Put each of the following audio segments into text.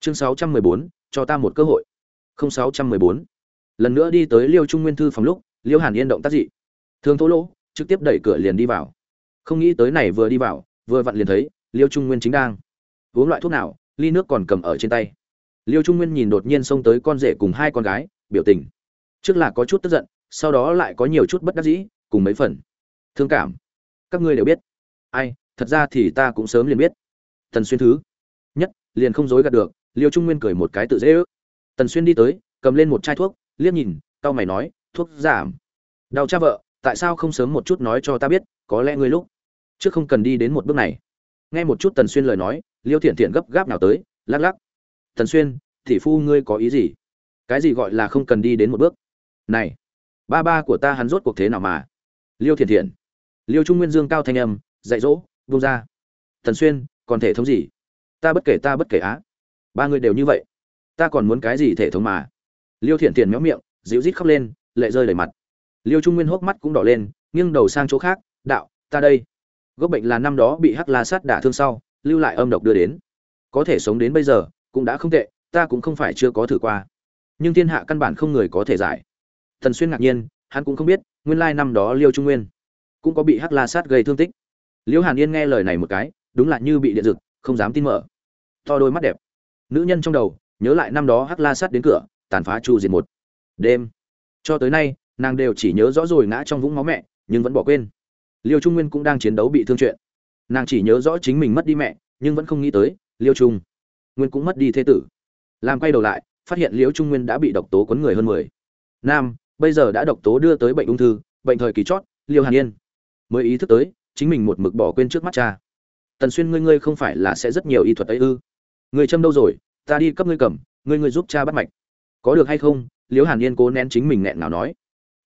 chương sáu trăm mười bốn, cho ta một cơ hội. Không, sáu trăm mười bốn. Lần nữa đi tới liêu trung nguyên thư phòng lúc, liêu hàn yên động tác dị. Thường thô lỗ, trực tiếp đẩy cửa liền đi vào. Không nghĩ tới này vừa đi vào, vừa vặn liền thấy liêu trung nguyên chính đang uống loại thuốc nào, ly nước còn cầm ở trên tay. Liêu trung nguyên nhìn đột nhiên xông tới con rể cùng hai con gái, biểu tình trước là có chút tức giận, sau đó lại có nhiều chút bất đắc dĩ, cùng mấy phần thương cảm. Các ngươi đều biết. Ai, thật ra thì ta cũng sớm liền biết. Thần xuyên thứ nhất, liền không dối gạt được liêu trung nguyên cười một cái tự dễ ước. Tần xuyên đi tới, cầm lên một chai thuốc, liếc nhìn tao mày nói, thuốc giảm. Đau cha vợ, tại sao không sớm một chút nói cho ta biết, có lẽ ngươi lúc trước không cần đi đến một bước này. Nghe một chút tần xuyên lời nói, liêu thiện thiện gấp gáp nào tới, lắc lắc. Tần xuyên thị phu ngươi có ý gì? Cái gì gọi là không cần đi đến một bước? Này, ba ba của ta hắn rốt cuộc thế nào mà? Liêu thiện thiện liêu trung nguyên dương cao thanh âm, dạy dỗ vung ra. Tần xuyên, còn thể thống gì? Ta bất kể, ta bất kể á ba người đều như vậy. Ta còn muốn cái gì thể thống mà? Liêu thiện thiện méo miệng, dịu rít khóc lên, lệ rơi đầy mặt. Liêu trung nguyên hốc mắt cũng đỏ lên, nghiêng đầu sang chỗ khác, đạo, ta đây. Gốc bệnh là năm đó bị hắc la sát đả thương sau, lưu lại âm độc đưa đến. Có thể sống đến bây giờ, cũng đã không tệ, ta cũng không phải chưa có thử qua. Nhưng thiên hạ căn bản không người có thể giải. Thần xuyên ngạc nhiên, hắn cũng không biết, nguyên lai năm đó liêu trung nguyên cũng có bị hắc la sát gây thương tích. Liêu hàn yên nghe lời này một cái, đúng là như bị điện rực không dám tin mở. To đôi mắt đẹp nữ nhân trong đầu, nhớ lại năm đó hắc la sát đến cửa, tàn phá chu diệt một. Đêm. Cho tới nay, nàng đều chỉ nhớ rõ rồi ngã trong vũng máu mẹ, nhưng vẫn bỏ quên. Liêu trung nguyên cũng đang chiến đấu bị thương chuyện. Nàng chỉ nhớ rõ chính mình mất đi mẹ, nhưng vẫn không nghĩ tới, liêu trung nguyên cũng mất đi thế tử. Làm quay đầu lại, phát hiện liêu trung nguyên đã bị độc tố quấn người hơn mười. Nam, bây giờ đã độc tố đưa tới bệnh ung thư, bệnh thời kỳ chót, liêu hàn yên. Mới ý thức tới, chính mình một mực bỏ quên trước mắt cha. Tần xuyên ngươi ngươi không phải là sẽ rất nhiều y thuật ấy ư? Người châm đâu rồi? Ta đi cấp ngươi cầm, ngươi ngươi giúp cha bắt mạch. Có được hay không? Liêu hàn yên cố nén chính mình nghẹn nào nói.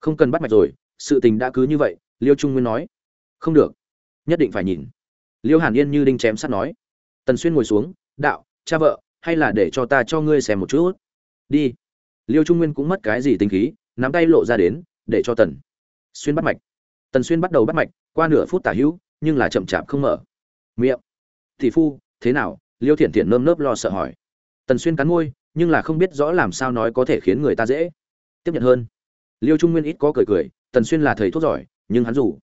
Không cần bắt mạch rồi, sự tình đã cứ như vậy, liêu trung nguyên nói. Không được. Nhất định phải nhìn. Liêu hàn yên như đinh chém sắt nói. Tần xuyên ngồi xuống, đạo, cha vợ, hay là để cho ta cho ngươi xem một chút? Đi. Liêu trung nguyên cũng mất cái gì tính khí, nắm tay lộ ra đến, để cho tần xuyên bắt mạch. Tần xuyên bắt đầu bắt mạch, qua nửa phút tả hữu, nhưng là chậm chạp không mở. Miệng. Thị phu, thế nào? Liêu thiện thiện nơm nớp lo sợ hỏi. Tần xuyên cắn môi, nhưng là không biết rõ làm sao nói có thể khiến người ta dễ. Tiếp nhận hơn. Liêu trung nguyên ít có cười cười, tần xuyên là thầy thuốc giỏi, nhưng hắn rủ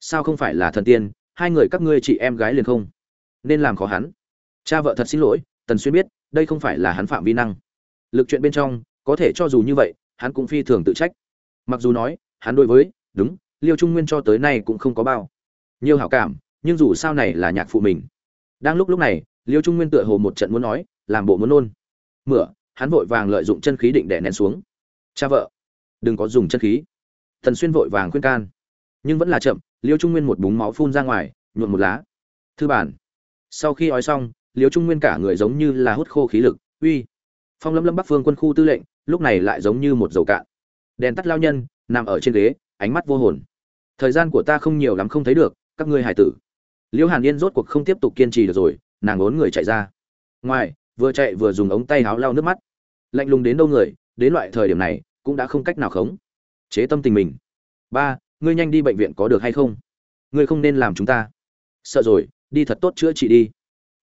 sao không phải là thần tiên, hai người các ngươi chị em gái liền không nên làm khó hắn. Cha vợ thật xin lỗi, tần xuyên biết, đây không phải là hắn phạm vi năng. Lực chuyện bên trong, có thể cho dù như vậy, hắn cũng phi thường tự trách. Mặc dù nói, hắn đối với, đúng, liêu trung nguyên cho tới nay cũng không có bao nhiều hảo cảm, nhưng dù sao này là nhạc phụ mình. Đang lúc lúc này liêu trung nguyên tựa hồ một trận muốn nói, làm bộ muốn nôn. Mửa, hắn vội vàng lợi dụng chân khí định đè nén xuống. Cha vợ, đừng có dùng chân khí. Thần xuyên vội vàng khuyên can. Nhưng vẫn là chậm, liêu trung nguyên một búng máu phun ra ngoài nhuộn một lá. Thư bản. Sau khi ói xong, liêu trung nguyên cả người giống như là hút khô khí lực, uy. Phong lâm lâm bắc phương quân khu tư lệnh, lúc này lại giống như một dầu cạn. Đèn tắt lao nhân, nằm ở trên ghế, ánh mắt vô hồn. Thời gian của ta không nhiều lắm không thấy được, các ngươi hải tử. Liêu hàn yên rốt cuộc không tiếp tục kiên trì được rồi nàng ốn người chạy ra. Ngoài, vừa chạy vừa dùng ống tay áo lau nước mắt. Lạnh lùng đến đâu người, đến loại thời điểm này, cũng đã không cách nào khống. Chế tâm tình mình. Ba, ngươi nhanh đi bệnh viện có được hay không? Ngươi không nên làm chúng ta. Sợ rồi, đi thật tốt chữa trị đi.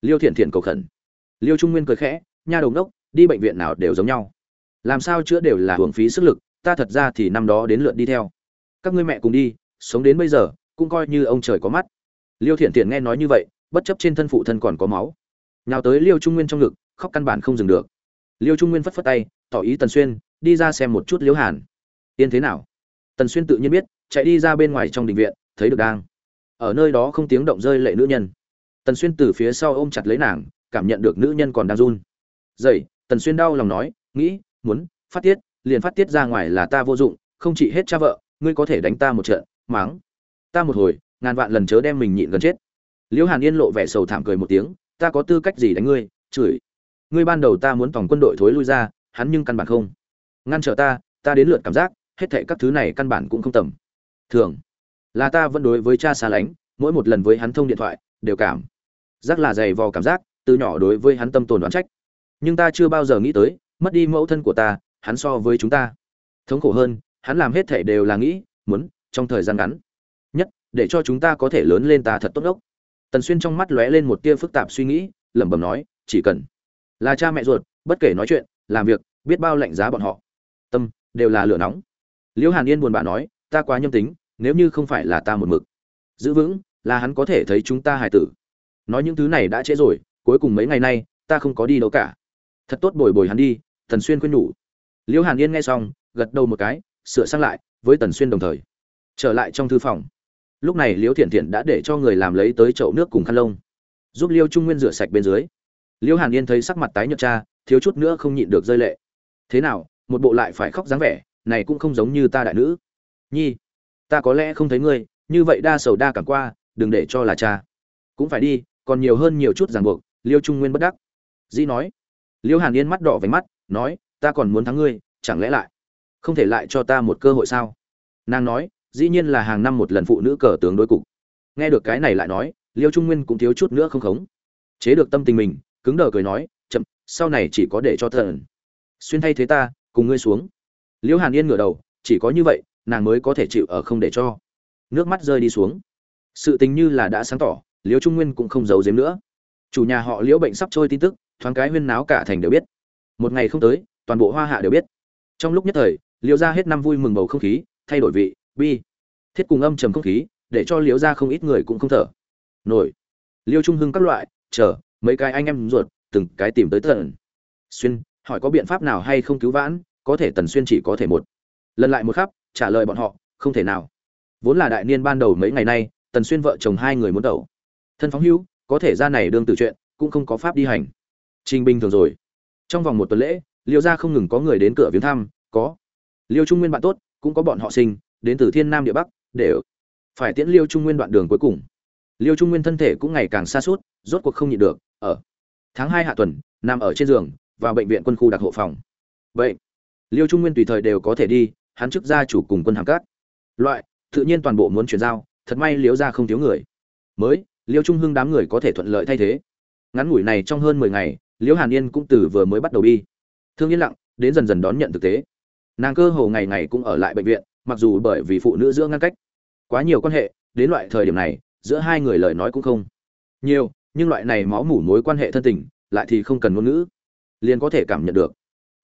Liêu thiện thiện cầu khẩn. Liêu trung nguyên cười khẽ, nha đồng đốc đi bệnh viện nào đều giống nhau. Làm sao chữa đều là hưởng phí sức lực, ta thật ra thì năm đó đến lượt đi theo. Các ngươi mẹ cùng đi, sống đến bây giờ, cũng coi như ông trời có mắt. Liêu thiện thiện nghe nói như vậy bất chấp trên thân phụ thân còn có máu. Nhào tới liêu trung nguyên trong ngực, khóc căn bản không dừng được. Liêu trung nguyên phất phất tay, tỏ ý tần xuyên, đi ra xem một chút liễu hàn. Yên thế nào? Tần xuyên tự nhiên biết, chạy đi ra bên ngoài trong đình viện, thấy được đang ở nơi đó không tiếng động rơi lệ nữ nhân. Tần xuyên từ phía sau ôm chặt lấy nàng, cảm nhận được nữ nhân còn đang run. Dậy, tần xuyên đau lòng nói, nghĩ, muốn phát tiết, liền phát tiết ra ngoài là ta vô dụng, không chỉ hết cha vợ, ngươi có thể đánh ta một trận, máng. Ta một hồi, ngàn vạn lần chớ đem mình nhịn gần chết liễu hàn yên lộ vẻ sầu thảm cười một tiếng, ta có tư cách gì đánh ngươi? Chửi. Ngươi ban đầu ta muốn tổng quân đội thối lui ra, hắn nhưng căn bản không. Ngăn trở ta ta đến lượt cảm giác, hết thệ các thứ này căn bản cũng không tầm. Thường. Là ta vẫn đối với cha xa lánh, mỗi một lần với hắn thông điện thoại, đều cảm. Giác là dày vò cảm giác, từ nhỏ đối với hắn tâm tồn đoán trách. Nhưng ta chưa bao giờ nghĩ tới, mất đi mẫu thân của ta, hắn so với chúng ta. Thống khổ hơn, hắn làm hết thể đều là nghĩ, muốn, trong thời gian ngắn. Nhất, để cho chúng ta có thể lớn lên ta thật tốt ốc tần xuyên trong mắt lóe lên một tia phức tạp suy nghĩ, lẩm bẩm nói, chỉ cần là cha mẹ ruột, bất kể nói chuyện, làm việc, biết bao lạnh giá bọn họ. Tâm, đều là lửa nóng. Liễu hàn yên buồn bã nói, ta quá nhâm tính, nếu như không phải là ta một mực. Giữ vững, là hắn có thể thấy chúng ta hài tử. Nói những thứ này đã trễ rồi, cuối cùng mấy ngày nay, ta không có đi đâu cả. Thật tốt, bồi bồi hắn đi, tần xuyên khuyên nhủ. Liễu hàn yên nghe xong, gật đầu một cái, sửa sang lại, với tần xuyên đồng thời. Trở lại trong thư phòng lúc này liễu thiện thiện đã để cho người làm lấy tới chậu nước cùng khăn lông. Giúp liêu trung nguyên rửa sạch bên dưới. Liễu hàn yên thấy sắc mặt tái nhợt cha, thiếu chút nữa không nhịn được rơi lệ. Thế nào, một bộ lại phải khóc dáng vẻ, này cũng không giống như ta đại nữ. Nhi, ta có lẽ không thấy ngươi, như vậy đa sầu đa cảm qua, đừng để cho là cha. Cũng phải đi, còn nhiều hơn nhiều chút ràng buộc, liêu trung nguyên bất đắc. Dĩ nói. Liêu hàn yên mắt đỏ váy mắt, nói, ta còn muốn thắng ngươi, chẳng lẽ lại không thể lại cho ta một cơ hội sao? Nàng nói dĩ nhiên là hàng năm một lần phụ nữ cờ tướng đối cục. Nghe được cái này lại nói, liêu trung nguyên cũng thiếu chút nữa không khống. Chế được tâm tình mình, cứng đờ cười nói, chậm, sau này chỉ có để cho thần xuyên thay thế ta, cùng ngươi xuống. Liêu hàn yên ngửa đầu, chỉ có như vậy, nàng mới có thể chịu ở không để cho. Nước mắt rơi đi xuống. Sự tình như là đã sáng tỏ, liêu trung nguyên cũng không giấu giếm nữa. Chủ nhà họ liễu bệnh sắp trôi tin tức, thoáng cái huyên náo cả thành đều biết. Một ngày không tới, toàn bộ hoa hạ đều biết. Trong lúc nhất thời liễu ra hết năm vui mừng bầu không khí, thay đổi vị bi. Thiết cùng âm trầm không khí, để cho liễu ra không ít người cũng không thở. Nổi. Liêu trung hưng các loại, chờ, mấy cái anh em ruột, từng cái tìm tới tần xuyên, hỏi có biện pháp nào hay không cứu vãn, có thể tần xuyên chỉ có thể một. Lần lại một khắp, trả lời bọn họ, không thể nào. Vốn là đại niên ban đầu mấy ngày nay, tần xuyên vợ chồng hai người muốn đầu thân phóng hữu, có thể ra này đương tự chuyện, cũng không có pháp đi hành. Trình bình thường rồi. Trong vòng một tuần lễ, liêu gia không ngừng có người đến cửa viếng thăm, có. Liêu trung nguyên bạn tốt, cũng có bọn họ sinh đến từ thiên nam địa bắc để phải tiễn liêu trung nguyên đoạn đường cuối cùng. Liêu trung nguyên thân thể cũng ngày càng xa suốt rốt cuộc không nhịn được ở tháng hai hạ tuần nằm ở trên giường vào bệnh viện quân khu đặc hộ phòng. Vậy liêu trung nguyên tùy thời đều có thể đi hắn chức gia chủ cùng quân hàm cát. Loại tự nhiên toàn bộ muốn chuyển giao thật may liếu ra không thiếu người. Mới liêu trung hưng đám người có thể thuận lợi thay thế. Ngắn ngủi này trong hơn mười ngày liễu hàn yên cũng từ vừa mới bắt đầu đi, thương yên lặng đến dần dần đón nhận thực tế. Nàng cơ hồ ngày ngày cũng ở lại bệnh viện mặc dù bởi vì phụ nữ giữa ngăn cách quá nhiều quan hệ, đến loại thời điểm này, giữa hai người lời nói cũng không nhiều, nhưng loại này máu mủ mối quan hệ thân tình, lại thì không cần ngôn ngữ, liền có thể cảm nhận được.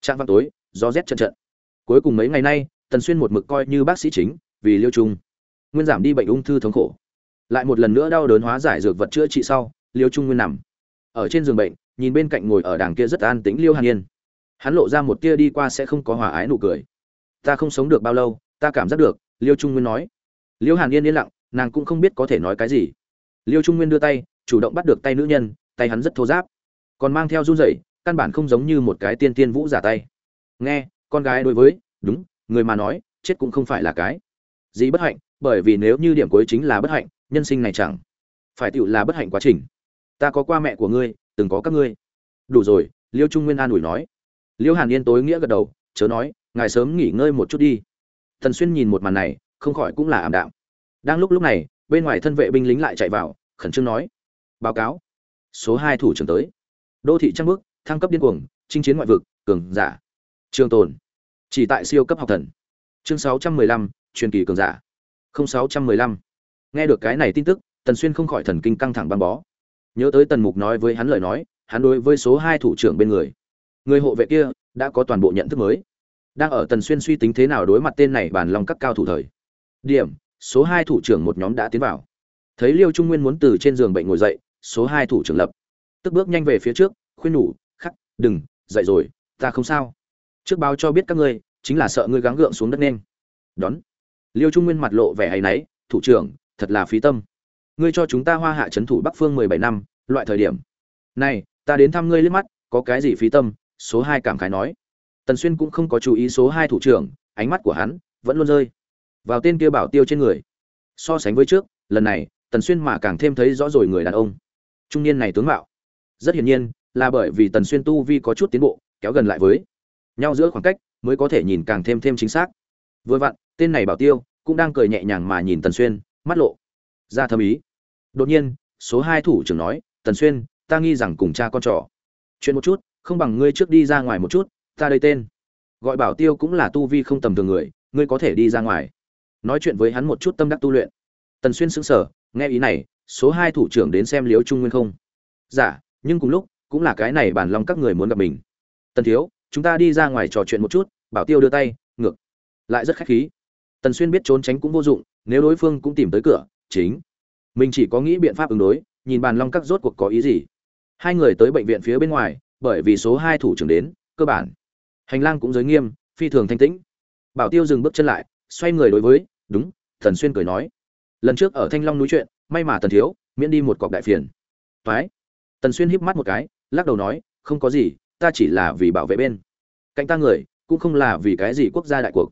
Trạng văn tối do rét trận trận. Cuối cùng mấy ngày nay, tần xuyên một mực coi như bác sĩ chính, vì liêu trung. Nguyên giảm đi bệnh ung thư thống khổ. Lại một lần nữa đau đớn hóa giải dược vật chữa trị sau, liêu trung nguyên nằm ở trên giường bệnh, nhìn bên cạnh ngồi ở đàng kia rất an tĩnh liêu hàn yên. Hắn lộ ra một tia đi qua sẽ không có hòa ái nụ cười. Ta không sống được bao lâu ta cảm giác được, liêu trung nguyên nói. Liêu hàn yên yên lặng, nàng cũng không biết có thể nói cái gì. Liêu trung nguyên đưa tay, chủ động bắt được tay nữ nhân, tay hắn rất thô giáp còn mang theo run rẩy, căn bản không giống như một cái tiên tiên vũ giả tay. Nghe, con gái đối với, đúng, người mà nói, chết cũng không phải là cái gì bất hạnh, bởi vì nếu như điểm cuối chính là bất hạnh, nhân sinh này chẳng phải tựu là bất hạnh quá trình. Ta có qua mẹ của ngươi, từng có các ngươi. Đủ rồi, liêu trung nguyên an ủi nói. Liêu hàn yên tối nghĩa gật đầu, chớ nói, ngài sớm nghỉ ngơi một chút đi thần xuyên nhìn một màn này, không khỏi cũng là ảm đạm. Đang lúc lúc này, bên ngoài thân vệ binh lính lại chạy vào, khẩn trương nói, báo cáo, số hai thủ trưởng tới. Đô thị trăng bước thăng cấp điên cuồng, chinh chiến ngoại vực, cường giả. Trường tồn, chỉ tại siêu cấp học thần. Chương sáu trăm mười lăm, truyền kỳ cường giả. Không sáu trăm mười lăm. Nghe được cái này tin tức, tần xuyên không khỏi thần kinh căng thẳng băng bó. Nhớ tới tần mục nói với hắn lời nói, hắn đối với số hai thủ trưởng bên người. Người hộ vệ kia đã có toàn bộ nhận thức mới đang ở tần xuyên suy tính thế nào đối mặt tên này bàn lòng các cao thủ thời. Điểm, số hai thủ trưởng một nhóm đã tiến vào. Thấy liêu trung nguyên muốn từ trên giường bệnh ngồi dậy, số hai thủ trưởng lập. Tức bước nhanh về phía trước, khuyên nhủ, khắc, đừng, dậy rồi, ta không sao. Trước báo cho biết các ngươi, chính là sợ ngươi gắng gượng xuống đất nên. Đón. Liêu trung nguyên mặt lộ vẻ hay náy, thủ trưởng, thật là phí tâm. Ngươi cho chúng ta hoa hạ trấn thủ bắc phương mười bảy năm, loại thời điểm này, ta đến thăm ngươi liếc mắt, có cái gì phí tâm? Số hai cảm khái nói tần xuyên cũng không có chú ý số hai thủ trưởng, ánh mắt của hắn vẫn luôn rơi vào tên kia bảo tiêu trên người. So sánh với trước, lần này, tần xuyên mà càng thêm thấy rõ rồi người đàn ông. Trung niên này tướng mạo. Rất hiển nhiên, là bởi vì tần xuyên tu vi có chút tiến bộ, kéo gần lại với nhau giữa khoảng cách, mới có thể nhìn càng thêm thêm chính xác. Vừa vặn, tên này bảo tiêu cũng đang cười nhẹ nhàng mà nhìn tần xuyên, mắt lộ ra thâm ý. Đột nhiên, số hai thủ trưởng nói, tần xuyên, ta nghi rằng cùng cha con trò. Chuyện một chút, không bằng ngươi trước đi ra ngoài một chút ta đây tên. Gọi bảo tiêu cũng là tu vi không tầm thường người ngươi có thể đi ra ngoài. Nói chuyện với hắn một chút tâm đắc tu luyện. Tần xuyên sững sờ nghe ý này số hai thủ trưởng đến xem liếu trung nguyên không? Giả dạ, nhưng cùng lúc cũng là cái này bản lòng các người muốn gặp mình. Tần thiếu chúng ta đi ra ngoài trò chuyện một chút bảo tiêu đưa tay ngược. Lại rất khách khí. Tần xuyên biết trốn tránh cũng vô dụng nếu đối phương cũng tìm tới cửa chính. Mình chỉ có nghĩ biện pháp ứng đối nhìn bàn long các rốt cuộc có ý gì. Hai người tới bệnh viện phía bên ngoài bởi vì số hai thủ trưởng đến cơ bản hành lang cũng giới nghiêm, phi thường thanh tĩnh. Bảo tiêu dừng bước chân lại, xoay người đối với, đúng, thần xuyên cười nói. Lần trước ở thanh long núi chuyện, may mà tần thiếu, miễn đi một cọc đại phiền. Toái. Tần xuyên híp mắt một cái, lắc đầu nói, không có gì, ta chỉ là vì bảo vệ bên. Cạnh ta người, cũng không là vì cái gì quốc gia đại cuộc.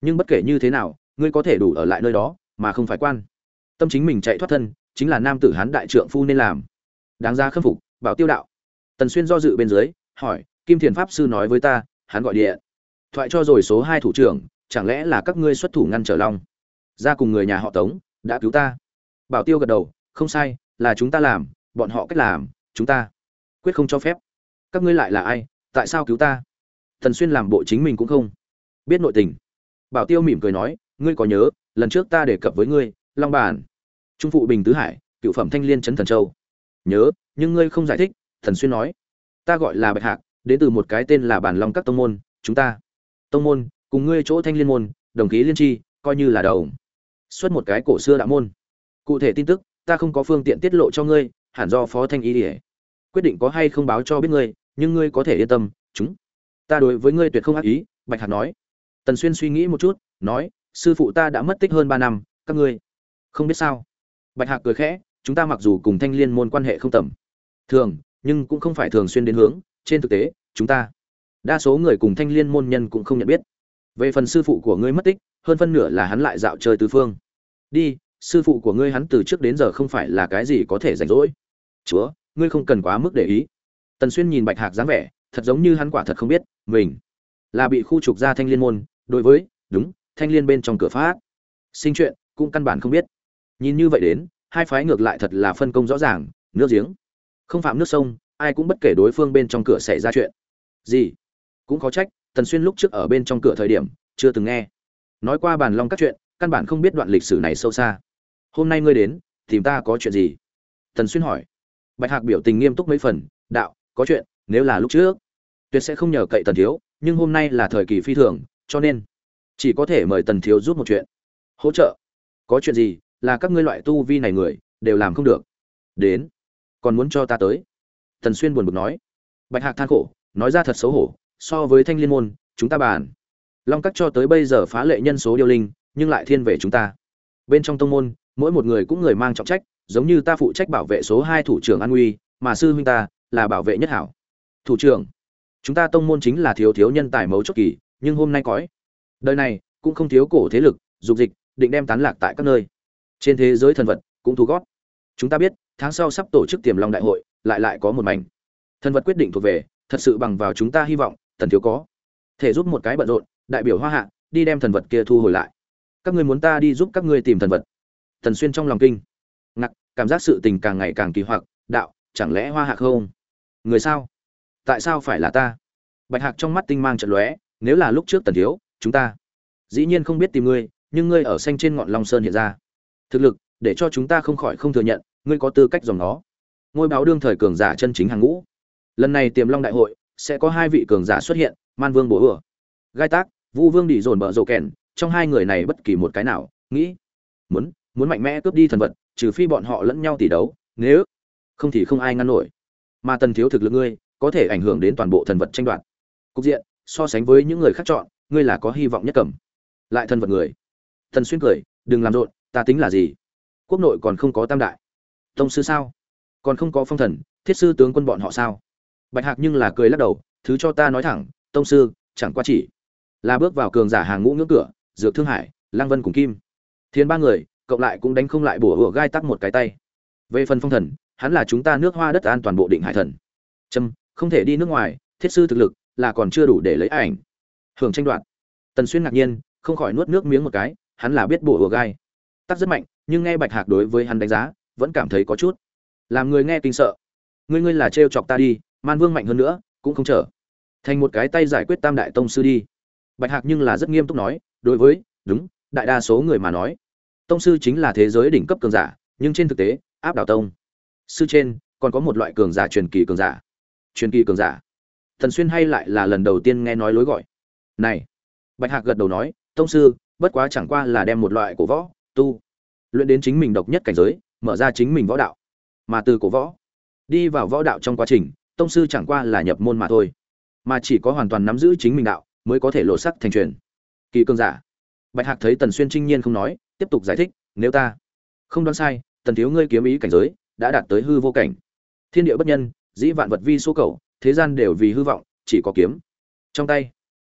Nhưng bất kể như thế nào, ngươi có thể đủ ở lại nơi đó, mà không phải quan. Tâm chính mình chạy thoát thân, chính là nam tử hán đại trượng phu nên làm. Đáng ra khâm phục, bảo tiêu đạo. Tần xuyên do dự bên dưới, hỏi, kim thiền pháp sư nói với ta hắn gọi điện. Thoại cho rồi số hai thủ trưởng, chẳng lẽ là các ngươi xuất thủ ngăn trở long? Ra cùng người nhà họ tống, đã cứu ta. Bảo tiêu gật đầu, không sai, là chúng ta làm, bọn họ cách làm, chúng ta quyết không cho phép. Các ngươi lại là ai, tại sao cứu ta? Thần xuyên làm bộ chính mình cũng không biết nội tình. Bảo tiêu mỉm cười nói, ngươi có nhớ, lần trước ta đề cập với ngươi, long bản, trung phụ bình tứ hải, cựu phẩm thanh liên trấn thần châu. Nhớ, nhưng ngươi không giải thích thần xuyên nói, ta gọi là bạch hạc đến từ một cái tên là bản long các tông môn, chúng ta. Tông môn, cùng ngươi chỗ thanh liên môn, đồng ký liên tri coi như là đầu. Xuất một cái cổ xưa đạo môn. Cụ thể tin tức, ta không có phương tiện tiết lộ cho ngươi, hẳn do phó thanh ý ỉa quyết định có hay không báo cho biết ngươi, nhưng ngươi có thể yên tâm, chúng. Ta đối với ngươi tuyệt không ác ý, bạch hạc nói. Tần xuyên suy nghĩ một chút, nói, sư phụ ta đã mất tích hơn ba năm, các ngươi không biết sao. Bạch hạc cười khẽ, chúng ta mặc dù cùng thanh liên môn quan hệ không tầm. Thường, nhưng cũng không phải thường xuyên đến hướng trên thực tế, chúng ta, đa số người cùng thanh liên môn nhân cũng không nhận biết. Về phần sư phụ của ngươi mất tích, hơn phân nửa là hắn lại dạo chơi tứ phương. Đi, sư phụ của ngươi hắn từ trước đến giờ không phải là cái gì có thể rảnh rỗi. Chúa, ngươi không cần quá mức để ý. Tần xuyên nhìn bạch hạc dáng vẻ, thật giống như hắn quả thật không biết, mình là bị khu trục ra thanh liên môn, đối với, đúng, thanh liên bên trong cửa phát. Sinh chuyện, cũng căn bản không biết. Nhìn như vậy đến, hai phái ngược lại thật là phân công rõ ràng, nước giếng. Không phạm nước sông ai cũng bất kể đối phương bên trong cửa xảy ra chuyện. Gì? Cũng khó trách, tần xuyên lúc trước ở bên trong cửa thời điểm, chưa từng nghe. Nói qua bàn long các chuyện, căn bản không biết đoạn lịch sử này sâu xa. Hôm nay ngươi đến, tìm ta có chuyện gì? Tần xuyên hỏi. Bạch hạc biểu tình nghiêm túc mấy phần, đạo, có chuyện, nếu là lúc trước, tuyệt sẽ không nhờ cậy tần thiếu, nhưng hôm nay là thời kỳ phi thường, cho nên, chỉ có thể mời tần thiếu giúp một chuyện. Hỗ trợ. Có chuyện gì, là các ngươi loại tu vi này người, đều làm không được. Đến. Còn muốn cho ta tới tần xuyên buồn bực nói. Bạch hạc than khổ, nói ra thật xấu hổ, so với thanh liên môn, chúng ta bàn. Long các cho tới bây giờ phá lệ nhân số điêu linh, nhưng lại thiên về chúng ta. Bên trong tông môn, mỗi một người cũng người mang trọng trách, giống như ta phụ trách bảo vệ số hai thủ trưởng an uy, mà sư huynh ta là bảo vệ nhất hảo. Thủ trưởng, chúng ta tông môn chính là thiếu thiếu nhân tài mấu chốt kỳ, nhưng hôm nay cõi, đời này cũng không thiếu cổ thế lực, dục dịch, định đem tán lạc tại các nơi. Trên thế giới thần vật cũng thu gót chúng ta biết, tháng sau sắp tổ chức tiềm long đại hội lại lại có một mảnh. Thần vật quyết định thuộc về, thật sự bằng vào chúng ta hy vọng, tần thiếu có. Thể giúp một cái bận rộn, đại biểu hoa hạ, đi đem thần vật kia thu hồi lại. Các ngươi muốn ta đi giúp các ngươi tìm thần vật. Thần xuyên trong lòng kinh. Ngặc cảm giác sự tình càng ngày càng kỳ hoặc, đạo, chẳng lẽ hoa hạ không? Người sao? Tại sao phải là ta? Bạch hạc trong mắt tinh mang trận lóe, nếu là lúc trước tần thiếu, chúng ta dĩ nhiên không biết tìm ngươi, nhưng ngươi ở xanh trên ngọn long sơn hiện ra. Thực lực, để cho chúng ta không khỏi không thừa nhận, ngươi có tư cách dòng nó ngôi báo đương thời cường giả chân chính hàng ngũ. Lần này tiềm long đại hội sẽ có hai vị cường giả xuất hiện, man vương bố ửa gai tác, vu vương đi dồn bợ rộ kèn, trong hai người này bất kỳ một cái nào nghĩ muốn muốn mạnh mẽ cướp đi thần vật, trừ phi bọn họ lẫn nhau tỷ đấu, nếu không thì không ai ngăn nổi. Mà tần thiếu thực lực ngươi có thể ảnh hưởng đến toàn bộ thần vật tranh đoạt. Cục diện, so sánh với những người khác chọn, ngươi là có hy vọng nhất cầm. Lại thần vật người. Thần xuyên cười, đừng làm rộn, ta tính là gì? Quốc nội còn không có tam đại. Tông sư sao? Còn không có phong thần, thiết sư tướng quân bọn họ sao? Bạch hạc nhưng là cười lắc đầu, thứ cho ta nói thẳng, tông sư, chẳng qua chỉ là bước vào cường giả hàng ngũ ngưỡng cửa, dược thương hải lang vân cùng kim. Thiên ba người, cộng lại cũng đánh không lại bổ hựa gai tắc một cái tay. Về phần phong thần, hắn là chúng ta nước hoa đất an toàn bộ định hải thần. Trâm không thể đi nước ngoài, thiết sư thực lực là còn chưa đủ để lấy ảnh. Hưởng tranh đoạt. Tần xuyên ngạc nhiên, không khỏi nuốt nước miếng một cái, hắn là biết bổ hựa gai. Tắc rất mạnh, nhưng nghe bạch hạc đối với hắn đánh giá, vẫn cảm thấy có chút làm người nghe kinh sợ. Ngươi ngươi là trêu chọc ta đi, man vương mạnh hơn nữa, cũng không trở. Thành một cái tay giải quyết tam đại tông sư đi. Bạch hạc nhưng là rất nghiêm túc nói, đối với, đúng, đại đa số người mà nói. Tông sư chính là thế giới đỉnh cấp cường giả, nhưng trên thực tế, áp đảo tông sư trên còn có một loại cường giả truyền kỳ cường giả. Truyền kỳ cường giả. Thần xuyên hay lại là lần đầu tiên nghe nói lối gọi. Này. Bạch hạc gật đầu nói, tông sư, bất quá chẳng qua là đem một loại cổ võ, tu, luyện đến chính mình độc nhất cảnh giới, mở ra chính mình võ đạo mà từ cổ võ, đi vào võ đạo trong quá trình, tông sư chẳng qua là nhập môn mà thôi, mà chỉ có hoàn toàn nắm giữ chính mình đạo mới có thể lộ sắc thành truyền. Kỳ cương giả. Bạch hạc thấy tần xuyên trinh nhiên không nói, tiếp tục giải thích, nếu ta không đoán sai, tần thiếu ngươi kiếm ý cảnh giới đã đạt tới hư vô cảnh. Thiên địa bất nhân, dĩ vạn vật vi số cầu, thế gian đều vì hư vọng, chỉ có kiếm trong tay.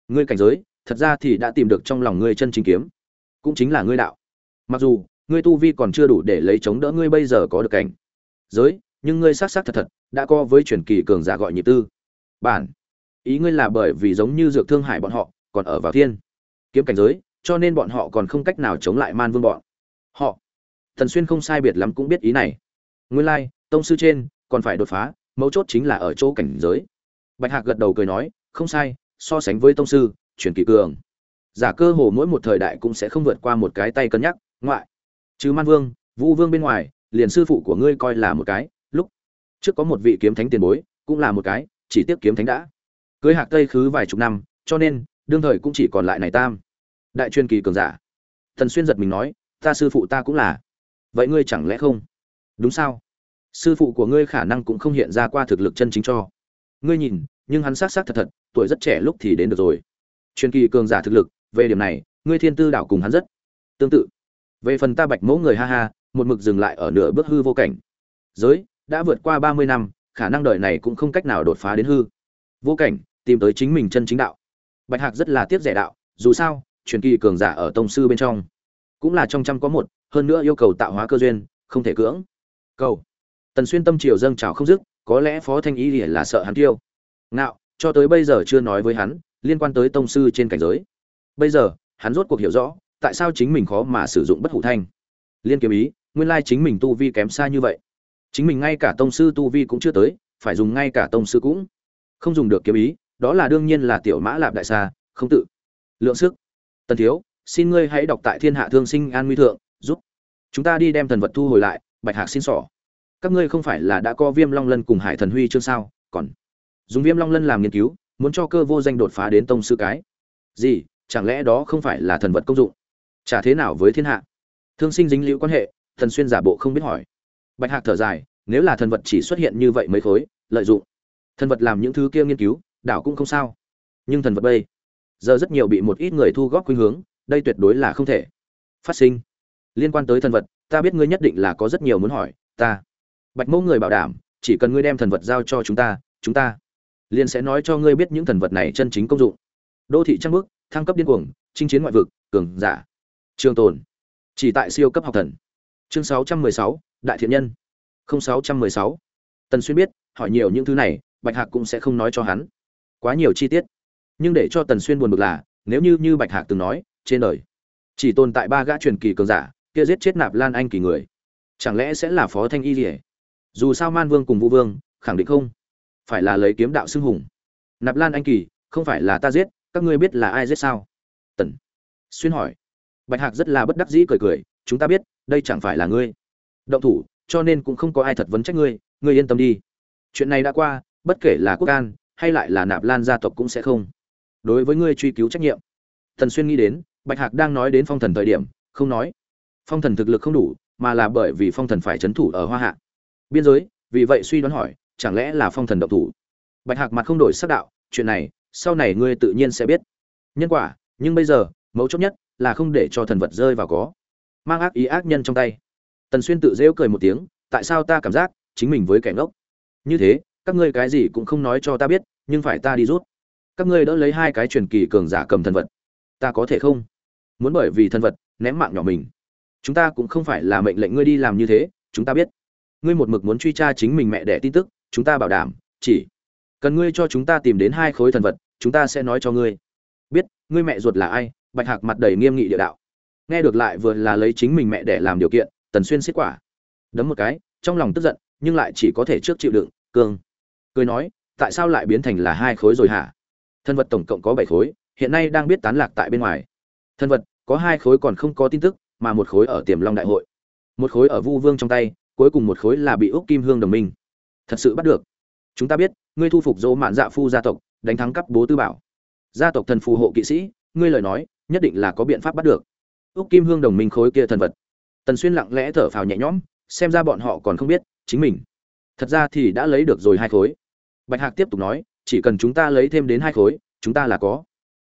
Ngươi cảnh giới, thật ra thì đã tìm được trong lòng ngươi chân chính kiếm, cũng chính là ngươi đạo. Mặc dù, ngươi tu vi còn chưa đủ để lấy chống đỡ ngươi bây giờ có được cảnh giới nhưng ngươi xác xác thật thật đã co với truyền kỳ cường giả gọi nhịp tư. Bản ý ngươi là bởi vì giống như dược thương hải bọn họ còn ở vào thiên kiếm cảnh giới cho nên bọn họ còn không cách nào chống lại man vương bọn họ. Thần xuyên không sai biệt lắm cũng biết ý này. Nguyên lai like, tông sư trên còn phải đột phá mấu chốt chính là ở chỗ cảnh giới. Bạch hạc gật đầu cười nói không sai so sánh với tông sư truyền kỳ cường giả cơ hồ mỗi một thời đại cũng sẽ không vượt qua một cái tay cân nhắc ngoại. Trừ man vương vũ vương bên ngoài liền sư phụ của ngươi coi là một cái, lúc, trước có một vị kiếm thánh tiền bối, cũng là một cái, chỉ tiếc kiếm thánh đã cưới hạc tây khứ vài chục năm, cho nên, đương thời cũng chỉ còn lại này tam. Đại truyền kỳ cường giả. Thần xuyên giật mình nói, ta sư phụ ta cũng là. Vậy ngươi chẳng lẽ không? Đúng sao? Sư phụ của ngươi khả năng cũng không hiện ra qua thực lực chân chính cho. Ngươi nhìn, nhưng hắn xác xác thật thật, tuổi rất trẻ lúc thì đến được rồi. Truyền kỳ cường giả thực lực, về điểm này, ngươi thiên tư đảo cùng hắn rất tương tự. Về phần ta bạch mẫu người ha ha một mực dừng lại ở nửa bước hư vô cảnh. Giới đã vượt qua ba mươi năm, khả năng đời này cũng không cách nào đột phá đến hư. Vô cảnh, tìm tới chính mình chân chính đạo. Bạch hạc rất là tiếc rẻ đạo, dù sao, truyền kỳ cường giả ở tông sư bên trong cũng là trong trăm có một, hơn nữa yêu cầu tạo hóa cơ duyên, không thể cưỡng. Cầu. Tần xuyên tâm triều dâng trào không dứt, có lẽ phó thanh ý là sợ hắn tiêu. Ngạo, cho tới bây giờ chưa nói với hắn, liên quan tới tông sư trên cảnh giới. Bây giờ, hắn rốt cuộc hiểu rõ, tại sao chính mình khó mà sử dụng bất hủ thanh. Liên kiếm ý nguyên lai chính mình tu vi kém xa như vậy. Chính mình ngay cả tông sư tu vi cũng chưa tới, phải dùng ngay cả tông sư cũng không dùng được kiếm ý, đó là đương nhiên là tiểu mã lạp đại xa, không tự. Lượng sức. Tần thiếu, xin ngươi hãy đọc tại thiên hạ thương sinh an nguy thượng, giúp chúng ta đi đem thần vật thu hồi lại, bạch hạc xin sỏ. Các ngươi không phải là đã có viêm long lân cùng hải thần huy chương sao? Còn dùng viêm long lân làm nghiên cứu, muốn cho cơ vô danh đột phá đến tông sư cái? Gì, chẳng lẽ đó không phải là thần vật công dụng? Chả thế nào với thiên hạ? Thương sinh dính liễu quan hệ thần xuyên giả bộ không biết hỏi. Bạch hạc thở dài, nếu là thần vật chỉ xuất hiện như vậy mấy khối, lợi dụng. Thần vật làm những thứ kia nghiên cứu, đảo cũng không sao. Nhưng thần vật bây giờ rất nhiều bị một ít người thu góp khuynh hướng, đây tuyệt đối là không thể phát sinh. Liên quan tới thần vật, ta biết ngươi nhất định là có rất nhiều muốn hỏi, ta. Bạch mẫu người bảo đảm, chỉ cần ngươi đem thần vật giao cho chúng ta chúng ta liền sẽ nói cho ngươi biết những thần vật này chân chính công dụng. Đô thị trang bước thăng cấp điên cuồng, chinh chiến ngoại vực, cường giả, trường tồn. Chỉ tại siêu cấp học thần chương 616, đại thiện nhân. 0616. tần xuyên biết hỏi nhiều những thứ này bạch hạc cũng sẽ không nói cho hắn. Quá nhiều chi tiết. Nhưng để cho tần xuyên buồn bực là nếu như như bạch hạc từng nói trên đời chỉ tồn tại ba gã truyền kỳ cường giả kia giết chết nạp lan anh kỳ người chẳng lẽ sẽ là phó thanh y gì dù sao man vương cùng vũ vương khẳng định không phải là lấy kiếm đạo xưng hùng. Nạp lan anh kỳ không phải là ta giết các ngươi biết là ai giết sao? Tần xuyên hỏi. Bạch hạc rất là bất đắc dĩ cười cười chúng ta biết đây chẳng phải là ngươi. Động thủ, cho nên cũng không có ai thật vấn trách ngươi ngươi yên tâm đi. Chuyện này đã qua, bất kể là quốc an, hay lại là nạp lan gia tộc cũng sẽ không. Đối với ngươi truy cứu trách nhiệm. Thần xuyên nghĩ đến, bạch hạc đang nói đến phong thần thời điểm, không nói. Phong thần thực lực không đủ, mà là bởi vì phong thần phải c h ấ n thủ ở hoa hạ. Biên giới, vì vậy suy đoán hỏi, chẳng lẽ là phong thần động thủ? Bạch hạc mặt không đổi sắc đạo, chuyện này, sau này ngươi tự nhiên sẽ biết. Nhân quả, nhưng bây giờ, mấu chốt nhất là không để cho thần vật rơi vào có mang ác ý ác nhân trong tay. Tần xuyên tự rêu cười một tiếng, tại sao ta cảm giác chính mình với kẻ ngốc? Như thế, các ngươi cái gì cũng không nói cho ta biết, nhưng phải ta đi rút. Các ngươi đỡ lấy hai cái truyền kỳ cường giả cầm thần vật. Ta có thể không? Muốn bởi vì thần vật ném mạng nhỏ mình. Chúng ta cũng không phải là mệnh lệnh ngươi đi làm như thế, chúng ta biết. Ngươi một mực muốn truy tra chính mình mẹ đẻ tin tức, chúng ta bảo đảm, chỉ cần ngươi cho chúng ta tìm đến hai khối thần vật, chúng ta sẽ nói cho ngươi. Biết, ngươi mẹ ruột là ai, bạch hạc mặt đầy nghiêm nghị địa đạo nghe được lại vừa là lấy chính mình mẹ để làm điều kiện, tần xuyên xiết quả. Đấm một cái, trong lòng tức giận, nhưng lại chỉ có thể trước chịu đựng, cương. Cười nói, tại sao lại biến thành là hai khối rồi hả? Thân vật tổng cộng có bảy khối, hiện nay đang biết tán lạc tại bên ngoài. Thân vật, có hai khối còn không có tin tức, mà một khối ở tiềm long đại hội. Một khối ở vu vương trong tay, cuối cùng một khối là bị úc kim hương đồng minh. Thật sự bắt được. Chúng ta biết, ngươi thu phục dỗ mạn dạ phu gia tộc, đánh thắng cắp bố tư bảo. Gia tộc thần phù hộ kỵ sĩ, ngươi lời nói, nhất định là có biện pháp bắt được úc kim hương đồng minh khối kia thần vật. Tần xuyên lặng lẽ thở phào nhẹ nhõm, xem ra bọn họ còn không biết chính mình. Thật ra thì đã lấy được rồi hai khối. Bạch hạc tiếp tục nói, chỉ cần chúng ta lấy thêm đến hai khối, chúng ta là có.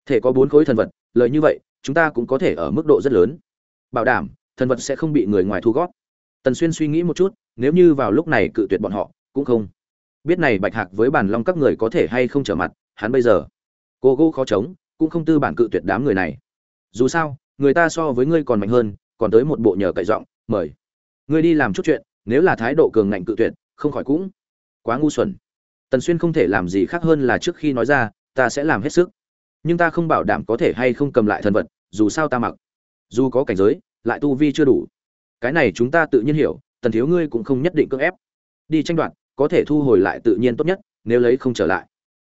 Thể có bốn khối thần vật, lợi như vậy, chúng ta cũng có thể ở mức độ rất lớn. Bảo đảm, thần vật sẽ không bị người ngoài thu gót tần xuyên suy nghĩ một chút, nếu như vào lúc này cự tuyệt bọn họ, cũng không. Biết này bạch hạc với bản long các người có thể hay không trở mặt, hắn bây giờ, cô gô khó chống, cũng không tư bản cự tuyệt đám người này. Dù sao người ta so với ngươi còn mạnh hơn, còn tới một bộ nhờ cậy giọng, mời. Ngươi đi làm chút chuyện, nếu là thái độ cường ngạnh cự tuyệt, không khỏi cũng quá ngu xuẩn. Tần xuyên không thể làm gì khác hơn là trước khi nói ra, ta sẽ làm hết sức. Nhưng ta không bảo đảm có thể hay không cầm lại thần vật, dù sao ta mặc. Dù có cảnh giới, lại tu vi chưa đủ. Cái này chúng ta tự nhiên hiểu, tần thiếu ngươi cũng không nhất định cưỡng ép. Đi tranh đoạt, có thể thu hồi lại tự nhiên tốt nhất, nếu lấy không trở lại.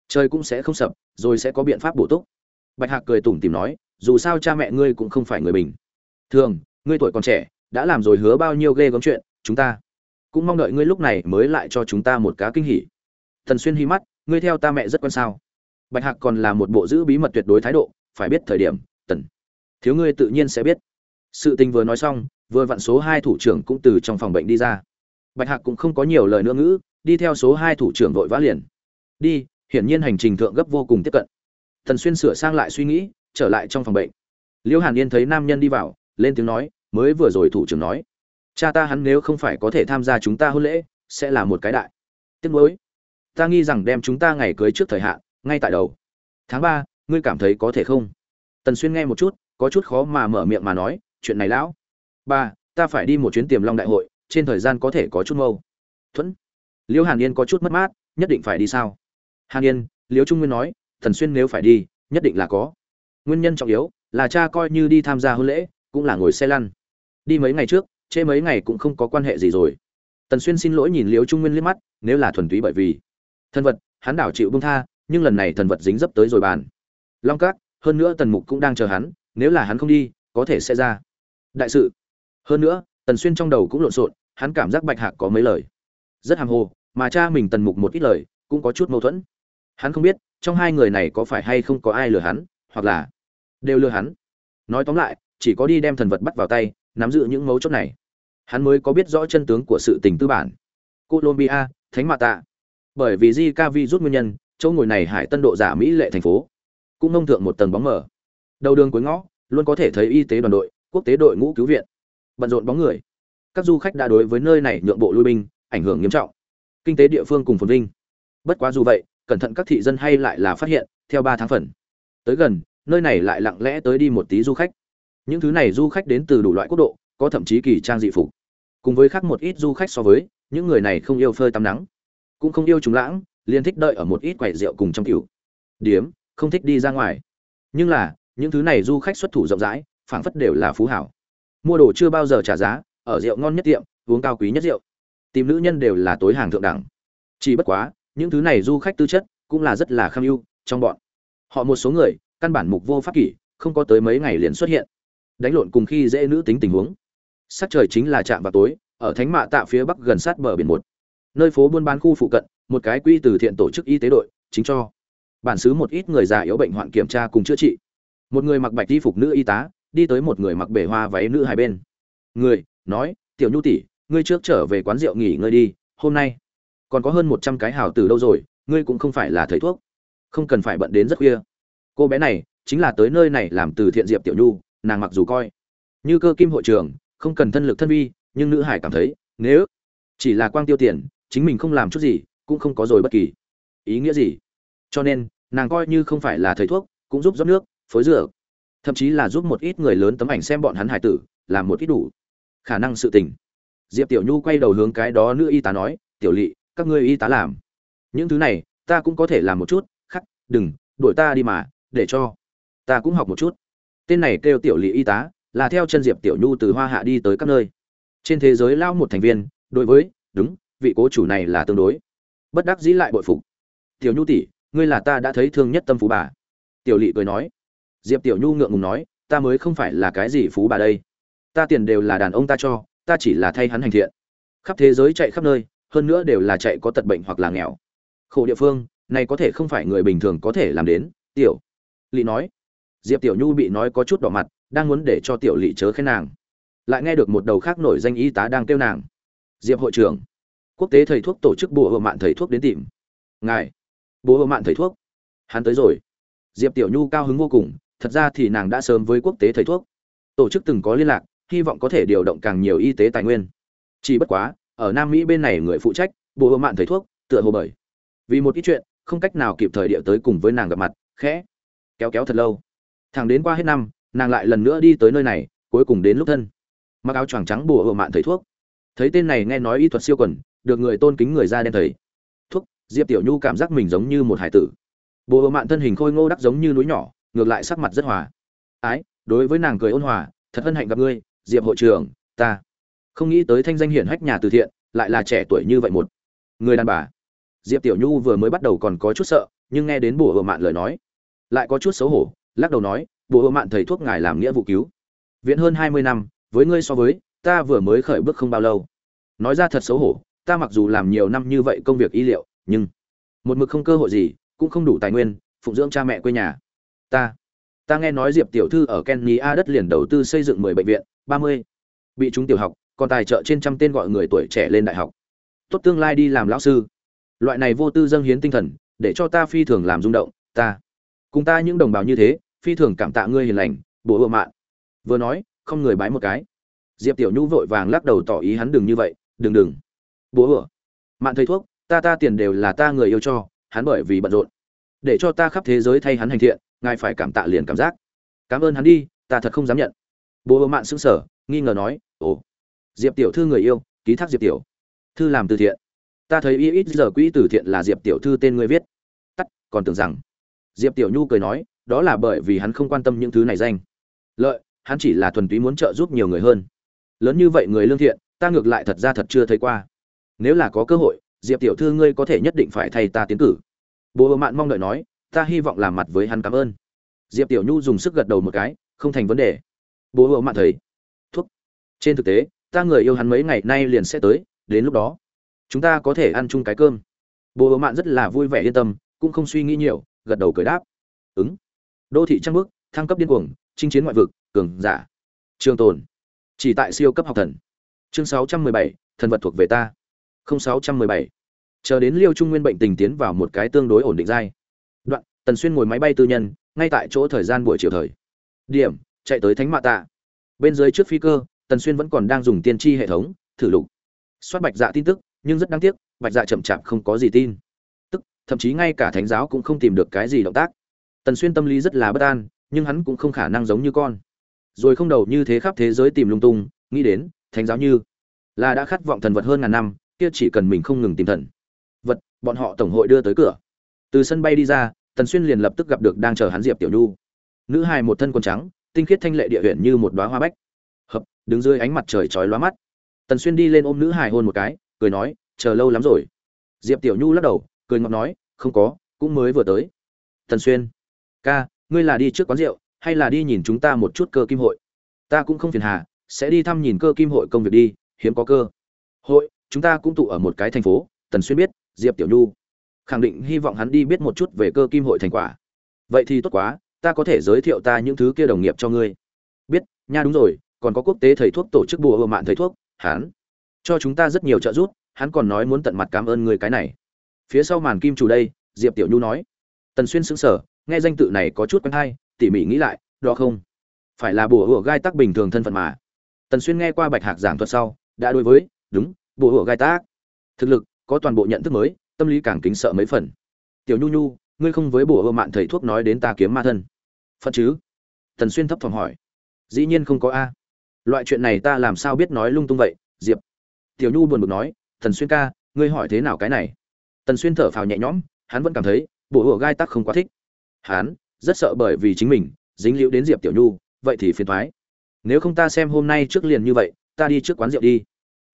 Trời cũng sẽ không sập, rồi sẽ có biện pháp bổ túc. Bạch hạc cười tủm tìm nói dù sao cha mẹ ngươi cũng không phải người bình thường, ngươi tuổi còn trẻ, đã làm rồi hứa bao nhiêu ghê gớm chuyện, chúng ta cũng mong đợi ngươi lúc này mới lại cho chúng ta một cá kinh hỉ. Thần xuyên hi mắt, ngươi theo ta mẹ rất quan sao? Bạch hạc còn là một bộ giữ bí mật tuyệt đối thái độ, phải biết thời điểm, tần thiếu ngươi tự nhiên sẽ biết. Sự tình vừa nói xong, vừa vặn số hai thủ trưởng cũng từ trong phòng bệnh đi ra. Bạch hạc cũng không có nhiều lời nữa ngữ, đi theo số hai thủ trưởng vội vã liền. Đi, hiển nhiên hành trình thượng gấp vô cùng tiếp cận. Thần xuyên sửa sang lại suy nghĩ trở lại trong phòng bệnh. Liễu hàn yên thấy nam nhân đi vào, lên tiếng nói, mới vừa rồi thủ trưởng nói, cha ta hắn nếu không phải có thể tham gia chúng ta hôn lễ, sẽ là một cái đại. Tiếc nuối. Ta nghi rằng đem chúng ta ngày cưới trước thời hạn, ngay tại đầu. Tháng ba, ngươi cảm thấy có thể không? Tần xuyên nghe một chút, có chút khó mà mở miệng mà nói, chuyện này lão. Ba, ta phải đi một chuyến tiềm long đại hội, trên thời gian có thể có chút mâu. Thuẫn. Liễu hàn yên có chút mất mát, nhất định phải đi sao? Hàn yên liễu trung nguyên nói thần xuyên nếu phải đi, nhất định là có nguyên nhân trọng yếu là cha coi như đi tham gia hôn lễ cũng là ngồi xe lăn. Đi mấy ngày trước chê mấy ngày cũng không có quan hệ gì rồi. Tần xuyên xin lỗi nhìn liếu trung nguyên liếc mắt, nếu là thuần túy bởi vì thân vật, hắn đảo chịu bông tha, nhưng lần này thần vật dính dấp tới rồi bàn. Long cát, hơn nữa tần mục cũng đang chờ hắn, nếu là hắn không đi, có thể sẽ ra. Đại sự. Hơn nữa, tần xuyên trong đầu cũng lộn xộn, hắn cảm giác bạch hạc có mấy lời. Rất hàm hồ, mà cha mình tần mục một ít lời cũng có chút mâu thuẫn. Hắn không biết, trong hai người này có phải hay không có ai lừa hắn, hoặc là đều lừa hắn nói tóm lại chỉ có đi đem thần vật bắt vào tay nắm giữ những mấu chốt này hắn mới có biết rõ chân tướng của sự tình tư bản colombia thánh mạ tạ bởi vì Jikavi rút nguyên nhân, chỗ ngồi này hải tân độ giả mỹ lệ thành phố, cũng nông thượng một tầng bóng mờ. Đầu đường cuối ngõ, luôn có thể thấy y tế đoàn đội, quốc tế đội ngũ cứu viện, bận rộn bóng người. Các du khách đã đối với nơi này nhượng bộ lui binh, ảnh hưởng nghiêm trọng. Kinh tế địa phương cùng phồn vinh. Bất quá dù vậy, cẩn thận các thị dân hay lại là phát hiện, theo ba tháng phần. Tới gần, nơi này lại lặng lẽ tới đi một tí du khách. Những thứ này du khách đến từ đủ loại quốc độ, có thậm chí kỳ trang dị phục. Cùng với khác một ít du khách so với, những người này không yêu phơi tắm nắng cũng không yêu chúng lãng liền thích đợi ở một ít quầy rượu cùng trong cửu điếm không thích đi ra ngoài. Nhưng là những thứ này du khách xuất thủ rộng rãi phảng phất đều là phú hảo. Mua đồ chưa bao giờ trả giá ở rượu ngon nhất tiệm uống cao quý nhất rượu. Tìm nữ nhân đều là tối hàng thượng đẳng. Chỉ bất quá những thứ này du khách tư chất cũng là rất là kham ưu trong bọn. Họ một số người căn bản mục vô pháp kỷ, không có tới mấy ngày liền xuất hiện. Đánh lộn cùng khi dễ nữ tính tình huống. Sắc trời chính là chạm vào tối, ở thánh mạ tạ phía bắc gần sát bờ biển một. Nơi phố buôn bán khu phụ cận, một cái quỹ từ thiện tổ chức y tế đội, chính cho. Bản xứ một ít người già yếu bệnh hoạn kiểm tra cùng chữa trị. Một người mặc bạch y phục nữ y tá, đi tới một người mặc bể hoa váy nữ hai bên. Người, nói, tiểu nhu tỷ, ngươi trước trở về quán rượu nghỉ ngơi đi, hôm nay còn có hơn một trăm cái hào từ đâu rồi, ngươi cũng không phải là thầy thuốc. Không cần phải bận đến rất khuya cô bé này chính là tới nơi này làm từ thiện diệp tiểu nhu, nàng mặc dù coi như cơ kim hội trường, không cần thân lực thân vi, nhưng nữ hải cảm thấy, nếu chỉ là quang tiêu tiền, chính mình không làm chút gì, cũng không có rồi bất kỳ ý nghĩa gì. Cho nên, nàng coi như không phải là thầy thuốc, cũng giúp rót nước, phối rửa thậm chí là giúp một ít người lớn tấm ảnh xem bọn hắn hải tử, làm một ít đủ khả năng sự tình. Diệp tiểu nhu quay đầu hướng cái đó nữ y tá nói, tiểu lỵ các ngươi y tá làm. Những thứ này, ta cũng có thể làm một chút, khắc, đừng, đuổi ta đi mà để cho ta cũng học một chút. Tên này kêu tiểu lý y tá, là theo chân diệp tiểu nhu từ hoa hạ đi tới các nơi. Trên thế giới lao một thành viên, đối với, đúng, vị cố chủ này là tương đối. Bất đắc dĩ lại bội phục. Tiểu nhu tỷ, ngươi là ta đã thấy thương nhất tâm phú bà. Tiểu lỵ cười nói. Diệp tiểu nhu ngượng ngùng nói, ta mới không phải là cái gì phú bà đây. Ta tiền đều là đàn ông ta cho, ta chỉ là thay hắn hành thiện. Khắp thế giới chạy khắp nơi, hơn nữa đều là chạy có tật bệnh hoặc là nghèo. Khổ địa phương, này có thể không phải người bình thường có thể làm đến, tiểu lị nói. Diệp tiểu nhu bị nói có chút đỏ mặt, đang muốn để cho tiểu lị chớ khen nàng. Lại nghe được một đầu khác nổi danh y tá đang kêu nàng. Diệp hội trưởng, quốc tế thầy thuốc tổ chức bùa hộ mạn thầy thuốc đến tìm. Ngài, bùa hộ mạn thầy thuốc. Hắn tới rồi. Diệp tiểu nhu cao hứng vô cùng, thật ra thì nàng đã sớm với quốc tế thầy thuốc. Tổ chức từng có liên lạc, hy vọng có thể điều động càng nhiều y tế tài nguyên. Chỉ bất quá, ở nam mỹ bên này người phụ trách, bùa hộ mạn thầy thuốc, tựa hồ bởi vì một ít chuyện, không cách nào kịp thời địa tới cùng với nàng gặp mặt, khẽ kéo kéo thật lâu. Thẳng đến qua hết năm, nàng lại lần nữa đi tới nơi này, cuối cùng đến lúc thân. Mặc áo choàng trắng bùa hộ mạn thầy thuốc. Thấy tên này nghe nói y thuật siêu quần, được người tôn kính người ra đen thầy. Thuốc, diệp tiểu nhu cảm giác mình giống như một hải tử. Bùa hộ mạn thân hình khôi ngô đắc giống như núi nhỏ, ngược lại sắc mặt rất hòa. Ái, đối với nàng cười ôn hòa, thật hân hạnh gặp ngươi, diệp hội trưởng, ta. Không nghĩ tới thanh danh hiển hách nhà từ thiện, lại là trẻ tuổi như vậy một người đàn bà. Diệp tiểu nhu vừa mới bắt đầu còn có chút sợ, nhưng nghe đến bùa hộ mạn lời nói lại có chút xấu hổ, lắc đầu nói bộ hộ mạn thầy thuốc ngài làm nghĩa vụ cứu. Viện hơn hai mươi năm, với ngươi so với, ta vừa mới khởi bước không bao lâu. Nói ra thật xấu hổ, ta mặc dù làm nhiều năm như vậy công việc y liệu, nhưng một mực không cơ hội gì, cũng không đủ tài nguyên, phụng dưỡng cha mẹ quê nhà. Ta ta nghe nói diệp tiểu thư ở kenny a đất liền đầu tư xây dựng mười bệnh viện, ba mươi. Bị chúng tiểu học, còn tài trợ trên trăm tên gọi người tuổi trẻ lên đại học. Tốt tương lai đi làm lão sư. Loại này vô tư dâng hiến tinh thần, để cho ta phi thường làm rung động, ta cùng ta những đồng bào như thế, phi thường cảm tạ ngươi hiền lành bố ưa mạn vừa nói, không người bái một cái. Diệp tiểu nhu vội vàng lắc đầu tỏ ý hắn đừng như vậy, đừng đừng. Bố ưa mạn thầy thuốc, ta ta tiền đều là ta người yêu cho, hắn bởi vì bận rộn. Để cho ta khắp thế giới thay hắn hành thiện, ngài phải cảm tạ liền cảm giác. Cảm ơn hắn đi, ta thật không dám nhận. Bố ưa mạn xứng sở nghi ngờ nói, ồ. Diệp tiểu thư người yêu, ký thác diệp tiểu. Thư làm từ thiện. Ta thấy y ít giờ quỹ từ thiện là diệp tiểu thư tên người viết. Tắt, còn tưởng rằng diệp tiểu nhu cười nói, đó là bởi vì hắn không quan tâm những thứ này danh. Lợi, hắn chỉ là thuần túy muốn trợ giúp nhiều người hơn. Lớn như vậy người lương thiện, ta ngược lại thật ra thật chưa thấy qua. Nếu là có cơ hội, diệp tiểu thư ngươi có thể nhất định phải thay ta tiến cử. Bố bố mạn mong đợi nói, ta hy vọng làm mặt với hắn cảm ơn. Diệp tiểu nhu dùng sức gật đầu một cái, không thành vấn đề. Bố bố mạn thấy thuốc. Trên thực tế, ta người yêu hắn mấy ngày nay liền sẽ tới, đến lúc đó, chúng ta có thể ăn chung cái cơm. Bố bố mạn rất là vui vẻ yên tâm, cũng không suy nghĩ nhiều gật đầu cười đáp. Ứng. Đô thị trăng bước thăng cấp điên cuồng chinh chiến ngoại vực cường giả. Trường tồn. Chỉ tại siêu cấp học thần. Chương 617, thần vật thuộc về ta. 0617. chờ đến liêu trung nguyên bệnh tình tiến vào một cái tương đối ổn định giai. Đoạn tần xuyên ngồi máy bay tư nhân ngay tại chỗ thời gian buổi chiều thời. Điểm chạy tới thánh mạ tạ. Bên dưới trước phi cơ tần xuyên vẫn còn đang dùng tiên tri hệ thống thử lục. Soát bạch dạ tin tức nhưng rất đáng tiếc bạch dạ chậm chạp không có gì tin thậm chí ngay cả thánh giáo cũng không tìm được cái gì động tác. Tần xuyên tâm lý rất là bất an, nhưng hắn cũng không khả năng giống như con. Rồi không đầu như thế khắp thế giới tìm lung tung, nghĩ đến, thánh giáo như là đã khát vọng thần vật hơn ngàn năm, kia chỉ cần mình không ngừng tìm thần vật, bọn họ tổng hội đưa tới cửa. Từ sân bay đi ra, tần xuyên liền lập tức gặp được đang chờ hắn diệp tiểu nhu. Nữ hài một thân quần trắng, tinh khiết thanh lệ địa huyện như một đóa hoa bách. Hợp, đứng dưới ánh mặt trời chói lóa mắt. Tần xuyên đi lên ôm nữ hài hôn một cái, cười nói, chờ lâu lắm rồi. Diệp tiểu nhu lắc đầu cười ngọt nói, không có, cũng mới vừa tới. Tần xuyên, ca, ngươi là đi trước quán rượu, hay là đi nhìn chúng ta một chút cơ kim hội? Ta cũng không phiền hà, sẽ đi thăm nhìn cơ kim hội công việc đi, hiếm có cơ. Hội, chúng ta cũng tụ ở một cái thành phố, tần xuyên biết, diệp tiểu nhu. Khẳng định hy vọng hắn đi biết một chút về cơ kim hội thành quả. Vậy thì tốt quá, ta có thể giới thiệu ta những thứ kia đồng nghiệp cho ngươi. Biết, nha đúng rồi, còn có quốc tế thầy thuốc tổ chức bùa ở mạn thầy thuốc, hắn, cho chúng ta rất nhiều trợ giúp, hắn còn nói muốn tận mặt cảm ơn người cái này phía sau màn kim chủ đây, diệp tiểu nhu nói. Tần xuyên sững sờ, nghe danh tự này có chút quen hay, tỉ mỉ nghĩ lại, đó không? Phải là bùa hủa gai tắc bình thường thân phận mà. Tần xuyên nghe qua bạch hạc giảng thuật sau, đã đối với, đúng, bùa hủa gai tác thực lực, có toàn bộ nhận thức mới, tâm lý càng kính sợ mấy phần. Tiểu nhu nhu, ngươi không với bùa hủa mạn thầy thuốc nói đến ta kiếm ma thân. Phật chứ? Tần xuyên thấp thỏm hỏi. Dĩ nhiên không có a. Loại chuyện này ta làm sao biết nói lung tung vậy, diệp? Tiểu nhu buồn bực nói, tần xuyên ca, ngươi hỏi thế nào cái này? Tần xuyên thở phào nhẹ nhõm, hắn vẫn cảm thấy bộ hùa gai tắc không quá thích. Hắn, rất sợ bởi vì chính mình, dính liễu đến diệp tiểu nhu, vậy thì phiền thoái. Nếu không ta xem hôm nay trước liền như vậy, ta đi trước quán rượu đi.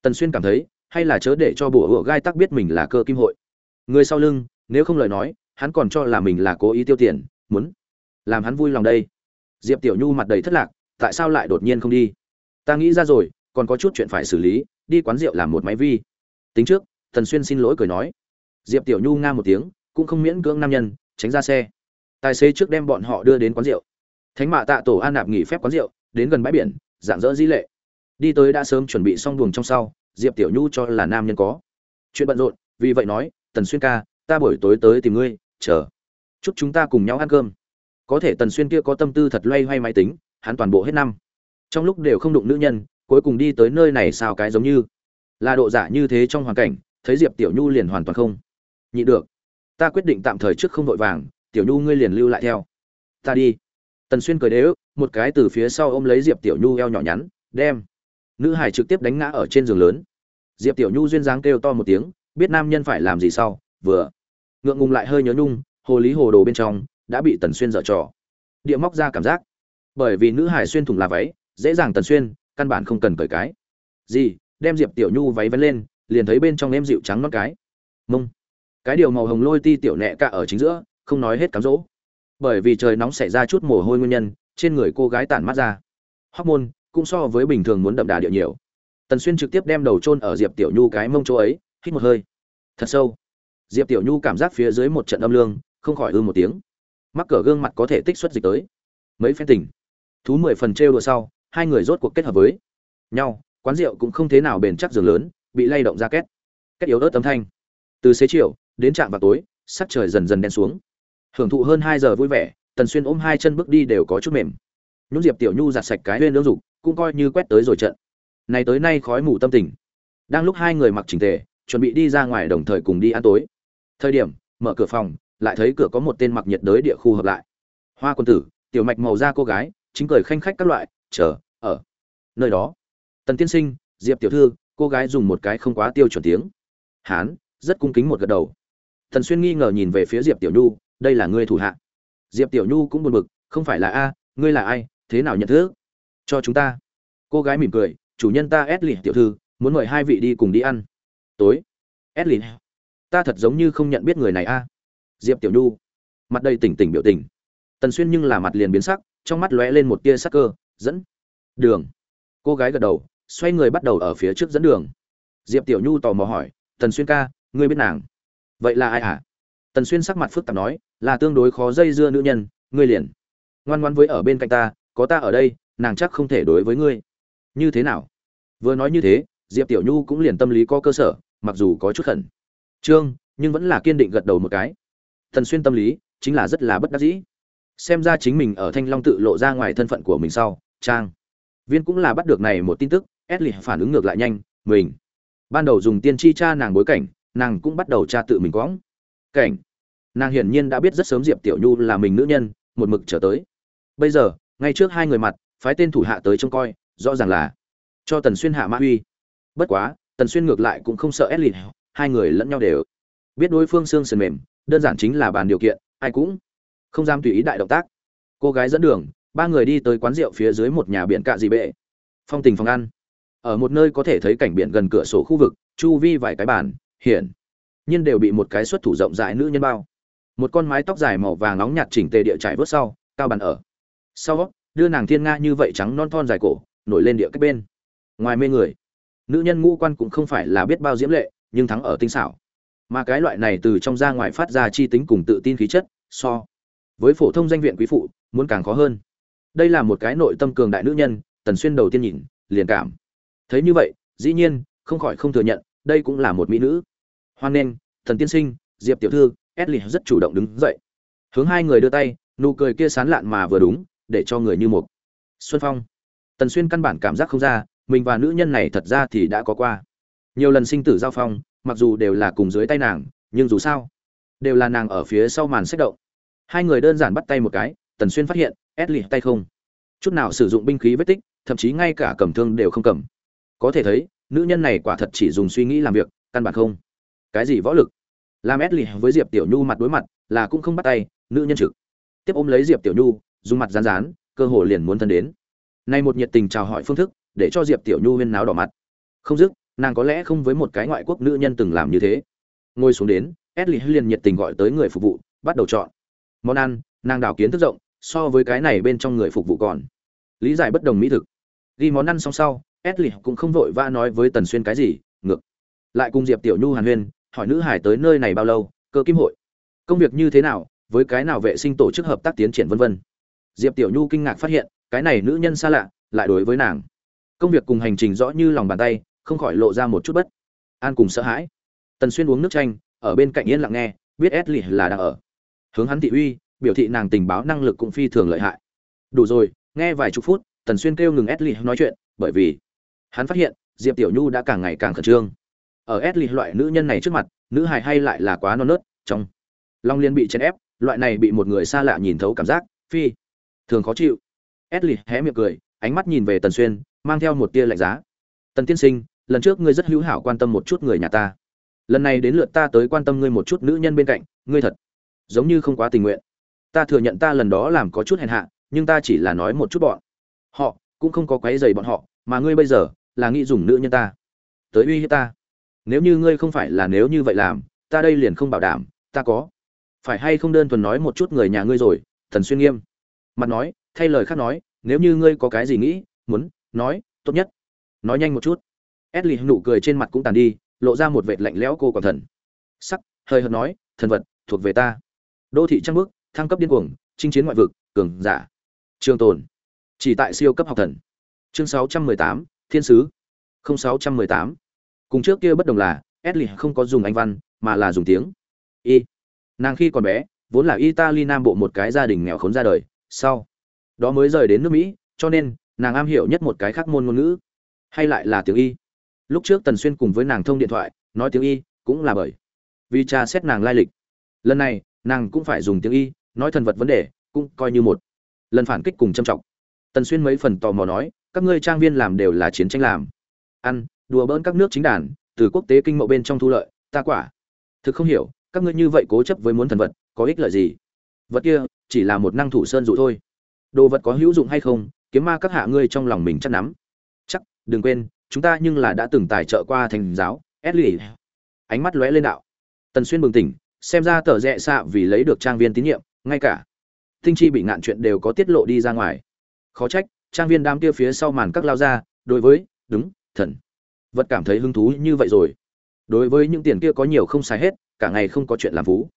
Tần xuyên cảm thấy, hay là chớ để cho bộ hùa gai tắc biết mình là cơ kim hội. Người sau lưng, nếu không lời nói, hắn còn cho là mình là cố ý tiêu tiền, muốn làm hắn vui lòng đây. Diệp tiểu nhu mặt đầy thất lạc, tại sao lại đột nhiên không đi? Ta nghĩ ra rồi, còn có chút chuyện phải xử lý, đi quán rượu làm một máy vi. Tính trước, tần xuyên xin lỗi cười nói diệp tiểu nhu nga một tiếng, cũng không miễn cưỡng nam nhân, tránh ra xe. Tài xế trước đem bọn họ đưa đến quán rượu. Thánh mạ tạ tổ an nạp nghỉ phép quán rượu, đến gần bãi biển, dạng dỡ dĩ lệ. Đi tới đã sớm chuẩn bị xong buồng trong sau, diệp tiểu nhu cho là nam nhân có. Chuyện bận rộn, vì vậy nói, tần xuyên ca, ta buổi tối tới tìm ngươi, chờ. Chúc chúng ta cùng nhau ăn cơm. Có thể tần xuyên kia có tâm tư thật loay hoay máy tính, hắn toàn bộ hết năm. Trong lúc đều không đụng nữ nhân, cuối cùng đi tới nơi này sao cái giống như. Là độ giả như thế trong hoàn cảnh, thấy diệp tiểu nhu liền hoàn toàn không nhị được. Ta quyết định tạm thời trước không vội vàng, tiểu nhu ngươi liền lưu lại theo. Ta đi. Tần xuyên cười đế ức một cái từ phía sau ôm lấy diệp tiểu nhu eo nhỏ nhắn, đem. Nữ hải trực tiếp đánh ngã ở trên giường lớn. Diệp tiểu nhu duyên dáng kêu to một tiếng, biết nam nhân phải làm gì sau, vừa. Ngượng ngùng lại hơi nhớ nhung, hồ lý hồ đồ bên trong đã bị tần xuyên dở trò. Địa móc ra cảm giác. Bởi vì nữ hải xuyên thủng là váy, dễ dàng tần xuyên, căn bản không cần cởi cái. Gì, đem diệp tiểu nhu váy vén lên, liền thấy bên trong em dịu trắng nót cái. Mông cái điều màu hồng lôi ti tiểu nẹ cả ở chính giữa không nói hết cám dỗ. Bởi vì trời nóng xảy ra chút mồ hôi nguyên nhân trên người cô gái tản mắt ra. Hóc môn cũng so với bình thường muốn đậm đà địa nhiều. Tần xuyên trực tiếp đem đầu chôn ở diệp tiểu nhu cái mông chỗ ấy hít một hơi. Thật sâu. Diệp tiểu nhu cảm giác phía dưới một trận âm lương không khỏi ư một tiếng. Mắc cỡ gương mặt có thể tích xuất dịch tới. Mấy phen tỉnh, thú mười phần trêu đùa sau hai người rốt cuộc kết hợp với nhau quán rượu cũng không thế nào bền chắc giường lớn bị lay động ra két. Két yếu ớt tấm thanh. Từ xế chiều đến trạm vào tối, sắc trời dần dần đen xuống. Hưởng thụ hơn hai giờ vui vẻ, tần xuyên ôm hai chân bước đi đều có chút mềm. Nhún diệp tiểu nhu giặt sạch cái huyên lương dục, cũng coi như quét tới rồi trận. Này tới nay khói mù tâm tình. Đang lúc hai người mặc chỉnh tề, chuẩn bị đi ra ngoài đồng thời cùng đi ăn tối. Thời điểm, mở cửa phòng, lại thấy cửa có một tên mặc nhiệt đới địa khu hợp lại. Hoa quân tử, tiểu mạch màu da cô gái, chính cười khanh khách các loại, chờ, ở nơi đó. Tần tiên sinh, diệp tiểu thư, cô gái dùng một cái không quá tiêu chuẩn tiếng. Hán, rất cung kính một gật đầu thần xuyên nghi ngờ nhìn về phía diệp tiểu nhu, đây là ngươi thủ hạ. Diệp tiểu nhu cũng buồn bực, không phải là a, ngươi là ai, thế nào nhận thức? Cho chúng ta. Cô gái mỉm cười, chủ nhân ta ét lì tiểu thư, muốn mời hai vị đi cùng đi ăn. Tối. Ét lì ta thật giống như không nhận biết người này a. Diệp tiểu nhu mặt đầy tỉnh tỉnh biểu tình. Tần xuyên nhưng là mặt liền biến sắc, trong mắt lóe lên một tia sắc cơ, dẫn đường. Cô gái gật đầu, xoay người bắt đầu ở phía trước dẫn đường. Diệp tiểu nhu tò mò hỏi, tần xuyên ca, ngươi biết nàng? Vậy là ai hả? Tần xuyên sắc mặt phức tạp nói, là tương đối khó dây dưa nữ nhân, ngươi liền. Ngoan ngoan với ở bên cạnh ta, có ta ở đây, nàng chắc không thể đối với ngươi. Như thế nào? Vừa nói như thế, diệp tiểu nhu cũng liền tâm lý có cơ sở, mặc dù có chút khẩn trương, nhưng vẫn là kiên định gật đầu một cái. Tần xuyên tâm lý, chính là rất là bất đắc dĩ. Xem ra chính mình ở thanh long tự lộ ra ngoài thân phận của mình sau, trang viên cũng là bắt được này một tin tức Ashley phản ứng ngược lại nhanh, mình. Ban đầu dùng tiên tri cha nàng bối cảnh nàng cũng bắt đầu tra tự mình quõng. Cảnh. Nàng hiển nhiên đã biết rất sớm diệp tiểu nhu là mình nữ nhân, một mực trở tới. Bây giờ, ngay trước hai người mặt, phái tên thủ hạ tới trông coi, rõ ràng là cho tần xuyên hạ mã uy. Bất quá, tần xuyên ngược lại cũng không sợ ép lìn hai người lẫn nhau đều biết đối phương xương sườn mềm, đơn giản chính là bàn điều kiện, ai cũng không dám tùy ý đại động tác. Cô gái dẫn đường, ba người đi tới quán rượu phía dưới một nhà biển cạ dị bệ. Phong tình phòng ăn. Ở một nơi có thể thấy cảnh biển gần cửa sổ khu vực, chu vi vài cái bàn hiển nhiên đều bị một cái xuất thủ rộng rãi nữ nhân bao. Một con mái tóc dài màu vàng nóng nhạt chỉnh tề địa trải vớt sau, cao bàn ở. Sau đưa nàng thiên nga như vậy trắng non thon dài cổ, nổi lên địa cách bên. Ngoài mê người, nữ nhân ngũ quan cũng không phải là biết bao diễm lệ, nhưng thắng ở tinh xảo. Mà cái loại này từ trong ra ngoài phát ra chi tính cùng tự tin khí chất, so với phổ thông danh viện quý phụ, muốn càng khó hơn. Đây là một cái nội tâm cường đại nữ nhân, tần xuyên đầu tiên nhìn, liền cảm thấy như vậy, dĩ nhiên, không khỏi không thừa nhận, đây cũng là một mỹ nữ hoan nghênh, thần tiên sinh, diệp tiểu thư, edley rất chủ động đứng dậy. Hướng hai người đưa tay, nụ cười kia sán lạn mà vừa đúng, để cho người như một. Xuân phong. Tần xuyên căn bản cảm giác không ra, mình và nữ nhân này thật ra thì đã có qua. Nhiều lần sinh tử giao phong, mặc dù đều là cùng dưới tay nàng, nhưng dù sao, đều là nàng ở phía sau màn sách động. Hai người đơn giản bắt tay một cái, tần xuyên phát hiện, edley tay không. Chút nào sử dụng binh khí vết tích, thậm chí ngay cả cầm thương đều không cầm. Có thể thấy, nữ nhân này quả thật chỉ dùng suy nghĩ làm việc, căn bản không cái gì võ lực? Làm edley với diệp tiểu nhu mặt đối mặt, là cũng không bắt tay, nữ nhân trực. Tiếp ôm lấy diệp tiểu nhu, dùng mặt rán rán, cơ hồ liền muốn thân đến. Nay một nhiệt tình chào hỏi phương thức, để cho diệp tiểu nhu huyên náo đỏ mặt. Không dứt, nàng có lẽ không với một cái ngoại quốc nữ nhân từng làm như thế. Ngồi xuống đến, edley liền nhiệt tình gọi tới người phục vụ, bắt đầu chọn. Món ăn, nàng đào kiến thức rộng, so với cái này bên trong người phục vụ còn. Lý giải bất đồng mỹ thực. Ghi món ăn xong sau, edley cũng không vội vã nói với tần xuyên cái gì, ngược. Lại cùng diệp tiểu nhu hàn huyên hỏi nữ hải tới nơi này bao lâu, cơ kim hội. Công việc như thế nào, với cái nào vệ sinh tổ chức hợp tác tiến triển vân vân. Diệp tiểu nhu kinh ngạc phát hiện, cái này nữ nhân xa lạ, lại đối với nàng. Công việc cùng hành trình rõ như lòng bàn tay, không khỏi lộ ra một chút bất an cùng sợ hãi. Tần xuyên uống nước chanh, ở bên cạnh yên lặng nghe, biết Ashley là đang ở. Hướng hắn thị uy, biểu thị nàng tình báo năng lực cũng phi thường lợi hại. Đủ rồi, nghe vài chục phút, tần xuyên kêu ngừng Ashley nói chuyện, bởi vì hắn phát hiện diệp tiểu nhu đã càng ngày càng khẩn trương ở Ashley loại nữ nhân này trước mặt, nữ hài hay lại là quá non nớt, trong long liên bị chèn ép, loại này bị một người xa lạ nhìn thấu cảm giác, phi, thường khó chịu. Ashley hé miệng cười, ánh mắt nhìn về tần xuyên, mang theo một tia lạnh giá. Tần tiên sinh, lần trước ngươi rất hữu hảo quan tâm một chút người nhà ta. Lần này đến lượt ta tới quan tâm ngươi một chút nữ nhân bên cạnh, ngươi thật giống như không quá tình nguyện. Ta thừa nhận ta lần đó làm có chút hèn hạ, nhưng ta chỉ là nói một chút bọn họ, cũng không có quấy rầy bọn họ, mà ngươi bây giờ là nghĩ dùng nữ nhân ta. Tới uy hiếp ta nếu như ngươi không phải là nếu như vậy làm ta đây liền không bảo đảm ta có. Phải hay không đơn thuần nói một chút người nhà ngươi rồi thần xuyên nghiêm. Mặt nói thay lời khác nói nếu như ngươi có cái gì nghĩ muốn nói tốt nhất. Nói nhanh một chút. Ashley nụ cười trên mặt cũng tàn đi lộ ra một vệt lạnh lẽo cô quản thần. Sắc hơi hợt nói thần vật thuộc về ta. Đô thị trăng bước thăng cấp điên cuồng chinh chiến ngoại vực cường giả. Trường tồn. Chỉ tại siêu cấp học thần. Chương 618, thiên sứ. 0618 cùng trước kia bất đồng là Ashley không có dùng anh văn, mà là dùng tiếng. Y. Nàng khi còn bé, vốn là italy nam bộ một cái gia đình nghèo khốn ra đời, sau đó mới rời đến nước mỹ, cho nên, nàng am hiểu nhất một cái khác môn ngôn ngữ. Hay lại là tiếng y. Lúc trước tần xuyên cùng với nàng thông điện thoại, nói tiếng y cũng là bởi vì cha xét nàng lai lịch. Lần này, nàng cũng phải dùng tiếng y, nói thần vật vấn đề, cũng coi như một lần phản kích cùng châm trọng. Tần xuyên mấy phần tò mò nói, các ngươi trang viên làm đều là chiến tranh làm. Ăn đùa bỡn các nước chính đàn từ quốc tế kinh mậu bên trong thu lợi ta quả thực không hiểu các ngươi như vậy cố chấp với muốn thần vật có ích lợi gì vật kia chỉ là một năng thủ sơn dụ thôi đồ vật có hữu dụng hay không kiếm ma các hạ ngươi trong lòng mình chắc nắm chắc đừng quên chúng ta nhưng là đã từng tài trợ qua thành giáo Esli. Ánh mắt lóe lên đạo. Tần Xuyên bừng tỉnh, xem ra tờ rẽ xạ vì lấy được trang viên tín nhiệm, ngay cả tinh chi bị ngạn chuyện đều có tiết lộ đi ra ngoài. Khó trách, trang viên đám kia phía sau màn các lao ra, đối với, đúng, thần. Vật cảm thấy hứng thú như vậy rồi. Đối với những tiền kia có nhiều không xài hết, cả ngày không có chuyện làm phú.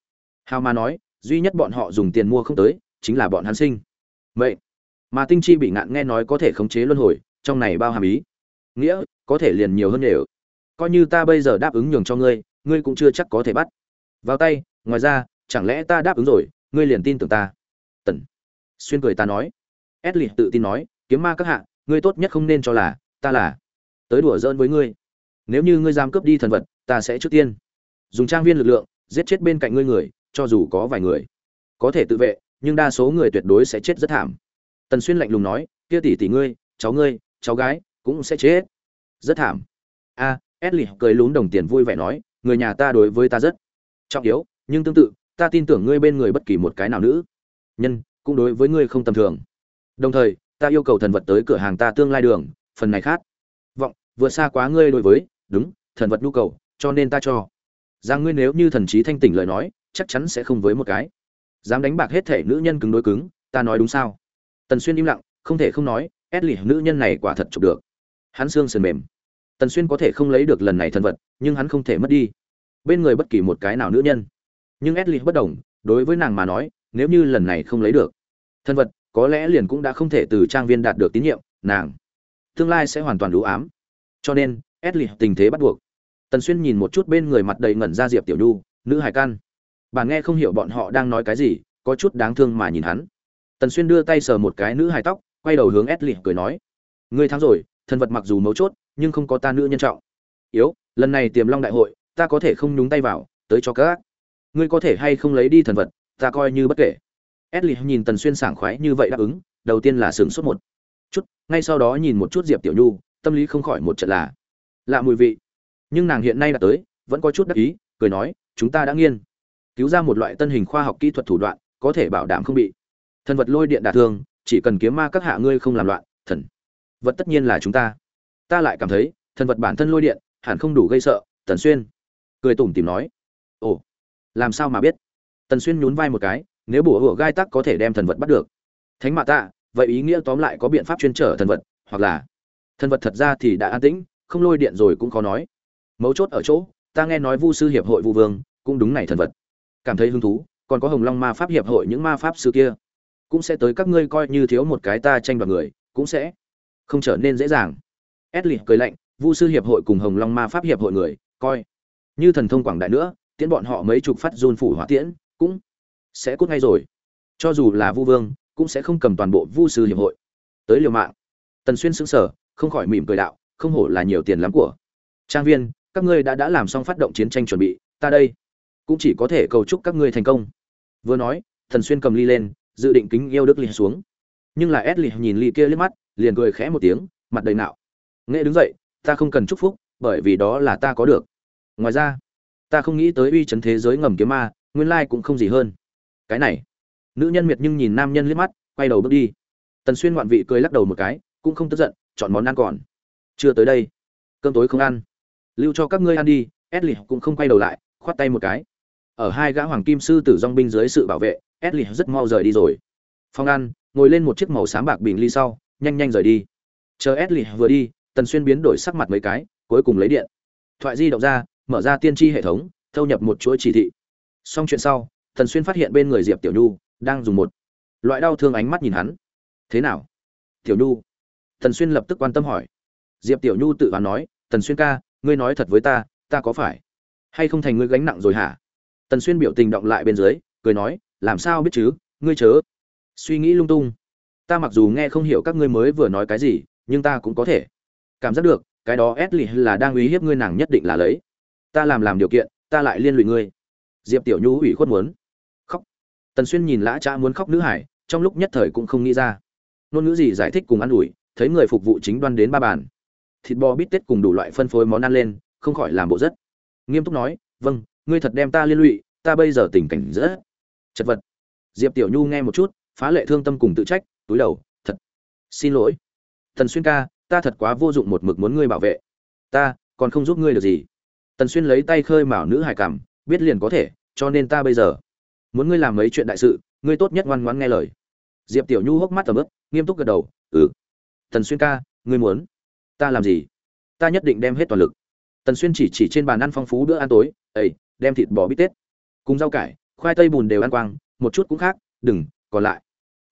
Hào mà nói, duy nhất bọn họ dùng tiền mua không tới, chính là bọn hắn sinh. Vậy, mà tinh chi bị ngạn nghe nói có thể khống chế luân hồi, trong này bao hàm ý. Nghĩa có thể liền nhiều hơn đều. Coi như ta bây giờ đáp ứng nhường cho ngươi ngươi cũng chưa chắc có thể bắt. Vào tay ngoài ra chẳng lẽ ta đáp ứng rồi ngươi liền tin tưởng ta? Tần. Xuyên cười ta nói. Ed lì tự tin nói kiếm ma các hạ ngươi tốt nhất không nên cho là ta là tới đùa giỡn với ngươi. Nếu như ngươi dám cướp đi thần vật ta sẽ trước tiên dùng trang viên lực lượng giết chết bên cạnh ngươi người cho dù có vài người. Có thể tự vệ nhưng đa số người tuyệt đối sẽ chết rất thảm. Tần xuyên lạnh lùng nói kia tỷ tỷ ngươi cháu ngươi cháu gái cũng sẽ chết. Rất thảm. A à, cười lún đồng tiền vui vẻ nói người nhà ta đối với ta rất trọng yếu nhưng tương tự ta tin tưởng ngươi bên người bất kỳ một cái nào nữ nhân cũng đối với ngươi không tầm thường. Đồng thời ta yêu cầu thần vật tới cửa hàng ta tương lai đường phần này khác vượt xa quá ngươi đối với, đúng, thần vật nhu cầu, cho nên ta cho. Rằng ngươi nếu như thần trí thanh tỉnh lời nói, chắc chắn sẽ không với một cái. Dám đánh bạc hết thể nữ nhân cứng đối cứng, ta nói đúng sao? Tần xuyên im lặng, không thể không nói ép lì nữ nhân này quả thật chụp được. Hắn xương sườn mềm. Tần xuyên có thể không lấy được lần này thần vật, nhưng hắn không thể mất đi. Bên người bất kỳ một cái nào nữ nhân. Nhưng edley bất đồng, đối với nàng mà nói, nếu như lần này không lấy được thần vật, có lẽ liền cũng đã không thể từ trang viên đạt được tín nhiệm, nàng. Tương lai sẽ hoàn toàn đủ ám cho nên edley tình thế bắt buộc. Tần xuyên nhìn một chút bên người mặt đầy ngẩn ra diệp tiểu nhu, nữ hải can bà nghe không hiểu bọn họ đang nói cái gì, có chút đáng thương mà nhìn hắn. Tần xuyên đưa tay sờ một cái nữ Hải tóc, quay đầu hướng edley cười nói, ngươi thắng rồi thần vật mặc dù mấu chốt, nhưng không có ta nữ nhân trọng. Yếu, lần này tiềm long đại hội, ta có thể không nhúng tay vào, tới cho các. Ngươi có thể hay không lấy đi thần vật, ta coi như bất kể. Ashley nhìn tần xuyên sảng khoái như vậy đáp ứng, đầu tiên là sửng sốt một chút, ngay sau đó nhìn một chút diệp tiểu nhu tâm lý không khỏi một trận là, lạ mùi vị. Nhưng nàng hiện nay đã tới, vẫn có chút đắc ý, cười nói, chúng ta đã nghiên cứu ra một loại tân hình khoa học kỹ thuật thủ đoạn, có thể bảo đảm không bị thần vật lôi điện đả thương, chỉ cần kiếm ma các hạ ngươi không làm loạn, thần vật tất nhiên là chúng ta. Ta lại cảm thấy, thần vật bản thân lôi điện, hẳn không đủ gây sợ, tần xuyên cười tủm tìm nói, ồ, làm sao mà biết? Tần xuyên nhún vai một cái, nếu bổ hựa gai tắc có thể đem thần vật bắt được. Thánh mạ tạ, vậy ý nghĩa tóm lại có biện pháp chuyên trở thần vật, hoặc là thần vật thật ra thì đã an tĩnh, không lôi điện rồi cũng khó nói. Mấu chốt ở chỗ, ta nghe nói vu sư hiệp hội vu vương cũng đúng này thần vật. Cảm thấy hứng thú, còn có hồng long ma pháp hiệp hội những ma pháp sư kia. Cũng sẽ tới các ngươi coi như thiếu một cái ta tranh đoạt người, cũng sẽ không trở nên dễ dàng. Edley cười lạnh, vu sư hiệp hội cùng hồng long ma pháp hiệp hội người, coi như thần thông quảng đại nữa, tiễn bọn họ mấy chục phát run phủ hỏa tiễn, cũng sẽ cút ngay rồi. Cho dù là vu vương, cũng sẽ không cầm toàn bộ vu sư hiệp hội. Tới liều mạng. Tần xuyên xứng sở không khỏi mỉm cười đạo, không hổ là nhiều tiền lắm của. Trang viên, các ngươi đã đã làm xong phát động chiến tranh chuẩn bị, ta đây cũng chỉ có thể cầu chúc các ngươi thành công. Vừa nói, thần xuyên cầm ly lên, dự định kính yêu đức ly xuống. Nhưng là ed ly nhìn ly kia liếc mắt, liền cười khẽ một tiếng, mặt đầy nạo. Nghệ đứng dậy, ta không cần chúc phúc, bởi vì đó là ta có được. Ngoài ra, ta không nghĩ tới uy chấn thế giới ngầm kiếm ma, nguyên lai cũng không gì hơn. Cái này, nữ nhân miệt nhưng nhìn nam nhân liếc mắt, quay đầu bước đi. Tần xuyên ngoạn vị cười lắc đầu một cái cũng không tức giận, chọn món ăn còn. Chưa tới đây. Cơm tối không ăn. Lưu cho các ngươi ăn đi edley cũng không quay đầu lại, khoát tay một cái. Ở hai gã hoàng kim sư tử dong binh dưới sự bảo vệ edley rất mau rời đi rồi. Phong ăn ngồi lên một chiếc màu xám bạc bình ly sau, nhanh nhanh rời đi. Chờ edley vừa đi, tần xuyên biến đổi sắc mặt mấy cái, cuối cùng lấy điện. Thoại di động ra, mở ra tiên tri hệ thống, thâu nhập một chuỗi chỉ thị. Xong chuyện sau, tần xuyên phát hiện bên người diệp tiểu nhu đang dùng một loại đau thương ánh mắt nhìn hắn. Thế nào? Tiểu nhu tần xuyên lập tức quan tâm hỏi. Diệp tiểu nhu tự đoán nói, tần xuyên ca, ngươi nói thật với ta ta có phải hay không thành ngươi gánh nặng rồi hả? Tần xuyên biểu tình động lại bên dưới, cười nói, làm sao biết chứ, ngươi chớ suy nghĩ lung tung. Ta mặc dù nghe không hiểu các ngươi mới vừa nói cái gì, nhưng ta cũng có thể cảm giác được, cái đó Ashley là đang uy hiếp ngươi nàng nhất định là lấy. Ta làm làm điều kiện, ta lại liên lụy ngươi. Diệp tiểu nhu ủy khuất muốn. Khóc. Tần xuyên nhìn lã cha muốn khóc nữ hải, trong lúc nhất thời cũng không nghĩ ra. Ngôn ngữ gì giải thích cùng ăn ủi thấy người phục vụ chính đoan đến ba bàn. Thịt bò bít tết cùng đủ loại phân phối món ăn lên, không khỏi làm bộ rất. Nghiêm túc nói vâng ngươi thật đem ta liên lụy, ta bây giờ tình cảnh rất chật vật. Diệp tiểu nhu nghe một chút, phá lệ thương tâm cùng tự trách, túi đầu, thật, xin lỗi. Thần xuyên ca, ta thật quá vô dụng một mực muốn ngươi bảo vệ. Ta, còn không giúp ngươi được gì. Tần xuyên lấy tay khơi mào nữ hải cảm, biết liền có thể, cho nên ta bây giờ muốn ngươi làm mấy chuyện đại sự, ngươi tốt nhất ngoan ngoãn nghe lời. Diệp tiểu nhu hốc mắt tầm ướp nghiêm túc gật đầu ừ tần xuyên ca ngươi muốn ta làm gì? Ta nhất định đem hết toàn lực. Tần xuyên chỉ chỉ trên bàn ăn phong phú bữa ăn tối ấy, đem thịt bò bít tết cùng rau cải khoai tây bùn đều ăn quang một chút cũng khác đừng còn lại.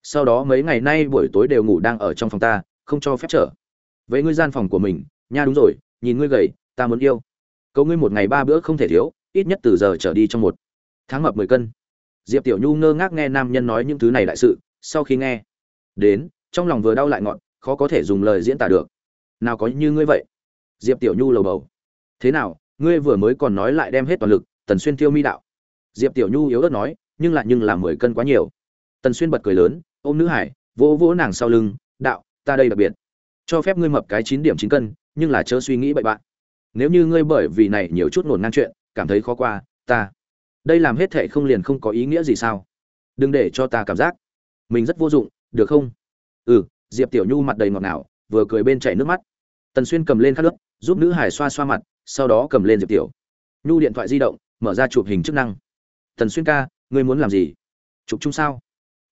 Sau đó mấy ngày nay buổi tối đều ngủ đang ở trong phòng ta không cho phép trở. Với ngươi gian phòng của mình nha đúng rồi nhìn ngươi gầy ta muốn yêu. Câu ngươi một ngày ba bữa không thể thiếu ít nhất từ giờ trở đi trong một tháng mập mười cân. Diệp tiểu nhu ngơ ngác nghe nam nhân nói những thứ này đại sự sau khi nghe đến trong lòng vừa đau lại ngọn khó có thể dùng lời diễn tả được. Nào có như ngươi vậy? Diệp tiểu nhu lầu bầu. Thế nào, ngươi vừa mới còn nói lại đem hết toàn lực, tần xuyên tiêu mi đạo. Diệp tiểu nhu yếu ớt nói, nhưng lại nhưng là mười cân quá nhiều. Tần xuyên bật cười lớn, ôm nữ hải, vỗ vỗ nàng sau lưng, đạo, ta đây đặc biệt. Cho phép ngươi mập cái chín điểm chín cân, nhưng là chớ suy nghĩ bậy bạn. Nếu như ngươi bởi vì này nhiều chút ngổn ngang chuyện, cảm thấy khó qua, ta. Đây làm hết thệ không liền không có ý nghĩa gì sao? Đừng để cho ta cảm giác. Mình rất vô dụng, được không? Ừ diệp tiểu nhu mặt đầy ngọt ngào, vừa cười bên chảy nước mắt. Tần xuyên cầm lên khát nước giúp nữ hải xoa xoa mặt, sau đó cầm lên diệp tiểu. Nhu điện thoại di động, mở ra chụp hình chức năng. Tần xuyên ca, ngươi muốn làm gì? Chụp chung sao?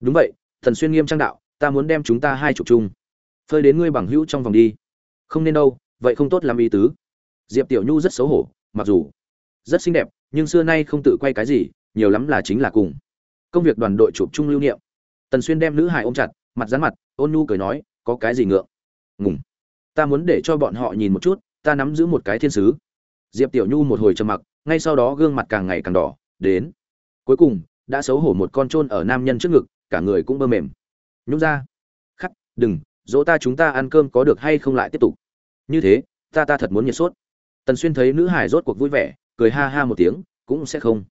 Đúng vậy, tần xuyên nghiêm trang đạo, ta muốn đem chúng ta hai chụp chung. Phơi đến ngươi bằng hữu trong vòng đi. Không nên đâu, vậy không tốt làm ý tứ. Diệp tiểu nhu rất xấu hổ, mặc dù rất xinh đẹp, nhưng xưa nay không tự quay cái gì, nhiều lắm là chính là cùng. Công việc đoàn đội chụp chung lưu niệm. Tần xuyên đem nữ hải ôm chặt mặt rắn mặt, ôn nhu cười nói, có cái gì ngượng? Ngùng. Ta muốn để cho bọn họ nhìn một chút, ta nắm giữ một cái thiên sứ. Diệp tiểu nhu một hồi trầm mặc, ngay sau đó gương mặt càng ngày càng đỏ, đến. Cuối cùng, đã xấu hổ một con trôn ở nam nhân trước ngực, cả người cũng bơ mềm. Nhúc ra. Khắc, đừng, dỗ ta chúng ta ăn cơm có được hay không lại tiếp tục. Như thế, ta ta thật muốn nhiệt sốt. Tần xuyên thấy nữ hải rốt cuộc vui vẻ, cười ha ha một tiếng, cũng sẽ không.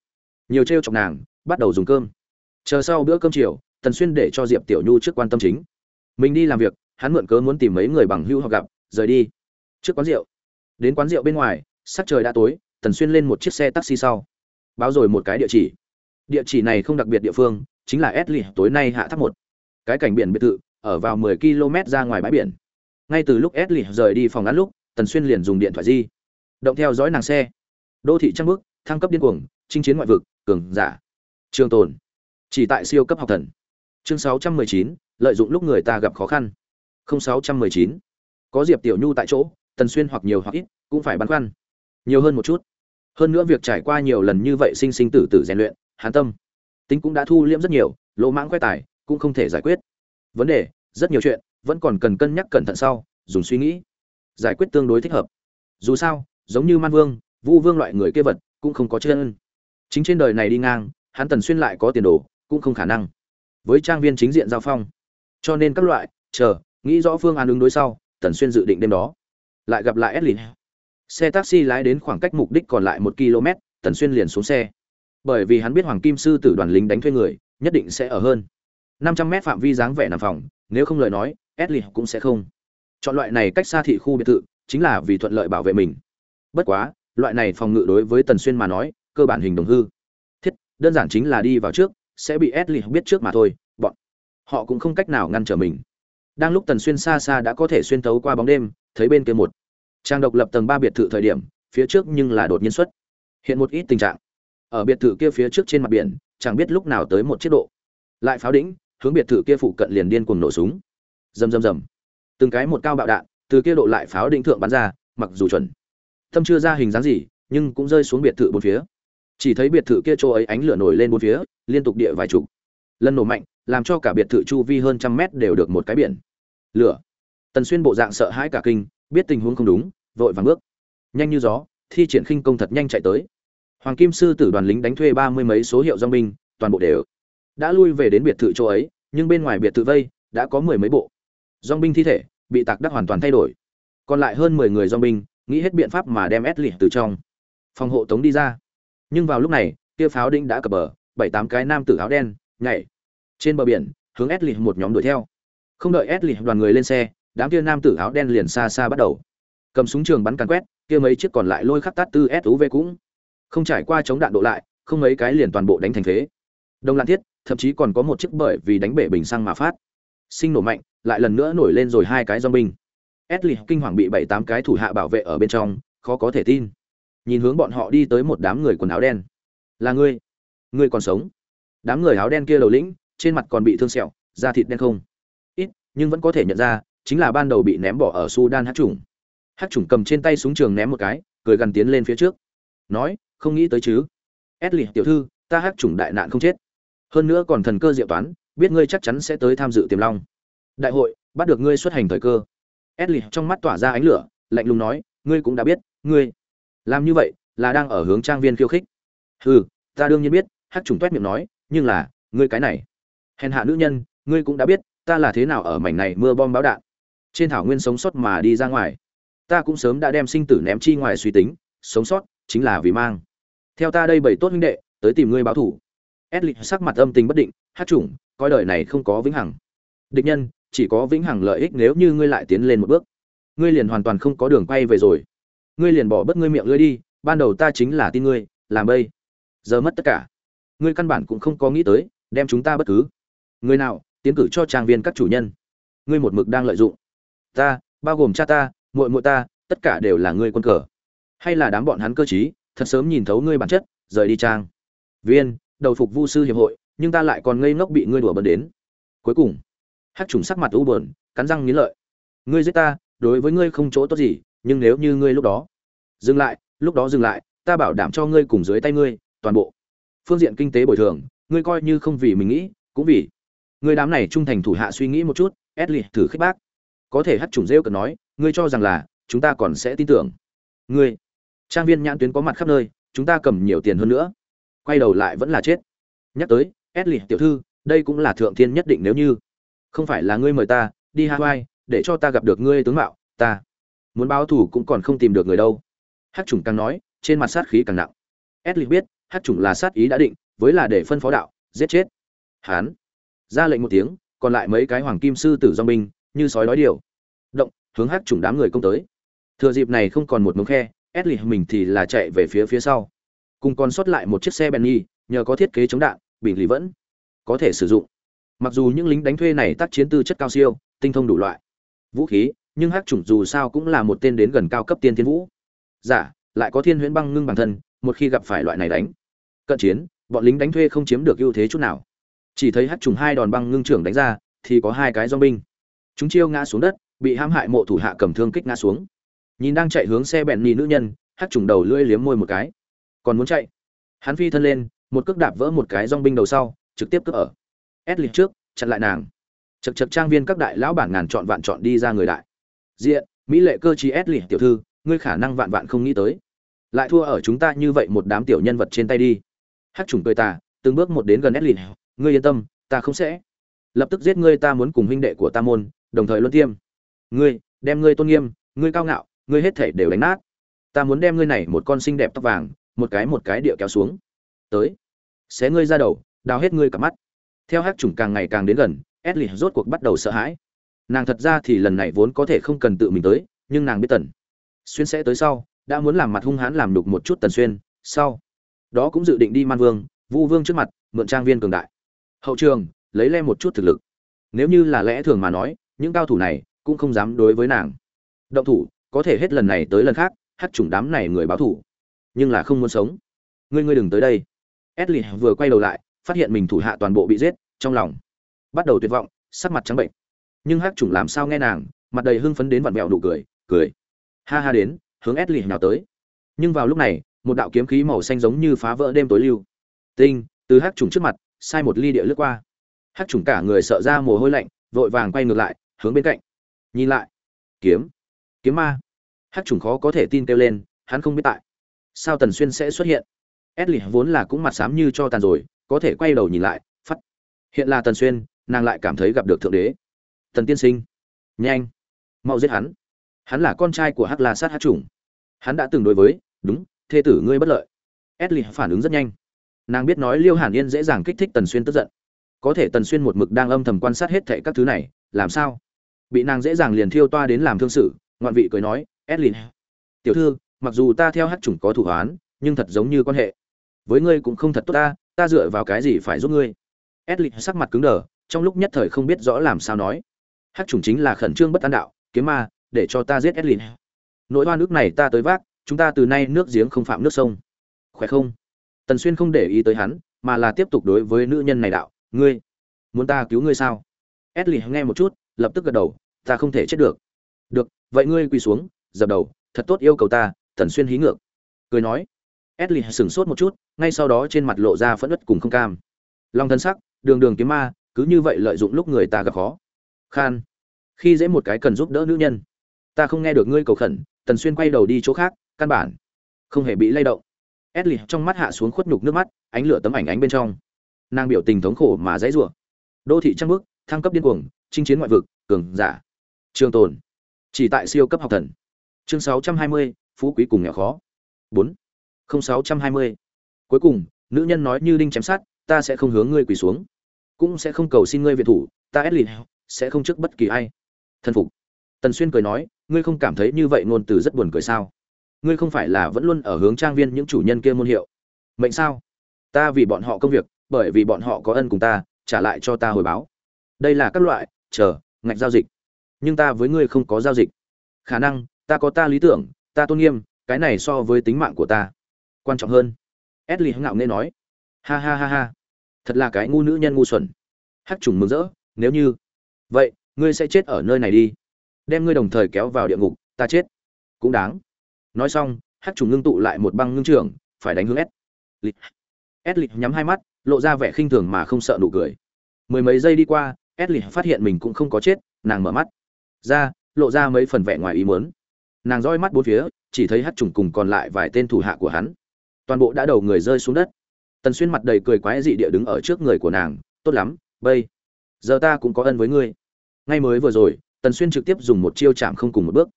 Nhiều trêu chọc nàng, bắt đầu dùng cơm. Chờ sau bữa cơm chiều tần xuyên để cho diệp tiểu nhu trước quan tâm chính. Mình đi làm việc, hắn mượn cớ muốn tìm mấy người bằng hữu họ gặp, rời đi. Trước quán rượu. Đến quán rượu bên ngoài, sắc trời đã tối, tần xuyên lên một chiếc xe taxi sau. Báo rồi một cái địa chỉ. Địa chỉ này không đặc biệt địa phương, chính là Esli tối nay hạ tháp một. Cái cảnh biển biệt thự, ở vào 10 km ra ngoài bãi biển. Ngay từ lúc Esli rời đi phòng ăn lúc, tần xuyên liền dùng điện thoại di. Động theo dõi nàng xe. Đô thị trăng bước thăng cấp điên cuồng, chinh chiến ngoại vực, cường giả. Trường tồn. Chỉ tại siêu cấp học thần chương 619, lợi dụng lúc người ta gặp khó khăn. 0619. có diệp tiểu nhu tại chỗ tần xuyên hoặc nhiều hoặc ít cũng phải băn khoăn. Nhiều hơn một chút. Hơn nữa việc trải qua nhiều lần như vậy sinh sinh tử tử rèn luyện hán tâm. Tính cũng đã thu liễm rất nhiều lỗ mãng khoe tài cũng không thể giải quyết. Vấn đề rất nhiều chuyện vẫn còn cần cân nhắc cẩn thận sau dùng suy nghĩ. Giải quyết tương đối thích hợp. Dù sao giống như man vương vu vương loại người kia vật cũng không có chân. Chính trên đời này đi ngang hắn tần xuyên lại có tiền đồ cũng không khả năng với trang viên chính diện giao phong. Cho nên các loại, chờ, nghĩ rõ phương án ứng đối sau, tần xuyên dự định đêm đó lại gặp lại edlin. Xe taxi lái đến khoảng cách mục đích còn lại một km, tần xuyên liền xuống xe. Bởi vì hắn biết hoàng kim sư tử đoàn lính đánh thuê người, nhất định sẽ ở hơn. năm trăm mét phạm vi dáng vẻ nằm phòng, nếu không lời nói, edlin cũng sẽ không. Chọn loại này cách xa thị khu biệt thự, chính là vì thuận lợi bảo vệ mình. Bất quá, loại này phòng ngự đối với tần xuyên mà nói, cơ bản hình đồng hư. Thiết, đơn giản chính là đi vào trước sẽ bị Ashley biết trước mà thôi, bọn họ cũng không cách nào ngăn trở mình. Đang lúc tần xuyên xa xa đã có thể xuyên thấu qua bóng đêm, thấy bên kia một trang độc lập tầng ba biệt thự thời điểm, phía trước nhưng là đột nhiên xuất hiện một ít tình trạng. Ở biệt thự kia phía trước trên mặt biển, chẳng biết lúc nào tới một chiếc độ lại pháo đĩnh hướng biệt thự kia phụ cận liền điên cuồng nổ súng. Rầm rầm rầm. Từng cái một cao bạo đạn từ kia độ lại pháo đĩnh thượng bắn ra, mặc dù chuẩn. Tâm chưa ra hình dáng gì, nhưng cũng rơi xuống biệt thự bốn phía chỉ thấy biệt thự kia chỗ ấy ánh lửa nổi lên bốn phía, liên tục địa vài chục. Lần nổ mạnh, làm cho cả biệt thự chu vi hơn trăm mét đều được một cái biển. Lửa. Tần xuyên bộ dạng sợ hãi cả kinh, biết tình huống không đúng, vội vàng bước. Nhanh như gió, thi triển khinh công thật nhanh chạy tới. Hoàng kim sư tử đoàn lính đánh thuê ba mươi mấy số hiệu dong binh, toàn bộ đều đã lui về đến biệt thự chỗ ấy, nhưng bên ngoài biệt thự vây đã có mười mấy bộ. Dong binh thi thể bị tạc đắc hoàn toàn thay đổi. Còn lại hơn mười người dong binh, nghĩ hết biện pháp mà đem ép lịt từ trong phòng hộ tống đi ra nhưng vào lúc này kia pháo đinh đã cập bờ bảy tám cái nam tử áo đen nhảy trên bờ biển hướng ép lì một nhóm đuổi theo. Không đợi ép lì đoàn người lên xe đám kia nam tử áo đen liền xa xa bắt đầu. Cầm súng trường bắn càn quét kia mấy chiếc còn lại lôi khắc tát tư suv cũng không trải qua chống đạn độ lại không mấy cái liền toàn bộ đánh thành phế. Đông lan thiết thậm chí còn có một chiếc bởi vì đánh bể bình xăng mà phát. Sinh nổ mạnh lại lần nữa nổi lên rồi hai cái dong binh Esli kinh hoàng bị bảy tám cái thủ hạ bảo vệ ở bên trong, khó có thể tin. Nhìn hướng bọn họ đi tới một đám người quần áo đen. "Là ngươi? Ngươi còn sống?" Đám người áo đen kia đầu lĩnh, trên mặt còn bị thương sẹo, da thịt đen không. Ít, nhưng vẫn có thể nhận ra, chính là ban đầu bị ném bỏ ở Sudan Hắc trùng. Hắc trùng cầm trên tay súng trường ném một cái, cười gần tiến lên phía trước. Nói, "Không nghĩ tới chứ? Esli tiểu thư, ta Hắc trùng đại nạn không chết. Hơn nữa còn thần cơ diệu toán, biết ngươi chắc chắn sẽ tới tham dự tiềm long. Đại hội, bắt được ngươi xuất hành thời cơ." Edley trong mắt tỏa ra ánh lửa, lạnh lùng nói, ngươi cũng đã biết, ngươi làm như vậy là đang ở hướng trang viên khiêu khích. Hừ, ta đương nhiên biết, hát trùng toét miệng nói, nhưng là, ngươi cái này, hèn hạ nữ nhân, ngươi cũng đã biết, ta là thế nào ở mảnh này mưa bom báo đạn. Trên thảo nguyên sống sót mà đi ra ngoài, ta cũng sớm đã đem sinh tử ném chi ngoài suy tính, sống sót chính là vì mang. Theo ta đây bảy tốt huynh đệ, tới tìm ngươi báo thủ. Edley sắc mặt âm tình bất định, hát trùng, coi đời này không có vĩnh hằng. Địch nhân, chỉ có vĩnh hằng lợi ích nếu như ngươi lại tiến lên một bước ngươi liền hoàn toàn không có đường quay về rồi ngươi liền bỏ bớt ngươi miệng lưỡi đi ban đầu ta chính là tin ngươi làm bây. Giờ mất tất cả. Ngươi căn bản cũng không có nghĩ tới đem chúng ta bất cứ. Người nào tiến cử cho trang viên các chủ nhân. Ngươi một mực đang lợi dụng. Ta bao gồm cha ta muội muội ta tất cả đều là ngươi quân cờ. Hay là đám bọn hắn cơ trí thật sớm nhìn thấu ngươi bản chất rời đi trang. Viên đầu phục vu sư hiệp hội nhưng ta lại còn ngây ngốc bị ngươi đùa bẩn đến. Cuối cùng hát trùng sắc mặt u buồn, cắn răng nghiến lợi. Ngươi giết ta, đối với ngươi không chỗ tốt gì, nhưng nếu như ngươi lúc đó dừng lại, lúc đó dừng lại, ta bảo đảm cho ngươi cùng dưới tay ngươi, toàn bộ phương diện kinh tế bồi thường, ngươi coi như không vì mình nghĩ, cũng vì ngươi đám này trung thành thủ hạ suy nghĩ một chút, Edley thử khích bác. Có thể hát trùng rêu cần nói, ngươi cho rằng là chúng ta còn sẽ tin tưởng. Ngươi, trang viên nhãn tuyến có mặt khắp nơi, chúng ta cầm nhiều tiền hơn nữa. Quay đầu lại vẫn là chết. Nhắc tới, Edley tiểu thư, đây cũng là thượng thiên nhất định nếu như không phải là ngươi mời ta đi hawaii để cho ta gặp được ngươi tướng mạo ta muốn báo thù cũng còn không tìm được người đâu. Hát chủng càng nói, trên mặt sát khí càng nặng. Edley biết hát chủng là sát ý đã định, với là để phân phó đạo, giết chết. Hán. Ra lệnh một tiếng, còn lại mấy cái hoàng kim sư tử do binh, như sói đói điều động, hướng hát chủng đám người công tới. Thừa dịp này không còn một mống khe, edley mình thì là chạy về phía phía sau. Cùng còn sót lại một chiếc xe benny nhờ có thiết kế chống đạn bình lý vẫn. Có thể sử dụng. Mặc dù những lính đánh thuê này tác chiến tư chất cao siêu, tinh thông đủ loại. Vũ khí nhưng hắc chủng dù sao cũng là một tên đến gần cao cấp tiên thiên vũ. Giả lại có thiên huyễn băng ngưng bản thân, một khi gặp phải loại này đánh, cận chiến, bọn lính đánh thuê không chiếm được ưu thế chút nào. Chỉ thấy hắc trùng hai đòn băng ngưng trưởng đánh ra, thì có hai cái dong binh chúng chiêu ngã xuống đất, bị hãm hại mộ thủ hạ cầm thương kích ngã xuống. Nhìn đang chạy hướng xe bẹn nhì nữ nhân, hắc trùng đầu lưỡi liếm môi một cái. Còn muốn chạy? Hắn phi thân lên, một cước đạp vỡ một cái dong binh đầu sau, trực tiếp cướp ở. Ashley trước, chặn lại nàng. Chật chật trang viên các đại lão bản ngàn chọn vạn chọn đi ra người đại diện, mỹ lệ cơ chí Ashley tiểu thư, ngươi khả năng vạn vạn không nghĩ tới. Lại thua ở chúng ta như vậy một đám tiểu nhân vật trên tay đi. Hắc trùng cười ta từng bước một đến gần Ashley ngươi yên tâm, ta không sẽ. Lập tức giết ngươi ta muốn cùng huynh đệ của ta môn, đồng thời luân tiêm. Ngươi, đem ngươi tôn nghiêm, ngươi cao ngạo, ngươi hết thể đều đánh nát. Ta muốn đem ngươi này một con xinh đẹp tóc vàng, một cái một cái địa kéo xuống. Tới. Xé ngươi ra đầu, đào hết ngươi cả mắt. Theo hát chủng càng ngày càng đến gần edley rốt cuộc bắt đầu sợ hãi nàng thật ra thì lần này vốn có thể không cần tự mình tới, nhưng nàng biết tần xuyên sẽ tới sau, đã muốn làm mặt hung hãn làm đục một chút tần xuyên, sau. Đó cũng dự định đi man vương, vu vương trước mặt, mượn trang viên cường đại. Hậu trường, lấy le một chút thực lực. Nếu như là lẽ thường mà nói, những cao thủ này cũng không dám đối với nàng. Động thủ, có thể hết lần này tới lần khác hát chủng đám này người báo thủ. Nhưng là không muốn sống. Ngươi ngươi đừng tới đây. Edley vừa quay đầu lại, phát hiện mình thủ hạ toàn bộ bị giết, trong lòng bắt đầu tuyệt vọng, sắc mặt trắng bệnh nhưng hát chủng làm sao nghe nàng, mặt đầy hưng phấn đến vặn vẹo nụ cười cười. Ha ha đến, hướng edley nào tới. Nhưng vào lúc này, một đạo kiếm khí màu xanh giống như phá vỡ đêm tối lưu. Tinh, từ hát chủng trước mặt, sai một ly địa lướt qua. Hát chủng cả người sợ ra mồ hôi lạnh, vội vàng quay ngược lại, hướng bên cạnh. Nhìn lại. Kiếm. Kiếm ma. Hát trùng khó có thể tin kêu lên, hắn không biết tại sao tần xuyên sẽ xuất hiện. Edley vốn là cũng mặt xám như cho tàn rồi, có thể quay đầu nhìn lại phắt hiện là tần xuyên, nàng lại cảm thấy gặp được thượng đế tần tiên sinh. Nhanh. Mau giết hắn. Hắn là con trai của hắc la sát hát trùng hắn đã từng đối với, đúng, thê tử ngươi bất lợi. Edley phản ứng rất nhanh. Nàng biết nói liêu hàn yên dễ dàng kích thích tần xuyên tức giận. Có thể tần xuyên một mực đang âm thầm quan sát hết thệ các thứ này, làm sao? Bị nàng dễ dàng liền thiêu toa đến làm thương sự, ngoạn vị cười nói, edlin, tiểu thư, mặc dù ta theo hát chủng có thủ hoán, nhưng thật giống như quan hệ. Với ngươi cũng không thật tốt ta ta dựa vào cái gì phải giúp ngươi? Edlin sắc mặt cứng đờ, trong lúc nhất thời không biết rõ làm sao nói hát chủng chính là khẩn trương bất an đạo, kiếm ma, để cho ta giết edlin. Nỗi hoa nước này ta tới vác, chúng ta từ nay nước giếng không phạm nước sông. Khỏe không? Tần xuyên không để ý tới hắn, mà là tiếp tục đối với nữ nhân này đạo, ngươi, muốn ta cứu ngươi sao? Edlin nghe một chút, lập tức gật đầu, ta không thể chết được. Được, vậy ngươi quỳ xuống, dập đầu, thật tốt yêu cầu ta, tần xuyên hí ngược. Cười nói. Edlin sửng sốt một chút, ngay sau đó trên mặt lộ ra phẫn nứt cùng không cam. Long thân sắc, đường đường kiếm ma, cứ như vậy lợi dụng lúc người ta gặp khó khan khi dễ một cái cần giúp đỡ nữ nhân. Ta không nghe được ngươi cầu khẩn tần xuyên quay đầu đi chỗ khác căn bản không hề bị lay động. Edley trong mắt hạ xuống khuất nhục nước mắt ánh lửa tấm ảnh ánh bên trong. Nàng biểu tình thống khổ mà dãy rủa. Đô thị trăng bước thăng cấp điên cuồng chinh chiến ngoại vực cường giả. Trường tồn chỉ tại siêu cấp học thần. Chương 620, phú quý cùng nghèo khó. 4. 0620. cuối cùng nữ nhân nói như đinh chém sát ta sẽ không hướng ngươi quỳ xuống. Cũng sẽ không cầu xin ngươi viện thủ ta ép sẽ không trước bất kỳ ai. Thân phục. Tần xuyên cười nói, ngươi không cảm thấy như vậy ngôn từ rất buồn cười sao? Ngươi không phải là vẫn luôn ở hướng trang viên những chủ nhân kia môn hiệu. Mệnh sao? Ta vì bọn họ công việc, bởi vì bọn họ có ân cùng ta, trả lại cho ta hồi báo. Đây là các loại, chờ, ngạch giao dịch. Nhưng ta với ngươi không có giao dịch. Khả năng, ta có ta lý tưởng, ta tôn nghiêm, cái này so với tính mạng của ta quan trọng hơn. Edley ngạo nghe nói. Ha ha ha ha. Thật là cái ngu nữ nhân ngu xuẩn. Hắc trùng mừng rỡ, nếu như vậy, ngươi sẽ chết ở nơi này đi. Đem ngươi đồng thời kéo vào địa ngục, ta chết. Cũng đáng. Nói xong hát trùng ngưng tụ lại một băng ngưng trường phải đánh hướng s. Edley nhắm hai mắt, lộ ra vẻ khinh thường mà không sợ nụ cười. Mười mấy giây đi qua edley phát hiện mình cũng không có chết, nàng mở mắt. Ra, lộ ra mấy phần vẻ ngoài ý muốn. Nàng roi mắt bốn phía, chỉ thấy hát trùng cùng còn lại vài tên thủ hạ của hắn. Toàn bộ đã đầu người rơi xuống đất. Tần xuyên mặt đầy cười quái dị địa đứng ở trước người của nàng. Tốt lắm bây giờ ta cũng có ân với ngươi ngay mới vừa rồi, tần xuyên trực tiếp dùng một chiêu chạm không cùng một bước.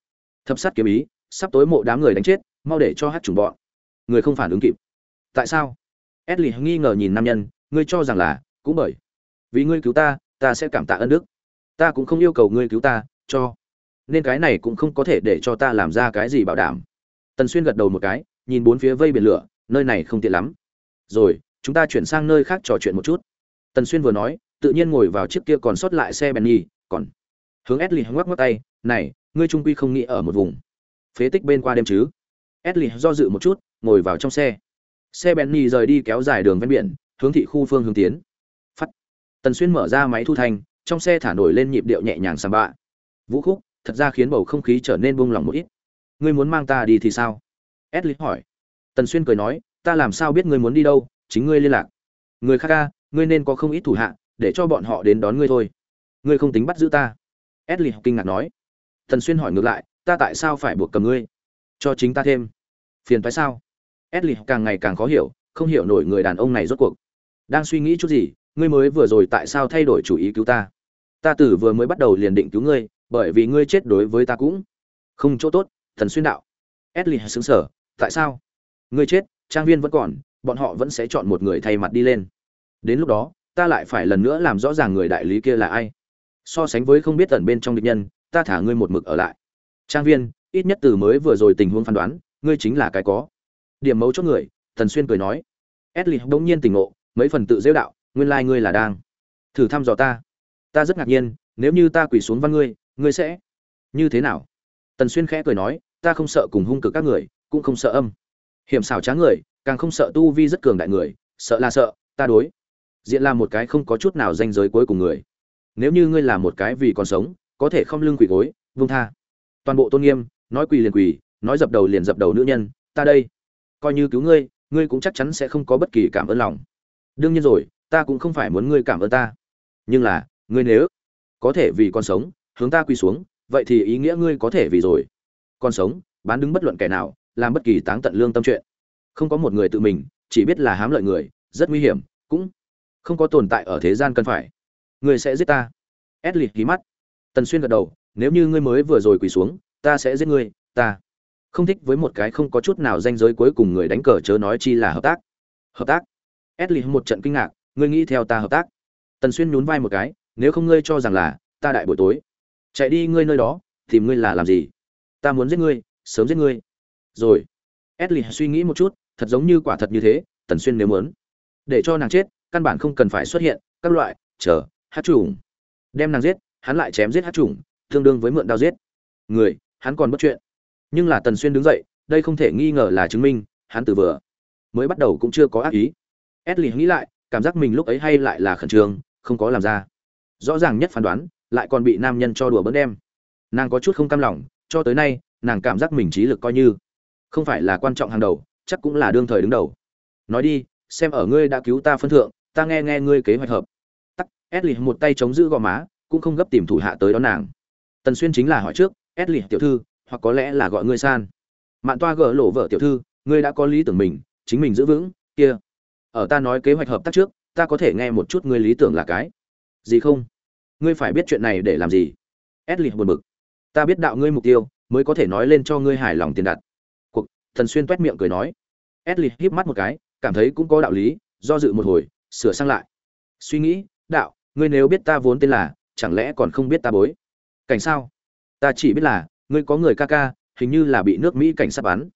Thập sát kiếm ý, sắp tối mộ đám người đánh chết, mau để cho hát chủng bọn. Người không phản ứng kịp. Tại sao? Edley nghi ngờ nhìn nam nhân, ngươi cho rằng là, cũng bởi. Vì ngươi cứu ta ta sẽ cảm tạ ân đức. Ta cũng không yêu cầu ngươi cứu ta, cho. Nên cái này cũng không có thể để cho ta làm ra cái gì bảo đảm. Tần xuyên gật đầu một cái, nhìn bốn phía vây biển lửa, nơi này không tiện lắm. Rồi, chúng ta chuyển sang nơi khác trò chuyện một chút. Tần xuyên vừa nói, tự nhiên ngồi vào chiếc kia còn sót lại xe benny còn. Hướng edley ngoắc ngoắc tay, này, ngươi trung quy không nghĩ ở một vùng. Phế tích bên qua đêm chứ? Edley do dự một chút, ngồi vào trong xe. Xe benny rời đi kéo dài đường ven biển, hướng thị khu phương hướng tiến. Phát tần xuyên mở ra máy thu thanh, trong xe thả nổi lên nhịp điệu nhẹ nhàng sàm bạ. Vũ khúc, thật ra khiến bầu không khí trở nên buông lỏng một ít. Ngươi muốn mang ta đi thì sao? Edley hỏi. Tần xuyên cười nói, ta làm sao biết ngươi muốn đi đâu, chính ngươi liên lạc. Người khác ca ngươi nên có không ít thủ hạ, để cho bọn họ đến đón ngươi thôi ngươi không tính bắt giữ ta. Edli kinh ngạc nói. Thần xuyên hỏi ngược lại, ta tại sao phải buộc cầm ngươi? Cho chính ta thêm. Phiền tại sao? Edli càng ngày càng khó hiểu, không hiểu nổi người đàn ông này rốt cuộc. Đang suy nghĩ chút gì, ngươi mới vừa rồi tại sao thay đổi chủ ý cứu ta? Ta tử vừa mới bắt đầu liền định cứu ngươi, bởi vì ngươi chết đối với ta cũng không chỗ tốt thần xuyên đạo. Edli xứng sở tại sao? Ngươi chết, trang viên vẫn còn, bọn họ vẫn sẽ chọn một người thay mặt đi lên. Đến lúc đó, ta lại phải lần nữa làm rõ ràng người đại lý kia là ai so sánh với không biết tận bên trong địch nhân, ta thả ngươi một mực ở lại. Trang viên, ít nhất từ mới vừa rồi tình huống phán đoán, ngươi chính là cái có. Điểm mấu chốt người thần xuyên cười nói. Edli bỗng nhiên tỉnh ngộ, mấy phần tự dễu đạo, nguyên lai ngươi là đang. Thử thăm dò ta. Ta rất ngạc nhiên, nếu như ta quỳ xuống văn ngươi ngươi sẽ như thế nào? Tần xuyên khẽ cười nói, ta không sợ cùng hung cực các người, cũng không sợ âm. Hiểm xảo trá người, càng không sợ tu vi rất cường đại người, sợ là sợ, ta đối. Diện là một cái không có chút nào danh giới cuối cùng người nếu như ngươi là một cái vì còn sống, có thể không lưng quỳ gối, vung tha. Toàn bộ tôn nghiêm, nói quỳ liền quỳ, nói dập đầu liền dập đầu nữ nhân, ta đây. Coi như cứu ngươi ngươi cũng chắc chắn sẽ không có bất kỳ cảm ơn lòng. Đương nhiên rồi, ta cũng không phải muốn ngươi cảm ơn ta. Nhưng là, ngươi nếu có thể vì còn sống, hướng ta quỳ xuống, vậy thì ý nghĩa ngươi có thể vì rồi. Còn sống, bán đứng bất luận kẻ nào, làm bất kỳ táng tận lương tâm chuyện. Không có một người tự mình, chỉ biết là hám lợi người, rất nguy hiểm, cũng không có tồn tại ở thế gian cần phải ngươi sẽ giết ta. Ét lịt hí mắt. Tần xuyên gật đầu, nếu như ngươi mới vừa rồi quỳ xuống, ta sẽ giết ngươi, ta. Không thích với một cái không có chút nào danh giới cuối cùng người đánh cờ chớ nói chi là hợp tác. Hợp tác. Ét lịt một trận kinh ngạc, ngươi nghĩ theo ta hợp tác. Tần xuyên nhún vai một cái, nếu không ngươi cho rằng là, ta đại buổi tối. Chạy đi ngươi nơi đó, tìm ngươi là làm gì? Ta muốn giết ngươi, sớm giết ngươi. Rồi. Edley suy nghĩ một chút, thật giống như quả thật như thế, tần xuyên nếu muốn để cho nàng chết, căn bản không cần phải xuất hiện, các loại, chờ hát trùng đem nàng giết, hắn lại chém giết hát trùng tương đương với mượn đao giết. Người, hắn còn bất chuyện. Nhưng là tần xuyên đứng dậy, đây không thể nghi ngờ là chứng minh, hắn từ vừa mới bắt đầu cũng chưa có ác ý. Edley nghĩ lại, cảm giác mình lúc ấy hay lại là khẩn trương, không có làm ra. Rõ ràng nhất phán đoán, lại còn bị nam nhân cho đùa bỡn đem. Nàng có chút không cam lòng, cho tới nay, nàng cảm giác mình trí lực coi như không phải là quan trọng hàng đầu, chắc cũng là đương thời đứng đầu. Nói đi, xem ở ngươi đã cứu ta phân thượng, ta nghe nghe ngươi kế hoạch hợp. Esli một tay chống giữ gò má, cũng không gấp tìm thủ hạ tới đón nàng. Tần xuyên chính là hỏi trước Esli tiểu thư, hoặc có lẽ là gọi ngươi san? Mạn toa gỡ lộ vợ tiểu thư, ngươi đã có lý tưởng mình, chính mình giữ vững, kia, ở ta nói kế hoạch hợp tác trước, ta có thể nghe một chút ngươi lý tưởng là cái gì không? Ngươi phải biết chuyện này để làm gì? Esli buồn bực. Ta biết đạo ngươi mục tiêu, mới có thể nói lên cho ngươi hài lòng tiền đặt. Cuộc, Tần xuyên toét miệng cười nói. Esli híp mắt một cái, cảm thấy cũng có đạo lý, do dự một hồi, sửa sang lại. Suy nghĩ, đạo ngươi nếu biết ta vốn tên là, chẳng lẽ còn không biết ta bối? Cảnh sao? Ta chỉ biết là, ngươi có người ca ca, hình như là bị nước mỹ cảnh sát bắn.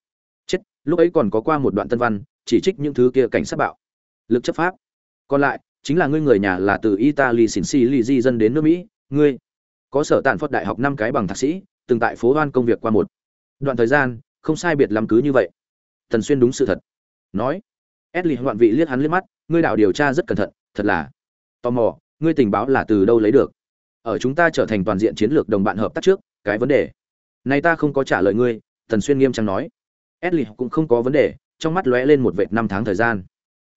Chết, lúc ấy còn có qua một đoạn tân văn, chỉ trích những thứ kia cảnh sát bạo. Lực chấp pháp. Còn lại, chính là ngươi người nhà là từ italy xỉn xì lì di dân đến nước mỹ, ngươi có sở tàn phật đại học năm cái bằng thạc sĩ, từng tại phố hoan công việc qua một. Đoạn thời gian, không sai biệt lắm cứ như vậy. Thần xuyên đúng sự thật. Nói, edley hoạn vị liếc hắn liếc mắt, ngươi đạo điều tra rất cẩn thận, thật là tò mò ngươi tình báo là từ đâu lấy được? Ở chúng ta trở thành toàn diện chiến lược đồng bạn hợp tác trước, cái vấn đề này ta không có trả lời ngươi thần xuyên nghiêm trang nói. Ashley cũng không có vấn đề, trong mắt lóe lên một vệt năm tháng thời gian.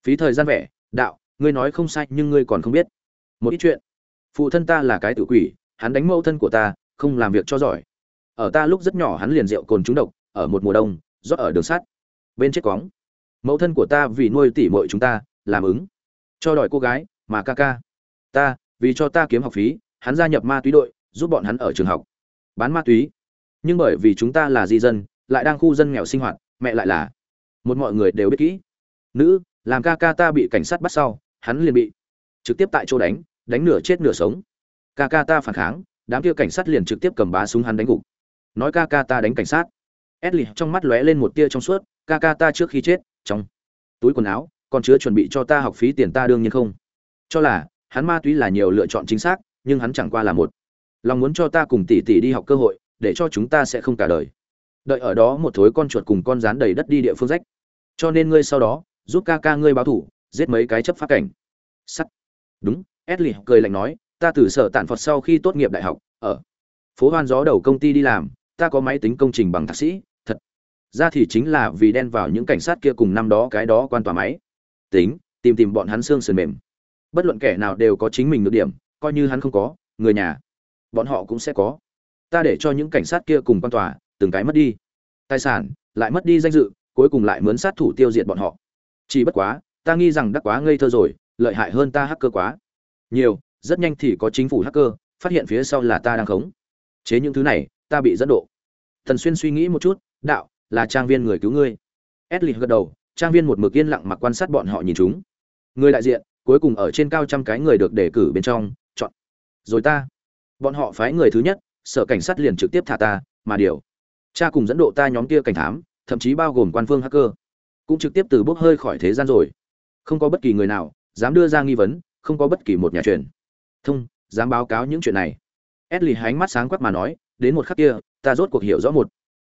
Phí thời gian vẻ, đạo, ngươi nói không sai nhưng ngươi còn không biết. Một ít chuyện. Phụ thân ta là cái tự quỷ, hắn đánh mẫu thân của ta, không làm việc cho giỏi. Ở ta lúc rất nhỏ hắn liền rượu cồn trúng độc, ở một mùa đông, rót ở đường sắt. Bên chết cóng mẫu thân của ta vì nuôi tỉ mội chúng ta, làm ứng. Cho đòi cô gái, mà ca ca ta, vì cho ta kiếm học phí, hắn gia nhập ma túy đội, giúp bọn hắn ở trường học. Bán ma túy. Nhưng bởi vì chúng ta là di dân, lại đang khu dân nghèo sinh hoạt, mẹ lại là. Một mọi người đều biết kỹ. Nữ, làm ca ca ta bị cảnh sát bắt sau, hắn liền bị trực tiếp tại chỗ đánh đánh nửa chết nửa sống. Ca ca ta phản kháng, đám kia cảnh sát liền trực tiếp cầm bá súng hắn đánh gục. Nói ca ca ta đánh cảnh sát. Edli trong mắt lóe lên một tia trong suốt, ca ca ta trước khi chết, trong túi quần áo, còn chứa chuẩn bị cho ta học phí tiền ta đương nhiên không. Cho là hắn ma túy là nhiều lựa chọn chính xác, nhưng hắn chẳng qua là một. Lòng muốn cho ta cùng tỷ tỷ đi học cơ hội, để cho chúng ta sẽ không cả đời. Đợi ở đó một thối con chuột cùng con rán đầy đất đi địa phương rách. Cho nên ngươi sau đó, giúp ca ca ngươi báo thủ, giết mấy cái chấp pháp cảnh. Sắt. Đúng, edley cười lạnh nói, ta từ sở tản phật sau khi tốt nghiệp đại học, ở phố hoan gió đầu công ty đi làm, ta có máy tính công trình bằng thạc sĩ, thật. Ra thì chính là vì đen vào những cảnh sát kia cùng năm đó cái đó quan tòa máy. Tính, tìm tìm bọn hắn xương sườn mềm bất luận kẻ nào đều có chính mình được điểm, coi như hắn không có, người nhà, bọn họ cũng sẽ có. Ta để cho những cảnh sát kia cùng quan tòa, từng cái mất đi. Tài sản, lại mất đi danh dự, cuối cùng lại mướn sát thủ tiêu diệt bọn họ. Chỉ bất quá, ta nghi rằng đắc quá ngây thơ rồi, lợi hại hơn ta hacker quá. Nhiều, rất nhanh thì có chính phủ hacker, phát hiện phía sau là ta đang khống. Chế những thứ này, ta bị dẫn độ. Thần xuyên suy nghĩ một chút, đạo, là trang viên người cứu ngươi. Edley gật đầu, trang viên một mực yên lặng mặc quan sát bọn họ nhìn chúng. Người đại diện cuối cùng ở trên cao trăm cái người được đề cử bên trong, chọn. Rồi ta. Bọn họ phái người thứ nhất, sở cảnh sát liền trực tiếp thả ta, mà điều. Cha cùng dẫn độ ta nhóm kia cảnh thám, thậm chí bao gồm quan phương hacker, cũng trực tiếp từ bốc hơi khỏi thế gian rồi. Không có bất kỳ người nào dám đưa ra nghi vấn, không có bất kỳ một nhà truyền. Thông, dám báo cáo những chuyện này. Edley hánh mắt sáng quắc mà nói, đến một khắc kia, ta rốt cuộc hiểu rõ một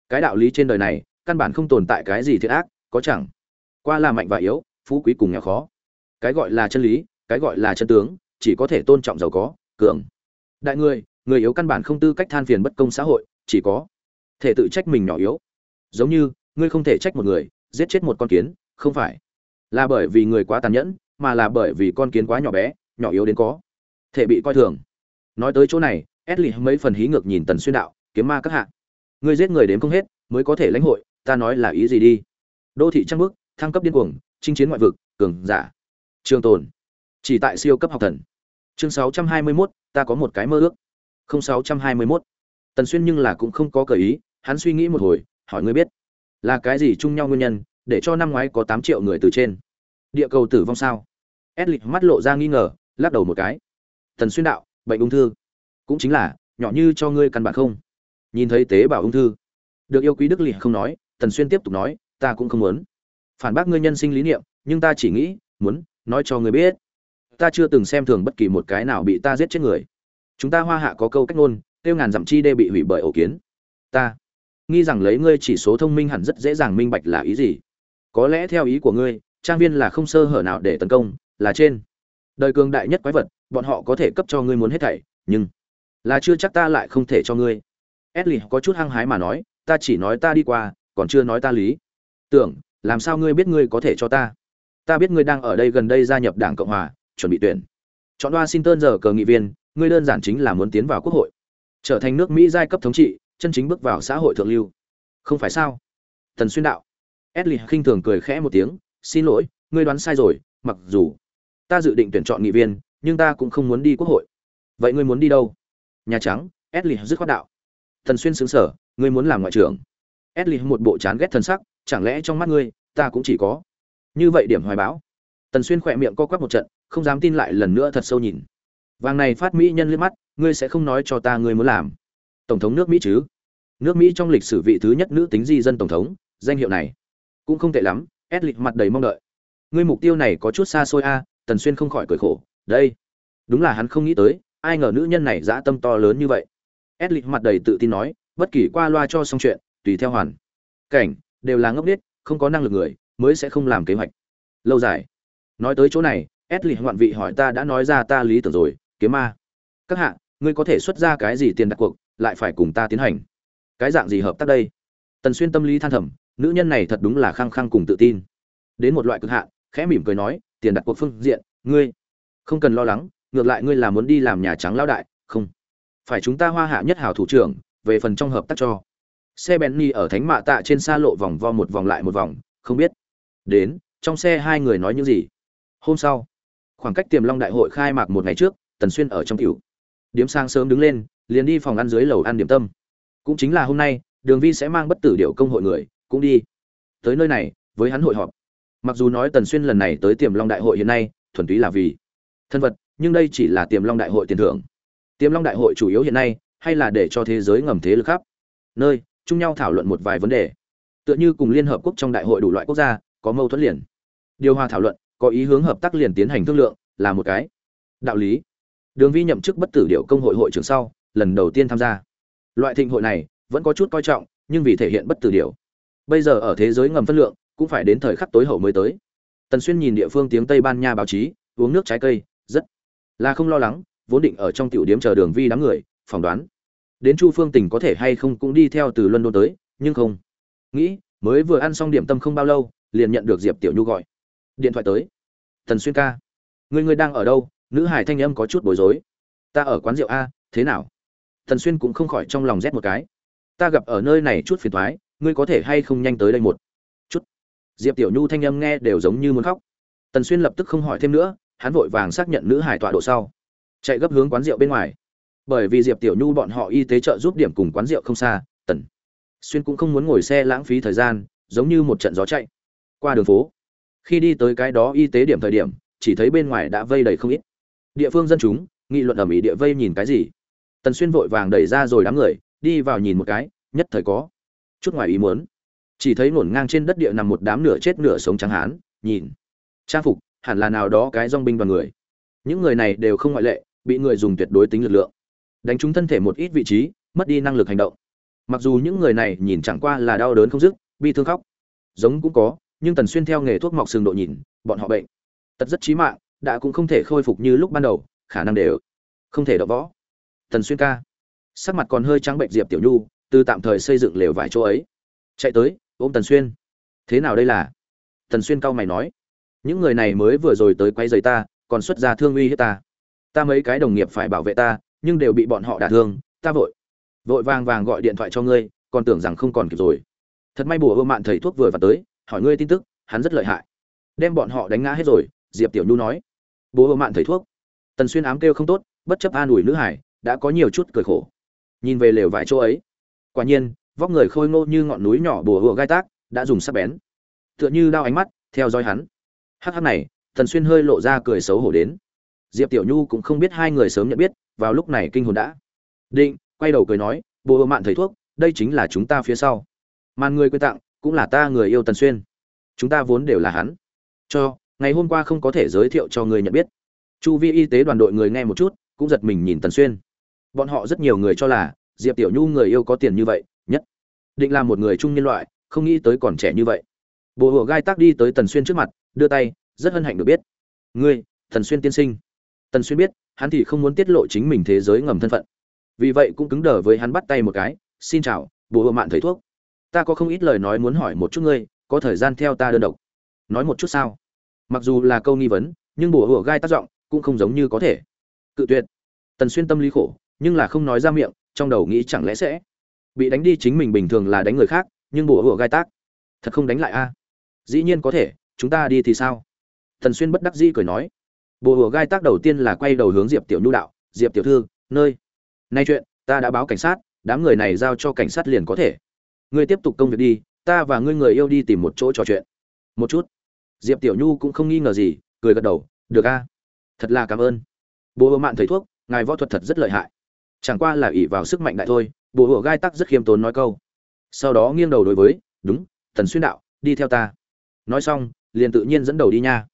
cái đạo lý trên đời này, căn bản không tồn tại cái gì thiệt ác, có chẳng? Qua là mạnh và yếu, phú quý cùng nghèo khó cái gọi là chân lý cái gọi là chân tướng chỉ có thể tôn trọng giàu có cường đại người người yếu căn bản không tư cách than phiền bất công xã hội chỉ có thể tự trách mình nhỏ yếu giống như ngươi không thể trách một người giết chết một con kiến không phải là bởi vì người quá tàn nhẫn mà là bởi vì con kiến quá nhỏ bé nhỏ yếu đến có thể bị coi thường nói tới chỗ này Edley mấy phần hí ngược nhìn Tần Xuyên đạo, kiếm ma các hạ. Ngươi giết người đến không hết, mới có thể lãnh hội, ta nói là ý gì đi? Đô thị trăng bước, thăng cấp điên cuồng, chinh chiến ngoại vực, cường giả. Trường tồn. Chỉ tại siêu cấp học thần. Chương 621, ta có một cái mơ ước. 0621. Tần Xuyên nhưng là cũng không có cởi ý, hắn suy nghĩ một hồi, hỏi ngươi biết, là cái gì chung nhau nguyên nhân, để cho năm ngoái có 8 triệu người từ trên địa cầu tử vong sao? Edley mắt lộ ra nghi ngờ, lắc đầu một cái. Tần Xuyên đạo, bệnh ung thư cũng chính là nhỏ như cho ngươi căn bản không nhìn thấy tế bào ung thư được yêu quý đức lì không nói tần xuyên tiếp tục nói ta cũng không muốn phản bác ngươi nhân sinh lý niệm nhưng ta chỉ nghĩ muốn nói cho người biết. Ta chưa từng xem thường bất kỳ một cái nào bị ta giết chết người. Chúng ta hoa hạ có câu cách ngôn, tiêu ngàn dặm chi đê bị hủy bởi ổ kiến. Ta nghi rằng lấy ngươi chỉ số thông minh hẳn rất dễ dàng minh bạch là ý gì. Có lẽ theo ý của ngươi, trang viên là không sơ hở nào để tấn công, là trên đời cường đại nhất quái vật, bọn họ có thể cấp cho ngươi muốn hết thảy, nhưng là chưa chắc ta lại không thể cho ngươi. Edli có chút hăng hái mà nói, ta chỉ nói ta đi qua, còn chưa nói ta lý. Tưởng, làm sao ngươi biết ngươi có thể cho ta? Ta biết ngươi đang ở đây gần đây gia nhập đảng cộng hòa, chuẩn bị tuyển. Chọn washington giờ cờ nghị viên, ngươi đơn giản chính là muốn tiến vào quốc hội. Trở thành nước mỹ giai cấp thống trị, chân chính bước vào xã hội thượng lưu. Không phải sao? Tần xuyên đạo. Edli khinh thường cười khẽ một tiếng, xin lỗi, ngươi đoán sai rồi, mặc dù ta dự định tuyển chọn nghị viên, nhưng ta cũng không muốn đi quốc hội. Vậy ngươi muốn đi đâu? Nhà trắng edli dứt khoát đạo. Thần xuyên xứng sở, ngươi muốn làm ngoại trưởng. Edli một bộ chán ghét thần sắc, chẳng lẽ trong mắt ngươi, ta cũng chỉ có như vậy điểm hoài báo tần xuyên khỏe miệng co quắp một trận, không dám tin lại lần nữa thật sâu nhìn. Vàng này phát mỹ nhân liếc mắt, ngươi sẽ không nói cho ta ngươi muốn làm. Tổng thống nước mỹ chứ? Nước mỹ trong lịch sử vị thứ nhất nữ tính di dân tổng thống, danh hiệu này cũng không tệ lắm edley mặt đầy mong đợi. Ngươi mục tiêu này có chút xa xôi a, tần xuyên không khỏi cười khổ, đây, đúng là hắn không nghĩ tới, ai ngờ nữ nhân này dã tâm to lớn như vậy. Edley mặt đầy tự tin nói, bất kỳ qua loa cho xong chuyện, tùy theo hoàn. Cảnh, đều là ngốc nghếch, không có năng lực người mới sẽ không làm kế hoạch. Lâu dài. Nói tới chỗ này edley hoạn vị hỏi ta đã nói ra ta lý tưởng rồi, kiếm ma. Các hạ, ngươi có thể xuất ra cái gì tiền đặt cuộc, lại phải cùng ta tiến hành. Cái dạng gì hợp tác đây? Tần xuyên tâm lý than thầm, nữ nhân này thật đúng là khăng khăng cùng tự tin. Đến một loại cực hạn, khẽ mỉm cười nói, tiền đặt cuộc phương diện, ngươi không cần lo lắng, ngược lại ngươi là muốn đi làm nhà trắng lao đại, không. Phải chúng ta hoa hạ nhất hào thủ trưởng, về phần trong hợp tác cho. Xe benny ở thánh mạ tạ trên xa lộ vòng vo một vòng lại một vòng, không biết đến, trong xe hai người nói những gì? Hôm sau, khoảng cách tiềm long đại hội khai mạc một ngày trước, tần xuyên ở trong tiểu. Điếm sang sớm đứng lên, liền đi phòng ăn dưới lầu ăn điểm tâm. Cũng chính là hôm nay, đường vi sẽ mang bất tử điệu công hội người, cũng đi. Tới nơi này, với hắn hội họp. Mặc dù nói tần xuyên lần này tới tiềm long đại hội hiện nay, thuần túy là vì thân vật, nhưng đây chỉ là tiềm long đại hội tiền thưởng. Tiềm long đại hội chủ yếu hiện nay, hay là để cho thế giới ngầm thế lực khắp. Nơi, chung nhau thảo luận một vài vấn đề. Tựa như cùng liên hợp quốc trong đại hội đủ loại quốc gia có mâu thuẫn liền. Điều hòa thảo luận, có ý hướng hợp tác liền tiến hành thương lượng, là một cái. Đạo lý. Đường vi nhậm chức bất tử điệu công hội hội trưởng sau, lần đầu tiên tham gia. Loại thịnh hội này, vẫn có chút coi trọng, nhưng vì thể hiện bất tử điệu bây giờ ở thế giới ngầm phân lượng, cũng phải đến thời khắc tối hậu mới tới. Tần xuyên nhìn địa phương tiếng tây ban nha báo chí, uống nước trái cây, rất là không lo lắng, vốn định ở trong tiểu điếm chờ đường vi đám người, phỏng đoán. Đến chu phương Tỉnh có thể hay không cũng đi theo từ london tới, nhưng không. Nghĩ, mới vừa ăn xong điểm tâm không bao lâu liền nhận được diệp tiểu nhu gọi. Điện thoại tới. Tần xuyên ca. Người người đang ở đâu? Nữ hải thanh âm có chút bối rối. Ta ở quán rượu a, thế nào? Tần xuyên cũng không khỏi trong lòng rét một cái. Ta gặp ở nơi này chút phiền thoái, ngươi có thể hay không nhanh tới đây một chút? Diệp tiểu nhu thanh âm nghe đều giống như muốn khóc. Tần xuyên lập tức không hỏi thêm nữa, hắn vội vàng xác nhận nữ hải tọa độ sau. Chạy gấp hướng quán rượu bên ngoài. Bởi vì diệp tiểu nhu bọn họ y tế trợ giúp điểm cùng quán rượu không xa, tần xuyên cũng không muốn ngồi xe lãng phí thời gian, giống như một trận gió chạy qua đường phố. Khi đi tới cái đó y tế điểm thời điểm, chỉ thấy bên ngoài đã vây đầy không ít. Địa phương dân chúng, nghị luận ở mỹ địa vây nhìn cái gì? Tần xuyên vội vàng đẩy ra rồi đám người, đi vào nhìn một cái, nhất thời có chút ngoài ý muốn. Chỉ thấy ngổn ngang trên đất địa nằm một đám nửa chết nửa sống trắng hán, nhìn. Trang phục, hẳn là nào đó cái dong binh đoàn người. Những người này đều không ngoại lệ, bị người dùng tuyệt đối tính lực lượng. Đánh trúng thân thể một ít vị trí, mất đi năng lực hành động. Mặc dù những người này nhìn chẳng qua là đau đớn không dứt, bi thương khóc. Giống cũng có nhưng tần xuyên theo nghề thuốc mọc sừng độ nhìn, bọn họ bệnh. Tật rất chí mạng, đã cũng không thể khôi phục như lúc ban đầu, khả năng đều không thể đỡ võ. Tần xuyên ca. Sắc mặt còn hơi trắng bệnh diệp tiểu nhu, từ tạm thời xây dựng lều vải chỗ ấy. Chạy tới, ôm tần xuyên. Thế nào đây là? Tần xuyên cau mày nói. Những người này mới vừa rồi tới quay giày ta, còn xuất ra thương uy hiếp ta. Ta mấy cái đồng nghiệp phải bảo vệ ta, nhưng đều bị bọn họ đả thương, ta vội. Vội vàng vàng gọi điện thoại cho ngươi, còn tưởng rằng không còn kịp rồi. Thật may bùa ưa mạn thầy thuốc vừa và tới hỏi ngươi tin tức, hắn rất lợi hại. Đem bọn họ đánh ngã hết rồi, diệp tiểu nhu nói. Bố hộ mạn thầy thuốc. Tần xuyên ám kêu không tốt, bất chấp an ủi nữ hải, đã có nhiều chút cười khổ. Nhìn về lều vải chỗ ấy, quả nhiên, vóc người khôi ngô như ngọn núi nhỏ bùa hùa gai tác, đã dùng sắc bén. Tựa như đao ánh mắt, theo dõi hắn. Hắc hắc này, tần xuyên hơi lộ ra cười xấu hổ đến. Diệp tiểu nhu cũng không biết hai người sớm nhận biết, vào lúc này kinh hồn đã. Định, quay đầu cười nói bùa hùa mạn thầy thuốc, đây chính là chúng ta phía sau. Màn người quên tặng cũng là ta người yêu tần xuyên. Chúng ta vốn đều là hắn. Cho, ngày hôm qua không có thể giới thiệu cho người nhận biết. Chu vi y tế đoàn đội người nghe một chút, cũng giật mình nhìn tần xuyên. Bọn họ rất nhiều người cho là, diệp tiểu nhu người yêu có tiền như vậy, nhất định là một người trung nhân loại, không nghĩ tới còn trẻ như vậy. Bộ hộ gai tác đi tới tần xuyên trước mặt, đưa tay, rất hân hạnh được biết. Ngươi, tần xuyên tiên sinh. Tần xuyên biết, hắn thì không muốn tiết lộ chính mình thế giới ngầm thân phận. Vì vậy cũng cứng đờ với hắn bắt tay một cái, xin chào bộ hộ mạn thầy thuốc ta có không ít lời nói muốn hỏi một chút ngươi, có thời gian theo ta đơn độc. Nói một chút sao? Mặc dù là câu nghi vấn, nhưng bùa hùa gai tác giọng cũng không giống như có thể. Cự tuyệt. Tần xuyên tâm lý khổ, nhưng là không nói ra miệng, trong đầu nghĩ chẳng lẽ sẽ bị đánh đi chính mình bình thường là đánh người khác, nhưng bùa hùa gai tác thật không đánh lại a? Dĩ nhiên có thể, chúng ta đi thì sao? Tần xuyên bất đắc dĩ cười nói. Bùa hùa gai tác đầu tiên là quay đầu hướng diệp tiểu nhu đạo, diệp tiểu thư, nơi. Nay chuyện, ta đã báo cảnh sát, đám người này giao cho cảnh sát liền có thể ngươi tiếp tục công việc đi, ta và ngươi người yêu đi tìm một chỗ trò chuyện. Một chút. Diệp tiểu nhu cũng không nghi ngờ gì, cười gật đầu, được a, thật là cảm ơn. Bố mạn thầy thuốc, ngài võ thuật thật rất lợi hại. Chẳng qua là ỷ vào sức mạnh đại thôi, bố hộ gai tắc rất khiêm tốn nói câu. Sau đó nghiêng đầu đối với, đúng, tần xuyên đạo, đi theo ta. Nói xong, liền tự nhiên dẫn đầu đi nha.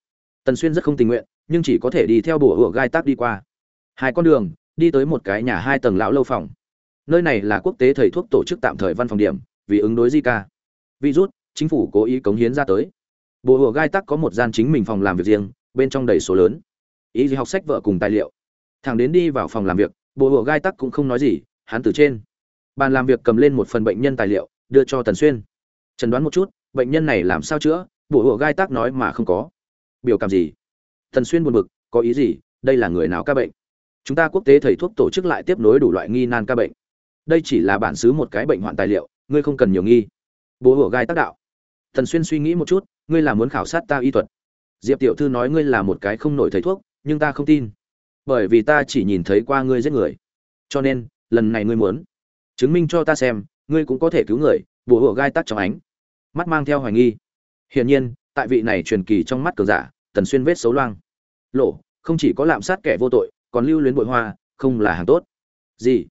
Tần xuyên rất không tình nguyện, nhưng chỉ có thể đi theo bùa hộ gai tắc đi qua. Hai con đường, đi tới một cái nhà hai tầng lão lâu phòng. Nơi này là quốc tế thầy thuốc tổ chức tạm thời văn phòng điểm vì ứng đối zika. Virus, chính phủ cố ý cống hiến ra tới. Bộ hộ gai tắc có một gian chính mình phòng làm việc riêng, bên trong đầy số lớn. Ý học sách vợ cùng tài liệu. Thằng đến đi vào phòng làm việc bộ hộ gai tắc cũng không nói gì, hắn từ trên. Bàn làm việc cầm lên một phần bệnh nhân tài liệu, đưa cho tần xuyên. Trần đoán một chút, bệnh nhân này làm sao chữa bộ hộ gai tắc nói mà không có. Biểu cảm gì? Tần xuyên buồn bực, có ý gì? Đây là người nào ca bệnh? Chúng ta quốc tế thầy thuốc tổ chức lại tiếp nối đủ loại nghi nan ca bệnh. Đây chỉ là bản xứ một cái bệnh hoạn tài liệu ngươi không cần nhiều nghi. Bố hủa gai tác đạo. Thần xuyên suy nghĩ một chút, ngươi là muốn khảo sát ta y thuật. Diệp tiểu thư nói ngươi là một cái không nổi thầy thuốc, nhưng ta không tin. Bởi vì ta chỉ nhìn thấy qua ngươi giết người. Cho nên, lần này ngươi muốn chứng minh cho ta xem, ngươi cũng có thể cứu người, bố hủa gai Tắc trong ánh mắt mang theo hoài nghi. Hiển nhiên, tại vị này truyền kỳ trong mắt cường giả tần xuyên vết xấu loang. Lộ, không chỉ có lạm sát kẻ vô tội, còn lưu luyến bội hoa, không là hàng tốt. Gì?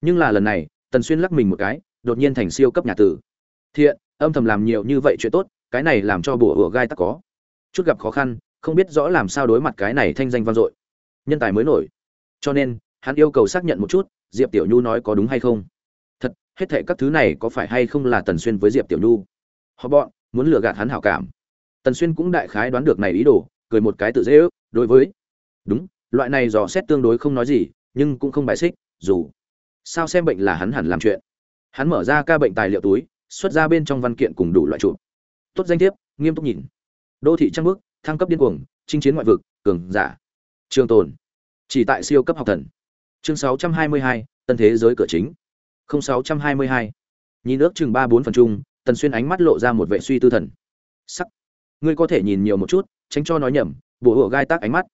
Nhưng là lần này tần xuyên lắc mình một cái đột nhiên thành siêu cấp nhà tử. Thiện, âm thầm làm nhiều như vậy chuyện tốt, cái này làm cho bùa hựa gai tắc có. Chút gặp khó khăn, không biết rõ làm sao đối mặt cái này thanh danh vang dội. Nhân tài mới nổi. Cho nên, hắn yêu cầu xác nhận một chút, diệp tiểu nhu nói có đúng hay không. Thật, hết thệ các thứ này có phải hay không là tần xuyên với diệp tiểu nhu? Họ bọn, muốn lừa gạt hắn hảo cảm. Tần xuyên cũng đại khái đoán được này ý đồ, cười một cái tự dễ ước, đối với, đúng, loại này dò xét tương đối không nói gì, nhưng cũng không bài xích, dù, sao xem bệnh là hắn hẳn làm chuyện hắn mở ra ca bệnh tài liệu túi xuất ra bên trong văn kiện cùng đủ loại chụp. Tốt danh thiếp nghiêm túc nhìn. Đô thị trang bước thăng cấp điên cuồng chinh chiến ngoại vực cường giả. Trường tồn. Chỉ tại siêu cấp học thần. Chương 622, tân thế giới cửa chính. 0622. nhìn ước chừng ba bốn phần chung tần xuyên ánh mắt lộ ra một vệ suy tư thần. Sắc. Ngươi có thể nhìn nhiều một chút tránh cho nói nhầm bùa hựa gai tác ánh mắt.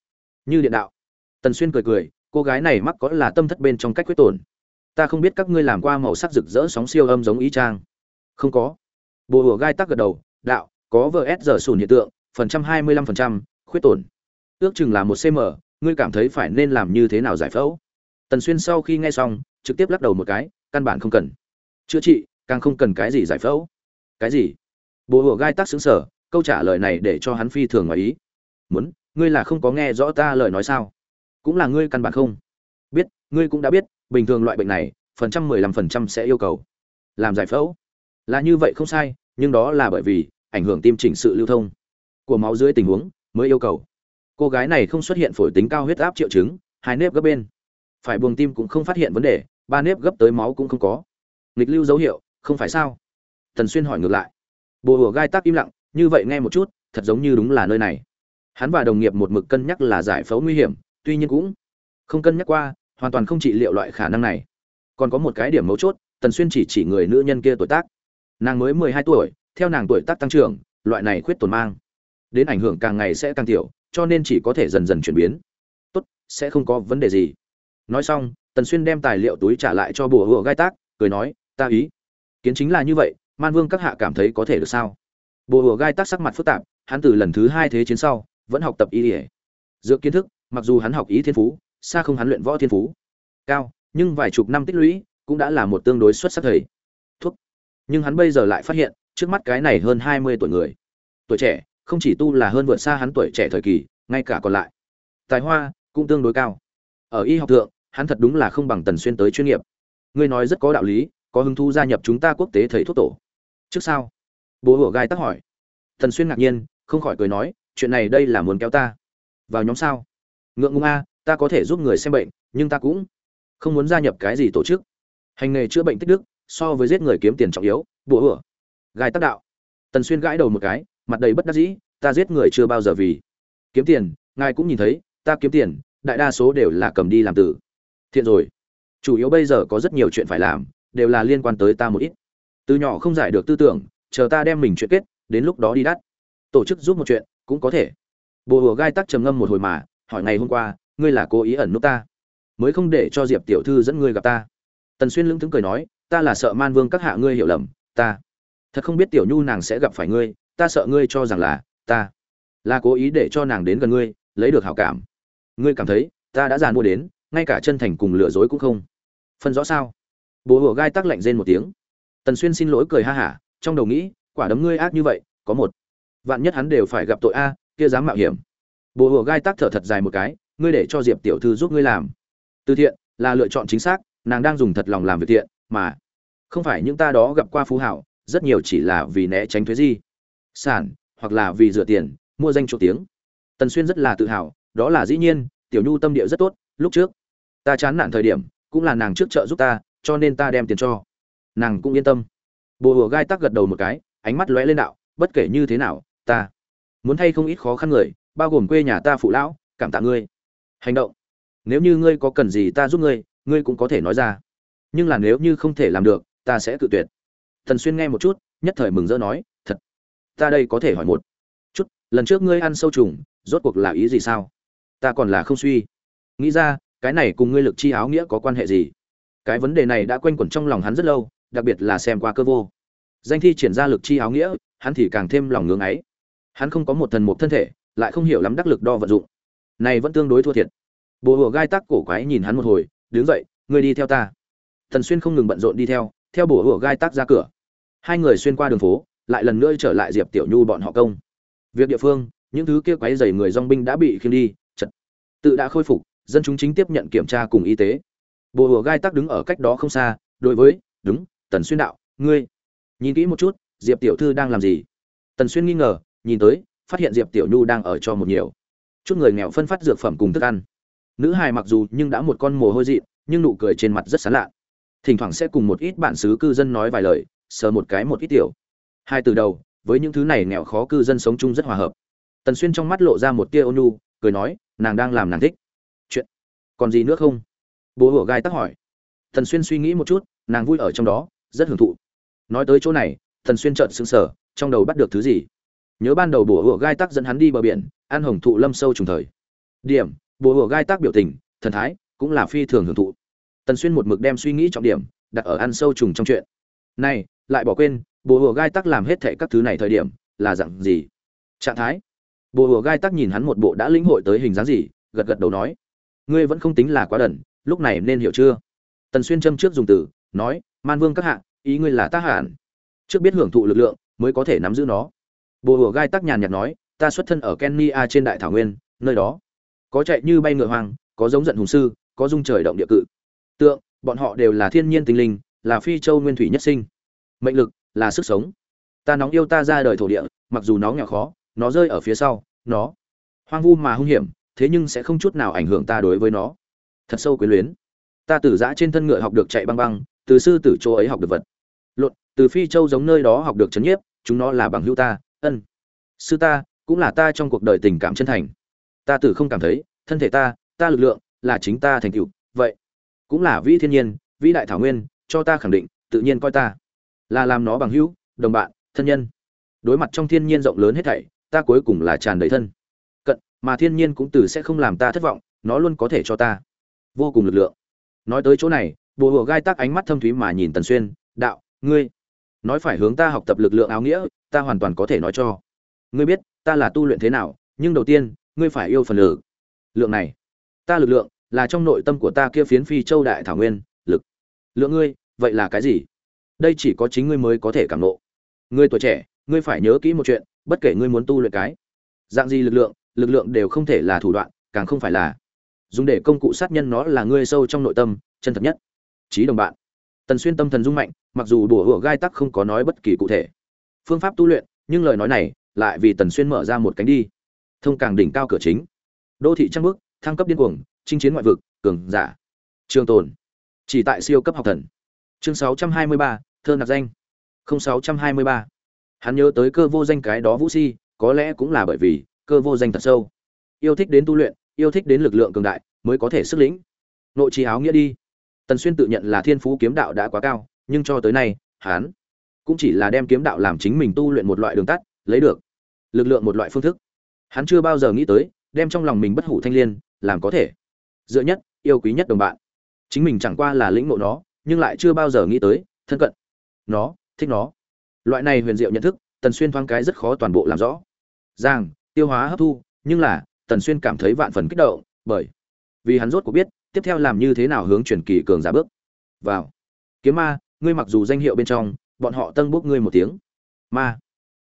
Như điện đạo. Tần xuyên cười cười cô gái này mắc có là tâm thất bên trong cách quyết tổn ta không biết các ngươi làm qua màu sắc rực rỡ sóng siêu âm giống ý trang không có. Bồ hùa gai tắc gật đầu, đạo, có vs giờ sùn hiện tượng, phần trăm hai mươi lăm phần trăm, khuyết tổn. Ước chừng là một cm ngươi cảm thấy phải nên làm như thế nào giải phẫu? Tần xuyên sau khi nghe xong, trực tiếp lắc đầu một cái, căn bản không cần. Chữa trị, càng không cần cái gì giải phẫu. Cái gì? Bồ hùa gai tắc xứng sở câu trả lời này để cho hắn phi thường ngoài ý. Muốn, ngươi là không có nghe rõ ta lời nói sao? Cũng là ngươi căn bản không ngươi cũng đã biết, bình thường loại bệnh này, phần trăm mười lăm phần trăm sẽ yêu cầu làm giải phẫu. Là như vậy không sai, nhưng đó là bởi vì ảnh hưởng tim chỉnh sự lưu thông của máu dưới tình huống mới yêu cầu. Cô gái này không xuất hiện phổi tính cao huyết áp triệu chứng, hai nếp gấp bên. Phải buồng tim cũng không phát hiện vấn đề, ba nếp gấp tới máu cũng không có. Nghịch lưu dấu hiệu, không phải sao? Tần xuyên hỏi ngược lại. Bồ hùa gai tắc im lặng, như vậy nghe một chút, thật giống như đúng là nơi này. Hắn và đồng nghiệp một mực cân nhắc là giải phẫu nguy hiểm, tuy nhiên cũng không cân nhắc qua hoàn toàn không trị liệu loại khả năng này. Còn có một cái điểm mấu chốt, tần xuyên chỉ chỉ người nữ nhân kia tuổi tác. Nàng mới mười hai tuổi, theo nàng tuổi tác tăng trưởng, loại này khuyết tồn mang, đến ảnh hưởng càng ngày sẽ càng tiểu, cho nên chỉ có thể dần dần chuyển biến. Tốt, sẽ không có vấn đề gì. Nói xong, tần xuyên đem tài liệu túi trả lại cho bùa hùa gai tác, cười nói, ta ý, kiến chính là như vậy, man vương các hạ cảm thấy có thể được sao? Bùa hùa gai tác sắc mặt phức tạp, hắn từ lần thứ hai thế chiến sau, vẫn học tập y ỉa dựa kiến thức, mặc dù hắn học ý thiên phú xa không hắn luyện võ thiên phú. Cao, nhưng vài chục năm tích lũy cũng đã là một tương đối xuất sắc thầy. Thuốc. Nhưng hắn bây giờ lại phát hiện, trước mắt cái này hơn hai mươi tuổi người. Tuổi trẻ, không chỉ tu là hơn vượt xa hắn tuổi trẻ thời kỳ, ngay cả còn lại. Tài hoa cũng tương đối cao. Ở y học thượng, hắn thật đúng là không bằng tần xuyên tới chuyên nghiệp. Ngươi nói rất có đạo lý, có hứng thú gia nhập chúng ta quốc tế thầy thuốc tổ. Trước sao bố hủa gai tắc hỏi. Tần xuyên ngạc nhiên, không khỏi cười nói, chuyện này đây là muốn kéo ta. Vào nhóm sao? Ngượng ngung a ta có thể giúp người xem bệnh, nhưng ta cũng không muốn gia nhập cái gì tổ chức. Hành nghề chữa bệnh tích đức, so với giết người kiếm tiền trọng yếu, bùa ửa gai tác đạo. Tần xuyên gãi đầu một cái, mặt đầy bất đắc dĩ, ta giết người chưa bao giờ vì kiếm tiền, ngài cũng nhìn thấy, ta kiếm tiền, đại đa số đều là cầm đi làm tử thiện rồi. Chủ yếu bây giờ có rất nhiều chuyện phải làm, đều là liên quan tới ta một ít. Từ nhỏ không giải được tư tưởng, chờ ta đem mình chuyện kết, đến lúc đó đi đắt. Tổ chức giúp một chuyện, cũng có thể. Bồ hùa gai tắc trầm ngâm một hồi mà, hỏi ngày hôm qua ngươi là cố ý ẩn nút ta, mới không để cho diệp tiểu thư dẫn ngươi gặp ta. Tần xuyên lững thững cười nói, ta là sợ man vương các hạ ngươi hiểu lầm, ta thật không biết tiểu nhu nàng sẽ gặp phải ngươi, ta sợ ngươi cho rằng là ta, là cố ý để cho nàng đến gần ngươi, lấy được hảo cảm. Ngươi cảm thấy, ta đã giàn mua đến, ngay cả chân thành cùng lừa dối cũng không. Phân rõ sao? Bố hùa gai tắc lạnh rên một tiếng. Tần xuyên xin lỗi cười ha hả, trong đầu nghĩ, quả đấm ngươi ác như vậy, có một. Vạn nhất hắn đều phải gặp tội a, kia dám mạo hiểm. Bố hùa gai tắc thở thật dài một cái ngươi để cho diệp tiểu thư giúp ngươi làm. Từ thiện, là lựa chọn chính xác, nàng đang dùng thật lòng làm việc thiện, mà không phải những ta đó gặp qua phú hảo, rất nhiều chỉ là vì né tránh thuế gì sản, hoặc là vì rửa tiền, mua danh chỗ tiếng. Tần xuyên rất là tự hào, đó là dĩ nhiên, tiểu nhu tâm địa rất tốt, lúc trước, ta chán nản thời điểm, cũng là nàng trước trợ giúp ta, cho nên ta đem tiền cho. Nàng cũng yên tâm. Bồ hùa gai tắc gật đầu một cái, ánh mắt lóe lên đạo, bất kể như thế nào, ta muốn thay không ít khó khăn người, bao gồm quê nhà ta phụ lão, cảm tạ ngươi hành động. Nếu như ngươi có cần gì ta giúp ngươi ngươi cũng có thể nói ra. Nhưng là nếu như không thể làm được, ta sẽ cự tuyệt. Thần xuyên nghe một chút, nhất thời mừng rỡ nói, thật, ta đây có thể hỏi một chút, lần trước ngươi ăn sâu trùng, rốt cuộc là ý gì sao? Ta còn là không suy. Nghĩ ra, cái này cùng ngươi lực chi áo nghĩa có quan hệ gì? Cái vấn đề này đã quanh quẩn trong lòng hắn rất lâu, đặc biệt là xem qua cơ vô. Danh thi triển ra lực chi áo nghĩa, hắn thì càng thêm lòng ngưỡng ấy. Hắn không có một thần một thân thể, lại không hiểu lắm đắc lực đo vận dụng này vẫn tương đối thua thiệt. Bồ hùa gai tắc cổ quái nhìn hắn một hồi, đứng dậy, ngươi đi theo ta. Thần xuyên không ngừng bận rộn đi theo theo bồ hùa gai tắc ra cửa. Hai người xuyên qua đường phố, lại lần nữa trở lại diệp tiểu nhu bọn họ công. Việc địa phương, những thứ kia quái dày người dong binh đã bị khiêng đi, chật. Tự đã khôi phục, dân chúng chính tiếp nhận kiểm tra cùng y tế. Bồ hùa gai tắc đứng ở cách đó không xa, đối với, đúng, tần xuyên đạo, ngươi. Nhìn kỹ một chút, diệp tiểu thư đang làm gì? Tần xuyên nghi ngờ, nhìn tới, phát hiện diệp tiểu nhu đang ở cho một nhiều chút người nghèo phân phát dược phẩm cùng thức ăn. Nữ hài mặc dù nhưng đã một con mồ hôi dị nhưng nụ cười trên mặt rất sán lạ thỉnh thoảng sẽ cùng một ít bản xứ cư dân nói vài lời, sờ một cái một ít tiểu. Hai từ đầu, với những thứ này nghèo khó cư dân sống chung rất hòa hợp. Tần xuyên trong mắt lộ ra một tia ônu cười nói, nàng đang làm nàng thích. Chuyện, còn gì nữa không? Bố hủa gai tắc hỏi. Tần xuyên suy nghĩ một chút, nàng vui ở trong đó, rất hưởng thụ. Nói tới chỗ này, tần xuyên trợn sững sờ, trong đầu bắt được thứ gì? Nhớ ban đầu bùa hùa gai tắc dẫn hắn đi bờ biển, ăn hồng thụ lâm sâu trùng thời. Điểm, bùa hùa gai tắc biểu tình, thần thái, cũng là phi thường hưởng thụ. Tần xuyên một mực đem suy nghĩ trọng điểm, đặt ở ăn sâu trùng trong chuyện. Này, lại bỏ quên, bùa hùa gai tắc làm hết thệ các thứ này thời điểm, là dạng gì? Trạng thái. Bùa hùa gai tắc nhìn hắn một bộ đã lĩnh hội tới hình dáng gì, gật gật đầu nói, ngươi vẫn không tính là quá đần, lúc này nên hiểu chưa? Tần xuyên châm trước dùng từ, nói, man vương các hạ, ý ngươi là tác hạn trước biết hưởng thụ lực lượng, mới có thể nắm giữ nó bồ hùa gai tắc nhàn nhạt nói ta xuất thân ở kenya trên đại thảo nguyên nơi đó có chạy như bay ngựa hoàng, có giống giận hùng sư có dung trời động địa cự. Tượng bọn họ đều là thiên nhiên tinh linh là phi châu nguyên thủy nhất sinh. Mệnh lực là sức sống. Ta nóng yêu ta ra đời thổ địa mặc dù nó nghèo khó nó rơi ở phía sau nó hoang vu mà hung hiểm thế nhưng sẽ không chút nào ảnh hưởng ta đối với nó. Thật sâu quyến luyến. Ta từ dã trên thân ngựa học được chạy băng băng từ sư tử chỗ ấy học được vật. Lột từ phi châu giống nơi đó học được chấn nhiếp chúng nó là bằng hữu ta ân. Sư ta, cũng là ta trong cuộc đời tình cảm chân thành. Ta tự không cảm thấy, thân thể ta ta lực lượng, là chính ta thành tựu, vậy cũng là vĩ thiên nhiên, vĩ đại thảo nguyên, cho ta khẳng định, tự nhiên coi ta là làm nó bằng hữu, đồng bạn, thân nhân. Đối mặt trong thiên nhiên rộng lớn hết thảy, ta cuối cùng là tràn đầy thân. Cận, mà thiên nhiên cũng từ sẽ không làm ta thất vọng, nó luôn có thể cho ta vô cùng lực lượng. Nói tới chỗ này bồ hồ gai tắc ánh mắt thâm thúy mà nhìn tần xuyên, đạo, ngươi nói phải hướng ta học tập lực lượng áo nghĩa, ta hoàn toàn có thể nói cho. Ngươi biết, ta là tu luyện thế nào, nhưng đầu tiên, ngươi phải yêu phần lực. Lượng này, ta lực lượng, là trong nội tâm của ta kia phiến phi châu đại thảo nguyên, lực. Lượng ngươi, vậy là cái gì? Đây chỉ có chính ngươi mới có thể cảm nộ ngươi tuổi trẻ, ngươi phải nhớ kỹ một chuyện, bất kể ngươi muốn tu luyện cái dạng gì lực lượng lực lượng đều không thể là thủ đoạn, càng không phải là dùng để công cụ sát nhân nó là ngươi sâu trong nội tâm, chân thật nhất. Trí đồng bạn tần xuyên tâm thần dung mạnh mặc dù đùa hựa gai tắc không có nói bất kỳ cụ thể. Phương pháp tu luyện nhưng lời nói này lại vì tần xuyên mở ra một cánh đi. Thông càng đỉnh cao cửa chính. Đô thị trăng bước thăng cấp điên cuồng chinh chiến ngoại vực cường giả. Trường tồn. Chỉ tại siêu cấp học thần. Chương 623, thơ nạp danh. 0623. hắn nhớ tới cơ vô danh cái đó vũ si có lẽ cũng là bởi vì cơ vô danh thật sâu. Yêu thích đến tu luyện yêu thích đến lực lượng cường đại mới có thể sức lĩnh. Nội trí áo nghĩa đi tần xuyên tự nhận là thiên phú kiếm đạo đã quá cao, nhưng cho tới nay, hắn cũng chỉ là đem kiếm đạo làm chính mình tu luyện một loại đường tắt, lấy được lực lượng một loại phương thức. Hắn chưa bao giờ nghĩ tới, đem trong lòng mình bất hủ thanh liên, làm có thể dựa nhất, yêu quý nhất đồng bạn. Chính mình chẳng qua là lĩnh ngộ nó, nhưng lại chưa bao giờ nghĩ tới, thân cận nó, thích nó. Loại này huyền diệu nhận thức, tần xuyên thoáng cái rất khó toàn bộ làm rõ. Giang tiêu hóa hấp thu, nhưng là, tần xuyên cảm thấy vạn phần kích động, bởi vì hắn rốt cuộc biết tiếp theo làm như thế nào hướng truyền kỳ cường giả bước? Vào. Kiếm ma, ngươi mặc dù danh hiệu bên trong, bọn họ tân bốc ngươi một tiếng. Ma.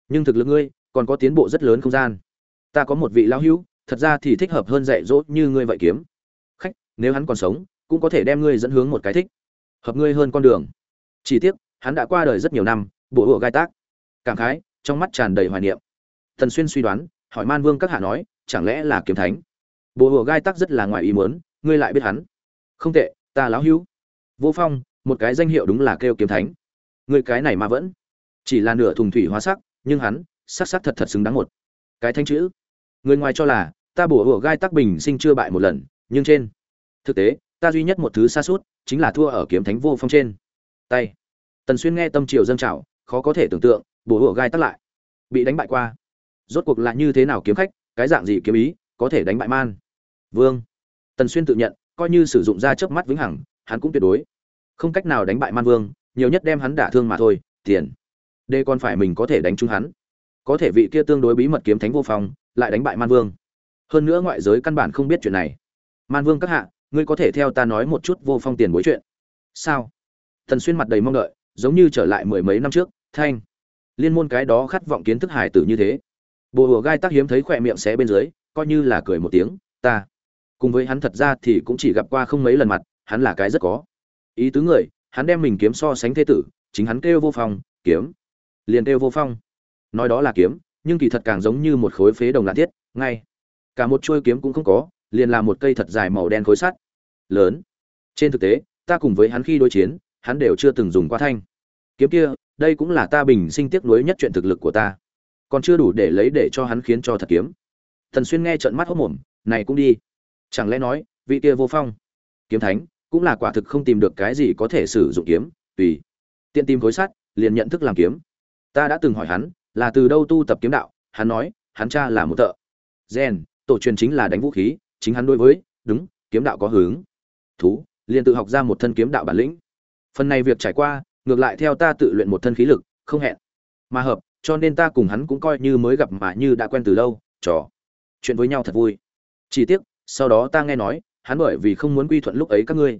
Nhưng thực lực ngươi còn có tiến bộ rất lớn không gian. Ta có một vị lão hữu, thật ra thì thích hợp hơn dạy dỗ như ngươi vậy kiếm. Khách, nếu hắn còn sống, cũng có thể đem ngươi dẫn hướng một cái thích. Hợp ngươi hơn con đường. Chỉ tiếc, hắn đã qua đời rất nhiều năm bộ hộ gai tác. Cảm khái, trong mắt tràn đầy hoài niệm. Thần xuyên suy đoán, hỏi man vương các hạ nói, chẳng lẽ là kiếm thánh? Bộ hộ gai tác rất là ngoài ý muốn ngươi lại biết hắn. Không tệ, ta lão hữu. Vô phong, một cái danh hiệu đúng là kêu kiếm thánh. Ngươi cái này mà vẫn. Chỉ là nửa thùng thủy hóa sắc, nhưng hắn, sắc sắc thật thật xứng đáng một. Cái thanh chữ. Người ngoài cho là, ta bổ hùa gai tắc bình sinh chưa bại một lần, nhưng trên. Thực tế, ta duy nhất một thứ xa suốt, chính là thua ở kiếm thánh vô phong trên. Tay. Tần xuyên nghe tâm triều dâng trào, khó có thể tưởng tượng bổ hùa gai tắc lại. Bị đánh bại qua. Rốt cuộc là như thế nào kiếm khách, cái dạng gì kiếm ý, có thể đánh bại man? Vương tần xuyên tự nhận, coi như sử dụng ra chớp mắt vĩnh hằng, hắn cũng tuyệt đối. Không cách nào đánh bại man vương, nhiều nhất đem hắn đả thương mà thôi, tiền. Đây còn phải mình có thể đánh trúng hắn. Có thể vị kia tương đối bí mật kiếm thánh vô phong, lại đánh bại man vương. Hơn nữa ngoại giới căn bản không biết chuyện này. Man vương các hạ, ngươi có thể theo ta nói một chút vô phong tiền bối chuyện. Sao? Tần xuyên mặt đầy mong đợi, giống như trở lại mười mấy năm trước, thanh. Liên môn cái đó khát vọng kiến thức hải tử như thế. Bồ hùa gai tác hiếm thấy khỏe miệng xé bên dưới, coi như là cười một tiếng, ta cùng với hắn thật ra thì cũng chỉ gặp qua không mấy lần mặt, hắn là cái rất có ý tứ người, hắn đem mình kiếm so sánh thế tử, chính hắn kêu vô phong, kiếm, liền kêu vô phong. Nói đó là kiếm, nhưng kỳ thật càng giống như một khối phế đồng lạ thiết, ngay, cả một chuôi kiếm cũng không có, liền là một cây thật dài màu đen khối sắt, lớn. Trên thực tế, ta cùng với hắn khi đối chiến, hắn đều chưa từng dùng qua thanh. Kiếm kia, đây cũng là ta bình sinh tiếc nuối nhất chuyện thực lực của ta. Còn chưa đủ để lấy để cho hắn khiến cho thật kiếm. Thần xuyên nghe trận mắt hốc mồm, này cũng đi chẳng lẽ nói, vị kia vô phong, kiếm thánh, cũng là quả thực không tìm được cái gì có thể sử dụng kiếm tùy tiện tìm khối sắt, liền nhận thức làm kiếm. Ta đã từng hỏi hắn, là từ đâu tu tập kiếm đạo, hắn nói, hắn cha là một thợ gen, tổ truyền chính là đánh vũ khí, chính hắn đối với, đúng, kiếm đạo có hướng. Thú, liền tự học ra một thân kiếm đạo bản lĩnh. Phần này việc trải qua, ngược lại theo ta tự luyện một thân khí lực, không hẹn. Mà hợp, cho nên ta cùng hắn cũng coi như mới gặp mà như đã quen từ lâu, trò chuyện với nhau thật vui. Chỉ tiếc sau đó ta nghe nói, hắn bởi vì không muốn quy thuận lúc ấy các ngươi.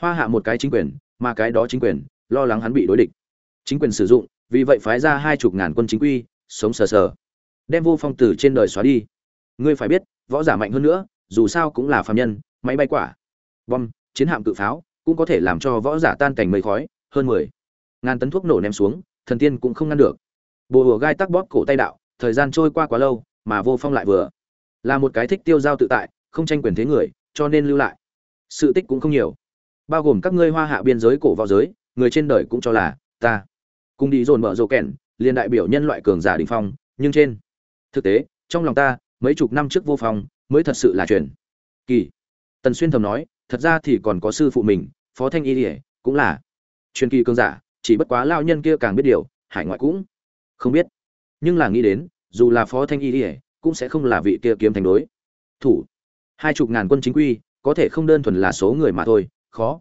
Hoa hạ một cái chính quyền, mà cái đó chính quyền, lo lắng hắn bị đối địch. Chính quyền sử dụng, vì vậy phái ra hai chục ngàn quân chính quy, sống sờ sờ. Đem vô phong tử trên đời xóa đi. Ngươi phải biết, võ giả mạnh hơn nữa, dù sao cũng là phàm nhân, máy bay quả. Bom, chiến hạm cự pháo, cũng có thể làm cho võ giả tan cảnh mây khói, hơn mười. Ngàn tấn thuốc nổ ném xuống, thần tiên cũng không ngăn được. Bồ hùa gai tắc bóp cổ tay đạo, thời gian trôi qua quá lâu, mà vô phong lại vừa. Là một cái thích tiêu giao tự tại không tranh quyền thế người, cho nên lưu lại. Sự tích cũng không nhiều. Bao gồm các ngươi hoa hạ biên giới cổ vào giới, người trên đời cũng cho là ta. Cùng đi dồn mở rộ kèn liền đại biểu nhân loại cường giả đình phong, nhưng trên thực tế, trong lòng ta, mấy chục năm trước vô phong, mới thật sự là truyền. Kỳ. Tần xuyên thầm nói, thật ra thì còn có sư phụ mình, phó thanh y ỉa cũng là truyền kỳ cường giả, chỉ bất quá lao nhân kia càng biết điều, hải ngoại cũng không biết. Nhưng là nghĩ đến, dù là phó thanh y ỉa cũng sẽ không là vị kia kiếm thành đối thủ hai chục ngàn quân chính quy có thể không đơn thuần là số người mà thôi khó.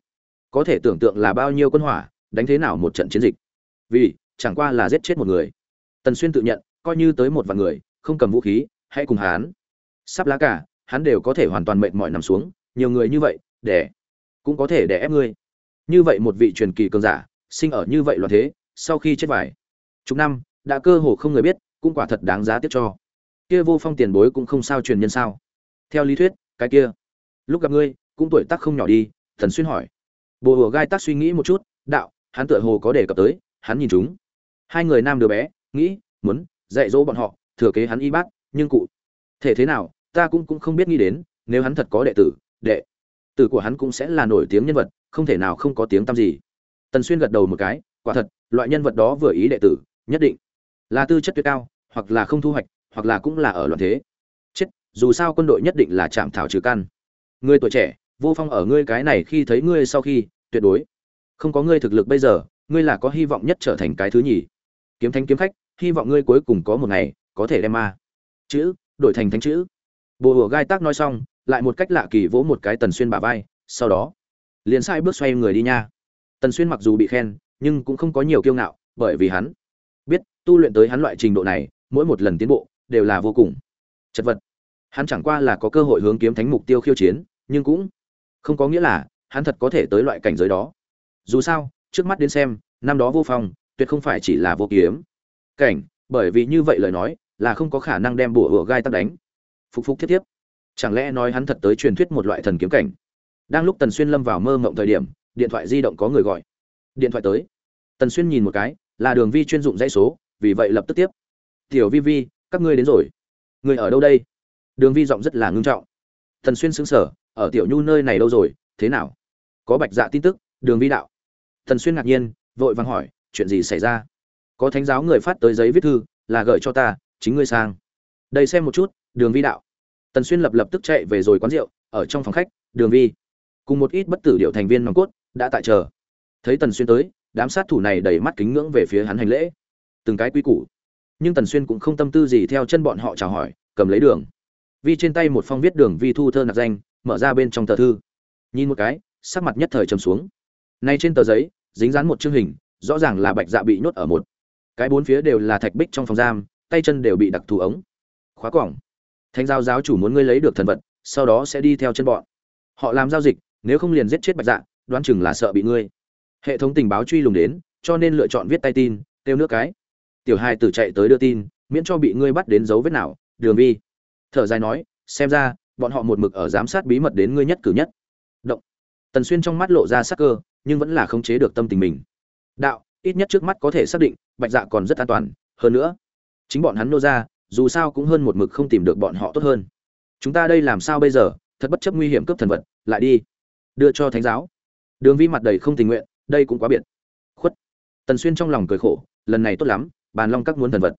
Có thể tưởng tượng là bao nhiêu quân hỏa đánh thế nào một trận chiến dịch. Vì chẳng qua là giết chết một người. Tần xuyên tự nhận coi như tới một vạn người không cầm vũ khí hãy cùng hắn. Sắp lá cả hắn đều có thể hoàn toàn mệt mỏi nằm xuống nhiều người như vậy để cũng có thể để ép ngươi. Như vậy một vị truyền kỳ cường giả sinh ở như vậy loạn thế sau khi chết vải, chục năm đã cơ hồ không người biết cũng quả thật đáng giá tiếp cho. Kia vô phong tiền bối cũng không sao truyền nhân sao. Theo lý thuyết cái kia. Lúc gặp ngươi, cũng tuổi tác không nhỏ đi, thần xuyên hỏi. Bồ hùa gai tác suy nghĩ một chút, đạo, hắn tựa hồ có đề cập tới, hắn nhìn chúng. Hai người nam đứa bé, nghĩ, muốn, dạy dỗ bọn họ, thừa kế hắn y bác nhưng cụ. Thể thế nào, ta cũng cũng không biết nghĩ đến, nếu hắn thật có đệ tử đệ. Tử của hắn cũng sẽ là nổi tiếng nhân vật, không thể nào không có tiếng tăm gì. Tần xuyên gật đầu một cái, quả thật, loại nhân vật đó vừa ý đệ tử, nhất định. Là tư chất tuyệt cao, hoặc là không thu hoạch, hoặc là cũng là ở loạn thế dù sao quân đội nhất định là chạm thảo trừ căn. Người tuổi trẻ, vô phong ở ngươi cái này khi thấy ngươi sau khi, tuyệt đối. Không có ngươi thực lực bây giờ, ngươi là có hy vọng nhất trở thành cái thứ nhì. Kiếm thánh kiếm khách, hy vọng ngươi cuối cùng có một ngày, có thể đem ma. Chữ, đổi thành thánh chữ. Bồ hùa gai tác nói xong, lại một cách lạ kỳ vỗ một cái tần xuyên bả vai, sau đó, liền sai bước xoay người đi nha. Tần xuyên mặc dù bị khen, nhưng cũng không có nhiều kiêu ngạo, bởi vì hắn biết, tu luyện tới hắn loại trình độ này, mỗi một lần tiến bộ, đều là vô cùng chật vật hắn chẳng qua là có cơ hội hướng kiếm thánh mục tiêu khiêu chiến, nhưng cũng không có nghĩa là hắn thật có thể tới loại cảnh giới đó. Dù sao, trước mắt đến xem, năm đó vô phong, tuyệt không phải chỉ là vô kiếm cảnh, bởi vì như vậy lời nói là không có khả năng đem bùa hựa gai tắt đánh. Phục phục thiết tiếp chẳng lẽ nói hắn thật tới truyền thuyết một loại thần kiếm cảnh? Đang lúc tần xuyên lâm vào mơ mộng thời điểm, điện thoại di động có người gọi. Điện thoại tới. Tần xuyên nhìn một cái, là đường vi chuyên dụng dãy số, vì vậy lập tức tiếp. Tiểu vi vi, các ngươi đến rồi. Người ở đâu đây? Đường vi giọng rất là ngưng trọng. Thần xuyên xứng sở ở tiểu nhu nơi này đâu rồi? Thế nào? Có bạch dạ tin tức, đường vi đạo. Thần xuyên ngạc nhiên, vội vàng hỏi, chuyện gì xảy ra? Có thánh giáo người phát tới giấy viết thư, là gửi cho ta, chính ngươi sang. Đây xem một chút, đường vi đạo. Tần xuyên lập lập tức chạy về rồi quán rượu, ở trong phòng khách, đường vi. Cùng một ít bất tử điệu thành viên nòng cốt, đã tại chờ. Thấy tần xuyên tới, đám sát thủ này đẩy mắt kính ngưỡng về phía hắn hành lễ. Từng cái quý củ. Nhưng tần xuyên cũng không tâm tư gì theo chân bọn họ chào hỏi, cầm lấy đường vi trên tay một phong viết đường vi thu thơ nạp danh, mở ra bên trong tờ thư. Nhìn một cái, sắc mặt nhất thời trầm xuống. Nay trên tờ giấy, dính dán một chương hình, rõ ràng là bạch dạ bị nhốt ở một. Cái bốn phía đều là thạch bích trong phòng giam, tay chân đều bị đặc thù ống. Khóa cỏng thánh giao giáo chủ muốn ngươi lấy được thần vật, sau đó sẽ đi theo chân bọn. Họ làm giao dịch, nếu không liền giết chết bạch dạ đoán chừng là sợ bị ngươi. Hệ thống tình báo truy lùng đến, cho nên lựa chọn viết tay tin tiêu nước cái. Tiểu hai tử chạy tới đưa tin, miễn cho bị ngươi bắt đến dấu vết nào, đường vi thở dài nói, xem ra, bọn họ một mực ở giám sát bí mật đến ngươi nhất cử nhất. Động. Tần xuyên trong mắt lộ ra sắc cơ, nhưng vẫn là khống chế được tâm tình mình. Đạo, ít nhất trước mắt có thể xác định, bạch dạ còn rất an toàn, hơn nữa, chính bọn hắn nô ra, dù sao cũng hơn một mực không tìm được bọn họ tốt hơn. Chúng ta đây làm sao bây giờ? Thật bất chấp nguy hiểm cướp thần vật, lại đi. Đưa cho thánh giáo. Đường vi mặt đầy không tình nguyện, đây cũng quá biệt. Khuất. Tần xuyên trong lòng cười khổ, lần này tốt lắm, bàn long các muốn thần vật.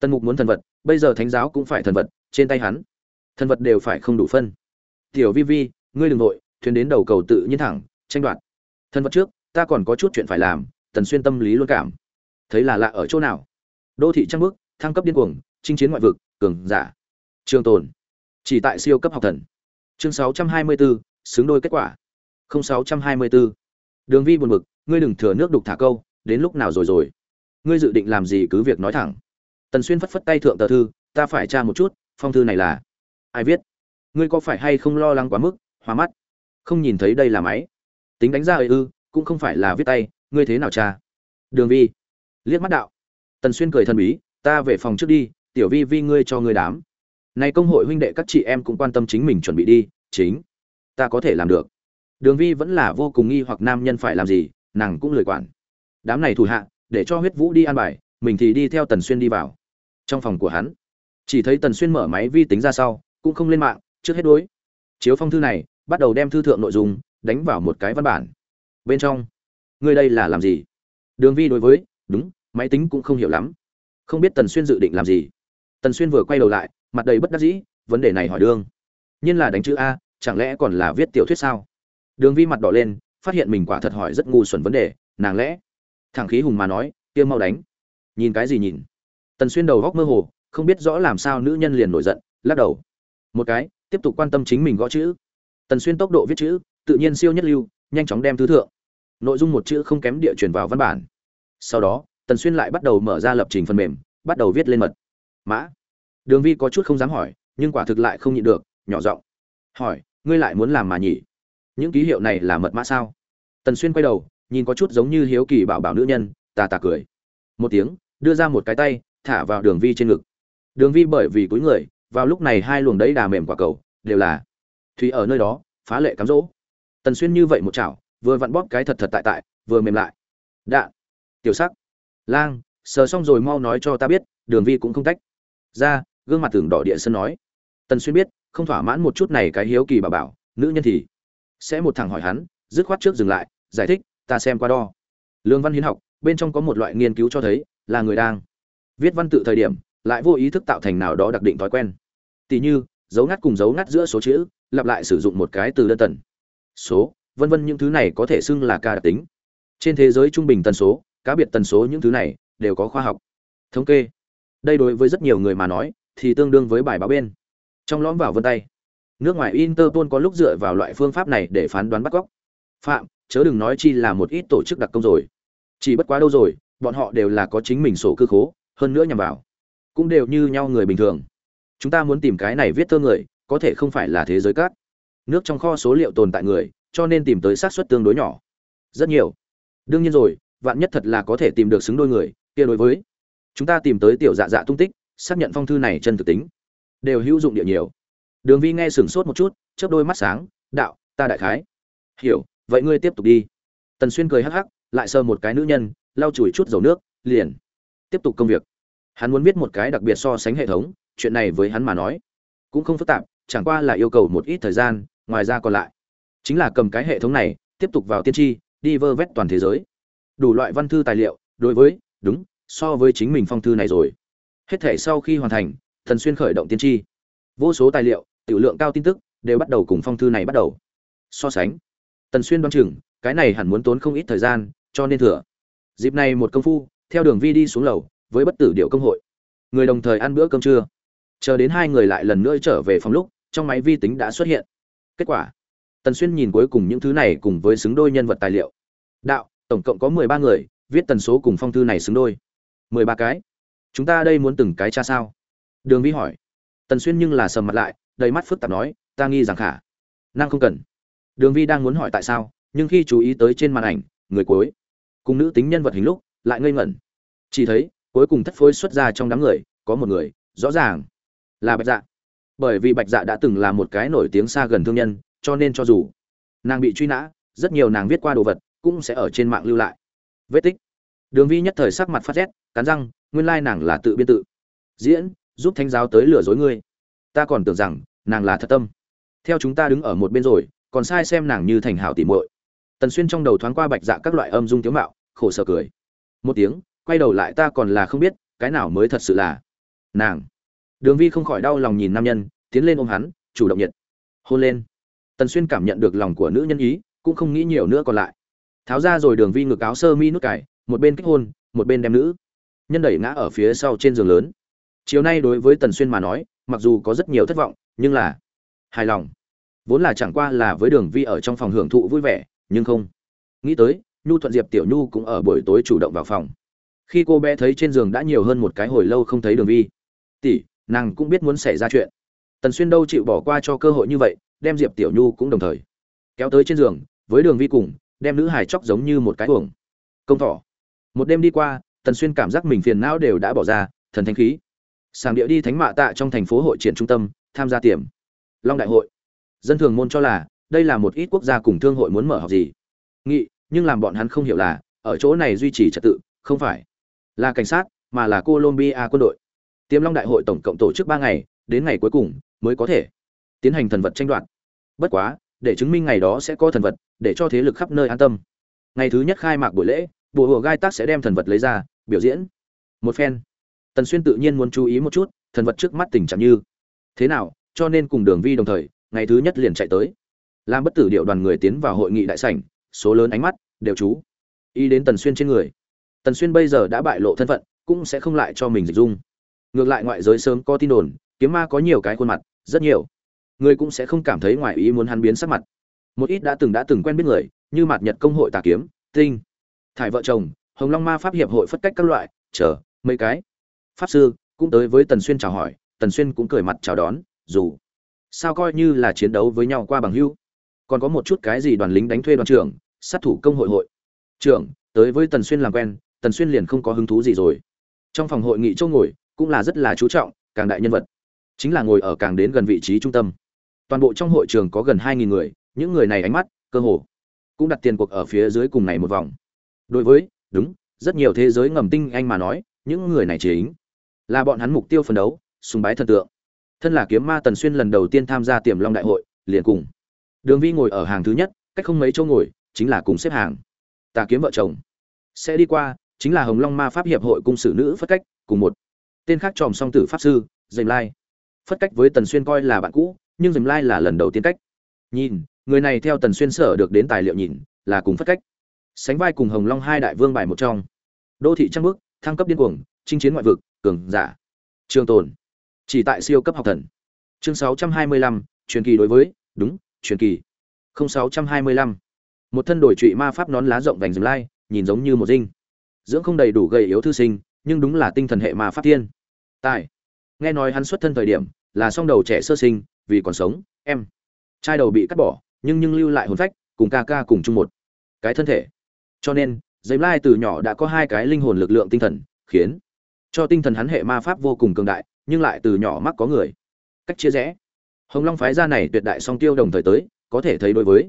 Tần mục muốn thần vật, bây giờ thánh giáo cũng phải thần vật trên tay hắn. Thân vật đều phải không đủ phân. Tiểu vi vi ngươi đừng nội thuyền đến đầu cầu tự nhiên thẳng tranh đoạt. Thân vật trước ta còn có chút chuyện phải làm tần xuyên tâm lý luôn cảm. Thấy là lạ ở chỗ nào? Đô thị trăng bước thăng cấp điên cuồng chinh chiến ngoại vực cường giả. Trường tồn. Chỉ tại siêu cấp học thần. Chương 624, xứng đôi kết quả. 0624. đường vi buồn bực ngươi đừng thừa nước đục thả câu đến lúc nào rồi rồi? Ngươi dự định làm gì cứ việc nói thẳng. Tần xuyên phất phất tay thượng tờ thư ta phải tra một chút phong thư này là ai viết? Ngươi có phải hay không lo lắng quá mức hóa mắt? Không nhìn thấy đây là máy. Tính đánh ra ấy ư, cũng không phải là viết tay, ngươi thế nào cha? Đường vi. Liếc mắt đạo. Tần xuyên cười thân bí, ta về phòng trước đi, tiểu vi vi ngươi cho ngươi đám. Này công hội huynh đệ các chị em cũng quan tâm chính mình chuẩn bị đi, chính. Ta có thể làm được. Đường vi vẫn là vô cùng nghi hoặc nam nhân phải làm gì, nàng cũng lười quản. Đám này thủ hạ, để cho huyết vũ đi an bài, mình thì đi theo tần xuyên đi vào. Trong phòng của hắn chỉ thấy tần xuyên mở máy vi tính ra sau, cũng không lên mạng, trước hết đối. Chiếu phong thư này, bắt đầu đem thư thượng nội dung, đánh vào một cái văn bản. Bên trong, ngươi đây là làm gì? Đường vi đối với, đúng, máy tính cũng không hiểu lắm. Không biết tần xuyên dự định làm gì. Tần xuyên vừa quay đầu lại, mặt đầy bất đắc dĩ, vấn đề này hỏi đương nhiên là đánh chữ a, chẳng lẽ còn là viết tiểu thuyết sao? Đường vi mặt đỏ lên, phát hiện mình quả thật hỏi rất ngu xuẩn vấn đề, nàng lẽ. Thẳng khí hùng mà nói, kia mau đánh. Nhìn cái gì nhìn? Tần xuyên đầu góc mơ hồ không biết rõ làm sao nữ nhân liền nổi giận, lắc đầu. Một cái, tiếp tục quan tâm chính mình gõ chữ. Tần xuyên tốc độ viết chữ, tự nhiên siêu nhất lưu, nhanh chóng đem thứ thượng. Nội dung một chữ không kém địa chuyển vào văn bản. Sau đó, tần xuyên lại bắt đầu mở ra lập trình phần mềm, bắt đầu viết lên mật. Mã. Đường vi có chút không dám hỏi, nhưng quả thực lại không nhịn được, nhỏ giọng. Hỏi, ngươi lại muốn làm mà nhỉ? Những ký hiệu này là mật mã sao? Tần xuyên quay đầu, nhìn có chút giống như hiếu kỳ bảo bảo nữ nhân, tà tà cười. Một tiếng, đưa ra một cái tay, thả vào đường vi trên ngực đường vi bởi vì cúi người, vào lúc này hai luồng đấy đà mềm quả cầu, đều là thủy ở nơi đó, phá lệ cám dỗ. Tần xuyên như vậy một chảo, vừa vặn bóp cái thật thật tại tại, vừa mềm lại. Đạn tiểu sắc. Lang, sờ xong rồi mau nói cho ta biết, đường vi cũng không tách. Ra, gương mặt tưởng đỏ địa sân nói. Tần xuyên biết, không thỏa mãn một chút này cái hiếu kỳ bà bảo, nữ nhân thì sẽ một thằng hỏi hắn, dứt khoát trước dừng lại, giải thích, ta xem qua đo. Lương văn hiến học, bên trong có một loại nghiên cứu cho thấy là người đang viết văn tự thời điểm lại vô ý thức tạo thành nào đó đặc định thói quen. Tỷ như, dấu ngắt cùng dấu ngắt giữa số chữ, lặp lại sử dụng một cái từ đơn tần. Số, vân vân những thứ này có thể xưng là ca đặc tính. Trên thế giới trung bình tần số, cá biệt tần số những thứ này, đều có khoa học. Thống kê. Đây đối với rất nhiều người mà nói, thì tương đương với bài báo bên. Trong lõm vào vân tay. Nước ngoài interpol có lúc dựa vào loại phương pháp này để phán đoán bắt cóc. Phạm, chớ đừng nói chi là một ít tổ chức đặc công rồi. Chỉ bất quá đâu rồi, bọn họ đều là có chính mình sổ cư khố, hơn nữa nhằm vào cũng đều như nhau người bình thường. Chúng ta muốn tìm cái này viết thơ người, có thể không phải là thế giới cát. Nước trong kho số liệu tồn tại người, cho nên tìm tới xác suất tương đối nhỏ. Rất nhiều. Đương nhiên rồi, vạn nhất thật là có thể tìm được xứng đôi người, kia đối với. Chúng ta tìm tới tiểu dạ dạ tung tích, xác nhận phong thư này chân thực tính. Đều hữu dụng địa nhiều. Đường vi nghe sửng sốt một chút, chớp đôi mắt sáng, đạo, ta đại khái. Hiểu, vậy ngươi tiếp tục đi. Tần xuyên cười hắc hắc, lại sờ một cái nữ nhân, lau chùi chút dầu nước, liền tiếp tục công việc hắn muốn viết một cái đặc biệt so sánh hệ thống, chuyện này với hắn mà nói cũng không phức tạp, chẳng qua là yêu cầu một ít thời gian, ngoài ra còn lại. Chính là cầm cái hệ thống này, tiếp tục vào tiên tri, đi vơ vét toàn thế giới. Đủ loại văn thư tài liệu, đối với, đúng, so với chính mình phong thư này rồi. Hết thể sau khi hoàn thành, thần xuyên khởi động tiên tri. Vô số tài liệu, tiểu lượng cao tin tức, đều bắt đầu cùng phong thư này bắt đầu. So sánh. Tần xuyên đoán chừng, cái này hẳn muốn tốn không ít thời gian, cho nên thừa. Dịp này một công phu, theo đường vi đi xuống lầu với bất tử điệu công hội. Người đồng thời ăn bữa cơm trưa. Chờ đến hai người lại lần nữa trở về phòng lúc, trong máy vi tính đã xuất hiện. Kết quả, tần xuyên nhìn cuối cùng những thứ này cùng với xứng đôi nhân vật tài liệu. Đạo, tổng cộng có mười ba người, viết tần số cùng phong thư này xứng đôi. Mười ba cái. Chúng ta đây muốn từng cái cha sao? Đường vi hỏi. Tần xuyên nhưng là sầm mặt lại, đầy mắt phức tạp nói, ta nghi rằng khả năng không cần. Đường vi đang muốn hỏi tại sao, nhưng khi chú ý tới trên màn ảnh, người cuối, cùng nữ tính nhân vật hình lúc, lại ngây ngẩn. Chỉ thấy cuối cùng thất phối xuất ra trong đám người, có một người, rõ ràng là bạch dạ. Bởi vì bạch dạ đã từng là một cái nổi tiếng xa gần thương nhân, cho nên cho dù nàng bị truy nã, rất nhiều nàng viết qua đồ vật cũng sẽ ở trên mạng lưu lại. Vết tích. Đường vi nhất thời sắc mặt phát rét, cắn răng, nguyên lai nàng là tự biên tự. Diễn, giúp thanh giáo tới lừa dối ngươi. Ta còn tưởng rằng nàng là thật tâm. Theo chúng ta đứng ở một bên rồi, còn sai xem nàng như thành hảo tỉ muội. Tần xuyên trong đầu thoáng qua bạch dạ các loại âm dung tiếu mạo, khổ sở cười. Một tiếng quay đầu lại ta còn là không biết, cái nào mới thật sự là nàng. Đường vi không khỏi đau lòng nhìn nam nhân, tiến lên ôm hắn, chủ động nhiệt. Hôn lên. Tần xuyên cảm nhận được lòng của nữ nhân ý, cũng không nghĩ nhiều nữa còn lại. Tháo ra rồi đường vi ngực áo sơ mi nút cải một bên kết hôn, một bên đem nữ. Nhân đẩy ngã ở phía sau trên giường lớn. Chiều nay đối với tần xuyên mà nói, mặc dù có rất nhiều thất vọng, nhưng là hài lòng. Vốn là chẳng qua là với đường vi ở trong phòng hưởng thụ vui vẻ, nhưng không. Nghĩ tới, nhu thuận diệp tiểu nhu cũng ở buổi tối chủ động vào phòng khi cô bé thấy trên giường đã nhiều hơn một cái hồi lâu không thấy đường vi, tỷ, nàng cũng biết muốn xảy ra chuyện. Tần xuyên đâu chịu bỏ qua cho cơ hội như vậy, đem diệp tiểu nhu cũng đồng thời kéo tới trên giường, với đường vi cùng, đem nữ hài chóc giống như một cái cuồng. Công thỏ. Một đêm đi qua, tần xuyên cảm giác mình phiền não đều đã bỏ ra, thần thanh khí. Sàng địa đi thánh mạ tạ trong thành phố hội triển trung tâm, tham gia tiềm. Long đại hội. Dân thường môn cho là, đây là một ít quốc gia cùng thương hội muốn mở học gì. Nghị, nhưng làm bọn hắn không hiểu là, ở chỗ này duy trì trật tự, không phải là cảnh sát, mà là colombia quân đội. Tiêm long đại hội tổng cộng tổ chức ba ngày, đến ngày cuối cùng mới có thể tiến hành thần vật tranh đoạt. Bất quá, để chứng minh ngày đó sẽ có thần vật, để cho thế lực khắp nơi an tâm. Ngày thứ nhất khai mạc buổi lễ bộ hồ gai tác sẽ đem thần vật lấy ra, biểu diễn. Một phen, tần xuyên tự nhiên muốn chú ý một chút, thần vật trước mắt tình trạng như thế nào, cho nên cùng đường vi đồng thời, ngày thứ nhất liền chạy tới. Làm bất tử điệu đoàn người tiến vào hội nghị đại sảnh, số lớn ánh mắt đều chú ý đến tần xuyên trên người tần xuyên bây giờ đã bại lộ thân phận, cũng sẽ không lại cho mình dịch dung. Ngược lại ngoại giới sớm có tin đồn, kiếm ma có nhiều cái khuôn mặt, rất nhiều. Người cũng sẽ không cảm thấy ngoài ý muốn hắn biến sắc mặt. Một ít đã từng đã từng quen biết người, như mặt nhật công hội tà kiếm, tinh, thải vợ chồng, hồng long ma pháp hiệp hội phất cách các loại, chờ, mấy cái. Pháp sư cũng tới với tần xuyên chào hỏi, tần xuyên cũng cười mặt chào đón, dù sao coi như là chiến đấu với nhau qua bằng hữu. Còn có một chút cái gì đoàn lính đánh thuê đoàn trưởng, sát thủ công hội hội. Trưởng, tới với tần xuyên làm quen tần xuyên liền không có hứng thú gì rồi. Trong phòng hội nghị châu ngồi, cũng là rất là chú trọng, càng đại nhân vật. Chính là ngồi ở càng đến gần vị trí trung tâm. Toàn bộ trong hội trường có gần hai nghìn người, những người này ánh mắt, cơ hồ, cũng đặt tiền cuộc ở phía dưới cùng này một vòng. Đối với, đúng, rất nhiều thế giới ngầm tinh anh mà nói, những người này chính là bọn hắn mục tiêu phấn đấu, sùng bái thần tượng. Thân là kiếm ma tần xuyên lần đầu tiên tham gia tiềm long đại hội, liền cùng đường vi ngồi ở hàng thứ nhất, cách không mấy chỗ ngồi, chính là cùng xếp hàng. Tà kiếm vợ chồng. Sẽ đi qua chính là hồng long ma pháp hiệp hội cung sử nữ phất cách cùng một tên khác tròm song tử pháp sư dành lai. Phất cách với tần xuyên coi là bạn cũ nhưng dành lai là lần đầu tiên cách. Nhìn người này theo tần xuyên sở được đến tài liệu nhìn là cùng phất cách. Sánh vai cùng hồng long hai đại vương bài một trong. Đô thị trăng bước thăng cấp điên cuồng chinh chiến ngoại vực cường giả. Trường tồn. Chỉ tại siêu cấp học thần. Chương 625, truyền kỳ đối với đúng truyền kỳ. 0625. một thân đổi trụy ma pháp nón lá rộng vành dừng lai nhìn giống như một dinh dưỡng không đầy đủ gầy yếu thư sinh, nhưng đúng là tinh thần hệ ma pháp tiên tài. Nghe nói hắn xuất thân thời điểm, là song đầu trẻ sơ sinh, vì còn sống, em. Trai đầu bị cắt bỏ, nhưng nhưng lưu lại hồn phách, cùng ca ca cùng chung một cái thân thể. Cho nên giấy lai từ nhỏ đã có hai cái linh hồn lực lượng tinh thần, khiến cho tinh thần hắn hệ ma pháp vô cùng cường đại, nhưng lại từ nhỏ mắc có người. Cách chia rẽ. Hồng long phái gia này tuyệt đại song tiêu đồng thời tới, có thể thấy đối với.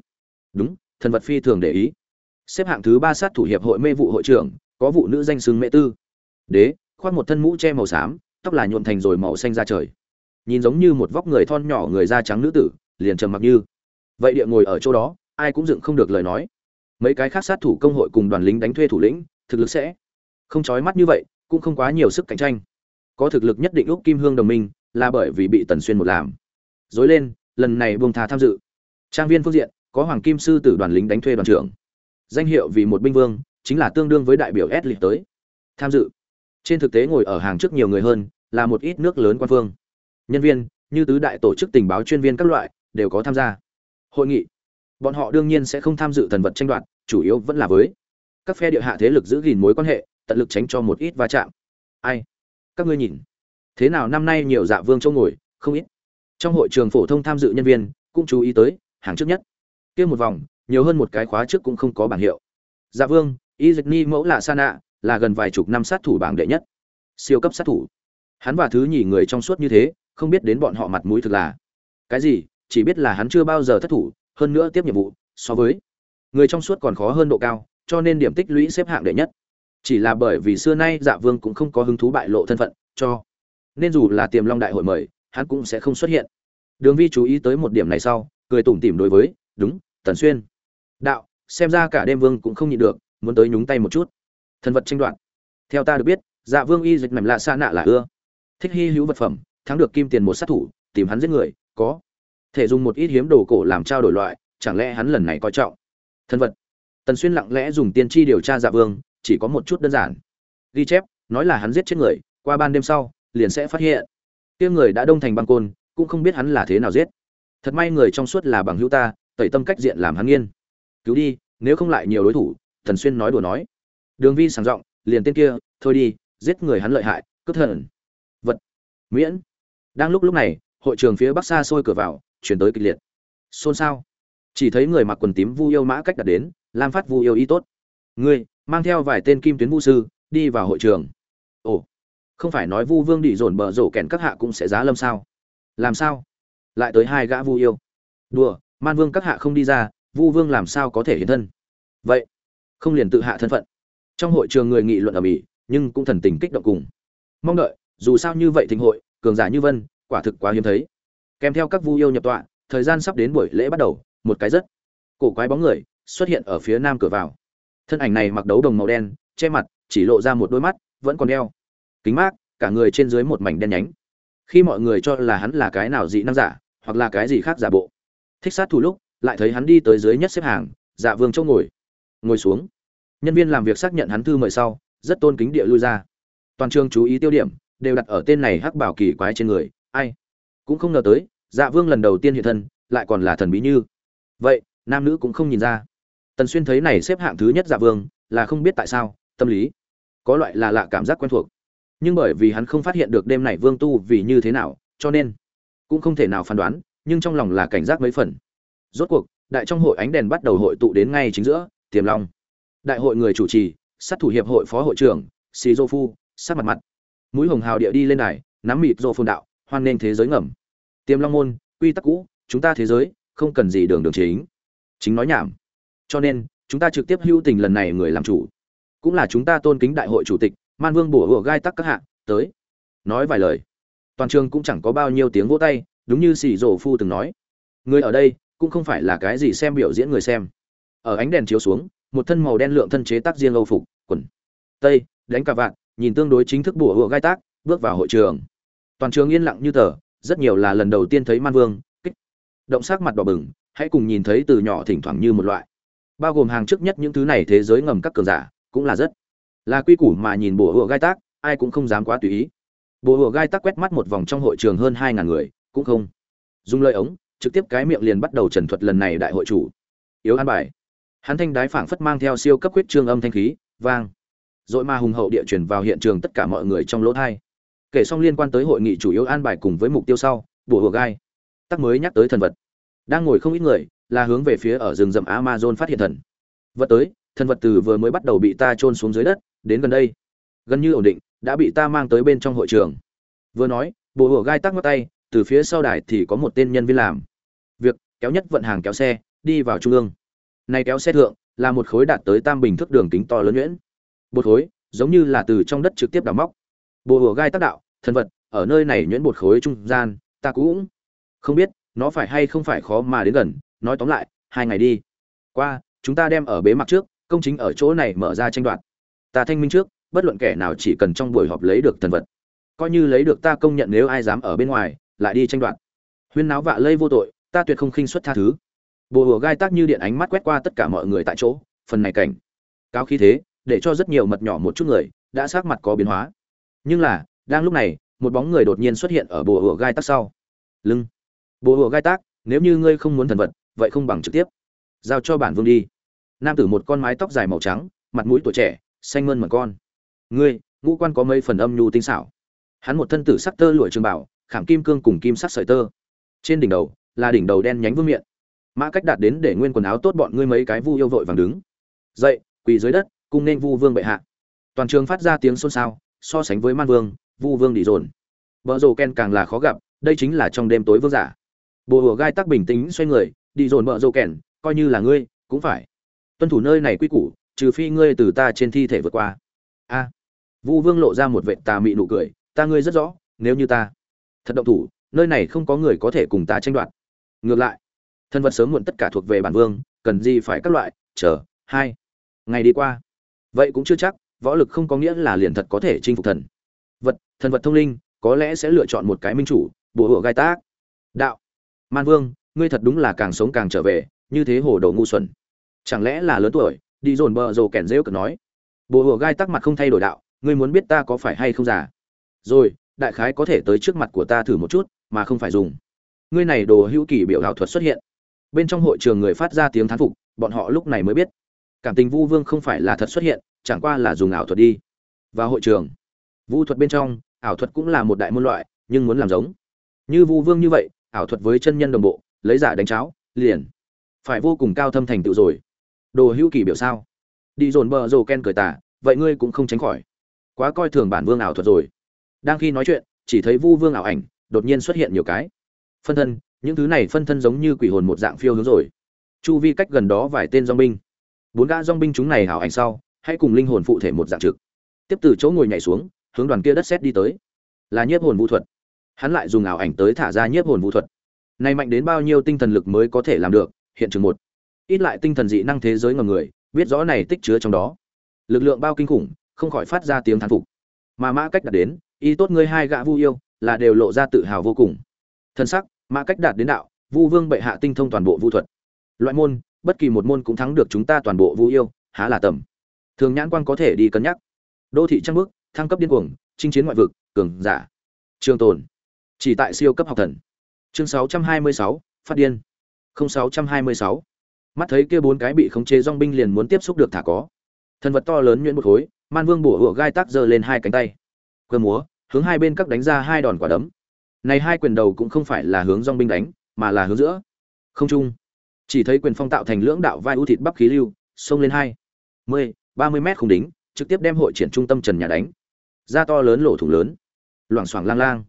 Đúng, thần vật phi thường để ý. Xếp hạng thứ ba sát thủ hiệp hội mê vụ hội trưởng có vụ nữ danh xưng mẹ tư. Đế, khoác một thân mũ che màu xám, tóc là nhuộm thành rồi màu xanh ra trời. Nhìn giống như một vóc người thon nhỏ người da trắng nữ tử, liền trầm mặc như. Vậy địa ngồi ở chỗ đó, ai cũng dựng không được lời nói. Mấy cái khác sát thủ công hội cùng đoàn lính đánh thuê thủ lĩnh, thực lực sẽ không trói mắt như vậy, cũng không quá nhiều sức cạnh tranh. Có thực lực nhất định úc kim hương đồng minh, là bởi vì bị tần xuyên một làm. Dối lên, lần này buông thà tham dự. Trang viên phương diện, có hoàng kim sư tử đoàn lính đánh thuê đoàn trưởng. Danh hiệu vì một binh vương chính là tương đương với đại biểu s lịch tới. Tham dự. Trên thực tế ngồi ở hàng trước nhiều người hơn, là một ít nước lớn quan phương. Nhân viên, như tứ đại tổ chức tình báo chuyên viên các loại, đều có tham gia. Hội nghị. Bọn họ đương nhiên sẽ không tham dự thần vật tranh đoạt, chủ yếu vẫn là với các phe địa hạ thế lực giữ gìn mối quan hệ, tận lực tránh cho một ít va chạm. Ai? Các ngươi nhìn. Thế nào năm nay nhiều dạ vương châu ngồi, không ít. Trong hội trường phổ thông tham dự nhân viên, cũng chú ý tới, hàng trước nhất. Kia một vòng, nhiều hơn một cái khóa trước cũng không có bảng hiệu. Dạ vương y dịch ni mẫu lạ sa nạ là gần vài chục năm sát thủ bảng đệ nhất, siêu cấp sát thủ. Hắn và thứ nhì người trong suốt như thế, không biết đến bọn họ mặt mũi thực là. Cái gì? Chỉ biết là hắn chưa bao giờ thất thủ, hơn nữa tiếp nhiệm vụ, so với người trong suốt còn khó hơn độ cao, cho nên điểm tích lũy xếp hạng đệ nhất. Chỉ là bởi vì xưa nay dạ vương cũng không có hứng thú bại lộ thân phận, cho nên dù là tiềm long đại hội mời, hắn cũng sẽ không xuất hiện. Đường vi chú ý tới một điểm này sau, cười tủm tỉm đối với, đúng, tần xuyên. Đạo, xem ra cả đêm vương cũng không nhịn được muốn tới nhúng tay một chút. Thần vật tranh đoạt. Theo ta được biết dạ vương y dịch mềm lạ xa nạ là ưa. Thích hy hữu vật phẩm, thắng được kim tiền một sát thủ, tìm hắn giết người, có. Thể dùng một ít hiếm đồ cổ làm trao đổi loại, chẳng lẽ hắn lần này coi trọng? Thân vật. Tần xuyên lặng lẽ dùng tiên tri điều tra dạ vương, chỉ có một chút đơn giản. Ghi chép, nói là hắn giết chết người, qua ban đêm sau, liền sẽ phát hiện. Tiêm người đã đông thành băng côn, cũng không biết hắn là thế nào giết. Thật may người trong suốt là bằng hữu ta, tẩy tâm cách diện làm hắn nghiên. Cứu đi, nếu không lại nhiều đối thủ thần xuyên nói đùa nói. Đường vi sàng giọng, liền tên kia, thôi đi, giết người hắn lợi hại, cướp thần. Vật. Miễn. Đang lúc lúc này, hội trường phía bắc xa xôi cửa vào, chuyển tới kịch liệt. Xôn xao. Chỉ thấy người mặc quần tím vu yêu mã cách đặt đến, lam phát vu yêu ý tốt. Ngươi, mang theo vài tên kim tuyến vu sư, đi vào hội trường. Ồ. Không phải nói vu vương đi dồn bờ rổ kèn các hạ cũng sẽ giá lâm sao? Làm sao? Lại tới hai gã vu yêu. Đùa, man vương các hạ không đi ra, vu vương làm sao có thể hiện thân? Vậy không liền tự hạ thân phận. Trong hội trường người nghị luận ở mỹ, nhưng cũng thần tình kích động cùng. Mong đợi, dù sao như vậy thịnh hội, cường giả như vân, quả thực quá hiếm thấy. Kèm theo các vu yêu nhập tọa, thời gian sắp đến buổi lễ bắt đầu, một cái rất cổ quái bóng người xuất hiện ở phía nam cửa vào. Thân ảnh này mặc đấu đồng màu đen, che mặt, chỉ lộ ra một đôi mắt, vẫn còn đeo. Kính mát, cả người trên dưới một mảnh đen nhánh. Khi mọi người cho là hắn là cái nào dị năng giả, hoặc là cái gì khác giả bộ, thích sát thủ lúc, lại thấy hắn đi tới dưới nhất xếp hàng dạ vương châu ngồi ngồi xuống. Nhân viên làm việc xác nhận hắn thư mời sau, rất tôn kính địa lui ra. Toàn trường chú ý tiêu điểm, đều đặt ở tên này hắc bảo kỳ quái trên người, ai? Cũng không ngờ tới dạ vương lần đầu tiên hiện thân, lại còn là thần bí như. Vậy, nam nữ cũng không nhìn ra. Tần xuyên thấy này xếp hạng thứ nhất dạ vương, là không biết tại sao, tâm lý có loại là lạ cảm giác quen thuộc. Nhưng bởi vì hắn không phát hiện được đêm này vương tu vì như thế nào, cho nên cũng không thể nào phán đoán, nhưng trong lòng là cảnh giác mấy phần. Rốt cuộc, đại trong hội ánh đèn bắt đầu hội tụ đến ngay chính giữa tiềm long. Đại hội người chủ trì, sát thủ hiệp hội phó hội trưởng xì dô phu sát mặt mặt. Mũi hồng hào địa đi lên đài, nắm mịt dô phun đạo, hoan nghênh thế giới ngầm. Tiềm long môn, quy tắc cũ, chúng ta thế giới, không cần gì đường đường chính. Chính nói nhảm. Cho nên, chúng ta trực tiếp hưu tình lần này người làm chủ. Cũng là chúng ta tôn kính đại hội chủ tịch, man vương bổ hùa gai tắc các hạ, tới. Nói vài lời. Toàn trường cũng chẳng có bao nhiêu tiếng vỗ tay, đúng như xì dô phu từng nói. Người ở đây, cũng không phải là cái gì xem biểu diễn người xem ở ánh đèn chiếu xuống, một thân màu đen lượng thân chế tác riêng âu phục, quần, tây, đánh cả vạn nhìn tương đối chính thức bùa hựa gai tác, bước vào hội trường. Toàn trường yên lặng như tờ, rất nhiều là lần đầu tiên thấy man vương, kích. Động sắc mặt đỏ bừng, hãy cùng nhìn thấy từ nhỏ thỉnh thoảng như một loại. Bao gồm hàng trước nhất những thứ này thế giới ngầm các cường giả, cũng là rất là quy củ mà nhìn bùa hựa gai tác, ai cũng không dám quá tùy ý. Bùa hựa gai tác quét mắt một vòng trong hội trường hơn hai ngàn người, cũng không dùng lời ống, trực tiếp cái miệng liền bắt đầu trần thuật lần này đại hội chủ. Yếu an bài hắn thanh đái phảng phất mang theo siêu cấp huyết trương âm thanh khí, vang. Dội ma hùng hậu địa chuyển vào hiện trường tất cả mọi người trong lỗ thai. Kể xong liên quan tới hội nghị chủ yếu an bài cùng với mục tiêu sau, bùa hồ gai. Tắc mới nhắc tới thần vật. Đang ngồi không ít người, là hướng về phía ở rừng rậm amazon phát hiện thần. Vật tới, thần vật từ vừa mới bắt đầu bị ta trôn xuống dưới đất, đến gần đây. Gần như ổn định, đã bị ta mang tới bên trong hội trường. Vừa nói, bùa hùa gai tắc ngắt tay, từ phía sau đài thì có một tên nhân viên làm. Việc, kéo nhất vận hàng kéo xe, đi vào trung ương này kéo xe thượng, là một khối đạt tới tam bình thước đường kính to lớn nhuyễn. Bột khối, giống như là từ trong đất trực tiếp đào móc. Bồ hùa gai tác đạo, thần vật, ở nơi này nhuyễn bột khối trung gian, ta cũng không biết, nó phải hay không phải khó mà đến gần, nói tóm lại, hai ngày đi. Qua, chúng ta đem ở bế mạc trước, công chính ở chỗ này mở ra tranh đoạt. Ta thanh minh trước, bất luận kẻ nào chỉ cần trong buổi họp lấy được thần vật. Coi như lấy được ta công nhận nếu ai dám ở bên ngoài, lại đi tranh đoạt. Huyên náo vạ lây vô tội, ta tuyệt không khinh xuất tha thứ. Bộ hùa gai tác như điện ánh mắt quét qua tất cả mọi người tại chỗ, phần này cảnh cao khí thế, để cho rất nhiều mật nhỏ một chút người, đã sát mặt có biến hóa. Nhưng là, đang lúc này, một bóng người đột nhiên xuất hiện ở bộ hùa gai tác sau. Lưng. Bộ hùa gai tác, nếu như ngươi không muốn thần vật, vậy không bằng trực tiếp. Giao cho bản vương đi. Nam tử một con mái tóc dài màu trắng, mặt mũi tuổi trẻ, xanh mơn mật con. Ngươi, ngũ quan có mấy phần âm nhu tinh xảo. Hắn một thân tử sắc tơ lụa trường bảo, khảm kim cương cùng kim sắc sợi tơ. Trên đỉnh đầu, là đỉnh đầu đen nhánh vương miệng mã cách đạt đến để nguyên quần áo tốt bọn ngươi mấy cái vu yêu vội vàng đứng. Dậy, quỳ dưới đất, cùng nên vu vương bệ hạ. Toàn trường phát ra tiếng xôn xao, so sánh với man vương, vu vương đi dồn. Vợ rồ ken càng là khó gặp, đây chính là trong đêm tối vương giả. Bồ hùa gai tắc bình tĩnh xoay người đi dồn vợ rồ kèn coi như là ngươi, cũng phải. Tuân thủ nơi này quy củ, trừ phi ngươi từ ta trên thi thể vượt qua. A. Vu vương lộ ra một vệ tà mị nụ cười, ta ngươi rất rõ, nếu như ta thật động thủ, nơi này không có người có thể cùng ta tranh đoạt. Ngược lại thân vật sớm muộn tất cả thuộc về bản vương, cần gì phải các loại, chờ, hai, ngày đi qua. Vậy cũng chưa chắc, võ lực không có nghĩa là liền thật có thể chinh phục thần. Vật thần vật thông linh, có lẽ sẽ lựa chọn một cái minh chủ, bùa hựa gai tác. Đạo, man vương, ngươi thật đúng là càng sống càng trở về, như thế hồ đồ ngu xuẩn. Chẳng lẽ là lớn tuổi, đi dồn bờ rồ kẻn rêu cực nói. Bùa hựa gai tắc mặt không thay đổi đạo, ngươi muốn biết ta có phải hay không già? Rồi, đại khái có thể tới trước mặt của ta thử một chút, mà không phải dùng. Ngươi này đồ hữu kỳ biểu ảo thuật xuất hiện bên trong hội trường người phát ra tiếng thán phục, bọn họ lúc này mới biết. Cảm tình vu vương không phải là thật xuất hiện, chẳng qua là dùng ảo thuật đi. Và hội trường, vu thuật bên trong, ảo thuật cũng là một đại môn loại, nhưng muốn làm giống. Như vu vương như vậy, ảo thuật với chân nhân đồng bộ, lấy giả đánh cháo, liền. Phải vô cùng cao thâm thành tựu rồi. Đồ hữu kỳ biểu sao? Đi dồn bờ rồ ken cười tả vậy ngươi cũng không tránh khỏi. Quá coi thường bản vương ảo thuật rồi. Đang khi nói chuyện, chỉ thấy vu vương ảo ảnh, đột nhiên xuất hiện nhiều cái. Phân thân những thứ này phân thân giống như quỷ hồn một dạng phiêu hướng rồi. Chu vi cách gần đó vài tên dong binh. Bốn gã dong binh chúng này hảo ảnh sau, hãy cùng linh hồn phụ thể một dạng trực. Tiếp từ chỗ ngồi nhảy xuống, hướng đoàn kia đất xét đi tới. Là nhiếp hồn vũ thuật. Hắn lại dùng ảo ảnh tới thả ra nhiếp hồn vũ thuật. Này mạnh đến bao nhiêu tinh thần lực mới có thể làm được, hiện trường một. Ít lại tinh thần dị năng thế giới ngầm người, biết rõ này tích chứa trong đó. Lực lượng bao kinh khủng, không khỏi phát ra tiếng thán phục. Mà mã cách đạt đến y tốt ngươi hai gã vu yêu, là đều lộ ra tự hào vô cùng. Thân sắc mã cách đạt đến đạo vu vương bệ hạ tinh thông toàn bộ vu thuật. Loại môn bất kỳ một môn cũng thắng được chúng ta toàn bộ vu yêu há là tầm. Thường nhãn quan có thể đi cân nhắc. Đô thị trăng bước thăng cấp điên cuồng chinh chiến ngoại vực cường giả. Trường tồn. Chỉ tại siêu cấp học thần. Chương 626, phát điên. 0626. mắt thấy kia bốn cái bị khống chế dong binh liền muốn tiếp xúc được thả có. Thần vật to lớn nhuyễn một khối man vương bổ hựa gai tác giơ lên hai cánh tay. Cơ múa hướng hai bên các đánh ra hai đòn quả đấm này hai quyền đầu cũng không phải là hướng dong binh đánh, mà là hướng giữa. Không trung chỉ thấy quyền phong tạo thành lưỡng đạo vai ưu thịt bắp khí lưu, xông lên hai mươi ba mươi mét không đính, trực tiếp đem hội triển trung tâm trần nhà đánh. Ra to lớn lỗ thủng lớn. Loảng xoảng lang lang.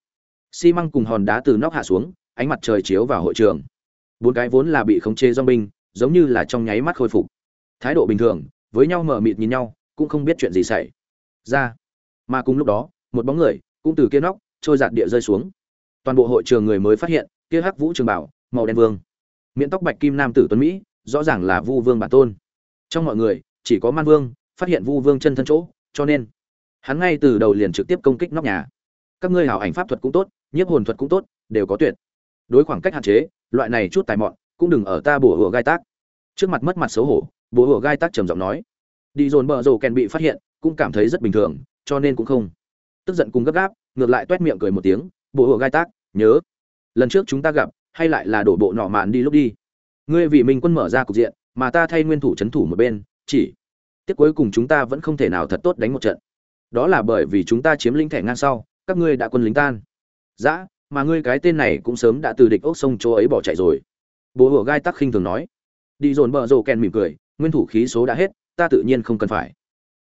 Xi măng cùng hòn đá từ nóc hạ xuống, ánh mặt trời chiếu vào hội trường. Bốn cái vốn là bị khống chế dong binh, giống như là trong nháy mắt khôi phục. Thái độ bình thường, với nhau mở mịt nhìn nhau, cũng không biết chuyện gì xảy ra. Mà cùng lúc đó, một bóng người, cũng từ kia nóc, trôi giạt địa rơi xuống toàn bộ hội trường người mới phát hiện, kia hắc vũ trường bảo, màu đen vương. Miễn tóc bạch kim nam tử tuấn mỹ, rõ ràng là vu vương bản tôn. Trong mọi người, chỉ có man vương phát hiện vu vương chân thân chỗ, cho nên hắn ngay từ đầu liền trực tiếp công kích nóc nhà. Các ngươi hảo ảnh pháp thuật cũng tốt, nhiếp hồn thuật cũng tốt, đều có tuyệt. Đối khoảng cách hạn chế, loại này chút tài mọn, cũng đừng ở ta bổ hùa gai tác. Trước mặt mất mặt xấu hổ bố hùa gai tác trầm giọng nói. Đi dồn bờ rồ kèn bị phát hiện, cũng cảm thấy rất bình thường, cho nên cũng không. Tức giận cùng gấp gáp, ngược lại toét miệng cười một tiếng bộ hộ gai tác, nhớ. Lần trước chúng ta gặp, hay lại là đổ bộ nọ mạn đi lúc đi. Ngươi vì minh quân mở ra cục diện, mà ta thay nguyên thủ c h ấ n thủ một bên, chỉ. Tiếc cuối cùng chúng ta vẫn không thể nào thật tốt đánh một trận. Đó là bởi vì chúng ta chiếm lĩnh thẻ ngang sau, các ngươi đã quân lính tan. Dã mà ngươi cái tên này cũng sớm đã từ địch ốc sông chỗ ấy bỏ chạy rồi. Bố hùa gai tắc khinh thường nói. Đi dồn bờ rộ kèn mỉm cười, nguyên thủ khí số đã hết, ta tự nhiên không cần phải.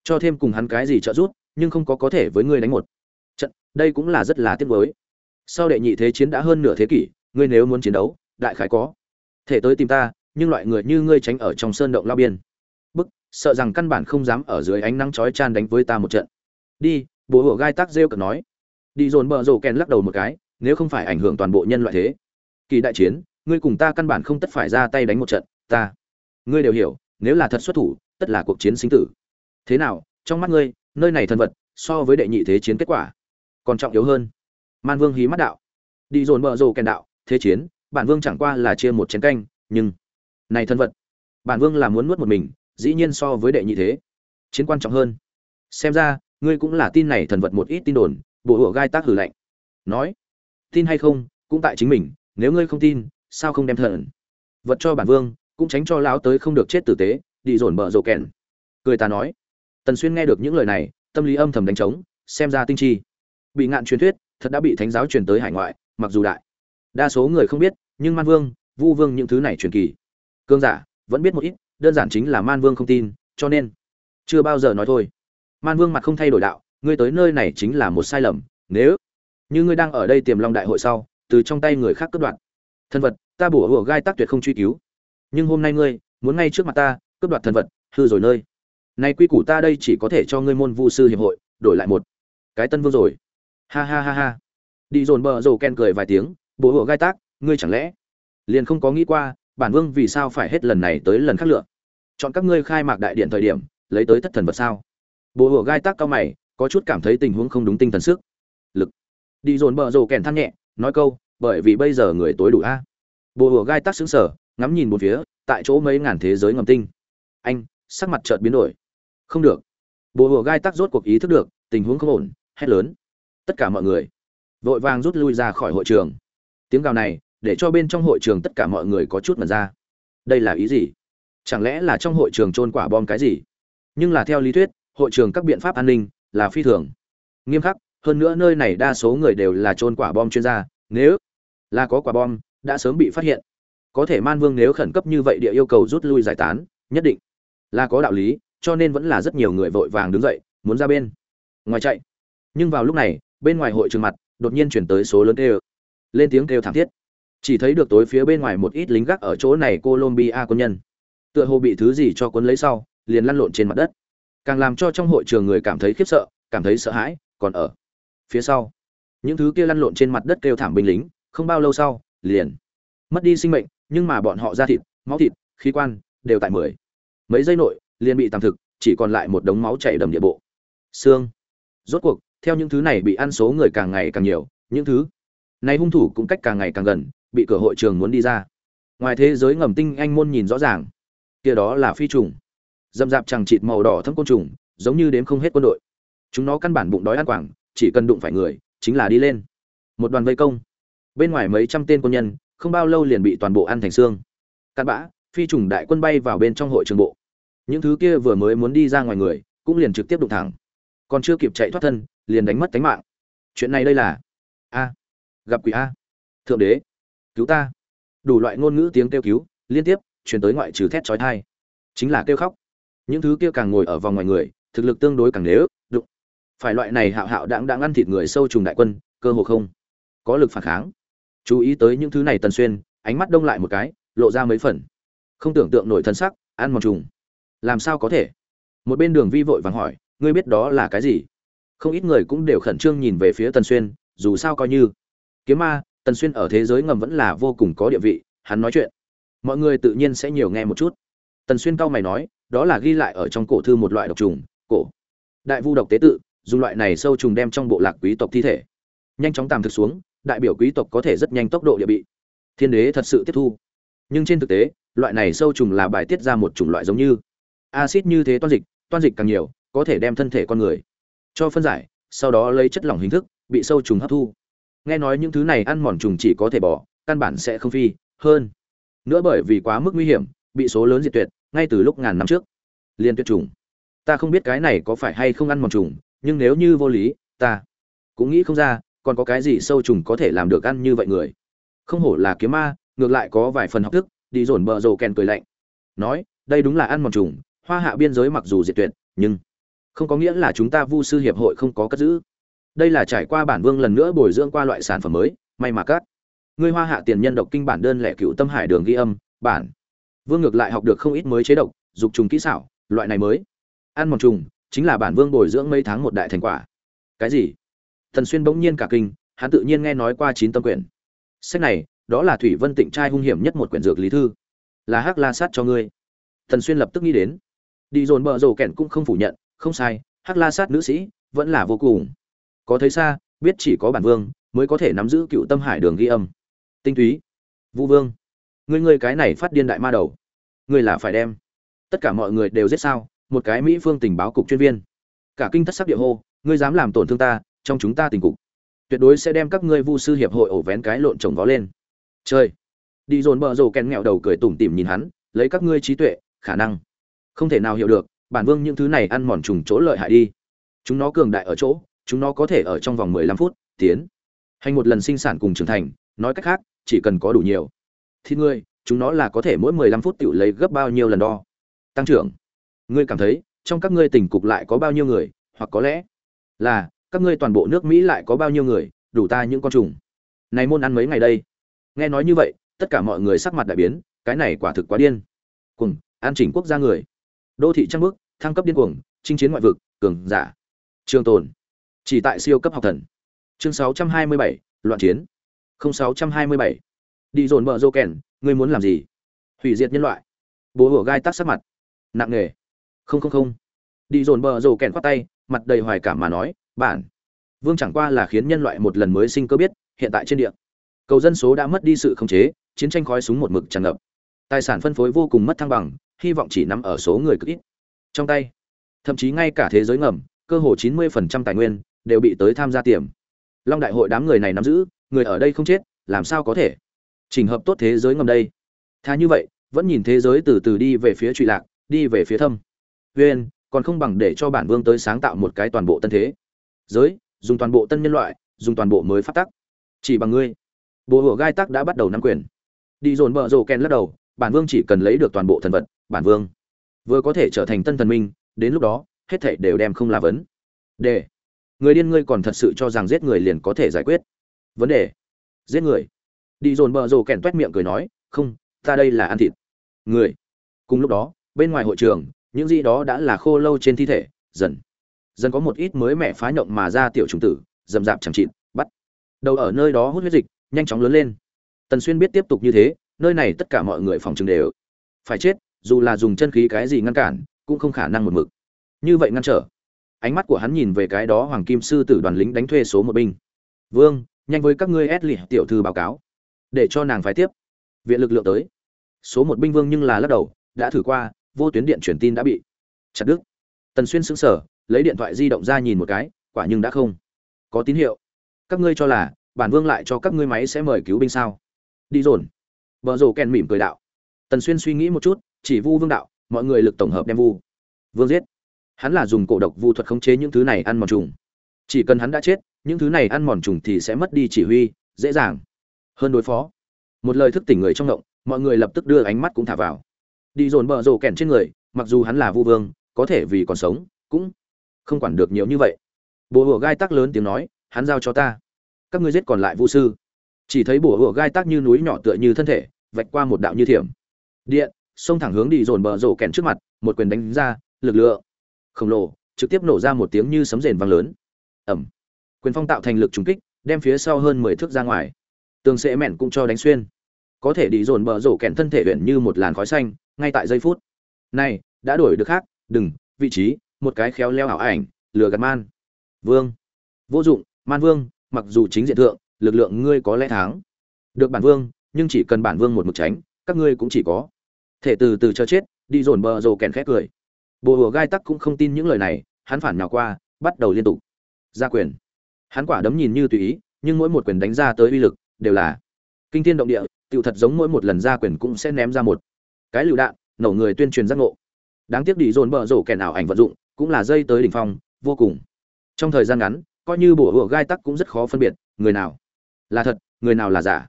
Cho thêm cùng hắn cái gì trợ giúp, nhưng không có có thể với ngươi đánh một trận, đây cũng là rất là tiếc với sau đệ nhị thế chiến đã hơn nửa thế kỷ, ngươi nếu muốn chiến đấu, đại khái có thể tới tìm ta, nhưng loại người như ngươi tránh ở trong sơn động lao biên. Bức, sợ rằng căn bản không dám ở dưới ánh nắng chói chan đánh với ta một trận. Đi, bố hộ gai tác rêu cực nói. Đi dồn bờ rổ kèn lắc đầu một cái, nếu không phải ảnh hưởng toàn bộ nhân loại thế. Kỳ đại chiến, ngươi cùng ta căn bản không tất phải ra tay đánh một trận, ta. Ngươi đều hiểu, nếu là thật xuất thủ, tất là cuộc chiến sinh tử. Thế nào, trong mắt ngươi, nơi này thần vật, so với đệ nhị thế chiến kết quả, còn trọng yếu hơn man vương hí mắt đạo. Đi dồn bờ rồ kèn đạo, thế chiến, bản vương chẳng qua là chia một chén canh, nhưng này thân vật, bản vương là muốn nuốt một mình, dĩ nhiên so với đệ nhị thế. Chiến quan trọng hơn. Xem ra, ngươi cũng là tin này thần vật một ít tin đồn, bộ hựa gai tác hử lạnh. Nói, tin hay không, cũng tại chính mình, nếu ngươi không tin, sao không đem thần vật cho bản vương, cũng tránh cho lão tới không được chết tử tế, đi dồn bờ rồ kèn. Cười ta nói, tần xuyên nghe được những lời này, tâm lý âm thầm đánh trống, xem ra tinh chi. Bị ngạn truyền thuyết thật đã bị thánh giáo truyền tới hải ngoại, mặc dù đại. Đa số người không biết, nhưng man vương, vu vương những thứ này truyền kỳ. Cương giả vẫn biết một ít, đơn giản chính là man vương không tin, cho nên chưa bao giờ nói thôi. Man vương mặt không thay đổi đạo, ngươi tới nơi này chính là một sai lầm, nếu như ngươi đang ở đây tiềm long đại hội sau, từ trong tay người khác cướp đoạt. Thân vật, ta bổ hùa gai tắc tuyệt không truy cứu. Nhưng hôm nay ngươi, muốn ngay trước mặt ta, cướp đoạt thần vật, hư rồi nơi. Nay quy củ ta đây chỉ có thể cho ngươi môn vu sư hiệp hội, đổi lại một cái tân vương rồi ha ha ha ha đi dồn bờ rồ ken cười vài tiếng bố hộ gai tác ngươi chẳng lẽ liền không có nghĩ qua bản vương vì sao phải hết lần này tới lần khác lựa chọn các ngươi khai mạc đại điện thời điểm lấy tới thất thần vật sao bố hộ gai tác cao mày có chút cảm thấy tình huống không đúng tinh thần sức lực đi dồn bờ rồ kèn than nhẹ nói câu bởi vì bây giờ người tối đủ a Bồ hộ Gai tác xứng sở, ngắm nhìn một phía, tại chỗ mấy ngàn thế giới ngầm tinh. Anh, sắc mặt chợt biến đổi. Không được. Bồ hộ Gai tác rốt cuộc ý thức được, tình huống không ổn, hét lớn. Tất cả mọi người vội vàng rút lui ra khỏi hội trường. Tiếng gào này, để cho bên trong hội trường tất cả mọi người có chút mật ra. Đây là ý gì? Chẳng lẽ là trong hội trường trôn quả bom cái gì? Nhưng là theo lý thuyết, hội trường các biện pháp an ninh là phi thường nghiêm khắc, hơn nữa nơi này đa số người đều là trôn quả bom chuyên gia, nếu là có quả bom, đã sớm bị phát hiện. Có thể Man Vương nếu khẩn cấp như vậy địa yêu cầu rút lui giải tán, nhất định là có đạo lý, cho nên vẫn là rất nhiều người vội vàng đứng dậy, muốn ra bên ngoài chạy. Nhưng vào lúc này, bên ngoài hội trường mặt, đột nhiên chuyển tới số lớn kêu, lên tiếng kêu thảm thiết. Chỉ thấy được tối phía bên ngoài một ít lính gác ở chỗ này Colombia quân nhân. Tựa hồ bị thứ gì cho cuốn lấy sau, liền lăn lộn trên mặt đất. Càng làm cho trong hội trường người cảm thấy khiếp sợ, cảm thấy sợ hãi, còn ở phía sau, những thứ kia lăn lộn trên mặt đất kêu thảm binh lính, không bao lâu sau, liền mất đi sinh mệnh, nhưng mà bọn họ da thịt, máu thịt, khí quan đều tại mười mấy giây nội liền bị tạm thực, chỉ còn lại một đống máu chảy đầm địa bộ. Xương. Rốt cuộc, theo những thứ này bị ăn số người càng ngày càng nhiều, những thứ này hung thủ cũng cách càng ngày càng gần, bị cửa hội trường muốn đi ra. Ngoài thế giới ngầm tinh anh môn nhìn rõ ràng, kia đó là phi trùng. Dâm dạp chẳng chịt màu đỏ thâm côn trùng, giống như đếm không hết quân đội. Chúng nó căn bản bụng đói ăn quảng, chỉ cần đụng phải người, chính là đi lên. Một đoàn vây công. Bên ngoài mấy trăm tên quân nhân, không bao lâu liền bị toàn bộ ăn thành xương. Cát bã, phi trùng đại quân bay vào bên trong hội trường bộ. Những thứ kia vừa mới muốn đi ra ngoài người, cũng liền trực tiếp đụng thẳng. Còn chưa kịp chạy thoát thân, liền đánh mất tính mạng. Chuyện này đây là a. Gặp quỷ a. Thượng đế. Cứu ta. Đủ loại ngôn ngữ tiếng kêu cứu, liên tiếp, truyền tới ngoại trừ thét chói tai. Chính là kêu khóc. Những thứ kia càng ngồi ở vòng ngoài người, thực lực tương đối càng nếu, đụng. Phải loại này hạo hạo đãng đãng ăn thịt người sâu trùng đại quân, cơ hồ không có lực phản kháng. Chú ý tới những thứ này tần xuyên, ánh mắt đông lại một cái, lộ ra mấy phần. Không tưởng tượng nổi thân sắc, ăn mòn trùng. Làm sao có thể? Một bên đường vi vội vàng hỏi, ngươi biết đó là cái gì? Không ít người cũng đều khẩn trương nhìn về phía tần xuyên, dù sao coi như. Kiếm ma, tần xuyên ở thế giới ngầm vẫn là vô cùng có địa vị, hắn nói chuyện. Mọi người tự nhiên sẽ nhiều nghe một chút. Tần xuyên cao mày nói, đó là ghi lại ở trong cổ thư một loại độc trùng, cổ. Đại vu độc tế tự, dùng loại này sâu trùng đem trong bộ lạc quý tộc thi thể. Nhanh chóng tàm thực xuống, đại biểu quý tộc có thể rất nhanh tốc độ địa bị. Thiên đế thật sự tiếp thu. Nhưng trên thực tế, loại này sâu trùng là bài tiết ra một chủng loại giống như. Acid như thế toan dịch toan dịch càng nhiều, có thể đem thân thể con người cho phân giải, sau đó lấy chất lỏng hình thức, bị sâu trùng hấp thu. Nghe nói những thứ này ăn mòn trùng chỉ có thể bỏ, căn bản sẽ không phi, hơn. Nữa bởi vì quá mức nguy hiểm, bị số lớn diệt tuyệt, ngay từ lúc ngàn năm trước. Liên tuyệt trùng. Ta không biết cái này có phải hay không ăn mòn trùng, nhưng nếu như vô lý, ta cũng nghĩ không ra, còn có cái gì sâu trùng có thể làm được ăn như vậy người. Không hổ là kiếm ma, ngược lại có vài phần học thức, đi dồn bờ rồ kèn cười lạnh. Nói, đây đúng là ăn mòn trùng, hoa hạ biên giới mặc dù diệt tuyệt, nhưng không có nghĩa là chúng ta vu sư hiệp hội không có cất giữ. Đây là trải qua bản vương lần nữa bồi dưỡng qua loại sản phẩm mới, may mà cắt ngươi hoa hạ tiền nhân độc kinh bản đơn lẻ cựu tâm hải đường ghi âm, bản vương ngược lại học được không ít mới chế độc, dục trùng kỹ xảo, loại này mới. Ăn mòn trùng, chính là bản vương bồi dưỡng mấy tháng một đại thành quả. Cái gì? Thần xuyên bỗng nhiên cả kinh, hắn tự nhiên nghe nói qua chín tâm quyển. Sách này, đó là thủy vân tịnh trai hung hiểm nhất một quyển dược lý thư. Là hắc la sát cho ngươi. Thần xuyên lập tức nghĩ đến. Đi dồn bợ rồ kẹn cũng không phủ nhận không sai, hắc la sát nữ sĩ vẫn là vô cùng. Có thấy xa, biết chỉ có bản vương mới có thể nắm giữ cựu tâm hải đường ghi âm. Tinh túy. Vũ vương. Ngươi ngươi cái này phát điên đại ma đầu. Ngươi là phải đem. Tất cả mọi người đều giết sao, một cái mỹ phương tình báo cục chuyên viên. Cả kinh thất sắc địa hô, ngươi dám làm tổn thương ta, trong chúng ta tình cục. Tuyệt đối sẽ đem các ngươi vu sư hiệp hội ổ vén cái lộn trồng vó lên. Chơi đi dồn bợ rồ kèn nghẹo đầu cười tủm tỉm nhìn hắn, lấy các ngươi trí tuệ, khả năng. Không thể nào hiểu được bản vương những thứ này ăn mòn trùng chỗ lợi hại đi. Chúng nó cường đại ở chỗ, chúng nó có thể ở trong vòng 15 phút, tiến. Hành một lần sinh sản cùng trưởng thành, nói cách khác, chỉ cần có đủ nhiều. Thì ngươi, chúng nó là có thể mỗi 15 phút tự lấy gấp bao nhiêu lần đo. Tăng trưởng. Ngươi cảm thấy, trong các ngươi tỉnh cục lại có bao nhiêu người, hoặc có lẽ là, các ngươi toàn bộ nước mỹ lại có bao nhiêu người, đủ ta những con trùng. Này môn ăn mấy ngày đây? Nghe nói như vậy, tất cả mọi người sắc mặt đại biến, cái này quả thực quá điên. Cùng, an chỉnh quốc gia người đô thị trăng bước thăng cấp điên cuồng chinh chiến ngoại vực cường giả. Trường tồn. Chỉ tại siêu cấp học thần. Chương 627, loạn chiến. 0627. đi dồn bờ rô kèn ngươi muốn làm gì? Hủy diệt nhân loại. Bố hổ gai tắt sắc mặt. Nặng nề. Không không không. Đi dồn bờ rồ kèn khoát tay mặt đầy hoài cảm mà nói bản vương chẳng qua là khiến nhân loại một lần mới sinh cơ biết hiện tại trên địa cầu dân số đã mất đi sự khống chế chiến tranh khói súng một mực tràn ngập. Tài sản phân phối vô cùng mất thăng bằng hy vọng chỉ nằm ở số người cực ít. Trong tay, thậm chí ngay cả thế giới ngầm, cơ hồ 90% tài nguyên đều bị tới tham gia tiềm. Long đại hội đám người này nắm giữ, người ở đây không chết, làm sao có thể? Chỉnh hợp tốt thế giới ngầm đây. Thà như vậy, vẫn nhìn thế giới từ từ đi về phía trụy lạc, đi về phía thâm. Vn còn không bằng để cho bản vương tới sáng tạo một cái toàn bộ tân thế. Giới, dùng toàn bộ tân nhân loại, dùng toàn bộ mới phát tắc. Chỉ bằng ngươi. Bộ hộ gai tắc đã bắt đầu nắm quyền. Đi dồn bợ rộ ken lắc đầu bản vương chỉ cần lấy được toàn bộ thần vật, bản vương vừa có thể trở thành tân thần minh, đến lúc đó, hết thảy đều đem không là vấn. Đề. Người điên ngươi còn thật sự cho rằng giết người liền có thể giải quyết. Vấn đề. Giết người. Đi dồn bờ rồ kèn toét miệng cười nói, không, ta đây là ăn thịt. Người. Cùng lúc đó, bên ngoài hội trường, những gì đó đã là khô lâu trên thi thể, dần. Dần có một ít mới mẻ phá nhộng mà ra tiểu trùng tử dầm dạp chẳng chịt, bắt. Đầu ở nơi đó hút huyết dịch, nhanh chóng lớn lên. Tần xuyên biết tiếp tục như thế nơi này tất cả mọi người phòng trường đều. Phải chết, dù là dùng chân khí cái gì ngăn cản, cũng không khả năng một mực. Như vậy ngăn trở. Ánh mắt của hắn nhìn về cái đó hoàng kim sư tử đoàn lính đánh thuê số một binh. Vương, nhanh với các ngươi ép lì tiểu thư báo cáo, để cho nàng phái tiếp. Viện lực lượng tới. Số một binh vương nhưng là lắc đầu, đã thử qua, vô tuyến điện truyền tin đã bị chặt đứt. Tần xuyên sững sờ, lấy điện thoại di động ra nhìn một cái, quả nhưng đã không. Có tín hiệu. Các ngươi cho là bản vương lại cho các ngươi máy sẽ mời cứu binh sao? Đi dồn vợ rồ kèn mỉm cười đạo. Tần xuyên suy nghĩ một chút, chỉ vu vương đạo, mọi người lực tổng hợp đem vu vương giết. Hắn là dùng cổ độc vu thuật khống chế những thứ này ăn mòn trùng. Chỉ cần hắn đã chết, những thứ này ăn mòn trùng thì sẽ mất đi chỉ huy, dễ dàng hơn đối phó. Một lời thức tỉnh người trong động, mọi người lập tức đưa ánh mắt cũng thả vào. Đi dồn bờ rồ kèn trên người, mặc dù hắn là vu vương, có thể vì còn sống, cũng không quản được nhiều như vậy. Bồ hùa gai tắc lớn tiếng nói, hắn giao cho ta. Các ngươi giết còn lại vu sư. Chỉ thấy bồ hùa gai tắc như núi nhỏ tựa như thân thể vạch qua một đạo như thiểm. Điện, xông thẳng hướng đi dồn bờ rổ kèn trước mặt, một quyền đánh ra, lực lượng khổng lồ, trực tiếp nổ ra một tiếng như sấm rền vang lớn. Ẩm. Quyền phong tạo thành lực trúng kích, đem phía sau hơn mười thước ra ngoài. Tường sẽ mẹn cũng cho đánh xuyên. Có thể đi dồn bờ rổ kẹn thân thể huyện như một làn khói xanh, ngay tại giây phút. Này, đã đổi được khác, đừng, vị trí, một cái khéo leo ảo ảnh, lừa gạt man. Vương. Vô dụng, man vương, mặc dù chính diện thượng, lực lượng ngươi có lẽ thắng. Được bản vương nhưng chỉ cần bản vương một mực tránh, các ngươi cũng chỉ có. Thể từ từ cho chết, đi dồn bờ rồ kèn khét cười. Bồ hùa gai tắc cũng không tin những lời này, hắn phản nhào qua, bắt đầu liên tục. Ra quyền. Hắn quả đấm nhìn như tùy ý, nhưng mỗi một quyền đánh ra tới uy lực, đều là kinh thiên động địa, tựu thật giống mỗi một lần ra quyền cũng sẽ ném ra một cái lựu đạn, nổ người tuyên truyền giác ngộ. Đáng tiếc đi dồn bờ rổ kẻ nào ảnh vận dụng, cũng là dây tới đỉnh phong, vô cùng. Trong thời gian ngắn, coi như bổ hùa gai tắc cũng rất khó phân biệt, người nào là thật, người nào là giả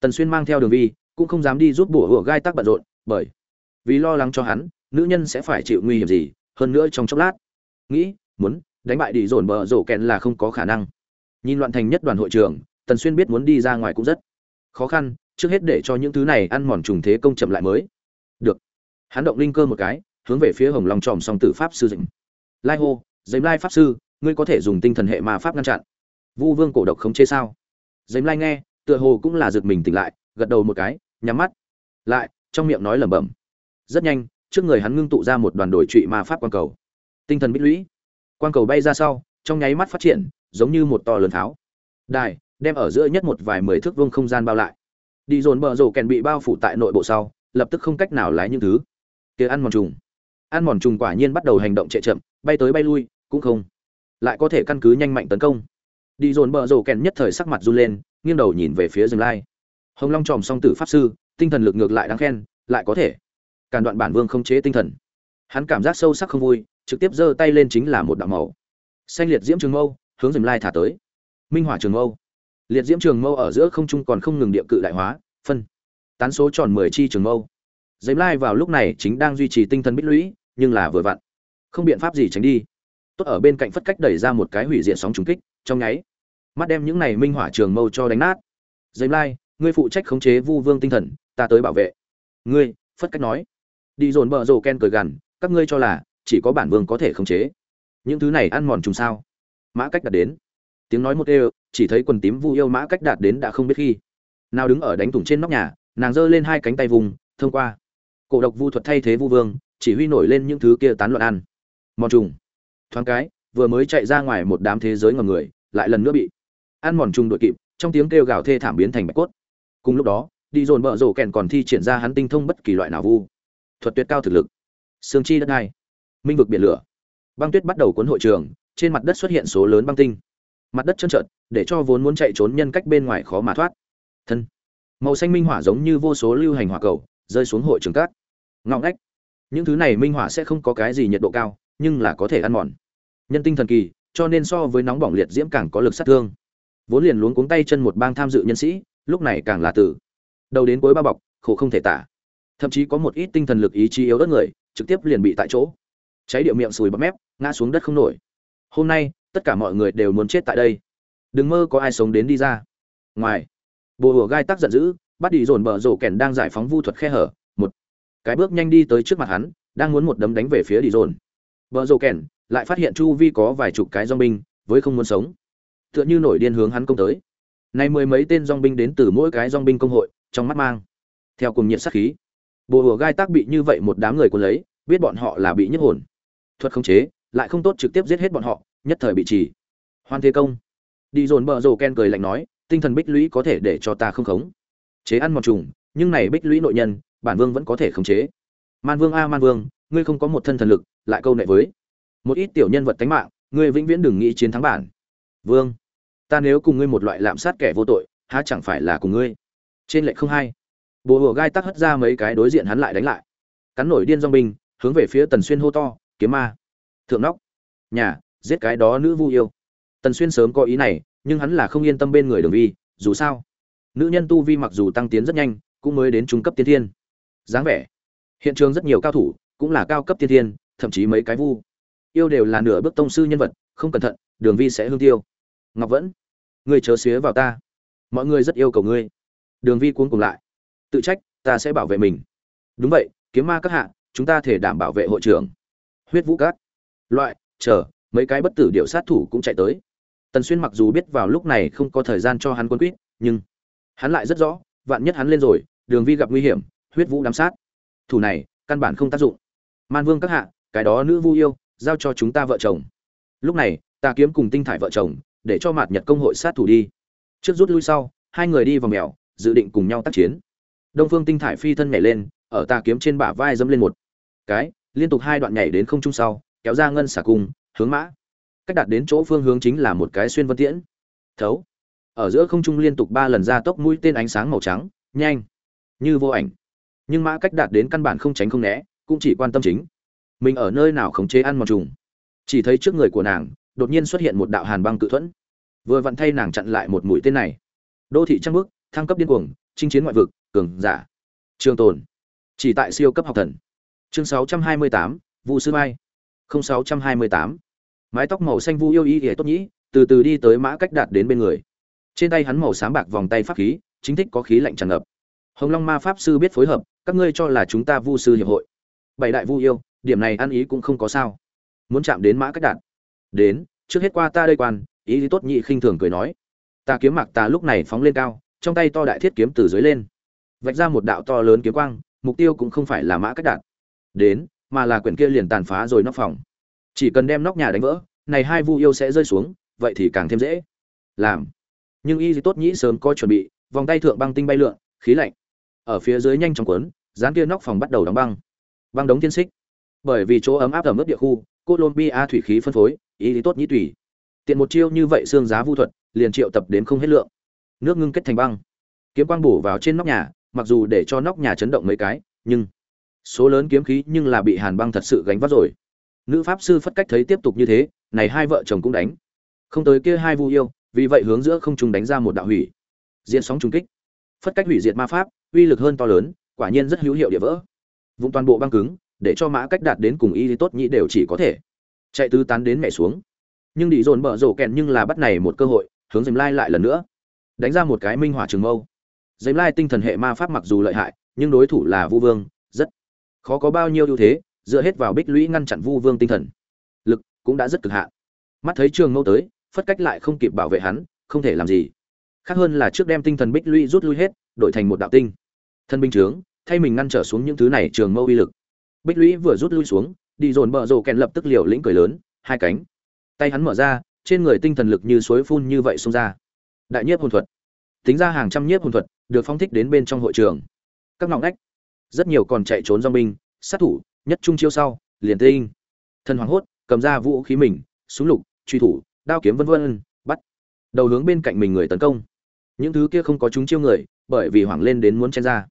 tần xuyên mang theo đường vi, cũng không dám đi giúp bổ hựa gai tắc bận rộn, bởi vì lo lắng cho hắn, nữ nhân sẽ phải chịu nguy hiểm gì, hơn nữa trong chốc lát. Nghĩ, muốn đánh bại đi dồn bờ rổ kèn là không có khả năng. Nhìn loạn thành nhất đoàn hội trường tần xuyên biết muốn đi ra ngoài cũng rất khó khăn, trước hết để cho những thứ này ăn mòn trùng thế công chậm lại mới. Được. Hắn động linh cơ một cái, hướng về phía hồng long tròm song tử pháp sư dịnh lai hô giấy lai pháp sư, ngươi có thể dùng tinh thần hệ ma pháp ngăn chặn. Vu vương cổ độc không chế sao? Giấy lai nghe tựa hồ cũng là giật mình tỉnh lại, gật đầu một cái, nhắm mắt. Lại, trong miệng nói lẩm bẩm. Rất nhanh, trước người hắn ngưng tụ ra một đoàn đổi trụy ma pháp quang cầu. Tinh thần bích lũy. Quang cầu bay ra sau, trong nháy mắt phát triển, giống như một to lớn tháo đài, đem ở giữa nhất một vài mười thước vuông không gian bao lại. Đi dồn bờ rổ kèn bị bao phủ tại nội bộ sau, lập tức không cách nào lái những thứ. Kia ăn mòn trùng. Ăn mòn trùng quả nhiên bắt đầu hành động trệ chậm, bay tới bay lui, cũng không. Lại có thể căn cứ nhanh mạnh tấn công. Đi dồn bờ rổ kèn nhất thời sắc mặt run lên nghiêng đầu nhìn về phía Dương lai. Hồng long tròm song tử pháp sư, tinh thần lực ngược lại đáng khen, lại có thể. Càn đoạn bản vương không chế tinh thần. Hắn cảm giác sâu sắc không vui, trực tiếp giơ tay lên chính là một đạo màu. Xanh liệt diễm trường mâu, hướng Dương lai thả tới. Minh hỏa trường mâu. Liệt diễm trường mâu ở giữa không trung còn không ngừng địa cự đại hóa, phân, tán số tròn mười chi trường mâu. Dương lai vào lúc này chính đang duy trì tinh thần bích lũy, nhưng là vừa vặn. Không biện pháp gì tránh đi. Tốt ở bên cạnh phất cách đẩy ra một cái hủy diệt sóng trùng kích, trong nháy mắt đem những này minh hỏa trường mâu cho đánh nát. Dây lai, ngươi phụ trách khống chế vu vương tinh thần, ta tới bảo vệ. Ngươi, phất cách nói. Đi dồn bờ rồ ken cười gằn, các ngươi cho là chỉ có bản vương có thể khống chế. Những thứ này ăn mòn trùng sao? Mã cách đạt đến. Tiếng nói một đều, chỉ thấy quần tím vu yêu mã cách đạt đến đã không biết khi. Nào đứng ở đánh thủng trên nóc nhà, nàng giơ lên hai cánh tay vùng, thông qua. Cổ độc vu thuật thay thế vu vương, chỉ huy nổi lên những thứ kia tán loạn ăn. Mòn trùng. Thoáng cái, vừa mới chạy ra ngoài một đám thế giới ngầm người, lại lần nữa bị ăn mòn trùng đội kịp, trong tiếng kêu gào thê thảm biến thành bạch cốt. Cùng lúc đó, đi dồn bợ rổ kèn còn thi triển ra hắn tinh thông bất kỳ loại nào vu. Thuật tuyệt cao thực lực. Sương chi đất hai. Minh vực biển lửa. Băng tuyết bắt đầu cuốn hội trường, trên mặt đất xuất hiện số lớn băng tinh. Mặt đất trơn trợt để cho vốn muốn chạy trốn nhân cách bên ngoài khó mà thoát. Thân. Màu xanh minh hỏa giống như vô số lưu hành hỏa cầu, rơi xuống hội trường cát. Ngọng ngách. Những thứ này minh hỏa sẽ không có cái gì nhiệt độ cao, nhưng là có thể ăn mòn. Nhân tinh thần kỳ, cho nên so với nóng bỏng liệt diễm càng có lực sát thương vốn liền luống cuống tay chân một bang tham dự nhân sĩ, lúc này càng là tử. Đầu đến cuối ba bọc, khổ không thể tả. Thậm chí có một ít tinh thần lực ý chí yếu đất người, trực tiếp liền bị tại chỗ. Cháy điệu miệng sùi bắp mép, ngã xuống đất không nổi. Hôm nay, tất cả mọi người đều muốn chết tại đây. Đừng mơ có ai sống đến đi ra. Ngoài bồ hùa gai tắc giận dữ, bắt đi dồn bờ rổ kèn đang giải phóng vu thuật khe hở. Một, cái bước nhanh đi tới trước mặt hắn, đang muốn một đấm đánh về phía đi dồn. Bờ rổ kèn lại phát hiện chu vi có vài chục cái dong binh, với không muốn sống tựa như nổi điên hướng hắn công tới. Nay mười mấy tên dong binh đến từ mỗi cái dong binh công hội, trong mắt mang theo cùng nhiệt sát khí. Bồ hùa gai tác bị như vậy một đám người cuốn lấy, biết bọn họ là bị nhức hồn. Thuật khống chế, lại không tốt trực tiếp giết hết bọn họ, nhất thời bị trì. Hoan thế công. Đi dồn bờ rồ ken cười lạnh nói, tinh thần bích lũy có thể để cho ta không khống. Chế ăn một trùng, nhưng này bích lũy nội nhân, bản vương vẫn có thể khống chế. Man vương a man vương, ngươi không có một thân thần lực, lại câu nệ với một ít tiểu nhân vật tánh mạng, ngươi vĩnh viễn đừng nghĩ chiến thắng bản vương ta nếu cùng ngươi một loại lạm sát kẻ vô tội há chẳng phải là cùng ngươi? Trên lệ không hay, bồ hùa gai tắc hất ra mấy cái đối diện hắn lại đánh lại. Cắn nổi điên dong binh hướng về phía tần xuyên hô to kiếm ma thượng nóc nhà giết cái đó nữ vu yêu. Tần xuyên sớm có ý này nhưng hắn là không yên tâm bên người đường vi dù sao nữ nhân tu vi mặc dù tăng tiến rất nhanh cũng mới đến trung cấp tiên thiên. Dáng vẻ hiện trường rất nhiều cao thủ cũng là cao cấp tiên thiên thậm chí mấy cái vu. Yêu đều là nửa bước tông sư nhân vật không cẩn thận đường vi sẽ hương tiêu. Ngọc vẫn, ngươi chớ xía vào ta. Mọi người rất yêu cầu ngươi. Đường vi cuốn cùng lại. Tự trách, ta sẽ bảo vệ mình. Đúng vậy, kiếm ma các hạ, chúng ta thể đảm bảo vệ hội trưởng. Huyết vũ cát loại, chờ, mấy cái bất tử điệu sát thủ cũng chạy tới. Tần xuyên mặc dù biết vào lúc này không có thời gian cho hắn quân quýt, nhưng hắn lại rất rõ, vạn nhất hắn lên rồi, đường vi gặp nguy hiểm, huyết vũ đám sát. Thủ này, căn bản không tác dụng. Man vương các hạ, cái đó nữ vu yêu, giao cho chúng ta vợ chồng. Lúc này ta kiếm cùng tinh thải vợ chồng, để cho mạt nhật công hội sát thủ đi. Trước rút lui sau, hai người đi vào mèo, dự định cùng nhau tác chiến. Đông phương tinh thải phi thân nhảy lên, ở Ta kiếm trên bả vai dâm lên một cái, liên tục hai đoạn nhảy đến không trung sau, kéo ra ngân xả cung, hướng mã. Cách đạt đến chỗ phương hướng chính là một cái xuyên vân tiễn. Thấu. Ở giữa không trung liên tục ba lần ra tốc mũi tên ánh sáng màu trắng, nhanh. Như vô ảnh. Nhưng mã cách đạt đến căn bản không tránh không né, cũng chỉ quan tâm chính. Mình ở nơi nào khống chế ăn mòn trùng. Chỉ thấy trước người của nàng đột nhiên xuất hiện một đạo hàn băng cự thuẫn. Vừa vặn thay nàng chặn lại một mũi tên này. Đô thị trăng bước thăng cấp điên cuồng chinh chiến ngoại vực cường giả. Trường tồn. Chỉ tại siêu cấp học thần. Chương 628, vụ sư mai. 0628. mái tóc màu xanh vu yêu y ghẻ tốt nhĩ từ từ đi tới mã cách đạt đến bên người. Trên tay hắn màu sáng bạc vòng tay pháp khí chính thích có khí lạnh tràn ngập. Hồng long ma pháp sư biết phối hợp các ngươi cho là chúng ta vu sư hiệp hội. Bảy đại vu yêu điểm này ăn ý cũng không có sao. Muốn chạm đến mã cách đạt đến, trước hết qua ta đây quan, ý lý tốt nhị khinh thường cười nói. Ta kiếm mặc ta lúc này phóng lên cao, trong tay to đại thiết kiếm từ dưới lên. Vạch ra một đạo to lớn kiếm quang, mục tiêu cũng không phải là mã cách đạt. Đến, mà là quyển kia liền tàn phá rồi nóc phòng. Chỉ cần đem nóc nhà đánh vỡ, này hai vu yêu sẽ rơi xuống, vậy thì càng thêm dễ. Làm. Nhưng y tốt nhĩ sớm có chuẩn bị, vòng tay thượng băng tinh bay lượn, khí lạnh. Ở phía dưới nhanh chóng cuốn dán kia nóc phòng bắt đầu đóng băng. Băng đống thiên xích. Bởi vì chỗ ấm áp ở mức địa khu colombia thủy khí phân phối, ý lý tốt nhĩ tùy. Tiện một chiêu như vậy xương giá vu thuật, liền triệu tập đến không hết lượng. Nước ngưng kết thành băng. Kiếm quang bổ vào trên nóc nhà, mặc dù để cho nóc nhà chấn động mấy cái, nhưng số lớn kiếm khí nhưng là bị hàn băng thật sự gánh vác rồi. Nữ pháp sư phất cách thấy tiếp tục như thế, này hai vợ chồng cũng đánh. Không tới kia hai vu yêu, vì vậy hướng giữa không trung đánh ra một đạo hủy. Diện sóng trùng kích. Phất cách hủy diệt ma pháp, uy lực hơn to lớn, quả nhiên rất hữu hiệu địa vỡ. Vùng toàn bộ băng cứng để cho mã cách đạt đến cùng y tốt nhĩ đều chỉ có thể chạy tứ tán đến mẹ xuống. Nhưng đi dồn bở rổ kẹn nhưng là bắt này một cơ hội, hướng dềm lai lại lần nữa. Đánh ra một cái minh hỏa trường mâu. Dềm lai tinh thần hệ ma pháp mặc dù lợi hại, nhưng đối thủ là vu vương, rất khó có bao nhiêu ưu thế, dựa hết vào bích lũy ngăn chặn vu vương tinh thần. Lực cũng đã rất cực hạn. Mắt thấy trường mâu tới, phất cách lại không kịp bảo vệ hắn, không thể làm gì. Khác hơn là trước đem tinh thần bích lũy rút lui hết, đổi thành một đạo tinh. Thân binh trướng, thay mình ngăn trở xuống những thứ này trường mâu uy lực bích lũy vừa rút lui xuống, đi dồn bờ rồ kèn lập tức liều lĩnh cười lớn, hai cánh. Tay hắn mở ra, trên người tinh thần lực như suối phun như vậy xông ra. Đại nhiếp hồn thuật. Tính ra hàng trăm nhiếp hồn thuật, được phong thích đến bên trong hội trường. Các ngọng ngách. Rất nhiều còn chạy trốn do binh sát thủ, nhất trung chiêu sau, liền tinh. Thân hoảng hốt, cầm ra vũ khí mình, súng lục, truy thủ, đao kiếm vân vân, bắt. Đầu hướng bên cạnh mình người tấn công. Những thứ kia không có chúng chiêu người, bởi vì hoảng lên đến muốn chen ra.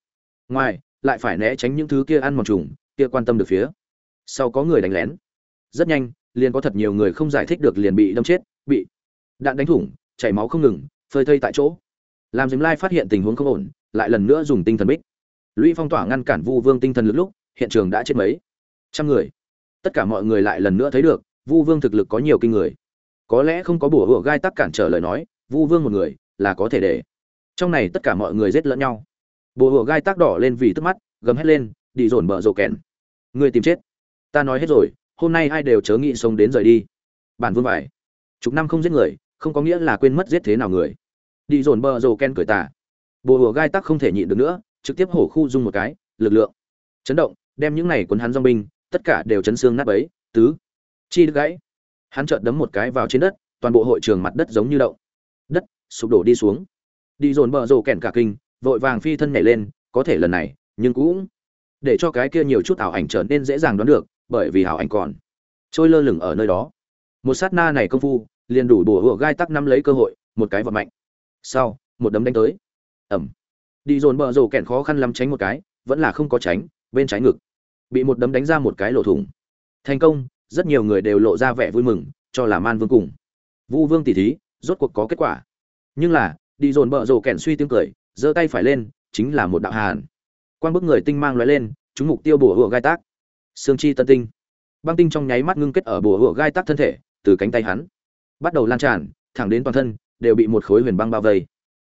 Ngoài, lại phải né tránh những thứ kia ăn mòn trùng kia quan tâm được phía. Sau có người đánh lén. Rất nhanh, liền có thật nhiều người không giải thích được liền bị đâm chết, bị đạn đánh thủng, chảy máu không ngừng, phơi thây tại chỗ. Làm dìm lai phát hiện tình huống không ổn, lại lần nữa dùng tinh thần bích. Lũy phong tỏa ngăn cản vu vương tinh thần lực lúc, hiện trường đã chết mấy trăm người. Tất cả mọi người lại lần nữa thấy được, vu vương thực lực có nhiều kinh người. Có lẽ không có bùa hựa gai tắc cản trở lời nói, vu vương một người, là có thể để. Trong này tất cả mọi người giết lẫn nhau. Bùa hựa gai tắc đỏ lên vì tức mắt, gầm hét lên, đi dồn bờ rồ kèn ngươi tìm chết. Ta nói hết rồi, hôm nay ai đều chớ nghĩ sống đến rời đi. Bản vương vải chục năm không giết người, không có nghĩa là quên mất giết thế nào người. Đi dồn bờ rồ ken cười tả bùa hùa gai tắc không thể nhịn được nữa, trực tiếp hổ khu dung một cái, lực lượng. Chấn động, đem những này cuốn hắn dong binh, tất cả đều chấn xương nát bấy, tứ. Chi đứt gãy. Hắn chợt đấm một cái vào trên đất, toàn bộ hội trường mặt đất giống như động đất, sụp đổ đi xuống. Đi dồn bờ rồ kèn cả kinh, vội vàng phi thân nhảy lên, có thể lần này, nhưng cũng để cho cái kia nhiều chút ảo ảnh trở nên dễ dàng đoán được, bởi vì ảo ảnh còn trôi lơ lửng ở nơi đó. Một sát na này công phu, liền đủ bùa hùa gai tắc năm lấy cơ hội, một cái vật mạnh. Sau, một đấm đánh tới. Ẩm đi dồn bờ rồ kẹn khó khăn lắm tránh một cái, vẫn là không có tránh, bên trái ngực. Bị một đấm đánh ra một cái lỗ thủng. Thành công, rất nhiều người đều lộ ra vẻ vui mừng, cho là man vương cùng vu vương tỷ thí, rốt cuộc có kết quả. Nhưng là, đi dồn bờ rồ kẹn suy tiếng cười, giơ tay phải lên, chính là một đạo hàn quang bức người tinh mang lóe lên, chúng mục tiêu bùa hựa gai tác. Xương chi tân tinh. Băng tinh trong nháy mắt ngưng kết ở bùa hựa gai tác thân thể, từ cánh tay hắn bắt đầu lan tràn, thẳng đến toàn thân, đều bị một khối huyền băng bao vây.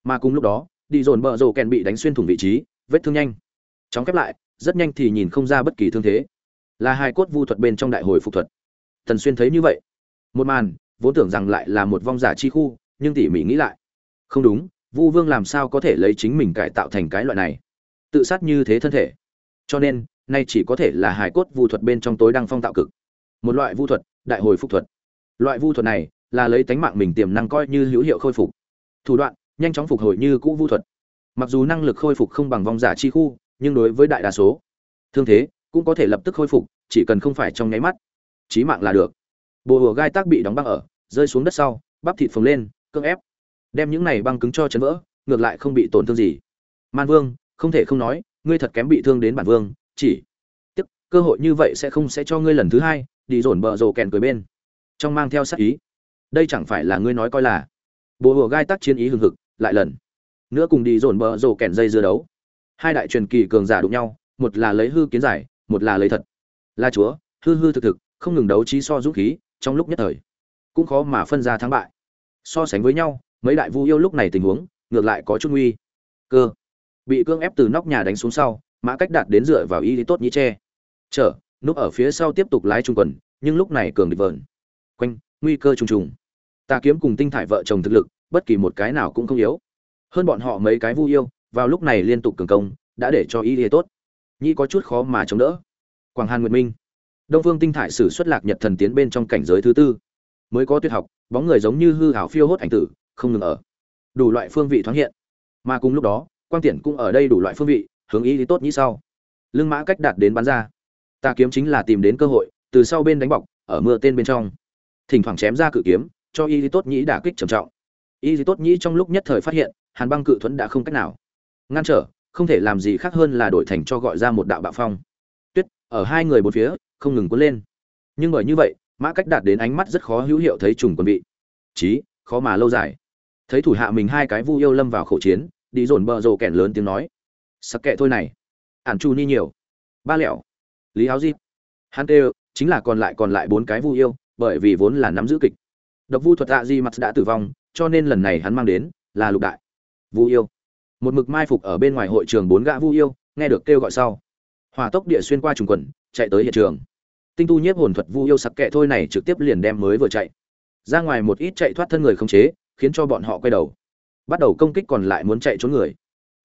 Mà cùng lúc đó, đi dồn bờ rồ kèn bị đánh xuyên thủng vị trí, vết thương nhanh. Chóng khép lại, rất nhanh thì nhìn không ra bất kỳ thương thế. Là hai cốt vu thuật bên trong đại hồi phục thuật. Thần xuyên thấy như vậy. Một màn, vốn tưởng rằng lại là một vong giả chi khu, nhưng tỉ mỉ nghĩ lại. Không đúng, vu vương làm sao có thể lấy chính mình cải tạo thành cái loại này? Tự sát như thế thân thể. Cho nên, nay chỉ có thể là hài cốt vu thuật bên trong tối đăng phong tạo cực. Một loại vu thuật, đại hồi phục thuật. Loại vu thuật này là lấy tánh mạng mình tiềm năng coi như hữu hiệu khôi phục. Thủ đoạn, nhanh chóng phục hồi như cũ vu thuật. Mặc dù năng lực khôi phục không bằng vong giả chi khu, nhưng đối với đại đa số, thương thế cũng có thể lập tức khôi phục, chỉ cần không phải trong nháy mắt, chí mạng là được. Bồ hùa gai tác bị đóng băng ở, rơi xuống đất sau, bắp thịt phồng lên, cưỡng ép, đem những này băng cứng cho chấn vỡ, ngược lại không bị tổn thương gì. Man vương không thể không nói, ngươi thật kém bị thương đến bản vương, chỉ tức cơ hội như vậy sẽ không sẽ cho ngươi lần thứ hai, đi dồn bờ rồ kèn cười bên. Trong mang theo sát ý. Đây chẳng phải là ngươi nói coi là. Bộ hùa gai tắc chiến ý hừng hực, lại lần nữa cùng đi dồn bờ rồ kèn dây dưa đấu. Hai đại truyền kỳ cường giả đụng nhau, một là lấy hư kiến giải, một là lấy thật. La chúa, hư hư thực thực, không ngừng đấu trí so dũng khí, trong lúc nhất thời, cũng khó mà phân ra thắng bại. So sánh với nhau, mấy đại vu yêu lúc này tình huống, ngược lại có chút nguy cơ bị cương ép từ nóc nhà đánh xuống sau, mã cách đạt đến dựa vào y lý tốt nhĩ tre. Chở, núp ở phía sau tiếp tục lái trung quần, nhưng lúc này cường địch vờn. Quanh, nguy cơ trùng trùng. Ta kiếm cùng tinh thải vợ chồng thực lực, bất kỳ một cái nào cũng không yếu. Hơn bọn họ mấy cái vu yêu, vào lúc này liên tục cường công, đã để cho y lý tốt. Nhĩ có chút khó mà chống đỡ. Quảng hàn nguyệt minh. Đông phương tinh thải sử xuất lạc nhật thần tiến bên trong cảnh giới thứ tư. Mới có tuyệt học, bóng người giống như hư hảo phiêu hốt ảnh tử, không ngừng ở. Đủ loại phương vị thoáng hiện. Mà cùng lúc đó quang tiện cũng ở đây đủ loại phương vị, hướng ý lý tốt nhĩ sau. Lưng mã cách đạt đến bắn ra. Ta kiếm chính là tìm đến cơ hội, từ sau bên đánh bọc, ở mưa tên bên trong. Thỉnh thoảng chém ra cự kiếm, cho y lý tốt nhĩ đả kích trầm trọng. Y lý tốt nhĩ trong lúc nhất thời phát hiện, hàn băng cự thuẫn đã không cách nào. Ngăn trở, không thể làm gì khác hơn là đổi thành cho gọi ra một đạo bạo phong. Tuyết, ở hai người bốn phía, không ngừng cuốn lên. Nhưng bởi như vậy, mã cách đạt đến ánh mắt rất khó hữu hiệu thấy trùng quân vị. Chí, khó mà lâu dài. Thấy thủ hạ mình hai cái vu yêu lâm vào khẩu chiến đi dồn bờ rồ kèn lớn tiếng nói. Sắc kệ thôi này. Ản chu ni nhiều. Ba lẹo. Lý áo dịp hắn kêu, chính là còn lại còn lại bốn cái vu yêu, bởi vì vốn là nắm giữ kịch. Độc vu thuật tạ di mặt đã tử vong, cho nên lần này hắn mang đến là lục đại. Vu yêu. Một mực mai phục ở bên ngoài hội trường bốn gã vu yêu, nghe được kêu gọi sau. Hỏa tốc địa xuyên qua trùng quần, chạy tới hiện trường. Tinh tu nhiếp hồn thuật vu yêu sặc kệ thôi này trực tiếp liền đem mới vừa chạy. Ra ngoài một ít chạy thoát thân người không chế, khiến cho bọn họ quay đầu bắt đầu công kích còn lại muốn chạy trốn người.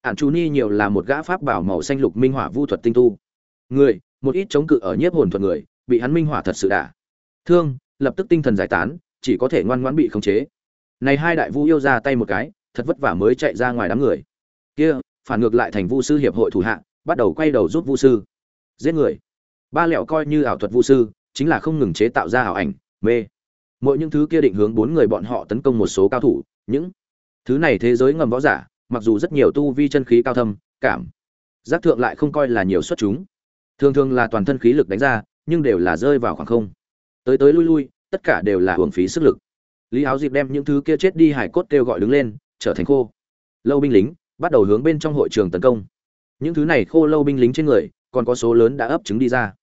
Ạn chú ni nhiều là một gã pháp bảo màu xanh lục minh hỏa vu thuật tinh tu. Người, một ít chống cự ở nhiếp hồn thuật người, bị hắn minh hỏa thật sự đả. Thương, lập tức tinh thần giải tán, chỉ có thể ngoan ngoãn bị khống chế. Này hai đại vu yêu ra tay một cái, thật vất vả mới chạy ra ngoài đám người. Kia, phản ngược lại thành vu sư hiệp hội thủ hạ, bắt đầu quay đầu giúp vu sư. Giết người. Ba lẹo coi như ảo thuật vu sư, chính là không ngừng chế tạo ra ảo ảnh, mê. Mỗi những thứ kia định hướng bốn người bọn họ tấn công một số cao thủ, những thứ này thế giới ngầm võ giả, mặc dù rất nhiều tu vi chân khí cao thâm, cảm giác thượng lại không coi là nhiều xuất chúng. Thường thường là toàn thân khí lực đánh ra, nhưng đều là rơi vào khoảng không. Tới tới lui lui, tất cả đều là hưởng phí sức lực. Lý áo dịp đem những thứ kia chết đi hải cốt kêu gọi đứng lên, trở thành khô. Lâu binh lính, bắt đầu hướng bên trong hội trường tấn công. Những thứ này khô lâu binh lính trên người, còn có số lớn đã ấp trứng đi ra.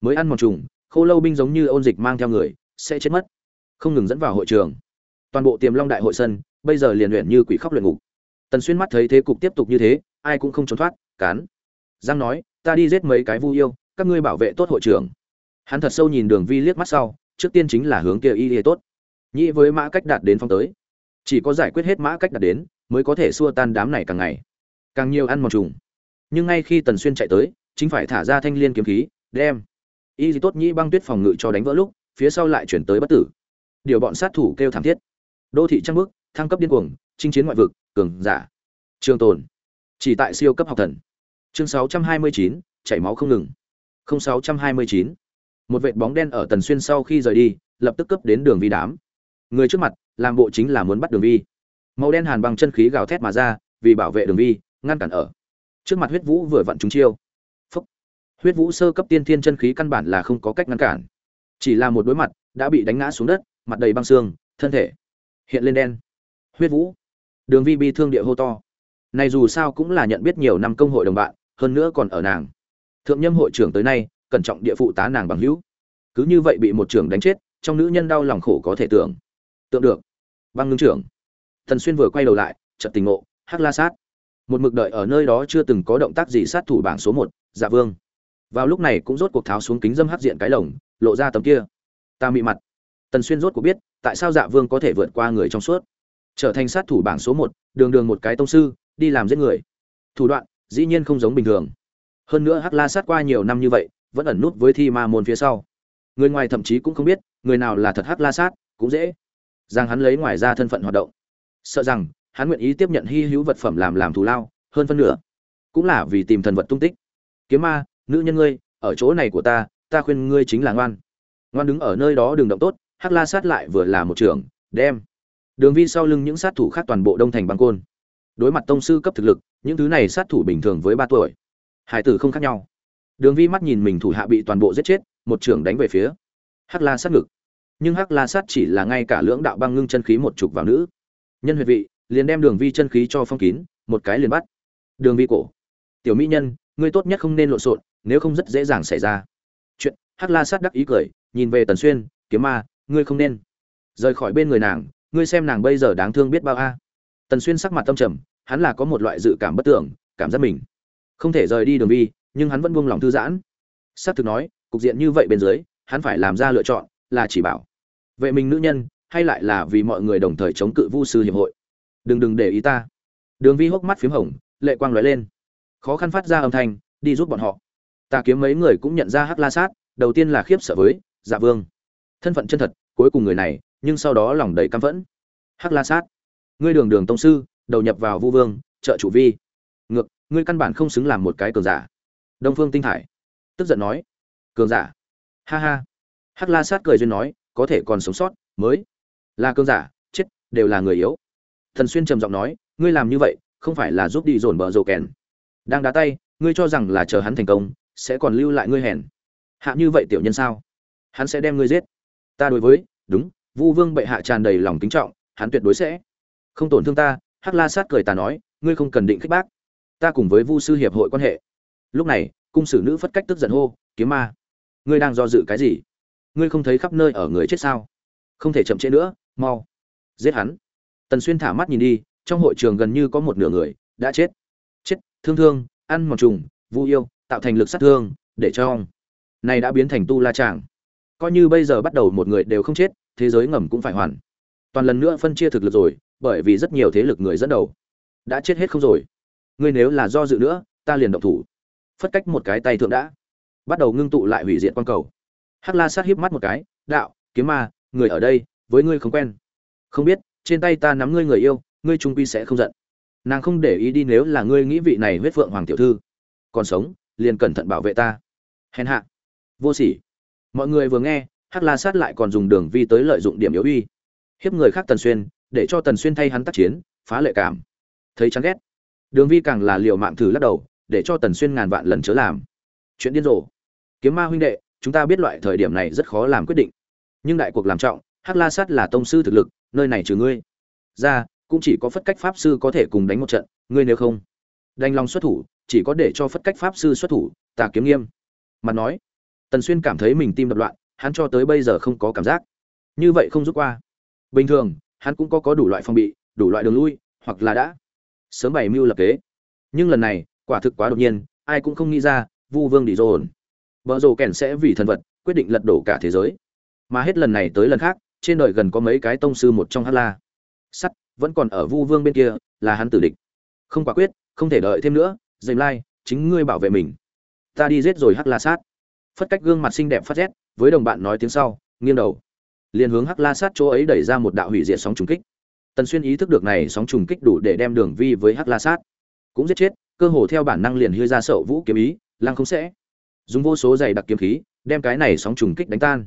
Mới ăn một trùng khô lâu binh giống như ôn dịch mang theo người, sẽ chết mất. Không ngừng dẫn vào hội trường. Toàn bộ tiềm long đại hội sân bây giờ liền luyện như quỷ khóc luyện ngục. Tần xuyên mắt thấy thế cục tiếp tục như thế, ai cũng không trốn thoát cán giang nói, ta đi giết mấy cái vu yêu, các ngươi bảo vệ tốt hội trưởng. Hắn thật sâu nhìn đường vi liếc mắt sau, trước tiên chính là hướng kia y y tốt. Nghĩ với mã cách đạt đến phong tới. Chỉ có giải quyết hết mã cách đạt đến, mới có thể xua tan đám này càng ngày. Càng nhiều ăn mòn trùng. Nhưng ngay khi tần xuyên chạy tới, chính phải thả ra thanh liên kiếm khí, đem. Y tốt nhĩ băng tuyết phòng ngự cho đánh vỡ lúc, phía sau lại chuyển tới bất tử. Điều bọn sát thủ kêu thảm thiết. Đô thị trăng bước thăng cấp điên cuồng chinh chiến ngoại vực cường giả. Trường tồn. Chỉ tại siêu cấp học thần. Chương 629, chảy máu không ngừng. 0629. một vệt bóng đen ở tần xuyên sau khi rời đi lập tức cấp đến đường vi đám. Người trước mặt làm bộ chính là muốn bắt đường vi. Màu đen hàn bằng chân khí gào thét mà ra vì bảo vệ đường vi ngăn cản ở. Trước mặt huyết vũ vừa vặn trúng chiêu. Phúc. huyết vũ sơ cấp tiên thiên chân khí căn bản là không có cách ngăn cản. Chỉ là một đối mặt đã bị đánh ngã xuống đất mặt đầy băng xương thân thể hiện lên đen huyết vũ. Đường vi bi thương địa hô to. Này dù sao cũng là nhận biết nhiều năm công hội đồng bạn, hơn nữa còn ở nàng. Thượng nhâm hội trưởng tới nay, cẩn trọng địa phụ tá nàng bằng hữu. Cứ như vậy bị một trưởng đánh chết, trong nữ nhân đau lòng khổ có thể tưởng. Tượng được. Băng ngưng trưởng. Thần xuyên vừa quay đầu lại, chợt tình ngộ, hắc la sát. Một mực đợi ở nơi đó chưa từng có động tác gì sát thủ bảng số một dạ vương. Vào lúc này cũng rốt cuộc tháo xuống kính dâm hắc diện cái lồng, lộ ra tấm kia. Ta mị mặt. Tần xuyên rốt cuộc biết, tại sao dạ vương có thể vượt qua người trong suốt trở thành sát thủ bảng số một, đường đường một cái tông sư, đi làm giết người. Thủ đoạn, dĩ nhiên không giống bình thường. Hơn nữa hắc la sát qua nhiều năm như vậy, vẫn ẩn nút với thi ma môn phía sau. Người ngoài thậm chí cũng không biết, người nào là thật hắc la sát, cũng dễ rằng hắn lấy ngoài ra thân phận hoạt động. Sợ rằng, hắn nguyện ý tiếp nhận hy hữu vật phẩm làm làm thù lao, hơn phân nửa cũng là vì tìm thần vật tung tích. Kiếm ma, nữ nhân ngươi, ở chỗ này của ta ta khuyên ngươi chính là ngoan. Ngoan đứng ở nơi đó đừng động tốt, hắc la sát lại vừa là một trưởng, đem đường vi sau lưng những sát thủ khác toàn bộ đông thành băng côn. Đối mặt tông sư cấp thực lực, những thứ này sát thủ bình thường với ba tuổi. Hải tử không khác nhau. Đường vi mắt nhìn mình thủ hạ bị toàn bộ giết chết, một trưởng đánh về phía hắc la sát ngực. Nhưng hắc la sát chỉ là ngay cả lưỡng đạo băng ngưng chân khí một chục vào nữ. Nhân huyệt vị, liền đem đường vi chân khí cho phong kín, một cái liền bắt. Đường vi cổ. Tiểu mỹ nhân, ngươi tốt nhất không nên lộn xộn, nếu không rất dễ dàng xảy ra. Chuyện, hắc la sát đắc ý cười, nhìn về tần xuyên, kiếm ma, ngươi không nên. Rời khỏi bên người nàng ngươi xem nàng bây giờ đáng thương biết bao a. Tần xuyên sắc mặt tâm trầm, hắn là có một loại dự cảm bất tưởng, cảm giác mình không thể rời đi đường vi nhưng hắn vẫn buông lòng thư giãn. S á c thực nói, cục diện như vậy bên dưới, hắn phải làm ra lựa chọn, là chỉ bảo vệ mình nữ nhân, hay lại là vì mọi người đồng thời chống cự vu sư hiệp hội. Đừng đừng để ý ta. Đường vi hốc mắt p h í m hồng, lệ quang lóe lên. Khó khăn phát ra âm thanh, đi giúp bọn họ. Ta kiếm mấy người cũng nhận ra hắc la sát, đầu tiên là khiếp sợ với dạ vương. Thân phận chân thật, cuối cùng người này nhưng sau đó lòng đầy căm phẫn. Hắc la sát, ngươi đường đường tông sư, đầu nhập vào vu vương, trợ chủ vi. Ngược, ngươi căn bản không xứng làm một cái cường giả. Đông phương tinh thải tức giận nói. Cường giả? Ha ha. Hắc la sát cười duyên nói, có thể còn sống sót, mới. Là cường giả, chết, đều là người yếu. Thần xuyên trầm giọng nói, ngươi làm như vậy, không phải là giúp đi dồn bờ rồ kèn. Đang đá tay, ngươi cho rằng là chờ hắn thành công, sẽ còn lưu lại ngươi hèn. Hạ như vậy tiểu nhân sao? Hắn sẽ đem ngươi giết. Ta đối với, đúng vu vương bệ hạ tràn đầy lòng kính trọng, hắn tuyệt đối sẽ không tổn thương ta. Hắc la sát cười ta nói, ngươi không cần định khích bác. Ta cùng với vu sư hiệp hội quan hệ. Lúc này, cung sử nữ phất cách tức giận hô, kiếm ma, ngươi đang do dự cái gì? Ngươi không thấy khắp nơi ở người chết sao? Không thể chậm trễ nữa, mau, giết hắn. Tần xuyên thả mắt nhìn đi, trong hội trường gần như có một nửa người đã chết. Chết, thương thương, ăn một trùng, vu yêu, tạo thành lực sát thương, để cho ông này đã biến thành tu la tràng coi như bây giờ bắt đầu một người đều không chết thế giới ngầm cũng phải hoàn. Toàn lần nữa phân chia thực lực rồi, bởi vì rất nhiều thế lực người dẫn đầu. Đã chết hết không rồi. Ngươi nếu là do dự nữa, ta liền động thủ. Phất cách một cái tay thượng đã. Bắt đầu ngưng tụ lại hủy diệt quan cầu. Hắc la sát híp mắt một cái, đạo, kiếm ma, người ở đây, với ngươi không quen. Không biết, trên tay ta nắm ngươi người yêu, ngươi trung quy sẽ không giận. Nàng không để ý đi nếu là ngươi nghĩ vị này huyết phượng hoàng tiểu thư. Còn sống, liền cẩn thận bảo vệ ta. Hèn hạ. Vô sỉ. Mọi người vừa nghe hắc la sát lại còn dùng đường vi tới lợi dụng điểm yếu uy. Hiếp người khác tần xuyên, để cho tần xuyên thay hắn tác chiến, phá lệ cảm. Thấy chán ghét. Đường vi càng là liều mạng thử lắc đầu, để cho tần xuyên ngàn vạn lần chớ làm. Chuyện điên rồ. Kiếm ma huynh đệ, chúng ta biết loại thời điểm này rất khó làm quyết định. Nhưng đại cuộc làm trọng, hắc la sát là tông sư thực lực, nơi này trừ ngươi. Ra, cũng chỉ có phất cách pháp sư có thể cùng đánh một trận, ngươi nếu không. Đành lòng xuất thủ, chỉ có để cho phất cách pháp sư xuất thủ, tà kiếm nghiêm. Mặt nói, tần xuyên cảm thấy mình tim đập loạn hắn cho tới bây giờ không có cảm giác. Như vậy không rút qua. Bình thường, hắn cũng có có đủ loại phong bị, đủ loại đường lui, hoặc là đã sớm bày mưu lập kế. Nhưng lần này, quả thực quá đột nhiên, ai cũng không nghĩ ra, vu vương đi dồn. Vợ rồ kèn sẽ vì thần vật, quyết định lật đổ cả thế giới. Mà hết lần này tới lần khác, trên đời gần có mấy cái tông sư một trong hát la. Sắt, vẫn còn ở vu vương bên kia, là hắn tử địch. Không quả quyết, không thể đợi thêm nữa, dành lai, chính ngươi bảo vệ mình. Ta đi giết rồi hắc la sát. Phất cách gương mặt xinh đẹp phát rét với đồng bạn nói tiếng sau, nghiêng đầu, liền hướng hắc la sát chỗ ấy đẩy ra một đạo hủy diệt sóng trùng kích. Tần xuyên ý thức được này sóng trùng kích đủ để đem đường vi với hắc la sát cũng giết chết, cơ hồ theo bản năng liền hư ra sậu vũ kiếm ý, lăng không sẽ. Dùng vô số giày đặc kiếm khí, đem cái này sóng trùng kích đánh tan.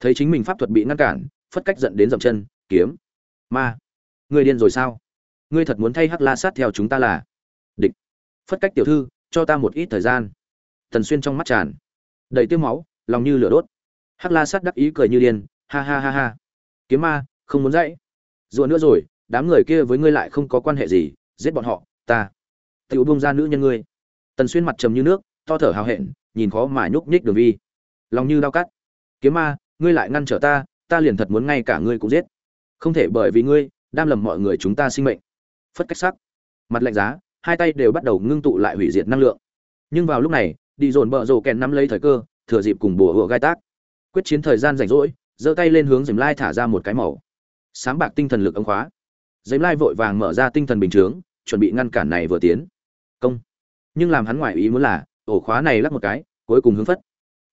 Thấy chính mình pháp thuật bị ngăn cản, phất cách giận đến dậm chân, kiếm, ma người điên rồi sao? Ngươi thật muốn thay hắc la sát theo chúng ta là? Địch. Phất cách tiểu thư, cho ta một ít thời gian. Tần xuyên trong mắt tràn đầy tiêu máu, lòng như lửa đốt hắc la sát đắc ý cười như điên, ha ha ha ha. Kiếm ma, không muốn dậy rùa nữa rồi, đám người kia với ngươi lại không có quan hệ gì, giết bọn họ, ta. Tiểu buông ra nữ nhân ngươi. Tần xuyên mặt trầm như nước, to thở hào hẹn, nhìn khó mà nhúc nhích đường vi. Lòng như đau cắt. Kiếm ma, ngươi lại ngăn trở ta ta liền thật muốn ngay cả ngươi cũng giết. Không thể bởi vì ngươi, đam lầm mọi người chúng ta sinh mệnh. Phất cách sắc. Mặt lạnh giá, hai tay đều bắt đầu ngưng tụ lại hủy diệt năng lượng. Nhưng vào lúc này, đi dồn bợ rồ kèn nắm lấy thời cơ, thừa dịp cùng bùa hựa gai tác quyết chiến thời gian rảnh rỗi, giơ tay lên hướng dềm lai thả ra một cái màu sáng bạc tinh thần lực ống khóa. Dềm lai vội vàng mở ra tinh thần bình chướng, chuẩn bị ngăn cản này vừa tiến. Công. Nhưng làm hắn ngoại ý muốn là, ổ khóa này lắc một cái, cuối cùng hướng phất.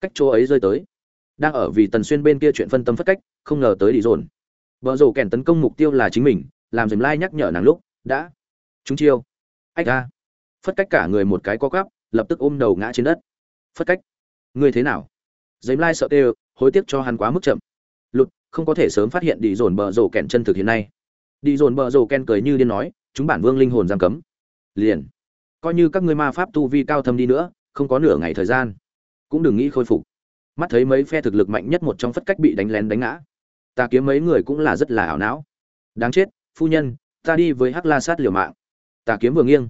Cách chỗ ấy rơi tới. Đang ở vì tần xuyên bên kia chuyện phân tâm phất cách, không ngờ tới đi dồn. Vợ rổ kèn tấn công mục tiêu là chính mình, làm dềm lai nhắc nhở nàng lúc, đã. Chúng chiêu. Ách ra. Phất cách cả người một cái co cắp lập tức ôm đầu ngã trên đất. Phất cách. Ngươi thế nào? Dềm lai sợ tê hối tiếc cho hắn quá mức chậm. Lụt, không có thể sớm phát hiện đi dồn bờ rổ kèn chân thực hiện nay. Đi dồn bờ rổ kèn cười như điên nói, chúng bản vương linh hồn giam cấm. Liền, coi như các ngươi ma pháp tu vi cao thâm đi nữa, không có nửa ngày thời gian, cũng đừng nghĩ khôi phục. Mắt thấy mấy phe thực lực mạnh nhất một trong phất cách bị đánh lén đánh ngã, ta kiếm mấy người cũng là rất là ảo não. Đáng chết, phu nhân, ta đi với hắc la sát liều mạng. Ta kiếm vừa nghiêng.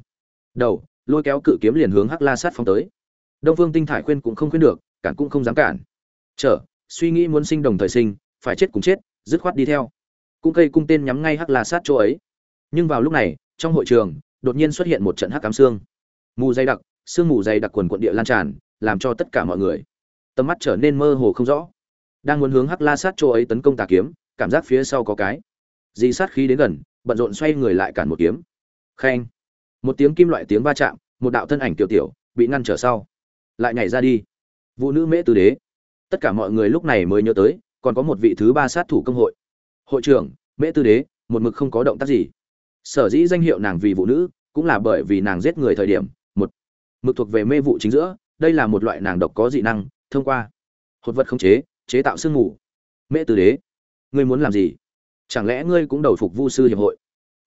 Đầu, lôi kéo cự kiếm liền hướng hắc la sát phóng tới. Đông phương tinh thải khuyên cũng không khuyên được, cản cũng không dám cản. Trở suy nghĩ muốn sinh đồng thời sinh, phải chết cùng chết, dứt khoát đi theo. Cung cây cung tên nhắm ngay hắc la sát chỗ ấy. Nhưng vào lúc này, trong hội trường, đột nhiên xuất hiện một trận hắc cám xương. Mù dày đặc sương mù dày đặc quần quận địa lan tràn, làm cho tất cả mọi người tầm mắt trở nên mơ hồ không rõ. Đang muốn hướng hắc la sát chỗ ấy tấn công tà kiếm, cảm giác phía sau có cái. Di sát khí đến gần, bận rộn xoay người lại cản một kiếm. Khen. Một tiếng kim loại tiếng va chạm, một đạo thân ảnh tiểu tiểu, bị ngăn trở sau. Lại nhảy ra đi. Vũ nữ mễ tư đế tất cả mọi người lúc này mới nhớ tới, còn có một vị thứ ba sát thủ công hội. Hội trưởng, mễ tư đế, một mực không có động tác gì. Sở dĩ danh hiệu nàng vì vụ nữ, cũng là bởi vì nàng giết người thời điểm, một, mực thuộc về mê vụ chính giữa, đây là một loại nàng độc có dị năng, thông qua, hột vật không chế chế tạo sương mù. Mễ tư đế, ngươi muốn làm gì? Chẳng lẽ ngươi cũng đầu phục vu sư hiệp hội?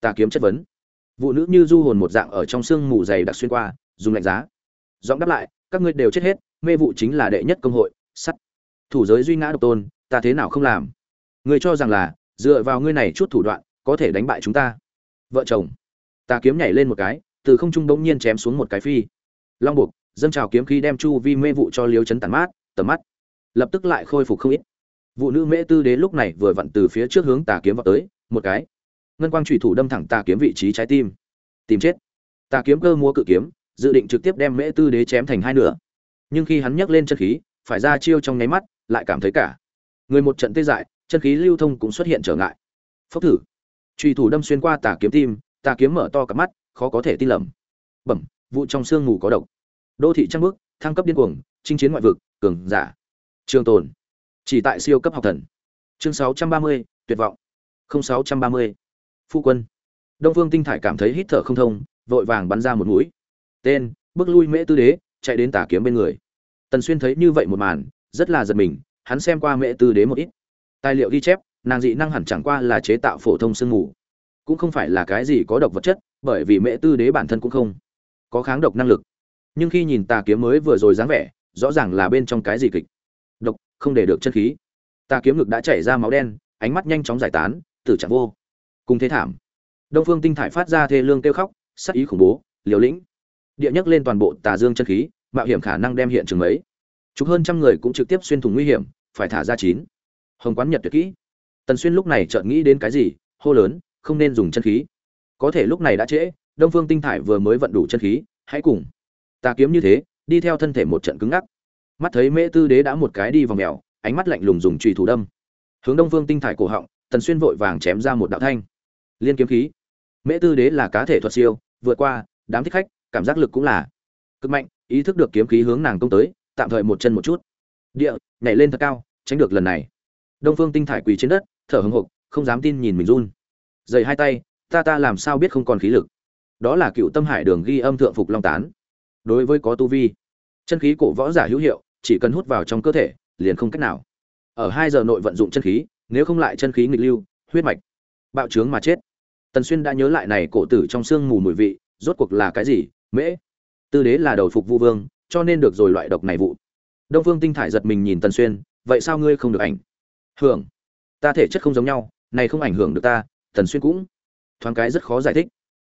Tà kiếm chất vấn. Vụ nữ như du hồn một dạng ở trong sương mù dày đặc xuyên qua, dùng lạnh giá. Giọng đáp lại, các ngươi đều chết hết, mê vụ chính là đệ nhất công hội, sắt thủ giới duy ngã độc tôn, ta thế nào không làm? Ngươi cho rằng là, dựa vào ngươi này chút thủ đoạn, có thể đánh bại chúng ta. Vợ chồng, ta kiếm nhảy lên một cái, từ không trung bỗng nhiên chém xuống một cái phi. Long buộc, dâng trào kiếm khí đem chu vi mê vụ cho liếu chấn tàn mát, tầm mắt lập tức lại khôi phục không ít. Vụ nữ mễ tư đế lúc này vừa vặn từ phía trước hướng tà kiếm vào tới, một cái. Ngân quang trùy thủ đâm thẳng tà kiếm vị trí trái tim. Tìm chết. Tà kiếm cơ mua cự kiếm, dự định trực tiếp đem mễ tư đế chém thành hai nửa. Nhưng khi hắn nhấc lên chân khí, phải ra chiêu trong nháy mắt lại cảm thấy cả. Người một trận tê dại chân khí lưu thông cũng xuất hiện trở ngại. Phốc thử. Trùy thủ đâm xuyên qua tà kiếm tim tà kiếm mở to cả mắt khó có thể tin lầm. Bẩm vụ trong xương ngủ có độc. Đô thị trăng bước thăng cấp điên cuồng chinh chiến ngoại vực cường giả. Trường tồn. Chỉ tại siêu cấp học thần. Chương 630, tuyệt vọng. 0630. phu quân. Đông phương tinh thải cảm thấy hít thở không thông vội vàng bắn ra một mũi. Tên bước lui mễ tư đế chạy đến tà kiếm bên người. Tần xuyên thấy như vậy một màn rất là giật mình, hắn xem qua mễ tư đế một ít. Tài liệu ghi chép, nàng dị năng hẳn chẳng qua là chế tạo phổ thông sương mù. Cũng không phải là cái gì có độc vật chất, bởi vì mễ tư đế bản thân cũng không có kháng độc năng lực. Nhưng khi nhìn tà kiếm mới vừa rồi dáng vẻ, rõ ràng là bên trong cái gì kịch. Độc, không để được chân khí. Tà kiếm ngực đã chảy ra máu đen, ánh mắt nhanh chóng giải tán, tử trạng vô. Cùng thế thảm. Đông phương tinh thải phát ra thê lương kêu khóc, sắc ý khủng bố, liều lĩnh. Địa nhấc lên toàn bộ tà dương chân khí, mạo hiểm khả năng đem hiện trường ấy chục hơn trăm người cũng trực tiếp xuyên thủng nguy hiểm, phải thả ra chín. Hồng quán nhật tuyệt kỹ. Tần xuyên lúc này chợt nghĩ đến cái gì, hô lớn, không nên dùng chân khí. Có thể lúc này đã trễ, đông phương tinh thải vừa mới vận đủ chân khí, hãy cùng. Ta kiếm như thế, đi theo thân thể một trận cứng ngắc. Mắt thấy mễ tư đế đã một cái đi vòng mèo, ánh mắt lạnh lùng dùng trùy thủ đâm. Hướng đông phương tinh thải cổ họng, tần xuyên vội vàng chém ra một đạo thanh. Liên kiếm khí. Mễ tư đế là cá thể thuật siêu, vượt qua, đám thích khách, cảm giác lực cũng là cực mạnh, ý thức được kiếm khí hướng nàng công tới tạm thời một chân một chút. Địa, nhảy lên thật cao, tránh được lần này. Đông phương tinh thải quỳ trên đất, thở hưng hục không dám tin nhìn mình run. Dày hai tay, ta ta làm sao biết không còn khí lực. Đó là cựu tâm hải đường ghi âm thượng phục long tán. Đối với có tu vi, chân khí cổ võ giả hữu hiệu, chỉ cần hút vào trong cơ thể, liền không cách nào. Ở hai giờ nội vận dụng chân khí, nếu không lại chân khí nghịch lưu, huyết mạch, bạo trướng mà chết. Tần xuyên đã nhớ lại này cổ tử trong xương mù mùi vị, rốt cuộc là cái gì? Mễ. Tư đế là đầu phục vu vương cho nên được rồi loại độc này vụ. Đông phương tinh thải giật mình nhìn tần xuyên, vậy sao ngươi không được ảnh? Hưởng, ta thể chất không giống nhau, này không ảnh hưởng được ta. Tần xuyên cũng thoáng cái rất khó giải thích.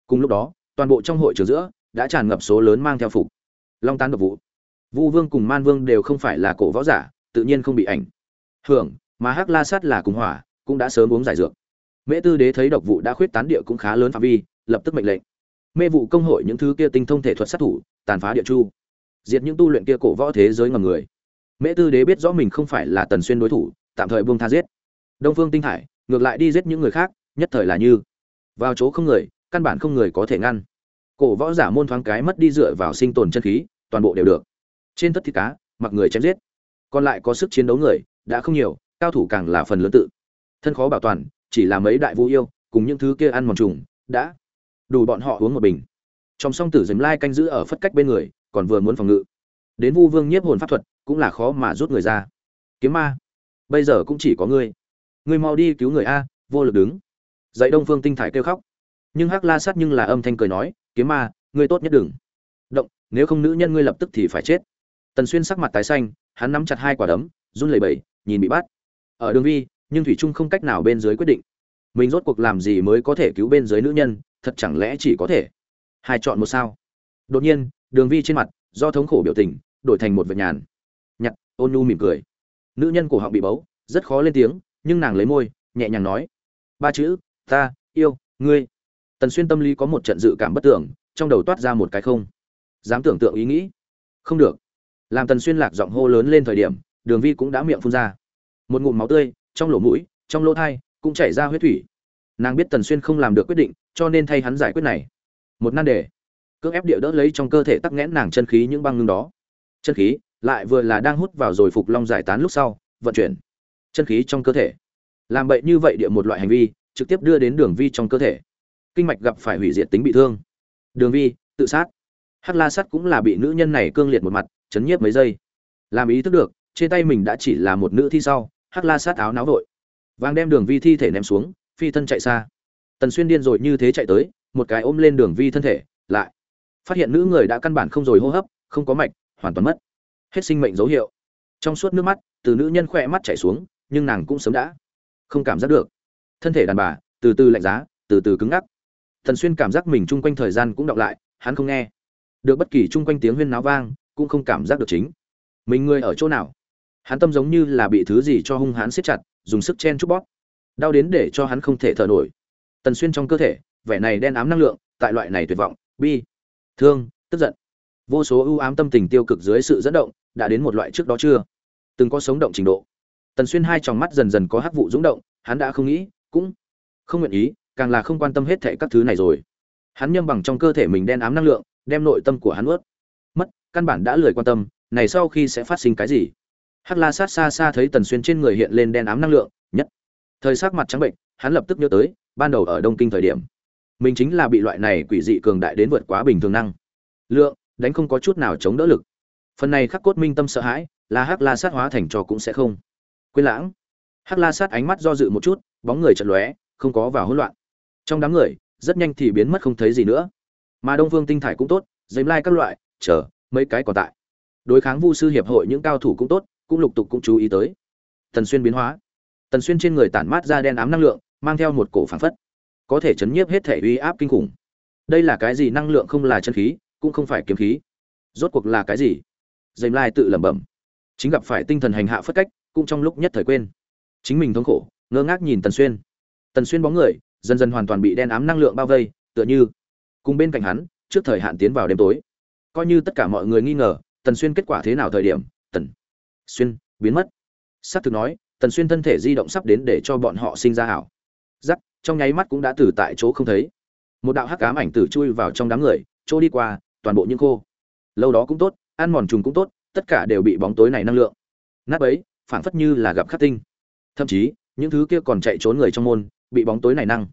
Cùng lúc đó, toàn bộ trong hội trường giữa đã tràn ngập số lớn mang theo phục. Long tán độc vụ. Vu vương cùng man vương đều không phải là cổ võ giả, tự nhiên không bị ảnh. Hưởng, mà hắc la sát là cùng hỏa, cũng đã sớm uống giải dược. Mễ tư đế thấy độc vụ đã khuyết tán địa cũng khá lớn phạm vi, lập tức mệnh lệnh. Mê vụ công hội những thứ kia tinh thông thể thuật sát thủ, tàn phá địa chu diệt những tu luyện kia cổ võ thế giới ngầm người. Mễ tư đế biết rõ mình không phải là tần xuyên đối thủ, tạm thời buông tha giết. Đông phương tinh hải, ngược lại đi giết những người khác, nhất thời là như vào chỗ không người, căn bản không người có thể ngăn. Cổ võ giả môn thoáng cái mất đi dựa vào sinh tồn chân khí, toàn bộ đều được. Trên tất thịt cá, mặc người chém giết. Còn lại có sức chiến đấu người, đã không nhiều, cao thủ càng là phần lớn tự. Thân khó bảo toàn, chỉ là mấy đại vũ yêu, cùng những thứ kia ăn mòn trùng, đã đủ bọn họ uống một bình. Trong song tử dầm lai canh giữ ở phất cách bên người còn vừa muốn phòng ngự. Đến vu vương nhiếp hồn pháp thuật, cũng là khó mà rút người ra. Kiếm ma, bây giờ cũng chỉ có ngươi. Ngươi mau đi cứu người a, vô lực đứng. Dậy đông phương tinh thải kêu khóc. Nhưng hắc la sát nhưng là âm thanh cười nói, kiếm ma, ngươi tốt nhất đừng. Động, nếu không nữ nhân ngươi lập tức thì phải chết. Tần xuyên sắc mặt tái xanh, hắn nắm chặt hai quả đấm, run lẩy bẩy, nhìn bị bắt. Ở đường vi, nhưng thủy trung không cách nào bên dưới quyết định. Mình rốt cuộc làm gì mới có thể cứu bên dưới nữ nhân, thật chẳng lẽ chỉ có thể hai chọn một sao? Đột nhiên đường vi trên mặt, do thống khổ biểu tình, đổi thành một vệt nhàn. Nhặt ôn nhu mỉm cười. Nữ nhân cổ họng bị bấu, rất khó lên tiếng, nhưng nàng lấy môi, nhẹ nhàng nói. Ba chữ, ta, yêu, ngươi. Tần xuyên tâm lý có một trận dự cảm bất tưởng, trong đầu toát ra một cái không. Dám tưởng tượng ý nghĩ. Không được. Làm tần xuyên lạc giọng hô lớn lên thời điểm, đường vi cũng đã miệng phun ra. Một ngụm máu tươi, trong lỗ mũi, trong lỗ thai, cũng chảy ra huyết thủy. Nàng biết tần xuyên không làm được quyết định, cho nên thay hắn giải quyết này. Một nan đề cưỡng ép địa đỡ lấy trong cơ thể tắc nghẽn nàng chân khí những băng ngưng đó. Chân khí lại vừa là đang hút vào rồi phục long giải tán lúc sau, vận chuyển chân khí trong cơ thể. Làm bậy như vậy địa một loại hành vi, trực tiếp đưa đến đường vi trong cơ thể. Kinh mạch gặp phải hủy diệt tính bị thương. Đường vi, tự sát. Hắc la sắt cũng là bị nữ nhân này cương liệt một mặt, chấn nhiếp mấy giây. Làm ý thức được, trên tay mình đã chỉ là một nữ thi sau, hắc la sát áo náo vội. Vàng đem đường vi thi thể ném xuống, phi thân chạy xa. Tần xuyên điên rồi như thế chạy tới, một cái ôm lên đường vi thân thể, lại phát hiện nữ người đã căn bản không rồi hô hấp, không có mạch, hoàn toàn mất. Hết sinh mệnh dấu hiệu. Trong suốt nước mắt, từ nữ nhân khỏe mắt chảy xuống, nhưng nàng cũng sớm đã không cảm giác được. Thân thể đàn bà, từ từ lạnh giá, từ từ cứng ngắc. Thần xuyên cảm giác mình chung quanh thời gian cũng đọng lại, hắn không nghe. Được bất kỳ chung quanh tiếng huyên náo vang, cũng không cảm giác được chính. Mình người ở chỗ nào? Hắn tâm giống như là bị thứ gì cho hung hãn siết chặt, dùng sức chen chút bóp. Đau đến để cho hắn không thể thở nổi. Tần xuyên trong cơ thể, vẻ này đen ám năng lượng, tại loại này tuyệt vọng, bi thương, tức giận. Vô số ưu ám tâm tình tiêu cực dưới sự dẫn động đã đến một loại trước đó chưa? Từng có sống động trình độ. Tần xuyên hai tròng mắt dần dần có hắc vụ rúng động, hắn đã không nghĩ, cũng không nguyện ý, càng là không quan tâm hết thệ các thứ này rồi. Hắn nhâm bằng trong cơ thể mình đen ám năng lượng, đem nội tâm của hắn ướt. Mất, căn bản đã lười quan tâm, này sau khi sẽ phát sinh cái gì? Hắc la sát xa xa thấy tần xuyên trên người hiện lên đen ám năng lượng, nhất thời sắc mặt trắng bệnh, hắn lập tức nhớ tới, ban đầu ở đông kinh thời điểm mình chính là bị loại này quỷ dị cường đại đến vượt quá bình thường năng. Lượng, đánh không có chút nào chống đỡ lực. Phần này khắc cốt minh tâm sợ hãi, là hắc la sát hóa thành trò cũng sẽ không. Quên lãng. Hắc la sát ánh mắt do dự một chút, bóng người chật lóe, không có vào hỗn loạn. Trong đám người, rất nhanh thì biến mất không thấy gì nữa. Mà đông phương tinh thải cũng tốt dếm lai các loại, chờ, mấy cái còn tại. Đối kháng vu sư hiệp hội những cao thủ cũng tốt, cũng lục tục cũng chú ý tới. Tần xuyên biến hóa. Tần xuyên trên người tản mát ra đen ám năng lượng, mang theo một cổ phản phất có thể chấn nhiếp hết thể uy áp kinh khủng. Đây là cái gì năng lượng không là chân khí, cũng không phải kiếm khí. Rốt cuộc là cái gì? Dây lai tự lẩm bẩm. Chính gặp phải tinh thần hành hạ phất cách, cũng trong lúc nhất thời quên. Chính mình thống khổ, ngơ ngác nhìn tần xuyên. Tần xuyên bóng người, dần dần hoàn toàn bị đen ám năng lượng bao vây, tựa như cùng bên cạnh hắn, trước thời hạn tiến vào đêm tối. Coi như tất cả mọi người nghi ngờ, tần xuyên kết quả thế nào thời điểm, tần xuyên biến mất. S c thực nói, tần xuyên thân thể di động sắp đến để cho bọn họ sinh ra hảo giắc trong nháy mắt cũng đã từ tại chỗ không thấy. Một đạo hắc ám ảnh tử chui vào trong đám người, chỗ đi qua, toàn bộ những khô. Lâu đó cũng tốt, ăn mòn trùng cũng tốt, tất cả đều bị bóng tối này năng lượng. Nát ấy phảng phất như là gặp khắc tinh. Thậm chí, những thứ kia còn chạy trốn người trong môn, bị bóng tối này năng.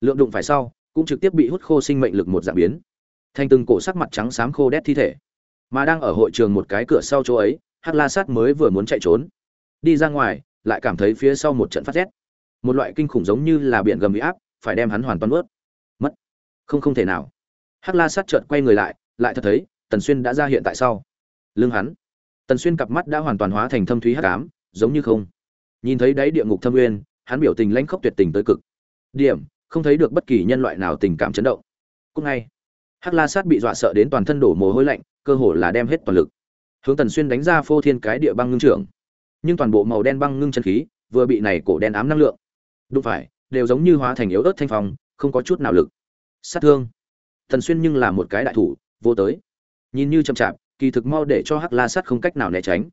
Lượng đụng phải sau, cũng trực tiếp bị hút khô sinh mệnh lực một dạng biến. Thành từng cổ sắc mặt trắng xám khô đét thi thể. Mà đang ở hội trường một cái cửa sau chỗ ấy, hắc la sát mới vừa muốn chạy trốn. Đi ra ngoài, lại cảm thấy phía sau một trận phát rét một loại kinh khủng giống như là biển gầm bị áp, phải đem hắn hoàn toàn ướt mất. Không không thể nào. Hắc la sát chợt quay người lại lại thật thấy, tần xuyên đã ra hiện tại sau. Lưng hắn. Tần xuyên cặp mắt đã hoàn toàn hóa thành thâm thúy hắc ám, giống như không. Nhìn thấy đáy địa ngục thâm nguyên hắn biểu tình lãnh khốc tuyệt tình tới cực. Điểm, không thấy được bất kỳ nhân loại nào tình cảm chấn động. Cũng ngay, hắc la sát bị dọa sợ đến toàn thân đổ mồ hôi lạnh, cơ hồ là đem hết toàn lực. Hướng tần xuyên đánh ra phô thiên cái địa băng ngưng trưởng. Nhưng toàn bộ màu đen băng ngưng chân khí, vừa bị này cổ đen ám năng lượng đúng phải, đều giống như hóa thành yếu ớt thanh phong, không có chút nào lực. Sát thương. Tần xuyên nhưng là một cái đại thủ, vô tới. Nhìn như chậm chạp, kỳ thực mau để cho hắc la sát không cách nào né tránh.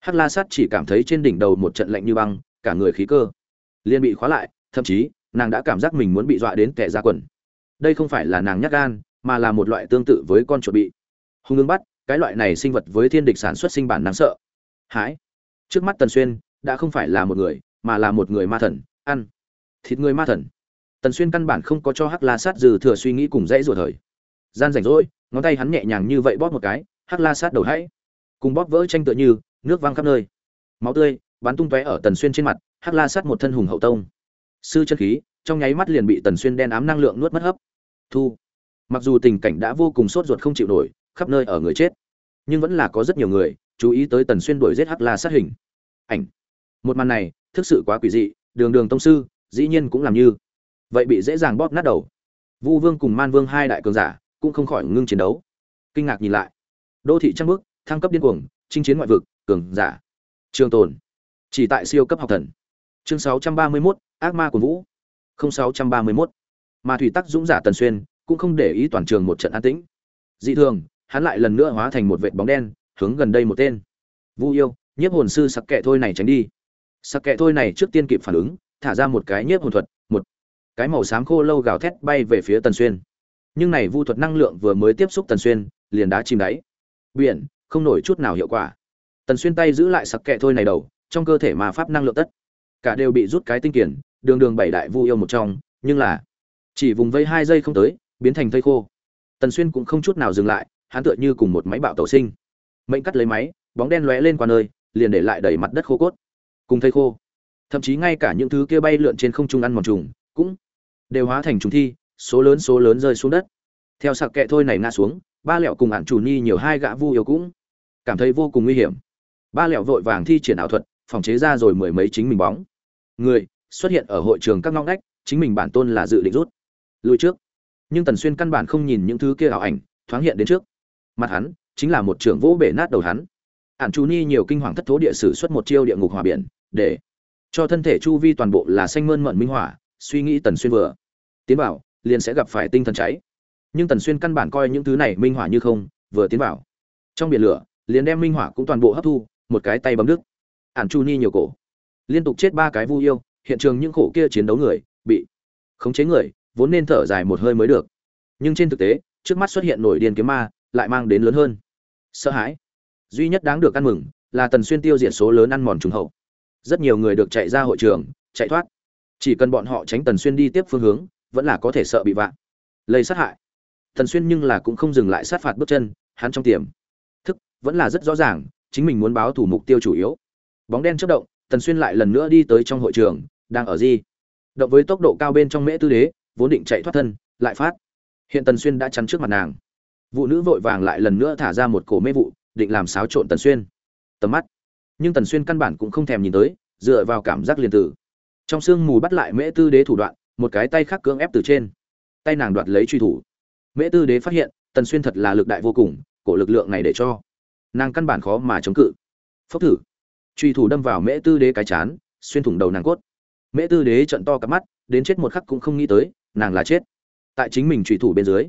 Hắc la sát chỉ cảm thấy trên đỉnh đầu một trận lạnh như băng, cả người khí cơ liên bị khóa lại, thậm chí, nàng đã cảm giác mình muốn bị dọa đến kẻ ra quần. Đây không phải là nàng nhát gan, mà là một loại tương tự với con chuột bị hung ương bắt, cái loại này sinh vật với thiên địch sản xuất sinh bản đáng sợ. Hãi. Trước mắt tần xuyên, đã không phải là một người, mà là một người ma thần, ăn thịt người ma thần. Tần xuyên căn bản không có cho hắc la sát dừ thừa suy nghĩ cùng dãy ruột thời. Gian rảnh rỗi, ngón tay hắn nhẹ nhàng như vậy bóp một cái, hắc la sát đầu hãy cùng bóp vỡ tranh tựa như, nước văng khắp nơi. Máu tươi bắn tung tóe ở tần xuyên trên mặt, hắc la sát một thân hùng hậu tông. Sư chân khí, trong nháy mắt liền bị tần xuyên đen ám năng lượng nuốt mất hấp. Thu. Mặc dù tình cảnh đã vô cùng sốt ruột không chịu nổi, khắp nơi ở người chết, nhưng vẫn là có rất nhiều người chú ý tới tần xuyên đuổi giết hắc la sát hình. Ảnh. Một màn này, thực sự quá quỷ dị, đường đường tông sư dĩ nhiên cũng làm như. Vậy bị dễ dàng bóp nát đầu. Vu vương cùng man vương hai đại cường giả cũng không khỏi ngưng chiến đấu. Kinh ngạc nhìn lại. Đô thị trăng bước thăng cấp điên cuồng chinh chiến ngoại vực cường giả. Trường tồn. Chỉ tại siêu cấp học thần. Chương 631, ác ma của vũ. 0631. mà thủy tắc dũng giả tần xuyên cũng không để ý toàn trường một trận an tĩnh. Dị thường hắn lại lần nữa hóa thành một vệt bóng đen hướng gần đây một tên. Vu yêu nhiếp hồn sư sặc kệ thôi này tránh đi. Sặc kệ thôi này trước tiên kịp phản ứng thả ra một cái nhiếp hồn thuật, một cái màu xám khô lâu gào thét bay về phía tần xuyên. Nhưng này vu thuật năng lượng vừa mới tiếp xúc tần xuyên, liền đá chìm đáy. Biển, không nổi chút nào hiệu quả. Tần xuyên tay giữ lại sặc kệ thôi này đầu, trong cơ thể mà pháp năng lượng tất cả đều bị rút cái tinh kiển đường đường bảy đại vu yêu một trong, nhưng là chỉ vùng vây hai giây không tới, biến thành thây khô. Tần xuyên cũng không chút nào dừng lại, hắn tựa như cùng một máy bạo tẩu sinh. Mệnh cắt lấy máy, bóng đen lóe lên qua nơi, liền để lại đầy mặt đất khô cốt. Cùng thây khô thậm chí ngay cả những thứ kia bay lượn trên không trung ăn mòn trùng cũng đều hóa thành trùng thi, số lớn số lớn rơi xuống đất. Theo sạc kệ thôi này ngã xuống, ba lẹo cùng ạn chủ ni nhiều hai gã vu yêu cũng cảm thấy vô cùng nguy hiểm. Ba lẹo vội vàng thi triển ảo thuật, phòng chế ra rồi mười mấy chính mình bóng. Người xuất hiện ở hội trường các ngóc ngách, chính mình bản tôn là dự định rút. Lùi trước. Nhưng tần xuyên căn bản không nhìn những thứ kia ảo ảnh, thoáng hiện đến trước. Mặt hắn chính là một trưởng vỗ bể nát đầu hắn. Ạn chú ni nhiều kinh hoàng thất thố địa sử xuất một chiêu địa ngục hỏa biển, để cho thân thể chu vi toàn bộ là xanh mơn mận minh hỏa suy nghĩ tần xuyên vừa. Tiến vào, liền sẽ gặp phải tinh thần cháy. Nhưng tần xuyên căn bản coi những thứ này minh hỏa như không, vừa tiến vào. Trong biển lửa, liền đem minh hỏa cũng toàn bộ hấp thu, một cái tay bấm đứt. Ản chu ni nhiều cổ. Liên tục chết ba cái vu yêu, hiện trường những khổ kia chiến đấu người, bị khống chế người, vốn nên thở dài một hơi mới được. Nhưng trên thực tế, trước mắt xuất hiện nổi điên kiếm ma, lại mang đến lớn hơn. Sợ hãi. Duy nhất đáng được ăn mừng, là tần xuyên tiêu diệt số lớn ăn mòn trùng hậu rất nhiều người được chạy ra hội trường, chạy thoát. Chỉ cần bọn họ tránh tần xuyên đi tiếp phương hướng, vẫn là có thể sợ bị vạ. Lây sát hại. Tần xuyên nhưng là cũng không dừng lại sát phạt bước chân, hắn trong tiềm. Thức, vẫn là rất rõ ràng, chính mình muốn báo thủ mục tiêu chủ yếu. Bóng đen chớp động, tần xuyên lại lần nữa đi tới trong hội trường, đang ở di động với tốc độ cao bên trong mễ tư đế, vốn định chạy thoát thân, lại phát. Hiện tần xuyên đã chắn trước mặt nàng. Vụ nữ vội vàng lại lần nữa thả ra một cổ mê vụ, định làm xáo trộn tần xuyên. Tầm mắt nhưng tần xuyên căn bản cũng không thèm nhìn tới, dựa vào cảm giác liền tử. Trong sương mù bắt lại mễ tư đế thủ đoạn, một cái tay khác cưỡng ép từ trên. Tay nàng đoạt lấy truy thủ. Mễ tư đế phát hiện, tần xuyên thật là lực đại vô cùng, cổ lực lượng này để cho. Nàng căn bản khó mà chống cự. Phốc thử. Truy thủ đâm vào mễ tư đế cái chán, xuyên thủng đầu nàng cốt. Mễ tư đế trận to cặp mắt, đến chết một khắc cũng không nghĩ tới, nàng là chết. Tại chính mình truy thủ bên dưới,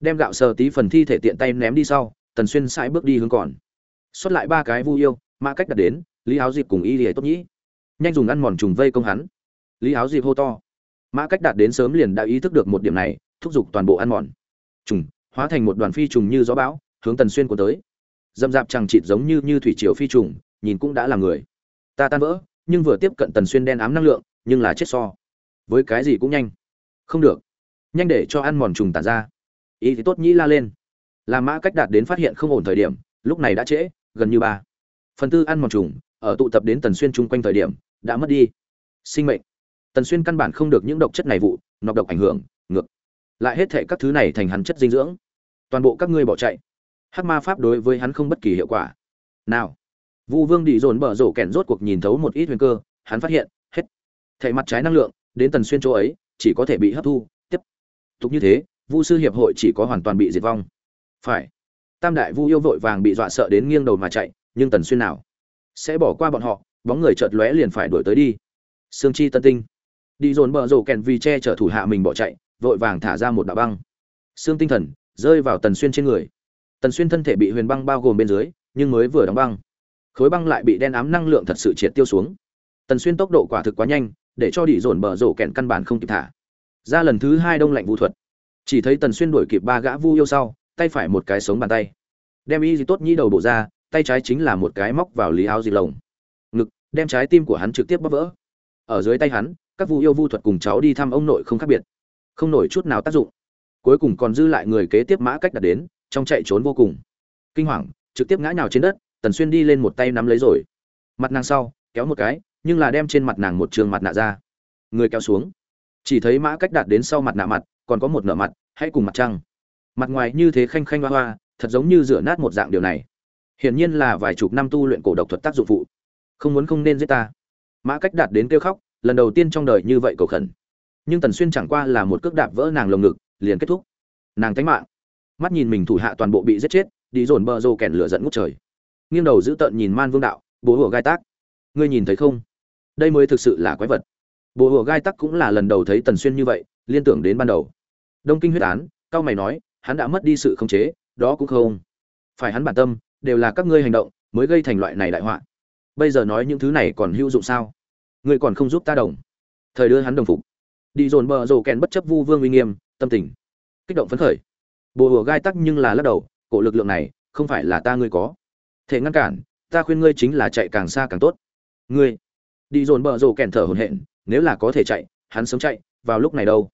đem gạo sờ tí phần thi thể tiện tay ném đi sau, tần xuyên sải bước đi hướng còn. Xuất lại ba cái vu yêu mã cách đặt đến, lý áo dịp cùng y lìa tốt nhĩ. Nhanh dùng ăn mòn trùng vây công hắn. Lý áo dịp hô to. Mã cách đạt đến sớm liền đã ý thức được một điểm này, thúc giục toàn bộ ăn mòn. Trùng, hóa thành một đoàn phi trùng như gió bão, hướng tần xuyên của tới. Dâm dạp chẳng chịt giống như như thủy triều phi trùng, nhìn cũng đã là người. Ta tan vỡ, nhưng vừa tiếp cận tần xuyên đen ám năng lượng, nhưng là chết so. Với cái gì cũng nhanh. Không được. Nhanh để cho ăn mòn trùng tàn ra. Ý thì tốt nhĩ la lên. Là mã cách đạt đến phát hiện không ổn thời điểm, lúc này đã trễ, gần như ba phần tư ăn mòn trùng, ở tụ tập đến tần xuyên chung quanh thời điểm, đã mất đi. Sinh mệnh. Tần xuyên căn bản không được những độc chất này vụ, nọc độc ảnh hưởng, ngược. Lại hết thệ các thứ này thành hắn chất dinh dưỡng. Toàn bộ các ngươi bỏ chạy. Hắc ma pháp đối với hắn không bất kỳ hiệu quả. Nào. Vu vương đi dồn bờ rổ kẹn rốt cuộc nhìn thấu một ít huyền cơ, hắn phát hiện, hết. Thệ mặt trái năng lượng, đến tần xuyên chỗ ấy, chỉ có thể bị hấp thu, tiếp. Tục như thế, vu sư hiệp hội chỉ có hoàn toàn bị diệt vong. Phải. Tam đại vu yêu vội vàng bị dọa sợ đến nghiêng đầu mà chạy nhưng tần xuyên nào sẽ bỏ qua bọn họ, bóng người chợt lóe liền phải đuổi tới đi. Sương chi tân tinh. Đi dồn bờ rổ kèn vì che chở thủ hạ mình bỏ chạy, vội vàng thả ra một đạo băng. Xương tinh thần rơi vào tần xuyên trên người. Tần xuyên thân thể bị huyền băng bao gồm bên dưới, nhưng mới vừa đóng băng. Khối băng lại bị đen ám năng lượng thật sự triệt tiêu xuống. Tần xuyên tốc độ quả thực quá nhanh, để cho đi dồn bờ rổ kèn căn bản không kịp thả. Ra lần thứ hai đông lạnh vũ thuật. Chỉ thấy tần xuyên đuổi kịp ba gã vu yêu sau, tay phải một cái sống bàn tay. Đem y gì tốt nhĩ đầu bổ ra tay trái chính là một cái móc vào lý áo dịp lồng. Ngực, đem trái tim của hắn trực tiếp bóp vỡ. Ở dưới tay hắn, các vu yêu vu thuật cùng cháu đi thăm ông nội không khác biệt. Không nổi chút nào tác dụng. Cuối cùng còn dư lại người kế tiếp mã cách đặt đến, trong chạy trốn vô cùng. Kinh hoàng, trực tiếp ngã nhào trên đất, tần xuyên đi lên một tay nắm lấy rồi. Mặt nàng sau, kéo một cái, nhưng là đem trên mặt nàng một trường mặt nạ ra. Người kéo xuống. Chỉ thấy mã cách đạt đến sau mặt nạ mặt, còn có một nợ mặt, hãy cùng mặt trăng. Mặt ngoài như thế khanh khanh hoa hoa, thật giống như rửa nát một dạng điều này hiển nhiên là vài chục năm tu luyện cổ độc thuật tác dụng phụ. Không muốn không nên giết ta. Mã cách đạt đến kêu khóc, lần đầu tiên trong đời như vậy cầu khẩn. Nhưng tần xuyên chẳng qua là một cước đạp vỡ nàng lồng ngực, liền kết thúc. Nàng tánh mạng. Mắt nhìn mình thủ hạ toàn bộ bị giết chết, đi dồn bờ rô kèn lửa dẫn ngút trời. Nghiêng đầu giữ tợn nhìn man vương đạo, bố hùa gai tác ngươi nhìn thấy không? Đây mới thực sự là quái vật. Bố hùa gai tắc cũng là lần đầu thấy tần xuyên như vậy, liên tưởng đến ban đầu. Đông kinh huyết án, cao mày nói, hắn đã mất đi sự khống chế, đó cũng không. Phải hắn bản tâm đều là các ngươi hành động, mới gây thành loại này đại họa. Bây giờ nói những thứ này còn hữu dụng sao? Ngươi còn không giúp ta đồng. Thời đưa hắn đồng phục. Đi dồn bờ rồ kèn bất chấp vu vương uy nghiêm, tâm tình. Kích động phấn khởi. Bồ hùa gai tắc nhưng là lắc đầu, cổ lực lượng này, không phải là ta ngươi có. Thể ngăn cản, ta khuyên ngươi chính là chạy càng xa càng tốt. Ngươi. Đi dồn bờ rồ kèn thở hổn hển, nếu là có thể chạy, hắn sớm chạy, vào lúc này đâu?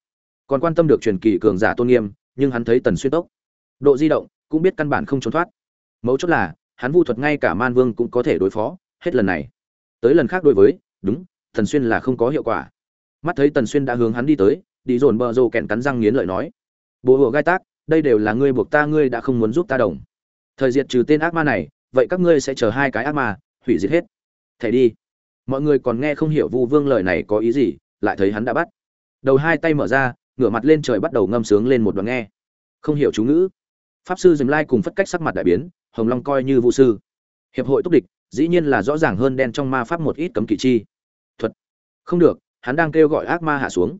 Còn quan tâm được truyền kỳ cường giả tôn nghiêm, nhưng hắn thấy tần xuyên tốc. Độ di động, cũng biết căn bản không trốn thoát mấu chốt là, hắn vu thuật ngay cả man vương cũng có thể đối phó, hết lần này tới lần khác đối với, đúng thần xuyên là không có hiệu quả. Mắt thấy tần xuyên đã hướng hắn đi tới, đi dồn bờ rồ kẹn cắn răng nghiến lợi nói, bố hộ gai tác, đây đều là ngươi buộc ta, ngươi đã không muốn giúp ta đồng. Thời diệt trừ tên ác ma này, vậy các ngươi sẽ chờ hai cái ác ma, hủy diệt hết. Thầy đi. Mọi người còn nghe không hiểu vu vương lời này có ý gì, lại thấy hắn đã bắt. Đầu hai tay mở ra, ngửa mặt lên trời bắt đầu ngâm sướng lên một đoạn nghe. Không hiểu chú ngữ pháp sư dừng lai cùng phất cách sắc mặt đại biến, hồng long coi như vũ sư. Hiệp hội túc địch, dĩ nhiên là rõ ràng hơn đen trong ma pháp một ít cấm kỵ chi. Thuật. Không được, hắn đang kêu gọi ác ma hạ xuống.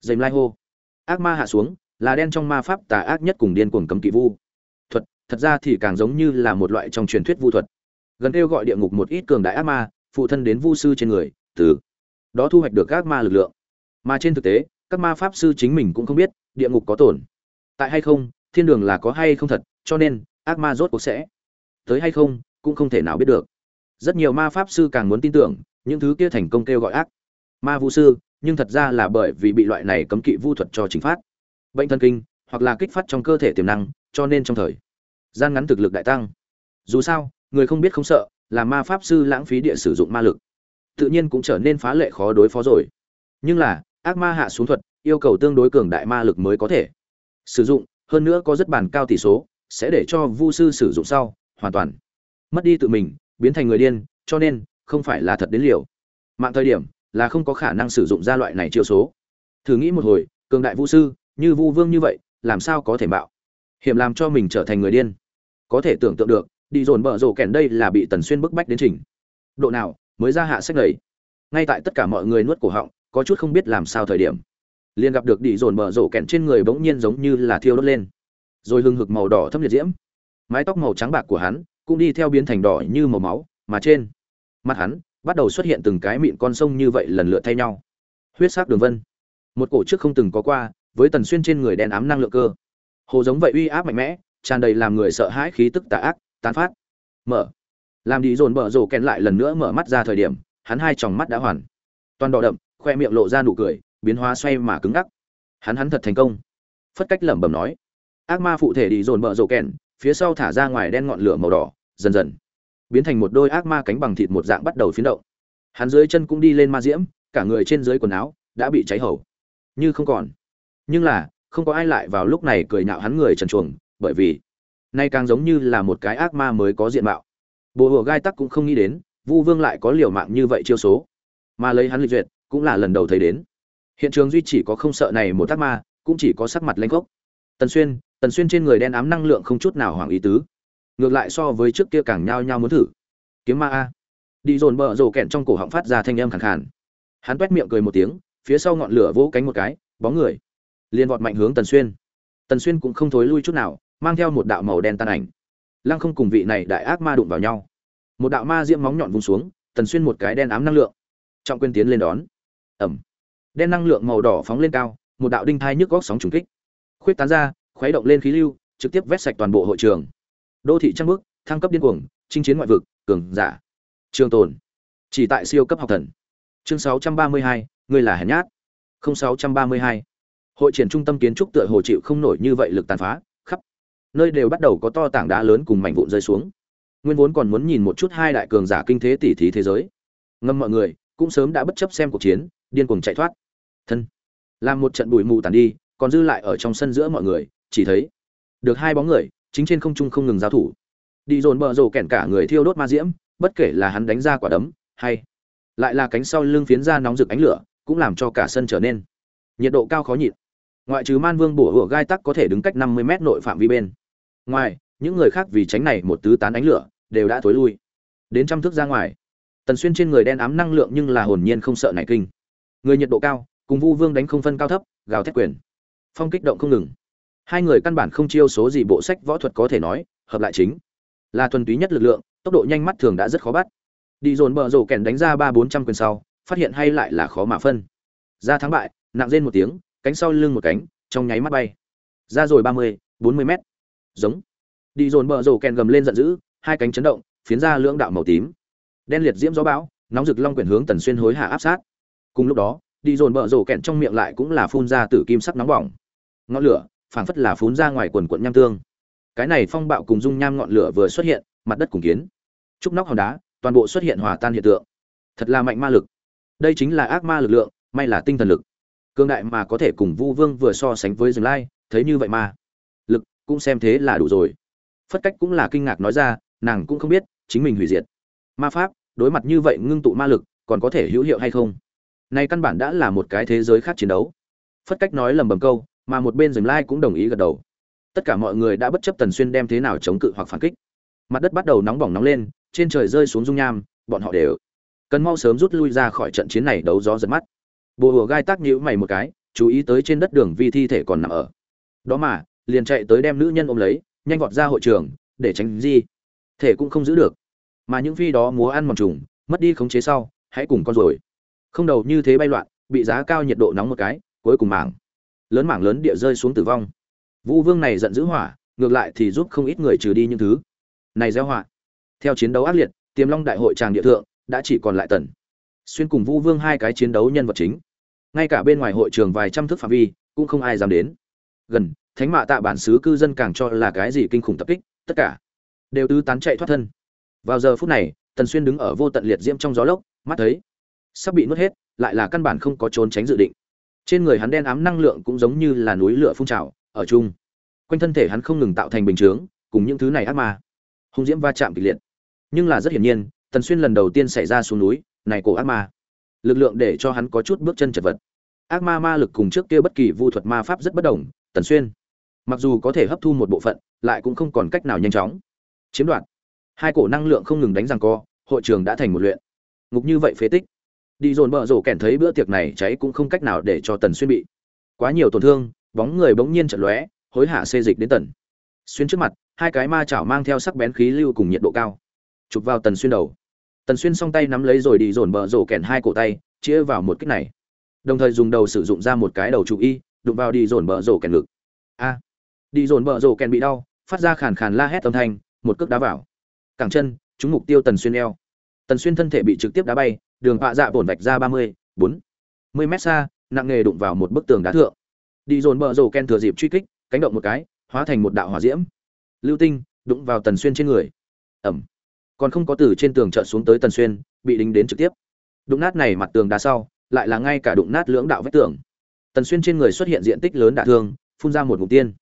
Dành lai hô. Ác ma hạ xuống, là đen trong ma pháp tà ác nhất cùng điên cuồng cấm kỵ vu. Thuật, thật ra thì càng giống như là một loại trong truyền thuyết vu thuật. Gần kêu gọi địa ngục một ít cường đại ác ma, phụ thân đến vu sư trên người, từ đó thu hoạch được ác ma lực lượng. Mà trên thực tế, các ma pháp sư chính mình cũng không biết địa ngục có tổn tại hay không thiên đường là có hay không thật, cho nên, ác ma rốt cuộc sẽ tới hay không, cũng không thể nào biết được. Rất nhiều ma pháp sư càng muốn tin tưởng, những thứ kia thành công kêu gọi ác ma vu sư, nhưng thật ra là bởi vì bị loại này cấm kỵ vu thuật cho chính phát. Bệnh thần kinh, hoặc là kích phát trong cơ thể tiềm năng, cho nên trong thời gian ngắn thực lực đại tăng. Dù sao, người không biết không sợ, là ma pháp sư lãng phí địa sử dụng ma lực, tự nhiên cũng trở nên phá lệ khó đối phó rồi. Nhưng là, ác ma hạ xuống thuật, yêu cầu tương đối cường đại ma lực mới có thể sử dụng hơn nữa có rất bàn cao tỷ số, sẽ để cho vu sư sử dụng sau, hoàn toàn. Mất đi tự mình, biến thành người điên, cho nên, không phải là thật đến liều. Mạng thời điểm, là không có khả năng sử dụng ra loại này chiêu số. Thử nghĩ một hồi, cường đại vu sư, như vu vương như vậy, làm sao có thể bạo hiểm làm cho mình trở thành người điên. Có thể tưởng tượng được, đi dồn bờ rổ kèn đây là bị tần xuyên bức bách đến trình. Độ nào, mới ra hạ sách lầy ngay tại tất cả mọi người nuốt cổ họng, có chút không biết làm sao thời điểm liền gặp được đi dồn bờ rổ kẹn trên người bỗng nhiên giống như là thiêu đốt lên. Rồi hưng hực màu đỏ thâm liệt diễm. Mái tóc màu trắng bạc của hắn cũng đi theo biến thành đỏ như màu máu, mà trên mặt hắn bắt đầu xuất hiện từng cái mịn con sông như vậy lần lượt thay nhau. Huyết sắc đường vân. Một cổ trước không từng có qua, với tần xuyên trên người đen ám năng lượng cơ. Hồ giống vậy uy áp mạnh mẽ, tràn đầy làm người sợ hãi khí tức tà ác tán phát. Mở. Làm đi dồn bờ rổ kẹn lại lần nữa mở mắt ra thời điểm, hắn hai tròng mắt đã hoàn. Toàn đỏ đậm, khoe miệng lộ ra nụ cười biến hóa xoay mà cứng ngắc. Hắn hắn thật thành công. Phất cách lẩm bẩm nói. Ác ma phụ thể đi dồn bợ rổ kèn phía sau thả ra ngoài đen ngọn lửa màu đỏ, dần dần biến thành một đôi ác ma cánh bằng thịt một dạng bắt đầu phiến động. Hắn dưới chân cũng đi lên ma diễm, cả người trên dưới quần áo đã bị cháy hầu. Như không còn. Nhưng là, không có ai lại vào lúc này cười nhạo hắn người trần chuồng, bởi vì nay càng giống như là một cái ác ma mới có diện mạo. Bồ hồ gai tắc cũng không nghĩ đến, vu vương lại có liều mạng như vậy chiêu số. Mà lấy hắn lịch duyệt, cũng là lần đầu thấy đến hiện trường duy chỉ có không sợ này một tác ma, cũng chỉ có sắc mặt lanh gốc tần xuyên tần xuyên trên người đen ám năng lượng không chút nào hoảng ý tứ. Ngược lại so với trước kia càng nhao nhao muốn thử. Kiếm ma a. Đi dồn bợ rồ kẹn trong cổ họng phát ra thanh âm khàn khàn. Hắn quét miệng cười một tiếng, phía sau ngọn lửa vỗ cánh một cái, bóng người. Liền vọt mạnh hướng tần xuyên. Tần xuyên cũng không thối lui chút nào, mang theo một đạo màu đen tan ảnh. Lăng không cùng vị này đại ác ma đụng vào nhau. Một đạo ma diễm móng nhọn vung xuống, tần xuyên một cái đen ám năng lượng. Trọng quên tiến lên đón. Ẩm đen năng lượng màu đỏ phóng lên cao một đạo đinh thai nhức góc sóng trùng kích. Khuyết tán ra khuấy động lên khí lưu trực tiếp vét sạch toàn bộ hội trường. Đô thị trăng bước thăng cấp điên cuồng chinh chiến ngoại vực cường giả. Trường tồn. Chỉ tại siêu cấp học thần. Chương 632, người là hèn nhát. 0632. hội triển trung tâm kiến trúc tựa hồ chịu không nổi như vậy lực tàn phá khắp. Nơi đều bắt đầu có to tảng đá lớn cùng mảnh vụn rơi xuống. Nguyên vốn còn muốn nhìn một chút hai đại cường giả kinh thế tỷ thí thế giới. Ngâm mọi người cũng sớm đã bất chấp xem cuộc chiến điên cuồng chạy thoát. Thân. Làm một trận bụi mù tàn đi, còn dư lại ở trong sân giữa mọi người, chỉ thấy được hai bóng người, chính trên không trung không ngừng giao thủ. Đi dồn bờ rồ kẻn cả người thiêu đốt ma diễm, bất kể là hắn đánh ra quả đấm, hay lại là cánh sau lưng phiến ra nóng rực ánh lửa, cũng làm cho cả sân trở nên nhiệt độ cao khó nhịn. Ngoại trừ man vương bổ hửa gai tắc có thể đứng cách năm mươi mét nội phạm vi bên ngoài, những người khác vì tránh này một tứ tán ánh lửa đều đã thối lui, đến trăm thước ra ngoài. Tần xuyên trên người đen ám năng lượng nhưng là hồn nhiên không sợ nảy kinh người nhiệt độ cao, cùng vu vương đánh không phân cao thấp, gào thét quyền. Phong kích động không ngừng. Hai người căn bản không chiêu số gì bộ sách võ thuật có thể nói, hợp lại chính. Là thuần túy nhất lực lượng, tốc độ nhanh mắt thường đã rất khó bắt. Đi dồn bờ rổ kèn đánh ra ba bốn trăm quyền sau, phát hiện hay lại là khó mà phân. Ra thắng bại, nặng rên một tiếng, cánh sau lưng một cánh, trong nháy mắt bay. Ra rồi ba mươi, bốn mươi mét. Giống. Đi dồn bờ rổ kèn gầm lên giận dữ, hai cánh chấn động, phiến ra lưỡng đạo màu tím. Đen liệt diễm gió bão, nóng rực long quyển hướng tần xuyên hối hạ áp sát cùng lúc đó, đi dồn bợ rổ kẹn trong miệng lại cũng là phun ra tử kim sắc nóng bỏng. Ngọn lửa, phảng phất là phun ra ngoài quần quận nham tương. Cái này phong bạo cùng dung nham ngọn lửa vừa xuất hiện, mặt đất cùng kiến. Trúc nóc hòn đá, toàn bộ xuất hiện hòa tan hiện tượng. Thật là mạnh ma lực. Đây chính là ác ma lực lượng, may là tinh thần lực. Cương đại mà có thể cùng vu vương vừa so sánh với rừng lai, thấy như vậy mà. Lực cũng xem thế là đủ rồi. Phất cách cũng là kinh ngạc nói ra, nàng cũng không biết, chính mình hủy diệt. Ma pháp, đối mặt như vậy ngưng tụ ma lực, còn có thể hữu hiệu hay không? Nay căn bản đã là một cái thế giới khác chiến đấu. Phất cách nói lầm bầm câu, mà một bên dừng lai cũng đồng ý gật đầu. Tất cả mọi người đã bất chấp tần xuyên đem thế nào chống cự hoặc phản kích. Mặt đất bắt đầu nóng bỏng nóng lên, trên trời rơi xuống dung nham, bọn họ đều cần mau sớm rút lui ra khỏi trận chiến này đấu gió giật mắt. Bồ hùa gai tác nhữ mày một cái, chú ý tới trên đất đường vi thi thể còn nằm ở. Đó mà, liền chạy tới đem nữ nhân ôm lấy, nhanh vọt ra hội trường, để tránh gì thể cũng không giữ được. Mà những phi đó múa ăn mòn trùng, mất đi khống chế sau, hãy cùng con rồi không đầu như thế bay loạn, bị giá cao nhiệt độ nóng một cái, cuối cùng mảng, lớn mảng lớn địa rơi xuống tử vong. Vũ vương này giận dữ hỏa, ngược lại thì giúp không ít người trừ đi những thứ này gieo họa. Theo chiến đấu ác liệt, tiềm long đại hội tràng địa thượng đã chỉ còn lại tần. Xuyên cùng vũ vương hai cái chiến đấu nhân vật chính. Ngay cả bên ngoài hội trường vài trăm thước phạm vi, cũng không ai dám đến. Gần, thánh mạ tạ bản xứ cư dân càng cho là cái gì kinh khủng tập kích, tất cả đều tứ tán chạy thoát thân. Vào giờ phút này, tần xuyên đứng ở vô tận liệt diễm trong gió lốc, mắt thấy sắp bị nuốt hết, lại là căn bản không có trốn tránh dự định. Trên người hắn đen ám năng lượng cũng giống như là núi lửa phun trào, ở chung. Quanh thân thể hắn không ngừng tạo thành bình chướng, cùng những thứ này ác ma. Hung diễm va chạm kịch liệt. Nhưng là rất hiển nhiên, tần xuyên lần đầu tiên xảy ra xuống núi, này cổ ác ma. Lực lượng để cho hắn có chút bước chân chật vật. Ác ma ma lực cùng trước kia bất kỳ vu thuật ma pháp rất bất đồng, tần xuyên. Mặc dù có thể hấp thu một bộ phận, lại cũng không còn cách nào nhanh chóng. Chiếm đoạt. Hai cổ năng lượng không ngừng đánh răng co, hội trường đã thành một luyện. Ngục như vậy phế tích đi dồn bợ rổ kèn thấy bữa tiệc này cháy cũng không cách nào để cho tần xuyên bị. Quá nhiều tổn thương, bóng người bỗng nhiên chật lóe, hối hả xê dịch đến tần. Xuyên trước mặt, hai cái ma chảo mang theo sắc bén khí lưu cùng nhiệt độ cao. Chụp vào tần xuyên đầu. Tần xuyên song tay nắm lấy rồi đi dồn bợ rổ kèn hai cổ tay, chĩa vào một kích này. Đồng thời dùng đầu sử dụng ra một cái đầu trụ y, đụng vào đi dồn bợ rổ kèn ngực. A! Đi dồn bợ rổ kèn bị đau, phát ra khàn khàn la hét âm thanh, một cước đá vào. Cẳng chân, trúng mục tiêu tần xuyên eo. Tần xuyên thân thể bị trực tiếp đá bay đường họa dạ bổn vạch ra ba mươi, bốn mươi mét xa, nặng nghề đụng vào một bức tường đá thượng. Đi dồn bờ rổ ken thừa dịp truy kích, cánh động một cái, hóa thành một đạo hỏa diễm. Lưu tinh, đụng vào tần xuyên trên người. Ẩm. Còn không có từ trên tường trợn xuống tới tần xuyên, bị đính đến trực tiếp. Đụng nát này mặt tường đá sau, lại là ngay cả đụng nát lưỡng đạo vách tường. Tần xuyên trên người xuất hiện diện tích lớn đả thương, phun ra một ngụm tiên.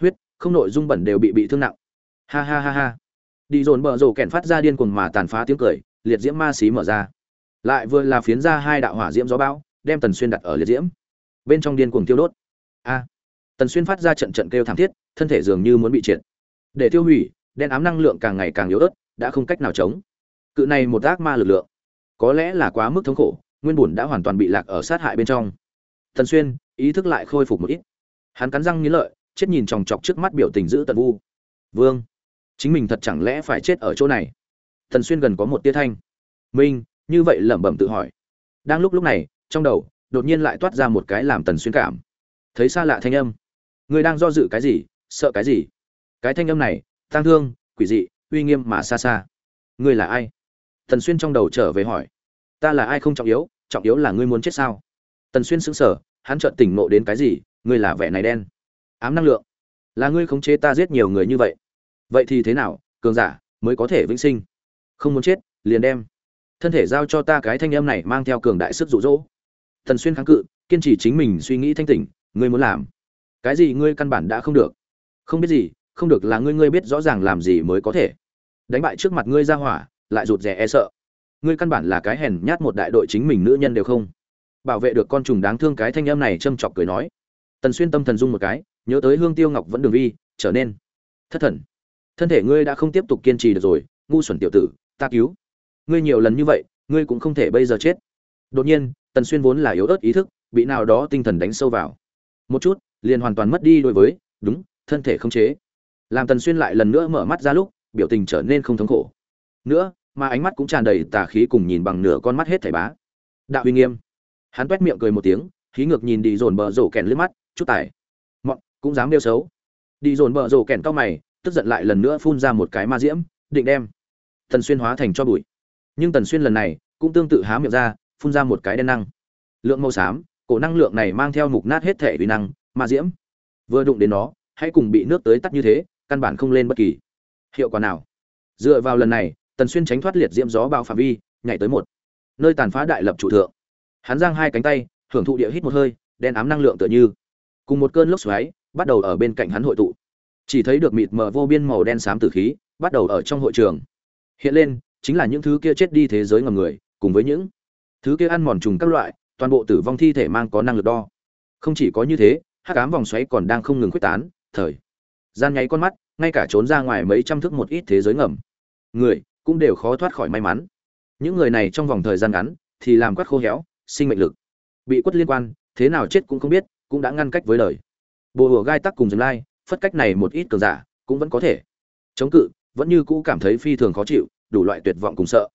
Huyết, không nội dung bẩn đều bị bị thương nặng. Ha ha ha ha. Đi dồn bờ rổ kèn phát ra điên cuồng mà tàn phá tiếng cười, liệt diễm ma xí mở ra lại vừa là phiến ra hai đạo hỏa diễm gió bão, đem tần xuyên đặt ở liệt diễm. Bên trong điên cuồng tiêu đốt. A! Tần xuyên phát ra trận trận kêu thảm thiết, thân thể dường như muốn bị triệt. Để tiêu hủy, đen ám năng lượng càng ngày càng yếu ớt, đã không cách nào chống. Cự này một ác ma lực lượng, có lẽ là quá mức thống khổ, nguyên bùn đã hoàn toàn bị lạc ở sát hại bên trong. Tần xuyên, ý thức lại khôi phục một ít. Hắn cắn răng nghĩ lợi, chết nhìn chòng chọc trước mắt biểu tình giữ tần vu. Vương! Chính mình thật chẳng lẽ phải chết ở chỗ này? Tần xuyên gần có một tia thanh. Minh! Như vậy lẩm bẩm tự hỏi. Đang lúc lúc này, trong đầu, đột nhiên lại toát ra một cái làm tần xuyên cảm. Thấy xa lạ thanh âm. Người đang do dự cái gì, sợ cái gì? Cái thanh âm này, tang thương, quỷ dị, uy nghiêm mà xa xa. Người là ai? Tần xuyên trong đầu trở về hỏi. Ta là ai không trọng yếu trọng yếu là ngươi muốn chết sao? Tần xuyên sững sờ, hắn chợt tỉnh ngộ đến cái gì, ngươi là vẻ này đen. Ám năng lượng. Là ngươi khống chế ta giết nhiều người như vậy. Vậy thì thế nào, cường giả mới có thể vĩnh sinh? Không muốn chết, liền đem thân thể giao cho ta cái thanh âm này mang theo cường đại sức rụ rỗ thần xuyên kháng cự, kiên trì chính mình suy nghĩ thanh tỉnh, ngươi muốn làm cái gì ngươi căn bản đã không được. Không biết gì, không được là ngươi ngươi biết rõ ràng làm gì mới có thể. Đánh bại trước mặt ngươi ra hỏa, lại rụt rè e sợ. Ngươi căn bản là cái hèn nhát một đại đội chính mình nữ nhân đều không. Bảo vệ được con trùng đáng thương cái thanh âm này châm chọc cười nói. Tần xuyên tâm thần dung một cái, nhớ tới hương tiêu ngọc vẫn đường vi, trở nên thất thần. Thân thể ngươi đã không tiếp tục kiên trì được rồi, ngu xuẩn tiểu tử, ta cứu ngươi nhiều lần như vậy, ngươi cũng không thể bây giờ chết. Đột nhiên, tần xuyên vốn là yếu ớt ý thức, bị nào đó tinh thần đánh sâu vào. Một chút, liền hoàn toàn mất đi đối với, đúng, thân thể không chế. Làm tần xuyên lại lần nữa mở mắt ra lúc, biểu tình trở nên không thống khổ. Nữa, mà ánh mắt cũng tràn đầy tà khí cùng nhìn bằng nửa con mắt hết thảy bá. Đạo uy nghiêm. Hắn quét miệng cười một tiếng, khí ngược nhìn đi dồn bờ rổ kèn lướt mắt, chút tài. Mọn, cũng dám đeo xấu. Đi dồn bờ rổ kèn cao mày, tức giận lại lần nữa phun ra một cái ma diễm, định đem tần xuyên hóa thành cho bụi nhưng tần xuyên lần này cũng tương tự há miệng ra, phun ra một cái đen năng. Lượng màu xám, cổ năng lượng này mang theo mục nát hết thể uy năng, ma diễm. Vừa đụng đến nó, hãy cùng bị nước tới tắt như thế, căn bản không lên bất kỳ hiệu quả nào. Dựa vào lần này, tần xuyên tránh thoát liệt diễm gió bao phạm vi, nhảy tới một nơi tàn phá đại lập chủ thượng. Hắn giang hai cánh tay, hưởng thụ địa hít một hơi, đen ám năng lượng tựa như cùng một cơn lốc xoáy, bắt đầu ở bên cạnh hắn hội tụ. Chỉ thấy được mịt mờ vô biên màu đen xám tử khí, bắt đầu ở trong hội trường hiện lên chính là những thứ kia chết đi thế giới ngầm người, cùng với những thứ kia ăn mòn trùng các loại, toàn bộ tử vong thi thể mang có năng lực đo. Không chỉ có như thế, hắc ám vòng xoáy còn đang không ngừng quyết tán, thời gian nháy con mắt, ngay cả trốn ra ngoài mấy trăm thước một ít thế giới ngầm. Người cũng đều khó thoát khỏi may mắn. Những người này trong vòng thời gian ngắn thì làm quát khô héo, sinh mệnh lực, bị quất liên quan, thế nào chết cũng không biết, cũng đã ngăn cách với lời bồ hùa gai tắc cùng dừng lai, phất cách này một ít cường giả, cũng vẫn có thể chống cự, vẫn như cũ cảm thấy phi thường khó chịu đủ loại tuyệt vọng cùng sợ.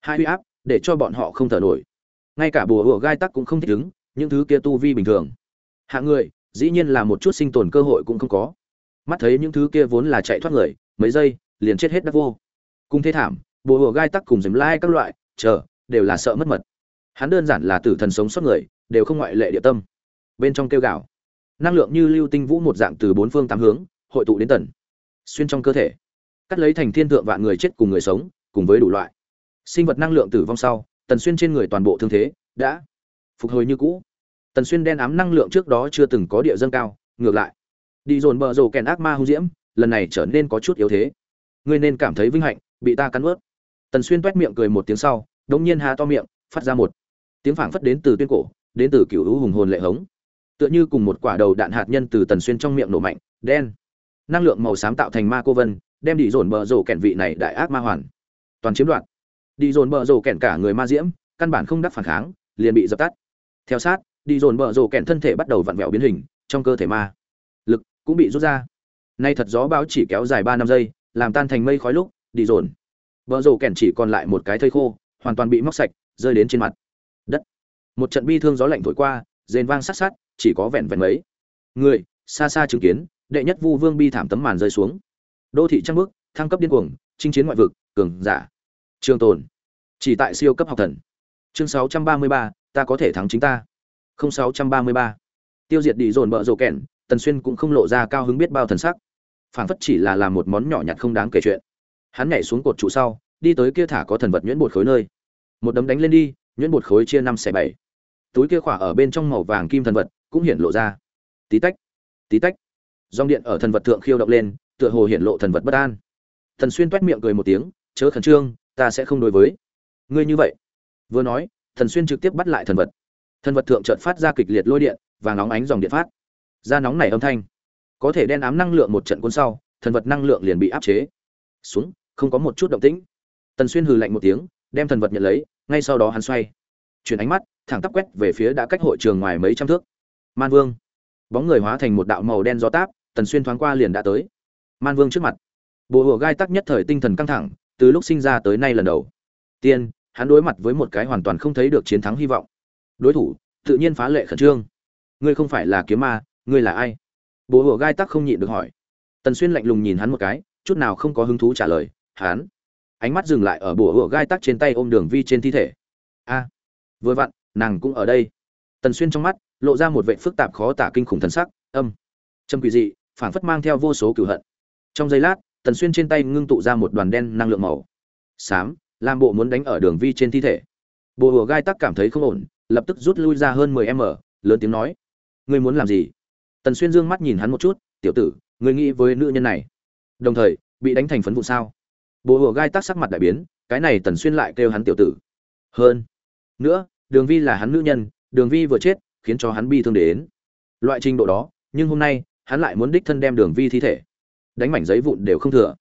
Hai huy áp, để cho bọn họ không thở nổi. Ngay cả bùa hùa gai tắc cũng không thích ứng, những thứ kia tu vi bình thường. Hạng người, dĩ nhiên là một chút sinh tồn cơ hội cũng không có. Mắt thấy những thứ kia vốn là chạy thoát người, mấy giây, liền chết hết đắc vô. Cùng thế thảm, bùa hùa gai tắc cùng dìm lai các loại, chờ, đều là sợ mất mật. Hắn đơn giản là tử thần sống sót người, đều không ngoại lệ địa tâm. Bên trong kêu gạo năng lượng như lưu tinh vũ một dạng từ bốn phương tám hướng, hội tụ đến tần xuyên trong cơ thể. Cắt lấy thành thiên thượng vạn người chết cùng người sống cùng với đủ loại. Sinh vật năng lượng tử vong sau, tần xuyên trên người toàn bộ thương thế đã phục hồi như cũ. Tần xuyên đen ám năng lượng trước đó chưa từng có địa dâng cao, ngược lại. Đi dồn bờ rồ kèn ác ma hung diễm, lần này trở nên có chút yếu thế. Ngươi nên cảm thấy vinh hạnh, bị ta cắn ướt. Tần xuyên toét miệng cười một tiếng sau, đống nhiên há to miệng, phát ra một tiếng phảng phất đến từ tuyên cổ, đến từ cựu hữu hùng hồn lệ hống. Tựa như cùng một quả đầu đạn hạt nhân từ tần xuyên trong miệng nổ mạnh, đen. Năng lượng màu xám tạo thành ma cô vân, đem đi dồn bờ rồ kẹn vị này đại ác ma hoàn toàn chiếm đoạt. Đi dồn bờ rổ kẹn cả người ma diễm, căn bản không đắc phản kháng, liền bị dập tắt. Theo sát, đi dồn bờ rổ kẹn thân thể bắt đầu vặn vẹo biến hình, trong cơ thể ma lực cũng bị rút ra. Nay thật gió báo chỉ kéo dài ba năm giây, làm tan thành mây khói lúc, đi dồn bờ rổ kẹn chỉ còn lại một cái thây khô, hoàn toàn bị móc sạch, rơi đến trên mặt. Đất. Một trận bi thương gió lạnh thổi qua, rền vang sát sát, chỉ có vẹn vẹn mấy. Người, xa xa chứng kiến, đệ nhất vu vương bi thảm tấm màn rơi xuống. Đô thị trăng bước, thăng cấp điên cuồng chinh chiến ngoại vực cường giả. Trường tồn. Chỉ tại siêu cấp học thần. Chương 633, ta có thể thắng chính ta. Không 633. tiêu diệt đi dồn bợ rồ kẹn tần xuyên cũng không lộ ra cao hứng biết bao thần sắc. Phảng phất chỉ là làm một món nhỏ nhặt không đáng kể chuyện. Hắn nhảy xuống cột trụ sau đi tới kia thả có thần vật nhuyễn bột khối nơi. Một đấm đánh lên đi nhuyễn bột khối chia năm xẻ bảy. Túi kia khỏa ở bên trong màu vàng kim thần vật cũng hiện lộ ra. Tí tách tí tách. Dòng điện ở thần vật thượng khiêu động lên tựa hồ hiện lộ thần vật bất an thần xuyên toét miệng cười một tiếng, chớ khẩn trương, ta sẽ không đối với ngươi như vậy. Vừa nói, thần xuyên trực tiếp bắt lại thần vật. Thần vật thượng chợt phát ra kịch liệt lôi điện và nóng ánh dòng điện phát. Ra nóng này âm thanh. Có thể đen ám năng lượng một trận cuốn sau, thần vật năng lượng liền bị áp chế. Xuống, không có một chút động tĩnh. Tần xuyên hừ lạnh một tiếng, đem thần vật nhận lấy, ngay sau đó hắn xoay. Chuyển ánh mắt, thẳng tắp quét về phía đã cách hội trường ngoài mấy trăm thước. Man vương. Bóng người hóa thành một đạo màu đen gió táp tần xuyên thoáng qua liền đã tới. Man vương trước mặt bộ hùa gai tắc nhất thời tinh thần căng thẳng, từ lúc sinh ra tới nay lần đầu. Tiên, hắn đối mặt với một cái hoàn toàn không thấy được chiến thắng hy vọng. Đối thủ, tự nhiên phá lệ khẩn trương. Ngươi không phải là kiếm ma, ngươi là ai? Bộ hùa gai tắc không nhịn được hỏi. Tần xuyên lạnh lùng nhìn hắn một cái, chút nào không có hứng thú trả lời, hắn. Ánh mắt dừng lại ở bộ hùa gai tắc trên tay ôm đường vi trên thi thể. A, vừa vặn, nàng cũng ở đây. Tần xuyên trong mắt, lộ ra một vệ phức tạp khó tả kinh khủng thần sắc, âm. Trầm quỷ dị, phảng phất mang theo vô số cửu hận. Trong giây lát tần xuyên trên tay ngưng tụ ra một đoàn đen năng lượng màu. Xám, làm bộ muốn đánh ở đường vi trên thi thể. Bộ hùa gai tắc cảm thấy không ổn, lập tức rút lui ra hơn mười m, lớn tiếng nói. Ngươi muốn làm gì? Tần xuyên dương mắt nhìn hắn một chút, tiểu tử, ngươi nghĩ với nữ nhân này. Đồng thời, bị đánh thành phấn vụ sao? Bộ hùa gai tắc sắc mặt đại biến, cái này tần xuyên lại kêu hắn tiểu tử. Hơn nữa, đường vi là hắn nữ nhân, đường vi vừa chết, khiến cho hắn bi thương đến. Loại trình độ đó, nhưng hôm nay, hắn lại muốn đích thân đem đường vi thi thể đánh mảnh giấy vụn đều không thừa.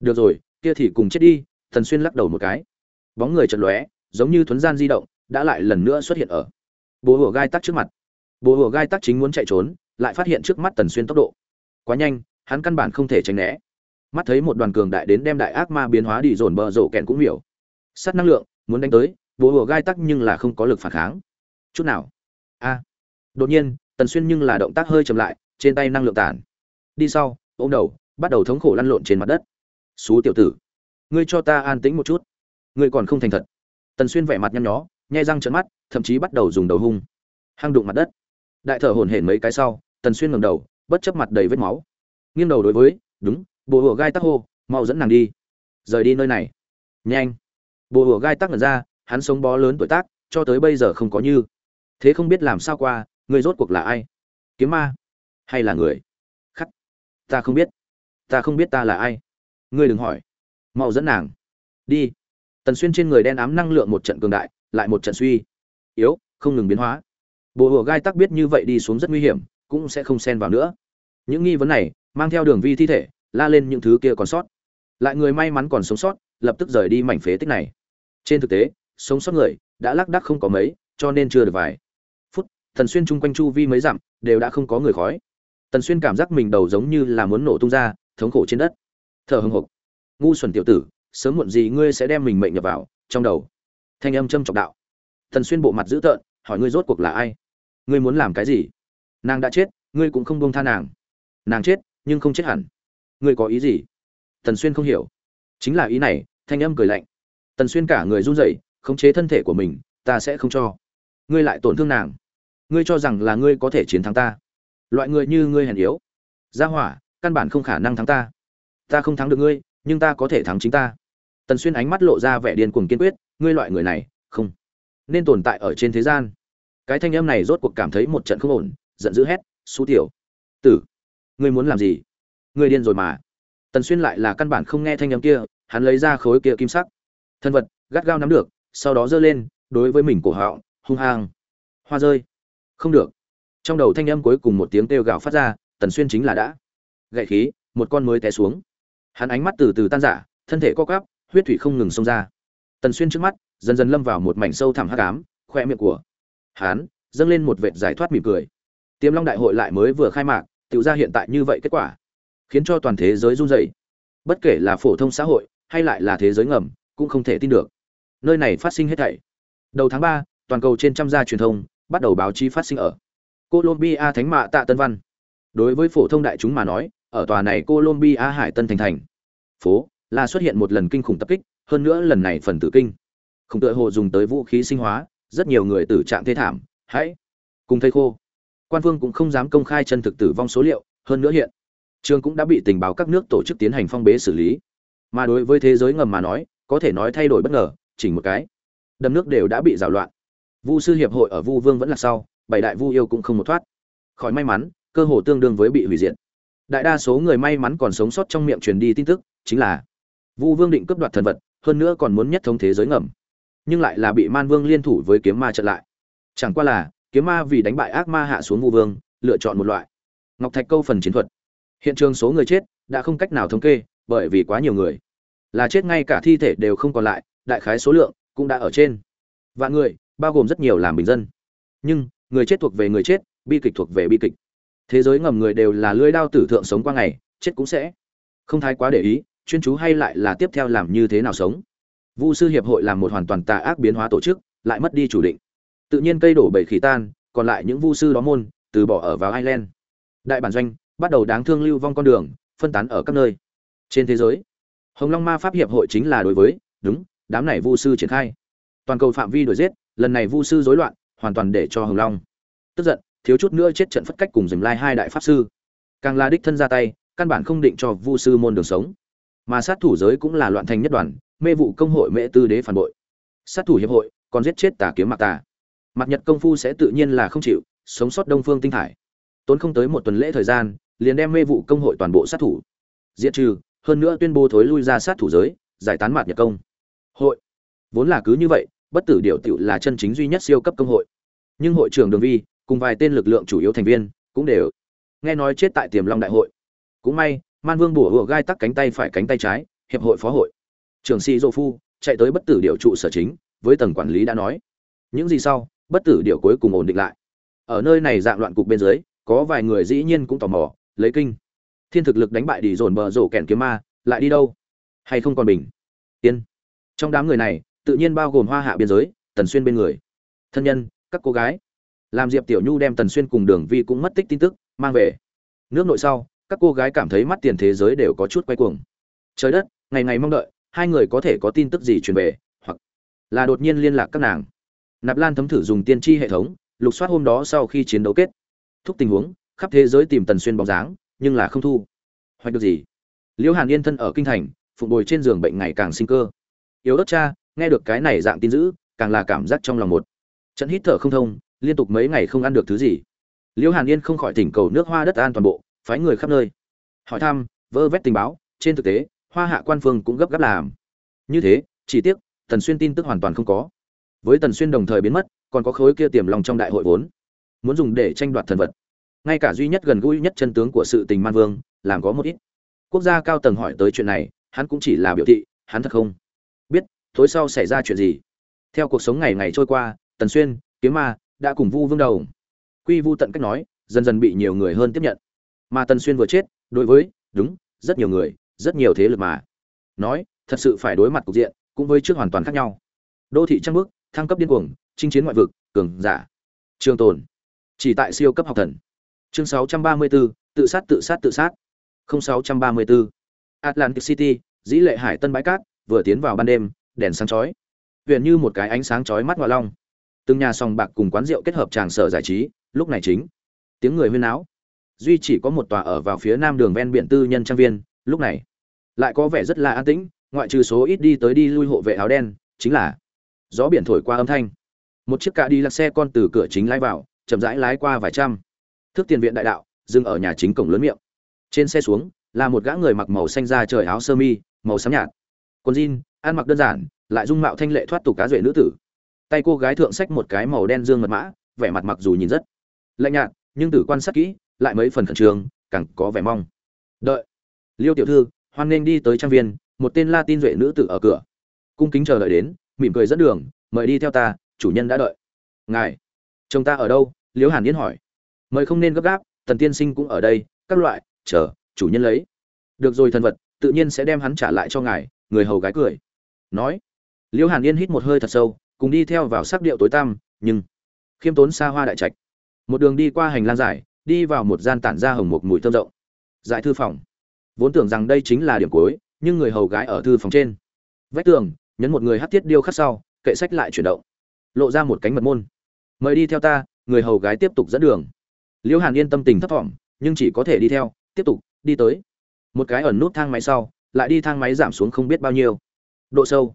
Được rồi, kia thì cùng chết đi, thần xuyên lắc đầu một cái. Bóng người chật lóe, giống như thuấn gian di động, đã lại lần nữa xuất hiện ở bố hùa gai tắc trước mặt. Bố hùa gai tắc chính muốn chạy trốn, lại phát hiện trước mắt tần xuyên tốc độ. Quá nhanh, hắn căn bản không thể tránh né. Mắt thấy một đoàn cường đại đến đem đại ác ma biến hóa đi dồn bờ rổ kẹn cũng hiểu. Sắt năng lượng, muốn đánh tới bố hùa gai tắc nhưng là không có lực phản kháng. Chút nào. A. À. Đột nhiên, tần xuyên nhưng là động tác hơi chậm lại, trên tay năng lượng tản. Đi sau, ôm đầu bắt đầu thống khổ lăn lộn trên mặt đất. Xú tiểu tử, ngươi cho ta an tĩnh một chút. Ngươi còn không thành thật. Tần xuyên vẻ mặt nhăn nhó, nhai răng trợn mắt, thậm chí bắt đầu dùng đầu hung. Hăng đụng mặt đất. Đại thở hổn hển mấy cái sau, tần xuyên ngẩng đầu, bất chấp mặt đầy vết máu. Nghiêng đầu đối với, đúng, bộ hùa gai tắc hô, mau dẫn nàng đi. Rời đi nơi này. Nhanh. Bộ hùa gai tắc ngẩn ra, hắn sống bó lớn tuổi tác, cho tới bây giờ không có như. Thế không biết làm sao qua, ngươi rốt cuộc là ai? Kiếm ma hay là người? Khắc. Ta không biết ta không biết ta là ai. Ngươi đừng hỏi. Mau dẫn nàng. Đi. Tần xuyên trên người đen ám năng lượng một trận cường đại, lại một trận suy. Yếu, không ngừng biến hóa. Bộ hùa gai tắc biết như vậy đi xuống rất nguy hiểm, cũng sẽ không xen vào nữa. Những nghi vấn này, mang theo đường vi thi thể, la lên những thứ kia còn sót. Lại người may mắn còn sống sót, lập tức rời đi mảnh phế tích này. Trên thực tế, sống sót người, đã lác đắc không có mấy, cho nên chưa được vài. Phút thần xuyên chung quanh chu vi mấy dặm, đều đã không có người khói. Tần xuyên cảm giác mình đầu giống như là muốn nổ tung ra thống khổ trên đất. Thở hừng hục, ngu xuẩn tiểu tử sớm muộn gì ngươi sẽ đem mình mệnh nhập vào trong đầu. Thanh âm châm trọng đạo. Thần xuyên bộ mặt dữ tợn hỏi ngươi rốt cuộc là ai? Ngươi muốn làm cái gì? Nàng đã chết ngươi cũng không buông tha nàng. Nàng chết nhưng không chết hẳn. Ngươi có ý gì? Thần xuyên không hiểu. Chính là ý này thanh âm cười lạnh. Tần xuyên cả người run rẩy khống chế thân thể của mình ta sẽ không cho. Ngươi lại tổn thương nàng. Ngươi cho rằng là ngươi có thể chiến thắng ta. Loại người như ngươi hèn yếu. Gia hỏa căn bản không khả năng thắng ta. Ta không thắng được ngươi, nhưng ta có thể thắng chính ta. Tần xuyên ánh mắt lộ ra vẻ điên cuồng kiên quyết, ngươi loại người này, không nên tồn tại ở trên thế gian. Cái thanh âm này rốt cuộc cảm thấy một trận không ổn, giận dữ hét, xú tiểu, tử, ngươi muốn làm gì? Ngươi điên rồi mà. Tần xuyên lại là căn bản không nghe thanh âm kia, hắn lấy ra khối kia kim sắc. Thân vật, gắt gao nắm được, sau đó giơ lên, đối với mình cổ họng, hung hăng. Hoa rơi. Không được. Trong đầu thanh âm cuối cùng một tiếng kêu gào phát ra, tần xuyên chính là đã gậy khí, một con mới té xuống. Hắn ánh mắt từ từ tan rã, thân thể co quắp, huyết thủy không ngừng xông ra. Tần xuyên trước mắt, dần dần lâm vào một mảnh sâu thẳm hắc ám, khoe miệng của hắn dâng lên một vệt giải thoát mỉm cười. Tiềm long đại hội lại mới vừa khai mạc tự ra hiện tại như vậy kết quả, khiến cho toàn thế giới run rẩy. Bất kể là phổ thông xã hội, hay lại là thế giới ngầm, cũng không thể tin được. Nơi này phát sinh hết thảy. Đầu tháng ba, toàn cầu trên trăm gia truyền thông bắt đầu báo chí phát sinh ở colombia thánh mạ tạ tân văn. Đối với phổ thông đại chúng mà nói ở tòa này colombia hải tân thành thành. Phố, là xuất hiện một lần kinh khủng tập kích, hơn nữa lần này phần tử kinh. Không tựa hồ dùng tới vũ khí sinh hóa, rất nhiều người tử trạng thê thảm, hãy cùng thây khô. Quan phương cũng không dám công khai chân thực tử vong số liệu, hơn nữa hiện trường cũng đã bị tình báo các nước tổ chức tiến hành phong bế xử lý. Mà đối với thế giới ngầm mà nói, có thể nói thay đổi bất ngờ, chỉnh một cái. Đầm nước đều đã bị rào loạn. Vu sư hiệp hội ở vu vương vẫn là sau, bảy đại vu yêu cũng không một thoát. Khỏi may mắn, cơ hồ tương đương với bị hủy diệt đại đa số người may mắn còn sống sót trong miệng truyền đi tin tức, chính là vu vương định cướp đoạt thần vật, hơn nữa còn muốn nhất thống thế giới ngầm. Nhưng lại là bị man vương liên thủ với kiếm ma trận lại. Chẳng qua là, kiếm ma vì đánh bại ác ma hạ xuống vu vương, lựa chọn một loại. Ngọc thạch câu phần chiến thuật. Hiện trường số người chết đã không cách nào thống kê, bởi vì quá nhiều người. Là chết ngay cả thi thể đều không còn lại, đại khái số lượng cũng đã ở trên. Vạn người, bao gồm rất nhiều làm bình dân. Nhưng, người chết thuộc về người chết, bi kịch thuộc về bi kịch thế giới ngầm người đều là lưỡi đao tử thượng sống qua ngày, chết cũng sẽ. Không thái quá để ý, chuyên chú hay lại là tiếp theo làm như thế nào sống. Vu sư hiệp hội làm một hoàn toàn tà ác biến hóa tổ chức, lại mất đi chủ định. Tự nhiên cây đổ bầy khỉ tan, còn lại những vu sư đó môn, từ bỏ ở vào ireland. Đại bản doanh, bắt đầu đáng thương lưu vong con đường, phân tán ở các nơi. Trên thế giới, hồng long ma pháp hiệp hội chính là đối với, đúng, đám này vu sư triển khai. Toàn cầu phạm vi đuổi giết, lần này vu sư rối loạn, hoàn toàn để cho hồng long tức giận thiếu chút nữa chết trận phất cách cùng dìm lai hai đại pháp sư. Càng là đích thân ra tay, căn bản không định cho vu sư môn đường sống. Mà sát thủ giới cũng là loạn thành nhất đoàn, mê vụ công hội mễ tư đế phản bội. Sát thủ hiệp hội còn giết chết tà kiếm mạc tà. Mặt nhật công phu sẽ tự nhiên là không chịu, sống sót đông phương tinh thải. Tốn không tới một tuần lễ thời gian, liền đem mê vụ công hội toàn bộ sát thủ. Diệt trừ, hơn nữa tuyên bố thối lui ra sát thủ giới, giải tán mặt nhật công. Hội. Vốn là cứ như vậy, bất tử điều tiểu là chân chính duy nhất siêu cấp công hội. Nhưng hội trưởng đường vi cùng vài tên lực lượng chủ yếu thành viên, cũng đều nghe nói chết tại tiềm long đại hội. Cũng may, man vương bùa hùa gai tắc cánh tay phải cánh tay trái, hiệp hội phó hội. Trưởng sĩ dô phu chạy tới bất tử điệu trụ sở chính, với tầng quản lý đã nói, những gì sau, bất tử điệu cuối cùng ổn định lại. Ở nơi này dạng loạn cục bên dưới, có vài người dĩ nhiên cũng tò mò, lấy kinh. Thiên thực lực đánh bại đi dồn bờ rổ kèn kiếm ma, lại đi đâu? Hay không còn bình? Tiên trong đám người này, tự nhiên bao gồm hoa hạ biên giới, tần xuyên bên người. Thân nhân, các cô gái làm diệp tiểu nhu đem tần xuyên cùng đường vi cũng mất tích tin tức, mang về. Nước nội sau, các cô gái cảm thấy mắt tiền thế giới đều có chút quay cuồng. Trời đất, ngày ngày mong đợi, hai người có thể có tin tức gì truyền về, hoặc là đột nhiên liên lạc các nàng. Nạp lan thấm thử dùng tiên tri hệ thống, lục soát hôm đó sau khi chiến đấu kết. Thúc tình huống, khắp thế giới tìm tần xuyên bóng dáng, nhưng là không thu. Hoạch được gì? Liễu hàn yên thân ở kinh thành phụng bồi trên giường bệnh ngày càng sinh cơ. Yếu đất cha, nghe được cái này dạng tin dữ, càng là cảm giác trong lòng một. Trận hít thở không thông liên tục mấy ngày không ăn được thứ gì. Liễu hàn yên không khỏi thỉnh cầu nước hoa đất an toàn bộ, phái người khắp nơi. Hỏi thăm, vơ vét tình báo, trên thực tế, hoa hạ quan phương cũng gấp gáp làm. Như thế, chỉ tiếc, tần xuyên tin tức hoàn toàn không có. Với tần xuyên đồng thời biến mất, còn có khối kia tiềm lòng trong đại hội vốn. Muốn dùng để tranh đoạt thần vật. Ngay cả duy nhất gần gũi nhất chân tướng của sự tình man vương, làm có một ít. Quốc gia cao tầng hỏi tới chuyện này, hắn cũng chỉ là biểu thị, hắn thật không biết, tối sau xảy ra chuyện gì. Theo cuộc sống ngày ngày trôi qua, tần xuyên, kiếm ma đã cùng vu vương đầu. Quy vu tận cách nói dần dần bị nhiều người hơn tiếp nhận. Mà tần xuyên vừa chết đối với đúng rất nhiều người rất nhiều thế lực mà. Nói thật sự phải đối mặt cục diện cũng với trước hoàn toàn khác nhau. Đô thị trăng bước thăng cấp điên cuồng chinh chiến ngoại vực cường giả. Trường tồn. Chỉ tại siêu cấp học thần. Chương 634, tự sát tự sát tự sát. 0634. Atlantic City dĩ lệ hải tân bãi cát vừa tiến vào ban đêm đèn sáng chói. Huyền như một cái ánh sáng chói mắt ngoại long từng nhà sòng bạc cùng quán rượu kết hợp tràng sở giải trí, lúc này chính, tiếng người huyên náo. Duy chỉ có một tòa ở vào phía nam đường ven biển tư nhân trang viên, lúc này, lại có vẻ rất là an tĩnh, ngoại trừ số ít đi tới đi lui hộ vệ áo đen, chính là, gió biển thổi qua âm thanh. Một chiếc cạ đi lạc xe con từ cửa chính lái vào, chậm rãi lái qua vài trăm. Thước tiền viện đại đạo, dừng ở nhà chính cổng lớn miệng. Trên xe xuống, là một gã người mặc màu xanh da trời áo sơ mi, màu xám nhạt. Quần jean, ăn mặc đơn giản, lại dung mạo thanh lệ thoát tục cá duệ nữ tử tay cô gái thượng sách một cái màu đen dương mật mã, vẻ mặt mặc dù nhìn rất lạnh nhạt, nhưng tử quan sát kỹ, lại mấy phần khẩn trương, càng có vẻ mong. Đợi. Liêu tiểu thư, hoan nghênh đi tới trang viên, một tên la tin duệ nữ tử ở cửa. Cung kính chờ đợi đến, mỉm cười dẫn đường, mời đi theo ta, chủ nhân đã đợi. Ngài, chồng ta ở đâu? Liễu hàn yến hỏi. Mời không nên gấp gáp, tần tiên sinh cũng ở đây, các loại, chờ, chủ nhân lấy. Được rồi thần vật, tự nhiên sẽ đem hắn trả lại cho ngài, người hầu gái cười. Nói. Liễu hàn yên hít một hơi thật sâu cùng đi theo vào sắc điệu tối tăm, nhưng khiêm tốn xa hoa đại trạch. Một đường đi qua hành lang dài, đi vào một gian tản ra hồng một mùi thơm rộng. Giải thư phòng. Vốn tưởng rằng đây chính là điểm cuối, nhưng người hầu gái ở thư phòng trên. Vách tường, nhấn một người hát tiết điêu khắc sau, kệ sách lại chuyển động. Lộ ra một cánh mật môn. Mời đi theo ta, người hầu gái tiếp tục dẫn đường. Liễu hàn yên tâm tình thấp thỏm, nhưng chỉ có thể đi theo, tiếp tục, đi tới. Một cái ẩn nút thang máy sau, lại đi thang máy giảm xuống không biết bao nhiêu. Độ sâu.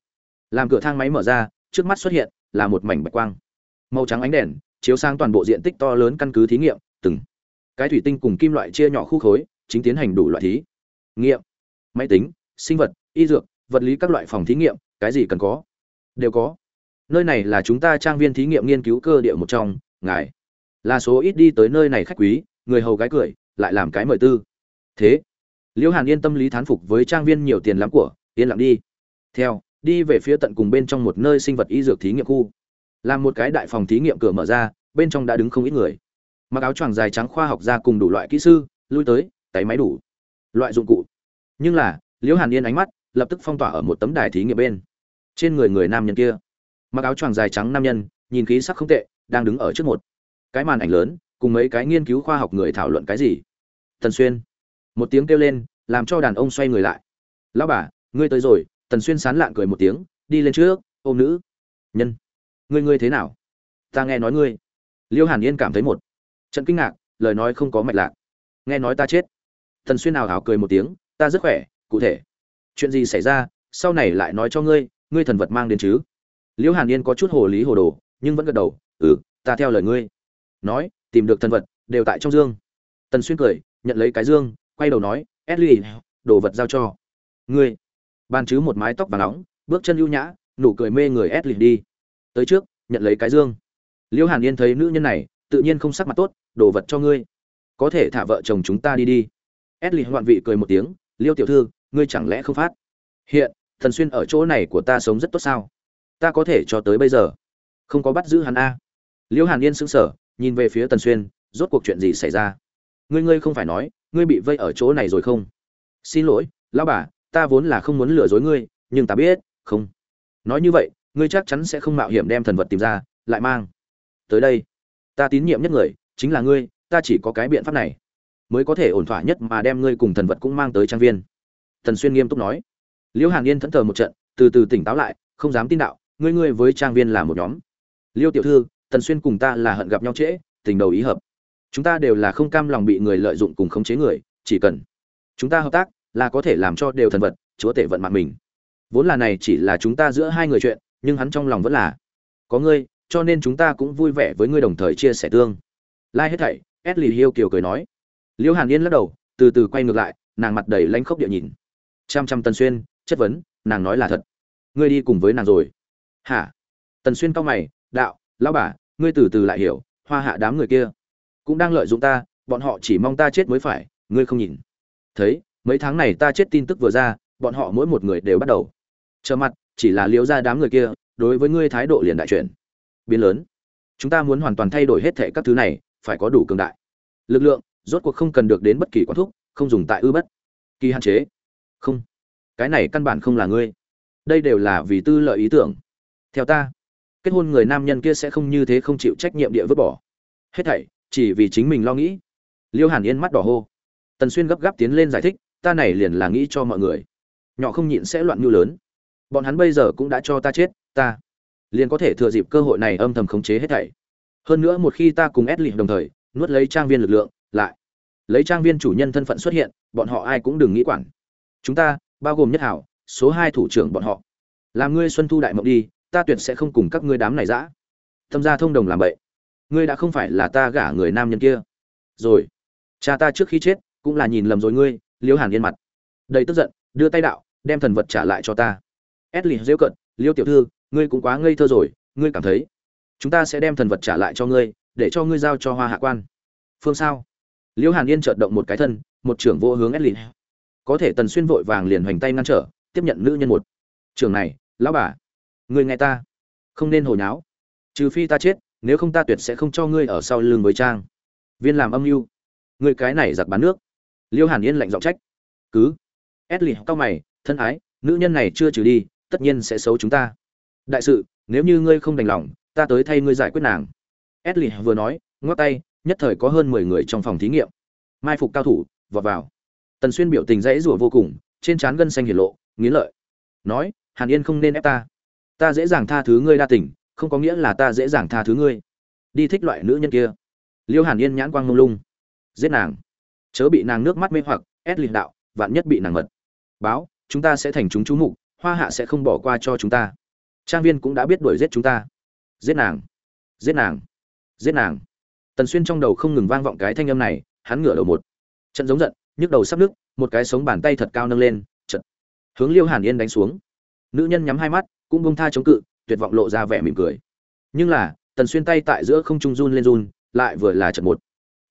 Làm cửa thang máy mở ra trước mắt xuất hiện là một mảnh bạch quang. Màu trắng ánh đèn chiếu sang toàn bộ diện tích to lớn căn cứ thí nghiệm, từng cái thủy tinh cùng kim loại chia nhỏ khu khối, chính tiến hành đủ loại thí nghiệm. Máy tính, sinh vật, y dược, vật lý các loại phòng thí nghiệm, cái gì cần có? Đều có. Nơi này là chúng ta trang viên thí nghiệm nghiên cứu cơ địa một trong, ngài. Là số ít đi tới nơi này khách quý, người hầu gái cười, lại làm cái mời tư. Thế, liễu hàn yên tâm lý thán phục với trang viên nhiều tiền lắm của, yên lặng đi. Theo đi về phía tận cùng bên trong một nơi sinh vật y dược thí nghiệm khu. Làm một cái đại phòng thí nghiệm cửa mở ra, bên trong đã đứng không ít người. Mặc áo choàng dài trắng khoa học ra cùng đủ loại kỹ sư, lui tới, tay máy đủ. Loại dụng cụ. Nhưng là, liễu hàn yên ánh mắt lập tức phong tỏa ở một tấm đài thí nghiệm bên. Trên người người nam nhân kia. Mặc áo choàng dài trắng nam nhân, nhìn khí sắc không tệ, đang đứng ở trước một. Cái màn ảnh lớn, cùng mấy cái nghiên cứu khoa học người thảo luận cái gì? Thần xuyên. Một tiếng kêu lên, làm cho đàn ông xoay người lại. Lão bà, ngươi tới rồi tần xuyên sán lạn cười một tiếng, đi lên trước ôm nữ, nhân, ngươi ngươi thế nào? Ta nghe nói ngươi. Liêu hàn yên cảm thấy một trận kinh ngạc, lời nói không có mạch lạc. Nghe nói ta chết. Tần xuyên nào hảo cười một tiếng, ta rất khỏe, cụ thể. Chuyện gì xảy ra, sau này lại nói cho ngươi ngươi thần vật mang đến chứ? Liễu hàn yên có chút hồ lý hồ đồ, nhưng vẫn gật đầu ừ ta theo lời ngươi. Nói, tìm được thần vật, đều tại trong dương. Tần xuyên cười, nhận lấy cái dương, quay đầu nói edly đồ vật giao cho ngươi ban chứ một mái tóc vàng nóng, bước chân ưu nhã, nụ cười mê người edly đi. Tới trước, nhận lấy cái dương. Liễu hàn yên thấy nữ nhân này, tự nhiên không sắc mặt tốt, đồ vật cho ngươi. Có thể thả vợ chồng chúng ta đi đi. Edly hoạn vị cười một tiếng, liêu tiểu thư, ngươi chẳng lẽ không phát? Hiện, thần xuyên ở chỗ này của ta sống rất tốt sao? Ta có thể cho tới bây giờ không có bắt giữ hắn a. Liễu hàn yên sững sờ, nhìn về phía tần xuyên, rốt cuộc chuyện gì xảy ra? Ngươi ngươi không phải nói, ngươi bị vây ở chỗ này rồi không? Xin lỗi, lão bà ta vốn là không muốn lừa dối ngươi, nhưng ta biết, không. Nói như vậy, ngươi chắc chắn sẽ không mạo hiểm đem thần vật tìm ra, lại mang. Tới đây, ta tín nhiệm nhất người, chính là ngươi, ta chỉ có cái biện pháp này. Mới có thể ổn thỏa nhất mà đem ngươi cùng thần vật cũng mang tới trang viên. Thần xuyên nghiêm túc nói. Liễu hàn yên thẫn thờ một trận, từ từ tỉnh táo lại, không dám tin đạo, ngươi ngươi với trang viên là một nhóm. Liêu tiểu thư, thần xuyên cùng ta là hận gặp nhau trễ, tình đầu ý hợp. Chúng ta đều là không cam lòng bị người lợi dụng cùng khống chế người, chỉ cần chúng ta hợp tác là có thể làm cho đều thần vật, chúa tể vận mạng mình. Vốn là này chỉ là chúng ta giữa hai người chuyện, nhưng hắn trong lòng vẫn là, có ngươi, cho nên chúng ta cũng vui vẻ với ngươi đồng thời chia sẻ tương. Lai hết thảy ed lì hiêu kiều cười nói. Liễu hàn yên lắc đầu, từ từ quay ngược lại, nàng mặt đầy lanh khốc địa nhìn. Trăm trăm tần xuyên, chất vấn, nàng nói là thật. Ngươi đi cùng với nàng rồi. Hả? Tần xuyên cao mày, đạo, lão bà, ngươi từ từ lại hiểu, hoa hạ đám người kia cũng đang lợi dụng ta, bọn họ chỉ mong ta chết mới phải, ngươi không nhìn. Thấy mấy tháng này ta chết tin tức vừa ra, bọn họ mỗi một người đều bắt đầu. Trở mặt, chỉ là liếu ra đám người kia, đối với ngươi thái độ liền đại chuyển. Biến lớn. Chúng ta muốn hoàn toàn thay đổi hết thệ các thứ này, phải có đủ cường đại. Lực lượng, rốt cuộc không cần được đến bất kỳ quán thúc, không dùng tại ư bất. Kỳ hạn chế. Không. Cái này căn bản không là ngươi. Đây đều là vì tư lợi ý tưởng. Theo ta, kết hôn người nam nhân kia sẽ không như thế không chịu trách nhiệm địa vứt bỏ. Hết thảy, chỉ vì chính mình lo nghĩ. Liêu hàn yên mắt đỏ hô. Tần xuyên gấp gáp tiến lên giải thích ta này liền là nghĩ cho mọi người. Nhỏ không nhịn sẽ loạn mưu lớn. Bọn hắn bây giờ cũng đã cho ta chết, ta liền có thể thừa dịp cơ hội này âm thầm khống chế hết thảy. Hơn nữa một khi ta cùng ép lịm đồng thời, nuốt lấy trang viên lực lượng, lại lấy trang viên chủ nhân thân phận xuất hiện, bọn họ ai cũng đừng nghĩ quản. Chúng ta, bao gồm nhất hảo, số hai thủ trưởng bọn họ. Làm ngươi xuân thu đại mộng đi, ta tuyệt sẽ không cùng các ngươi đám này dã. Thâm gia thông đồng làm vậy. Ngươi đã không phải là ta gả người nam nhân kia. Rồi, cha ta trước khi chết, cũng là nhìn lầm rồi ngươi liêu hàn yên mặt. Đầy tức giận, đưa tay đạo, đem thần vật trả lại cho ta. Ét lì rêu cận liêu tiểu thư, ngươi cũng quá ngây thơ rồi, ngươi cảm thấy chúng ta sẽ đem thần vật trả lại cho ngươi, để cho ngươi giao cho hoa hạ quan. Phương sao? Liêu hàn yên chợt động một cái thân, một trưởng vô hướng ét lì. Có thể tần xuyên vội vàng liền hoành tay ngăn trở, tiếp nhận nữ nhân một. Trường này, lão bà, ngươi nghe ta, không nên hồi nháo trừ phi ta chết, nếu không ta tuyệt sẽ không cho ngươi ở sau lưng với trang. Viên làm âm mưu. Ngươi cái này giặc bán nước liêu hàn yên lạnh giọng trách. Cứ. Ét lì cao mày, thân ái, nữ nhân này chưa trừ đi, tất nhiên sẽ xấu chúng ta. Đại sự, nếu như ngươi không đành lòng, ta tới thay ngươi giải quyết nàng. Ét lì vừa nói, ngoắc tay, nhất thời có hơn mười người trong phòng thí nghiệm. Mai phục cao thủ, vọt vào. Tần xuyên biểu tình dãy rủa vô cùng, trên trán gân xanh hiển lộ, nghiến lợi. Nói, hàn yên không nên ép ta. Ta dễ dàng tha thứ ngươi đa tình, không có nghĩa là ta dễ dàng tha thứ ngươi. Đi thích loại nữ nhân kia. Liêu hàn yên nhãn quang mông lung. Giết nàng chớ bị nàng nước mắt mê hoặc, ép liệt đạo, vạn nhất bị nàng mật. Báo, chúng ta sẽ thành chúng chú mục, hoa hạ sẽ không bỏ qua cho chúng ta. Trang viên cũng đã biết đuổi giết chúng ta. Giết nàng. Giết nàng. Giết nàng. Tần xuyên trong đầu không ngừng vang vọng cái thanh âm này, hắn ngửa đầu một. Trận giống giận, nhức đầu sắp nước một cái sống bàn tay thật cao nâng lên, trận. Hướng liêu hàn yên đánh xuống. Nữ nhân nhắm hai mắt, cũng bông tha chống cự, tuyệt vọng lộ ra vẻ mỉm cười. Nhưng là, tần xuyên tay tại giữa không trung run lên run, lại vừa là trận một.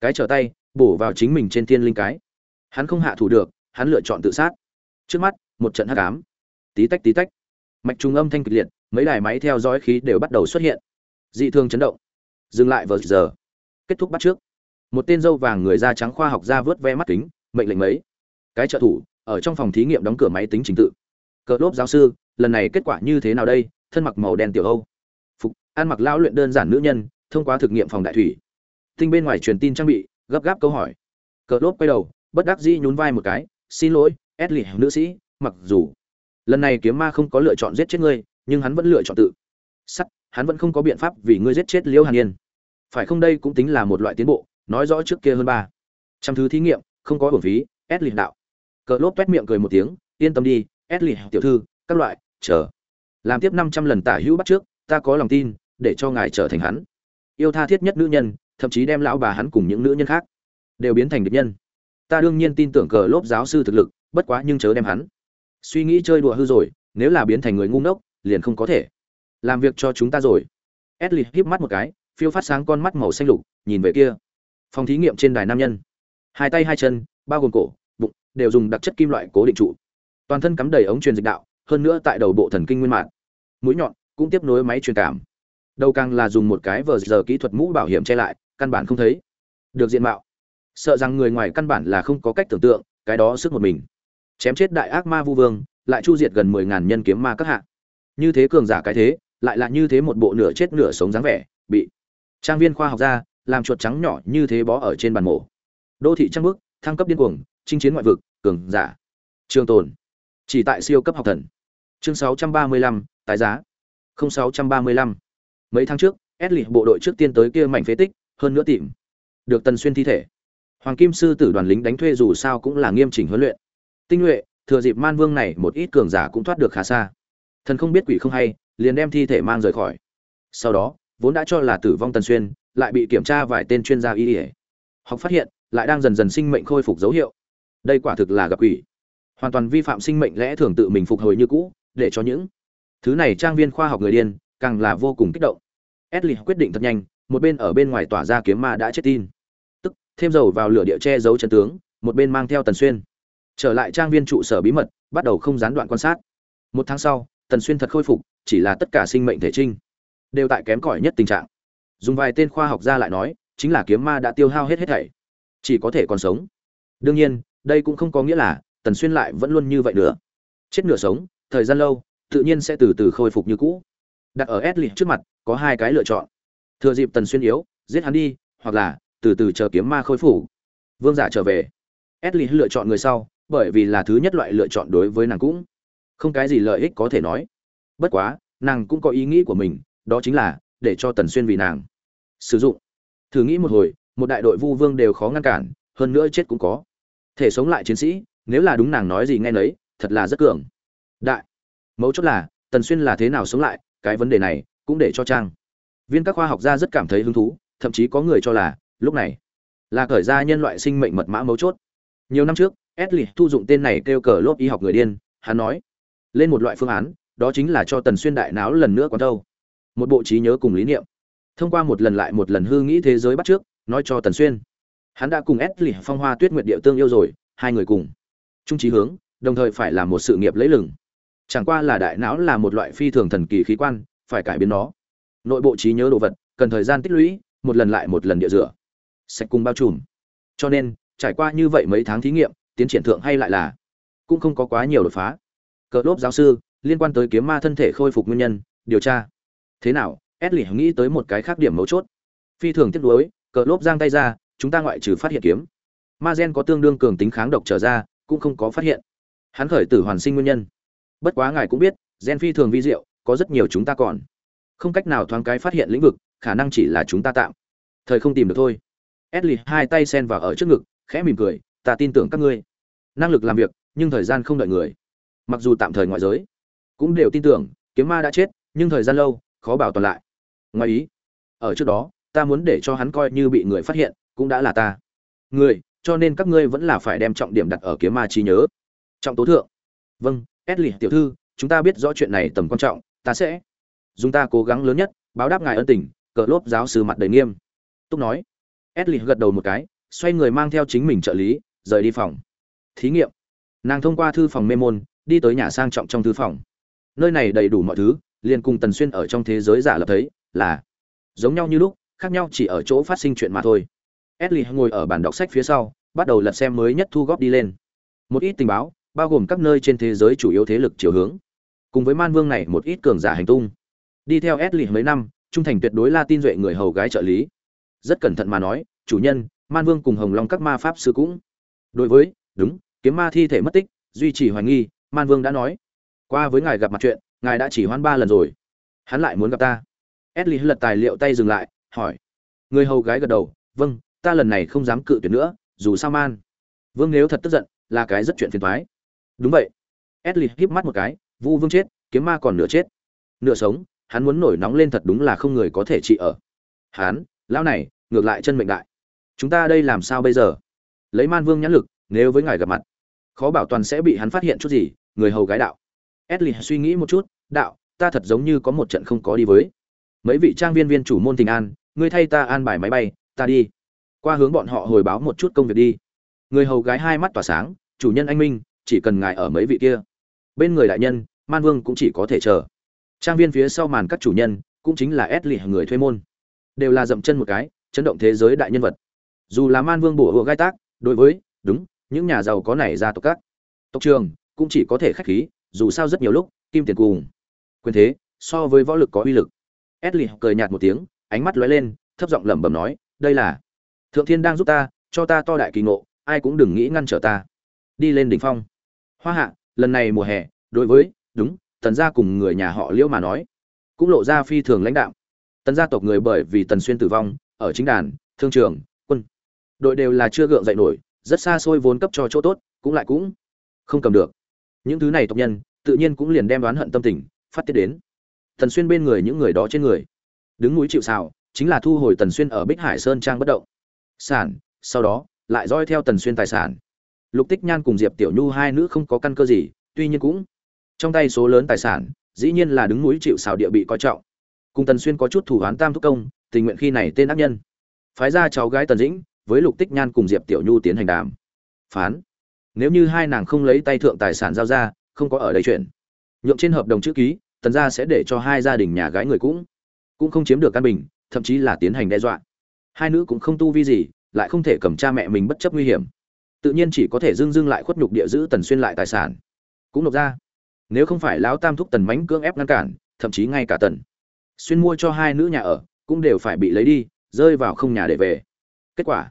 Cái trở tay bổ vào chính mình trên thiên linh cái. Hắn không hạ thủ được, hắn lựa chọn tự sát. Trước mắt, một trận hắc ám. Tí tách tí tách. Mạch trung âm thanh kịch liệt, mấy đài máy theo dõi khí đều bắt đầu xuất hiện. Dị thường chấn động. Dừng lại vào giờ. Kết thúc bắt trước. Một tên dâu vàng người da trắng khoa học ra vớt ve mắt kính, mệnh lệnh mấy. Cái trợ thủ, ở trong phòng thí nghiệm đóng cửa máy tính trình tự. Cờ lốp giáo sư, lần này kết quả như thế nào đây? Thân mặc màu đen tiểu âu. Phục, ăn mặc lão luyện đơn giản nữ nhân, thông qua thực nghiệm phòng đại thủy. Tinh bên ngoài truyền tin trang bị gấp gáp câu hỏi. Cờ lốp quay đầu, bất đắc dĩ nhún vai một cái, xin lỗi Ashley lì nữ sĩ, mặc dù lần này kiếm ma không có lựa chọn giết chết ngươi, nhưng hắn vẫn lựa chọn tự. Sắt, hắn vẫn không có biện pháp vì ngươi giết chết liễu hàn yên. Phải không đây cũng tính là một loại tiến bộ, nói rõ trước kia hơn ba. Trăm thứ thí nghiệm, không có hưởng phí Ashley lì đạo. Cờ lốp toét miệng cười một tiếng, yên tâm đi Ashley lì tiểu thư, các loại, chờ. Làm tiếp năm trăm lần tả hữu bắt trước, ta có lòng tin, để cho ngài trở thành hắn. Yêu tha thiết nhất nữ nhân thậm chí đem lão bà hắn cùng những nữ nhân khác đều biến thành địch nhân. Ta đương nhiên tin tưởng cờ lốp giáo sư thực lực, bất quá nhưng chớ đem hắn. Suy nghĩ chơi đùa hư rồi, nếu là biến thành người ngu ngốc, liền không có thể. Làm việc cho chúng ta rồi. Edley híp mắt một cái, phiêu phát sáng con mắt màu xanh lục, nhìn về kia. Phòng thí nghiệm trên đài nam nhân. Hai tay hai chân, bao gồm cổ, bụng, đều dùng đặc chất kim loại cố định trụ. Toàn thân cắm đầy ống truyền dịch đạo, hơn nữa tại đầu bộ thần kinh nguyên mạng. Mũi nhọn cũng tiếp nối máy truyền cảm. Đầu càng là dùng một cái vờ giờ kỹ thuật mũ bảo hiểm che lại căn bản không thấy. Được diện mạo. Sợ rằng người ngoài căn bản là không có cách tưởng tượng cái đó sức một mình. Chém chết đại ác ma vu vương lại chu diệt gần mười ngàn nhân kiếm ma các hạ. Như thế cường giả cái thế lại là như thế một bộ nửa chết nửa sống dáng vẻ bị trang viên khoa học gia làm chuột trắng nhỏ như thế bó ở trên bàn mổ. Đô thị trang bước thăng cấp điên cuồng chinh chiến ngoại vực cường giả. Trường tồn. Chỉ tại siêu cấp học thần. Chương 635, tái giá. 0635. mấy tháng trước Esli bộ đội trước tiên tới kia mảnh phế tích hơn nữa tìm được tần xuyên thi thể. Hoàng kim sư tử đoàn lính đánh thuê dù sao cũng là nghiêm chỉnh huấn luyện. Tinh nhuệ, thừa dịp man vương này một ít cường giả cũng thoát được khá xa. Thần không biết quỷ không hay, liền đem thi thể mang rời khỏi. Sau đó, vốn đã cho là tử vong tần xuyên, lại bị kiểm tra vài tên chuyên gia y ỉa học phát hiện, lại đang dần dần sinh mệnh khôi phục dấu hiệu. Đây quả thực là gặp quỷ. Hoàn toàn vi phạm sinh mệnh lẽ thường tự mình phục hồi như cũ, để cho những thứ này trang viên khoa học người điên, càng là vô cùng kích động. Edley quyết định thật nhanh một bên ở bên ngoài tỏa ra kiếm ma đã chết tin. Tức, thêm dầu vào lửa địa che giấu chân tướng, một bên mang theo tần xuyên. Trở lại trang viên trụ sở bí mật, bắt đầu không gián đoạn quan sát. Một tháng sau, tần xuyên thật khôi phục, chỉ là tất cả sinh mệnh thể trinh, đều tại kém cỏi nhất tình trạng. Dùng vài tên khoa học gia lại nói, chính là kiếm ma đã tiêu hao hết hết thảy, chỉ có thể còn sống. Đương nhiên, đây cũng không có nghĩa là tần xuyên lại vẫn luôn như vậy nữa. Chết nửa sống, thời gian lâu, tự nhiên sẽ từ từ khôi phục như cũ. Đặt ở s trước mặt, có hai cái lựa chọn thừa dịp tần xuyên yếu, giết hắn đi, hoặc là từ từ chờ kiếm ma khôi phủ vương giả trở về. S lựa chọn người sau, bởi vì là thứ nhất loại lựa chọn đối với nàng cũng không cái gì lợi ích có thể nói. Bất quá, nàng cũng có ý nghĩ của mình, đó chính là để cho tần xuyên vì nàng sử dụng. Thử nghĩ một hồi, một đại đội vu vương đều khó ngăn cản, hơn nữa chết cũng có. Thể sống lại chiến sĩ, nếu là đúng nàng nói gì nghe nấy, thật là rất cường. Đại, mấu chốt là, tần xuyên là thế nào sống lại, cái vấn đề này cũng để cho trang viên các khoa học gia rất cảm thấy hứng thú, thậm chí có người cho là, lúc này, là khởi ra nhân loại sinh mệnh mật mã mấu chốt. Nhiều năm trước, Edley thu dụng tên này kêu cờ lốp y học người điên, hắn nói, lên một loại phương án, đó chính là cho tần xuyên đại não lần nữa quán thâu. Một bộ trí nhớ cùng lý niệm. Thông qua một lần lại một lần hư nghĩ thế giới bắt trước, nói cho tần xuyên. Hắn đã cùng Edley phong hoa tuyết nguyệt địa tương yêu rồi, hai người cùng trung trí hướng, đồng thời phải là một sự nghiệp lấy lừng. Chẳng qua là đại não là một loại phi thường thần kỳ khí quan, phải cải biến nó nội bộ trí nhớ đồ vật, cần thời gian tích lũy, một lần lại một lần địa rửa. Sạch cùng bao trùm. Cho nên, trải qua như vậy mấy tháng thí nghiệm, tiến triển thượng hay lại là cũng không có quá nhiều đột phá. Cờ lốp giáo sư, liên quan tới kiếm ma thân thể khôi phục nguyên nhân, điều tra. Thế nào, edley nghĩ tới một cái khác điểm mấu chốt. Phi thường tiếc nuối cờ lốp giang tay ra, chúng ta ngoại trừ phát hiện kiếm. Ma gen có tương đương cường tính kháng độc trở ra, cũng không có phát hiện. Hắn khởi tử hoàn sinh nguyên nhân. Bất quá ngài cũng biết, gen phi thường vi diệu, có rất nhiều chúng ta còn không cách nào thoáng cái phát hiện lĩnh vực, khả năng chỉ là chúng ta tạm. Thời không tìm được thôi. Edli hai tay sen vào ở trước ngực, khẽ mỉm cười, ta tin tưởng các ngươi. Năng lực làm việc, nhưng thời gian không đợi người. Mặc dù tạm thời ngoại giới, cũng đều tin tưởng, kiếm ma đã chết, nhưng thời gian lâu, khó bảo toàn lại. Ngoài ý, ở trước đó, ta muốn để cho hắn coi như bị người phát hiện, cũng đã là ta. Người, cho nên các ngươi vẫn là phải đem trọng điểm đặt ở kiếm ma trí nhớ. Trọng tố thượng. Vâng edli tiểu thư, chúng ta biết rõ chuyện này tầm quan trọng, ta sẽ dùng ta cố gắng lớn nhất, báo đáp ngài ân tình, cờ lốp giáo sư mặt đầy nghiêm. Túc nói. Edley gật đầu một cái, xoay người mang theo chính mình trợ lý, rời đi phòng. Thí nghiệm. Nàng thông qua thư phòng mê môn, đi tới nhà sang trọng trong thư phòng. Nơi này đầy đủ mọi thứ, liền cùng tần xuyên ở trong thế giới giả lập thấy, là giống nhau như lúc, khác nhau chỉ ở chỗ phát sinh chuyện mà thôi. Edley ngồi ở bàn đọc sách phía sau, bắt đầu lật xem mới nhất thu góp đi lên. Một ít tình báo, bao gồm các nơi trên thế giới chủ yếu thế lực chiều hướng. Cùng với man vương này một ít cường giả hành tung đi theo edley mấy năm, trung thành tuyệt đối la tin duệ người hầu gái trợ lý. Rất cẩn thận mà nói, chủ nhân, man vương cùng hồng long các ma pháp sư cũng đối với, đúng, kiếm ma thi thể mất tích, duy trì hoài nghi, man vương đã nói. Qua với ngài gặp mặt chuyện, ngài đã chỉ hoan ba lần rồi. Hắn lại muốn gặp ta. Edley lật tài liệu tay dừng lại, hỏi. Người hầu gái gật đầu vâng ta lần này không dám cự tuyệt nữa, dù sao man vương nếu thật tức giận, là cái rất chuyện phiền toái. Đúng vậy. Edley híp mắt một cái, vu vương chết, kiếm ma còn nửa chết. Nửa sống hắn muốn nổi nóng lên thật đúng là không người có thể trị ở. Hắn lão này, ngược lại chân mệnh đại. Chúng ta đây làm sao bây giờ? Lấy man vương nhãn lực, nếu với ngài gặp mặt, khó bảo toàn sẽ bị hắn phát hiện chút gì, người hầu gái đạo. Edley suy nghĩ một chút, đạo, ta thật giống như có một trận không có đi với. Mấy vị trang viên viên chủ môn tình an, ngươi thay ta an bài máy bay, ta đi. Qua hướng bọn họ hồi báo một chút công việc đi. Người hầu gái hai mắt tỏa sáng, chủ nhân anh minh, chỉ cần ngài ở mấy vị kia. Bên người đại nhân, man vương cũng chỉ có thể chờ trang viên phía sau màn các chủ nhân cũng chính là ép lì người thuê môn. Đều là dậm chân một cái chấn động thế giới đại nhân vật. Dù là man vương bổ hộ gai tác đối với đúng những nhà giàu có này ra tộc các. Tộc trường cũng chỉ có thể khách khí dù sao rất nhiều lúc kim tiền cùng. Quyền thế so với võ lực có uy lực. Edley cười nhạt một tiếng, ánh mắt lóe lên, thấp giọng lẩm bẩm nói, "Đây là Thượng Thiên đang giúp ta, cho ta to đại kỳ ngộ, ai cũng đừng nghĩ ngăn trở ta." Đi lên đỉnh phong. Hoa Hạ, lần này mùa hè, đối với, đúng, Tần gia cùng người nhà họ Liễu mà nói, cũng lộ ra phi thường lãnh đạo. Tần gia tộc người bởi vì Tần Xuyên tử vong, ở chính đàn, thương trường, quân, đội đều là chưa gượng dậy nổi, rất xa xôi vốn cấp cho chỗ tốt, cũng lại cũng không cầm được. Những thứ này tộc nhân, tự nhiên cũng liền đem đoán hận tâm tình phát tiết đến Tần Xuyên bên người những người đó trên người. Đứng núi chịu sào, chính là thu hồi Tần Xuyên ở Bích Hải Sơn trang bất động. Sản, sau đó, lại dõi theo Tần Xuyên tài sản. Lục Tích Nhan cùng Diệp Tiểu Nhu hai nữ không có căn cơ gì, tuy nhiên cũng trong tay số lớn tài sản, dĩ nhiên là đứng núi chịu sào địa bị coi trọng. Cùng Tần Xuyên có chút thủ án tam thúc công, tình nguyện khi này tên ác nhân. Phái ra cháu gái Tần Dĩnh, với Lục Tích Nhan cùng Diệp Tiểu Nhu tiến hành đàm. Phán. Nếu như hai nàng không lấy tay thượng tài sản giao ra, không có ở đây chuyện. Nhượng trên hợp đồng chữ ký, tần gia sẽ để cho hai gia đình nhà gái người cũng cũng không chiếm được căn bình thậm chí là tiến hành đe dọa hai nữ cũng không tu vi gì lại không thể cầm cha mẹ mình bất chấp nguy hiểm tự nhiên chỉ có thể dưng dưng lại khuất nhục địa giữ tần xuyên lại tài sản cũng nộp ra nếu không phải lão tam thúc tần mánh cưỡng ép ngăn cản, thậm chí ngay cả tần xuyên mua cho hai nữ nhà ở cũng đều phải bị lấy đi, rơi vào không nhà để về. Kết quả,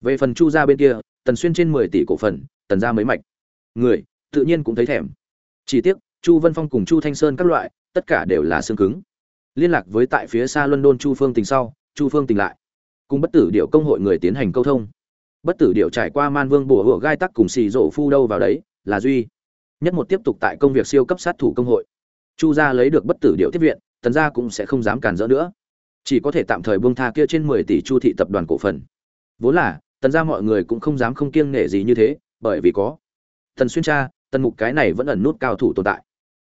về phần chu gia bên kia, tần xuyên trên mười tỷ cổ phần, tần gia mới mạch. Người, tự nhiên cũng thấy thèm. Chỉ tiếc, chu vân phong cùng chu thanh sơn các loại, tất cả đều là xương cứng. Liên lạc với tại phía xa london chu phương tình sau, chu phương tình lại cùng bất tử điệu công hội người tiến hành câu thông. Bất tử điệu trải qua man vương bùa hựa gai tắc cùng xì rộ phu đâu vào đấy, là duy nhất một tiếp tục tại công việc siêu cấp sát thủ công hội. Chu gia lấy được bất tử điệu tiếp viện, tần gia cũng sẽ không dám cản rỡ nữa. Chỉ có thể tạm thời buông tha kia trên mười tỷ chu thị tập đoàn cổ phần. Vốn là, tần gia mọi người cũng không dám không kiêng nể gì như thế, bởi vì có tần xuyên cha, tần mục cái này vẫn ẩn nút cao thủ tồn tại.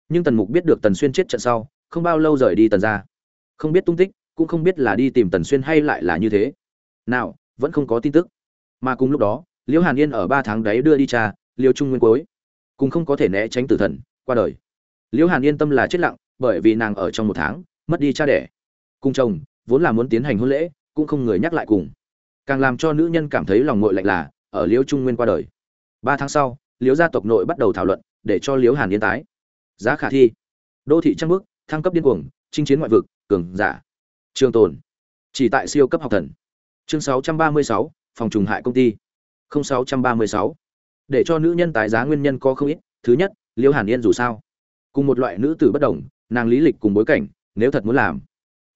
Nhưng tần mục biết được tần xuyên chết trận sau, không bao lâu rời đi tần gia. Không biết tung tích, cũng không biết là đi tìm tần xuyên hay lại là như thế. Nào, vẫn không có tin tức. Mà cùng lúc đó, liễu hàn yên ở ba tháng đấy đưa đi cha liễu trung nguyên cuối cùng không có thể né tránh tử thần qua đời. Liễu hàn yên tâm là chết lặng bởi vì nàng ở trong một tháng mất đi cha đẻ. Cùng chồng vốn là muốn tiến hành hôn lễ cũng không người nhắc lại cùng. Càng làm cho nữ nhân cảm thấy lòng ngội lạnh là ở liễu trung nguyên qua đời. Ba tháng sau liễu gia tộc nội bắt đầu thảo luận để cho liễu hàn yên tái. Giá khả thi. Đô thị trăng bước thăng cấp điên cuồng chinh chiến ngoại vực cường giả. Trường tồn. Chỉ tại siêu cấp học thần. Chương 636, phòng trùng hại công ty. 0636 để cho nữ nhân tái giá nguyên nhân có không ít. Thứ nhất liễu hàn yên dù sao, cùng một loại nữ tử bất đồng, nàng lý lịch cùng bối cảnh, nếu thật muốn làm,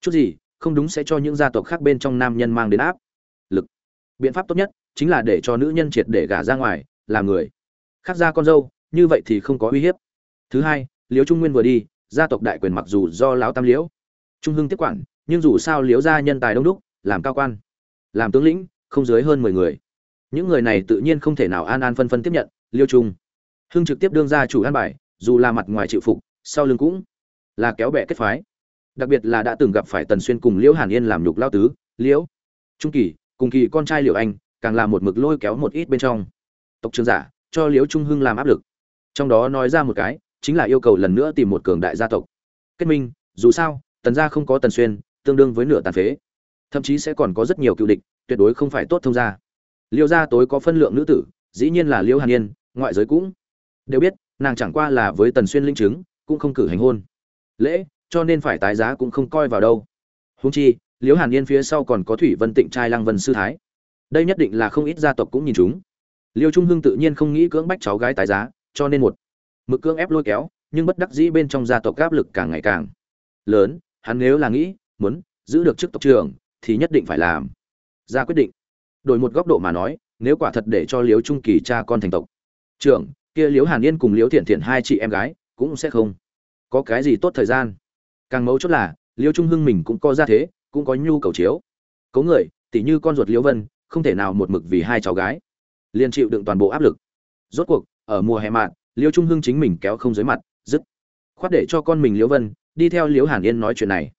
chút gì không đúng sẽ cho những gia tộc khác bên trong nam nhân mang đến áp lực. Biện pháp tốt nhất chính là để cho nữ nhân triệt để gả ra ngoài, làm người, khác ra con dâu, như vậy thì không có uy hiếp. Thứ hai liễu trung nguyên vừa đi, gia tộc đại quyền mặc dù do lão tam liễu trung hưng tiếp quản, nhưng dù sao liễu gia nhân tài đông đúc, làm cao quan, làm tướng lĩnh, không dưới hơn mười người những người này tự nhiên không thể nào an an phân phân tiếp nhận, liêu trung. Hưng trực tiếp đương ra chủ an bài, dù là mặt ngoài chịu phục, sau lưng cũng là kéo bè kết phái. Đặc biệt là đã từng gặp phải tần xuyên cùng liễu hàn yên làm nhục lao tứ, liễu trung kỳ, cùng kỳ con trai liễu anh, càng là một mực lôi kéo một ít bên trong. Tộc trường giả, cho liễu trung hưng làm áp lực. Trong đó nói ra một cái, chính là yêu cầu lần nữa tìm một cường đại gia tộc. Kết minh, dù sao, tần gia không có tần xuyên, tương đương với nửa tàn phế. Thậm chí sẽ còn có rất nhiều cựu địch, tuyệt đối không phải tốt thông gia liêu gia tối có phân lượng nữ tử, dĩ nhiên là liêu hàn yên, ngoại giới cũng đều biết, nàng chẳng qua là với tần xuyên linh chứng, cũng không cử hành hôn. Lễ, cho nên phải tái giá cũng không coi vào đâu. Húng chi, Liêu hàn yên phía sau còn có thủy vân tịnh trai lăng vân sư thái. Đây nhất định là không ít gia tộc cũng nhìn chúng. Liêu trung hưng tự nhiên không nghĩ cưỡng bách cháu gái tái giá, cho nên một mực cưỡng ép lôi kéo, nhưng bất đắc dĩ bên trong gia tộc áp lực càng ngày càng lớn, hắn nếu là nghĩ muốn giữ được chức tộc trưởng, thì nhất định phải làm ra quyết định đổi một góc độ mà nói, nếu quả thật để cho liếu trung kỳ cha con thành tộc, trưởng, kia liếu hàn yên cùng liếu thiện thiện hai chị em gái cũng sẽ không có cái gì tốt thời gian. Càng mấu chốt là liêu trung hưng mình cũng có ra thế, cũng có nhu cầu chiếu. Có người, tỉ như con ruột liễu vân, không thể nào một mực vì hai cháu gái, liền chịu đựng toàn bộ áp lực. Rốt cuộc, ở mùa hè mạn liêu trung hưng chính mình kéo không dưới mặt, dứt. Khoát để cho con mình liễu vân, đi theo liễu hàn yên nói chuyện này.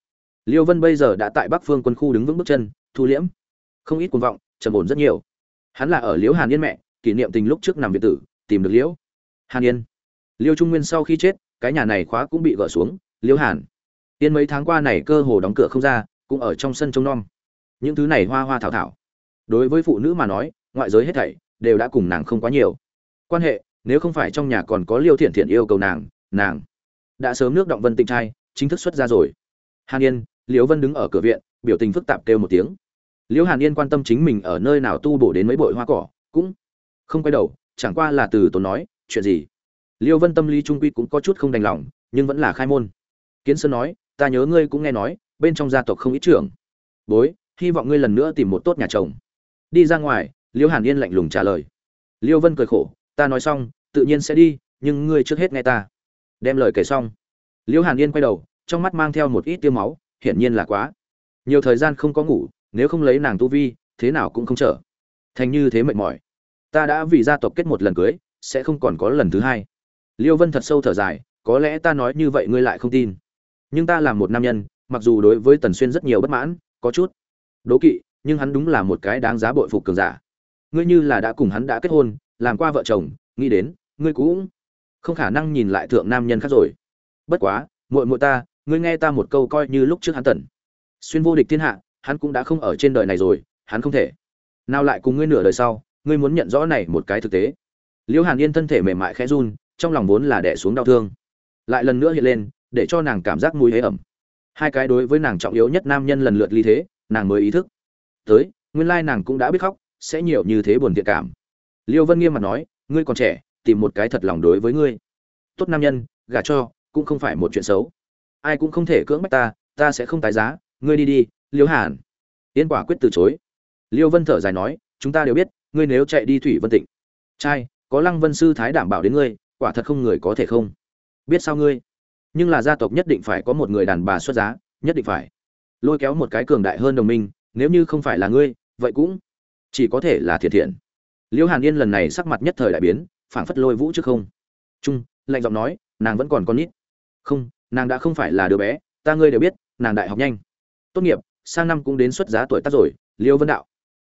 Liêu vân bây giờ đã tại bắc phương quân khu đứng vững bước chân, thu liễm. Không ít cuồng vọng trầm ổn rất nhiều. Hắn là ở liễu hàn yên mẹ, kỷ niệm tình lúc trước nằm việt tử, tìm được liễu hàn yên. Liêu trung nguyên sau khi chết, cái nhà này khóa cũng bị gỡ xuống, liễu hàn. Yên mấy tháng qua này cơ hồ đóng cửa không ra, cũng ở trong sân trông nom. Những thứ này hoa hoa thảo thảo. Đối với phụ nữ mà nói, ngoại giới hết thảy đều đã cùng nàng không quá nhiều. Quan hệ, nếu không phải trong nhà còn có liêu thiện thiện yêu cầu nàng nàng đã sớm nước động vân tịnh trai, chính thức xuất ra rồi. Hàn yên, liễu vân đứng ở cửa viện, biểu tình phức tạp kêu một tiếng liễu hàn yên quan tâm chính mình ở nơi nào tu bổ đến mấy bội hoa cỏ, cũng không quay đầu, chẳng qua là từ tốn nói, chuyện gì? Liêu vân tâm lý trung quy cũng có chút không đành lòng, nhưng vẫn là khai môn. Kiến sơn nói, ta nhớ ngươi cũng nghe nói, bên trong gia tộc không ít trưởng. Bối, hy vọng ngươi lần nữa tìm một tốt nhà chồng. Đi ra ngoài, Liêu hàn yên lạnh lùng trả lời. Liêu vân cười khổ, ta nói xong, tự nhiên sẽ đi, nhưng ngươi trước hết nghe ta. Đem lời kể xong. Liêu hàn yên quay đầu, trong mắt mang theo một ít tiêu máu, hiển nhiên là quá. Nhiều thời gian không có ngủ nếu không lấy nàng tu vi, thế nào cũng không trở. Thành như thế mệt mỏi. Ta đã vì gia tộc kết một lần cưới, sẽ không còn có lần thứ hai. Liêu vân thật sâu thở dài, có lẽ ta nói như vậy ngươi lại không tin. Nhưng ta là một nam nhân, mặc dù đối với tần xuyên rất nhiều bất mãn, có chút đố kỵ, nhưng hắn đúng là một cái đáng giá bội phục cường giả. Ngươi như là đã cùng hắn đã kết hôn, làm qua vợ chồng, nghĩ đến, ngươi cũng không khả năng nhìn lại thượng nam nhân khác rồi. Bất quá, muội muội ta, ngươi nghe ta một câu coi như lúc trước hắn tần xuyên vô địch thiên hạ hắn cũng đã không ở trên đời này rồi, hắn không thể. Nào lại cùng ngươi nửa đời sau, ngươi muốn nhận rõ này một cái thực tế. Liễu hàn yên thân thể mềm mại khẽ run, trong lòng vốn là đẻ xuống đau thương. Lại lần nữa hiện lên, để cho nàng cảm giác mùi hế ẩm. Hai cái đối với nàng trọng yếu nhất nam nhân lần lượt ly thế, nàng mới ý thức. Tới, nguyên lai nàng cũng đã biết khóc, sẽ nhiều như thế buồn thiện cảm. Liêu vân nghiêm mặt nói, ngươi còn trẻ, tìm một cái thật lòng đối với ngươi. Tốt nam nhân, gả cho, cũng không phải một chuyện xấu. Ai cũng không thể cưỡng bách ta ta sẽ không tái giá, ngươi đi đi Liễu hàn. Yên quả quyết từ chối. Liêu vân thở dài nói, chúng ta đều biết, ngươi nếu chạy đi thủy vân tịnh. Trai có lăng vân sư thái đảm bảo đến ngươi, quả thật không người có thể không. Biết sao ngươi? Nhưng là gia tộc nhất định phải có một người đàn bà xuất giá, nhất định phải. Lôi kéo một cái cường đại hơn đồng minh, nếu như không phải là ngươi, vậy cũng chỉ có thể là thiệt thiện. Liễu hàn yên lần này sắc mặt nhất thời đại biến, phảng phất lôi vũ trước không. Trung, lạnh giọng nói, nàng vẫn còn con nít. Không, nàng đã không phải là đứa bé, ta ngươi đều biết, nàng đại học nhanh. Tốt nghiệp sang năm cũng đến xuất giá tuổi tác rồi, liêu vân đạo.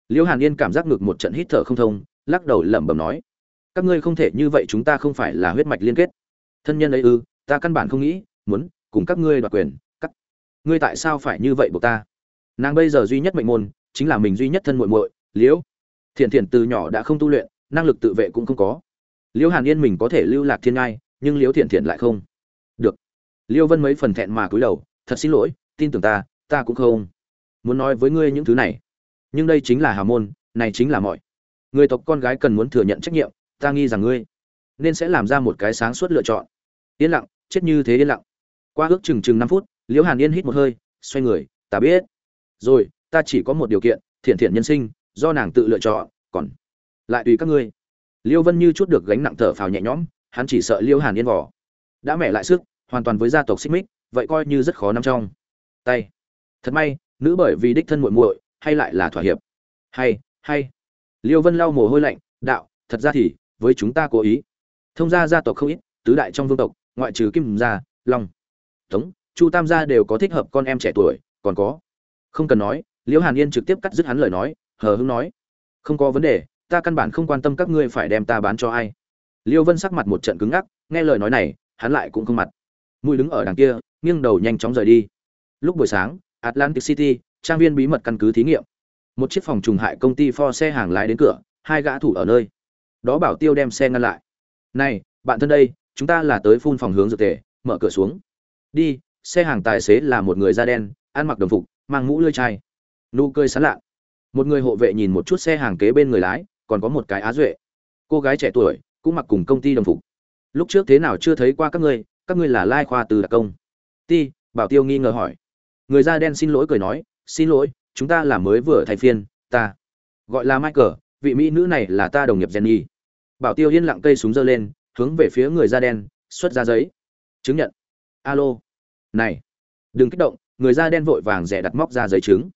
Liêu hàn yên cảm giác ngực một trận hít thở không thông, lắc đầu lẩm bẩm nói, các ngươi không thể như vậy, chúng ta không phải là huyết mạch liên kết. Thân nhân ấy ư, ta căn bản không nghĩ, muốn cùng các ngươi đoạt quyền cắt ngươi tại sao phải như vậy buộc ta? Nàng bây giờ duy nhất mệnh môn chính là mình duy nhất thân muội muội liễu thiện thiện từ nhỏ đã không tu luyện, năng lực tự vệ cũng không có. Liễu hàn yên mình có thể lưu lạc thiên ngai, nhưng liễu thiện thiện lại không. Được. Liêu vân mấy phần thẹn mà cúi đầu, thật xin lỗi, tin tưởng ta ta cũng không muốn nói với ngươi những thứ này. Nhưng đây chính là hào môn, này chính là mọi. Người tộc con gái cần muốn thừa nhận trách nhiệm, ta nghi rằng ngươi nên sẽ làm ra một cái sáng suốt lựa chọn. Yên lặng, chết như thế yên lặng. Qua ước chừng chừng năm phút, liễu hàn yên hít một hơi, xoay người, ta biết. Rồi, ta chỉ có một điều kiện, thiện thiện nhân sinh, do nàng tự lựa chọn, còn lại tùy các ngươi. Liêu vân như chút được gánh nặng thở phào nhẹ nhõm, hắn chỉ sợ liêu hàn yên vỏ đã mẹ lại sức, hoàn toàn với gia tộc xích mích, vậy coi như rất khó nắm trong. Tay. Thật may nữ bởi vì đích thân muội muội, hay lại là thỏa hiệp. Hay hay. Liêu vân lau mồ hôi lạnh, đạo, thật ra thì, với chúng ta cố ý. Thông gia gia tộc không ít, tứ đại trong vương tộc, ngoại trừ kim gia, long. Tống, chu tam gia đều có thích hợp con em trẻ tuổi, còn có. Không cần nói liễu hàn yên trực tiếp cắt dứt hắn lời nói, hờ hững nói, không có vấn đề, ta căn bản không quan tâm các ngươi phải đem ta bán cho ai. Liêu vân sắc mặt một trận cứng ngắc, nghe lời nói này, hắn lại cũng không mặt. Mũi đứng ở đằng kia, nghiêng đầu nhanh chóng rời đi. Lúc buổi sáng atlantic city, trang viên bí mật căn cứ thí nghiệm. Một chiếc phòng trùng hại công ty for xe hàng lái đến cửa, hai gã thủ ở nơi. Đó bảo tiêu đem xe ngăn lại. Này, bạn thân đây, chúng ta là tới phun phòng hướng dược tề, mở cửa xuống. Đi, xe hàng tài xế là một người da đen, ăn mặc đồng phục, mang mũ lưỡi chai. Nụ cười sán lạ. Một người hộ vệ nhìn một chút xe hàng kế bên người lái, còn có một cái á duệ. Cô gái trẻ tuổi, cũng mặc cùng công ty đồng phục. Lúc trước thế nào chưa thấy qua các ngươi các ngươi là lai khoa từ đặc công. Ti, bảo tiêu nghi ngờ hỏi người da đen xin lỗi cười nói, xin lỗi, chúng ta là mới vừa thay phiên, ta gọi là michael, vị mỹ nữ này là ta đồng nghiệp jenny. Bảo tiêu yên lặng cây súng giơ lên, hướng về phía người da đen, xuất ra giấy. Chứng nhận. Alo. Này. Đừng kích động, người da đen vội vàng rẻ đặt móc ra giấy chứng.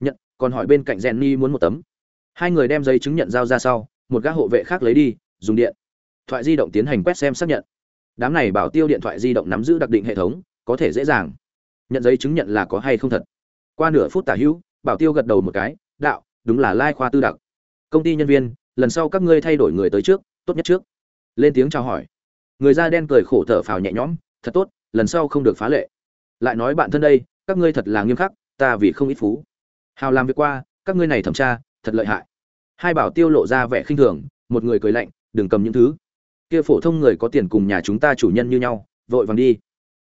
Nhận, còn hỏi bên cạnh jenny muốn một tấm. Hai người đem giấy chứng nhận giao ra sau, một gác hộ vệ khác lấy đi, dùng điện. Thoại di động tiến hành quét xem xác nhận. Đám này bảo tiêu điện thoại di động nắm giữ đặc định hệ thống, có thể dễ dàng nhận giấy chứng nhận là có hay không thật. Qua nửa phút tả hữu, bảo tiêu gật đầu một cái, đạo, đúng là lai khoa tư đặc. Công ty nhân viên, lần sau các ngươi thay đổi người tới trước, tốt nhất trước. Lên tiếng chào hỏi. Người da đen cười khổ thở phào nhẹ nhõm, thật tốt, lần sau không được phá lệ. Lại nói bạn thân đây, các ngươi thật là nghiêm khắc, ta vì không ít phú. Hào làm việc qua, các ngươi này thẩm tra, thật lợi hại. Hai bảo tiêu lộ ra vẻ khinh thường, một người cười lạnh, đừng cầm những thứ. Kia phổ thông người có tiền cùng nhà chúng ta chủ nhân như nhau, vội vàng đi.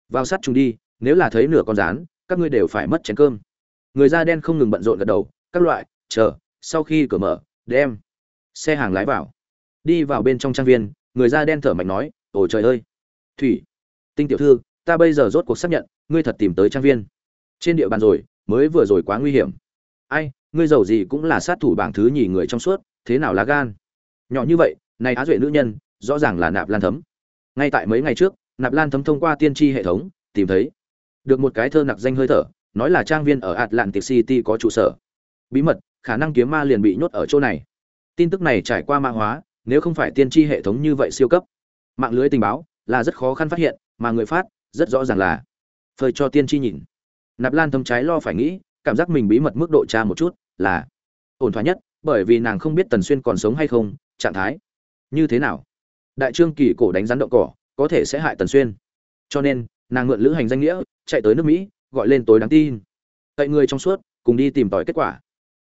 Vào sát chúng đi nếu là thấy nửa con rán, các ngươi đều phải mất chén cơm. Người da đen không ngừng bận rộn gật đầu, các loại, chờ, sau khi cửa mở, đem xe hàng lái vào. Đi vào bên trong trang viên, người da đen thở mạnh nói, ồ trời ơi! Thủy, tinh tiểu thư, ta bây giờ rốt cuộc xác nhận, ngươi thật tìm tới trang viên. Trên địa bàn rồi, mới vừa rồi quá nguy hiểm. Ai, ngươi giàu gì cũng là sát thủ bảng thứ nhì người trong suốt, thế nào lá gan? Nhỏ như vậy, này á duệ nữ nhân, rõ ràng là nạp lan thấm. Ngay tại mấy ngày trước, nạp lan thấm thông qua tiên tri hệ thống, tìm thấy được một cái thơ nặc danh hơi thở, nói là trang viên ở atlantic city có trụ sở. Bí mật, khả năng kiếm ma liền bị nhốt ở chỗ này. Tin tức này trải qua mã hóa, nếu không phải tiên tri hệ thống như vậy siêu cấp, mạng lưới tình báo là rất khó khăn phát hiện, mà người phát, rất rõ ràng là phơi cho tiên tri nhìn. Nạp lan thâm trái lo phải nghĩ, cảm giác mình bí mật mức độ tra một chút là ổn thỏa nhất, bởi vì nàng không biết tần xuyên còn sống hay không, trạng thái như thế nào. Đại trương kỳ cổ đánh rắn động cỏ, có thể sẽ hại tần xuyên. Cho nên nàng mượn lữ hành danh nghĩa, chạy tới nước mỹ, gọi lên tối đáng tin. Tại người trong suốt, cùng đi tìm tòi kết quả.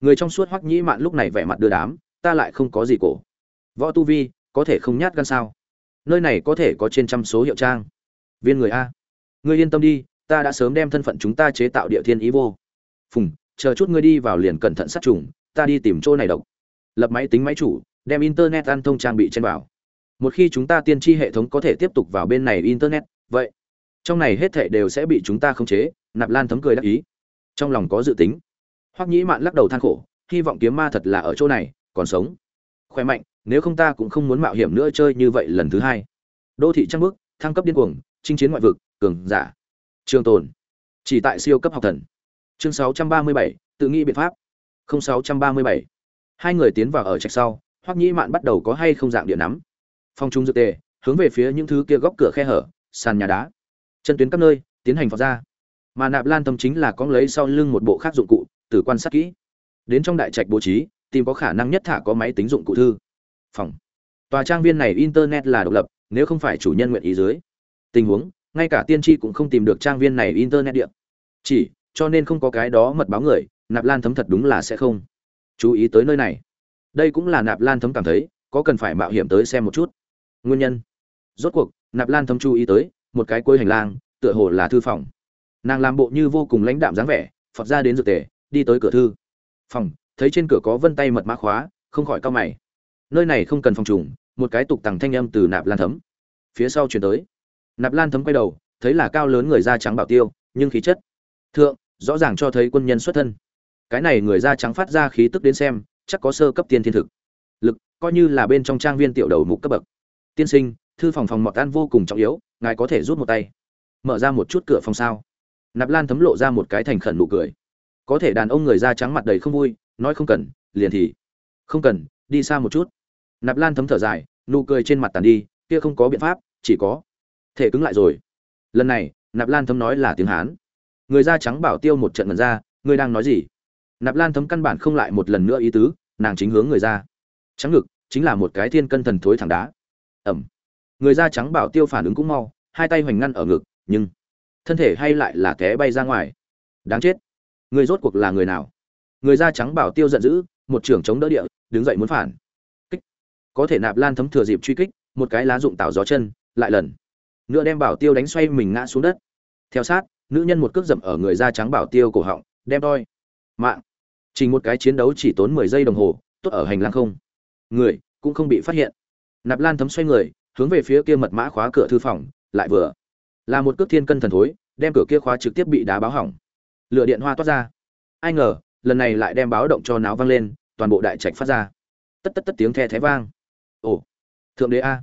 Người trong suốt hoắc nhĩ mạn lúc này vẻ mặt đưa đám, ta lại không có gì cổ. Võ tu vi, có thể không nhát gan sao? Nơi này có thể có trên trăm số hiệu trang. Viên người a. Ngươi yên tâm đi, ta đã sớm đem thân phận chúng ta chế tạo địa thiên ý vô. Phùng, chờ chút ngươi đi vào liền cẩn thận sát trùng, ta đi tìm chỗ này độc. Lập máy tính máy chủ, đem internet ăn thông trang bị trên vào. Một khi chúng ta tiên tri hệ thống có thể tiếp tục vào bên này internet, vậy trong này hết thảy đều sẽ bị chúng ta khống chế nạp lan thấm cười đắc ý. Trong lòng có dự tính. Hoắc nhĩ mạn lắc đầu than khổ hy vọng kiếm ma thật là ở chỗ này còn sống. Khỏe mạnh nếu không ta cũng không muốn mạo hiểm nữa chơi như vậy lần thứ hai. Đô thị trăng bước thăng cấp điên cuồng chinh chiến ngoại vực cường giả. Trường tồn. Chỉ tại siêu cấp học thần. Chương 637, tự nghĩ biện pháp. 0637. hai người tiến vào ở trạch sau hoắc nhĩ mạn bắt đầu có hay không dạng điện nắm. Phong trung dược tề hướng về phía những thứ kia góc cửa khe hở sàn nhà đá chân tuyến các nơi, tiến hành phóng ra. Mà nạp lan tâm chính là có lấy sau lưng một bộ khác dụng cụ từ quan sát kỹ. Đến trong đại trạch bố trí, tìm có khả năng nhất thả có máy tính dụng cụ thư. Phòng. Tòa trang viên này internet là độc lập, nếu không phải chủ nhân nguyện ý dưới. Tình huống, ngay cả tiên tri cũng không tìm được trang viên này internet điện chỉ, cho nên không có cái đó mật báo người, nạp lan thấm thật đúng là sẽ không. Chú ý tới nơi này. Đây cũng là nạp lan thấm cảm thấy, có cần phải mạo hiểm tới xem một chút. Nguyên nhân. Rốt cuộc, nạp lan thấm chú ý tới một cái cuối hành lang, tựa hồ là thư phòng. Nàng làm bộ như vô cùng lãnh đạm dáng vẻ phật ra đến dược tề, đi tới cửa thư. Phòng, thấy trên cửa có vân tay mật mã khóa, không khỏi cao mày. Nơi này không cần phòng trùng, một cái tục tằng thanh âm từ nạp lan thấm. Phía sau chuyển tới. Nạp lan thấm quay đầu, thấy là cao lớn người da trắng bảo tiêu, nhưng khí chất. Thượng, rõ ràng cho thấy quân nhân xuất thân. Cái này người da trắng phát ra khí tức đến xem, chắc có sơ cấp tiên thiên thực. Lực, coi như là bên trong trang viên tiểu đầu mục cấp bậc. Tiên sinh, thư phòng phòng mọt ăn vô cùng trọng yếu ngài có thể rút một tay. Mở ra một chút cửa phòng sao? Nạp lan thấm lộ ra một cái thành khẩn nụ cười. Có thể đàn ông người da trắng mặt đầy không vui, nói không cần, liền thì. Không cần, đi xa một chút. Nạp lan thấm thở dài, nụ cười trên mặt tàn đi, kia không có biện pháp, chỉ có thể cứng lại rồi. Lần này, nạp lan thấm nói là tiếng hán. Người da trắng bảo tiêu một trận ngần ra, ngươi đang nói gì? Nạp lan thấm căn bản không lại một lần nữa ý tứ, nàng chính hướng người da. Trắng ngực, chính là một cái thiên cân thần thối thẳng đá. Ẩm người da trắng bảo tiêu phản ứng cũng mau, hai tay hoành ngăn ở ngực, nhưng thân thể hay lại là té bay ra ngoài. Đáng chết. Người rốt cuộc là người nào? Người da trắng bảo tiêu giận dữ, một trưởng chống đỡ địa, đứng dậy muốn phản. Kích. Có thể nạp lan thấm thừa dịp truy kích, một cái lá dụng tạo gió chân, lại lần. Nữa đem bảo tiêu đánh xoay mình ngã xuống đất. Theo sát, nữ nhân một cước dậm ở người da trắng bảo tiêu cổ họng, đem đôi mạng. Chỉ một cái chiến đấu chỉ tốn mười giây đồng hồ, tốt ở hành lang không. Người cũng không bị phát hiện. Nạp lan thấm xoay người hướng về phía kia mật mã khóa cửa thư phòng, lại vừa là một cước thiên cân thần thối, đem cửa kia khóa trực tiếp bị đá báo hỏng. Lửa điện hoa toát ra. Ai ngờ, lần này lại đem báo động cho náo vang lên, toàn bộ đại trạch phát ra. Tất tất tất tiếng the thé vang. Ồ, thượng đế a.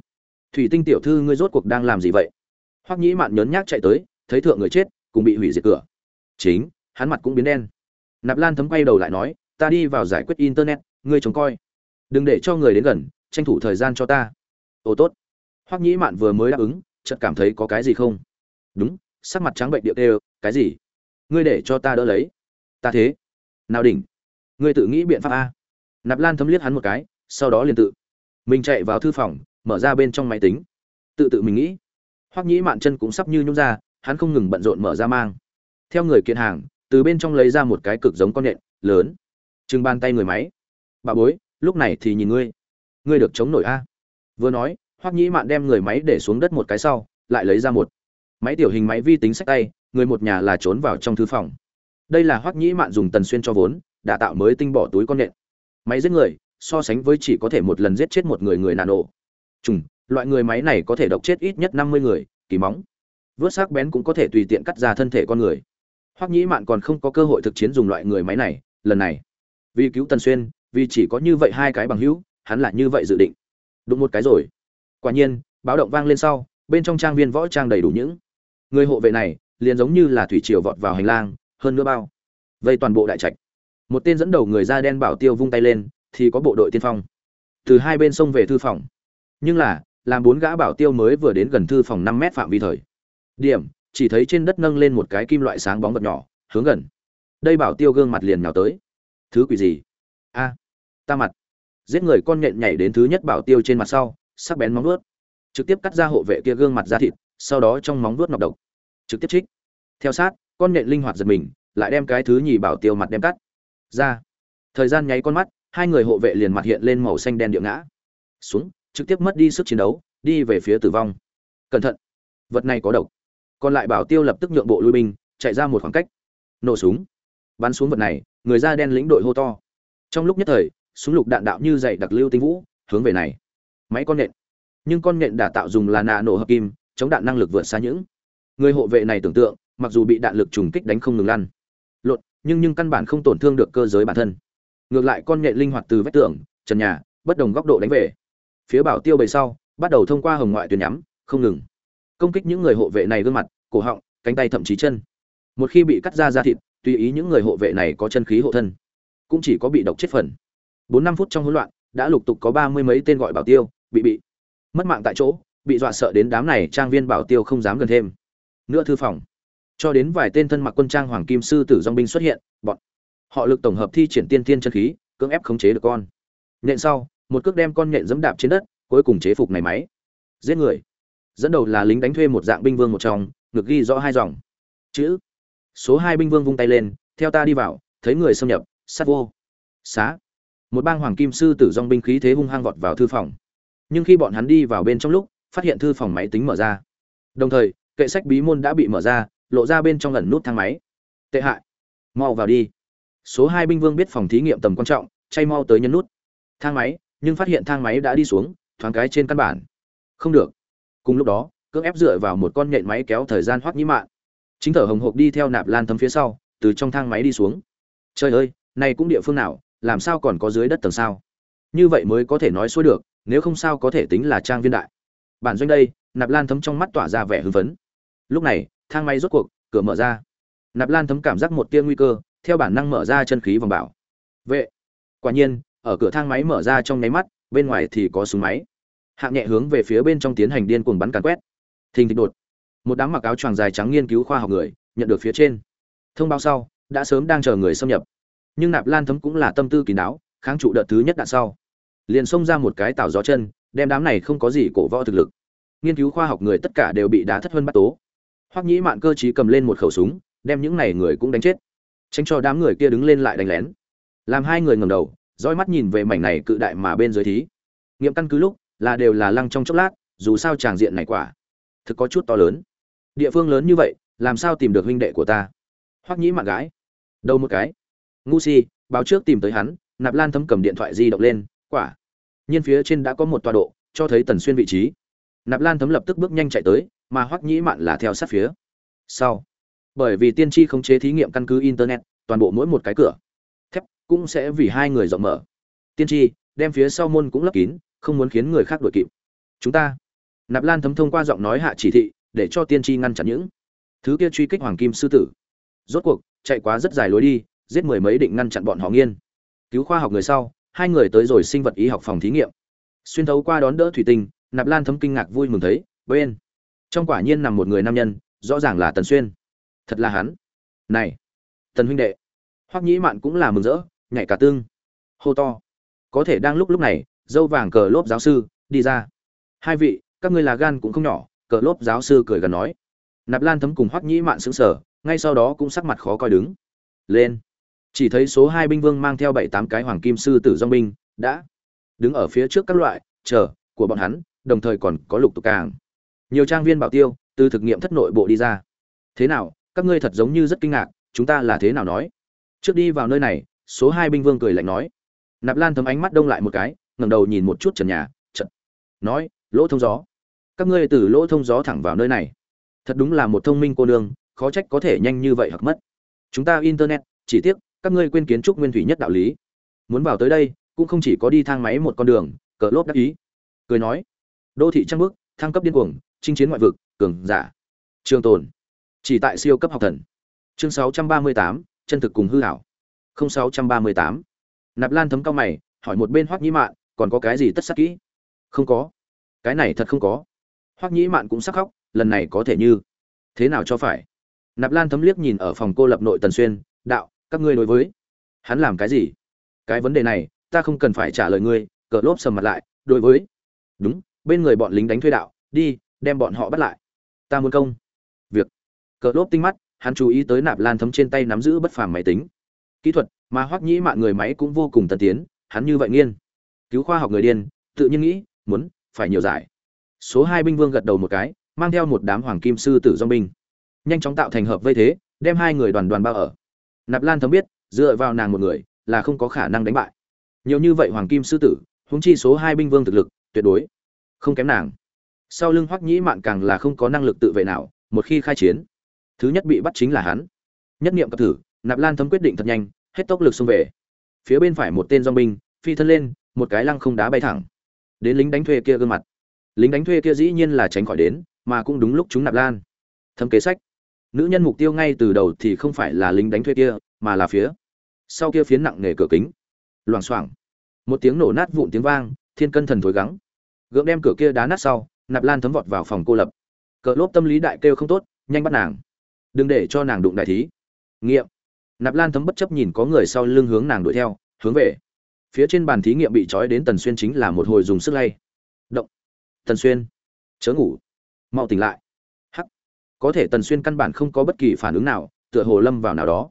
Thủy tinh tiểu thư ngươi rốt cuộc đang làm gì vậy? Hoắc nhĩ mạn nhớn nhác chạy tới, thấy thượng người chết, cùng bị hủy diệt cửa. Chính, hắn mặt cũng biến đen. Nạp lan thấm quay đầu lại nói, ta đi vào giải quyết internet, ngươi trông coi. Đừng để cho người đến gần, tranh thủ thời gian cho ta. Ồ, tốt hoắc nhĩ mạn vừa mới đáp ứng, chợt cảm thấy có cái gì không? Đúng, sắc mặt trắng bệnh điệu đều, cái gì? Ngươi để cho ta đỡ lấy. Ta thế. Nào đỉnh. Ngươi tự nghĩ biện pháp a. Nạp lan thấm liếc hắn một cái, sau đó liền tự. Mình chạy vào thư phòng, mở ra bên trong máy tính. Tự tự mình nghĩ. Hoắc nhĩ mạn chân cũng sắp như nhung ra, hắn không ngừng bận rộn mở ra mang. Theo người kiện hàng, từ bên trong lấy ra một cái cực giống con nhện, lớn. Trừng ban tay người máy. Bà bối, lúc này thì nhìn ngươi. Ngươi được chống nổi a. Vừa nói hoắc nhĩ mạn đem người máy để xuống đất một cái sau, lại lấy ra một máy tiểu hình máy vi tính sách tay, người một nhà là trốn vào trong thư phòng. Đây là hoắc nhĩ mạn dùng tần xuyên cho vốn, đã tạo mới tinh bỏ túi con nện. Máy giết người, so sánh với chỉ có thể một lần giết chết một người người nạn nổ. Trùng, loại người máy này có thể độc chết ít nhất năm mươi người, kỳ móng. Vớt sắc bén cũng có thể tùy tiện cắt ra thân thể con người. Hoắc nhĩ mạn còn không có cơ hội thực chiến dùng loại người máy này, lần này. Vì cứu tần xuyên, vì chỉ có như vậy hai cái bằng hữu, hắn lại như vậy dự định. Đụng một cái rồi quả nhiên, báo động vang lên sau, bên trong trang viên võ trang đầy đủ những người hộ vệ này, liền giống như là thủy triều vọt vào hành lang, hơn nữa bao vây toàn bộ đại trạch. Một tên dẫn đầu người da đen bảo tiêu vung tay lên, thì có bộ đội tiên phong. Từ hai bên sông về thư phòng. Nhưng là, làm bốn gã bảo tiêu mới vừa đến gần thư phòng năm mét phạm vi thời điểm, chỉ thấy trên đất nâng lên một cái kim loại sáng bóng vật nhỏ, hướng gần. Đây bảo tiêu gương mặt liền nhào tới. Thứ quỷ gì? A, ta mặt. Giết người con nhện nhảy đến thứ nhất bảo tiêu trên mặt sau sắc bén móng vuốt. Trực tiếp cắt ra hộ vệ kia gương mặt ra thịt, sau đó trong móng vuốt nọc độc. Trực tiếp trích. Theo sát, con nện linh hoạt giật mình, lại đem cái thứ nhì bảo tiêu mặt đem cắt. Ra. Thời gian nháy con mắt, hai người hộ vệ liền mặt hiện lên màu xanh đen địa ngã. Xuống, trực tiếp mất đi sức chiến đấu, đi về phía tử vong. Cẩn thận. Vật này có độc. Còn lại bảo tiêu lập tức nhượng bộ lui binh, chạy ra một khoảng cách. Nổ súng. Bắn xuống vật này, người da đen lĩnh đội hô to. Trong lúc nhất thời, súng lục đạn đạo như dày đặc lưu tinh vũ, hướng về này máy con nện nhưng con nện đã tạo dùng là nạ nổ hợp kim, chống đạn năng lực vượt xa những người hộ vệ này tưởng tượng, mặc dù bị đạn lực trùng kích đánh không ngừng lăn. Lộn nhưng nhưng căn bản không tổn thương được cơ giới bản thân. Ngược lại con nện linh hoạt từ vách tường, trần nhà, bất đồng góc độ đánh về. Phía bảo tiêu bầy sau, bắt đầu thông qua hồng ngoại tuyến nhắm, không ngừng. Công kích những người hộ vệ này gương mặt, cổ họng, cánh tay thậm chí chân. Một khi bị cắt ra da thịt, tùy ý những người hộ vệ này có chân khí hộ thân, cũng chỉ có bị độc chết phần. Bốn năm phút trong hỗn loạn, đã lục tục có ba mươi mấy tên gọi bảo tiêu bị bị mất mạng tại chỗ, bị dọa sợ đến đám này trang viên bảo tiêu không dám gần thêm. Nữa thư phòng. Cho đến vài tên thân mặc quân trang hoàng kim sư tử dong binh xuất hiện, bọn họ lực tổng hợp thi triển tiên tiên chân khí, cưỡng ép khống chế được con. Nhện sau, một cước đem con nhện dẫm đạp trên đất, cuối cùng chế phục này máy. Giết người. Dẫn đầu là lính đánh thuê một dạng binh vương một trong ngực ghi rõ hai dòng. Chữ. Số hai binh vương vung tay lên, theo ta đi vào, thấy người xâm nhập, sát vô. Xá. Một bang hoàng kim sư tử dong binh khí thế hung hăng vọt vào thư phòng nhưng khi bọn hắn đi vào bên trong lúc, phát hiện thư phòng máy tính mở ra. Đồng thời, kệ sách bí môn đã bị mở ra, lộ ra bên trong lần nút thang máy. Tệ hại. Mau vào đi. Số hai binh vương biết phòng thí nghiệm tầm quan trọng, chay mau tới nhấn nút. Thang máy, nhưng phát hiện thang máy đã đi xuống, thoáng cái trên căn bản. Không được. Cùng lúc đó, cưỡng ép dựa vào một con nhện máy kéo thời gian hoắc nhĩ mạn. Chính thở hồng hộc đi theo nạp lan thấm phía sau, từ trong thang máy đi xuống. Trời ơi, này cũng địa phương nào, làm sao còn có dưới đất tầng sao? Như vậy mới có thể nói xuôi được nếu không sao có thể tính là trang viên đại. Bản doanh đây, nạp lan thấm trong mắt tỏa ra vẻ hưng phấn. Lúc này, thang máy rốt cuộc, cửa mở ra. Nạp lan thấm cảm giác một tia nguy cơ, theo bản năng mở ra chân khí vòng bảo. Vệ. Quả nhiên, ở cửa thang máy mở ra trong nháy mắt, bên ngoài thì có súng máy. Hạng nhẹ hướng về phía bên trong tiến hành điên cuồng bắn càn quét. Thình thịch đột. Một đám mặc áo choàng dài trắng nghiên cứu khoa học người, nhận được phía trên. Thông báo sau, đã sớm đang chờ người xâm nhập. Nhưng nạp lan thấm cũng là tâm tư kín đáo, kháng trụ đợt thứ nhất đạn sau liền xông ra một cái tạo gió chân, đem đám này không có gì cổ võ thực lực. Nghiên cứu khoa học người tất cả đều bị đá thất hơn bắt tố. Hoắc nhĩ mạn cơ trí cầm lên một khẩu súng, đem những này người cũng đánh chết. Tránh cho đám người kia đứng lên lại đánh lén. Làm hai người ngầm đầu, dõi mắt nhìn về mảnh này cự đại mà bên dưới thí. Nghiệm căn cứ lúc là đều là lăng trong chốc lát, dù sao tràng diện này quả, thực có chút to lớn. Địa phương lớn như vậy, làm sao tìm được huynh đệ của ta? Hoắc nhĩ mạn gái đâu một cái. Ngu si, báo trước tìm tới hắn, nạp lan thấm cầm điện thoại di động lên, quả nhiên phía trên đã có một tọa độ, cho thấy tần xuyên vị trí. Nạp lan thấm lập tức bước nhanh chạy tới, mà hoắc nhĩ mạn là theo sát phía. Sau. Bởi vì tiên tri khống chế thí nghiệm căn cứ internet, toàn bộ mỗi một cái cửa, thép cũng sẽ vì hai người rộng mở. Tiên tri, đem phía sau môn cũng lấp kín, không muốn khiến người khác đuổi kịp. Chúng ta. Nạp lan thấm thông qua giọng nói hạ chỉ thị, để cho tiên tri ngăn chặn những thứ kia truy kích hoàng kim sư tử. Rốt cuộc, chạy quá rất dài lối đi, giết mười mấy định ngăn chặn bọn họ nghiên. Cứu khoa học người sau hai người tới rồi sinh vật y học phòng thí nghiệm. Xuyên thấu qua đón đỡ thủy tinh, nạp lan thấm kinh ngạc vui mừng thấy, bên. Trong quả nhiên nằm một người nam nhân, rõ ràng là tần xuyên. Thật là hắn. Này, tần huynh đệ. Hoắc nhĩ mạn cũng là mừng rỡ, nhảy cả tương hô to. Có thể đang lúc lúc này, dâu vàng cờ lốp giáo sư, đi ra. Hai vị, các ngươi là gan cũng không nhỏ, cờ lốp giáo sư cười gần nói. Nạp lan thấm cùng hoắc nhĩ mạn sững sờ, ngay sau đó cũng sắc mặt khó coi đứng. Lên chỉ thấy số hai binh vương mang theo bảy tám cái hoàng kim sư tử dong binh, đã đứng ở phía trước các loại, chờ, của bọn hắn, đồng thời còn có lục tục càng. Nhiều trang viên bảo tiêu, từ thực nghiệm thất nội bộ đi ra. Thế nào, các ngươi thật giống như rất kinh ngạc, chúng ta là thế nào nói? Trước đi vào nơi này, số hai binh vương cười lạnh nói. Nạp lan thấm ánh mắt đông lại một cái, ngẩng đầu nhìn một chút trần nhà trận nói, lỗ thông gió, các ngươi từ lỗ thông gió thẳng vào nơi này. Thật đúng là một thông minh cô nương, khó trách có thể nhanh như vậy hoặc mất. Chúng ta internet, chỉ tiếc các ngươi quên kiến trúc nguyên thủy nhất đạo lý. Muốn vào tới đây cũng không chỉ có đi thang máy một con đường cờ lốp đắc ý. Cười nói đô thị trăng bước thăng cấp điên cuồng chinh chiến ngoại vực cường giả. Trường tồn chỉ tại siêu cấp học thần. Chương 638, chân thực cùng hư hảo 0638. nạp lan thấm cao mày hỏi một bên hoắc nhĩ mạn còn có cái gì tất sắc kỹ? Không có. Cái này thật không có. Hoắc nhĩ mạn cũng sắc khóc lần này có thể như thế nào cho phải? Nạp lan thấm liếc nhìn ở phòng cô lập nội tần xuyên đạo các ngươi đối với. Hắn làm cái gì? Cái vấn đề này, ta không cần phải trả lời ngươi, cờ lốp sầm mặt lại, đối với. Đúng, bên người bọn lính đánh thuê đạo, đi, đem bọn họ bắt lại. Ta muốn công. Việc. Cờ lốp tinh mắt, hắn chú ý tới nạp lan thấm trên tay nắm giữ bất phàm máy tính. Kỹ thuật, mà hoắc nhĩ mạng người máy cũng vô cùng tân tiến, hắn như vậy nghiên. Cứu khoa học người điên, tự nhiên nghĩ, muốn, phải nhiều giải. Số hai binh vương gật đầu một cái, mang theo một đám hoàng kim sư tử dong binh. Nhanh chóng tạo thành hợp vây thế, đem hai người đoàn đoàn bao ở nạp lan thấm biết, dựa vào nàng một người là không có khả năng đánh bại. Nhiều như vậy hoàng kim sư tử húng chi số hai binh vương thực lực, tuyệt đối không kém nàng. Sau lưng hoắc nhĩ mạn càng là không có năng lực tự vệ nào, một khi khai chiến, thứ nhất bị bắt chính là hắn. Nhất niệm cập thử, nạp lan thấm quyết định thật nhanh, hết tốc lực xông về. Phía bên phải một tên dong binh, phi thân lên, một cái lăng không đá bay thẳng. Đến lính đánh thuê kia gương mặt. Lính đánh thuê kia dĩ nhiên là tránh khỏi đến, mà cũng đúng lúc chúng nạp lan. Thấm kế sách nữ nhân mục tiêu ngay từ đầu thì không phải là lính đánh thuê kia, mà là phía sau kia phiến nặng nề cửa kính. Loảng xoảng, một tiếng nổ nát vụn tiếng vang, thiên cân thần thối gắng. Gượng đem cửa kia đá nát sau, nạp lan thấm vọt vào phòng cô lập. Cỡ lốp tâm lý đại kêu không tốt, nhanh bắt nàng. Đừng để cho nàng đụng đại thí. Nghiệm. Nạp lan thấm bất chấp nhìn có người sau lưng hướng nàng đuổi theo, hướng về. Phía trên bàn thí nghiệm bị trói đến tần xuyên chính là một hồi dùng sức lay. Động. Tần xuyên. Chớ ngủ. Mau tỉnh lại có thể tần xuyên căn bản không có bất kỳ phản ứng nào, tựa hồ lâm vào nào đó.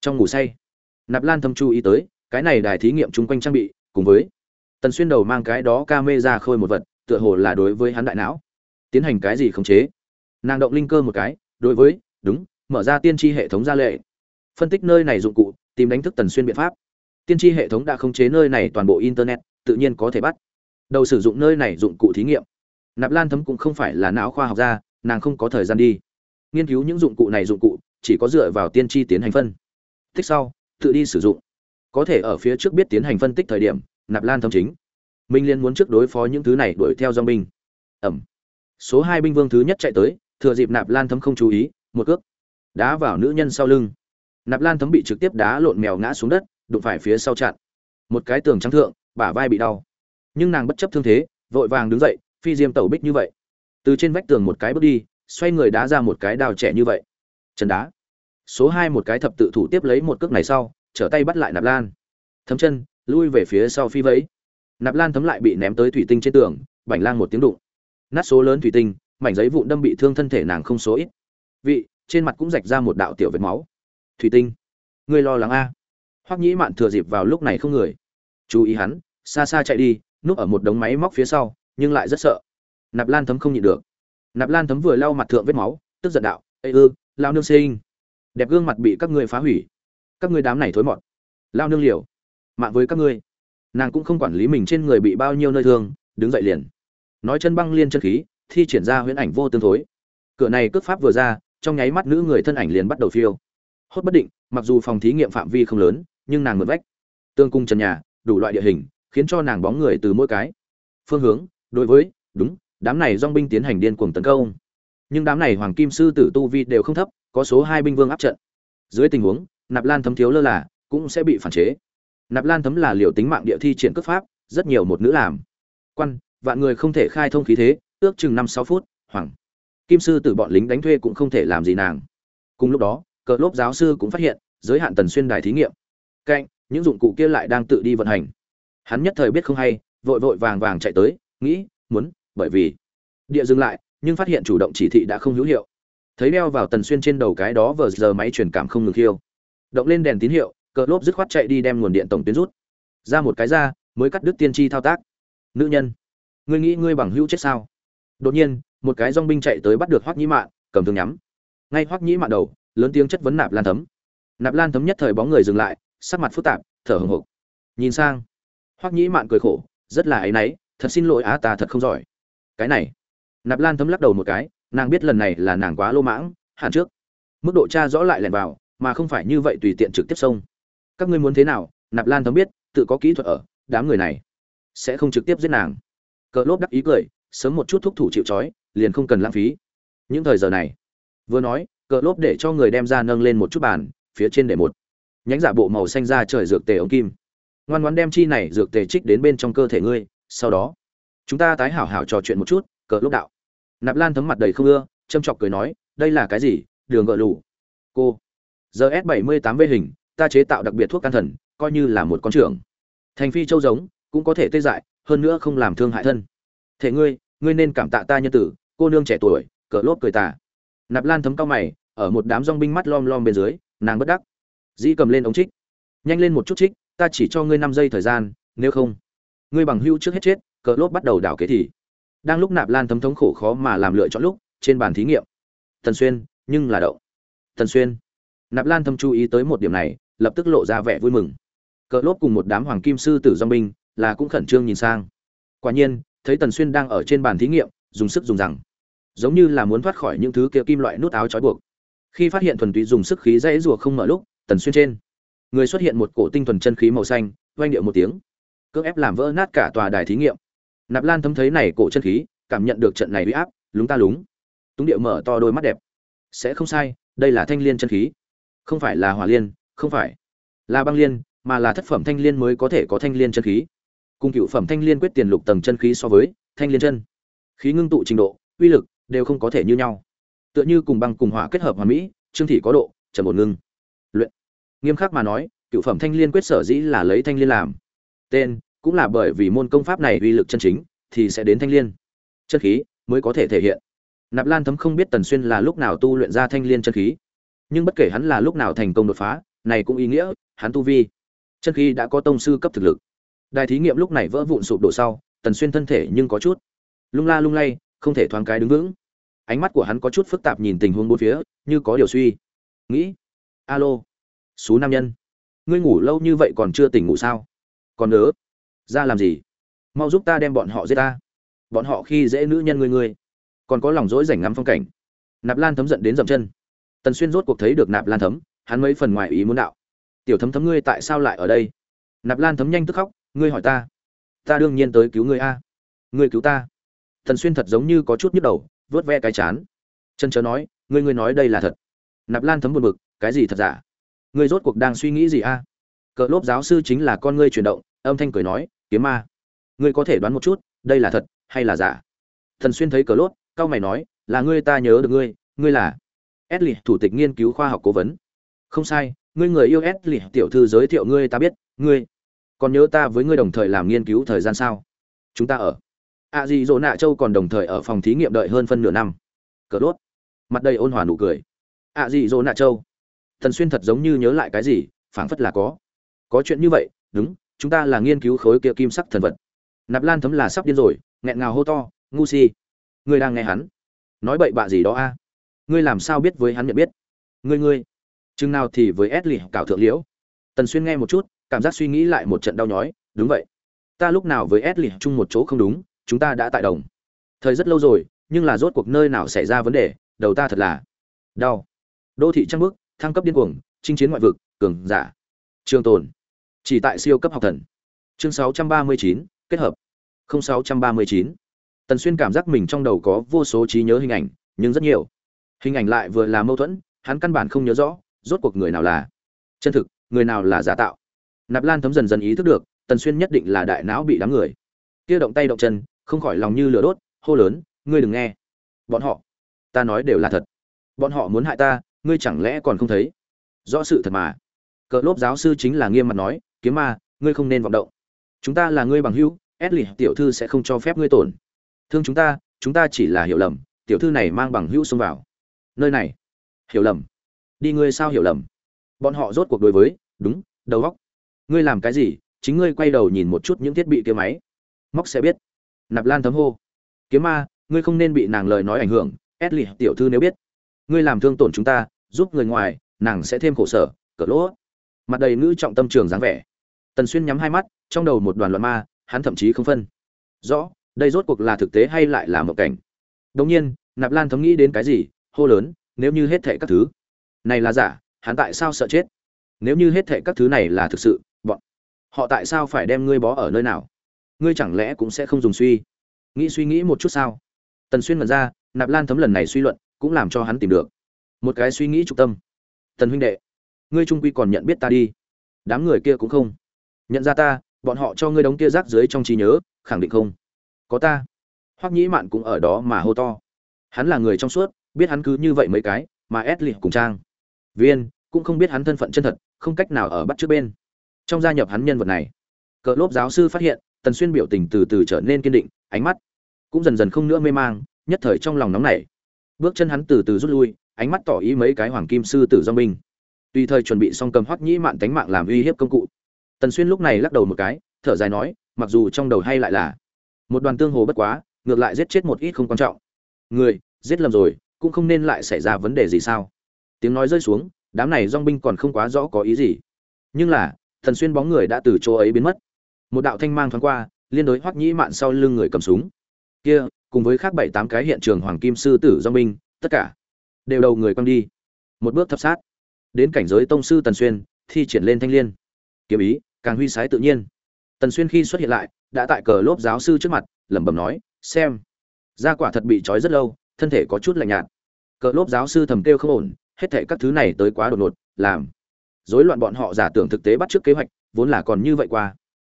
Trong ngủ say, nạp lan thâm chú ý tới, cái này đài thí nghiệm chung quanh trang bị, cùng với tần xuyên đầu mang cái đó ca mê ra khôi một vật, tựa hồ là đối với hắn đại não tiến hành cái gì khống chế. Nàng động linh cơ một cái, đối với, đúng, mở ra tiên tri hệ thống gia lệ. Phân tích nơi này dụng cụ, tìm đánh thức tần xuyên biện pháp. Tiên tri hệ thống đã khống chế nơi này toàn bộ internet, tự nhiên có thể bắt đầu sử dụng nơi này dụng cụ thí nghiệm. Nạp lan thấm cũng không phải là não khoa học gia, nàng không có thời gian đi nghiên cứu những dụng cụ này dụng cụ, chỉ có dựa vào tiên tri tiến hành phân. Tích sau, tự đi sử dụng. Có thể ở phía trước biết tiến hành phân tích thời điểm, nạp lan thấm chính. Minh liên muốn trước đối phó những thứ này đuổi theo dòng binh. Ẩm. Số hai binh vương thứ nhất chạy tới, thừa dịp nạp lan thấm không chú ý, một cước. Đá vào nữ nhân sau lưng. Nạp lan thấm bị trực tiếp đá lộn mèo ngã xuống đất, đụng phải phía sau chặn. Một cái tường trắng thượng, bả vai bị đau. Nhưng nàng bất chấp thương thế, vội vàng đứng dậy, phi diêm tẩu bích như vậy. Từ trên vách tường một cái bước đi xoay người đá ra một cái đào trẻ như vậy. Chân đá. Số hai một cái thập tự thủ tiếp lấy một cước này sau, trở tay bắt lại nạp lan. Thấm chân, lui về phía sau phi vẫy. Nạp lan thấm lại bị ném tới thủy tinh trên tường bảnh lang một tiếng đụng. Nát số lớn thủy tinh, mảnh giấy vụn đâm bị thương thân thể nàng không số ít. Vị, trên mặt cũng rạch ra một đạo tiểu vết máu. Thủy tinh. Ngươi lo lắng a. Hoắc nhĩ mạn thừa dịp vào lúc này không người. Chú ý hắn, xa xa chạy đi, núp ở một đống máy móc phía sau, nhưng lại rất sợ. Nạp lan thấm không nhịn được nạp lan thấm vừa lau mặt thượng vết máu, tức giận đạo ây ư, lao nương sinh, đẹp gương mặt bị các ngươi phá hủy, các ngươi đám này thối mọt. Lao nương liều, mạng với các ngươi. Nàng cũng không quản lý mình trên người bị bao nhiêu nơi thương, đứng dậy liền. Nói chân băng liên chân khí, thi triển ra huyễn ảnh vô tương thối. Cửa này cước pháp vừa ra, trong nháy mắt nữ người thân ảnh liền bắt đầu phiêu. Hốt bất định, mặc dù phòng thí nghiệm phạm vi không lớn, nhưng nàng mượn vách. Tương cung trần nhà, đủ loại địa hình, khiến cho nàng bóng người từ mỗi cái phương hướng. Đối với, đúng đám này dong binh tiến hành điên cuồng tấn công. Nhưng đám này hoàng kim sư tử tu vi đều không thấp, có số hai binh vương áp trận. Dưới tình huống, nạp lan thấm thiếu lơ là, cũng sẽ bị phản chế. Nạp lan thấm là liều tính mạng địa thi triển cước pháp, rất nhiều một nữ làm. Quan, vạn người không thể khai thông khí thế, ước chừng năm sáu phút, hoàng. Kim sư tử bọn lính đánh thuê cũng không thể làm gì nàng. Cùng lúc đó, cờ lốp giáo sư cũng phát hiện, giới hạn tần xuyên đài thí nghiệm. Cạnh, những dụng cụ kia lại đang tự đi vận hành. Hắn nhất thời biết không hay, vội vội vàng vàng chạy tới, nghĩ, muốn bởi vì địa dừng lại, nhưng phát hiện chủ động chỉ thị đã không hữu hiệu. Thấy đeo vào tần xuyên trên đầu cái đó vờ giờ máy truyền cảm không ngừng khiêu. Động lên đèn tín hiệu, cờ lốp dứt khoát chạy đi đem nguồn điện tổng tuyến rút. Ra một cái ra, mới cắt đứt tiên tri thao tác. Nữ nhân, ngươi nghĩ ngươi bằng hữu chết sao? Đột nhiên, một cái dong binh chạy tới bắt được hoắc nhĩ mạn, cầm thương nhắm. Ngay hoắc nhĩ mạn đầu, lớn tiếng chất vấn nạp lan thấm. Nạp lan thấm nhất thời bóng người dừng lại, sắc mặt phức tạp, thở hồng hộc. Nhìn sang, hoắc nhĩ mạn cười khổ, rất là áy náy, thật xin lỗi á, ta thật không giỏi cái này. Nạp lan thấm lắc đầu một cái, nàng biết lần này là nàng quá lô mãng hạn trước. Mức độ tra rõ lại lẻn vào, mà không phải như vậy tùy tiện trực tiếp xông. Các ngươi muốn thế nào? Nạp lan thấm biết, tự có kỹ thuật ở, đám người này sẽ không trực tiếp giết nàng. Cờ lốp đắc ý cười, sớm một chút thúc thủ chịu trói, liền không cần lãng phí. Những thời giờ này, vừa nói, cờ lốp để cho người đem ra nâng lên một chút bàn, phía trên để một. Nhánh giả bộ màu xanh ra trời dược tề ống kim. Ngoan ngoan đem chi này dược tề trích đến bên trong cơ thể ngươi, sau đó chúng ta tái hảo hảo trò chuyện một chút, cờ lúc đạo. Nạp lan thấm mặt đầy không ưa, châm chọc cười nói, đây là cái gì, đường gợ lù. Cô giờ s bảy mươi tám v hình, ta chế tạo đặc biệt thuốc can thần, coi như là một con trưởng. Thành phi châu giống, cũng có thể tê dại, hơn nữa không làm thương hại thân. Thế ngươi ngươi nên cảm tạ ta nhân tử, cô nương trẻ tuổi, cờ lốp cười tà. Nạp lan thấm cao mày, ở một đám rong binh mắt lom lom bên dưới, nàng bất đắc. Dĩ cầm lên ống trích. Nhanh lên một chút trích, ta chỉ cho ngươi năm giây thời gian, nếu không, ngươi bằng hưu trước hết chết cờ lốp bắt đầu đảo kế thì. Đang lúc nạp lan thấm thống khổ khó mà làm lựa chọn lúc, trên bàn thí nghiệm. Tần xuyên, nhưng là đậu. Tần xuyên. Nạp lan thâm chú ý tới một điểm này, lập tức lộ ra vẻ vui mừng. Cờ lốp cùng một đám hoàng kim sư tử dong binh, là cũng khẩn trương nhìn sang. Quả nhiên, thấy tần xuyên đang ở trên bàn thí nghiệm, dùng sức dùng rằng. Giống như là muốn thoát khỏi những thứ kia kim loại nút áo trói buộc. Khi phát hiện thuần túy dùng sức khí dãy rùa không mở lúc, tần xuyên trên. Người xuất hiện một cổ tinh thuần chân khí màu xanh, oanh điệu một tiếng. Cưỡng ép làm vỡ nát cả tòa đài thí nghiệm nạp lan thấm thấy này cổ chân khí, cảm nhận được trận này uy áp, lúng ta lúng. Túng điệu mở to đôi mắt đẹp. Sẽ không sai, đây là thanh liên chân khí. Không phải là hỏa liên, không phải là băng liên, mà là thất phẩm thanh liên mới có thể có thanh liên chân khí. Cùng cựu phẩm thanh liên quyết tiền lục tầng chân khí so với thanh liên chân. Khí ngưng tụ trình độ, uy lực đều không có thể như nhau. Tựa như cùng băng cùng hỏa kết hợp hoàn mỹ trương thị có độ trầm một ngưng. Luyện. Nghiêm khắc mà nói, cựu phẩm thanh liên quyết sở dĩ là lấy thanh liên làm tên cũng là bởi vì môn công pháp này uy lực chân chính, thì sẽ đến thanh liên. Chân khí mới có thể thể hiện. Nạp lan thấm không biết tần xuyên là lúc nào tu luyện ra thanh liên chân khí, nhưng bất kể hắn là lúc nào thành công đột phá, này cũng ý nghĩa, hắn tu vi, chân khí đã có tông sư cấp thực lực. Đài thí nghiệm lúc này vỡ vụn sụp đổ sau, tần xuyên thân thể nhưng có chút lung la lung lay, không thể thoáng cái đứng vững. Ánh mắt của hắn có chút phức tạp nhìn tình huống bốn phía, như có điều suy nghĩ. Alo, xú nam nhân, ngươi ngủ lâu như vậy còn chưa tỉnh ngủ sao? Còn nhớ ra làm gì? Mau giúp ta đem bọn họ giết ta. Bọn họ khi dễ nữ nhân ngươi ngươi. Còn có lòng dỗi rảnh ngắm phong cảnh. Nạp lan thấm giận đến dậm chân. Tần xuyên rốt cuộc thấy được nạp lan thấm, hắn mấy phần ngoài ý muốn đạo. Tiểu thấm thấm ngươi tại sao lại ở đây? Nạp lan thấm nhanh tức khóc, ngươi hỏi ta. Ta đương nhiên tới cứu ngươi a. Ngươi cứu ta. Tần xuyên thật giống như có chút nhức đầu, vớt ve cái chán. Chân chớ nói, ngươi ngươi nói đây là thật. Nạp lan thấm buồn bực, cái gì thật giả? Ngươi rốt cuộc đang suy nghĩ gì a? Cờ lốp giáo sư chính là con ngươi chuyển động, âm thanh cười nói kiếm ma ngươi có thể đoán một chút đây là thật hay là giả thần xuyên thấy cờ lốt cao mày nói là ngươi ta nhớ được ngươi ngươi là Esli, thủ tịch nghiên cứu khoa học cố vấn. Không sai, ngươi người yêu Esli tiểu thư giới thiệu ngươi ta biết, ngươi còn nhớ ta với ngươi đồng thời làm nghiên cứu thời gian sao? Chúng ta ở À gì Dỗ Nạ Châu còn đồng thời ở phòng thí nghiệm đợi hơn phân nửa năm. Cờ lốt, Mặt đầy ôn hòa nụ cười. À gì Dỗ Nạ Châu. Thần xuyên thật giống như nhớ lại cái gì, phảng phất là có. Có chuyện như vậy, đúng, chúng ta là nghiên cứu khối kia kim sắc thần vật. Nạp Lan thấm là sắp điên rồi, nghẹn ngào hô to, ngu si. Ngươi đang nghe hắn? Nói bậy bạ gì đó a? ngươi làm sao biết với hắn nhận biết ngươi ngươi chừng nào thì với ed lì cảo thượng liễu tần xuyên nghe một chút cảm giác suy nghĩ lại một trận đau nhói đúng vậy ta lúc nào với ed lì chung một chỗ không đúng chúng ta đã tại đồng thời rất lâu rồi nhưng là rốt cuộc nơi nào xảy ra vấn đề đầu ta thật là đau đô thị trăng bước thăng cấp điên cuồng chinh chiến ngoại vực cường giả trường tồn chỉ tại siêu cấp học thần. Chương 639, kết hợp. 0639. tần xuyên cảm giác mình trong đầu có vô số trí nhớ hình ảnh nhưng rất nhiều. Hình ảnh lại vừa là mâu thuẫn hắn căn bản không nhớ rõ rốt cuộc người nào là chân thực người nào là giả tạo. Nạp lan thấm dần dần ý thức được tần xuyên nhất định là đại não bị đám người. Kia động tay động chân không khỏi lòng như lửa đốt hô lớn ngươi đừng nghe. Bọn họ ta nói đều là thật. Bọn họ muốn hại ta ngươi chẳng lẽ còn không thấy? Rõ sự thật mà. Cờ lốp giáo sư chính là nghiêm mặt nói kiếm ma, ngươi không nên vọng động. Chúng ta là ngươi bằng hữu ét lì tiểu thư sẽ không cho phép ngươi tổn. Thương chúng ta chúng ta chỉ là hiểu lầm, tiểu thư này mang bằng hữu xông vào. Nơi này. Hiểu lầm. Đi ngươi sao hiểu lầm? Bọn họ rốt cuộc đối với, đúng, đầu góc ngươi làm cái gì, chính ngươi quay đầu nhìn một chút những thiết bị kia máy. Móc sẽ biết. Nạp lan thấm hô. Kiếm ma, ngươi không nên bị nàng lời nói ảnh hưởng ét lì tiểu thư nếu biết. Ngươi làm thương tổn chúng ta, giúp người ngoài, nàng sẽ thêm khổ sở, cỡ lỗ. Mặt đầy nữ trọng tâm trường dáng vẻ tần xuyên nhắm hai mắt, trong đầu một đoàn loạn ma, hắn thậm chí không phân. Rõ, đây rốt cuộc là thực tế hay lại là một cảnh? Đống nhiên, nạp lan thấm nghĩ đến cái gì, hô lớn, nếu như hết thệ các thứ. Này là giả, hắn tại sao sợ chết? Nếu như hết thệ các thứ này là thực sự, bọn họ tại sao phải đem ngươi bó ở nơi nào? Ngươi chẳng lẽ cũng sẽ không dùng suy? Nghĩ suy nghĩ một chút sao? Tần xuyên mật ra, nạp lan thấm lần này suy luận, cũng làm cho hắn tìm được. Một cái suy nghĩ trục tâm. Tần huynh đệ, ngươi trung quy còn nhận biết ta đi. Đám người kia cũng không nhận ra ta, bọn họ cho ngươi đóng kia rác dưới trong trí nhớ, khẳng định không. Có ta. Hoắc nhĩ mạn cũng ở đó mà hô to. Hắn là người trong suốt, biết hắn cứ như vậy mấy cái, mà ép liệt cùng trang. Viên, cũng không biết hắn thân phận chân thật, không cách nào ở bắt trước bên. Trong gia nhập hắn nhân vật này, cờ lốp giáo sư phát hiện, tần xuyên biểu tình từ từ trở nên kiên định, ánh mắt cũng dần dần không nữa mê mang, nhất thời trong lòng nóng nảy. Bước chân hắn từ từ rút lui, ánh mắt tỏ ý mấy cái hoàng kim sư tử do minh tùy thời chuẩn bị xong cầm hoắc nhĩ mạn tánh mạng làm uy hiếp công cụ tần xuyên lúc này lắc đầu một cái, thở dài nói, mặc dù trong đầu hay lại là, một đoàn tương hồ bất quá, ngược lại giết chết một ít không quan trọng. Người, giết lầm rồi, cũng không nên lại xảy ra vấn đề gì sao? Tiếng nói rơi xuống, đám này dong binh còn không quá rõ có ý gì. Nhưng là thần xuyên bóng người đã từ chỗ ấy biến mất. Một đạo thanh mang thoáng qua, liên đối hoắc nhĩ mạn sau lưng người cầm súng. Kia, cùng với khác bảy tám cái hiện trường hoàng kim sư tử dong binh, tất cả đều đầu người quăng đi. Một bước thập sát. Đến cảnh giới tông sư tần xuyên, thi triển lên thanh liên. Kiếm ý càng huy sái tự nhiên. Tần xuyên khi xuất hiện lại, đã tại cờ lốp giáo sư trước mặt, lẩm bẩm nói, xem, da quả thật bị trói rất lâu, thân thể có chút lạnh nhạt. Cờ lốp giáo sư thầm kêu không ổn, hết thảy các thứ này tới quá đột ngột, làm rối loạn bọn họ giả tưởng thực tế bắt trước kế hoạch, vốn là còn như vậy qua.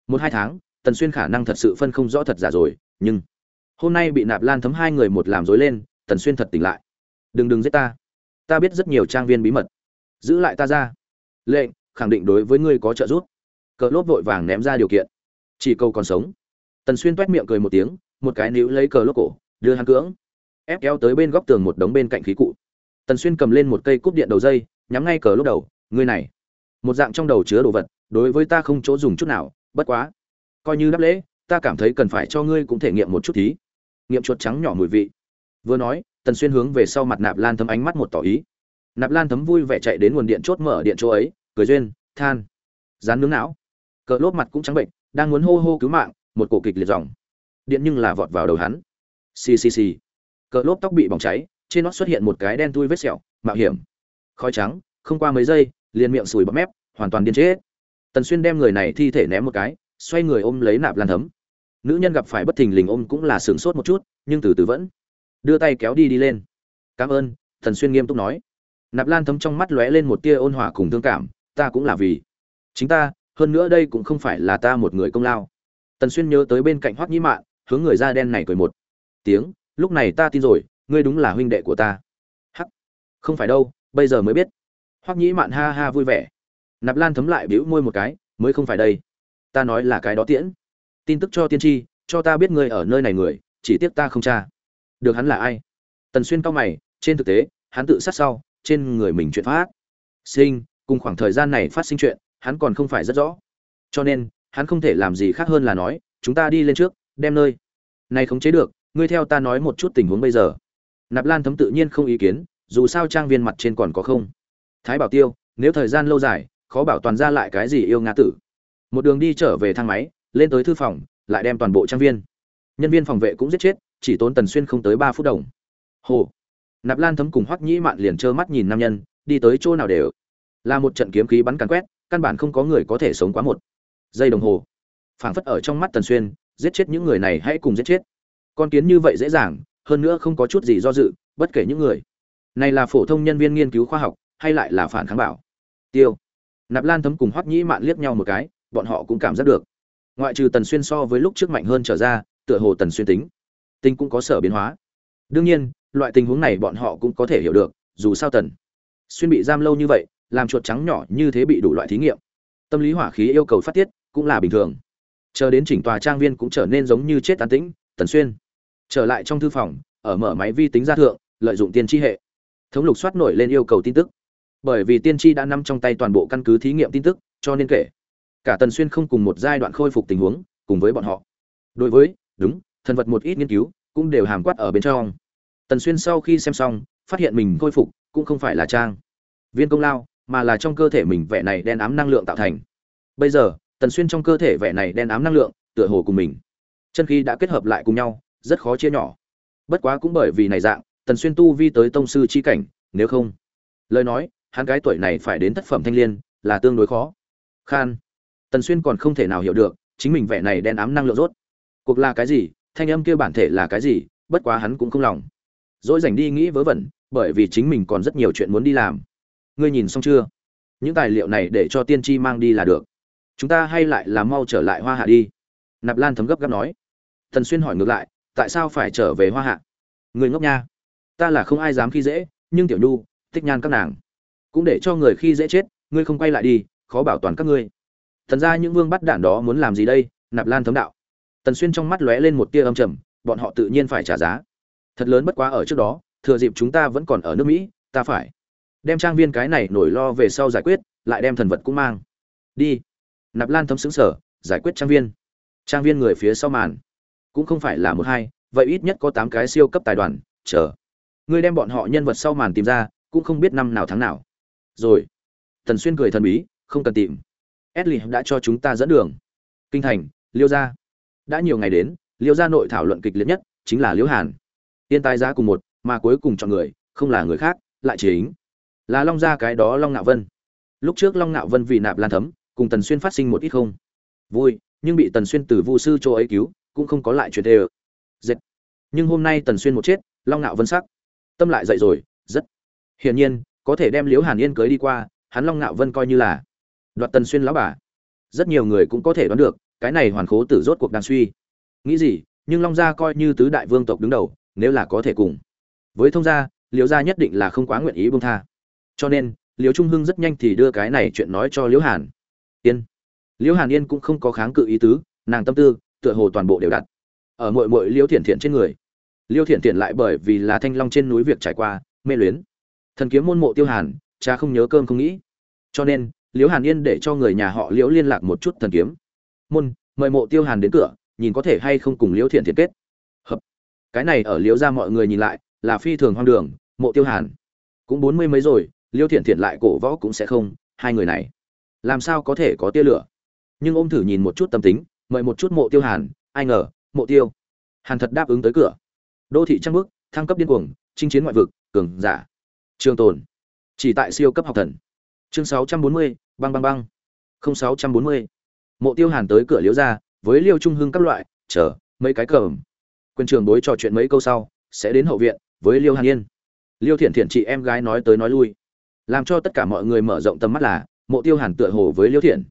Một hai tháng, tần xuyên khả năng thật sự phân không rõ thật giả rồi, nhưng hôm nay bị nạp lan thấm hai người một làm dối lên, tần xuyên thật tỉnh lại. Đừng đừng giết ta. Ta biết rất nhiều trang viên bí mật. Giữ lại ta ra. Lệnh, khẳng định đối với ngươi có trợ giúp cờ lốp vội vàng ném ra điều kiện. Chỉ câu còn sống. Tần xuyên toét miệng cười một tiếng, một cái níu lấy cờ lốp cổ, đưa hắn cưỡng. Ép kéo tới bên góc tường một đống bên cạnh khí cụ. Tần xuyên cầm lên một cây cúp điện đầu dây, nhắm ngay cờ lốp đầu, ngươi này, một dạng trong đầu chứa đồ vật, đối với ta không chỗ dùng chút nào, bất quá, coi như đáp lễ, ta cảm thấy cần phải cho ngươi cũng thể nghiệm một chút thí. Nghiệm chuột trắng nhỏ mùi vị. Vừa nói, tần xuyên hướng về sau mặt nạp lan thấm ánh mắt một tỏ ý. Nạp lan thấm vui vẻ chạy đến nguồn điện chốt mở điện chỗ ấy, cười duyên, than, dán nướng não cờ lốp mặt cũng trắng bệnh, đang muốn hô hô cứu mạng, một cổ kịch liệt dòng điện nhưng là vọt vào đầu hắn. Xì xì xì. Cờ lốp tóc bị bỏng cháy, trên nó xuất hiện một cái đen tui vết sẹo, mạo hiểm. Khói trắng, không qua mấy giây, liền miệng sùi bọt mép, hoàn toàn điên chết. Tần xuyên đem người này thi thể ném một cái, xoay người ôm lấy nạp lan thấm. Nữ nhân gặp phải bất thình lình ôm cũng là sướng sốt một chút, nhưng từ từ vẫn. Đưa tay kéo đi đi lên. Cảm ơn thần xuyên nghiêm túc nói. Nạp lan thấm trong mắt lóe lên một tia ôn hòa cùng thương cảm, ta cũng là vì chính ta hơn nữa đây cũng không phải là ta một người công lao. Tần xuyên nhớ tới bên cạnh hoắc nhĩ mạn, hướng người da đen này cười một tiếng, lúc này ta tin rồi, ngươi đúng là huynh đệ của ta. Hắc, không phải đâu, bây giờ mới biết. Hoắc nhĩ mạn ha ha vui vẻ. Nạp lan thấm lại bĩu môi một cái, mới không phải đây. Ta nói là cái đó tiễn. Tin tức cho tiên tri, cho ta biết ngươi ở nơi này người, chỉ tiếc ta không tra. Được hắn là ai? Tần xuyên cao mày, trên thực tế, hắn tự sát sau, trên người mình chuyện phát. Sinh, cùng khoảng thời gian này phát sinh chuyện hắn còn không phải rất rõ. Cho nên, hắn không thể làm gì khác hơn là nói, chúng ta đi lên trước, đem nơi này khống chế được, ngươi theo ta nói một chút tình huống bây giờ. Nạp lan thấm tự nhiên không ý kiến, dù sao trang viên mặt trên còn có không. Thái bảo tiêu, nếu thời gian lâu dài, khó bảo toàn ra lại cái gì yêu ngã tử. Một đường đi trở về thang máy, lên tới thư phòng, lại đem toàn bộ trang viên. Nhân viên phòng vệ cũng giết chết, chỉ tốn tần xuyên không tới ba phút đồng. Hồ. Nạp lan thấm cùng hoắc nhĩ mạn liền trơ mắt nhìn nam nhân, đi tới chỗ nào đều. Là một trận kiếm khí bắn càn quét căn bản không có người có thể sống quá một giây đồng hồ. Phảng phất ở trong mắt tần xuyên, giết chết những người này hãy cùng giết chết. Con kiến như vậy dễ dàng, hơn nữa không có chút gì do dự, bất kể những người. Này là phổ thông nhân viên nghiên cứu khoa học, hay lại là phản kháng bảo? Tiêu. Nạp lan thấm cùng hoắc nhĩ mạn liếc nhau một cái, bọn họ cũng cảm giác được. Ngoại trừ tần xuyên so với lúc trước mạnh hơn trở ra, tựa hồ tần xuyên tính tinh cũng có sở biến hóa. Đương nhiên, loại tình huống này bọn họ cũng có thể hiểu được, dù sao tần xuyên bị giam lâu như vậy làm chuột trắng nhỏ như thế bị đủ loại thí nghiệm. Tâm lý hỏa khí yêu cầu phát tiết cũng là bình thường. Chờ đến chỉnh tòa trang viên cũng trở nên giống như chết tán tĩnh, tần xuyên. Trở lại trong thư phòng, ở mở máy vi tính ra thượng, lợi dụng tiên tri hệ. Thống lục soát nổi lên yêu cầu tin tức. Bởi vì tiên tri đã nằm trong tay toàn bộ căn cứ thí nghiệm tin tức, cho nên kể. Cả tần xuyên không cùng một giai đoạn khôi phục tình huống, cùng với bọn họ. Đối với, đúng, thần vật một ít nghiên cứu, cũng đều hàm quát ở bên trong. Tần xuyên sau khi xem xong, phát hiện mình khôi phục, cũng không phải là trang. Viên công lao mà là trong cơ thể mình vẻ này đen ám năng lượng tạo thành. Bây giờ, tần xuyên trong cơ thể vẻ này đen ám năng lượng, tựa hồ cùng mình. Chân khí đã kết hợp lại cùng nhau, rất khó chia nhỏ. Bất quá cũng bởi vì này dạng, tần xuyên tu vi tới tông sư chi cảnh, nếu không, lời nói, hắn cái tuổi này phải đến thất phẩm thanh liên, là tương đối khó. Khan, tần xuyên còn không thể nào hiểu được, chính mình vẻ này đen ám năng lượng rốt. Cuộc là cái gì, thanh âm kia bản thể là cái gì, bất quá hắn cũng không lòng. Dỗi dành đi nghĩ vớ vẩn, bởi vì chính mình còn rất nhiều chuyện muốn đi làm ngươi nhìn xong chưa? Những tài liệu này để cho tiên tri mang đi là được. Chúng ta hay lại là mau trở lại hoa hạ đi. Nạp lan thấm gấp gáp nói. Thần xuyên hỏi ngược lại, tại sao phải trở về hoa hạ? Người ngốc nha. Ta là không ai dám khi dễ, nhưng tiểu nhu, tích nhan các nàng, cũng để cho người khi dễ chết, ngươi không quay lại đi, khó bảo toàn các ngươi. Thần ra những vương bắt đản đó muốn làm gì đây? Nạp lan thấm đạo. Tần xuyên trong mắt lóe lên một tia âm trầm, bọn họ tự nhiên phải trả giá. Thật lớn bất quá ở trước đó, thừa dịp chúng ta vẫn còn ở nước mỹ, ta phải đem trang viên cái này nổi lo về sau giải quyết, lại đem thần vật cũng mang. Đi. Nạp lan thấm xứng sở giải quyết trang viên. Trang viên người phía sau màn. Cũng không phải là một hai, vậy ít nhất có tám cái siêu cấp tài đoàn, chờ. Ngươi đem bọn họ nhân vật sau màn tìm ra, cũng không biết năm nào tháng nào. Rồi. Thần xuyên cười thần bí, không cần tìm. Edley đã cho chúng ta dẫn đường. Kinh thành, liêu gia. Đã nhiều ngày đến, liêu gia nội thảo luận kịch liệt nhất, chính là liễu hàn. Tiên tài giá cùng một, mà cuối cùng chọn người, không là người khác, lại chính là long gia cái đó long ngạo vân. Lúc trước long ngạo vân vì nạp lan thấm, cùng tần xuyên phát sinh một ít không vui, nhưng bị tần xuyên từ vu sư chỗ ấy cứu, cũng không có lại chuyện tê ơ dệt nhưng hôm nay tần xuyên một chết, long ngạo vân sắc. Tâm lại dậy rồi rất hiển nhiên, có thể đem liễu hàn yên cưới đi qua, hắn long ngạo vân coi như là đoạt tần xuyên lão bà. Rất nhiều người cũng có thể đoán được, cái này hoàn khố tử rốt cuộc đang suy. Nghĩ gì, nhưng long gia coi như tứ đại vương tộc đứng đầu, nếu là có thể cùng. Với thông gia, liễu gia nhất định là không quá nguyện ý buông tha cho nên, liễu trung hưng rất nhanh thì đưa cái này chuyện nói cho liễu hàn. Yên. Liễu hàn yên cũng không có kháng cự ý tứ, nàng tâm tư, tựa hồ toàn bộ đều đặt ở mội mội liễu thiện thiện trên người. Liễu thiện thiện lại bởi vì là thanh long trên núi việc trải qua, mê luyến. Thần kiếm môn mộ tiêu hàn, cha không nhớ cơm không nghĩ. Cho nên, liễu hàn yên để cho người nhà họ liễu liên lạc một chút thần kiếm. Môn, mời mộ tiêu hàn đến cửa, nhìn có thể hay không cùng liễu thiện thiện kết. Hợp. Cái này ở liễu ra mọi người nhìn lại là phi thường hoang đường, mộ tiêu hàn cũng bốn mươi mấy rồi Liêu thiện thiện lại cổ võ cũng sẽ không hai người này. Làm sao có thể có tia lửa? Nhưng ôm thử nhìn một chút tâm tính mời một chút mộ tiêu hàn ai ngờ mộ tiêu. Hàn thật đáp ứng tới cửa. Đô thị trăng bước thăng cấp điên cuồng chinh chiến ngoại vực cường giả. Trường tồn. Chỉ tại siêu cấp học thần. Chương 640, băng băng băng. Không 640. mộ tiêu hàn tới cửa liễu ra với liêu trung hưng các loại chờ mấy cái cờm quyền trường đối trò chuyện mấy câu sau sẽ đến hậu viện với liêu hàn yên. Liêu thiện thiện chị em gái nói tới nói lui làm cho tất cả mọi người mở rộng tầm mắt là, mộ tiêu hàn tựa hồ với liêu thiện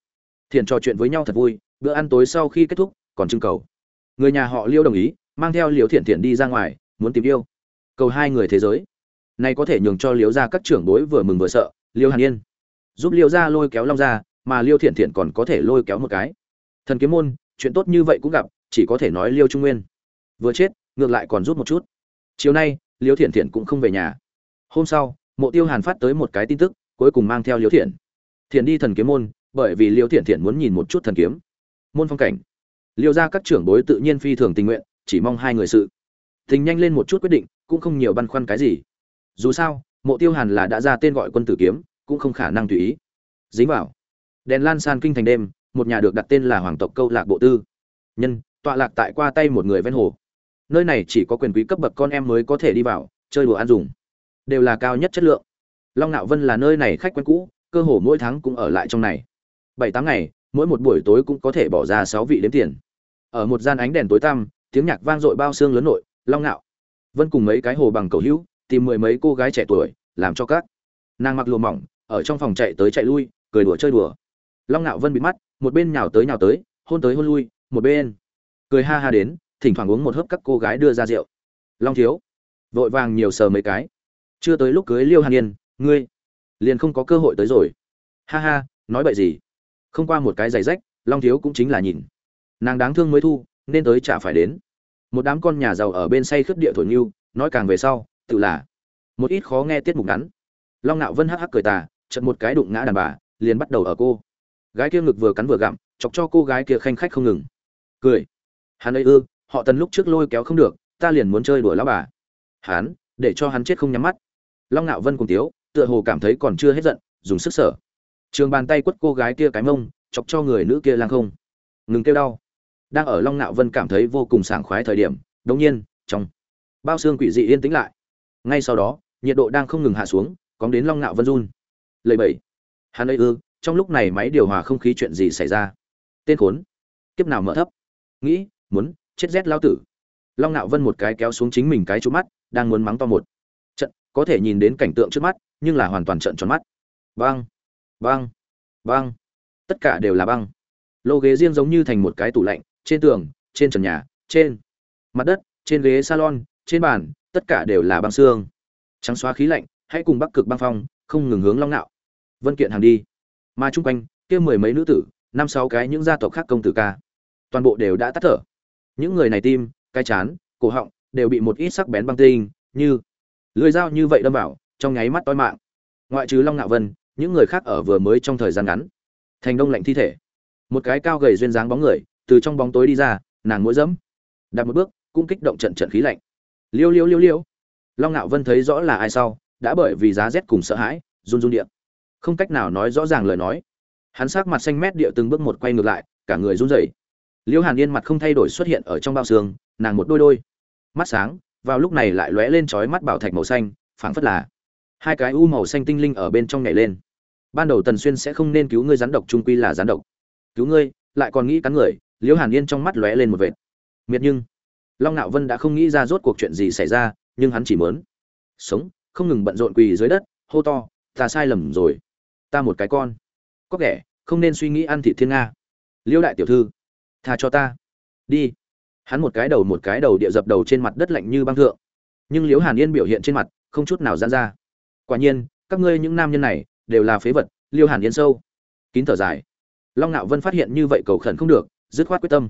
thiện trò chuyện với nhau thật vui, bữa ăn tối sau khi kết thúc, còn trưng cầu. Người nhà họ liêu đồng ý, mang theo liêu thiện thiện đi ra ngoài, muốn tìm yêu cầu hai người thế giới. Này có thể nhường cho liêu ra các trưởng bối vừa mừng vừa sợ, liêu hàn yên. Giúp liêu ra lôi kéo long ra mà liêu thiện thiện còn có thể lôi kéo một cái. Thần kiếm môn, chuyện tốt như vậy cũng gặp, chỉ có thể nói liêu trung nguyên. Vừa chết, ngược lại còn rút một chút. Chiều nay, liêu thiện thiện cũng không về nhà. Hôm sau mộ tiêu hàn phát tới một cái tin tức, cuối cùng mang theo liêu thiện. Thiện đi thần kiếm môn, bởi vì liêu thiện thiện muốn nhìn một chút thần kiếm. Môn phong cảnh. Liêu ra các trưởng bối tự nhiên phi thường tình nguyện, chỉ mong hai người sự. Tình nhanh lên một chút quyết định, cũng không nhiều băn khoăn cái gì. Dù sao, mộ tiêu hàn là đã ra tên gọi quân tử kiếm, cũng không khả năng tùy ý. Dính vào. Đèn lan san kinh thành đêm, một nhà được đặt tên là hoàng tộc câu lạc bộ tư. Nhân, tọa lạc tại qua tay một người ven hồ. Nơi này chỉ có quyền quý cấp bậc con em mới có thể đi vào, chơi đùa ăn dùng đều là cao nhất chất lượng. Long nạo vân là nơi này khách quen cũ, cơ hồ mỗi tháng cũng ở lại trong này. Bảy tám ngày, mỗi một buổi tối cũng có thể bỏ ra sáu vị đếm tiền. Ở một gian ánh đèn tối tăm, tiếng nhạc vang dội bao xương lớn nội, long nạo vân cùng mấy cái hồ bằng cầu hữu, tìm mười mấy cô gái trẻ tuổi, làm cho các nàng mặc lùa mỏng, ở trong phòng chạy tới chạy lui, cười đùa chơi đùa. Long nạo vân bị mắt, một bên nhào tới nhào tới, hôn tới hôn lui, một bên cười ha ha đến, thỉnh thoảng uống một hớp các cô gái đưa ra rượu. Long thiếu, vội vàng nhiều sờ mấy cái chưa tới lúc cưới liêu hàn yên, ngươi liền không có cơ hội tới rồi. Ha ha, nói bậy gì? Không qua một cái giày rách, long thiếu cũng chính là nhìn. Nàng đáng thương mới thu, nên tới chả phải đến. Một đám con nhà giàu ở bên say khướt địa thổi nhiêu nói càng về sau, tự là một ít khó nghe tiết mục ngắn. Long nạo vân hắc hắc cười tà chật một cái đụng ngã đàn bà, liền bắt đầu ở cô. Gái kia ngực vừa cắn vừa gặm, chọc cho cô gái kia khanh khách không ngừng. Cười. Hắn ấy ư, họ tần lúc trước lôi kéo không được, ta liền muốn chơi đuổi lão bà. Hắn, để cho hắn chết không nhắm mắt long nạo vân cùng tiếu, tựa hồ cảm thấy còn chưa hết giận, dùng sức sở. Trường bàn tay quất cô gái kia cái mông, chọc cho người nữ kia lang không. Ngừng kêu đau. Đang ở long nạo vân cảm thấy vô cùng sảng khoái thời điểm đống nhiên, trong bao xương quỷ dị yên tĩnh lại. Ngay sau đó, nhiệt độ đang không ngừng hạ xuống, cóng đến long nạo vân run. Lầy bẩy hắn ấy ư, trong lúc này máy điều hòa không khí chuyện gì xảy ra? Tên khốn. Kiếp nào mở thấp? Nghĩ, muốn, chết rét lao tử. Long nạo vân một cái kéo xuống chính mình cái chú mắt, đang muốn mắng to một có thể nhìn đến cảnh tượng trước mắt, nhưng là hoàn toàn trận tròn mắt. Băng băng băng. Tất cả đều là băng. Lô ghế riêng giống như thành một cái tủ lạnh, trên tường, trên trần nhà, trên mặt đất, trên ghế salon, trên bàn, tất cả đều là băng xương. Trắng xóa khí lạnh, hãy cùng bắc cực băng phong, không ngừng hướng long nạo. Vân kiện hàng đi. Mà chung quanh, kia mười mấy nữ tử, năm sáu cái những gia tộc khác công tử ca. Toàn bộ đều đã tắt thở. Những người này tim, cái chán, cổ họng, đều bị một ít sắc bén băng tinh, như lưỡi dao như vậy đâm vào, trong nháy mắt toi mạng. Ngoại trừ long ngạo vân, những người khác ở vừa mới trong thời gian ngắn, thành đông lạnh thi thể. Một cái cao gầy duyên dáng bóng người, từ trong bóng tối đi ra, nàng mũi dẫm đặt một bước, cũng kích động trận trận khí lạnh. Liêu liêu liêu liêu. Long ngạo vân thấy rõ là ai sau, đã bởi vì giá rét cùng sợ hãi, run run điện không cách nào nói rõ ràng lời nói. Hắn sắc mặt xanh mét địa từng bước một quay ngược lại, cả người run rẩy. Liêu hàn yên mặt không thay đổi xuất hiện ở trong bao xương, nàng một đôi đôi. Mắt sáng vào lúc này lại lóe lên chói mắt bảo thạch màu xanh, phảng phất là hai cái u màu xanh tinh linh ở bên trong nhảy lên. Ban đầu tần xuyên sẽ không nên cứu ngươi rắn độc, trung quy là rắn độc. Cứu ngươi, lại còn nghĩ cắn người, liễu hàn yên trong mắt lóe lên một vệt. Miệt nhưng, long nạo vân đã không nghĩ ra rốt cuộc chuyện gì xảy ra, nhưng hắn chỉ mớn sống, không ngừng bận rộn quỳ dưới đất, hô to, ta sai lầm rồi, ta một cái con. Có kẻ, không nên suy nghĩ ăn thịt thiên nga. Liễu đại tiểu thư, tha cho ta. Đi hắn một cái đầu một cái đầu địa dập đầu trên mặt đất lạnh như băng thượng. Nhưng liễu hàn yên biểu hiện trên mặt không chút nào giãn ra. Quả nhiên, các ngươi những nam nhân này đều là phế vật, liêu hàn yên sâu. Kín thở dài. Long nạo vân phát hiện như vậy cầu khẩn không được, dứt khoát quyết tâm.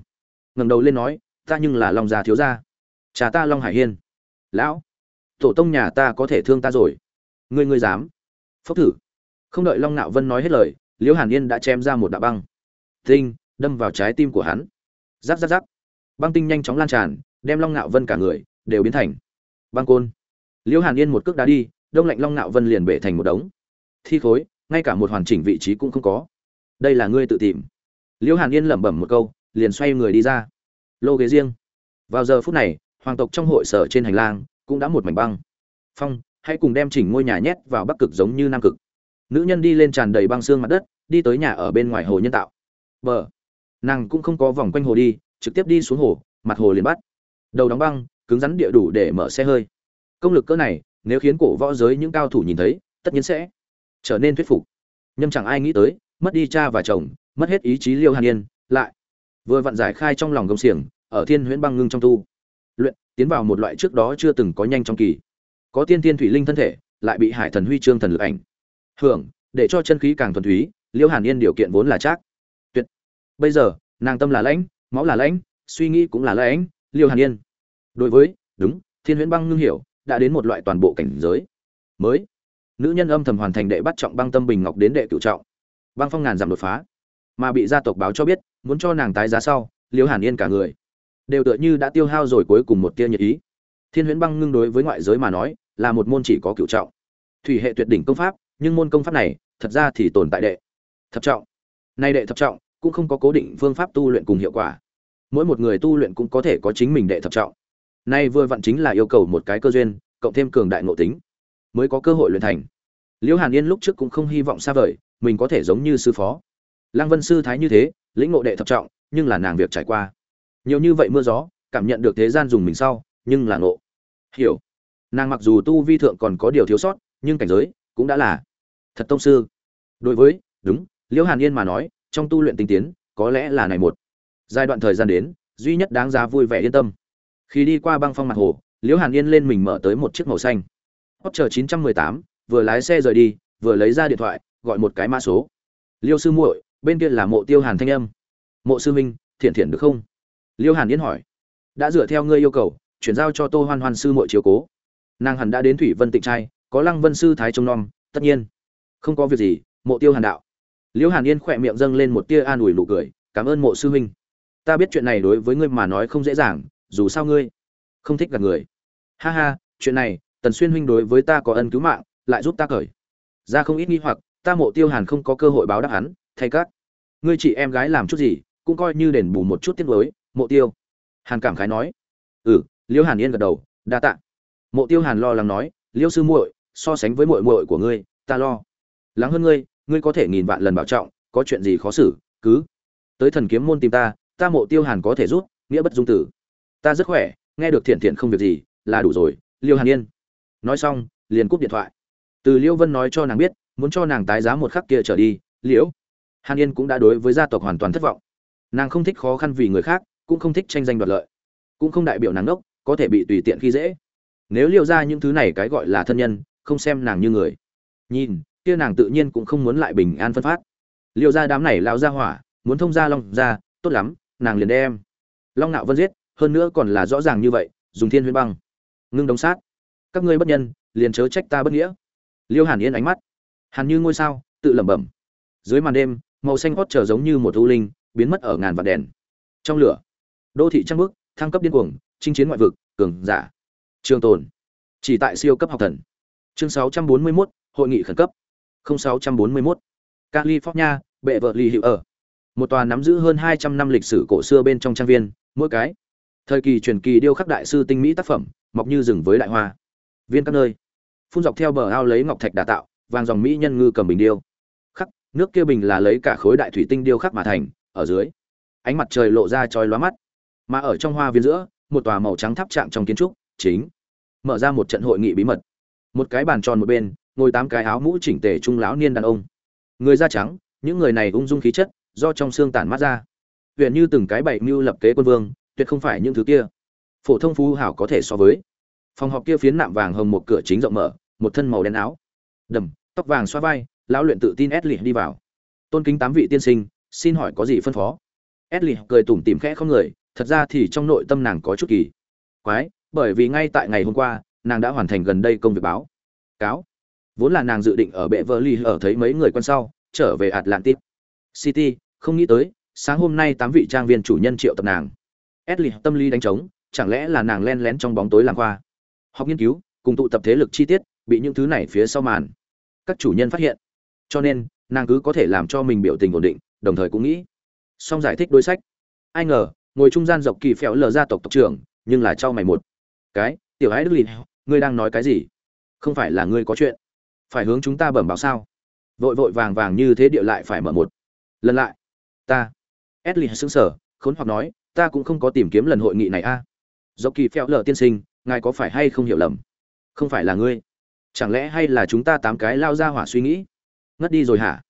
Ngẩng đầu lên nói, ta nhưng là long già thiếu gia. Cha ta long hải hiên. Lão, tổ tông nhà ta có thể thương ta rồi. Ngươi ngươi dám? Phốc thử. Không đợi long nạo vân nói hết lời liễu hàn yên đã chém ra một đạo băng. Tinh, đâm vào trái tim của hắn. Giáp giáp giáp băng tinh nhanh chóng lan tràn, đem long nạo vân cả người đều biến thành băng côn. Liễu hàn yên một cước đá đi, đông lạnh long nạo vân liền bể thành một đống. Thi khối, ngay cả một hoàn chỉnh vị trí cũng không có. Đây là ngươi tự tìm. Liễu hàn yên lẩm bẩm một câu, liền xoay người đi ra. Lô ghế riêng. Vào giờ phút này, hoàng tộc trong hội sở trên hành lang cũng đã một mảnh băng. Phong, hãy cùng đem chỉnh ngôi nhà nhét vào bắc cực giống như nam cực. Nữ nhân đi lên tràn đầy băng xương mặt đất, đi tới nhà ở bên ngoài hồ nhân tạo. Bờ. Nàng cũng không có vòng quanh hồ đi trực tiếp đi xuống hồ, mặt hồ liền bắt. Đầu đóng băng, cứng rắn địa đủ để mở xe hơi. Công lực cỡ này, nếu khiến cổ võ giới những cao thủ nhìn thấy, tất nhiên sẽ trở nên thuyết phục. Nhưng chẳng ai nghĩ tới, mất đi cha và chồng, mất hết ý chí liêu hàn yên, lại vừa vặn giải khai trong lòng gông xiềng, ở thiên huyễn băng ngưng trong tu. Luyện, tiến vào một loại trước đó chưa từng có nhanh trong kỳ. Có tiên tiên thủy linh thân thể, lại bị hải thần huy chương thần lực ảnh hưởng, để cho chân khí càng thuần túy, liêu hàn yên điều kiện vốn là chắc. Tuyệt. Bây giờ, nàng tâm là lãnh máu là lãnh, suy nghĩ cũng là lãnh, liêu hàn yên. Đối với, đúng, thiên huyễn băng ngưng hiểu, đã đến một loại toàn bộ cảnh giới. Mới. Nữ nhân âm thầm hoàn thành đệ bắt trọng băng tâm bình ngọc đến đệ cửu trọng. Băng phong ngàn giảm đột phá. Mà bị gia tộc báo cho biết, muốn cho nàng tái giá sau, liêu hàn yên cả người. Đều tựa như đã tiêu hao rồi cuối cùng một tia nhiệt ý. Thiên huyễn băng ngưng đối với ngoại giới mà nói, là một môn chỉ có cựu trọng. Thủy hệ tuyệt đỉnh công pháp, nhưng môn công pháp này, thật ra thì tồn tại đệ thập trọng. Nay đệ thập trọng cũng không có cố định phương pháp tu luyện cùng hiệu quả. Mỗi một người tu luyện cũng có thể có chính mình đệ thập trọng. Nay vừa vặn chính là yêu cầu một cái cơ duyên, cộng thêm cường đại nội tính, mới có cơ hội luyện thành. Liễu hàn yên lúc trước cũng không hy vọng xa vời, mình có thể giống như sư phó. Lăng vân sư thái như thế, lĩnh ngộ đệ thập trọng, nhưng là nàng việc trải qua. Nhiều như vậy mưa gió, cảm nhận được thế gian dùng mình sau, nhưng là ngộ. Hiểu. Nàng mặc dù tu vi thượng còn có điều thiếu sót, nhưng cảnh giới cũng đã là thật tông sư. Đối với, đúng, liễu hàn yên mà nói trong tu luyện tinh tiến, có lẽ là này một. Giai đoạn thời gian đến, duy nhất đáng giá vui vẻ yên tâm. Khi đi qua băng phong mặt hồ, liễu hàn yên lên mình mở tới một chiếc màu xanh. Hot chờ chín trăm mười tám, vừa lái xe rời đi, vừa lấy ra điện thoại, gọi một cái mã số. Liêu sư muội, bên kia là mộ tiêu hàn thanh âm. Mộ sư minh, thiện thiện được không? Liêu hàn yên hỏi. Đã dựa theo ngươi yêu cầu, chuyển giao cho tô hoan hoan sư muội chiếu cố. Nàng hẳn đã đến thủy vân tịnh trai, có lăng vân sư thái trông nom, tất nhiên. Không có việc gì, mộ tiêu hàn đạo. Liễu hàn yên khỏe miệng dâng lên một tia an ủi nụ cười, cảm ơn mộ sư huynh. Ta biết chuyện này đối với ngươi mà nói không dễ dàng, dù sao ngươi không thích gặp người. Ha ha, chuyện này, tần xuyên huynh đối với ta có ân cứu mạng, lại giúp ta cởi. Ra không ít nghi hoặc, ta mộ tiêu hàn không có cơ hội báo đáp hắn, thay các ngươi chị em gái làm chút gì, cũng coi như đền bù một chút tiết mới mộ tiêu. Hàn cảm khái nói. Ừ liễu hàn yên gật đầu, đa tạ. Mộ tiêu hàn lo lắng nói, liễu sư muội, so sánh với muội muội của ngươi, ta lo. Lắng hơn ngươi ngươi có thể nghìn vạn lần bảo trọng, có chuyện gì khó xử, cứ tới thần kiếm môn tìm ta ta mộ tiêu hàn có thể rút nghĩa bất dung tử. Ta rất khỏe, nghe được thiện thiện không việc gì, là đủ rồi, liêu hàn yên. Nói xong, liền cúp điện thoại. Từ liêu vân nói cho nàng biết, muốn cho nàng tái giá một khắc kia trở đi liễu hàn yên cũng đã đối với gia tộc hoàn toàn thất vọng. Nàng không thích khó khăn vì người khác, cũng không thích tranh giành đoạt lợi, cũng không đại biểu nàng đốc, có thể bị tùy tiện khi dễ. Nếu Liêu ra những thứ này cái gọi là thân nhân, không xem nàng như người. Nhìn kia nàng tự nhiên cũng không muốn lại bình an phân phát. Liêu ra đám này lao ra hỏa muốn thông ra long ra tốt lắm nàng liền đem. Long nạo vân giết hơn nữa còn là rõ ràng như vậy dùng thiên huyên băng. Ngưng đống sát. Các ngươi bất nhân liền chớ trách ta bất nghĩa. Liêu hàn yên ánh mắt. Hàn như ngôi sao tự lẩm bẩm. Dưới màn đêm màu xanh hót trở giống như một u linh biến mất ở ngàn vạn đèn. Trong lửa đô thị trăng bước thăng cấp điên cuồng chinh chiến ngoại vực cường giả. Trường tồn. Chỉ tại siêu cấp học thần. Chương 641, hội nghị khẩn cấp. 0641. california, bệ vợ lì hiệu ở. Một tòa nắm giữ hơn 200 năm lịch sử cổ xưa bên trong trang viên, mỗi cái. Thời kỳ truyền kỳ điêu khắc đại sư tinh mỹ tác phẩm, mọc như rừng với đại hoa. Viên các nơi. Phun dọc theo bờ ao lấy ngọc thạch đà tạo, vàng dòng mỹ nhân ngư cầm bình điêu. Khắc, nước kia bình là lấy cả khối đại thủy tinh điêu khắc mà thành, ở dưới. Ánh mặt trời lộ ra chói lóa mắt. Mà ở trong hoa viên giữa, một tòa màu trắng tháp trạng trong kiến trúc, chính. Mở ra một trận hội nghị bí mật. Một cái bàn tròn một bên ngồi tám cái áo mũ chỉnh tề trung lão niên đàn ông. Người da trắng những người này ung dung khí chất do trong xương tản mát ra. Huyện như từng cái bảy mưu lập kế quân vương tuyệt không phải những thứ kia. Phổ thông phú hảo có thể so với. Phòng họp kia phiến nạm vàng hồng một cửa chính rộng mở một thân màu đen áo. Đầm tóc vàng xoa vai lão luyện tự tin ép đi vào. Tôn kính tám vị tiên sinh xin hỏi có gì phân phó? Edley cười tủm tỉm khẽ không người, thật ra thì trong nội tâm nàng có chút kỳ. Quái, bởi vì ngay tại ngày hôm qua, nàng đã hoàn thành gần đây công việc báo. Cáo. Vốn là nàng dự định ở bệ vợ ly ở thấy mấy người quan sau, trở về Atlantis City, không nghĩ tới, sáng hôm nay tám vị trang viên chủ nhân triệu tập nàng. Edley tâm lý đánh trống, chẳng lẽ là nàng len lén trong bóng tối làm khoa. Học nghiên cứu, cùng tụ tập thế lực chi tiết, bị những thứ này phía sau màn. Các chủ nhân phát hiện. Cho nên, nàng cứ có thể làm cho mình biểu tình ổn định, đồng thời cũng nghĩ song giải thích đối sách ai ngờ ngồi trung gian dọc kỳ phèo lờ gia tộc tộc trưởng nhưng là trao mày một cái tiểu ái đức lìn ngươi đang nói cái gì không phải là ngươi có chuyện phải hướng chúng ta bẩm báo sao? Vội vội vàng vàng như thế địa lại phải mở một. Lần lại. Ta. Edley xứng sở khốn hoặc nói ta cũng không có tìm kiếm lần hội nghị này a. Do kỳ phèo lờ tiên sinh ngài có phải hay không hiểu lầm? Không phải là ngươi. Chẳng lẽ hay là chúng ta tám cái lao ra hỏa suy nghĩ? Ngất đi rồi hả?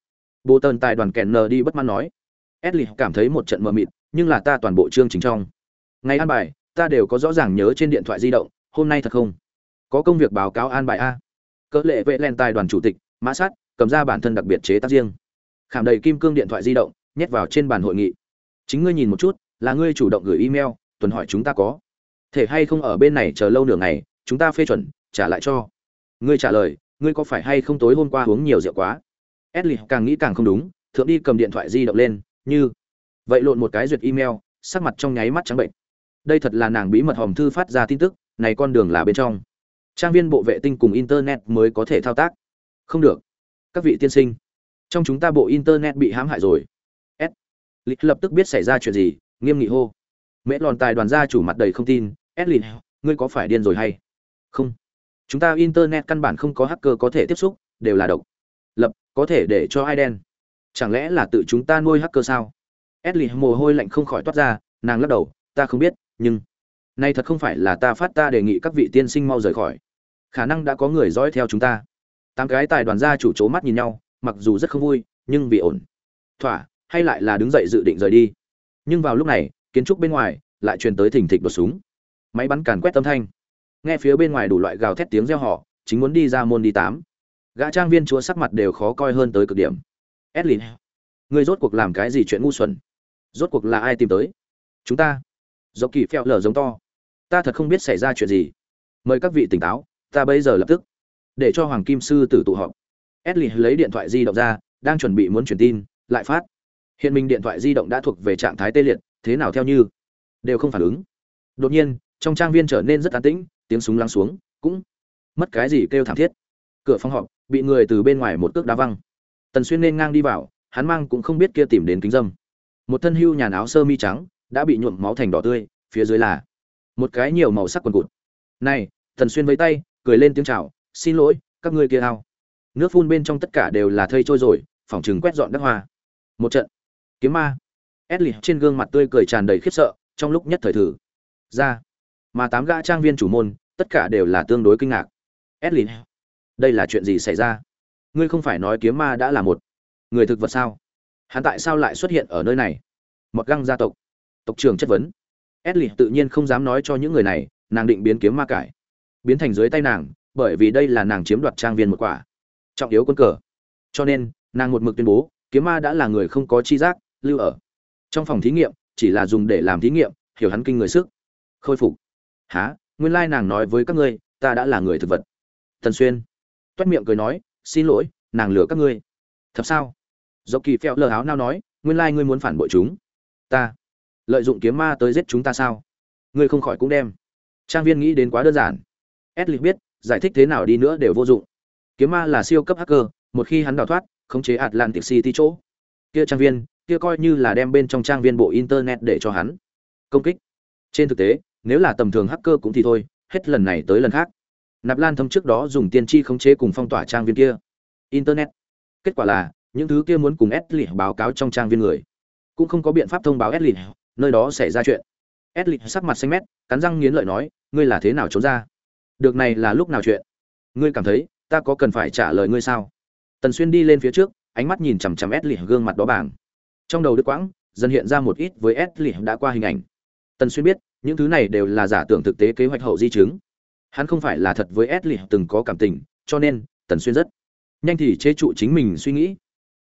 Bồ tần tài đoàn kèn nờ đi bất mãn nói. Edli cảm thấy một trận mờ mịt, nhưng là ta toàn bộ chương trình trong. Ngày an bài, ta đều có rõ ràng nhớ trên điện thoại di động, hôm nay thật không? Có công việc báo cáo an bài a. Cỡ lệ vệ lên tài đoàn chủ tịch, Mã Sát, cầm ra bản thân đặc biệt chế tác riêng. Khảm đầy kim cương điện thoại di động, nhét vào trên bàn hội nghị. Chính ngươi nhìn một chút, là ngươi chủ động gửi email, tuần hỏi chúng ta có thể hay không ở bên này chờ lâu nửa ngày, chúng ta phê chuẩn, trả lại cho. Ngươi trả lời, ngươi có phải hay không tối hôm qua uống nhiều rượu quá? Edley càng nghĩ càng không đúng, thượng đi cầm điện thoại di động lên, như vậy lộn một cái duyệt email sắc mặt trong nháy mắt trắng bệnh đây thật là nàng bí mật hòm thư phát ra tin tức này con đường là bên trong trang viên bộ vệ tinh cùng internet mới có thể thao tác. Không được. Các vị tiên sinh, trong chúng ta bộ internet bị hãm hại rồi. S. Lịch lập tức biết xảy ra chuyện gì, nghiêm nghị hô. Mễ lòn tài đoàn gia chủ mặt đầy không tin. S lịch ngươi có phải điên rồi hay? Không. Chúng ta internet căn bản không có hacker có thể tiếp xúc, đều là độc. Lập, có thể để cho ai đen. Chẳng lẽ là tự chúng ta nuôi hacker sao? Edley mồ hôi lạnh không khỏi toát ra, nàng lắc đầu, ta không biết, nhưng, nay thật không phải là ta phát ta đề nghị các vị tiên sinh mau rời khỏi khả năng đã có người dõi theo chúng ta tám cái tài đoàn gia chủ c mắt nhìn nhau mặc dù rất không vui nhưng vì ổn thỏa hay lại là đứng dậy dự định rời đi nhưng vào lúc này kiến trúc bên ngoài lại truyền tới thình thịch đột súng máy bắn càn quét âm thanh nghe phía bên ngoài đủ loại gào thét tiếng reo họ chính muốn đi ra môn đi tám gã trang viên chúa sắc mặt đều khó coi hơn tới cực điểm Edlin, người rốt cuộc làm cái gì chuyện ngu xuẩn? Rốt cuộc là ai tìm tới? Chúng ta. do kỳ phèo lở giống to. Ta thật không biết xảy ra chuyện gì. Mời các vị tỉnh táo, ta bây giờ lập tức để cho Hoàng Kim sư tử tụ họp. Edlin lấy điện thoại di động ra, đang chuẩn bị muốn truyền tin, lại phát. Hiện mình điện thoại di động đã thuộc về trạng thái tê liệt, thế nào theo như đều không phản ứng. Đột nhiên, trong trang viên trở nên rất an tĩnh, tiếng súng lắng xuống, cũng mất cái gì kêu thảm thiết. Cửa phòng họp bị người từ bên ngoài một cước đá văng tần xuyên nên ngang đi vào hắn mang cũng không biết kia tìm đến kính dâm một thân hưu nhàn áo sơ mi trắng đã bị nhuộm máu thành đỏ tươi phía dưới là một cái nhiều màu sắc quần cụt này tần xuyên với tay cười lên tiếng chào, xin lỗi, các ngươi kia ao. Nước phun bên trong tất cả đều là thây trôi rồi, phỏng chừng quét dọn đất hoa. Một trận. Kiếm ma. Edley trên gương mặt tươi cười tràn đầy khiếp sợ, trong lúc nhất thời thử. Ra. Mà tám gã trang viên chủ môn, tất cả đều là tương đối kinh ngạc. Edley. Đây là chuyện gì xảy ra? Ngươi không phải nói kiếm ma đã là một người thực vật sao? Hắn tại sao lại xuất hiện ở nơi này? Mọt găng gia tộc. Tộc trưởng chất vấn. Edley tự nhiên không dám nói cho những người này, nàng định biến kiếm ma cải biến thành dưới tay nàng, bởi vì đây là nàng chiếm đoạt trang viên một quả. Trọng yếu quân cờ. Cho nên, nàng một mực tuyên bố, kiếm ma đã là người không có chi giác, lưu ở. Trong phòng thí nghiệm, chỉ là dùng để làm thí nghiệm, hiểu hắn kinh người sức. Khôi phục. Há nguyên lai nàng nói với các ngươi, ta đã là người thực vật. Tần xuyên. Toét miệng cười nói, xin lỗi, nàng lừa các ngươi. Thật sao? Do kỳ phèo lờ áo nao nói, nguyên lai ngươi muốn phản bội chúng. Ta. Lợi dụng kiếm ma tới giết chúng ta sao? Ngươi không khỏi cũng đem. Trang viên nghĩ đến quá đơn giản edlic biết, giải thích thế nào đi nữa đều vô dụng. Kiếm ma là siêu cấp hacker, một khi hắn đào thoát, khống chế atlantic city chỗ. Kia trang viên, kia coi như là đem bên trong trang viên bộ internet để cho hắn. Công kích. Trên thực tế, nếu là tầm thường hacker cũng thì thôi, hết lần này tới lần khác. Nạp lan thâm trước đó dùng tiên tri khống chế cùng phong tỏa trang viên kia. Internet. Kết quả là, những thứ kia muốn cùng ép báo cáo trong trang viên người. Cũng không có biện pháp thông báo edlin nơi đó xảy ra chuyện. Edlin sắc mặt xanh mét, cắn răng nghiến lợi nói, ngươi là thế nào trốn ra? Được này là lúc nào chuyện? Ngươi cảm thấy, ta có cần phải trả lời ngươi sao? Tần xuyên đi lên phía trước, ánh mắt nhìn chằm chằm edlin gương mặt đó bảng trong đầu đức quãng, dần hiện ra một ít với edlin đã qua hình ảnh. Tần xuyên biết, những thứ này đều là giả tưởng thực tế kế hoạch hậu di chứng. Hắn không phải là thật với edlin từng có cảm tình, cho nên, tần xuyên rất nhanh thì chế trụ chính mình suy nghĩ.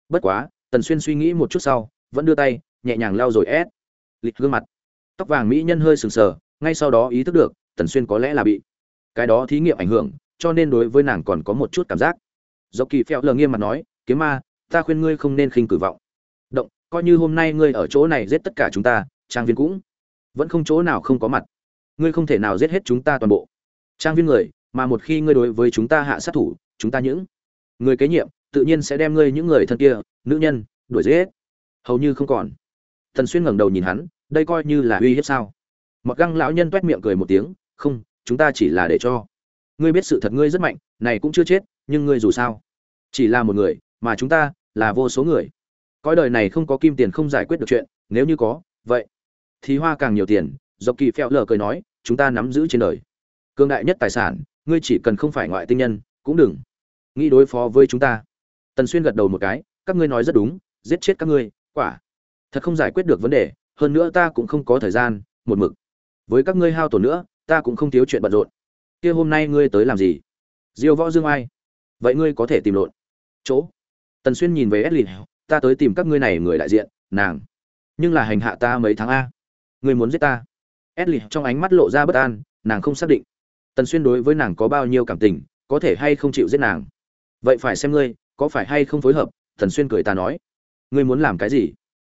Bất quá, tần xuyên suy nghĩ một chút sau, vẫn đưa tay, nhẹ nhàng lao rồi ét lịch gương mặt. Tóc vàng mỹ nhân hơi sừng sờ, ngay sau đó ý thức được, tần xuyên có lẽ là bị cái đó thí nghiệm ảnh hưởng, cho nên đối với nàng còn có một chút cảm giác. Dọc kỳ phèo lờ nghiêm mặt nói, kiếm ma, ta khuyên ngươi không nên khinh cử vọng. Động, coi như hôm nay ngươi ở chỗ này giết tất cả chúng ta, trang viên cũng vẫn không chỗ nào không có mặt. Ngươi không thể nào giết hết chúng ta toàn bộ. Trang viên người, mà một khi ngươi đối với chúng ta hạ sát thủ, chúng ta những người kế nhiệm, tự nhiên sẽ đem ngươi những người thân kia, nữ nhân, đuổi giết. Hầu như không còn. Thần xuyên ngẩng đầu nhìn hắn, đây coi như là uy hiếp sao? Mặc găng lão nhân toét miệng cười một tiếng, không chúng ta chỉ là để cho. Ngươi biết sự thật ngươi rất mạnh, này cũng chưa chết, nhưng ngươi dù sao chỉ là một người, mà chúng ta là vô số người. Cõi đời này không có kim tiền không giải quyết được chuyện, nếu như có, vậy thì hoa càng nhiều tiền, dọc kỳ phèo lờ cười nói, chúng ta nắm giữ trên đời cương đại nhất tài sản, ngươi chỉ cần không phải ngoại tinh nhân, cũng đừng nghĩ đối phó với chúng ta. Tần xuyên gật đầu một cái, các ngươi nói rất đúng, giết chết các ngươi, quả thật không giải quyết được vấn đề, hơn nữa ta cũng không có thời gian, một mực với các ngươi hao tổn nữa ta cũng không thiếu chuyện bận rộn. Kia hôm nay ngươi tới làm gì? Diêu võ dương ai? Vậy ngươi có thể tìm lộn. Chỗ. Tần xuyên nhìn về edlin, ta tới tìm các ngươi này người đại diện, nàng. Nhưng là hành hạ ta mấy tháng a. Ngươi muốn giết ta? Edlin trong ánh mắt lộ ra bất an, nàng không xác định. Tần xuyên đối với nàng có bao nhiêu cảm tình, có thể hay không chịu giết nàng? Vậy phải xem ngươi, có phải hay không phối hợp? Tần xuyên cười ta nói. Ngươi muốn làm cái gì?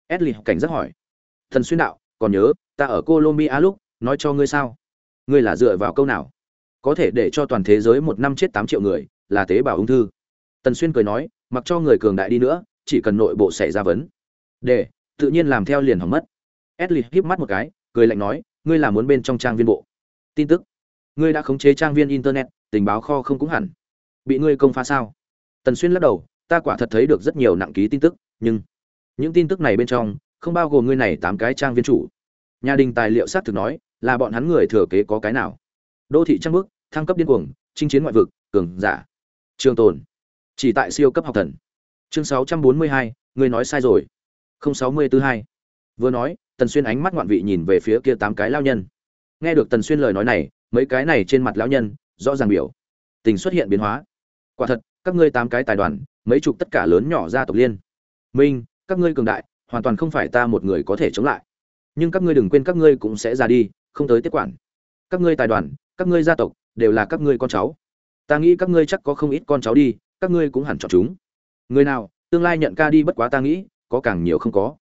Ashley cảnh giác hỏi. Tần xuyên đạo, còn nhớ, ta ở colombia lúc, nói cho ngươi sao? Ngươi là dựa vào câu nào? Có thể để cho toàn thế giới một năm chết tám triệu người, là tế bào ung thư. Tần xuyên cười nói, mặc cho người cường đại đi nữa, chỉ cần nội bộ xảy ra vấn. Để, tự nhiên làm theo liền hỏng mất. Edley híp mắt một cái, cười lạnh nói, ngươi là muốn bên trong trang viên bộ. Tin tức. Ngươi đã khống chế trang viên internet, tình báo kho không cũng hẳn. Bị ngươi công phá sao? Tần xuyên lắc đầu, ta quả thật thấy được rất nhiều nặng ký tin tức, nhưng những tin tức này bên trong, không bao gồm ngươi này tám cái trang viên chủ. Nhà đình tài liệu xác thực nói là bọn hắn người thừa kế có cái nào? Đô thị trang bước thăng cấp điên cuồng chinh chiến ngoại vực cường giả. Trường tồn. Chỉ tại siêu cấp học thần. Chương 642, ngươi nói sai rồi. không sáu mươi tư hai. Vừa nói tần xuyên ánh mắt ngoạn vị nhìn về phía kia tám cái lao nhân. Nghe được tần xuyên lời nói này mấy cái này trên mặt lão nhân rõ ràng biểu. Tình xuất hiện biến hóa. Quả thật các ngươi tám cái tài đoàn mấy chục tất cả lớn nhỏ gia tộc liên. Minh các ngươi cường đại hoàn toàn không phải ta một người có thể chống lại. Nhưng các ngươi đừng quên các ngươi cũng sẽ ra đi không tới tiếp quản. Các ngươi tài đoàn, các ngươi gia tộc, đều là các ngươi con cháu. Ta nghĩ các ngươi chắc có không ít con cháu đi, các ngươi cũng hẳn chọn chúng. Người nào, tương lai nhận ca đi bất quá ta nghĩ, có càng nhiều không có.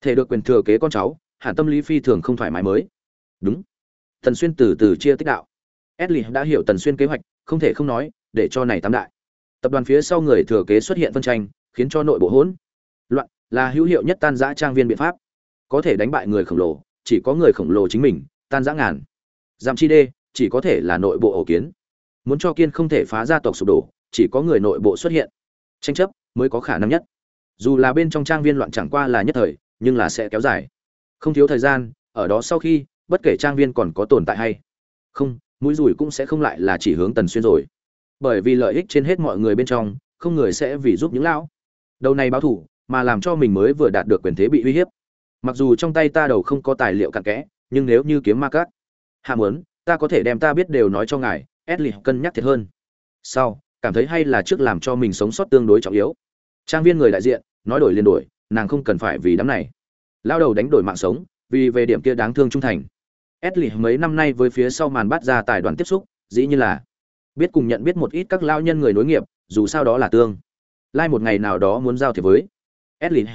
Thể được quyền thừa kế con cháu, hẳn tâm lý phi thường không thoải mái mới. Đúng. Tần xuyên từ từ chia tích đạo. Edli đã hiểu tần xuyên kế hoạch, không thể không nói, để cho này tám đại. Tập đoàn phía sau người thừa kế xuất hiện phân tranh, khiến cho nội bộ hỗn loạn, là hữu hiệu nhất tan giã trang viên biện pháp. Có thể đánh bại người khổng lồ, chỉ có người khổng lồ chính mình tan rã ngàn. Giảm chi đê chỉ có thể là nội bộ ổ kiến. Muốn cho kiên không thể phá gia tộc sụp đổ, chỉ có người nội bộ xuất hiện. Tranh chấp mới có khả năng nhất. Dù là bên trong trang viên loạn chẳng qua là nhất thời, nhưng là sẽ kéo dài. Không thiếu thời gian, ở đó sau khi, bất kể trang viên còn có tồn tại hay không, mũi rùi cũng sẽ không lại là chỉ hướng tần xuyên rồi. Bởi vì lợi ích trên hết mọi người bên trong, không người sẽ vì giúp những lão. Đầu này báo thủ, mà làm cho mình mới vừa đạt được quyền thế bị uy hiếp. Mặc dù trong tay ta đầu không có tài liệu cặn kẽ nhưng nếu như kiếm ma cát, hạ muốn, ta có thể đem ta biết đều nói cho ngài, edley cân nhắc thiệt hơn. Sau cảm thấy hay là trước làm cho mình sống sót tương đối trọng yếu. Trang viên người đại diện, nói đổi liền đổi, nàng không cần phải vì đám này. Lao đầu đánh đổi mạng sống, vì về điểm kia đáng thương trung thành. Edley mấy năm nay với phía sau màn bắt ra tài đoàn tiếp xúc, dĩ như là biết cùng nhận biết một ít các lao nhân người nối nghiệp, dù sao đó là tương. Lai một ngày nào đó muốn giao thiệp với edlin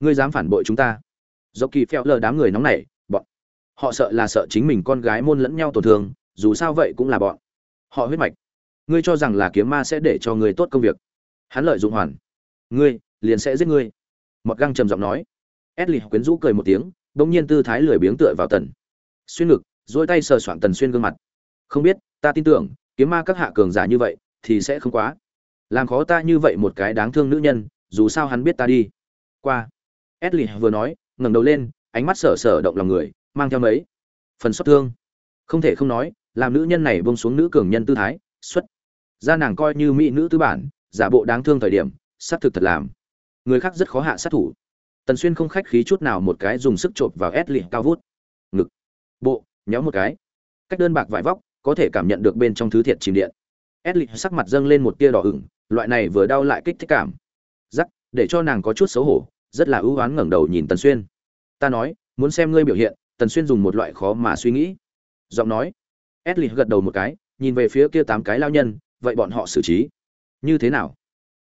ngươi dám phản bội chúng ta. Do kỳ phèo lờ đám người nóng nảy họ sợ là sợ chính mình con gái môn lẫn nhau tổn thương, dù sao vậy cũng là bọn. Họ huyết mạch. Ngươi cho rằng là kiếm ma sẽ để cho ngươi tốt công việc. Hắn lợi dụng hoàn. Ngươi, liền sẽ giết ngươi. Mọt găng trầm giọng nói. Edlin quyến rũ cười một tiếng, bỗng nhiên tư thái lười biếng tựa vào tần. Xuyên ngực dỗi tay sờ soạn tần xuyên gương mặt. Không biết, ta tin tưởng, kiếm ma các hạ cường giả như vậy, thì sẽ không quá. Làm khó ta như vậy một cái đáng thương nữ nhân, dù sao hắn biết ta đi. Qua. Edley vừa nói, ngẩng đầu lên, ánh mắt sờ sờ động lòng người mang theo mấy phần xuất thương. Không thể không nói, làm nữ nhân này bông xuống nữ cường nhân tư thái, xuất. Ra nàng coi như mỹ nữ tư bản, giả bộ đáng thương thời điểm sát thực thật làm. Người khác rất khó hạ sát thủ. Tần xuyên không khách khí chút nào một cái dùng sức chộp vào ép lì cao vút. Ngực. Bộ, nhéo một cái. Cách đơn bạc vải vóc, có thể cảm nhận được bên trong thứ thiệt chìm điện. Ép lì sắc mặt dâng lên một tia đỏ ửng, loại này vừa đau lại kích thích cảm. Giắc để cho nàng có chút xấu hổ, rất là ưu oán ngẩng đầu nhìn tần xuyên. Ta nói, muốn xem ngươi biểu hiện tần xuyên dùng một loại khó mà suy nghĩ. Giọng nói. Ép lì gật đầu một cái, nhìn về phía kia tám cái lao nhân, vậy bọn họ xử trí. Như thế nào?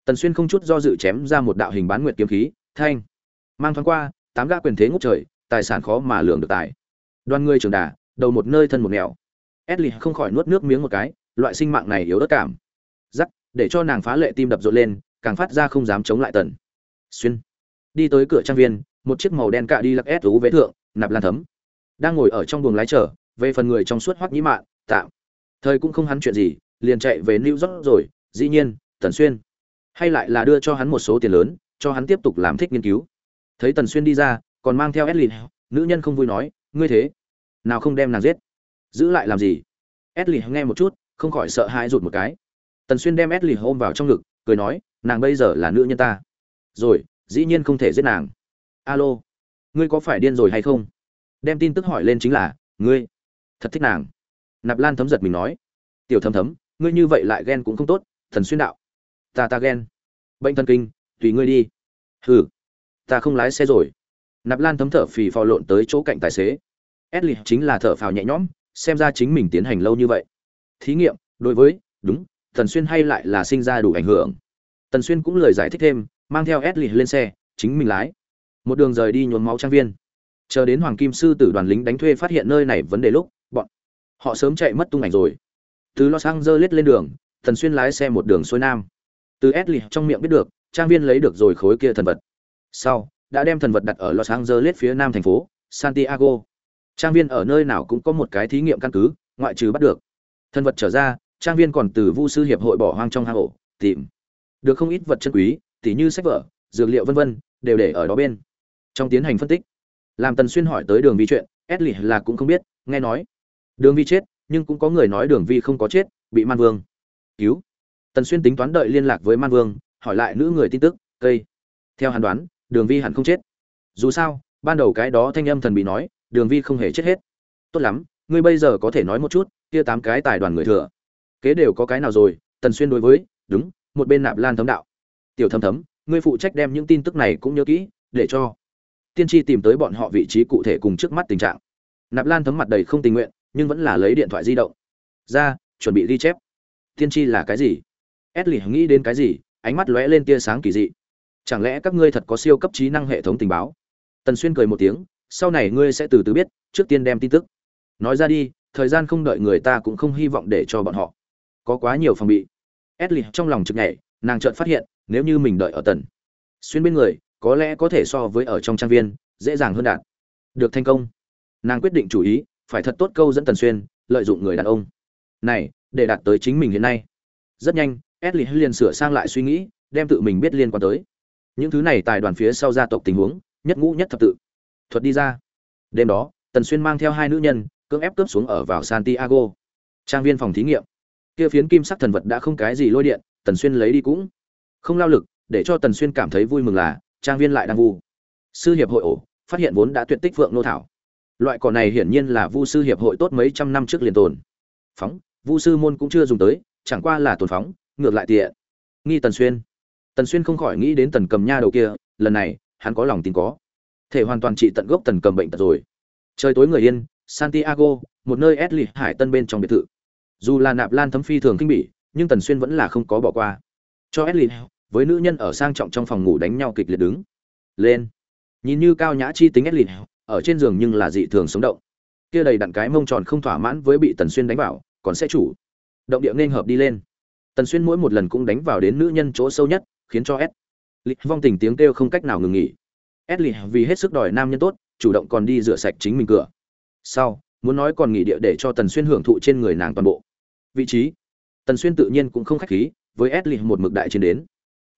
Tần xuyên không chút do dự chém ra một đạo hình bán nguyệt kiếm khí, thanh. Mang thoáng qua, tám gã quyền thế ngốc trời, tài sản khó mà lường được tài. Đoàn người trường đà, đầu một nơi thân một nẻo. Edley không khỏi nuốt nước miếng một cái, loại sinh mạng này yếu đất cảm. Giắc để cho nàng phá lệ tim đập rộn lên, càng phát ra không dám chống lại tần. Xuyên. Đi tới cửa trang viên, một chiếc màu đen cạ đi lắc ép tú vế thượng, nạp lan thấm đang ngồi ở trong buồng lái chờ, về phần người trong suốt hoắc nhĩ mạn, tạm. Thời cũng không hắn chuyện gì, liền chạy về new york rồi, dĩ nhiên, tần xuyên. Hay lại là đưa cho hắn một số tiền lớn, cho hắn tiếp tục làm thích nghiên cứu. Thấy tần xuyên đi ra, còn mang theo edlin. Nữ nhân không vui nói, ngươi thế, nào không đem nàng giết? Giữ lại làm gì? Edlin nghe một chút, không khỏi sợ hãi rụt một cái. Tần xuyên đem edlin ôm vào trong ngực, cười nói, nàng bây giờ là nữ nhân ta. Rồi, dĩ nhiên không thể giết nàng. Alo, ngươi có phải điên rồi hay không? Đem tin tức hỏi lên chính là, ngươi, thật thích nàng? Nạp lan thấm giật mình nói, tiểu thấm thấm, ngươi như vậy lại ghen cũng không tốt, thần xuyên đạo. Ta ta ghen. Bệnh thần kinh, tùy ngươi đi. Hừ, ta không lái xe rồi. Nạp lan thấm thở phì phò lộn tới chỗ cạnh tài xế. Edley chính là thở phào nhẹ nhõm, xem ra chính mình tiến hành lâu như vậy. Thí nghiệm, đối với, đúng, Thần xuyên hay lại là sinh ra đủ ảnh hưởng. Tần xuyên cũng lời giải thích thêm, mang theo edley lên xe, chính mình lái. Một đường rời đi nhuốm máu trang viên chờ đến hoàng kim sư tử đoàn lính đánh thuê phát hiện nơi này vấn đề lúc, bọn họ sớm chạy mất tung ảnh rồi. Từ los angeles lên đường, Thần xuyên lái xe một đường xuôi nam. Từ edley trong miệng biết được, trang viên lấy được rồi khối kia thần vật. Sau, đã đem thần vật đặt ở los angeles phía nam thành phố, santiago. Trang viên ở nơi nào cũng có một cái thí nghiệm căn cứ, ngoại trừ bắt được. Thần vật trở ra, trang viên còn từ vu sư hiệp hội bỏ hoang trong hang ổ, tìm được không ít vật chân quý, tỉ như sách vở, dược liệu vân vân, đều để ở đó bên. Trong tiến hành phân tích làm tần xuyên hỏi tới đường vi chuyện, edley là cũng không biết, nghe nói. Đường vi chết, nhưng cũng có người nói đường vi không có chết, bị man vương cứu. Tần xuyên tính toán đợi liên lạc với man vương, hỏi lại nữ người tin tức, cây. Theo hàn đoán, đường vi hẳn không chết. Dù sao, ban đầu cái đó thanh âm thần bị nói, đường vi không hề chết hết. Tốt lắm, ngươi bây giờ có thể nói một chút, kia tám cái tài đoàn người thừa. Kế đều có cái nào rồi? Tần xuyên đối với, đúng, một bên nạp lan thấm đạo. Tiểu thấm thấm, ngươi phụ trách đem những tin tức này cũng nhớ kỹ, để cho tiên tri tìm tới bọn họ vị trí cụ thể cùng trước mắt tình trạng. Nạp lan thấm mặt đầy không tình nguyện, nhưng vẫn là lấy điện thoại di động. Ra, chuẩn bị ghi chép. Tiên tri là cái gì? Edley nghĩ đến cái gì? Ánh mắt lóe lên tia sáng kỳ dị. Chẳng lẽ các ngươi thật có siêu cấp trí năng hệ thống tình báo? Tần xuyên cười một tiếng, sau này ngươi sẽ từ từ biết, trước tiên đem tin tức. Nói ra đi, thời gian không đợi người ta cũng không hy vọng để cho bọn họ. Có quá nhiều phòng bị. Edley trong lòng chực nhảy, nàng chợt phát hiện, nếu như mình đợi ở tần. Xuyên bên người có lẽ có thể so với ở trong trang viên, dễ dàng hơn đạt. Được thành công. Nàng quyết định chủ ý, phải thật tốt câu dẫn tần xuyên, lợi dụng người đàn ông. Này, để đạt tới chính mình hiện nay. Rất nhanh edley liền sửa sang lại suy nghĩ, đem tự mình biết liên quan tới. Những thứ này tài đoàn phía sau gia tộc tình huống, nhất ngũ nhất thập tự. Thuật đi ra. Đêm đó, tần xuyên mang theo hai nữ nhân, cưỡng ép cướp xuống ở vào santiago. Trang viên phòng thí nghiệm. Kia phiến kim sắc thần vật đã không cái gì lôi điện, tần xuyên lấy đi cũng không lao lực, để cho tần xuyên cảm thấy vui mừng là trang viên lại đang vu. Sư hiệp hội ổ, phát hiện vốn đã tuyệt tích phượng nô thảo. Loại cỏ này hiển nhiên là vu sư hiệp hội tốt mấy trăm năm trước liền tồn. Phóng, vu sư môn cũng chưa dùng tới, chẳng qua là tồn phóng, ngược lại tiện. Nghi tần xuyên. Tần xuyên không khỏi nghĩ đến tần cầm nha đầu kia, lần này, hắn có lòng tin có. Thể hoàn toàn trị tận gốc tần cầm bệnh tật rồi. Trời tối người yên, santiago, một nơi ét lì hải tân bên trong biệt thự. Dù là nạp lan thấm phi thường kinh bỉ, nhưng tần xuyên vẫn là không có bỏ qua. Cho ét lì với nữ nhân ở sang trọng trong phòng ngủ đánh nhau kịch liệt đứng. Lên. Nhìn như cao nhã chi tính ét lì ở trên giường nhưng là dị thường sống động. Kia đầy đặn cái mông tròn không thỏa mãn với bị tần xuyên đánh vào, còn sẽ chủ. Động địa nên hợp đi lên. Tần xuyên mỗi một lần cũng đánh vào đến nữ nhân chỗ sâu nhất, khiến cho s lịch vong tình tiếng kêu không cách nào ngừng nghỉ. S lịch vì hết sức đòi nam nhân tốt, chủ động còn đi rửa sạch chính mình cửa. Sau, muốn nói còn nghỉ địa để cho tần xuyên hưởng thụ trên người nàng toàn bộ. Vị trí. Tần xuyên tự nhiên cũng không khách khí, với s một mực đại chiến đến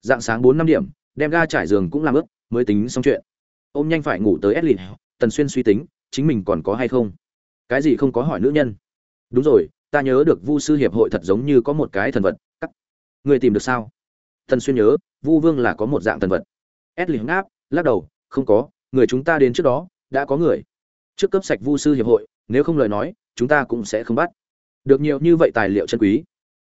dạng sáng bốn năm điểm, đem ga trải giường cũng làm ướt, mới tính xong chuyện. Ôm nhanh phải ngủ tới ét lìn tần xuyên suy tính, chính mình còn có hay không? Cái gì không có hỏi nữ nhân? Đúng rồi, ta nhớ được vu sư hiệp hội thật giống như có một cái thần vật. Cắt người tìm được sao? Tần xuyên nhớ, vu vương là có một dạng thần vật. Ét lìn ngáp, lắc đầu, không có, người chúng ta đến trước đó, đã có người. Trước cấp sạch vu sư hiệp hội, nếu không lời nói, chúng ta cũng sẽ không bắt. Được nhiều như vậy tài liệu chân quý.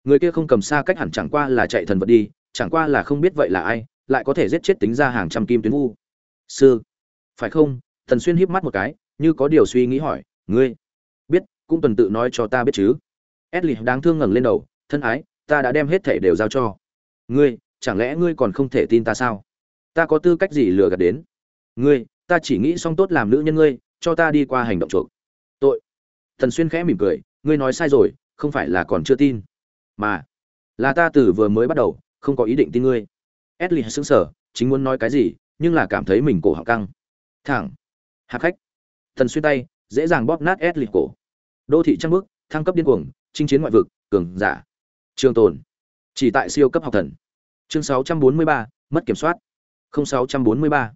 Người kia không cầm xa cách hẳn chẳng qua là chạy thần vật đi chẳng qua là không biết vậy là ai, lại có thể giết chết tính ra hàng trăm kim tuyến vu. Sư, phải không? Thần xuyên híp mắt một cái, như có điều suy nghĩ hỏi, ngươi biết, cũng tuần tự nói cho ta biết chứ. Edley đáng thương ngẩng lên đầu, thân ái, ta đã đem hết thể đều giao cho ngươi, chẳng lẽ ngươi còn không thể tin ta sao? Ta có tư cách gì lừa gạt đến? Ngươi, ta chỉ nghĩ xong tốt làm nữ nhân ngươi, cho ta đi qua hành động chuộc. Tội. Thần xuyên khẽ mỉm cười, ngươi nói sai rồi, không phải là còn chưa tin, mà là ta từ vừa mới bắt đầu không có ý định tin ngươi. Ashley sững sờ chính muốn nói cái gì nhưng là cảm thấy mình cổ họng căng. Thẳng. Hạ khách. Thần xuyên tay dễ dàng bóp nát Ashley cổ. Đô thị trăng bước thăng cấp điên cuồng chinh chiến ngoại vực cường giả. Trường tồn. Chỉ tại siêu cấp học thần. Chương 643, mất kiểm soát. 0643.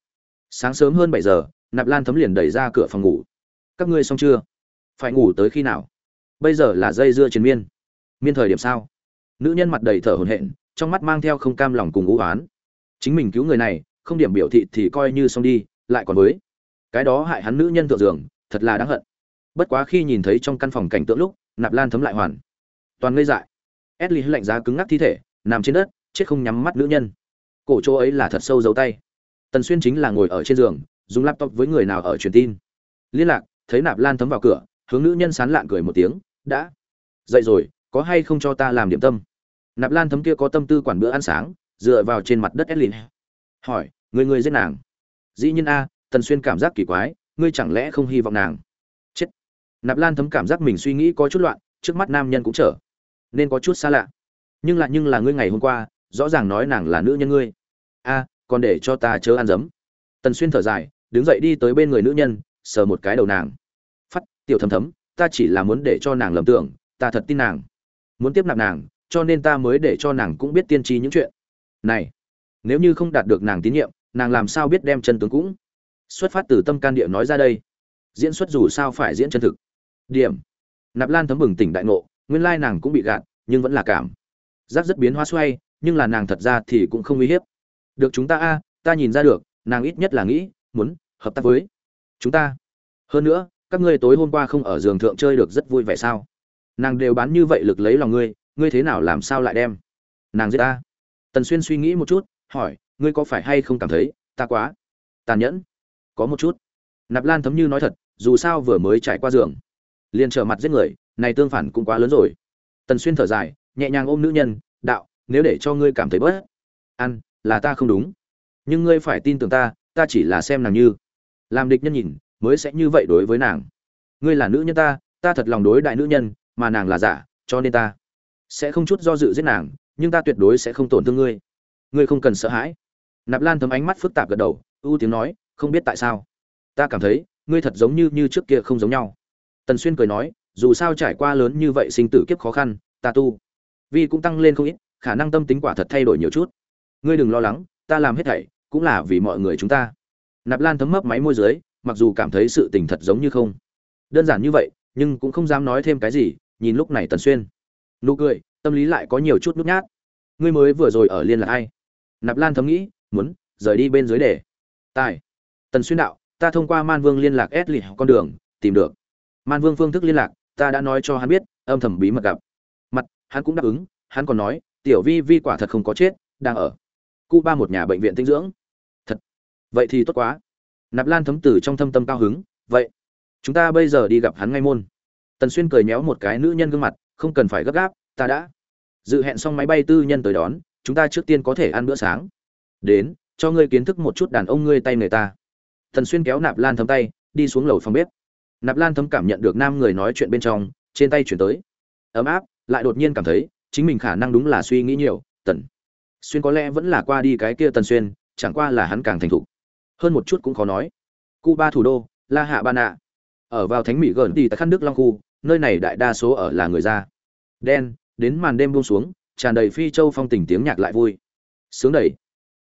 sáng sớm hơn 7 giờ nạp lan thấm liền đẩy ra cửa phòng ngủ. Các ngươi xong chưa? Phải ngủ tới khi nào? Bây giờ là dây dưa chiến miên. Miên thời điểm sao? Nữ nhân mặt đầy thở hổn hển trong mắt mang theo không cam lòng cùng u oán. Chính mình cứu người này, không điểm biểu thị thì coi như xong đi, lại còn với cái đó hại hắn nữ nhân thượng giường, thật là đáng hận. Bất quá khi nhìn thấy trong căn phòng cảnh tượng lúc, nạp lan thấm lại hoàn. Toàn ngây dại. Ashley lạnh giá cứng ngắc thi thể, nằm trên đất, chết không nhắm mắt nữ nhân. Cổ chỗ ấy là thật sâu dấu tay. Tần xuyên chính là ngồi ở trên giường, dùng laptop với người nào ở truyền tin. Liên lạc, thấy nạp lan thấm vào cửa, hướng nữ nhân sán lạn cười một tiếng, đã. Dậy rồi, có hay không cho ta làm điểm tâm? Nạp lan thấm kia có tâm tư quản bữa ăn sáng, dựa vào trên mặt đất edlin hỏi, người người giết nàng? Dĩ nhiên a, tần xuyên cảm giác kỳ quái, ngươi chẳng lẽ không hy vọng nàng? Chết. Nạp lan thấm cảm giác mình suy nghĩ có chút loạn, trước mắt nam nhân cũng trở nên có chút xa lạ. Nhưng lại nhưng là ngươi ngày hôm qua, rõ ràng nói nàng là nữ nhân ngươi. A, còn để cho ta chớ ăn dấm. Tần xuyên thở dài, đứng dậy đi tới bên người nữ nhân, sờ một cái đầu nàng. Phát, tiểu thấm thấm, ta chỉ là muốn để cho nàng lầm tưởng, ta thật tin nàng. Muốn tiếp nạp nàng cho nên ta mới để cho nàng cũng biết tiên tri những chuyện. Này, nếu như không đạt được nàng tín nhiệm, nàng làm sao biết đem chân tướng cũng? Xuất phát từ tâm can địa nói ra đây. Diễn xuất dù sao phải diễn chân thực. Điểm. Nạp lan thấm bừng tỉnh đại ngộ, nguyên lai nàng cũng bị gạt, nhưng vẫn là cảm. Giác rất biến hóa xoay, nhưng là nàng thật ra thì cũng không uy hiếp. Được chúng ta a, ta nhìn ra được, nàng ít nhất là nghĩ, muốn hợp tác với chúng ta. Hơn nữa, các ngươi tối hôm qua không ở giường thượng chơi được rất vui vẻ sao? Nàng đều bán như vậy lực lấy lòng ngươi ngươi thế nào làm sao lại đem nàng giết ta? Tần xuyên suy nghĩ một chút, hỏi, ngươi có phải hay không cảm thấy ta quá tàn nhẫn? Có một chút. Nạp lan thấm như nói thật, dù sao vừa mới trải qua giường, liền trở mặt giết người, này tương phản cũng quá lớn rồi. Tần xuyên thở dài, nhẹ nhàng ôm nữ nhân, đạo, nếu để cho ngươi cảm thấy bớt, ăn, là ta không đúng. Nhưng ngươi phải tin tưởng ta ta chỉ là xem nàng như. Làm địch nhân nhìn, mới sẽ như vậy đối với nàng. Ngươi là nữ nhân ta ta thật lòng đối đại nữ nhân, mà nàng là giả, cho nên ta sẽ không chút do dự giết nàng, nhưng ta tuyệt đối sẽ không tổn thương ngươi. Ngươi không cần sợ hãi. Nạp lan thấm ánh mắt phức tạp gật đầu, ưu tiếng nói, không biết tại sao. Ta cảm thấy, ngươi thật giống như như trước kia không giống nhau. Tần xuyên cười nói, dù sao trải qua lớn như vậy sinh tử kiếp khó khăn, ta tu vi cũng tăng lên không ít, khả năng tâm tính quả thật thay đổi nhiều chút. Ngươi đừng lo lắng, ta làm hết thảy cũng là vì mọi người chúng ta. Nạp lan thấm mấp máy môi dưới, mặc dù cảm thấy sự tình thật giống như không đơn giản như vậy, nhưng cũng không dám nói thêm cái gì, nhìn lúc này tần xuyên nụ cười, tâm lý lại có nhiều chút nút nhát. Ngươi mới vừa rồi ở liên là ai? Nạp lan thấm nghĩ, muốn rời đi bên dưới để. Tài. Tần xuyên đạo, ta thông qua man vương liên lạc ép lì con đường, tìm được. Man vương phương thức liên lạc, ta đã nói cho hắn biết, âm thầm bí mật gặp. Mặt, hắn cũng đáp ứng, hắn còn nói, tiểu vi vi quả thật không có chết, đang ở. Cu ba một nhà bệnh viện tinh dưỡng. Thật. Vậy thì tốt quá. Nạp lan thấm tử trong thâm tâm cao hứng, vậy, chúng ta bây giờ đi gặp hắn ngay môn. Tần xuyên cười méo một cái nữ nhân gương mặt không cần phải gấp gáp, ta đã dự hẹn xong máy bay tư nhân tới đón, chúng ta trước tiên có thể ăn bữa sáng. Đến, cho ngươi kiến thức một chút đàn ông ngươi tay người ta. Tần xuyên kéo nạp lan thấm tay, đi xuống lầu phòng bếp. Nạp lan thấm cảm nhận được nam người nói chuyện bên trong, trên tay chuyển tới. Ấm áp, lại đột nhiên cảm thấy, chính mình khả năng đúng là suy nghĩ nhiều, tần xuyên có lẽ vẫn là qua đi cái kia tần xuyên, chẳng qua là hắn càng thành thục. Hơn một chút cũng khó nói. Cuba thủ đô, la hạ ba nạ ở vào thánh mỹ gần đi tại khăn nước long khu nơi này đại đa số ở là người da. Đen, đến màn đêm buông xuống, tràn đầy phi châu phong tình tiếng nhạc lại vui. Sướng đầy.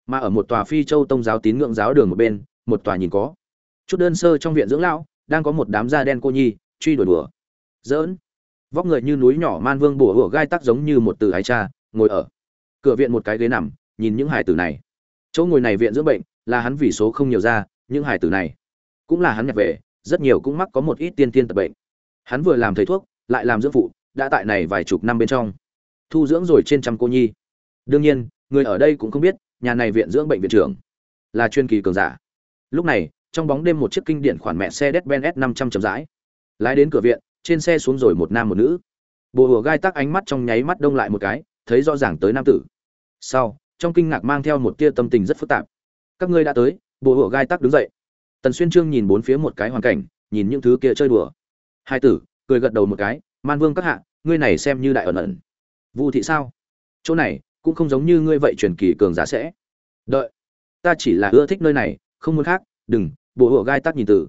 Mà ở một tòa phi châu tông giáo tín ngưỡng giáo đường một bên, một tòa nhìn có. Chút đơn sơ trong viện dưỡng lão, đang có một đám da đen cô nhi, truy đuổi đùa. Dỡn vóc người như núi nhỏ man vương bùa hủa gai tắc giống như một từ ái cha, ngồi ở cửa viện một cái ghế nằm, nhìn những hải tử này. Chỗ ngồi này viện dưỡng bệnh, là hắn vì số không nhiều ra, những hải tử này. Cũng là hắn nhặt về, rất nhiều cũng mắc có một ít tiên tiên tập bệnh hắn vừa làm thầy thuốc, lại làm dưỡng phụ, đã tại này vài chục năm bên trong. Thu dưỡng rồi trên trăm cô nhi. Đương nhiên, người ở đây cũng không biết, nhà này viện dưỡng bệnh viện trưởng là chuyên kỳ cường giả. Lúc này, trong bóng đêm một chiếc kinh điển khoản mẹ xe Mercedes-Benz S500 chậm rãi lái đến cửa viện, trên xe xuống rồi một nam một nữ. Bồ hùa gai tắc ánh mắt trong nháy mắt đông lại một cái, thấy rõ ràng tới nam tử. Sau, trong kinh ngạc mang theo một tia tâm tình rất phức tạp. Các ngươi đã tới, bồ hùa gai tắc đứng dậy. Tần xuyên trương nhìn bốn phía một cái hoàn cảnh, nhìn những thứ kia chơi đùa hai tử, cười gật đầu một cái, man vương các hạ, ngươi này xem như đại ẩn ẩn. Vu thị sao? Chỗ này cũng không giống như ngươi vậy truyền kỳ cường giả sẽ. Đợi, ta chỉ là ưa thích nơi này, không muốn khác, đừng, bộ hộ gai tắt nhìn từ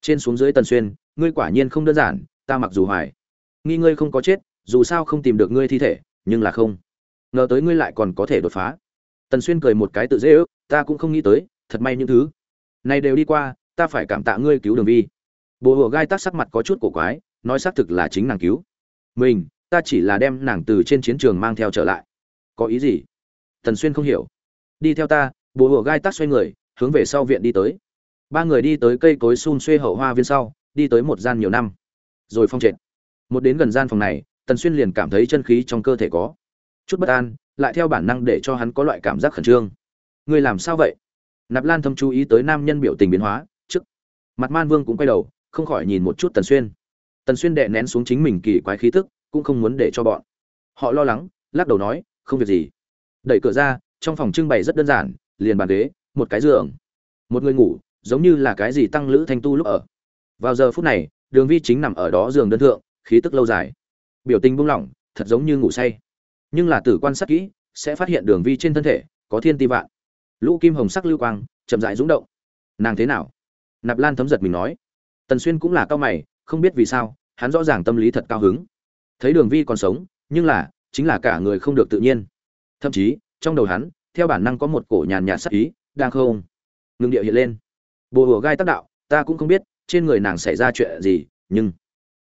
trên xuống dưới tần xuyên, ngươi quả nhiên không đơn giản, ta mặc dù hoài, nghi ngươi không có chết, dù sao không tìm được ngươi thi thể, nhưng là không. Ngờ tới ngươi lại còn có thể đột phá. Tần xuyên cười một cái tự dễ ước, ta cũng không nghĩ tới, thật may những thứ này đều đi qua, ta phải cảm tạ ngươi cứu đường vi bộ Hùa gai tắc sắc mặt có chút cổ quái, nói xác thực là chính nàng cứu. Mình, ta chỉ là đem nàng từ trên chiến trường mang theo trở lại. Có ý gì? Tần xuyên không hiểu. Đi theo ta bộ Hùa gai tắc xoay người, hướng về sau viện đi tới. Ba người đi tới cây cối xun xuê hậu hoa viên sau, đi tới một gian nhiều năm. Rồi phong trệt. Một đến gần gian phòng này, tần xuyên liền cảm thấy chân khí trong cơ thể có chút bất an, lại theo bản năng để cho hắn có loại cảm giác khẩn trương. Người làm sao vậy? Nạp lan thâm chú ý tới nam nhân biểu tình biến hóa, trước, mặt man vương cũng quay đầu không khỏi nhìn một chút tần xuyên. Tần xuyên đệ nén xuống chính mình kỳ quái khí tức, cũng không muốn để cho bọn họ lo lắng, lắc đầu nói, không việc gì. Đẩy cửa ra, trong phòng trưng bày rất đơn giản, liền bàn ghế, một cái giường. Một người ngủ, giống như là cái gì tăng lữ thanh tu lúc ở. Vào giờ phút này, đường vi chính nằm ở đó giường đơn thượng, khí tức lâu dài. Biểu tình buông lỏng, thật giống như ngủ say. Nhưng là tử quan sát kỹ, sẽ phát hiện đường vi trên thân thể, có thiên ti vạn. Lũ kim hồng sắc lưu quang, chậm rãi rúng động. Nàng thế nào? Nạp lan thấm giật mình nói tần xuyên cũng là cao mày, không biết vì sao, hắn rõ ràng tâm lý thật cao hứng. Thấy đường vi còn sống, nhưng là, chính là cả người không được tự nhiên. Thậm chí, trong đầu hắn, theo bản năng có một cổ nhàn nhạt sắc ý, đang không ngừng địa hiện lên. Bồ hùa gai tác đạo, ta cũng không biết, trên người nàng xảy ra chuyện gì, nhưng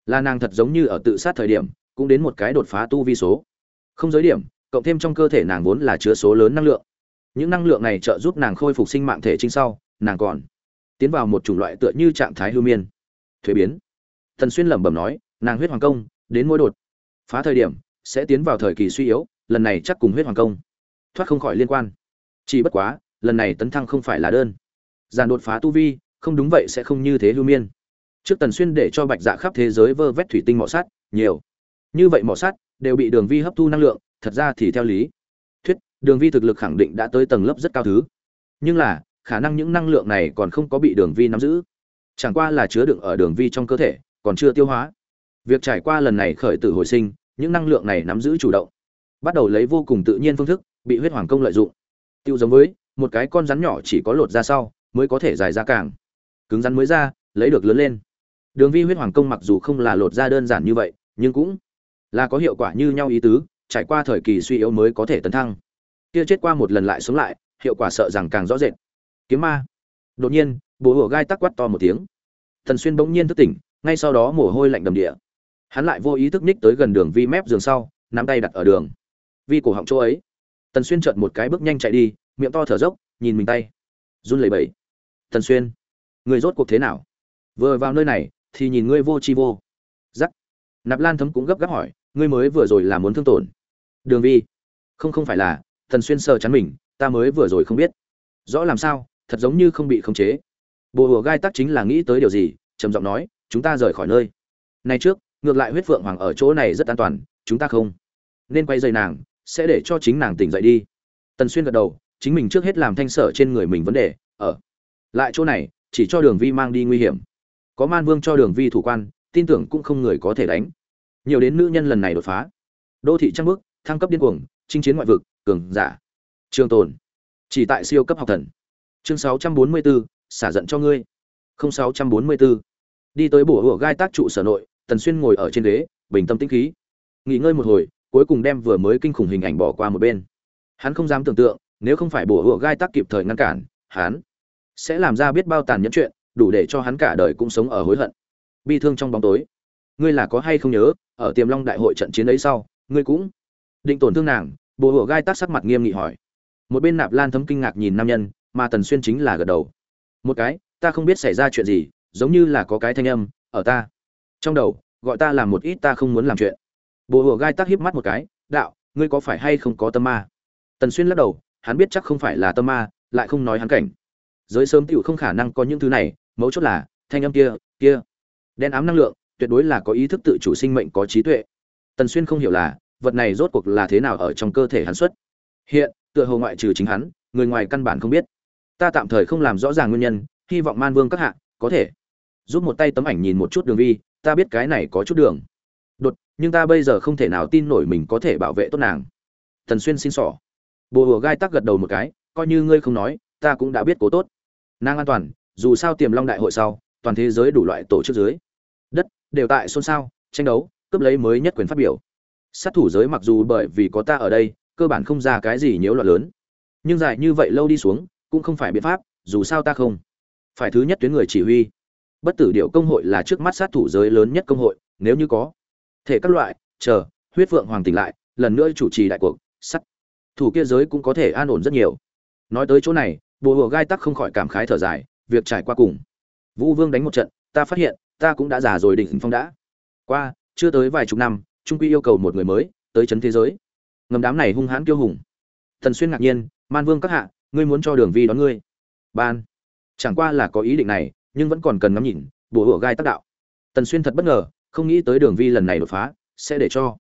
là nàng thật giống như ở tự sát thời điểm, cũng đến một cái đột phá tu vi số. Không giới điểm, cộng thêm trong cơ thể nàng vốn là chứa số lớn năng lượng. Những năng lượng này trợ giúp nàng khôi phục sinh mạng thể trinh sau, nàng còn tiến vào một chủng loại tựa như trạng thái hư miên thuế biến. Thần xuyên lẩm bẩm nói, nàng huyết hoàng công, đến mỗi đột phá thời điểm sẽ tiến vào thời kỳ suy yếu, lần này chắc cùng huyết hoàng công thoát không khỏi liên quan. Chỉ bất quá, lần này tấn thăng không phải là đơn giàn đột phá tu vi, không đúng vậy sẽ không như thế lưu miên. Trước tần xuyên để cho bạch dạ khắp thế giới vơ vét thủy tinh mỏ sắt, nhiều. Như vậy mỏ sắt đều bị đường vi hấp thu năng lượng, thật ra thì theo lý thuyết, đường vi thực lực khẳng định đã tới tầng lớp rất cao thứ. Nhưng là, khả năng những năng lượng này còn không có bị đường vi nắm giữ chẳng qua là chứa đựng ở đường vi trong cơ thể, còn chưa tiêu hóa. Việc trải qua lần này khởi tử hồi sinh, những năng lượng này nắm giữ chủ động. Bắt đầu lấy vô cùng tự nhiên phương thức, bị huyết hoàng công lợi dụng. Tiêu giống với, một cái con rắn nhỏ chỉ có lột ra sau, mới có thể dài ra càng. Cứng rắn mới ra, lấy được lớn lên. Đường vi huyết hoàng công mặc dù không là lột ra đơn giản như vậy, nhưng cũng là có hiệu quả như nhau ý tứ, trải qua thời kỳ suy yếu mới có thể tấn thăng. Kia chết qua một lần lại sống lại, hiệu quả sợ rằng càng rõ rệt. Kiếm ma. Đột nhiên bố hùa gai tắc quát to một tiếng. Thần xuyên bỗng nhiên thức tỉnh, ngay sau đó mồ hôi lạnh đầm địa. Hắn lại vô ý thức ních tới gần đường vi mép giường sau, nắm tay đặt ở đường. Vi cổ họng chỗ ấy. Tần xuyên chợt một cái bước nhanh chạy đi, miệng to thở dốc, nhìn mình tay. Run lẩy bẩy. Tần xuyên, người rốt cuộc thế nào? Vừa vào nơi này, thì nhìn ngươi vô chi vô. Giắc nạp lan thấm cũng gấp gáp hỏi, ngươi mới vừa rồi là muốn thương tổn. Đường vi. Không không phải là tần xuyên sờ chắn mình, ta mới vừa rồi không biết. Rõ làm sao, thật giống như không bị khống chế bồ hùa gai tắc chính là nghĩ tới điều gì trầm giọng nói chúng ta rời khỏi nơi. Này trước ngược lại huyết phượng hoàng ở chỗ này rất an toàn chúng ta không nên quay dây nàng sẽ để cho chính nàng tỉnh dậy đi. Tần xuyên gật đầu chính mình trước hết làm thanh sở trên người mình vấn đề ở lại chỗ này chỉ cho đường vi mang đi nguy hiểm. Có man vương cho đường vi thủ quan tin tưởng cũng không người có thể đánh. Nhiều đến nữ nhân lần này đột phá. Đô thị trăng bước thăng cấp điên cuồng chinh chiến ngoại vực cường giả. Trường tồn. Chỉ tại siêu cấp học thần. Chương 644, xả giận cho ngươi. Không 644. đi tới bổ hủa gai tác trụ sở nội, tần xuyên ngồi ở trên ghế, bình tâm tĩnh khí. Nghỉ ngơi một hồi, cuối cùng đem vừa mới kinh khủng hình ảnh bỏ qua một bên. Hắn không dám tưởng tượng, nếu không phải bổ hủa gai tác kịp thời ngăn cản, hắn sẽ làm ra biết bao tàn nhẫn chuyện, đủ để cho hắn cả đời cũng sống ở hối hận. Bi thương trong bóng tối. Ngươi là có hay không nhớ, ở tiềm long đại hội trận chiến ấy sau, ngươi cũng định tổn thương nàng bộ hùa gai tác sắc mặt nghiêm nghị hỏi. Một bên nạp lan thấm kinh ngạc nhìn nam nhân, mà tần xuyên chính là gật đầu một cái, ta không biết xảy ra chuyện gì, giống như là có cái thanh âm, ở ta. Trong đầu, gọi ta làm một ít ta không muốn làm chuyện. Bộ hùa gai tác hiếp mắt một cái, đạo, ngươi có phải hay không có tâm ma? Tần xuyên lắc đầu, hắn biết chắc không phải là tâm ma, lại không nói hắn cảnh. Giới sớm tựu không khả năng có những thứ này, mấu chốt là, thanh âm kia kia. Đen ám năng lượng, tuyệt đối là có ý thức tự chủ sinh mệnh có trí tuệ. Tần xuyên không hiểu là, vật này rốt cuộc là thế nào ở trong cơ thể hắn xuất. Hiện, tựa hồ ngoại trừ chính hắn, người ngoài căn bản không biết ta tạm thời không làm rõ ràng nguyên nhân, hy vọng man vương các hạ có thể giúp một tay tấm ảnh nhìn một chút đường vi, ta biết cái này có chút đường. Đột, nhưng ta bây giờ không thể nào tin nổi mình có thể bảo vệ tốt nàng. Thần xuyên xin xỏ bồ hùa gai tắc gật đầu một cái, coi như ngươi không nói, ta cũng đã biết cố tốt. Nàng an toàn, dù sao tiềm long đại hội sau, toàn thế giới đủ loại tổ chức dưới. Đất, đều tại xôn xao, tranh đấu, cướp lấy mới nhất quyền phát biểu. Sát thủ giới mặc dù bởi vì có ta ở đây, cơ bản không ra cái gì nhiễu loạn lớn. Nhưng dài như vậy lâu đi xuống cũng không phải biện pháp, dù sao ta không. Phải thứ nhất tuyến người chỉ huy. Bất tử điệu công hội là trước mắt sát thủ giới lớn nhất công hội, nếu như có thể các loại, chờ, huyết vượng hoàng tỉnh lại, lần nữa chủ trì đại cuộc, sắt. Thủ kia giới cũng có thể an ổn rất nhiều. Nói tới chỗ này bồ hồ gai tắc không khỏi cảm khái thở dài, việc trải qua cùng. Vũ vương đánh một trận, ta phát hiện, ta cũng đã già rồi đỉnh phong đã. Qua, chưa tới vài chục năm, trung quy yêu cầu một người mới, tới chấn thế giới. Ngầm đám này hung hãn kiêu hùng. Thần xuyên ngạc nhiên, man vương các hạ ngươi muốn cho đường vi đón ngươi. Ban. Chẳng qua là có ý định này, nhưng vẫn còn cần ngắm nhìn bộ hùa gai tác đạo. Tần xuyên thật bất ngờ, không nghĩ tới đường vi lần này đột phá, sẽ để cho.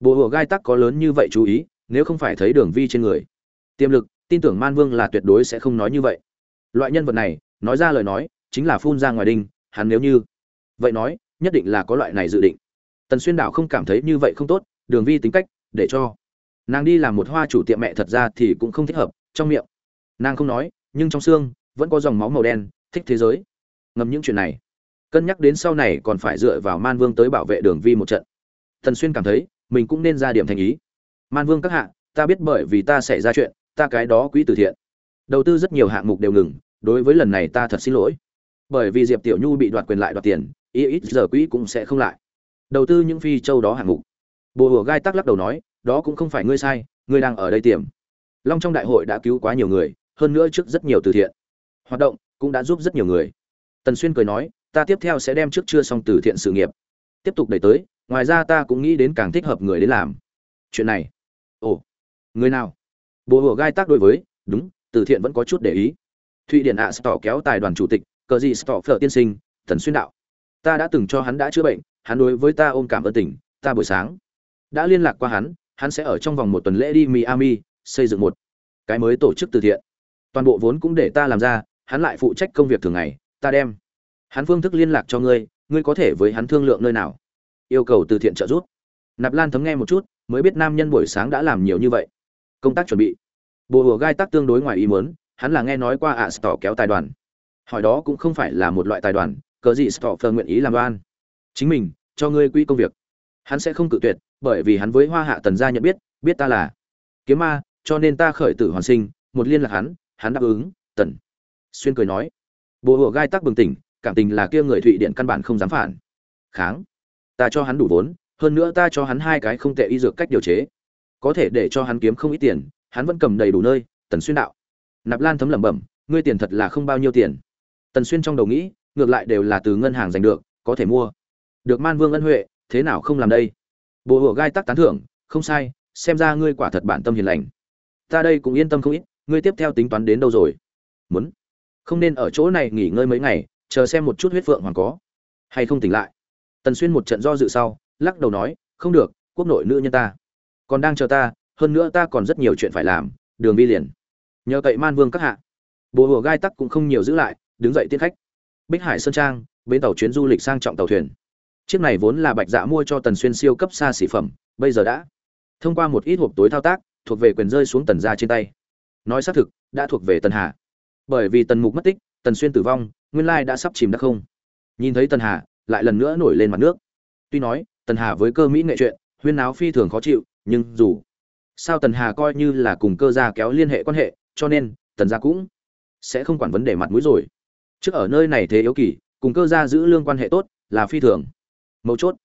Bộ hùa gai tắc có lớn như vậy chú ý, nếu không phải thấy đường vi trên người. Tiềm lực, tin tưởng man vương là tuyệt đối sẽ không nói như vậy. Loại nhân vật này, nói ra lời nói, chính là phun ra ngoài đinh, hắn nếu như. Vậy nói, nhất định là có loại này dự định. Tần xuyên đảo không cảm thấy như vậy không tốt, đường vi tính cách, để cho. Nàng đi làm một hoa chủ tiệm mẹ thật ra thì cũng không thích hợp, trong miệng nàng không nói, nhưng trong xương vẫn có dòng máu màu đen, thích thế giới. Ngầm những chuyện này. Cân nhắc đến sau này còn phải dựa vào man vương tới bảo vệ đường vi một trận. Thần xuyên cảm thấy, mình cũng nên ra điểm thành ý. Man vương các hạ, ta biết bởi vì ta xảy ra chuyện, ta cái đó quỹ từ thiện. Đầu tư rất nhiều hạng mục đều ngừng, đối với lần này ta thật xin lỗi. Bởi vì diệp tiểu nhu bị đoạt quyền lại đoạt tiền ít ít giờ quỹ cũng sẽ không lại. Đầu tư những phi châu đó hạng mục. Bồ hùa gai tắc lắc đầu nói, đó cũng không phải ngươi sai, ngươi đang ở đây tiềm. Long trong đại hội đã cứu quá nhiều người hơn nữa trước rất nhiều từ thiện. Hoạt động cũng đã giúp rất nhiều người. Tần xuyên cười nói, ta tiếp theo sẽ đem trước chưa xong từ thiện sự nghiệp tiếp tục đẩy tới, ngoài ra ta cũng nghĩ đến càng thích hợp người đến làm. Chuyện này, ồ, người nào? Bộ hùa gai tác đối với, đúng, từ thiện vẫn có chút để ý. Thụy điển ạ à kéo tài đoàn chủ tịch, cờ gì stỏ phở tiên sinh, tần xuyên đạo, ta đã từng cho hắn đã chữa bệnh, hắn đối với ta ôm cảm ơn tình, ta buổi sáng đã liên lạc qua hắn hắn sẽ ở trong vòng một tuần lễ đi miami, xây dựng một cái mới tổ chức từ thiện toàn bộ vốn cũng để ta làm ra, hắn lại phụ trách công việc thường ngày, ta đem hắn phương thức liên lạc cho ngươi ngươi có thể với hắn thương lượng nơi nào. Yêu cầu từ thiện trợ giúp. Nạp lan thấm nghe một chút, mới biết nam nhân buổi sáng đã làm nhiều như vậy. Công tác chuẩn bị. Bồ hùa gai tắc tương đối ngoài ý muốn, hắn là nghe nói qua ạ à kéo tài đoàn. Hỏi đó cũng không phải là một loại tài đoàn, cờ gì stỏ phờ nguyện ý làm đoan chính mình, cho ngươi quỹ công việc. Hắn sẽ không cự tuyệt, bởi vì hắn với hoa hạ tần gia nhận biết biết ta là kiếm ma, cho nên ta khởi tử hoàn sinh, một liên lạc hắn hắn đáp ứng, tần. Xuyên cười nói. Bộ hộ gai tắc bừng tỉnh, cảm tình là kia người thụy điện căn bản không dám phản. Kháng, ta cho hắn đủ vốn, hơn nữa ta cho hắn hai cái không tệ y dược cách điều chế. Có thể để cho hắn kiếm không ít tiền, hắn vẫn cầm đầy đủ nơi, tần xuyên đạo. Nạp lan thấm lẩm bẩm, ngươi tiền thật là không bao nhiêu tiền. Tần xuyên trong đầu nghĩ, ngược lại đều là từ ngân hàng giành được, có thể mua. Được man vương ân huệ, thế nào không làm đây? Bộ hộ gai tắc tán thưởng, không sai, xem ra ngươi quả thật bản tâm hiền lành. Ta đây cũng yên tâm không ít ngươi tiếp theo tính toán đến đâu rồi? Muốn? Không nên ở chỗ này nghỉ ngơi mấy ngày, chờ xem một chút huyết phượng hoàng có hay không tỉnh lại. Tần xuyên một trận do dự sau, lắc đầu nói, không được, quốc nội nữ nhân ta. Còn đang chờ ta, hơn nữa ta còn rất nhiều chuyện phải làm, đường vi liền. Nhờ cậy man vương các hạ. Bộ hồ gai tắc cũng không nhiều giữ lại, đứng dậy tiết khách. Bích hải sơn trang, bến tàu chuyến du lịch sang trọng tàu thuyền. Chiếc này vốn là bạch dạ mua cho tần xuyên siêu cấp xa xỉ phẩm, bây giờ đã thông qua một ít hộp tối thao tác, thuộc về quyền rơi xuống tần ra trên tay nói xác thực, đã thuộc về tần hà. Bởi vì tần mục mất tích, tần xuyên tử vong, nguyên lai đã sắp chìm đắc không. Nhìn thấy tần hà, lại lần nữa nổi lên mặt nước. Tuy nói, tần hà với cơ mỹ nghệ chuyện, huyên náo phi thường khó chịu, nhưng dù sao tần hà coi như là cùng cơ gia kéo liên hệ quan hệ, cho nên, tần gia cũng sẽ không quản vấn đề mặt mũi rồi. Trước ở nơi này thế yếu kỳ cùng cơ gia giữ lương quan hệ tốt, là phi thường mấu chốt.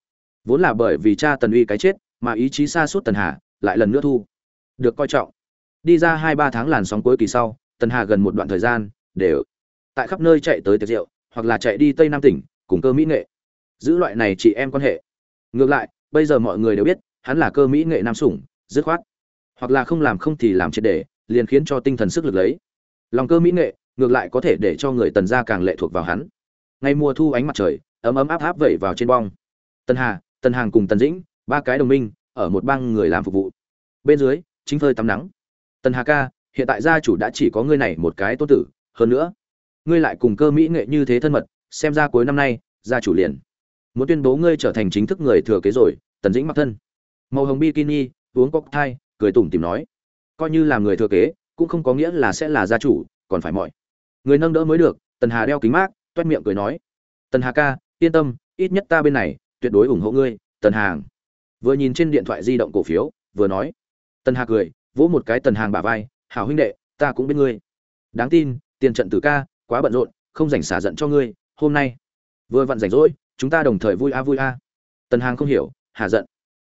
Vốn là bởi vì cha tần uy cái chết, mà ý chí xa suốt tần hà, lại lần nữa thu được coi trọng đi ra hai ba tháng làn sóng cuối kỳ sau, tần hà gần một đoạn thời gian, đều tại khắp nơi chạy tới tiệc rượu, hoặc là chạy đi tây nam tỉnh, cùng cơ mỹ nghệ. Giữ loại này chị em quan hệ. Ngược lại, bây giờ mọi người đều biết, hắn là cơ mỹ nghệ nam sủng, dứt khoát. Hoặc là không làm không thì làm triệt để, liền khiến cho tinh thần sức lực lấy. Lòng cơ mỹ nghệ, ngược lại có thể để cho người tần gia càng lệ thuộc vào hắn. Ngay mùa thu ánh mặt trời, ấm ấm áp áp vẩy vào trên bong. Tần hà, tần hàng cùng tần dĩnh, ba cái đồng minh, ở một bang người làm phục vụ. Bên dưới, chính phơi tắm nắng tần hà ca, hiện tại gia chủ đã chỉ có ngươi này một cái tốt tử, hơn nữa, ngươi lại cùng cơ mỹ nghệ như thế thân mật, xem ra cuối năm nay, gia chủ liền muốn tuyên bố ngươi trở thành chính thức người thừa kế rồi, tần dĩnh mặc thân. Màu hồng bikini, uống cocktail cười tủm tìm nói, coi như là người thừa kế, cũng không có nghĩa là sẽ là gia chủ, còn phải mọi người nâng đỡ mới được, tần hà đeo kính mát, toét miệng cười nói, tần hà ca, yên tâm, ít nhất ta bên này, tuyệt đối ủng hộ ngươi, tần hàng. Vừa nhìn trên điện thoại di động cổ phiếu, vừa nói, tần hà cười vỗ một cái tần hàng bả vai, hảo huynh đệ, ta cũng biết ngươi. Đáng tin, tiền trận tử ca, quá bận rộn, không rảnh xả giận cho ngươi, hôm nay vừa vặn rảnh rỗi, chúng ta đồng thời vui a vui a. Tần hàng không hiểu, hà giận?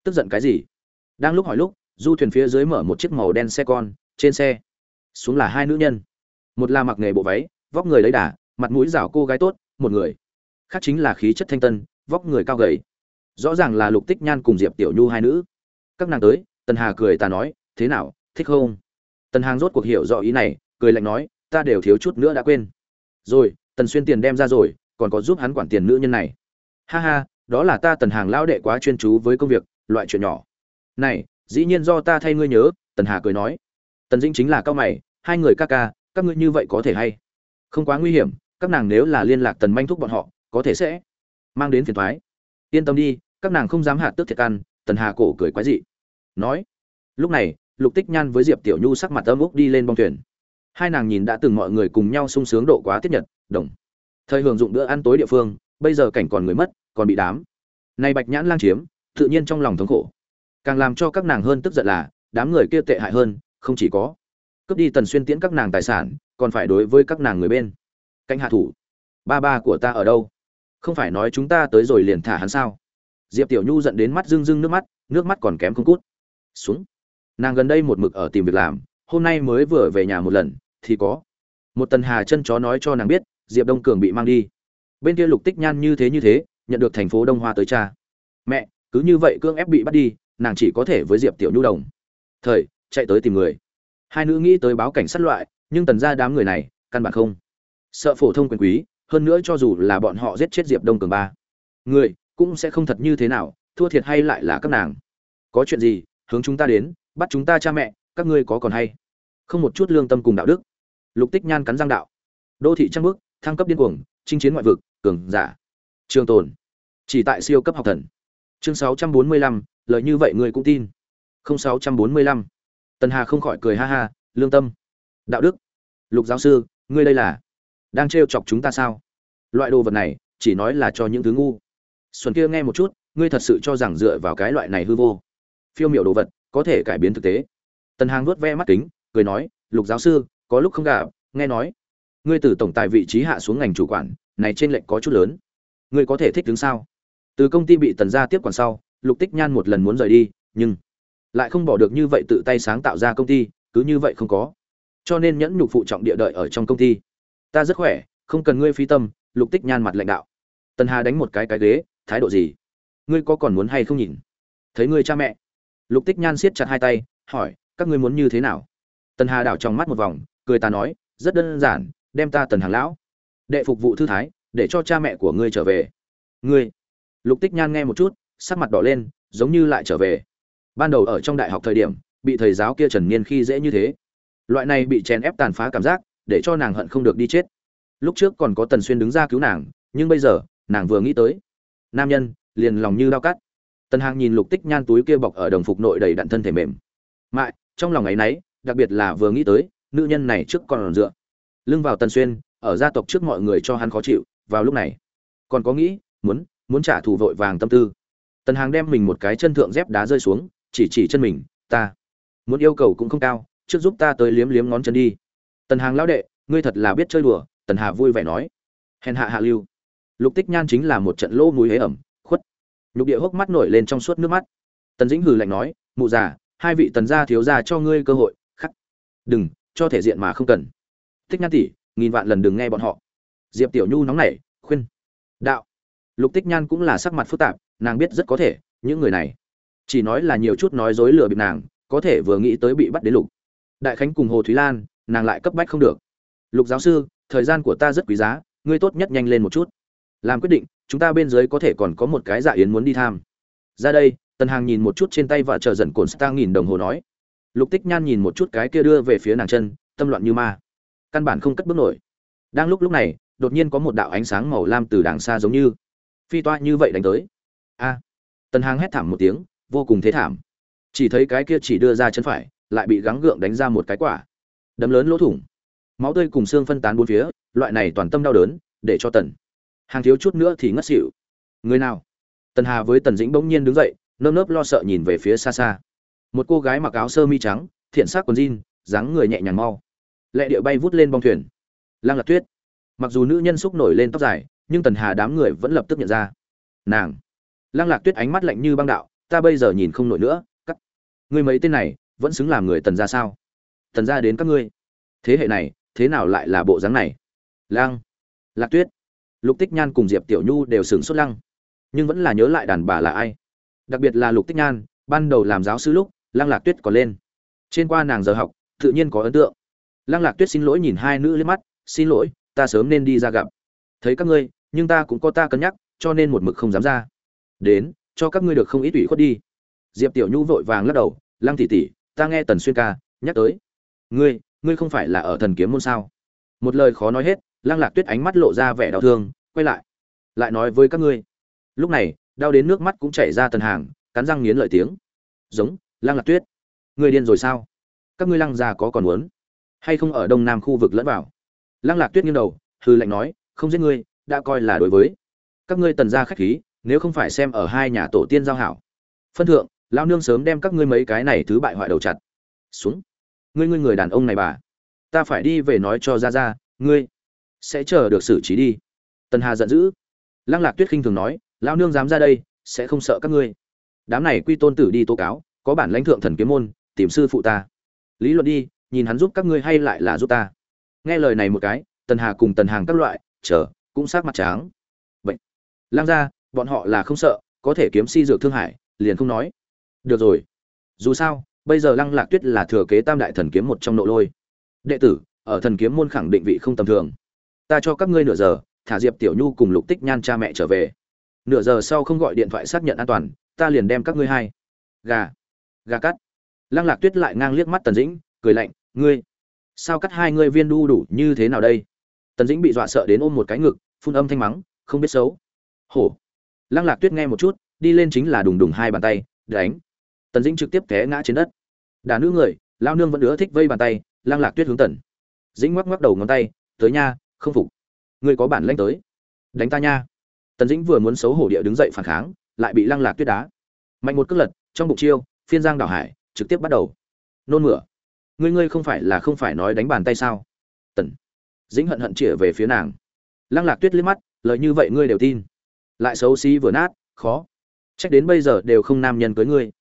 Tức giận cái gì? Đang lúc hỏi lúc, du thuyền phía dưới mở một chiếc màu đen xe con, trên xe xuống là hai nữ nhân. Một là mặc nghề bộ váy, vóc người lấy đà, mặt mũi rảo cô gái tốt, một người. Khác chính là khí chất thanh tân, vóc người cao gầy. Rõ ràng là lục tích nhan cùng diệp tiểu nhu hai nữ. Các nàng tới, tần hà cười ta nói thế nào, thích không? Tần hàng rốt cuộc hiểu rõ ý này, cười lạnh nói, ta đều thiếu chút nữa đã quên. Rồi, tần xuyên tiền đem ra rồi, còn có giúp hắn quản tiền nữ nhân này. Ha ha, đó là ta tần hàng lão đệ quá chuyên chú với công việc, loại chuyện nhỏ. Này, dĩ nhiên do ta thay ngươi nhớ, tần hà cười nói. Tần dĩnh chính là cao mày, hai người ca ca, các ngươi như vậy có thể hay? Không quá nguy hiểm, các nàng nếu là liên lạc tần manh thúc bọn họ, có thể sẽ mang đến phiền thoái yên tâm đi, các nàng không dám hạ tước thiệt ăn, tần hà cổ cười quái dị. Nói, lúc này lục tích nhan với diệp tiểu nhu sắc mặt âm úc đi lên bong thuyền. Hai nàng nhìn đã từng mọi người cùng nhau sung sướng độ quá tiết nhật, đồng. Thời hưởng dụng bữa ăn tối địa phương, bây giờ cảnh còn người mất, còn bị đám. Này bạch nhãn lang chiếm, tự nhiên trong lòng thống khổ. Càng làm cho các nàng hơn tức giận là, đám người kia tệ hại hơn, không chỉ có. Cướp đi tần xuyên tiễn các nàng tài sản, còn phải đối với các nàng người bên. Cạnh hạ thủ. Ba ba của ta ở đâu? Không phải nói chúng ta tới rồi liền thả hắn sao? Diệp tiểu nhu giận đến mắt rưng rưng nước mắt nước mắt còn kém không cút. Xuống nàng gần đây một mực ở tìm việc làm, hôm nay mới vừa về nhà một lần, thì có. Một tần hà chân chó nói cho nàng biết, diệp đông cường bị mang đi. Bên kia lục tích nhan như thế như thế, nhận được thành phố đông hoa tới cha. Mẹ, cứ như vậy cương ép bị bắt đi, nàng chỉ có thể với diệp tiểu nhu đồng. Thời, chạy tới tìm người. Hai nữ nghĩ tới báo cảnh sát loại, nhưng tần ra đám người này, căn bản không. Sợ phổ thông quyền quý, hơn nữa cho dù là bọn họ giết chết diệp đông cường ba. Người, cũng sẽ không thật như thế nào, thua thiệt hay lại là các nàng. Có chuyện gì, hướng chúng ta đến bắt chúng ta cha mẹ các ngươi có còn hay? Không một chút lương tâm cùng đạo đức. Lục tích nhan cắn răng đạo. Đô thị trăng bước thăng cấp điên cuồng chinh chiến ngoại vực cường giả. Trường tồn. Chỉ tại siêu cấp học thần. Chương 645, lời như vậy người cũng tin. Không 645. tần hà không khỏi cười ha ha lương tâm. Đạo đức. Lục giáo sư ngươi đây là đang trêu chọc chúng ta sao? Loại đồ vật này chỉ nói là cho những thứ ngu. Xuân kia nghe một chút ngươi thật sự cho rằng dựa vào cái loại này hư vô. Phiêu miểu đồ vật có thể cải biến thực tế. Tần hàng vuốt ve mắt kính, cười nói, lục giáo sư, có lúc không gặp, nghe nói, ngươi từ tổng tài vị trí hạ xuống ngành chủ quản, này trên lệnh có chút lớn. Ngươi có thể thích đứng sao? Từ công ty bị tần gia tiếp quản sau, lục tích nhan một lần muốn rời đi, nhưng lại không bỏ được như vậy tự tay sáng tạo ra công ty, cứ như vậy không có. Cho nên nhẫn nhục phụ trọng địa đợi ở trong công ty. Ta rất khỏe, không cần ngươi phi tâm, lục tích nhan mặt lãnh đạo. Tần hà đánh một cái cái ghế, thái độ gì? Ngươi có còn muốn hay không nhìn? Thấy ngươi cha mẹ lục tích nhan siết chặt hai tay, hỏi, các ngươi muốn như thế nào? Tần hà đảo trong mắt một vòng, cười ta nói, rất đơn giản, đem ta tần hàng lão, đệ phục vụ thư thái, để cho cha mẹ của ngươi trở về. Ngươi? Lục tích nhan nghe một chút, sắc mặt đỏ lên, giống như lại trở về. Ban đầu ở trong đại học thời điểm, bị thầy giáo kia trần niên khi dễ như thế. Loại này bị chèn ép tàn phá cảm giác, để cho nàng hận không được đi chết. Lúc trước còn có tần xuyên đứng ra cứu nàng, nhưng bây giờ, nàng vừa nghĩ tới. Nam nhân, liền lòng như đau cắt tần hàng nhìn lục tích nhan túi kia bọc ở đồng phục nội đầy đặn thân thể mềm. Mại, trong lòng ấy nấy, đặc biệt là vừa nghĩ tới, nữ nhân này trước còn dựa. Lưng vào tần xuyên, ở gia tộc trước mọi người cho hắn khó chịu, vào lúc này. Còn có nghĩ, muốn muốn trả thù vội vàng tâm tư. Tần hàng đem mình một cái chân thượng dép đá rơi xuống, chỉ chỉ chân mình, ta muốn yêu cầu cũng không cao, trước giúp ta tới liếm liếm ngón chân đi. Tần hàng lão đệ, ngươi thật là biết chơi đùa, tần hà vui vẻ nói. Hèn hạ hạ lưu. Lục tích nhan chính là một trận lỗ mũi hế ẩm nhục địa hốc mắt nổi lên trong suốt nước mắt. Tần dĩnh hừ lạnh nói, mụ già, hai vị tần gia thiếu gia cho ngươi cơ hội, khắc. Đừng, cho thể diện mà không cần. Tích nhan tỷ, nghìn vạn lần đừng nghe bọn họ. Diệp tiểu nhu nóng nảy, khuyên. Đạo. Lục tích nhan cũng là sắc mặt phức tạp, nàng biết rất có thể, những người này chỉ nói là nhiều chút nói dối lừa bịp nàng, có thể vừa nghĩ tới bị bắt đến lục. Đại khánh cùng hồ thúy lan, nàng lại cấp bách không được. Lục giáo sư, thời gian của ta rất quý giá, ngươi tốt nhất nhanh lên một chút làm quyết định, chúng ta bên dưới có thể còn có một cái dạ yến muốn đi tham. Ra đây, tần hàng nhìn một chút trên tay và chờ dần cồn star nghìn đồng hồ nói. Lục tích nhan nhìn một chút cái kia đưa về phía nàng chân, tâm loạn như ma. Căn bản không cất bước nổi. Đang lúc lúc này, đột nhiên có một đạo ánh sáng màu lam từ đàng xa giống như. Phi toa như vậy đánh tới. A. Tần hàng hét thảm một tiếng, vô cùng thế thảm. Chỉ thấy cái kia chỉ đưa ra chân phải, lại bị gắng gượng đánh ra một cái quả. Đấm lớn lỗ thủng. Máu tươi cùng xương phân tán bốn phía, loại này toàn tâm đau đớn, để cho tần hàng thiếu chút nữa thì ngất xỉu. Người nào? Tần hà với tần dĩnh bỗng nhiên đứng dậy, nơm nớp lo sợ nhìn về phía xa xa. Một cô gái mặc áo sơ mi trắng, thiện sắc quần jean, dáng người nhẹ nhàng mau. Lệ điệu bay vút lên bong thuyền. Lăng lạc tuyết. Mặc dù nữ nhân xúc nổi lên tóc dài, nhưng tần hà đám người vẫn lập tức nhận ra. Nàng. Lăng lạc tuyết ánh mắt lạnh như băng đạo, ta bây giờ nhìn không nổi nữa cắt ngươi mấy tên này vẫn xứng làm người tần ra sao? Tần ra đến các ngươi. Thế hệ này, thế nào lại là bộ dáng này? Lăng lạc tuyết lục tích nhan cùng diệp tiểu nhu đều sửng sốt lăng. Nhưng vẫn là nhớ lại đàn bà là ai. Đặc biệt là lục tích nhan, ban đầu làm giáo sư lúc, lăng lạc tuyết còn lên. Trên qua nàng giờ học, tự nhiên có ấn tượng. Lăng lạc tuyết xin lỗi nhìn hai nữ lên mắt, xin lỗi, ta sớm nên đi ra gặp. Thấy các ngươi, nhưng ta cũng có ta cân nhắc, cho nên một mực không dám ra. Đến, cho các ngươi được không ít ủy khuất đi. Diệp tiểu nhu vội vàng lắc đầu, lăng tỷ tỷ, ta nghe tần xuyên ca, nhắc tới. Ngươi ngươi không phải là ở thần kiếm môn sao? Một lời khó nói hết lăng lạc tuyết ánh mắt lộ ra vẻ đau thương, quay lại lại nói với các ngươi. Lúc này, đau đến nước mắt cũng chảy ra tần hàng, cắn răng nghiến lợi tiếng. Giống, lăng lạc tuyết, ngươi điên rồi sao? Các ngươi lăng già có còn muốn hay không ở đông nam khu vực lẫn vào? Lăng lạc tuyết nghiêng đầu hư lệnh nói, không giết ngươi, đã coi là đối với. Các ngươi tần gia khách khí, nếu không phải xem ở hai nhà tổ tiên giao hảo. Phân thượng lao nương sớm đem các ngươi mấy cái này thứ bại hoại đầu chặt. Xuống. Ngươi ngươi người đàn ông này bà. Ta phải đi về nói cho ra ra ngươi sẽ chờ được xử trí đi. Tần hà giận dữ. Lăng lạc tuyết khinh thường nói lao nương dám ra đây, sẽ không sợ các ngươi. Đám này quy tôn tử đi tố cáo, có bản lãnh thượng thần kiếm môn, tìm sư phụ ta. Lý luận đi, nhìn hắn giúp các ngươi hay lại là giúp ta. Nghe lời này một cái, tần hà cùng tần hàng các loại, chờ, cũng sát mặt tráng vậy lang ra, bọn họ là không sợ, có thể kiếm si dược thương hải liền không nói. Được rồi. Dù sao, bây giờ lăng lạc tuyết là thừa kế tam đại thần kiếm một trong nội lôi. Đệ tử, ở thần kiếm môn khẳng định vị không tầm thường ta cho các ngươi nửa giờ, thả diệp tiểu nhu cùng lục tích nhan cha mẹ trở về. Nửa giờ sau không gọi điện thoại xác nhận an toàn, ta liền đem các ngươi hai. Gà. Gà cắt. Lăng lạc tuyết lại ngang liếc mắt tần dĩnh, cười lạnh, ngươi, sao cắt hai ngươi viên đu đủ như thế nào đây? Tần dĩnh bị dọa sợ đến ôm một cái ngực, phun âm thanh mắng, không biết xấu. Hổ. Lăng lạc tuyết nghe một chút, đi lên chính là đùng đùng hai bàn tay, đánh. Tần dĩnh trực tiếp té ngã trên đất. Đà nữ người lao nương vẫn ưa thích vây bàn tay, lăng lạc tuyết hướng tần dĩnh ngoắc ngoắc đầu ngón tay, tới nha không phục. Ngươi có bản lanh tới. Đánh ta nha. Tần dĩnh vừa muốn xấu hổ địa đứng dậy phản kháng, lại bị lăng lạc tuyết đá. Mạnh một cước lật, trong bụng chiêu, phiên giang đảo hải, trực tiếp bắt đầu. Nôn mửa. Ngươi ngươi không phải là không phải nói đánh bàn tay sao? Tần dĩnh hận hận chĩa về phía nàng. Lăng lạc tuyết liếc mắt, lời như vậy ngươi đều tin. Lại xấu xí vừa nát, khó. Trách đến bây giờ đều không nam nhân cưới ngươi.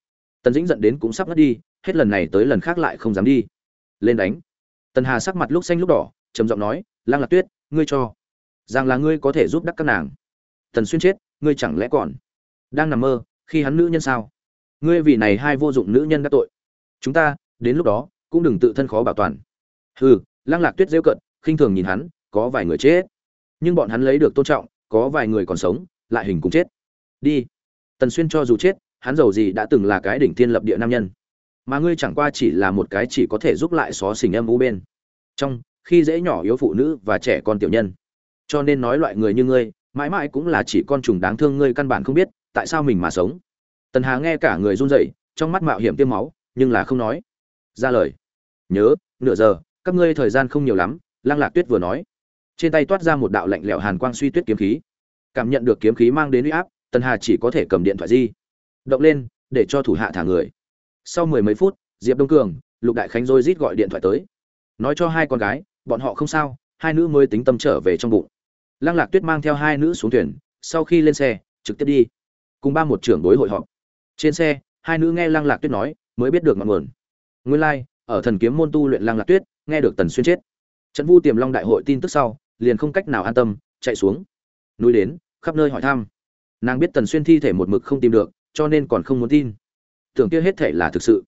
Tần dĩnh giận đến cũng sắp ngất đi, hết lần này tới lần khác lại không dám đi. Lên đánh. Tần hà sắc mặt lúc xanh lúc đỏ, trầm giọng nói lăng lạc tuyết, ngươi cho rằng là ngươi có thể giúp đắc các nàng. Tần xuyên chết, ngươi chẳng lẽ còn đang nằm mơ khi hắn nữ nhân sao? Ngươi vì này hai vô dụng nữ nhân đã tội. Chúng ta, đến lúc đó, cũng đừng tự thân khó bảo toàn. Hừ, lăng lạc tuyết rêu cận khinh thường nhìn hắn, có vài người chết. Nhưng bọn hắn lấy được tôn trọng, có vài người còn sống, lại hình cũng chết. Đi. Tần xuyên cho dù chết, hắn giàu gì đã từng là cái đỉnh thiên lập địa nam nhân. Mà ngươi chẳng qua chỉ là một cái chỉ có thể giúp lại xó xỉnh âm u bên. Trong khi dễ nhỏ yếu phụ nữ và trẻ con tiểu nhân. Cho nên nói loại người như ngươi, mãi mãi cũng là chỉ con trùng đáng thương ngươi căn bản không biết, tại sao mình mà sống. Tần hà nghe cả người run rẩy, trong mắt mạo hiểm tiêm máu, nhưng là không nói. Ra lời. Nhớ, nửa giờ, các ngươi thời gian không nhiều lắm, lăng lạc tuyết vừa nói. Trên tay toát ra một đạo lạnh lẽo hàn quang suy tuyết kiếm khí. Cảm nhận được kiếm khí mang đến uy áp, tần hà chỉ có thể cầm điện thoại di. Động lên, để cho thủ hạ thả người. Sau mười mấy phút, diệp đông cường, lục đại khánh rồi rít gọi điện thoại tới. Nói cho hai con gái bọn họ không sao hai nữ mới tính tâm trở về trong bụng. Lăng lạc tuyết mang theo hai nữ xuống thuyền sau khi lên xe trực tiếp đi cùng ba một trưởng đối hội họp. Trên xe hai nữ nghe lăng lạc tuyết nói mới biết được ngọn nguồn. Nguyên lai、like, ở thần kiếm môn tu luyện lăng lạc tuyết nghe được tần xuyên chết. Trận vu tiềm long đại hội tin tức sau liền không cách nào an tâm chạy xuống. Núi đến khắp nơi hỏi thăm. Nàng biết tần xuyên thi thể một mực không tìm được cho nên còn không muốn tin. Tưởng kia hết thể là thực sự.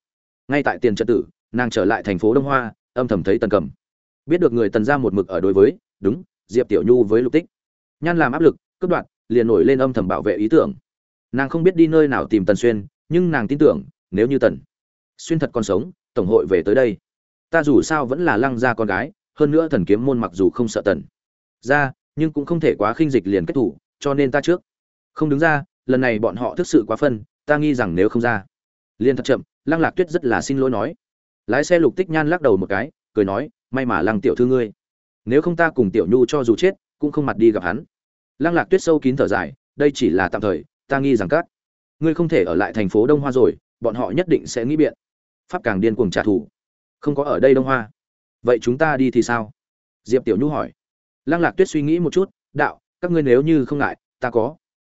Ngay tại tiền trật tử nàng trở lại thành phố đông hoa âm thầm thấy tần cầm biết được người tần ra một mực ở đối với, đúng, diệp tiểu nhu với lục tích. Nhan làm áp lực, cướp đoạt, liền nổi lên âm thầm bảo vệ ý tưởng. Nàng không biết đi nơi nào tìm tần xuyên, nhưng nàng tin tưởng, nếu như tần xuyên thật còn sống, tổng hội về tới đây. Ta dù sao vẫn là lăng gia con gái, hơn nữa thần kiếm môn mặc dù không sợ tần ra nhưng cũng không thể quá khinh dịch liền kết thủ, cho nên ta trước. Không đứng ra, lần này bọn họ thực sự quá phân, ta nghi rằng nếu không ra. Liền thật chậm, lăng lạc tuyết rất là xin lỗi nói. Lái xe lục tích nhan lắc đầu một cái, cười nói may mà lăng tiểu thư ngươi. Nếu không ta cùng tiểu nhu cho dù chết, cũng không mặt đi gặp hắn. Lăng lạc tuyết sâu kín thở dài, đây chỉ là tạm thời, ta nghi rằng các ngươi không thể ở lại thành phố đông hoa rồi, bọn họ nhất định sẽ nghĩ biện pháp càng điên cuồng trả thù. Không có ở đây đông hoa. Vậy chúng ta đi thì sao? Diệp tiểu nhu hỏi. Lăng lạc tuyết suy nghĩ một chút, đạo, các ngươi nếu như không ngại, ta có.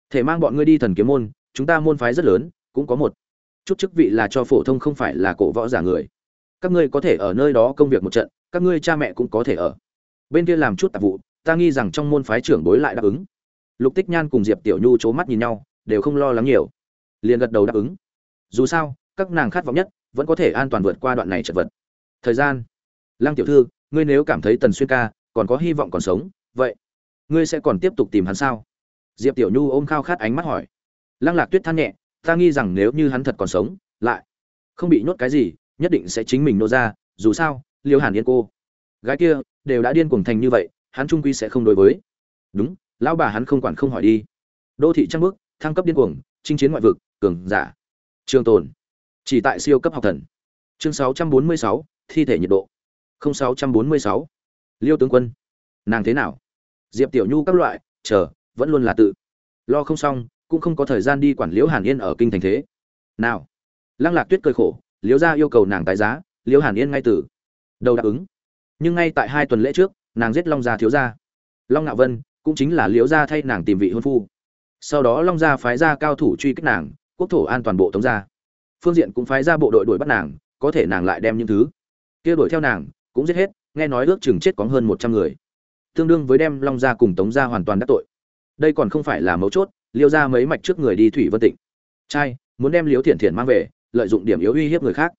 Thể mang bọn ngươi đi thần kiếm môn, chúng ta môn phái rất lớn, cũng có một chút chức vị là cho phổ thông không phải là cổ võ giả người. Các ngươi có thể ở nơi đó công việc một trận các ngươi cha mẹ cũng có thể ở. Bên kia làm chút tạp vụ, ta nghi rằng trong môn phái trưởng bối lại đáp ứng. Lục tích nhan cùng diệp tiểu nhu c h ố mắt nhìn nhau, đều không lo lắng nhiều. Liền gật đầu đáp ứng. Dù sao, các nàng khát vọng nhất, vẫn có thể an toàn vượt qua đoạn này chật vật. Thời gian. Lăng tiểu thư, ngươi nếu cảm thấy tần xuyên ca còn có hy vọng còn sống, vậy ngươi sẽ còn tiếp tục tìm hắn sao? Diệp tiểu nhu ôm khao khát ánh mắt hỏi. Lăng lạc tuyết than nhẹ, ta nghi rằng nếu như hắn thật còn sống, lại không bị nhốt cái gì, nhất định sẽ chính mình nô ra, dù sao liêu hàn yên cô. Gái kia đều đã điên cuồng thành như vậy hắn trung quy sẽ không đối với. Đúng lão bà hắn không quản không hỏi đi. Đô thị trăng bước thăng cấp điên cuồng chinh chiến ngoại vực cường giả. Trường tồn. Chỉ tại siêu cấp học thần. Chương 646, thi thể nhiệt độ. 0646. liêu tướng quân. Nàng thế nào? Diệp tiểu nhu các loại chờ vẫn luôn là tự. Lo không xong cũng không có thời gian đi quản liễu hàn yên ở kinh thành thế. Nào? Lăng lạc tuyết cười khổ liễu gia yêu cầu nàng tái giá liễu hàn yên ngay từ đầu đáp ứng. Nhưng ngay tại hai tuần lễ trước, nàng giết long gia thiếu gia. Long ngạo vân cũng chính là liễu gia thay nàng tìm vị hôn phu. Sau đó long gia phái ra cao thủ truy kích nàng, quốc thổ an toàn bộ tống gia. Phương diện cũng phái ra bộ đội đuổi bắt nàng, có thể nàng lại đem những thứ kia đuổi theo nàng, cũng giết hết, nghe nói ước chừng chết có hơn một trăm người. Tương đương với đem long gia cùng tống gia hoàn toàn đắc tội. Đây còn không phải là mấu chốt, liêu ra mấy mạch trước người đi thủy vân tịnh. Trai muốn đem liêu thiện thiện mang về, lợi dụng điểm yếu uy hiếp người khác.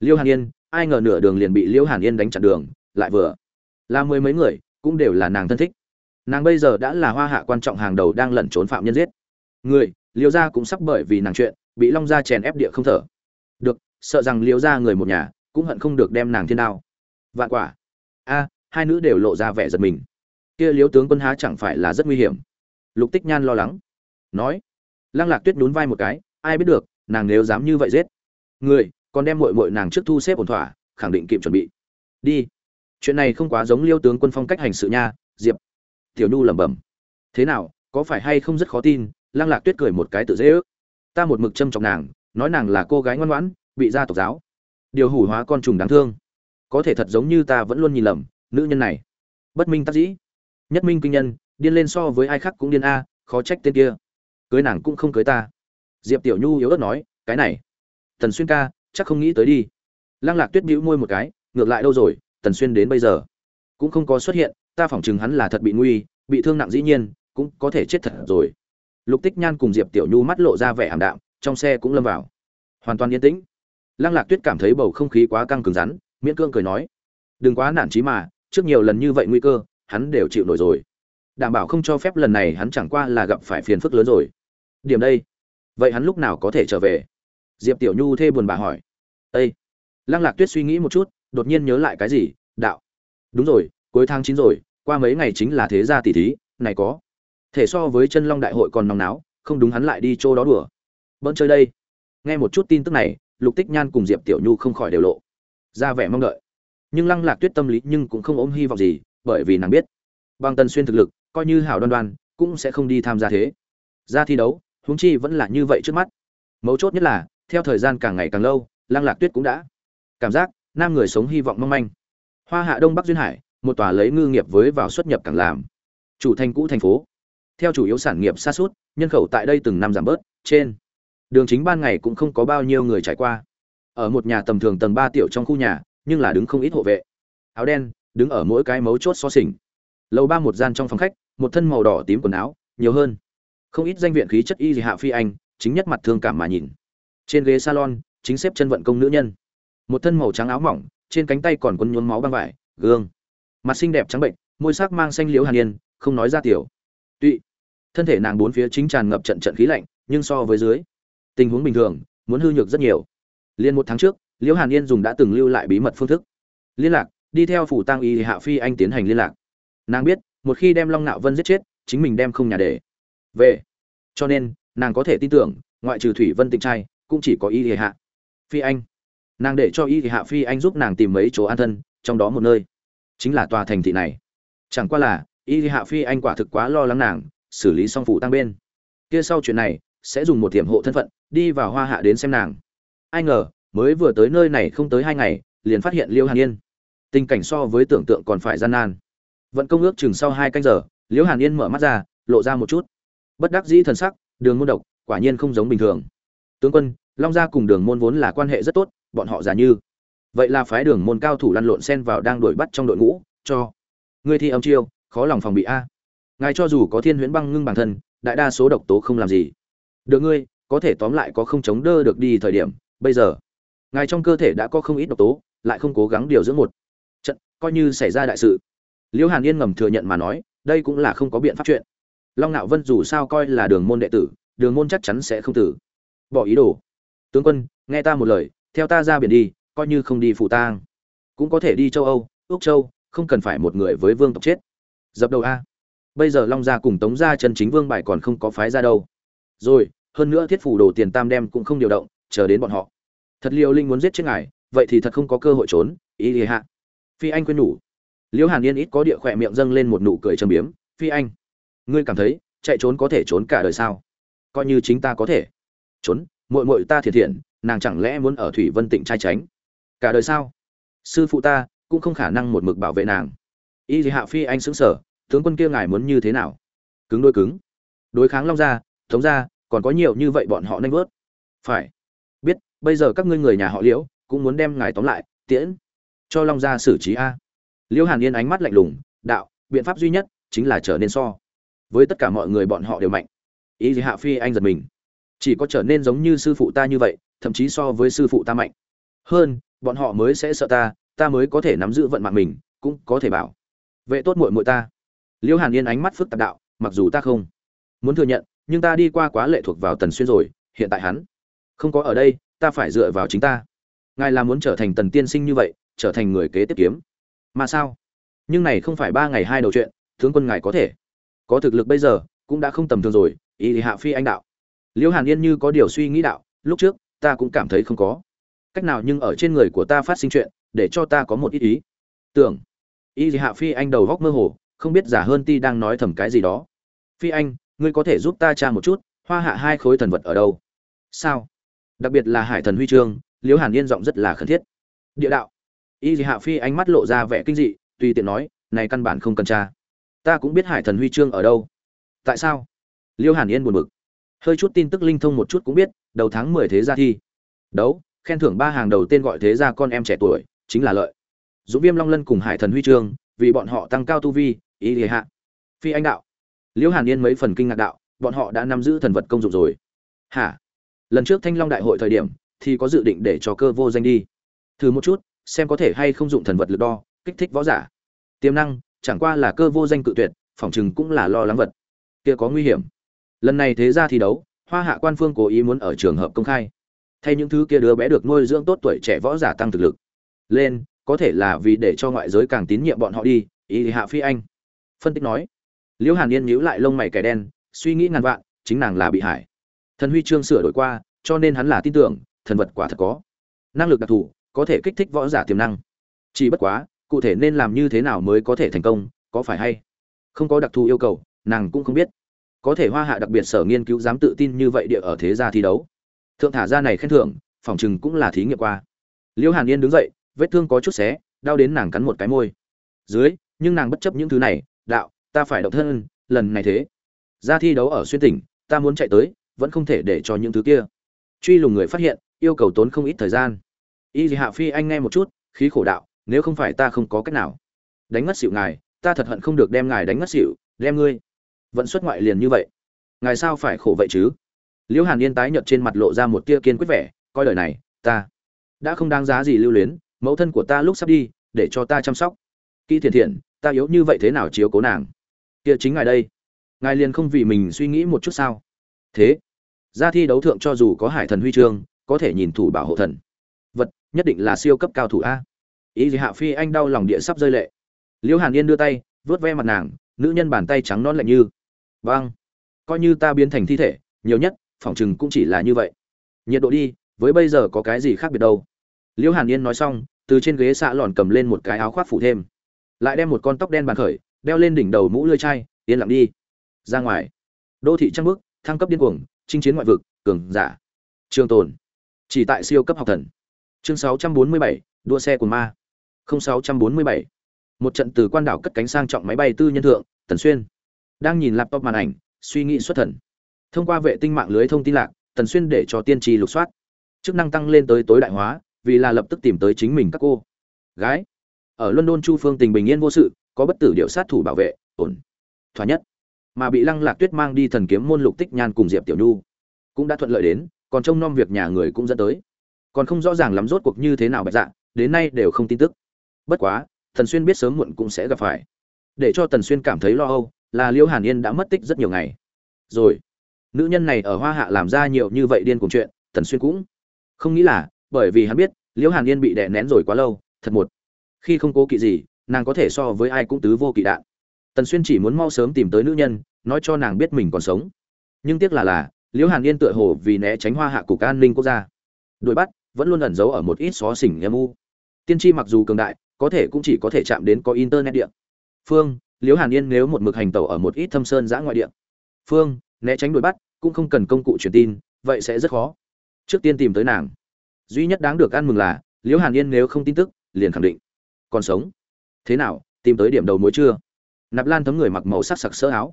Liêu hàn yên ai ngờ nửa đường liền bị Liễu hàn yên đánh chặn đường, lại vừa. Là mười mấy người, cũng đều là nàng thân thích. Nàng bây giờ đã là hoa hạ quan trọng hàng đầu đang lẩn trốn phạm nhân giết. Người, Liễu gia cũng sắp bởi vì nàng chuyện, bị long gia chèn ép địa không thở. Được, sợ rằng Liễu gia người một nhà, cũng hận không được đem nàng thiên đao. Vạn quả. A, hai nữ đều lộ ra vẻ giật mình. Kia Liễu tướng quân há chẳng phải là rất nguy hiểm? Lục tích nhan lo lắng. Nói. Lăng lạc tuyết nhún vai một cái, ai biết được, nàng nếu dám như vậy giết. Người còn đem muội muội nàng trước thu xếp ổn thỏa, khẳng định kịp chuẩn bị. Đi. Chuyện này không quá giống liêu tướng quân phong cách hành sự nha, diệp. Tiểu nhu lẩm bẩm. Thế nào, có phải hay không rất khó tin, lăng lạc tuyết cười một cái tự dễ ước. Ta một mực châm trọng nàng, nói nàng là cô gái ngoan ngoãn, bị gia tộc giáo. Điều hủ hóa con trùng đáng thương. Có thể thật giống như ta vẫn luôn nhìn lầm, nữ nhân này. Bất minh tác dĩ. Nhất minh kinh nhân, điên lên so với ai khác cũng điên a, khó trách tên kia. Cưới nàng cũng không cưới ta. Diệp tiểu nhu yếu ớt nói, cái này. Tần xuyên ca chắc không nghĩ tới đi. Lăng lạc tuyết bĩu môi một cái, ngược lại đâu rồi, tần xuyên đến bây giờ. Cũng không có xuất hiện, ta phỏng chừng hắn là thật bị nguy, bị thương nặng dĩ nhiên, cũng có thể chết thật rồi. Lục tích nhan cùng diệp tiểu nhu mắt lộ ra vẻ ảm đạm, trong xe cũng lâm vào. Hoàn toàn yên tĩnh. Lăng lạc tuyết cảm thấy bầu không khí quá căng cứng rắn, miễn cương cười nói. Đừng quá nản trí mà, trước nhiều lần như vậy nguy cơ, hắn đều chịu nổi rồi. Đảm bảo không cho phép lần này hắn chẳng qua là gặp phải phiền phức lớn rồi. Điểm đây. Vậy hắn lúc nào có thể trở về? Diệp tiểu nhu thê buồn bà hỏi. Ây lăng lạc tuyết suy nghĩ một chút, đột nhiên nhớ lại cái gì? Đạo. Đúng rồi, cuối tháng chín rồi, qua mấy ngày chính là thế gia tỷ thí, này có. Thể so với chân long đại hội còn nóng náo, không đúng hắn lại đi chỗ đó đùa. Bỡn chơi đây. Nghe một chút tin tức này, lục tích nhan cùng diệp tiểu nhu không khỏi đều lộ ra vẻ mong đợi. Nhưng lăng lạc tuyết tâm lý nhưng cũng không ôm hy vọng gì, bởi vì nàng biết, bằng tần xuyên thực lực, coi như hảo đoan đoan, cũng sẽ không đi tham gia thế. Ra thi đấu, huống chi vẫn là như vậy trước mắt. Mấu chốt nhất là theo thời gian càng ngày càng lâu, lăng lạc tuyết cũng đã cảm giác nam người sống hy vọng mong manh. Hoa hạ đông bắc duyên hải, một tòa lấy ngư nghiệp với vào xuất nhập càng làm chủ thành cũ thành phố. Theo chủ yếu sản nghiệp xa suốt, nhân khẩu tại đây từng năm giảm bớt, trên đường chính ban ngày cũng không có bao nhiêu người trải qua. Ở một nhà tầm thường tầng ba tiểu trong khu nhà, nhưng là đứng không ít hộ vệ. Áo đen, đứng ở mỗi cái mấu chốt so sình lầu ba một gian trong phòng khách, một thân màu đỏ tím quần áo, nhiều hơn. Không ít danh viện khí chất y gì hạ phi anh, chính nhất mặt thương cảm mà nhìn trên ghế salon, chính xếp chân vận công nữ nhân. Một thân màu trắng áo mỏng, trên cánh tay còn quấn nhuốm máu băng vải, gương. Mặt xinh đẹp trắng bệnh, môi sắc mang xanh liễu hàn yên, không nói ra tiểu. Tụy. Thân thể nàng bốn phía chính tràn ngập trận trận khí lạnh, nhưng so với dưới, tình huống bình thường, muốn hư nhược rất nhiều. Liên một tháng trước, liễu hàn yên dùng đã từng lưu lại bí mật phương thức. Liên lạc, đi theo phủ tăng y hạ phi anh tiến hành liên lạc. Nàng biết, một khi đem long nạo vân giết chết, chính mình đem không nhà để về. Cho nên, nàng có thể tin tưởng, ngoại trừ thủy vân tịnh trai cũng chỉ có y hạ. Phi anh. Nàng để cho y hạ phi anh giúp nàng tìm mấy chỗ an thân, trong đó một nơi. Chính là tòa thành thị này. Chẳng qua là, y hạ phi anh quả thực quá lo lắng nàng, xử lý xong phủ tăng bên. Kia sau chuyện này, sẽ dùng một tiềm hộ thân phận, đi vào hoa hạ đến xem nàng. Ai ngờ, mới vừa tới nơi này không tới hai ngày, liền phát hiện liêu hàn yên. Tình cảnh so với tưởng tượng còn phải gian nan. Vận công ước chừng sau hai canh giờ liễu hàn yên mở mắt ra, lộ ra một chút. Bất đắc dĩ thần sắc, đường môn độc, quả nhiên không giống bình thường. Tướng quân long gia cùng đường môn vốn là quan hệ rất tốt, bọn họ giả như. Vậy là phái đường môn cao thủ lăn lộn xen vào đang đuổi bắt trong đội ngũ, cho. Ngươi thi âm chiêu, khó lòng phòng bị a. Ngài cho dù có thiên huyễn băng ngưng bản thân, đại đa số độc tố không làm gì. Được ngươi, có thể tóm lại có không chống đỡ được đi thời điểm, bây giờ. Ngài trong cơ thể đã có không ít độc tố, lại không cố gắng điều dưỡng một. Trận, coi như xảy ra đại sự. Liễu hàn yên ngầm thừa nhận mà nói, đây cũng là không có biện pháp chuyện. Long nạo vân dù sao coi là đường môn đệ tử, đường môn chắc chắn sẽ không tử. Bỏ ý đồ tướng quân, nghe ta một lời, theo ta ra biển đi, coi như không đi phụ tang. Cũng có thể đi châu âu ước châu, không cần phải một người với vương tộc chết. Dập đầu a. Bây giờ long gia cùng tống gia chân chính vương bài còn không có phái ra đâu. Rồi, hơn nữa thiết phủ đồ tiền tam đem cũng không điều động, chờ đến bọn họ. Thật liều linh muốn giết chết ngài, vậy thì thật không có cơ hội trốn, ý ý hạ. Phi anh quên nhủ. Liễu hàn yên ít có địa khỏe miệng dâng lên một nụ cười châm biếm. Phi anh, ngươi cảm thấy, chạy trốn có thể trốn cả đời sao? Coi như chính ta có thể. Trốn muội muội ta thiệt thiện, nàng chẳng lẽ muốn ở thủy vân tịnh trai tránh? Cả đời sao? Sư phụ ta cũng không khả năng một mực bảo vệ nàng. Y thì hạ phi anh xứng sở tướng quân kia ngài muốn như thế nào? Cứng đôi cứng. Đối kháng long gia, thống gia, còn có nhiều như vậy bọn họ nanh vớt. Phải. Biết, bây giờ các ngươi người nhà họ liễu cũng muốn đem ngài tóm lại, tiễn. Cho long gia xử trí a. Liễu hàn yên ánh mắt lạnh lùng, đạo, biện pháp duy nhất chính là trở nên so. Với tất cả mọi người bọn họ đều mạnh. Ý gì hạ phi anh giật mình chỉ có trở nên giống như sư phụ ta như vậy, thậm chí so với sư phụ ta mạnh. Hơn, bọn họ mới sẽ sợ ta ta mới có thể nắm giữ vận mạng mình, cũng có thể bảo vệ tốt muội muội ta. Liễu hàn yên ánh mắt phức tạp đạo, mặc dù ta không muốn thừa nhận, nhưng ta đi qua quá lệ thuộc vào tần xuyên rồi, hiện tại hắn không có ở đây, ta phải dựa vào chính ta. Ngài là muốn trở thành tần tiên sinh như vậy, trở thành người kế tiếp kiếm. Mà sao? Nhưng này không phải ba ngày hai đầu chuyện, tướng quân ngài có thể có thực lực bây giờ, cũng đã không tầm thường rồi, ý thì hạ phi anh đạo liễu hàn yên như có điều suy nghĩ đạo, lúc trước, ta cũng cảm thấy không có. Cách nào nhưng ở trên người của ta phát sinh chuyện, để cho ta có một ít ý. Tưởng. Y hạ phi anh đầu góc mơ hồ, không biết giả hơn ti đang nói thầm cái gì đó. Phi anh, ngươi có thể giúp ta tra một chút, hoa hạ hai khối thần vật ở đâu? Sao? Đặc biệt là hải thần huy chương liễu hàn yên giọng rất là khẩn thiết. Địa đạo. Y hạ phi ánh mắt lộ ra vẻ kinh dị, tùy tiện nói, này căn bản không cần tra. Ta cũng biết hải thần huy chương ở đâu. Tại sao? Liễu hàn yên buồn bực hơi chút tin tức linh thông một chút cũng biết, đầu tháng mười thế gia thi. Đấu, khen thưởng ba hàng đầu tên gọi thế gia con em trẻ tuổi, chính là lợi. Dũng viêm long lân cùng hải thần huy chương vì bọn họ tăng cao tu vi, ý địa hạ. Phi anh đạo. Liễu hàn yên mấy phần kinh ngạc đạo, bọn họ đã nắm giữ thần vật công dụng rồi. Hả? Lần trước thanh long đại hội thời điểm, thì có dự định để cho cơ vô danh đi. Thử một chút, xem có thể hay không dụng thần vật lực đo, kích thích võ giả. Tiềm năng, chẳng qua là cơ vô danh cự tuyệt phỏng chừng cũng là lo lắng vật. Kia có nguy hiểm lần này thế ra thi đấu, hoa hạ quan phương cố ý muốn ở trường hợp công khai. Thay những thứ kia đứa bé được nuôi dưỡng tốt tuổi trẻ võ giả tăng thực lực. Lên, có thể là vì để cho ngoại giới càng tín nhiệm bọn họ đi, ý hạ phi anh. Phân tích nói. Liễu hàn yên nhíu lại lông mày kẻ đen, suy nghĩ ngàn vạn, chính nàng là bị hại. Thần huy chương sửa đổi qua, cho nên hắn là tin tưởng, thần vật quả thật có. Năng lực đặc thù, có thể kích thích võ giả tiềm năng. Chỉ bất quá, cụ thể nên làm như thế nào mới có thể thành công, có phải hay không có đặc thù yêu cầu, nàng cũng không biết có thể hoa hạ đặc biệt sở nghiên cứu dám tự tin như vậy địa ở thế gia thi đấu. Thượng thả ra này khen thưởng, phòng chừng cũng là thí nghiệm qua. Liễu hàn yên đứng dậy, vết thương có chút xé, đau đến nàng cắn một cái môi. Dưới, nhưng nàng bất chấp những thứ này, đạo, ta phải động thân, lần này thế. Ra thi đấu ở xuyên tỉnh, ta muốn chạy tới, vẫn không thể để cho những thứ kia. Truy lùng người phát hiện, yêu cầu tốn không ít thời gian. Y gì hạ phi anh nghe một chút, khí khổ đạo, nếu không phải ta không có cách nào. Đánh ngất xỉu ngài, ta thật hận không được đem ngài đánh ngất xỉu, đem ngươi vẫn xuất ngoại liền như vậy. Ngài sao phải khổ vậy chứ? Liễu hàn yên tái nhợt trên mặt lộ ra một tia kiên quyết vẻ, coi đời này, ta đã không đáng giá gì lưu luyến, mẫu thân của ta lúc sắp đi, để cho ta chăm sóc. Kỹ thiện thiện, ta yếu như vậy thế nào chiếu cố nàng? Kia chính ngài đây. Ngài liền không vì mình suy nghĩ một chút sao? Thế ra thi đấu thượng cho dù có hải thần huy chương, có thể nhìn thủ bảo hộ thần. Vật nhất định là siêu cấp cao thủ a. Ý gì hạ phi anh đau lòng địa sắp rơi lệ. Liễu hàn yên đưa tay vớt ve mặt nàng, nữ nhân bàn tay trắng non lạnh như vâng. Coi như ta biến thành thi thể nhiều nhất phỏng chừng cũng chỉ là như vậy. Nhiệt độ đi với bây giờ có cái gì khác biệt đâu? Liễu hàn yên nói xong từ trên ghế xạ lòn cầm lên một cái áo khoác phủ thêm. Lại đem một con tóc đen bàn khởi đeo lên đỉnh đầu mũ lưỡi chai yên lặng đi. Ra ngoài. Đô thị trăng bước thăng cấp điên cuồng chinh chiến ngoại vực cường giả. Trường tồn. Chỉ tại siêu cấp học thần. Chương 647, đua xe của ma. 0647. một trận từ quan đảo cất cánh sang trọng máy bay tư nhân thượng tần xuyên đang nhìn laptop màn ảnh, suy nghĩ xuất thần. Thông qua vệ tinh mạng lưới thông tin lạc, tần xuyên để cho tiên tri lục soát. Chức năng tăng lên tới tối đại hóa, vì là lập tức tìm tới chính mình các cô. Gái, ở london chu phương tình bình yên vô sự, có bất tử điệu sát thủ bảo vệ, ổn thoả nhất. Mà bị lăng lạc tuyết mang đi thần kiếm môn lục tích nhan cùng diệp tiểu nhu, cũng đã thuận lợi đến, còn trông nom việc nhà người cũng dẫn tới. Còn không rõ ràng lắm rốt cuộc như thế nào bạch dạ đến nay đều không tin tức. Bất quá thần xuyên biết sớm muộn cũng sẽ gặp phải. Để cho tần xuyên cảm thấy lo âu là liễu hàn yên đã mất tích rất nhiều ngày. Rồi, nữ nhân này ở hoa hạ làm ra nhiều như vậy điên cùng chuyện, tần xuyên cũng không nghĩ là, bởi vì hắn biết, liễu hàn yên bị đè nén rồi quá lâu, thật một. Khi không cố kỵ gì, nàng có thể so với ai cũng tứ vô kỵ đạn. Tần xuyên chỉ muốn mau sớm tìm tới nữ nhân, nói cho nàng biết mình còn sống. Nhưng tiếc là là, liễu hàn yên tựa hồ vì né tránh hoa hạ cục an ninh quốc gia. Đuổi bắt, vẫn luôn ẩn giấu ở một ít xó xỉnh em u. Tiên tri mặc dù cường đại, có thể cũng chỉ có thể chạm đến có internet điện phương liễu hàn yên nếu một mực hành tẩu ở một ít thâm sơn giã ngoại địa, phương né tránh đuổi bắt cũng không cần công cụ truyền tin vậy sẽ rất khó. Trước tiên tìm tới nàng. Duy nhất đáng được ăn mừng là liễu hàn yên nếu không tin tức liền khẳng định. Còn sống. Thế nào tìm tới điểm đầu mối chưa? Nạp lan thấm người mặc màu sắc sặc sỡ áo.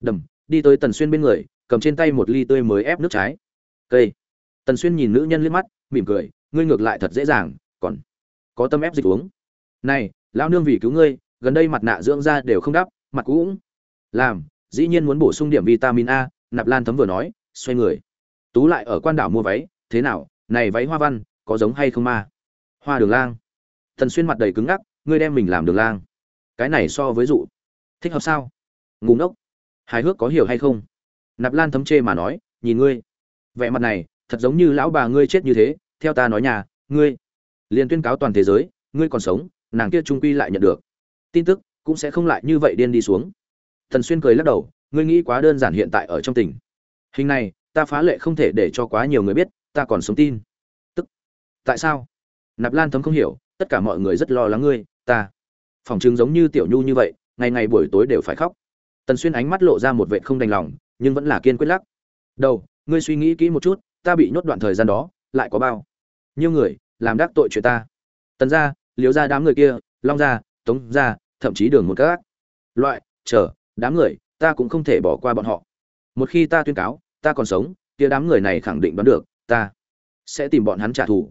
Đầm đi tới tần xuyên bên người cầm trên tay một ly tươi mới ép nước trái. Cây. Tần xuyên nhìn nữ nhân liếc mắt mỉm cười ngươi ngược lại thật dễ dàng còn có tâm ép dịch uống. Này lão nương vì cứu ngươi gần đây mặt nạ dưỡng da đều không đắp, mặt cũng làm, dĩ nhiên muốn bổ sung điểm vitamin a, nạp lan thấm vừa nói, xoay người. Tú lại ở quan đảo mua váy, thế nào, này váy hoa văn, có giống hay không ma? Hoa đường lang. Thần xuyên mặt đầy cứng ngắc, ngươi đem mình làm đường lang. Cái này so với dụ. Thích hợp sao? Ngủ ngốc. Hài hước có hiểu hay không? Nạp lan thấm chê mà nói, nhìn ngươi. Vẻ mặt này, thật giống như lão bà ngươi chết như thế, theo ta nói nhà, ngươi. Liền tuyên cáo toàn thế giới, ngươi còn sống, nàng kia trung quy lại nhận được tin tức, cũng sẽ không lại như vậy điên đi xuống. Thần xuyên cười lắc đầu, ngươi nghĩ quá đơn giản hiện tại ở trong tỉnh hình này, ta phá lệ không thể để cho quá nhiều người biết, ta còn sống tin. Tức, tại sao? Nạp lan thấm không hiểu, tất cả mọi người rất lo lắng ngươi, ta. Phòng chứng giống như tiểu nhu như vậy, ngày ngày buổi tối đều phải khóc. Tần xuyên ánh mắt lộ ra một vệ không đành lòng, nhưng vẫn là kiên quyết lắc. Đầu, ngươi suy nghĩ kỹ một chút, ta bị nhốt đoạn thời gian đó, lại có bao nhiêu người làm đắc tội chuyện ta? Tần ra liếu ra đám người kia, long ra tống ra thậm chí đường một các. Loại, chờ, đám người, ta cũng không thể bỏ qua bọn họ. Một khi ta tuyên cáo, ta còn sống, kia đám người này khẳng định đoán được, ta sẽ tìm bọn hắn trả thù.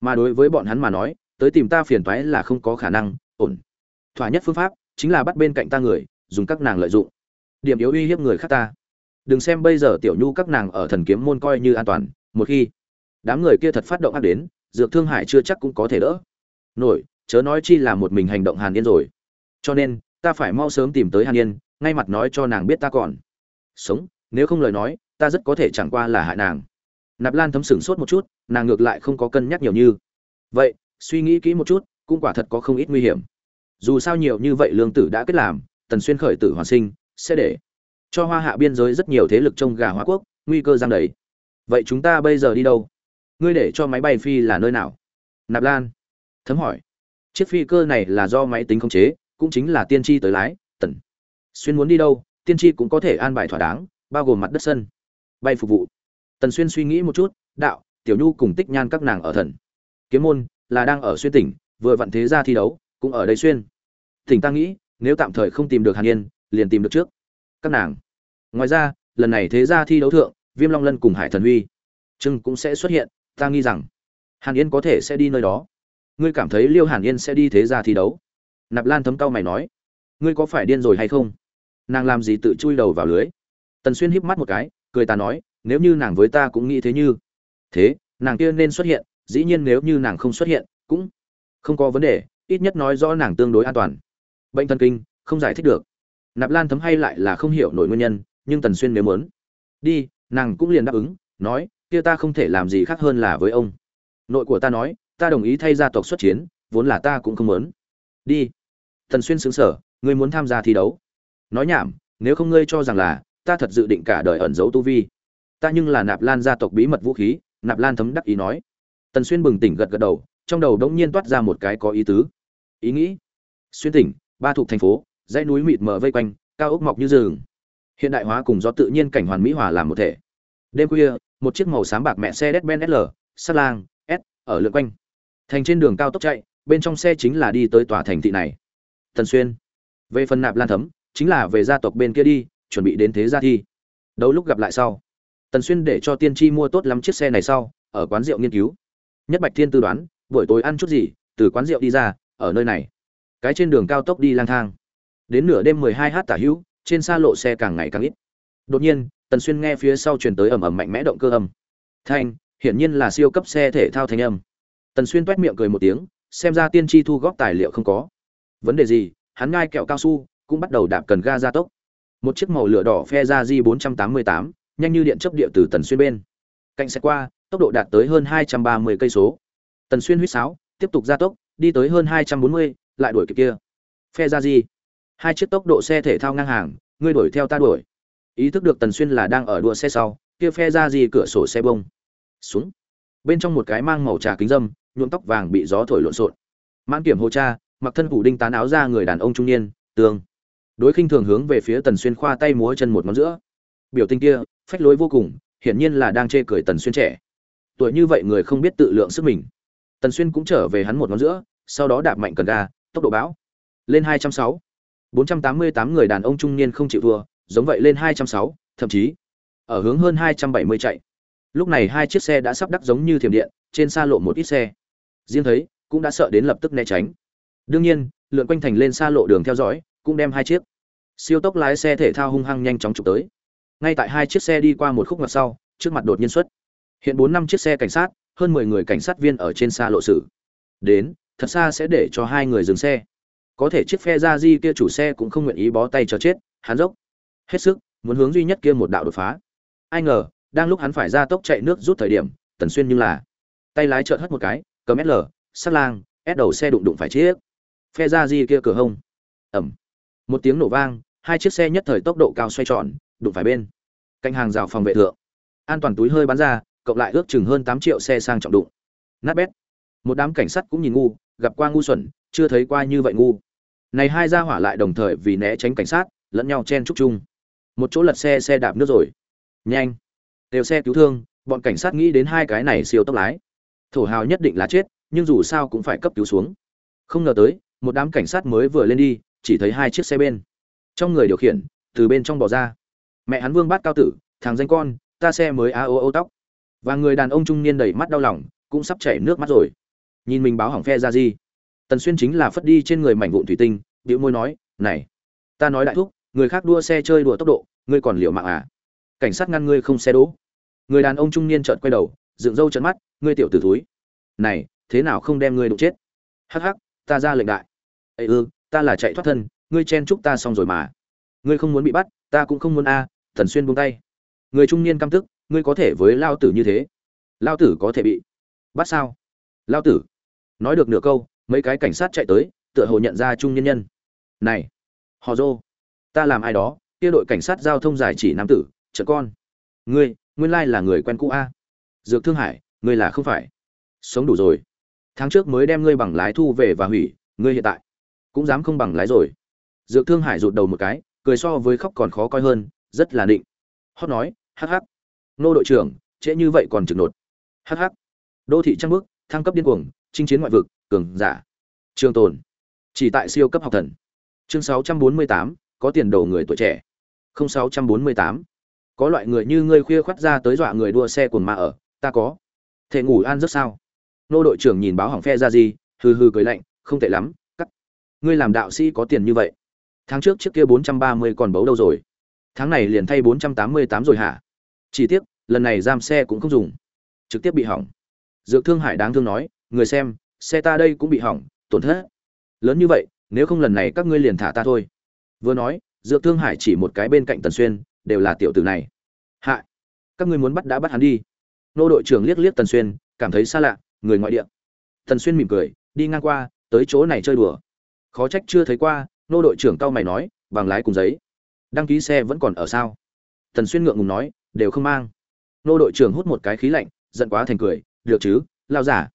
Mà đối với bọn hắn mà nói, tới tìm ta phiền toái là không có khả năng, ổn. Thỏa nhất phương pháp, chính là bắt bên cạnh ta người, dùng các nàng lợi dụng. Điểm yếu uy hiếp người khác ta. Đừng xem bây giờ tiểu nhu các nàng ở thần kiếm môn coi như an toàn, một khi đám người kia thật phát động ác đến, dược thương hải chưa chắc cũng có thể đỡ. Nổi, chớ nói chi là một mình hành động hàn yên rồi cho nên, ta phải mau sớm tìm tới hàn yên, ngay mặt nói cho nàng biết ta còn sống, nếu không lời nói, ta rất có thể chẳng qua là hại nàng. Nạp lan thấm sửng sốt một chút, nàng ngược lại không có cân nhắc nhiều như. Vậy, suy nghĩ kỹ một chút, cũng quả thật có không ít nguy hiểm. Dù sao nhiều như vậy lương tử đã kết làm, tần xuyên khởi tử hoàn sinh, sẽ để cho hoa hạ biên giới rất nhiều thế lực trông gà hoa quốc, nguy cơ giang đầy. Vậy chúng ta bây giờ đi đâu? Ngươi để cho máy bay phi là nơi nào? Nạp lan thấm hỏi. Chiếc phi cơ này là do máy tính khống chế cũng chính là tiên tri tới lái, tần. Xuyên muốn đi đâu, tiên tri cũng có thể an bài thỏa đáng, bao gồm mặt đất sân. Bay phục vụ. Tần xuyên suy nghĩ một chút, đạo, tiểu nhu cùng tích nhan các nàng ở thần. Kiếm môn, là đang ở xuyên tỉnh, vừa vặn thế ra thi đấu, cũng ở đây xuyên. Tỉnh ta nghĩ, nếu tạm thời không tìm được hàn yên, liền tìm được trước. Các nàng. Ngoài ra, lần này thế gia thi đấu thượng, viêm long lân cùng hải thần huy. Trưng cũng sẽ xuất hiện, ta nghi rằng, hàn yên có thể sẽ đi nơi đó. Ngươi cảm thấy liêu hàn yên sẽ đi thế gia thi đấu? Nạp lan thấm cao mày nói, ngươi có phải điên rồi hay không? Nàng làm gì tự chui đầu vào lưới? Tần xuyên híp mắt một cái, cười ta nói, nếu như nàng với ta cũng nghĩ thế như thế, nàng kia nên xuất hiện, dĩ nhiên nếu như nàng không xuất hiện, cũng không có vấn đề, ít nhất nói rõ nàng tương đối an toàn. Bệnh thần kinh, không giải thích được. Nạp lan thấm hay lại là không hiểu nổi nguyên nhân, nhưng tần xuyên nếu muốn đi, nàng cũng liền đáp ứng, nói, kia ta không thể làm gì khác hơn là với ông. Nội của ta nói, ta đồng ý thay gia tộc xuất chiến, vốn là ta cũng không muốn. Đi tần xuyên xứng sở ngươi muốn tham gia thi đấu? Nói nhảm nếu không ngươi cho rằng là ta thật dự định cả đời ẩn giấu tu vi. Ta nhưng là nạp lan gia tộc bí mật vũ khí nạp lan thấm đắc ý nói. Tần xuyên bừng tỉnh gật gật đầu trong đầu đống nhiên toát ra một cái có ý tứ. Ý nghĩ. Xuyên tỉnh ba thuộc thành phố dãy núi mịt mờ vây quanh cao ốc mọc như rừng. Hiện đại hóa cùng do tự nhiên cảnh hoàn mỹ hòa làm một thể. Đêm khuya một chiếc màu xám bạc mẹ xe Mercedes Benz sl sắt lang, S, ở lượn quanh. Thành trên đường cao tốc chạy, bên trong xe chính là đi tới tòa thành thị này. Tần Xuyên. Về phần nạp lan thấm, chính là về gia tộc bên kia đi, chuẩn bị đến thế gia thi. Đấu lúc gặp lại sau. Tần Xuyên để cho tiên tri mua tốt lắm chiếc xe này sau, ở quán rượu nghiên cứu. Nhất Bạch Thiên tư đoán, buổi tối ăn chút gì, từ quán rượu đi ra, ở nơi này. Cái trên đường cao tốc đi lang thang. Đến nửa đêm 12h tả hữu, trên xa lộ xe càng ngày càng ít. Đột nhiên, Tần Xuyên nghe phía sau truyền tới ầm ầm mạnh mẽ động cơ âm. Thanh, hiển nhiên là siêu cấp xe thể thao thanh âm. Tần Xuyên toét miệng cười một tiếng, xem ra tiên tri thu góp tài liệu không có. Vấn đề gì? Hắn ngai kẹo cao su, cũng bắt đầu đạp cần ga gia tốc. Một chiếc màu lửa đỏ phe ra Di 488, nhanh như điện chớp địa từ Tần Xuyên bên. Cạnh xe qua, tốc độ đạt tới hơn 230 cây số. Tần Xuyên huýt sáo, tiếp tục gia tốc, đi tới hơn 240, lại đuổi kịp kia. Phe ra Di. Hai chiếc tốc độ xe thể thao ngang hàng, ngươi đuổi theo ta đuổi ý thức được tần xuyên là đang ở đua xe sau kia phe ra di cửa sổ xe bông xuống bên trong một cái mang màu trà kính dâm nhuộm tóc vàng bị gió thổi lộn xộn mãn kiểm hồ cha mặc thân phủ đinh tán áo ra người đàn ông trung niên tường đối khinh thường hướng về phía tần xuyên khoa tay múa chân một ngón giữa biểu tình kia phách lối vô cùng hiển nhiên là đang chê cười tần xuyên trẻ tuổi như vậy người không biết tự lượng sức mình tần xuyên cũng trở về hắn một ngón giữa sau đó đạp mạnh cần ga tốc độ bão lên hai trăm sáu bốn trăm tám mươi tám người đàn ông trung niên không chịu thua giống vậy lên 206, thậm chí ở hướng hơn 270 chạy. Lúc này hai chiếc xe đã sắp đắc giống như thiểm điện, trên xa lộ một ít xe. Riêng thấy, cũng đã sợ đến lập tức né tránh. Đương nhiên, lượn quanh thành lên xa lộ đường theo dõi, cũng đem hai chiếc siêu tốc lái xe thể thao hung hăng nhanh chóng chụp tới. Ngay tại hai chiếc xe đi qua một khúc ngoặt sau, trước mặt đột nhiên xuất hiện bốn năm chiếc xe cảnh sát, hơn 10 người cảnh sát viên ở trên xa lộ xử. Đến, thật xa sẽ để cho hai người dừng xe. Có thể chiếc phe ra di kia chủ xe cũng không nguyện ý bó tay cho chết, hắn dốc hết sức muốn hướng duy nhất kia một đạo đột phá ai ngờ đang lúc hắn phải ra tốc chạy nước rút thời điểm tần xuyên nhưng là tay lái chợt hất một cái cấm l sắt lang ép đầu xe đụng đụng phải chiếc phe ra di kia cửa hông. Ẩm. Một tiếng nổ vang, hai chiếc xe nhất thời tốc độ cao xoay tròn, đụng phải bên cạnh hàng rào phòng vệ thượng. An toàn túi hơi bắn ra, cộng lại ước chừng hơn tám triệu xe sang trọng đụng. Nát bét. Một đám cảnh sát cũng nhìn ngu, gặp qua ngu xuẩn, chưa thấy qua như vậy ngu. Này hai ra hỏa lại đồng thời vì né tránh cảnh sát, lẫn nhau chen chúc chung. Một chỗ lật xe xe đạp nước rồi. Nhanh. Đều xe cứu thương, bọn cảnh sát nghĩ đến hai cái này siêu tốc lái. Thổ hào nhất định là chết, nhưng dù sao cũng phải cấp cứu xuống. Không ngờ tới một đám cảnh sát mới vừa lên đi, chỉ thấy hai chiếc xe bên. Trong người điều khiển, từ bên trong bỏ ra. Mẹ hắn vương bát cao tử, thằng danh con, ta xe mới a ô ô tóc. Và người đàn ông trung niên đầy mắt đau lòng, cũng sắp chảy nước mắt rồi. Nhìn mình báo hỏng phe ra gì. Tần xuyên chính là phất đi trên người mảnh vụn thủy tinh, bĩu môi nói, này, ta nói đại thúc, người khác đua xe chơi đùa tốc độ, ngươi còn liều mạng à? Cảnh sát ngăn ngươi không xe đỗ. Người đàn ông trung niên trợn quay đầu, dựng râu trợn mắt, ngươi tiểu tử thúi. Này, thế nào không đem ngươi đụng chết? Hắc hắc, ta ra lệnh đại ây ư, ta là chạy thoát thân, ngươi chen chúc ta xong rồi mà. Ngươi không muốn bị bắt, ta cũng không muốn a, thần xuyên buông tay. Người trung niên căm tức, ngươi có thể với lao tử như thế? Lao tử có thể bị bắt sao? Lao tử, nói được nửa câu, mấy cái cảnh sát chạy tới, tựa hồ nhận ra trung nhân nhân. Này, họ dô, ta làm ai đó? Kia đội cảnh sát giao thông giải chỉ nam tử trợ con. Ngươi, nguyên lai là người quen cũ a. Dược thương hải, ngươi là không phải. Sống đủ rồi. Tháng trước mới đem ngươi bằng lái thu về và hủy, ngươi hiện tại cũng dám không bằng lái rồi. Dược thương hải rụt đầu một cái cười so với khóc còn khó coi hơn rất là định hót nói hắc hắc. Nô đội trưởng trễ như vậy còn trực nột. Hắc hắc. Đô thị trăng bước thăng cấp điên cuồng chinh chiến ngoại vực cường giả. Trường tồn. Chỉ tại siêu cấp học thần. Chương 648, có tiền đồ người tuổi trẻ. Không 648. có loại người như ngươi khuya khoắt ra tới dọa người đua xe cuồng ma ở ta có. Thể ngủ an rất sao? Nô đội trưởng nhìn báo hỏng phe ra gì hừ hừ cười lạnh không tệ lắm ngươi làm đạo sĩ có tiền như vậy. Tháng trước chiếc kia 430 còn bấu đâu rồi? Tháng này liền thay 488 rồi hả? Chỉ tiếc, lần này giam xe cũng không dùng. Trực tiếp bị hỏng. Dược thương hải đáng thương nói, người xem, xe ta đây cũng bị hỏng, tổn thất. Lớn như vậy, nếu không lần này các ngươi liền thả ta thôi. Vừa nói, dược thương hải chỉ một cái bên cạnh tần xuyên, đều là tiểu tử này. Hạ, các ngươi muốn bắt đã bắt hắn đi. Nô đội trưởng liếc liếc tần xuyên, cảm thấy xa lạ, người ngoại địa. Tần xuyên mỉm cười, đi ngang qua, tới chỗ này chơi đùa khó trách chưa thấy qua, nô đội trưởng cao mày nói, bằng lái cùng giấy. Đăng ký xe vẫn còn ở sao? Tần xuyên ngượng ngùng nói, đều không mang. Nô đội trưởng hút một cái khí lạnh, giận quá thành cười, được chứ, lao giả.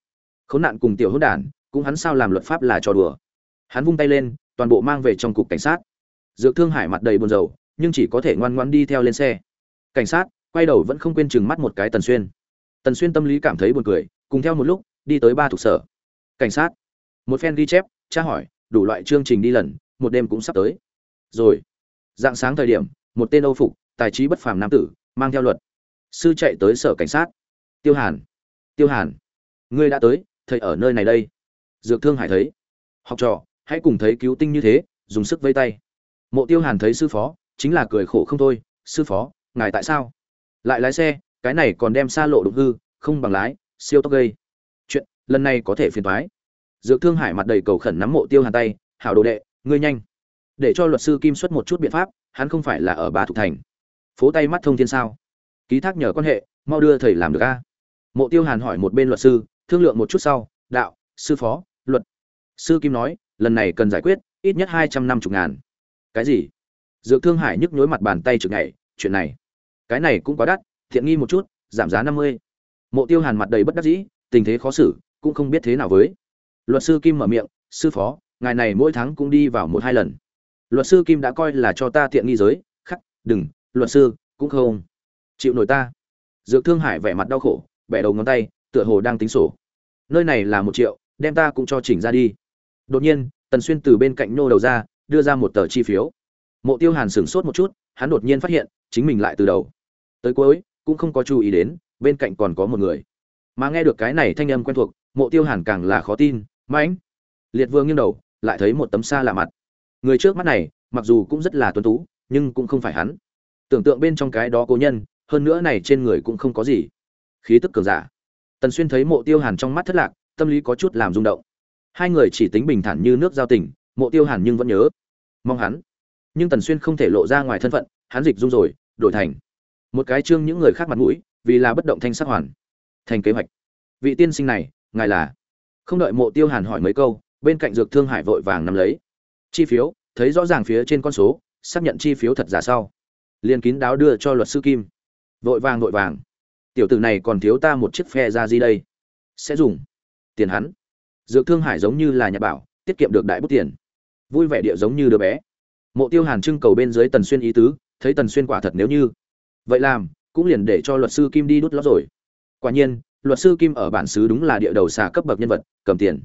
Khốn nạn cùng tiểu hốt đản, cũng hắn sao làm luật pháp là trò đùa. Hắn vung tay lên, toàn bộ mang về trong cục cảnh sát. Dược thương hải mặt đầy buồn rầu, nhưng chỉ có thể ngoan ngoan đi theo lên xe. Cảnh sát, quay đầu vẫn không quên chừng mắt một cái tần xuyên. Tần xuyên tâm lý cảm thấy buồn cười, cùng theo một lúc, đi tới ba thuộc sở. Cảnh sát, một phen ghi chép, tra hỏi đủ loại chương trình đi lần, một đêm cũng sắp tới. Rồi, dạng sáng thời điểm, một tên âu phục, tài trí bất phàm nam tử, mang theo luật. Sư chạy tới sở cảnh sát. Tiêu hàn tiêu hàn, ngươi đã tới, thầy ở nơi này đây. Dược thương hải thấy. Học trò, hãy cùng thấy cứu tinh như thế, dùng sức vây tay. Mộ tiêu hàn thấy sư phó, chính là cười khổ không thôi. Sư phó, ngài tại sao? Lại lái xe, cái này còn đem xa lộ đụng hư, không bằng lái, siêu tốc gây. Chuyện, lần này có thể phiền thoái dược thương hải mặt đầy cầu khẩn nắm mộ tiêu hàn tay, hảo đồ đệ, ngươi nhanh. Để cho luật sư kim xuất một chút biện pháp, hắn không phải là ở ba thục thành. Phố tay mắt thông thiên sao? Ký thác nhờ quan hệ, mau đưa thầy làm được a. Mộ tiêu hàn hỏi một bên luật sư, thương lượng một chút sau, đạo, sư phó, luật. Sư kim nói, lần này cần giải quyết, ít nhất hai trăm năm mươi ngàn. Cái gì? Dược thương hải nhức nhối mặt bàn tay chực ngày chuyện này, cái này cũng quá đắt thiện nghi một chút, giảm giá năm mươi. Mộ tiêu hàn mặt đầy bất đắc dĩ, tình thế khó xử, cũng không biết thế nào với luật sư kim mở miệng, sư phó, ngài này mỗi tháng cũng đi vào một hai lần. Luật sư kim đã coi là cho ta tiện nghi giới, khắc, đừng, luật sư, cũng không chịu nổi ta. Dược thương hải vẻ mặt đau khổ, bẻ đầu ngón tay, tựa hồ đang tính sổ. Nơi này là một triệu, đem ta cũng cho chỉnh ra đi. Đột nhiên, tần xuyên từ bên cạnh nô đầu ra, đưa ra một tờ chi phiếu. Mộ tiêu hàn sửng sốt một chút, hắn đột nhiên phát hiện, chính mình lại từ đầu. Tới cuối, cũng không có chú ý đến, bên cạnh còn có một người. Mà nghe được cái này thanh âm quen thuộc, mộ tiêu hàn càng là khó tin mãnh. Liệt vương nghiêng đầu, lại thấy một tấm xa lạ mặt. Người trước mắt này, mặc dù cũng rất là tuấn tú, nhưng cũng không phải hắn. Tưởng tượng bên trong cái đó cố nhân, hơn nữa này trên người cũng không có gì. Khí tức cường giả. Tần xuyên thấy mộ tiêu hàn trong mắt thất lạc, tâm lý có chút làm rung động. Hai người chỉ tính bình thản như nước giao tình, mộ tiêu hàn nhưng vẫn nhớ. Mong hắn. Nhưng tần xuyên không thể lộ ra ngoài thân phận, hắn dịch dung rồi, đổi thành. Một cái chương những người khác mặt mũi, vì là bất động thanh sắc hoàn. Thành kế hoạch. Vị tiên sinh này, ngài là? Không đợi mộ tiêu hàn hỏi mấy câu, bên cạnh dược thương hải vội vàng nắm lấy. Chi phiếu, thấy rõ ràng phía trên con số, xác nhận chi phiếu thật giả sau. Liền kín đáo đưa cho luật sư kim. Vội vàng vội vàng. Tiểu tử này còn thiếu ta một chiếc phe ra gì đây? Sẽ dùng tiền hắn. Dược thương hải giống như là nhà bảo, tiết kiệm được đại bút tiền. Vui vẻ địa giống như đứa bé. Mộ tiêu hàn trưng cầu bên dưới tần xuyên ý tứ, thấy tần xuyên quả thật nếu như. Vậy làm, cũng liền để cho luật sư kim đi đút lót rồi. Quả nhiên luật sư kim ở bản xứ đúng là địa đầu xà cấp bậc nhân vật, cầm tiền.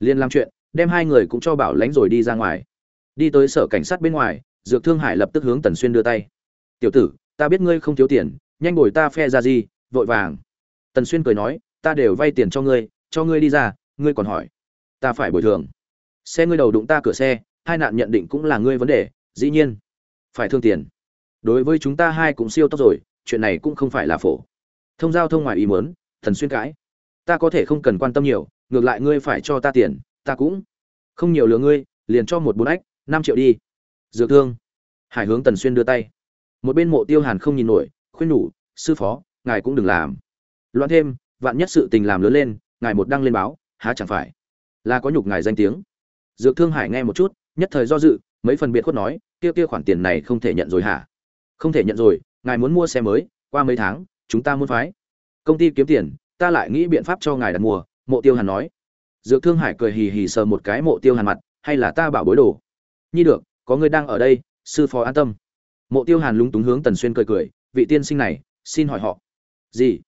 Liên làm chuyện, đem hai người cũng cho bảo lãnh rồi đi ra ngoài. Đi tới sở cảnh sát bên ngoài, dược thương hải lập tức hướng tần xuyên đưa tay. Tiểu tử, ta biết ngươi không thiếu tiền, nhanh bồi ta phe ra gì, vội vàng. Tần xuyên cười nói, ta đều vay tiền cho ngươi cho ngươi đi ra, ngươi còn hỏi. Ta phải bồi thường. Xe ngươi đầu đụng ta cửa xe, hai nạn nhận định cũng là ngươi vấn đề, dĩ nhiên. Phải thương tiền. Đối với chúng ta hai cũng siêu tốc rồi, chuyện này cũng không phải là phổ. Thông giao thông ngoài ý muốn thần xuyên cãi. Ta có thể không cần quan tâm nhiều, ngược lại ngươi phải cho ta tiền, ta cũng không nhiều lừa ngươi, liền cho một bốn ách, năm triệu đi. Dược thương. Hải hướng tần xuyên đưa tay. Một bên mộ tiêu hàn không nhìn nổi, khuyên nhủ, sư phó, ngài cũng đừng làm. Loạn thêm, vạn nhất sự tình làm lớn lên, ngài một đăng lên báo, há chẳng phải là có nhục ngài danh tiếng. Dược thương hải nghe một chút, nhất thời do dự, mấy phần biệt khuất nói, kia kia khoản tiền này không thể nhận rồi hả? Không thể nhận rồi, ngài muốn mua xe mới, qua mấy tháng, chúng ta muốn phái công ty kiếm tiền, ta lại nghĩ biện pháp cho ngài đặt mua, mộ tiêu hàn nói. Dược thương hải cười hì hì sờ một cái mộ tiêu hàn mặt, hay là ta bảo bối đồ? Nhi được, có người đang ở đây, sư phó an tâm. Mộ tiêu hàn lúng túng hướng tần xuyên cười cười, vị tiên sinh này, xin hỏi họ. Gì?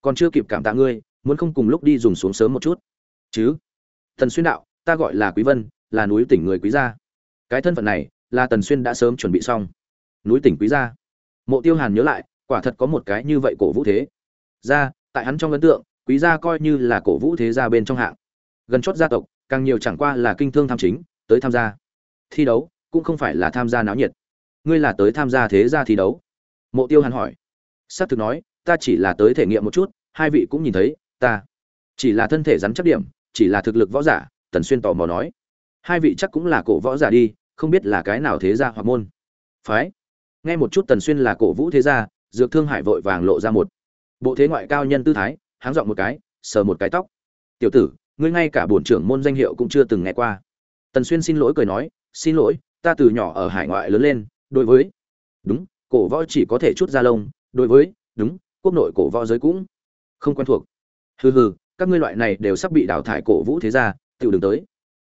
Còn chưa kịp cảm tạ ngươi, muốn không cùng lúc đi dùng xuống sớm một chút? Chứ? Tần xuyên đạo, ta gọi là quý vân, là núi tỉnh người quý gia. Cái thân phận này, là tần xuyên đã sớm chuẩn bị xong. Núi tỉnh quý gia. Mộ tiêu hàn nhớ lại, quả thật có một cái như vậy cổ vũ thế ra tại hắn trong ấn tượng, quý gia coi như là cổ vũ thế gia bên trong hạng. Gần chót gia tộc, càng nhiều chẳng qua là kinh thương tham chính, tới tham gia thi đấu, cũng không phải là tham gia náo nhiệt. Ngươi là tới tham gia thế gia thi đấu? Mộ tiêu hàn hỏi. S á c thực nói, ta chỉ là tới thể nghiệm một chút, hai vị cũng nhìn thấy, ta chỉ là thân thể rắn chắc điểm, chỉ là thực lực võ giả, tần xuyên tò mò nói. Hai vị chắc cũng là cổ võ giả đi, không biết là cái nào thế gia hoặc môn. Phái. Nghe một chút tần xuyên là cổ vũ thế gia, dược thương hải vội vàng lộ ra một bộ thế ngoại cao nhân tư thái, háng dọn một cái, sờ một cái tóc. Tiểu tử, ngươi ngay cả bổn trưởng môn danh hiệu cũng chưa từng nghe qua. Tần xuyên xin lỗi cười nói, xin lỗi, ta từ nhỏ ở hải ngoại lớn lên, đối với đúng, cổ võ chỉ có thể chút ra lông, đối với đúng, quốc nội cổ võ giới cũng không quen thuộc. Hừ hừ, các ngươi loại này đều sắp bị đào thải cổ vũ thế gia, tiểu đường tới.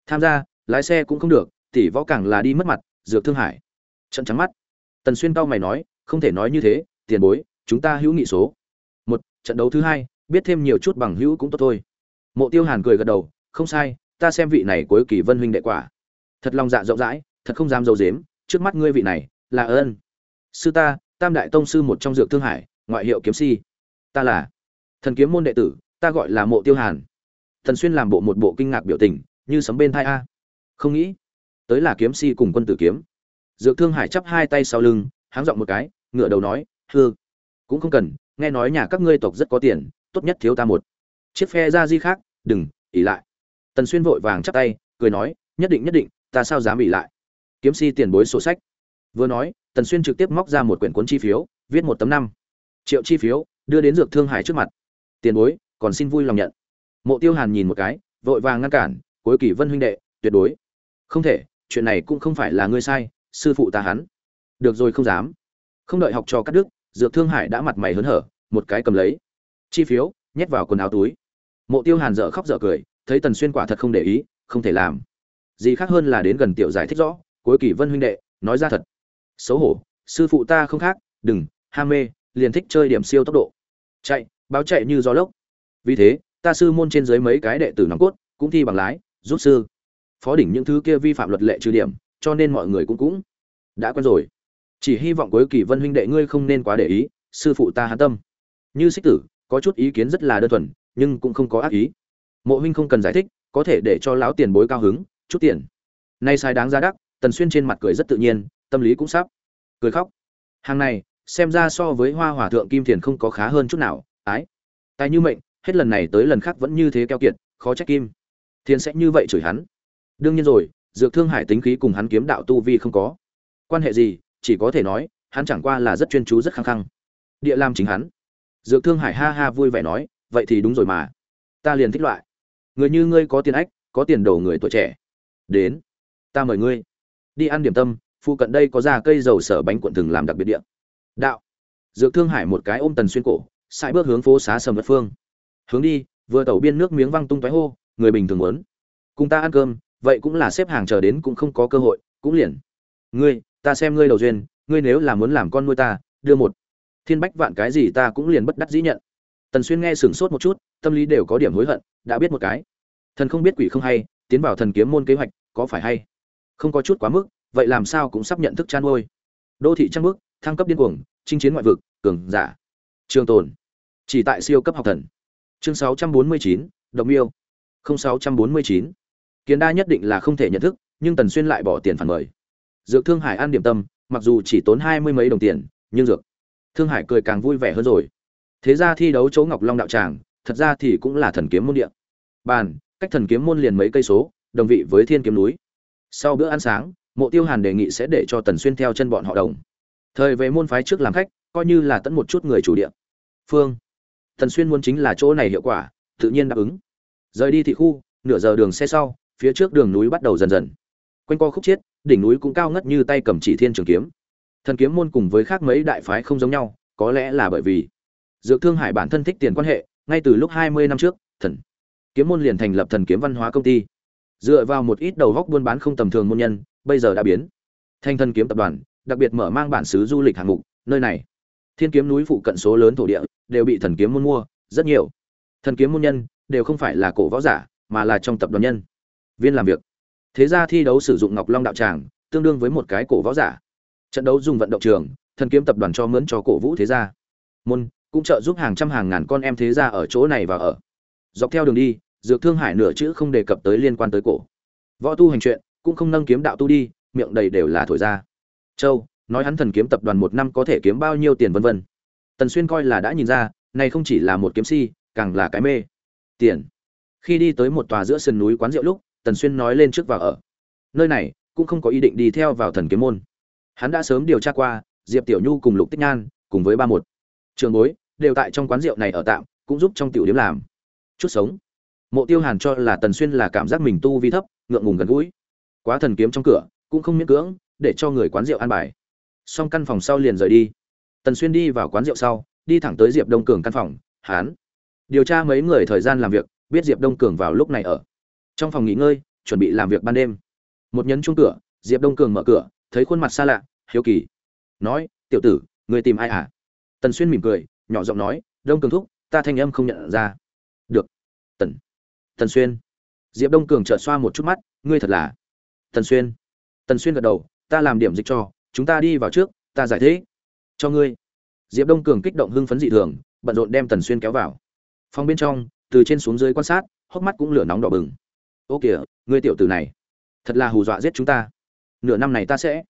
Tham gia, lái xe cũng không được, tỷ võ càng là đi mất mặt, dược thương hải trận trắng mắt. Tần xuyên tao mày nói, không thể nói như thế, tiền bối, chúng ta hữu nghị số trận đấu thứ hai, biết thêm nhiều chút bằng hữu cũng tốt thôi. Mộ tiêu hàn cười gật đầu, không sai, ta xem vị này cuối kỳ vân huynh đệ quả. Thật lòng dạ rộng rãi, thật không dám dầu dếm, trước mắt ngươi vị này, là ơn. Sư ta, tam đại tông sư một trong dược thương hải, ngoại hiệu kiếm si. Ta là thần kiếm môn đệ tử, ta gọi là mộ tiêu hàn. Thần xuyên làm bộ một bộ kinh ngạc biểu tình, như sấm bên thai a. Không nghĩ, tới là kiếm si cùng quân tử kiếm. Dược thương hải chắp hai tay sau lưng, háng giọng một cái ngựa đầu nói hư cũng không cần nghe nói nhà các ngươi tộc rất có tiền, tốt nhất thiếu ta một. Chiếc phe ra di khác, đừng ỉ lại. Tần xuyên vội vàng chắp tay, cười nói, nhất định nhất định, ta sao dám ỉ lại? Kiếm si tiền bối sổ sách. Vừa nói, tần xuyên trực tiếp móc ra một quyển cuốn chi phiếu, viết một tấm năm. Triệu chi phiếu, đưa đến dược thương hải trước mặt. Tiền bối, còn xin vui lòng nhận. Mộ tiêu hàn nhìn một cái, vội vàng ngăn cản, cuối kỳ vân huynh đệ, tuyệt đối. Không thể, chuyện này cũng không phải là ngươi sai, sư phụ ta hắn. Được rồi, không dám. Không đợi học trò cắt đứt dược thương hải đã mặt mày hớn hở, một cái cầm lấy. Chi phiếu, nhét vào quần áo túi. Mộ tiêu hàn dở khóc dở cười, thấy tần xuyên quả thật không để ý, không thể làm. Gì khác hơn là đến gần tiểu giải thích rõ, cuối kỳ vân huynh đệ, nói ra thật. Xấu hổ, sư phụ ta không khác, đừng ham mê, liền thích chơi điểm siêu tốc độ. Chạy, báo chạy như gió lốc. Vì thế, ta sư môn trên dưới mấy cái đệ tử nòng cốt, cũng thi bằng lái, giúp sư. Phó đỉnh những thứ kia vi phạm luật lệ trừ điểm, cho nên mọi người cũng cũng đã quen rồi chỉ hy vọng cuối kỳ vân huynh đệ ngươi không nên quá để ý, sư phụ ta hán tâm. Như xích tử, có chút ý kiến rất là đơn thuần, nhưng cũng không có ác ý. Mộ huynh không cần giải thích, có thể để cho lão tiền bối cao hứng, chút tiền. Nay sai đáng giá đắc, tần xuyên trên mặt cười rất tự nhiên, tâm lý cũng sắp. Cười khóc. Hàng này, xem ra so với hoa hòa thượng kim thiền không có khá hơn chút nào, ái. Tài như mệnh, hết lần này tới lần khác vẫn như thế keo kiệt, khó trách kim. Thiên sẽ như vậy chửi hắn. Đương nhiên rồi, dược thương hải tính khí cùng hắn kiếm đạo tu vi không có. Quan hệ gì chỉ có thể nói, hắn chẳng qua là rất chuyên chú, rất khăng khăng. Địa lam chính hắn. Dược thương hải ha ha vui vẻ nói, vậy thì đúng rồi mà. Ta liền thích loại. Người như ngươi có tiền ách, có tiền đầu người tuổi trẻ. Đến, ta mời ngươi. Đi ăn điểm tâm, phụ cận đây có ra cây dầu sở bánh cuộn thừng làm đặc biệt địa. Đạo. Dược thương hải một cái ôm tần xuyên cổ sai bước hướng phố xá sầm vật phương. Hướng đi, vừa tẩu biên nước miếng văng tung toái hô, người bình thường muốn. Cùng ta ăn cơm, vậy cũng là xếp hàng chờ đến cũng không có cơ hội, cũng liền. Ngươi ta xem ngươi đầu duyên ngươi nếu là muốn làm con nuôi ta đưa một thiên bách vạn cái gì ta cũng liền bất đắc dĩ nhận. Tần xuyên nghe sửng sốt một chút tâm lý đều có điểm hối hận đã biết một cái. Thần không biết quỷ không hay tiến vào thần kiếm môn kế hoạch có phải hay? Không có chút quá mức vậy làm sao cũng sắp nhận thức chăn nuôi. Đô thị trăng bước thăng cấp điên cuồng chinh chiến ngoại vực cường giả. Trường tồn. Chỉ tại siêu cấp học thần. Chương 649, đồng yêu 0649. kiến đa nhất định là không thể nhận thức nhưng tần xuyên lại bỏ tiền phản mời dược thương hải ăn điểm tâm, mặc dù chỉ tốn hai mươi mấy đồng tiền, nhưng dược thương hải cười càng vui vẻ hơn rồi. Thế ra thi đấu chỗ ngọc long đạo tràng, thật ra thì cũng là thần kiếm môn địa. Bàn, cách thần kiếm môn liền mấy cây số, đồng vị với thiên kiếm núi. Sau bữa ăn sáng, mộ tiêu hàn đề nghị sẽ để cho tần xuyên theo chân bọn họ đồng. Thời về môn phái trước làm khách, coi như là tận một chút người chủ địa. Phương, tần xuyên muốn chính là chỗ này hiệu quả, tự nhiên đáp ứng. Rời đi thị khu, nửa giờ đường xe sau, phía trước đường núi bắt đầu dần dần. Quanh co khúc chiết đỉnh núi cũng cao ngất như tay cầm chỉ thiên trường kiếm. Thần kiếm môn cùng với khác mấy đại phái không giống nhau, có lẽ là bởi vì dược thương hải bản thân thích tiền quan hệ, ngay từ lúc hai mươi năm trước, thần kiếm môn liền thành lập thần kiếm văn hóa công ty. Dựa vào một ít đầu góc buôn bán không tầm thường môn nhân, bây giờ đã biến thành thần kiếm tập đoàn, đặc biệt mở mang bản xứ du lịch hạng mục, nơi này, thiên kiếm núi phụ cận số lớn thổ địa đều bị thần kiếm môn mua, rất nhiều. Thần kiếm môn nhân đều không phải là cổ võ giả, mà là trong tập đoàn nhân. Viên làm việc thế ra thi đấu sử dụng ngọc long đạo tràng, tương đương với một cái cổ võ giả. Trận đấu dùng vận động trường, thần kiếm tập đoàn cho mướn cho cổ vũ thế gia. Môn, cũng trợ giúp hàng trăm hàng ngàn con em thế gia ở chỗ này và ở. Dọc theo đường đi, dược thương hải nửa chữ không đề cập tới liên quan tới cổ. Võ tu hành chuyện, cũng không nâng kiếm đạo tu đi, miệng đầy đều là thổi ra. Châu, nói hắn thần kiếm tập đoàn một năm có thể kiếm bao nhiêu tiền vân vân. Tần xuyên coi là đã nhìn ra, này không chỉ là một kiếm si, càng là cái mê. Tiền. Khi đi tới một tòa giữa sườn núi quán rượu lúc tần xuyên nói lên trước vào ở. Nơi này, cũng không có ý định đi theo vào thần kiếm môn. Hắn đã sớm điều tra qua, diệp tiểu nhu cùng lục tích nhan, cùng với ba một. Trường bối, đều tại trong quán rượu này ở tạm, cũng giúp trong tiểu điếm làm. Chút sống. Mộ tiêu hàn cho là tần xuyên là cảm giác mình tu vi thấp, ngượng ngùng gần gũi. Quá thần kiếm trong cửa, cũng không miễn cưỡng, để cho người quán rượu ăn bài. Xong căn phòng sau liền rời đi. Tần xuyên đi vào quán rượu sau, đi thẳng tới diệp đông cường căn phòng, hán. Điều tra mấy người thời gian làm việc, biết diệp đông cường vào lúc này ở trong phòng nghỉ ngơi, chuẩn bị làm việc ban đêm. Một nhấn chung cửa, diệp đông cường mở cửa, thấy khuôn mặt xa lạ, hiếu kỳ. Nói, tiểu tử, người tìm ai à tần xuyên mỉm cười, nhỏ giọng nói, đông cường thúc, ta thanh âm không nhận ra. Được. Tần tần xuyên. Diệp đông cường trợn xoa một chút mắt, ngươi thật là tần xuyên. Tần xuyên gật đầu, ta làm điểm dịch cho, chúng ta đi vào trước, ta giải thế cho ngươi. Diệp đông cường kích động hưng phấn dị thường, bận rộn đem tần xuyên kéo vào. Phòng bên trong, từ trên xuống dưới quan sát, hốc mắt cũng lửa nóng đỏ bừng ô kìa, ngươi tiểu tử này, thật là hù dọa giết chúng ta. Nửa năm này ta sẽ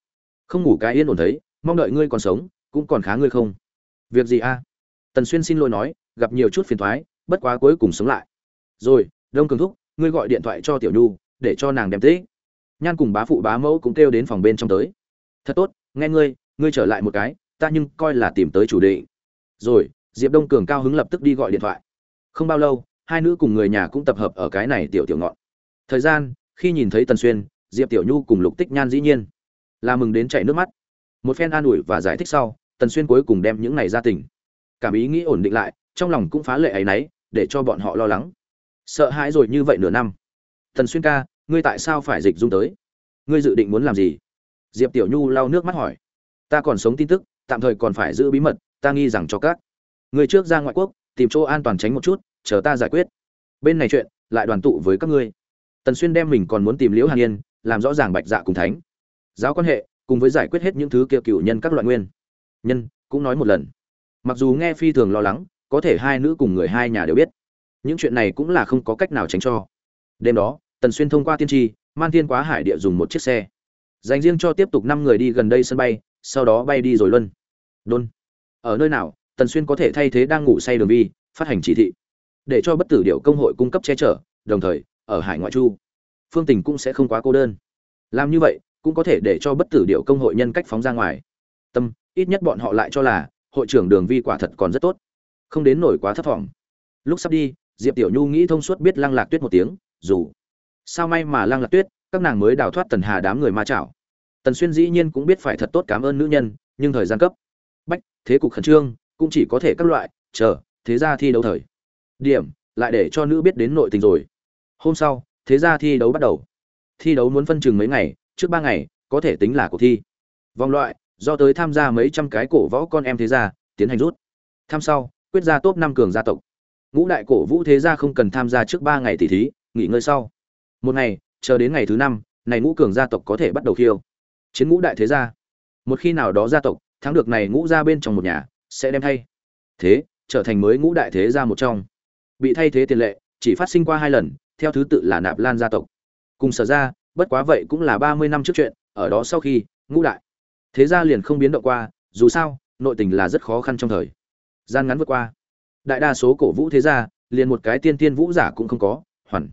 không ngủ cái yên ổn thấy, mong đợi ngươi còn sống, cũng còn khá ngươi không. Việc gì a? Tần xuyên xin lỗi nói, gặp nhiều chút phiền thoái, bất quá cuối cùng sống lại. Rồi, đông cường thúc, ngươi gọi điện thoại cho tiểu nhu, để cho nàng đem tế nhan cùng bá phụ bá mẫu cũng kêu đến phòng bên trong tới. Thật tốt, nghe ngươi ngươi trở lại một cái, ta nhưng coi là tìm tới chủ định. Rồi, diệp đông cường cao hứng lập tức đi gọi điện thoại. Không bao lâu, hai nữ cùng người nhà cũng tập hợp ở cái này tiểu tiểu ngọn thời gian, khi nhìn thấy tần xuyên, diệp tiểu nhu cùng lục tích nhan dĩ nhiên là mừng đến chảy nước mắt. Một phen an ủi và giải thích sau, tần xuyên cuối cùng đem những này ra tỉnh cảm ý nghĩ ổn định lại, trong lòng cũng phá lệ ấy nấy để cho bọn họ lo lắng. Sợ hãi rồi như vậy nửa năm. Tần xuyên ca, ngươi tại sao phải dịch dung tới? Ngươi dự định muốn làm gì? Diệp tiểu nhu lau nước mắt hỏi. Ta còn sống tin tức, tạm thời còn phải giữ bí mật, ta nghi rằng cho các ngươi trước ra ngoại quốc, tìm chỗ an toàn tránh một chút, chờ ta giải quyết. Bên này chuyện, lại đoàn tụ với các ngươi tần xuyên đem mình còn muốn tìm liễu hàn yên, làm rõ ràng bạch dạ cùng thánh. Giáo quan hệ, cùng với giải quyết hết những thứ kia cựu nhân các loại nguyên. Nhân, cũng nói một lần. Mặc dù nghe phi thường lo lắng, có thể hai nữ cùng người hai nhà đều biết. Những chuyện này cũng là không có cách nào tránh cho. Đêm đó, tần xuyên thông qua tiên tri, man thiên quá hải địa dùng một chiếc xe. Dành riêng cho tiếp tục năm người đi gần đây sân bay, sau đó bay đi rồi luân. Đôn. Ở nơi nào, tần xuyên có thể thay thế đang ngủ say đường vi, phát hành chỉ thị. Để cho bất tử điệu công hội cung cấp che chở, đồng thời ở hải ngoại chu. Phương tình cũng sẽ không quá cô đơn. Làm như vậy, cũng có thể để cho bất tử điệu công hội nhân cách phóng ra ngoài. Tâm, ít nhất bọn họ lại cho là, hội trưởng đường vi quả thật còn rất tốt. Không đến nổi quá thấp thỏm lúc sắp đi, diệp tiểu nhu nghĩ thông suốt biết lăng lạc tuyết một tiếng, dù. Sao may mà lăng lạc tuyết, các nàng mới đào thoát tần hà đám người ma chảo. Tần xuyên dĩ nhiên cũng biết phải thật tốt cảm ơn nữ nhân, nhưng thời gian cấp. Bách, thế cục khẩn trương, cũng chỉ có thể các loại, chờ, thế ra thi đấu thời. Điểm, lại để cho nữ biết đến nội tình rồi hôm sau, thế ra thi đấu bắt đầu. Thi đấu muốn phân chừng mấy ngày, trước ba ngày, có thể tính là cuộc thi. Vòng loại, do tới tham gia mấy trăm cái cổ võ con em thế gia, tiến hành rút. Tham sau, quyết ra top năm cường gia tộc. Ngũ đại cổ vũ thế gia không cần tham gia trước ba ngày tỷ thí, nghỉ ngơi sau. Một ngày, chờ đến ngày thứ năm, này ngũ cường gia tộc có thể bắt đầu khiêu. Chiến ngũ đại thế gia. Một khi nào đó gia tộc, thắng được này ngũ gia bên trong một nhà, sẽ đem thay. Thế, trở thành mới ngũ đại thế gia một trong. Bị thay thế tiền lệ, chỉ phát sinh qua hai lần theo thứ tự là nạp lan gia tộc. Cùng sở ra, bất quá vậy cũng là ba mươi năm trước chuyện, ở đó sau khi, ngũ đại. Thế gia liền không biến động qua, dù sao, nội tình là rất khó khăn trong thời. Gian ngắn vượt qua. Đại đa số cổ vũ thế gia, liền một cái tiên tiên vũ giả cũng không có, hoàn.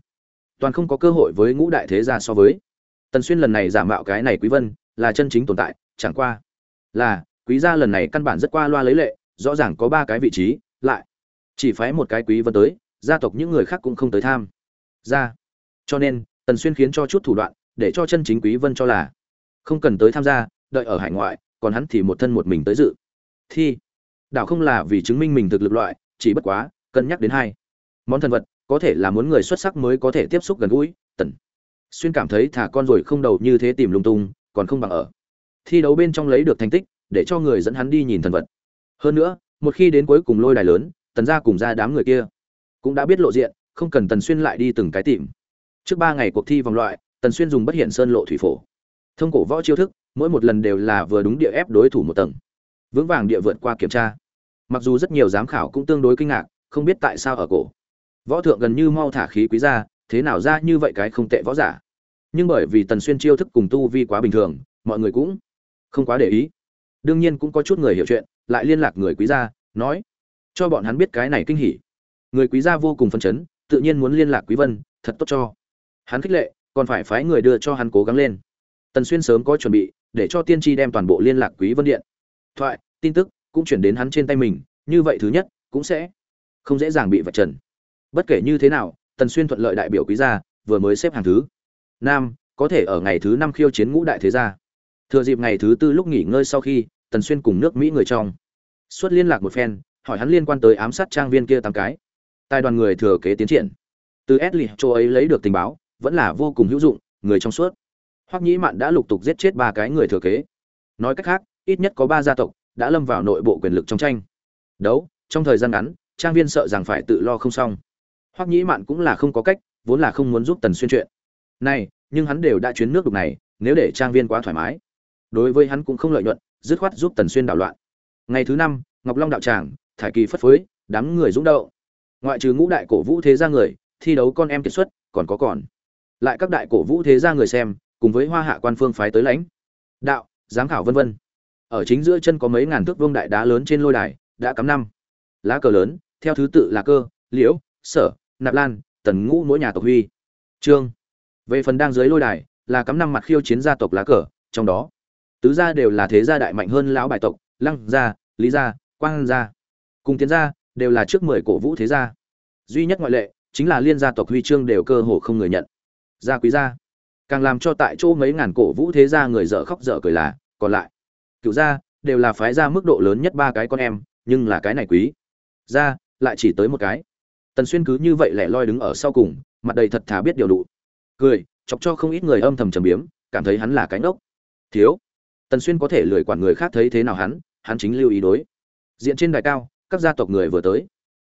Toàn không có cơ hội với ngũ đại thế gia so với. Tần xuyên lần này giả mạo cái này quý vân, là chân chính tồn tại, chẳng qua. Là, quý gia lần này căn bản rất qua loa lấy lệ, rõ ràng có ba cái vị trí, lại. Chỉ phái một cái quý vân tới, gia tộc những người khác cũng không tới tham ra, cho nên tần xuyên khiến cho chút thủ đoạn để cho chân chính quý vân cho là không cần tới tham gia đợi ở hải ngoại còn hắn thì một thân một mình tới dự. Thi đảo không là vì chứng minh mình thực lực loại chỉ bất quá cân nhắc đến hai món thần vật có thể là muốn người xuất sắc mới có thể tiếp xúc gần gũi tần xuyên cảm thấy thả con rồi không đầu như thế tìm lung tung còn không bằng ở. Thi đấu bên trong lấy được thành tích để cho người dẫn hắn đi nhìn thần vật. Hơn nữa một khi đến cuối cùng lôi đài lớn tần gia cùng ra đám người kia cũng đã biết lộ diện không cần tần xuyên lại đi từng cái tìm. Trước ba ngày cuộc thi vòng loại, tần xuyên dùng bất hiện sơn lộ thủy phổ. Thông cổ võ chiêu thức, mỗi một lần đều là vừa đúng địa ép đối thủ một tầng. Vững vàng địa vượt qua kiểm tra. Mặc dù rất nhiều giám khảo cũng tương đối kinh ngạc, không biết tại sao ở cổ. Võ thượng gần như mau thả khí quý ra, thế nào ra như vậy cái không tệ võ giả. Nhưng bởi vì tần xuyên chiêu thức cùng tu vi quá bình thường, mọi người cũng không quá để ý. Đương nhiên cũng có chút người hiểu chuyện, lại liên lạc người quý gia, nói, cho bọn hắn biết cái này kinh hỉ. Người quý gia vô cùng phấn chấn tự nhiên muốn liên lạc quý vân, thật tốt cho. Hắn khích lệ, còn phải phái người đưa cho hắn cố gắng lên. Tần xuyên sớm có chuẩn bị, để cho tiên tri đem toàn bộ liên lạc quý vân điện. Thoại, tin tức, cũng chuyển đến hắn trên tay mình, như vậy thứ nhất, cũng sẽ không dễ dàng bị vạch trần. Bất kể như thế nào, tần xuyên thuận lợi đại biểu quý gia, vừa mới xếp hàng thứ. Nam, có thể ở ngày thứ năm khiêu chiến ngũ đại thế gia. Thừa dịp ngày thứ tư lúc nghỉ ngơi sau khi, tần xuyên cùng nước mỹ người trong. Xuất liên lạc một phen, hỏi hắn liên quan tới ám sát trang viên kia tám cái tài đoàn người thừa kế tiến triển. Từ Esli châu ấy lấy được tình báo, vẫn là vô cùng hữu dụng, người trong suốt. Hoắc nhĩ mạn đã lục tục giết chết ba cái người thừa kế. Nói cách khác, ít nhất có ba gia tộc đã lâm vào nội bộ quyền lực trong tranh. Đấu, trong thời gian ngắn, trang viên sợ rằng phải tự lo không xong. Hoắc nhĩ mạn cũng là không có cách, vốn là không muốn giúp tần xuyên chuyện. Này, nhưng hắn đều đã chuyến nước đục này, nếu để trang viên quá thoải mái. Đối với hắn cũng không lợi nhuận, dứt khoát giúp tần xuyên đảo loạn. Ngày thứ năm, ngọc long đạo tràng, thải kỳ phất phới, đám người dũng đậu ngoại trừ ngũ đại cổ vũ thế gia người, thi đấu con em kiệt xuất, còn có còn. Lại các đại cổ vũ thế gia người xem, cùng với hoa hạ quan phương phái tới lãnh. Đạo, giám khảo vân vân. Ở chính giữa chân có mấy ngàn thước vương đại đá lớn trên lôi đài, đã cắm năm. Lá cờ lớn, theo thứ tự là cơ, liễu, sở, nạp lan, tần ngũ mỗi nhà tộc huy. Trương. Về phần đang dưới lôi đài, là cắm năm mặt khiêu chiến gia tộc lá cờ, trong đó, tứ gia đều là thế gia đại mạnh hơn lão bài tộc, lăng gia, lý gia, quang gia. Cùng tiến gia đều là trước mười cổ vũ thế gia. Duy nhất ngoại lệ chính là liên gia tộc huy chương đều cơ hồ không người nhận. Gia quý gia. Càng làm cho tại chỗ mấy ngàn cổ vũ thế gia người dở khóc dở cười là, còn lại, cựu gia đều là phái gia mức độ lớn nhất ba cái con em, nhưng là cái này quý. Gia lại chỉ tới một cái. Tần xuyên cứ như vậy lẻ loi đứng ở sau cùng, mặt đầy thật thà biết điều đủ. Cười, chọc cho không ít người âm thầm trầm biếm, cảm thấy hắn là cánh ốc thiếu, tần xuyên có thể lười quản người khác thấy thế nào hắn hắn chính lưu ý đối. Diện trên đài cao các gia tộc người vừa tới.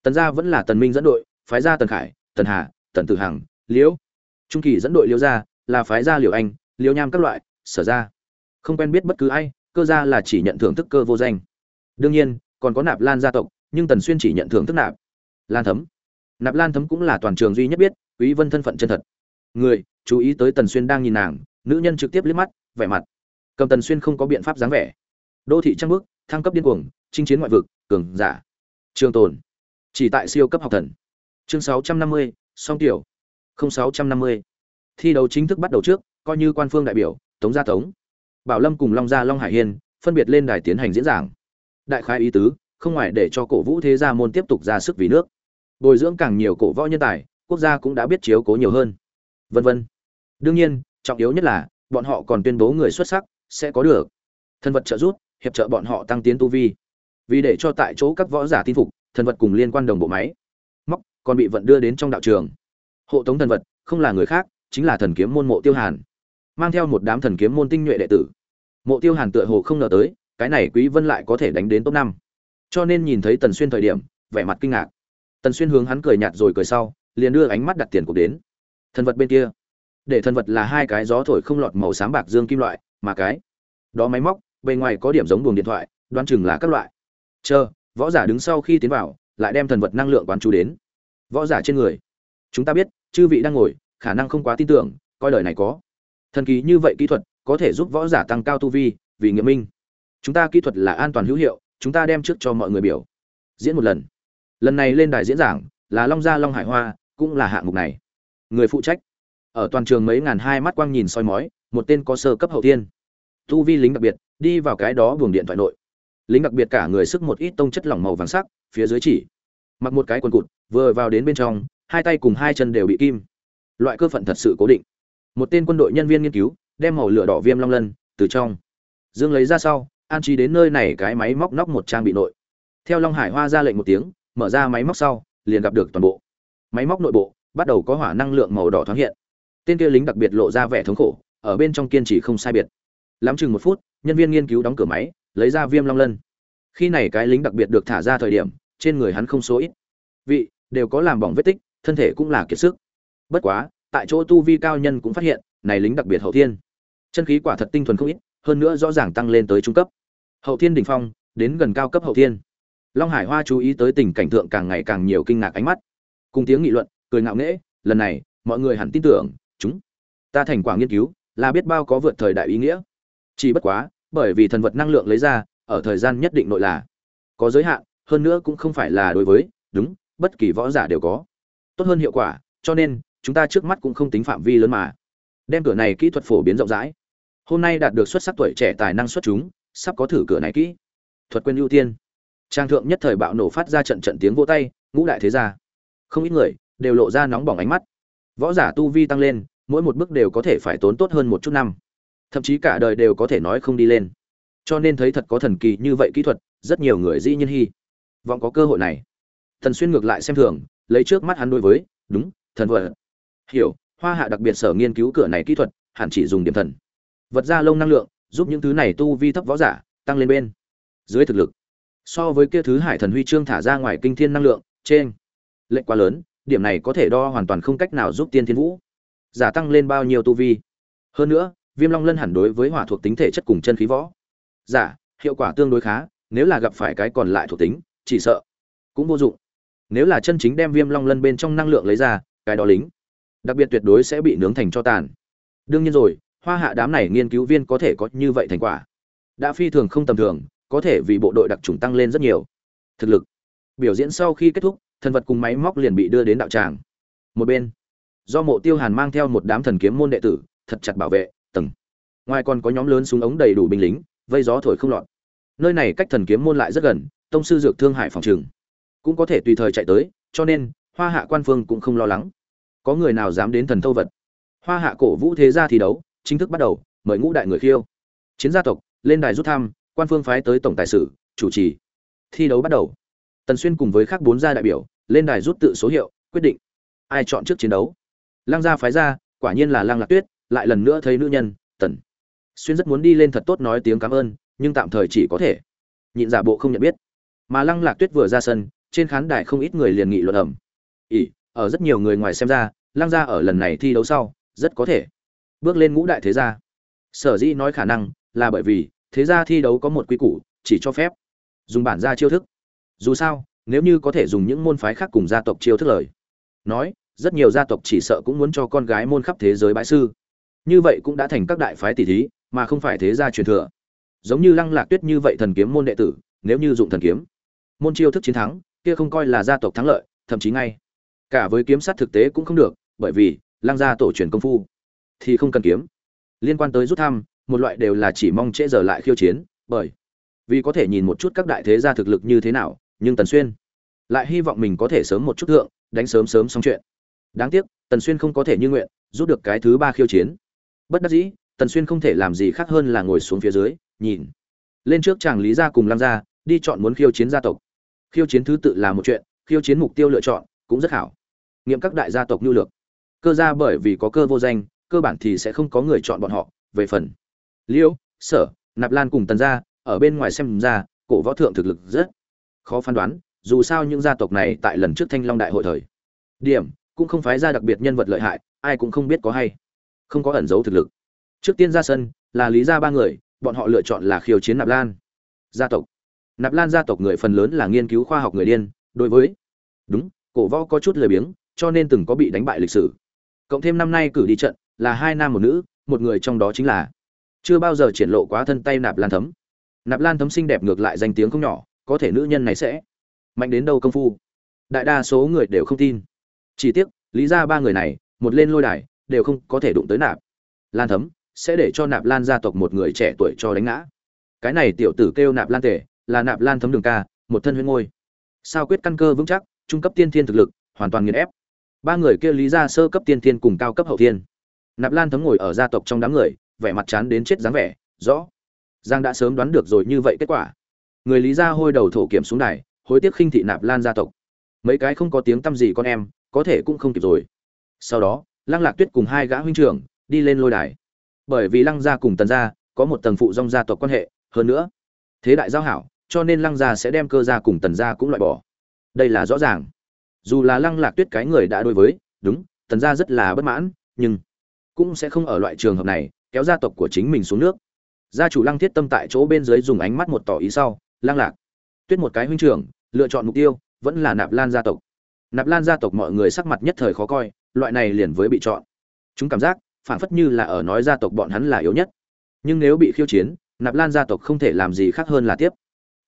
Tần gia vẫn là tần minh dẫn đội, phái gia tần khải, tần hà, tần tử hằng, liễu. Trung kỳ dẫn đội liễu gia, là phái gia liễu anh, liễu nham các loại, sở gia không quen biết bất cứ ai, cơ gia là chỉ nhận thưởng thức cơ vô danh. Đương nhiên, còn có nạp lan gia tộc, nhưng tần xuyên chỉ nhận thưởng thức nạp lan thấm. Nạp lan thấm cũng là toàn trường duy nhất biết, quý vân thân phận chân thật. Người, chú ý tới tần xuyên đang nhìn nàng, nữ nhân trực tiếp liếc mắt, vẻ mặt. Cầm tần xuyên không có biện pháp dáng vẻ. Đô thị trăng bước thăng cấp điên cuồng chinh chiến ngoại vực cường giả. Trường tồn. Chỉ tại siêu cấp học thần. Chương 650, song tiểu. 0650. thi đấu chính thức bắt đầu trước coi như quan phương đại biểu tống gia tống. Bảo lâm cùng long gia long hải hiên phân biệt lên đài tiến hành diễn giảng. Đại khái ý tứ không ngoài để cho cổ vũ thế gia môn tiếp tục ra sức vì nước. Bồi dưỡng càng nhiều cổ võ nhân tài quốc gia cũng đã biết chiếu cố nhiều hơn. Vân vân. Đương nhiên trọng yếu nhất là bọn họ còn tuyên bố người xuất sắc sẽ có được. Thân vật trợ giúp hiệp trợ bọn họ tăng tiến tu vi. Vì để cho tại chỗ các võ giả tin phục, thần vật cùng liên quan đồng bộ máy. Móc, còn bị vận đưa đến trong đạo trường. Hộ tống thần vật, không là người khác, chính là thần kiếm môn mộ tiêu hàn. Mang theo một đám thần kiếm môn tinh nhuệ đệ tử. Mộ tiêu hàn tựa hồ không ngờ tới, cái này quý vân lại có thể đánh đến top năm. Cho nên nhìn thấy tần xuyên thời điểm, vẻ mặt kinh ngạc. Tần xuyên hướng hắn cười nhạt rồi cười sau, liền đưa ánh mắt đặt tiền cuộc đến. Thần vật bên kia. Để thần vật là hai cái gió thổi không lọt màu xám bạc dương kim loại, mà cái đó máy móc bề ngoài có điểm giống buồng điện thoại, đoán chừng là các loại. Chờ, võ giả đứng sau khi tiến vào, lại đem thần vật năng lượng quán chú đến. Võ giả trên người. Chúng ta biết, chư vị đang ngồi, khả năng không quá tin tưởng, coi đời này có. Thần kỳ như vậy kỹ thuật, có thể giúp võ giả tăng cao tu vi, vì nghiệm minh. Chúng ta kỹ thuật là an toàn hữu hiệu, chúng ta đem trước cho mọi người biểu. Diễn một lần. Lần này lên đài diễn giảng, là long gia long hải hoa, cũng là hạng mục này. Người phụ trách. Ở toàn trường mấy ngàn hai mắt quang nhìn soi mói, một tên có sơ cấp hậu tiên. Tu vi lính đặc biệt đi vào cái đó buồng điện thoại nội. Lính đặc biệt cả người sức một ít tông chất lỏng màu vàng sắc, phía dưới chỉ. Mặc một cái quần cụt, vừa vào đến bên trong, hai tay cùng hai chân đều bị kim. Loại cơ phận thật sự cố định. Một tên quân đội nhân viên nghiên cứu, đem màu lửa đỏ viêm long lân, từ trong. Dương lấy ra sau, an trí đến nơi này cái máy móc nóc một trang bị nội. Theo long hải hoa ra lệnh một tiếng, mở ra máy móc sau, liền gặp được toàn bộ. Máy móc nội bộ, bắt đầu có hỏa năng lượng màu đỏ thoáng hiện. Tên kia lính đặc biệt lộ ra vẻ thống khổ, ở bên trong kiên trì không sai biệt. Lắm chừng một phút nhân viên nghiên cứu đóng cửa máy, lấy ra viêm long lân. Khi này cái lính đặc biệt được thả ra thời điểm, trên người hắn không số ít. Vị, đều có làm bỏng vết tích, thân thể cũng là kiệt sức. Bất quá, tại chỗ tu vi cao nhân cũng phát hiện, này lính đặc biệt hậu thiên. Chân khí quả thật tinh thuần không ít, hơn nữa rõ ràng tăng lên tới trung cấp. Hậu thiên đỉnh phong, đến gần cao cấp hậu thiên. Long hải hoa chú ý tới tình cảnh tượng càng ngày càng nhiều kinh ngạc ánh mắt. Cùng tiếng nghị luận, cười ngạo nghễ, lần này, mọi người hẳn tin tưởng, chúng ta thành quả nghiên cứu, là biết bao có vượt thời đại ý nghĩa chỉ bất quá, bởi vì thần vật năng lượng lấy ra, ở thời gian nhất định nội là có giới hạn, hơn nữa cũng không phải là đối với, đúng, bất kỳ võ giả đều có. Tốt hơn hiệu quả, cho nên, chúng ta trước mắt cũng không tính phạm vi lớn mà. Đem cửa này kỹ thuật phổ biến rộng rãi. Hôm nay đạt được xuất sắc tuổi trẻ tài năng xuất chúng, sắp có thử cửa này kỹ. Thuật quyền ưu tiên. Trang thượng nhất thời bạo nổ phát ra trận trận tiếng vô tay, ngũ đại thế gia. Không ít người đều lộ ra nóng bỏng ánh mắt. Võ giả tu vi tăng lên, mỗi một bước đều có thể phải tốn tốt hơn một chút năm thậm chí cả đời đều có thể nói không đi lên. Cho nên thấy thật có thần kỳ như vậy kỹ thuật, rất nhiều người dĩ nhiên hy vọng có cơ hội này. Thần xuyên ngược lại xem thường, lấy trước mắt hắn đối với, đúng, thần vật. Hiểu, hoa hạ đặc biệt sở nghiên cứu cửa này kỹ thuật, hẳn chỉ dùng điểm thần. Vật ra lông năng lượng, giúp những thứ này tu vi thấp võ giả, tăng lên bên. Dưới thực lực, so với kia thứ hải thần huy chương thả ra ngoài kinh thiên năng lượng, trên lệnh quá lớn, điểm này có thể đo hoàn toàn không cách nào giúp tiên thiên vũ. Giả tăng lên bao nhiêu tu vi. Hơn nữa viêm long lân hẳn đối với hỏa thuộc tính thể chất cùng chân khí võ. Giả, hiệu quả tương đối khá, nếu là gặp phải cái còn lại thuộc tính, chỉ sợ cũng vô dụng. Nếu là chân chính đem viêm long lân bên trong năng lượng lấy ra, cái đó lính, đặc biệt tuyệt đối sẽ bị nướng thành cho tàn. Đương nhiên rồi, hoa hạ đám này nghiên cứu viên có thể có như vậy thành quả. Đã phi thường không tầm thường, có thể vì bộ đội đặc trùng tăng lên rất nhiều. Thực lực. Biểu diễn sau khi kết thúc, thần vật cùng máy móc liền bị đưa đến đạo tràng. Một bên, do mộ tiêu hàn mang theo một đám thần kiếm môn đệ tử, thật chặt bảo vệ tầng. Ngoài còn có nhóm lớn súng ống đầy đủ binh lính, vây gió thổi không lọt. Nơi này cách thần kiếm môn lại rất gần, tông sư dược thương hải phòng trường. Cũng có thể tùy thời chạy tới, cho nên, hoa hạ quan phương cũng không lo lắng. Có người nào dám đến thần thâu vật? Hoa hạ cổ vũ thế gia thi đấu, chính thức bắt đầu, mời ngũ đại người khiêu. Chiến gia tộc, lên đài rút thăm, quan phương phái tới tổng tài sử chủ trì. Thi đấu bắt đầu. Tần xuyên cùng với các bốn gia đại biểu, lên đài rút tự số hiệu, quyết định. Ai chọn trước chiến đấu? Lang gia phái ra, quả nhiên là Lang lạc tuyết lại lần nữa thấy nữ nhân, tần. Xuyên rất muốn đi lên thật tốt nói tiếng cảm ơn, nhưng tạm thời chỉ có thể. Nhịn giả bộ không nhận biết. Mà lăng lạc tuyết vừa ra sân, trên khán đài không ít người liền nghị luận ẩm ỉ, ở rất nhiều người ngoài xem ra, lăng gia ở lần này thi đấu sau, rất có thể bước lên ngũ đại thế gia. Sở dĩ nói khả năng là bởi vì thế gia thi đấu có một quy củ, chỉ cho phép dùng bản gia chiêu thức. Dù sao, nếu như có thể dùng những môn phái khác cùng gia tộc chiêu thức lời, nói, rất nhiều gia tộc chỉ sợ cũng muốn cho con gái môn khắp thế giới bãi sư như vậy cũng đã thành các đại phái tỷ thí, mà không phải thế gia truyền thừa. Giống như lăng lạc tuyết như vậy thần kiếm môn đệ tử, nếu như dụng thần kiếm, môn chiêu thức chiến thắng, kia không coi là gia tộc thắng lợi, thậm chí ngay cả với kiếm sát thực tế cũng không được, bởi vì lăng gia tổ truyền công phu thì không cần kiếm. Liên quan tới rút thăm, một loại đều là chỉ mong trễ giờ lại khiêu chiến, bởi vì có thể nhìn một chút các đại thế gia thực lực như thế nào, nhưng tần xuyên lại hy vọng mình có thể sớm một chút thượng, đánh sớm sớm xong chuyện. Đáng tiếc, tần xuyên không có thể như nguyện, rút được cái thứ ba khiêu chiến bất đắc dĩ, tần xuyên không thể làm gì khác hơn là ngồi xuống phía dưới, nhìn. Lên trước chàng lý gia cùng lăng gia, đi chọn muốn khiêu chiến gia tộc. Khiêu chiến thứ tự là một chuyện, khiêu chiến mục tiêu lựa chọn, cũng rất hảo. Nghiệm các đại gia tộc nhu lược. Cơ gia bởi vì có cơ vô danh, cơ bản thì sẽ không có người chọn bọn họ. Về phần liễu sở, nạp lan cùng tần gia, ở bên ngoài xem ra, cổ võ thượng thực lực rất khó phán đoán, dù sao những gia tộc này tại lần trước thanh long đại hội thời. Điểm, cũng không phái ra đặc biệt nhân vật lợi hại, ai cũng không biết có hay không có ẩn giấu thực lực. Trước tiên ra sân, là lý gia ba người, bọn họ lựa chọn là khiêu chiến nạp lan. Gia tộc. Nạp lan gia tộc người phần lớn là nghiên cứu khoa học người điên, đối với đúng, cổ võ có chút lười biếng, cho nên từng có bị đánh bại lịch sử. Cộng thêm năm nay cử đi trận, là hai nam một nữ, một người trong đó chính là chưa bao giờ triển lộ quá thân tay nạp lan thấm. Nạp lan thấm xinh đẹp ngược lại danh tiếng không nhỏ, có thể nữ nhân này sẽ mạnh đến đâu công phu. Đại đa số người đều không tin. Chỉ tiếc, lý ra ba người này, một lên lôi đài đều không có thể đụng tới nạp. Lan thấm, sẽ để cho nạp lan gia tộc một người trẻ tuổi cho đánh ngã. Cái này tiểu tử kêu nạp lan tể, là nạp lan thấm đường ca, một thân huyết ngôi. Sao quyết căn cơ vững chắc, trung cấp tiên thiên thực lực, hoàn toàn nghiền ép. Ba người kia lý ra sơ cấp tiên thiên cùng cao cấp hậu thiên. Nạp lan thấm ngồi ở gia tộc trong đám người, vẻ mặt chán đến chết dáng vẻ, rõ. Giang đã sớm đoán được rồi như vậy kết quả. Người lý gia hôi đầu thổ kiểm xuống đài, hối tiếc khinh thị nạp lan gia tộc. Mấy cái không có tiếng tăm gì con em, có thể cũng không kịp rồi. Sau đó lăng lạc tuyết cùng hai gã huynh trưởng đi lên lôi đài. Bởi vì lăng gia cùng tần gia có một tầng phụ dòng gia tộc quan hệ, hơn nữa, thế đại giao hảo, cho nên lăng gia sẽ đem cơ gia cùng tần gia cũng loại bỏ. Đây là rõ ràng. Dù là lăng lạc tuyết cái người đã đối với, đúng, tần gia rất là bất mãn, nhưng cũng sẽ không ở loại trường hợp này, kéo gia tộc của chính mình xuống nước. Gia chủ lăng thiết tâm tại chỗ bên dưới dùng ánh mắt một tỏ ý sau, lăng lạc, tuyết một cái huynh trưởng, lựa chọn mục tiêu vẫn là nạp lan gia tộc nạp lan gia tộc mọi người sắc mặt nhất thời khó coi, loại này liền với bị chọn. Chúng cảm giác phản phất như là ở nói gia tộc bọn hắn là yếu nhất. Nhưng nếu bị khiêu chiến, nạp lan gia tộc không thể làm gì khác hơn là tiếp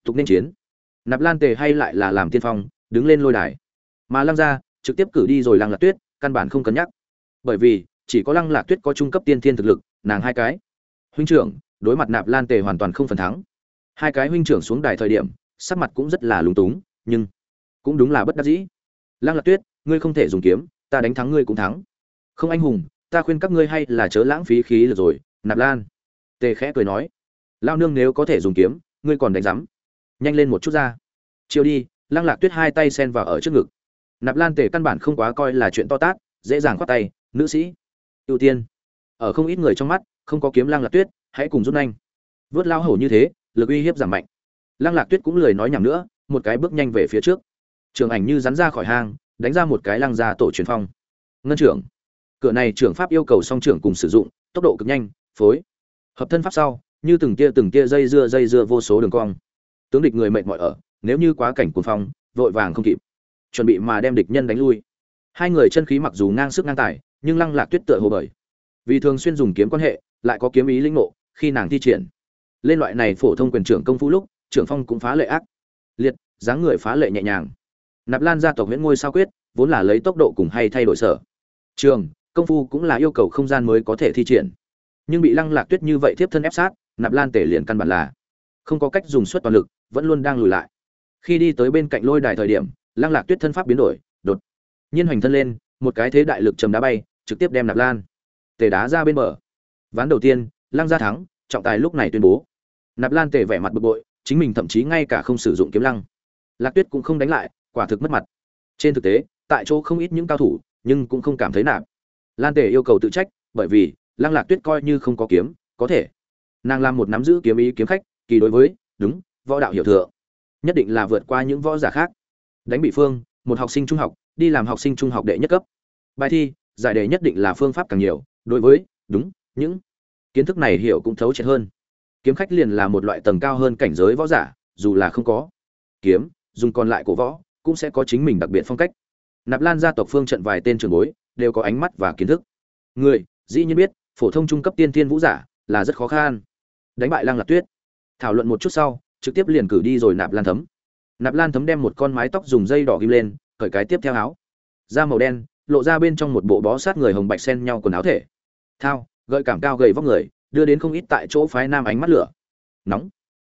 tục nên chiến. Nạp lan tề hay lại là làm tiên phong, đứng lên lôi đài. Mà lăng gia trực tiếp cử đi rồi lăng lạc tuyết, căn bản không cân nhắc. Bởi vì, chỉ có lăng lạc tuyết có trung cấp tiên thiên thực lực, nàng hai cái. Huynh trưởng, đối mặt nạp lan tề hoàn toàn không phần thắng. Hai cái huynh trưởng xuống đài thời điểm, sắc mặt cũng rất là lúng túng, nhưng cũng đúng là bất đắc dĩ lăng lạc tuyết, ngươi không thể dùng kiếm, ta đánh thắng ngươi cũng thắng. Không anh hùng, ta khuyên các ngươi hay là chớ lãng phí khí lực rồi, nạp lan. Tề khẽ cười nói. Lao nương nếu có thể dùng kiếm, ngươi còn đánh rắm nhanh lên một chút ra. Chiều đi, lăng lạc tuyết hai tay sen vào ở trước ngực. Nạp lan tề căn bản không quá coi là chuyện to tát, dễ dàng khoát tay, nữ sĩ, ưu tiên. Ở không ít người trong mắt, không có kiếm lăng lạc tuyết, hãy cùng rút nhanh. Vớt lao hổ như thế, lực uy hiếp giảm mạnh. Lăng lạc tuyết cũng lười nói nhảm nữa, một cái bước nhanh về phía trước trường ảnh như rắn ra khỏi hang, đánh ra một cái lăng ra tổ truyền phong. Ngân trưởng. Cửa này trưởng pháp yêu cầu song trưởng cùng sử dụng, tốc độ cực nhanh, phối. Hợp thân pháp sau, như từng tia từng tia dây dưa dây dưa vô số đường cong. Tướng địch người mệt mỏi ở, nếu như quá cảnh cuồng phong, vội vàng không kịp. Chuẩn bị mà đem địch nhân đánh lui. Hai người chân khí mặc dù ngang sức ngang tài, nhưng lăng lạc tuyết tựa hồ bởi. Vì thường xuyên dùng kiếm quan hệ, lại có kiếm ý linh ngộ, khi nàng thi triển. Lên loại này phổ thông quyền trưởng công phu lúc, trưởng phong cũng phá lệ ác. Liệt, dáng người phá lệ nhẹ nhàng nạp lan gia tộc nguyễn ngôi sao quyết, vốn là lấy tốc độ cùng hay thay đổi sở. Trường, công phu cũng là yêu cầu không gian mới có thể thi triển. Nhưng bị lăng lạc tuyết như vậy tiếp thân ép sát, nạp lan tể liền căn bản là không có cách dùng suất toàn lực, vẫn luôn đang lùi lại. Khi đi tới bên cạnh lôi đài thời điểm, lăng lạc tuyết thân pháp biến đổi, đột nhiên hoành thân lên, một cái thế đại lực chầm đá bay, trực tiếp đem nạp lan tề đá ra bên bờ. Ván đầu tiên, lăng gia thắng, trọng tài lúc này tuyên bố. Nạp lan tề vẻ mặt bực bội, chính mình thậm chí ngay cả không sử dụng kiếm lăng. Lạc tuyết cũng không đánh lại quả thực mất mặt. Trên thực tế, tại chỗ không ít những cao thủ, nhưng cũng không cảm thấy nạp lan tề yêu cầu tự trách, bởi vì lăng lạc tuyết coi như không có kiếm, có thể. Nàng làm một nắm giữ kiếm ý kiếm khách, kỳ đối với, đúng, võ đạo hiểu thừa nhất định là vượt qua những võ giả khác. Đánh bị phương, một học sinh trung học, đi làm học sinh trung học đệ nhất cấp. Bài thi, giải đề nhất định là phương pháp càng nhiều, đối với, đúng, những kiến thức này hiểu cũng thấu triệt hơn. Kiếm khách liền là một loại tầng cao hơn cảnh giới võ giả, dù là không có kiếm, dùng còn lại của võ cũng sẽ có chính mình đặc biệt phong cách. Nạp lan gia tộc phương trận vài tên trường bối, đều có ánh mắt và kiến thức. Người, dĩ nhiên biết, phổ thông trung cấp tiên tiên vũ giả là rất khó khăn đánh bại lăng lạc tuyết. Thảo luận một chút sau, trực tiếp liền cử đi rồi nạp lan thấm. Nạp lan thấm đem một con mái tóc dùng dây đỏ ghim lên, cởi cái tiếp theo áo. Da màu đen, lộ ra bên trong một bộ bó sát người hồng bạch sen nhau quần áo thể. Thao, gợi cảm cao gầy vóc người, đưa đến không ít tại chỗ phái nam ánh mắt lửa. Nóng.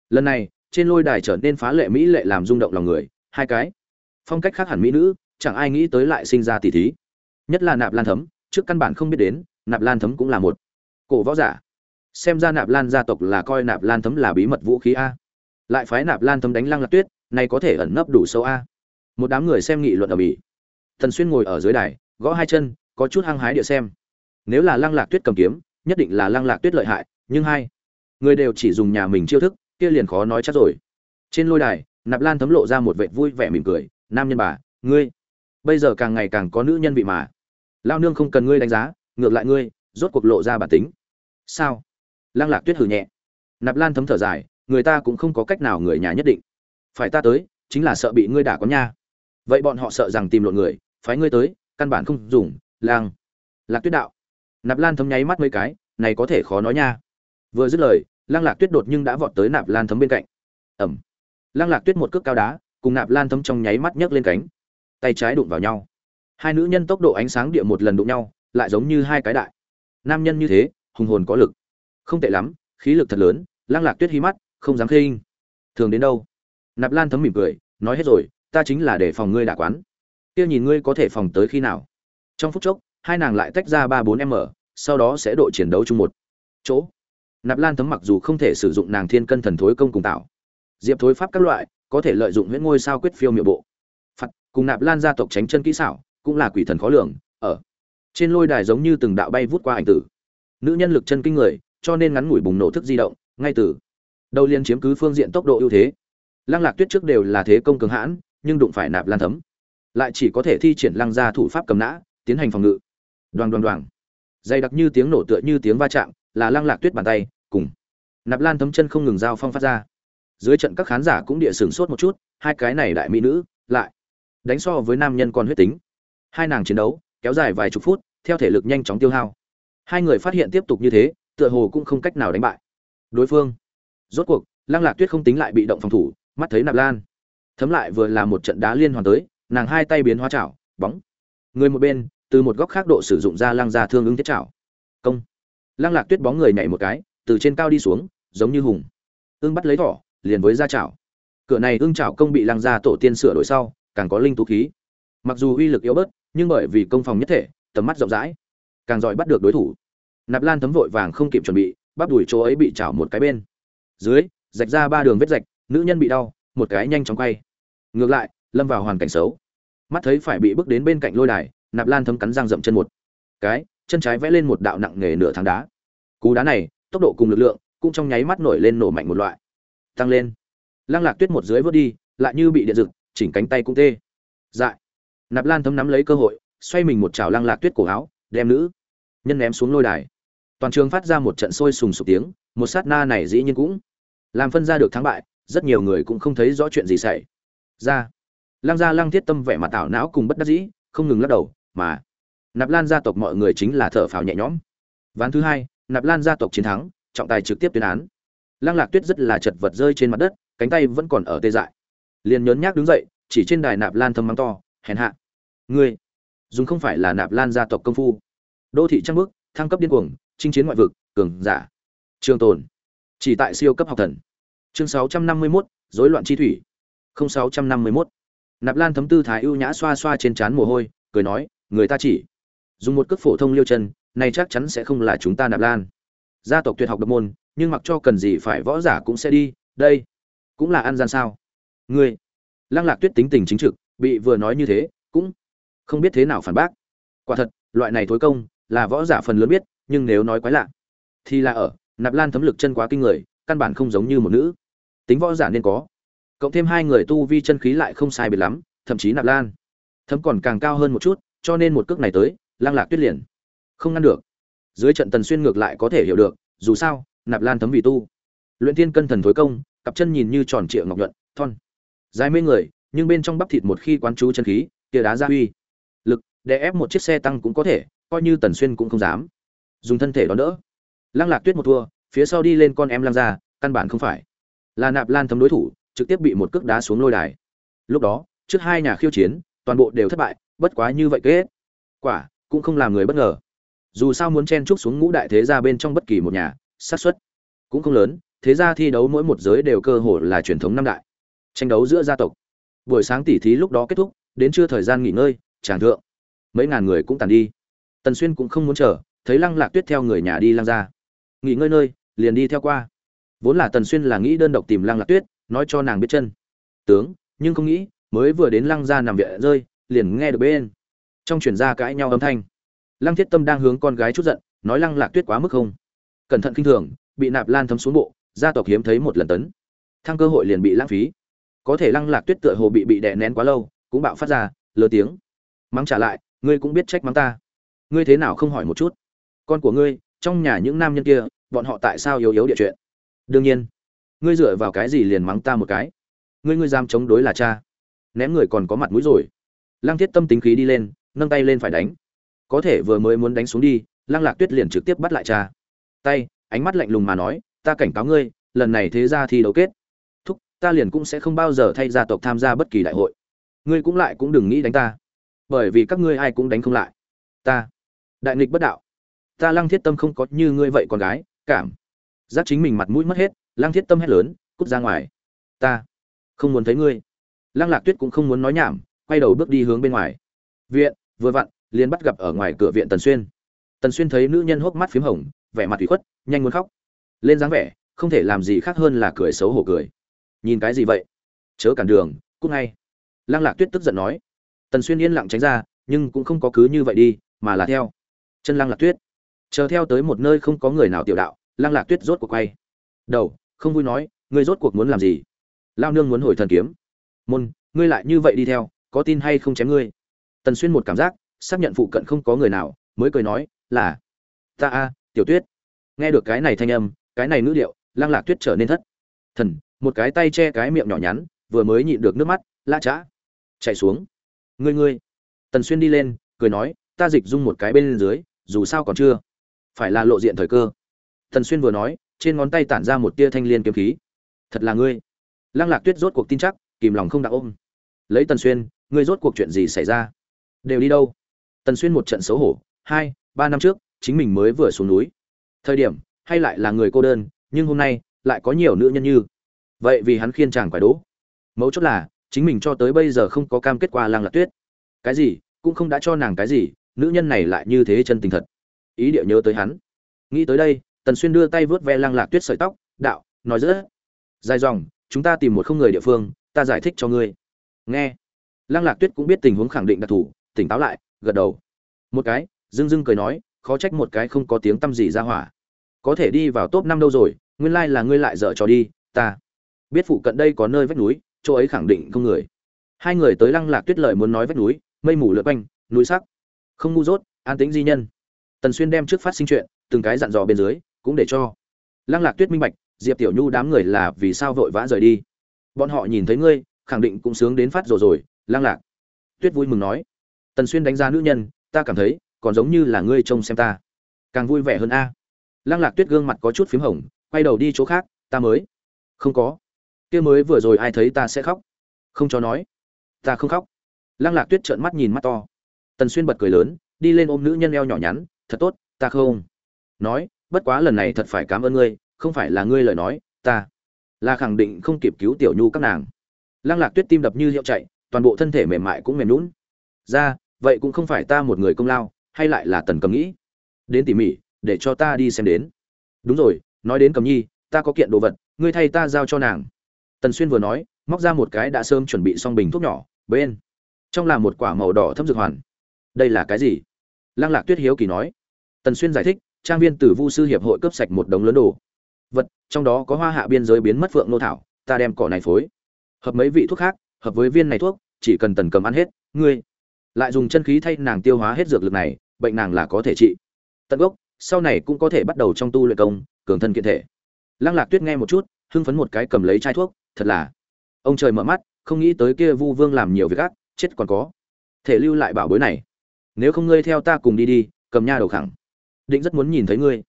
Lần này, trên lôi đài trở nên phá lệ mỹ lệ làm rung động lòng người, hai cái phong cách khác hẳn mỹ nữ, chẳng ai nghĩ tới lại sinh ra tỷ thí. Nhất là nạp lan thấm, trước căn bản không biết đến, nạp lan thấm cũng là một cổ võ giả. Xem ra nạp lan gia tộc là coi nạp lan thấm là bí mật vũ khí a. Lại phái nạp lan thấm đánh lăng lạc tuyết, này có thể ẩn nấp đủ sâu a. Một đám người xem nghị luận ở bỉ. Thần xuyên ngồi ở dưới đài, gõ hai chân, có chút hăng hái địa xem. Nếu là lăng lạc tuyết cầm kiếm, nhất định là lăng lạc tuyết lợi hại, nhưng hai người đều chỉ dùng nhà mình chiêu thức, kia liền khó nói chắc rồi. Trên lôi đài, nạp lan thấm lộ ra một vệ vui vẻ mỉm cười nam nhân bà, ngươi. Bây giờ càng ngày càng có nữ nhân vị mà. Lao nương không cần ngươi đánh giá, ngược lại ngươi, rốt cuộc lộ ra bản tính. Sao? Lăng lạc tuyết hử nhẹ. Nạp lan thấm thở dài, người ta cũng không có cách nào người nhà nhất định. Phải ta tới, chính là sợ bị ngươi đả có nha. Vậy bọn họ sợ rằng tìm lộn người, phái ngươi tới, căn bản không dùng lang lạc tuyết đạo. Nạp lan thấm nháy mắt mấy cái, này có thể khó nói nha. Vừa dứt lời, lăng lạc tuyết đột nhưng đã vọt tới nạp lan thấm bên cạnh. Ẩm. Lăng lạc tuyết một cước cao đá cùng nạp lan thấm trong nháy mắt nhấc lên cánh. Tay trái đụng vào nhau. Hai nữ nhân tốc độ ánh sáng địa một lần đụng nhau, lại giống như hai cái đại. Nam nhân như thế, hùng hồn có lực. Không tệ lắm, khí lực thật lớn lang lạc tuyết hí mắt, không dám khinh. Thường đến đâu? Nạp lan thấm mỉm cười, nói hết rồi, ta chính là để phòng ngươi đả quán. Kia nhìn ngươi có thể phòng tới khi nào? Trong phút chốc, hai nàng lại tách ra ba bốn m sau đó sẽ đội chiến đấu chung một chỗ. Nạp lan thấm mặc dù không thể sử dụng nàng thiên cân thần thối công cùng tạo. Diệp thối pháp các loại có thể lợi dụng huyễn ngôi sao quyết phiêu miệu bộ. Phật, cùng nạp lan gia tộc tránh chân kỹ xảo, cũng là quỷ thần khó lường, ở trên lôi đài giống như từng đạo bay vút qua ảnh tử. Nữ nhân lực chân kinh người, cho nên ngắn ngủi bùng nổ thức di động, ngay từ đầu liên chiếm cứ phương diện tốc độ ưu thế. Lăng lạc tuyết trước đều là thế công cường hãn, nhưng đụng phải nạp lan thấm, lại chỉ có thể thi triển lăng ra thủ pháp cầm nã, tiến hành phòng ngự. Đoàn đoàn đoàn dày đặc như tiếng nổ tựa như tiếng va chạm, là lăng lạc tuyết bàn tay, cùng nạp lan thấm chân không ngừng giao phong phát ra dưới trận các khán giả cũng địa sửng sốt một chút, hai cái này đại mỹ nữ, lại đánh so với nam nhân còn huyết tính. Hai nàng chiến đấu, kéo dài vài chục phút, theo thể lực nhanh chóng tiêu hao. Hai người phát hiện tiếp tục như thế, tựa hồ cũng không cách nào đánh bại. Đối phương, rốt cuộc, lăng lạc tuyết không tính lại bị động phòng thủ, mắt thấy nạp lan. Thấm lại vừa là một trận đá liên hoàn tới, nàng hai tay biến hóa chảo, bóng. Người một bên, từ một góc khác độ sử dụng ra lăng ra thương ứng thiết chảo. Công. Lăng lạc tuyết bóng người nhảy một cái, từ trên cao đi xuống, giống như hùng. Ưng bắt lấy thỏ liền với ra chảo cửa này ưng chảo công bị lăng gia tổ tiên sửa đổi sau, càng có linh tú khí. Mặc dù uy lực yếu bớt, nhưng bởi vì công phòng nhất thể, tầm mắt rộng rãi, càng giỏi bắt được đối thủ. Nạp lan thấm vội vàng không kịp chuẩn bị, bắp đùi chỗ ấy bị chảo một cái bên. Dưới, rạch ra ba đường vết rạch, nữ nhân bị đau, một cái nhanh chóng quay. Ngược lại, lâm vào hoàn cảnh xấu. Mắt thấy phải bị bước đến bên cạnh lôi đài, nạp lan thấm cắn răng dậm chân một cái, chân trái vẽ lên một đạo nặng nghề nửa tháng đá. Cú đá này, tốc độ cùng lực lượng, cũng trong nháy mắt nổi lên nổ mạnh một loại tăng lên. Lăng lạc tuyết một dưới vớt đi, lại như bị điện rực chỉnh cánh tay cũng tê. Dại nạp lan thấm nắm lấy cơ hội, xoay mình một chảo lăng lạc tuyết cổ áo, đem nữ nhân ném xuống lôi đài. Toàn trường phát ra một trận sôi sùng sục tiếng, một sát na này dĩ nhiên cũng làm phân ra được thắng bại, rất nhiều người cũng không thấy rõ chuyện gì xảy ra. Lăng gia lăng thiết tâm vẻ mặt tảo não cùng bất đắc dĩ, không ngừng lắc đầu, mà nạp lan gia tộc mọi người chính là thở phào nhẹ nhõm. Ván thứ hai, nạp lan gia tộc chiến thắng, trọng tài trực tiếp tuyên án lăng lạc tuyết rất là chật vật rơi trên mặt đất cánh tay vẫn còn ở tê dại. Liền nhớn nhác đứng dậy chỉ trên đài nạp lan thâm mắng to hèn hạ ngươi dùng không phải là nạp lan gia tộc công phu. Đô thị trăm bước thăng cấp điên cuồng chinh chiến ngoại vực cường giả trường tồn. Chỉ tại siêu cấp học thần. Chương 651, rối loạn chi thủy. 0651. nạp lan thấm tư thái ưu nhã xoa xoa trên trán mồ hôi cười nói người ta chỉ dùng một cước phổ thông liêu chân này chắc chắn sẽ không là chúng ta nạp lan gia tộc tuyệt học độc môn, nhưng mặc cho cần gì phải võ giả cũng sẽ đi, đây cũng là ăn gian sao? Ngươi, lăng lạc tuyết tính tình chính trực, bị vừa nói như thế, cũng không biết thế nào phản bác. Quả thật, loại này thối công là võ giả phần lớn biết, nhưng nếu nói quái lạ, thì là ở, nạp lan thấm lực chân quá kinh người, căn bản không giống như một nữ. Tính võ giả nên có. Cộng thêm hai người tu vi chân khí lại không sai biệt lắm, thậm chí nạp lan thấm còn càng cao hơn một chút, cho nên một cước này tới, lăng lạc tuyết liền không ngăn được dưới trận tần xuyên ngược lại có thể hiểu được, dù sao, nạp lan thấm vì tu. Luyện thiên cân thần thối công, cặp chân nhìn như tròn trịa ngọc nhuận, thon. Dài mê người, nhưng bên trong bắp thịt một khi quán chú chân khí, tia đá ra uy. Lực, để ép một chiếc xe tăng cũng có thể, coi như tần xuyên cũng không dám. Dùng thân thể đón đỡ. Lăng lạc tuyết một thua, phía sau đi lên con em lăng ra, căn bản không phải. Là nạp lan thấm đối thủ, trực tiếp bị một cước đá xuống lôi đài. Lúc đó, trước hai nhà khiêu chiến, toàn bộ đều thất bại, bất quá như vậy kết quả, cũng không làm người bất ngờ dù sao muốn chen chúc xuống ngũ đại thế gia bên trong bất kỳ một nhà, xác suất cũng không lớn, thế gia thi đấu mỗi một giới đều cơ hội là truyền thống năm đại. Tranh đấu giữa gia tộc. Buổi sáng tỉ thí lúc đó kết thúc, đến trưa thời gian nghỉ ngơi, tràng thượng. Mấy ngàn người cũng tàn đi. Tần xuyên cũng không muốn chờ, thấy lăng lạc tuyết theo người nhà đi lăng ra. Nghỉ ngơi nơi, liền đi theo qua. Vốn là tần xuyên là nghĩ đơn độc tìm lăng lạc tuyết, nói cho nàng biết chân. Tướng, nhưng không nghĩ, mới vừa đến lăng ra nằm viện rơi, liền nghe được bên trong chuyển ra cãi nhau âm thanh lăng thiết tâm đang hướng con gái chút giận, nói lăng lạc tuyết quá mức không cẩn thận kinh thường, bị nạp lan thấm xuống bộ, gia tộc hiếm thấy một lần tấn. Thăng cơ hội liền bị lãng phí. Có thể lăng lạc tuyết tựa hồ bị bị đè nén quá lâu, cũng bạo phát ra, lơ tiếng. Mắng trả lại, ngươi cũng biết trách mắng ta. Ngươi thế nào không hỏi một chút? Con của ngươi, trong nhà những nam nhân kia, bọn họ tại sao yếu yếu địa chuyện? Đương nhiên, ngươi dựa vào cái gì liền mắng ta một cái? Ngươi ngươi dám chống đối là cha. Ném người còn có mặt mũi rồi. Lăng thiết tâm tính khí đi lên, nâng tay lên phải đánh có thể vừa mới muốn đánh xuống đi, lăng lạc tuyết liền trực tiếp bắt lại cha. Tay, ánh mắt lạnh lùng mà nói, ta cảnh cáo ngươi, lần này thế ra thi đấu kết thúc, ta liền cũng sẽ không bao giờ thay gia tộc tham gia bất kỳ đại hội. Ngươi cũng lại cũng đừng nghĩ đánh ta, bởi vì các ngươi ai cũng đánh không lại. Ta, đại nghịch bất đạo. Ta lăng thiết tâm không có như ngươi vậy con gái, cảm giác chính mình mặt mũi mất hết, lăng thiết tâm hét lớn, cút ra ngoài. Ta không muốn thấy ngươi. Lăng lạc tuyết cũng không muốn nói nhảm, quay đầu bước đi hướng bên ngoài. Viện, vừa vặn liền bắt gặp ở ngoài cửa viện tần xuyên. Tần xuyên thấy nữ nhân hốc mắt p h í m hồng, vẻ mặt ủy khuất, nhanh muốn khóc. Lên dáng vẻ, không thể làm gì khác hơn là cười xấu hổ cười. Nhìn cái gì vậy? Chớ cản đường, cút ngay. Lăng lạc tuyết tức giận nói. Tần xuyên yên lặng tránh ra, nhưng cũng không có cứ như vậy đi, mà là theo. Chân lăng lạc tuyết. Chờ theo tới một nơi không có người nào tiểu đạo, lăng lạc tuyết rốt cuộc quay. Đầu, không vui nói, ngươi rốt cuộc muốn làm gì? Lao nương muốn hồi thần kiếm. Môn, ngươi lại như vậy đi theo, có tin hay không chém ngươi? Tần xuyên một cảm giác xác nhận phụ cận không có người nào, mới cười nói, là, ta a, tiểu tuyết. Nghe được cái này thanh âm, cái này ngữ điệu, lăng lạc tuyết trở nên thất thần, một cái tay che cái miệng nhỏ nhắn, vừa mới nhịn được nước mắt, la chã chạy xuống. Ngươi ngươi. Tần xuyên đi lên, cười nói, ta dịch dung một cái bên dưới, dù sao còn chưa phải là lộ diện thời cơ. Tần xuyên vừa nói, trên ngón tay tản ra một tia thanh liên kiếm khí. Thật là ngươi. Lăng lạc tuyết rốt cuộc tin chắc, kìm lòng không đặt ôm. Lấy tần xuyên, ngươi rốt cuộc chuyện gì xảy ra? Đều đi đâu? Tần xuyên một trận xấu hổ, hai, ba năm trước, chính mình mới vừa xuống núi. Thời điểm, hay lại là người cô đơn, nhưng hôm nay, lại có nhiều nữ nhân như. Vậy vì hắn khiên chàng phải đố. Mấu chốt là, chính mình cho tới bây giờ không có cam kết qua lang lạc tuyết. Cái gì, cũng không đã cho nàng cái gì, nữ nhân này lại như thế chân tình thật. Ý địa nhớ tới hắn. Nghĩ tới đây, tần xuyên đưa tay vớt ve lang lạc tuyết sợi tóc, đạo, nói rất dài dòng, chúng ta tìm một không người địa phương, ta giải thích cho ngươi. Nghe. Lang lạc tuyết cũng biết tình huống khẳng định đặc thù, tỉnh táo lại gật đầu. Một cái dưng dưng cười nói, khó trách một cái không có tiếng tâm gì ra hỏa. Có thể đi vào top năm đâu rồi, nguyên lai là ngươi lại dở trò đi, ta. Biết phụ cận đây có nơi vách núi, chỗ ấy khẳng định không người. Hai người tới lăng lạc tuyết lợi muốn nói vách núi, mây mù lượt quanh, núi sắc. Không ngu dốt, an tĩnh di nhân. Tần xuyên đem trước phát sinh chuyện, từng cái dặn dò bên dưới, cũng để cho. Lăng lạc tuyết minh bạch, diệp tiểu nhu đám người là vì sao vội vã rời đi. Bọn họ nhìn thấy ngươi, khẳng định cũng sướng đến phát rồi rồi, lăng lạc. Tuyết vui mừng nói tần xuyên đánh giá nữ nhân, ta cảm thấy, còn giống như là ngươi trông xem ta. Càng vui vẻ hơn a. Lăng lạc tuyết gương mặt có chút p h í m hồng, quay đầu đi chỗ khác, ta mới. Không có. Kia mới vừa rồi ai thấy ta sẽ khóc? Không cho nói. Ta không khóc. Lăng lạc tuyết trợn mắt nhìn mắt to. Tần xuyên bật cười lớn, đi lên ôm nữ nhân eo nhỏ nhắn, thật tốt, ta không. Nói, bất quá lần này thật phải cảm ơn ngươi, không phải là ngươi lời nói, ta là khẳng định không kịp cứu tiểu nhu các nàng. Lăng lạc tuyết tim đập như hiệu chạy, toàn bộ thân thể mềm mại cũng mềm lún ra vậy cũng không phải ta một người công lao, hay lại là tần cầm nghĩ. Đến tỉ mỉ, để cho ta đi xem đến. Đúng rồi, nói đến cầm nhi, ta có kiện đồ vật, ngươi thay ta giao cho nàng. Tần xuyên vừa nói, móc ra một cái đã sớm chuẩn bị xong bình thuốc nhỏ, bên trong là một quả màu đỏ thâm dược hoàn. Đây là cái gì? Lăng lạc tuyết hiếu kỳ nói. Tần xuyên giải thích, trang viên tử vu sư hiệp hội cấp sạch một đống lớn đồ. Vật, trong đó có hoa hạ biên giới biến mất phượng nô thảo, ta đem cỏ này phối. Hợp mấy vị thuốc khác, hợp với viên này thuốc, chỉ cần tần cầm ăn hết, ngươi lại dùng chân khí thay nàng tiêu hóa hết dược lực này, bệnh nàng là có thể trị. Tận gốc, sau này cũng có thể bắt đầu trong tu luyện công, cường thân kiện thể. Lăng lạc tuyết nghe một chút, hưng phấn một cái cầm lấy chai thuốc, thật là. Ông trời mở mắt, không nghĩ tới kia vu vương làm nhiều việc ác, chết còn có. Thể lưu lại bảo bối này. Nếu không ngươi theo ta cùng đi đi, cầm nha đầu khẳng. Định rất muốn nhìn thấy ngươi.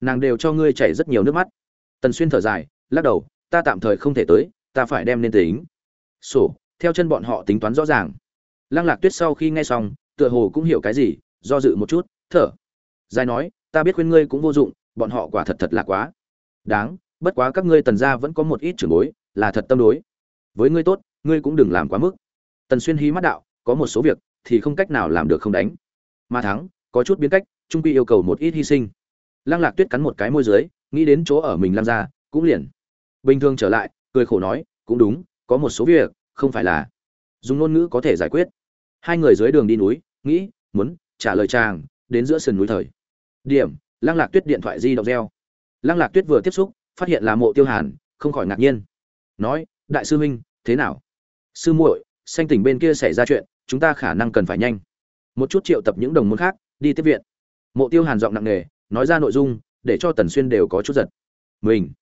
Nàng đều cho ngươi chảy rất nhiều nước mắt. Tần xuyên thở dài, lắc đầu, ta tạm thời không thể tới, ta phải đem lên tính. Sổ, theo chân bọn họ tính toán rõ ràng lăng lạc tuyết sau khi nghe xong, tựa hồ cũng hiểu cái gì, do dự một chút, thở. Dài nói, ta biết khuyên ngươi cũng vô dụng, bọn họ quả thật thật là quá. Đáng, bất quá các ngươi tần gia vẫn có một ít trưởng bối, là thật tâm đối. Với ngươi tốt, ngươi cũng đừng làm quá mức. Tần xuyên hí mắt đạo, có một số việc thì không cách nào làm được không đánh. Mà thắng, có chút biến cách, trung quy yêu cầu một ít hy sinh. Lăng lạc tuyết cắn một cái môi dưới, nghĩ đến chỗ ở mình lăng ra cũng liền. Bình thường trở lại, cười khổ nói, cũng đúng, có một số việc, không phải là. Dùng ngôn ngữ có thể giải quyết hai người dưới đường đi núi, nghĩ, muốn, trả lời chàng, đến giữa sườn núi thời. Điểm, lăng lạc tuyết điện thoại di động reo. Lăng lạc tuyết vừa tiếp xúc, phát hiện là mộ tiêu hàn, không khỏi ngạc nhiên. Nói, đại sư huynh, thế nào? Sư muội sanh tỉnh bên kia xảy ra chuyện, chúng ta khả năng cần phải nhanh. Một chút triệu tập những đồng môn khác, đi tiếp viện. Mộ tiêu hàn giọng nặng nề, nói ra nội dung, để cho tần xuyên đều có chút giật. Mình,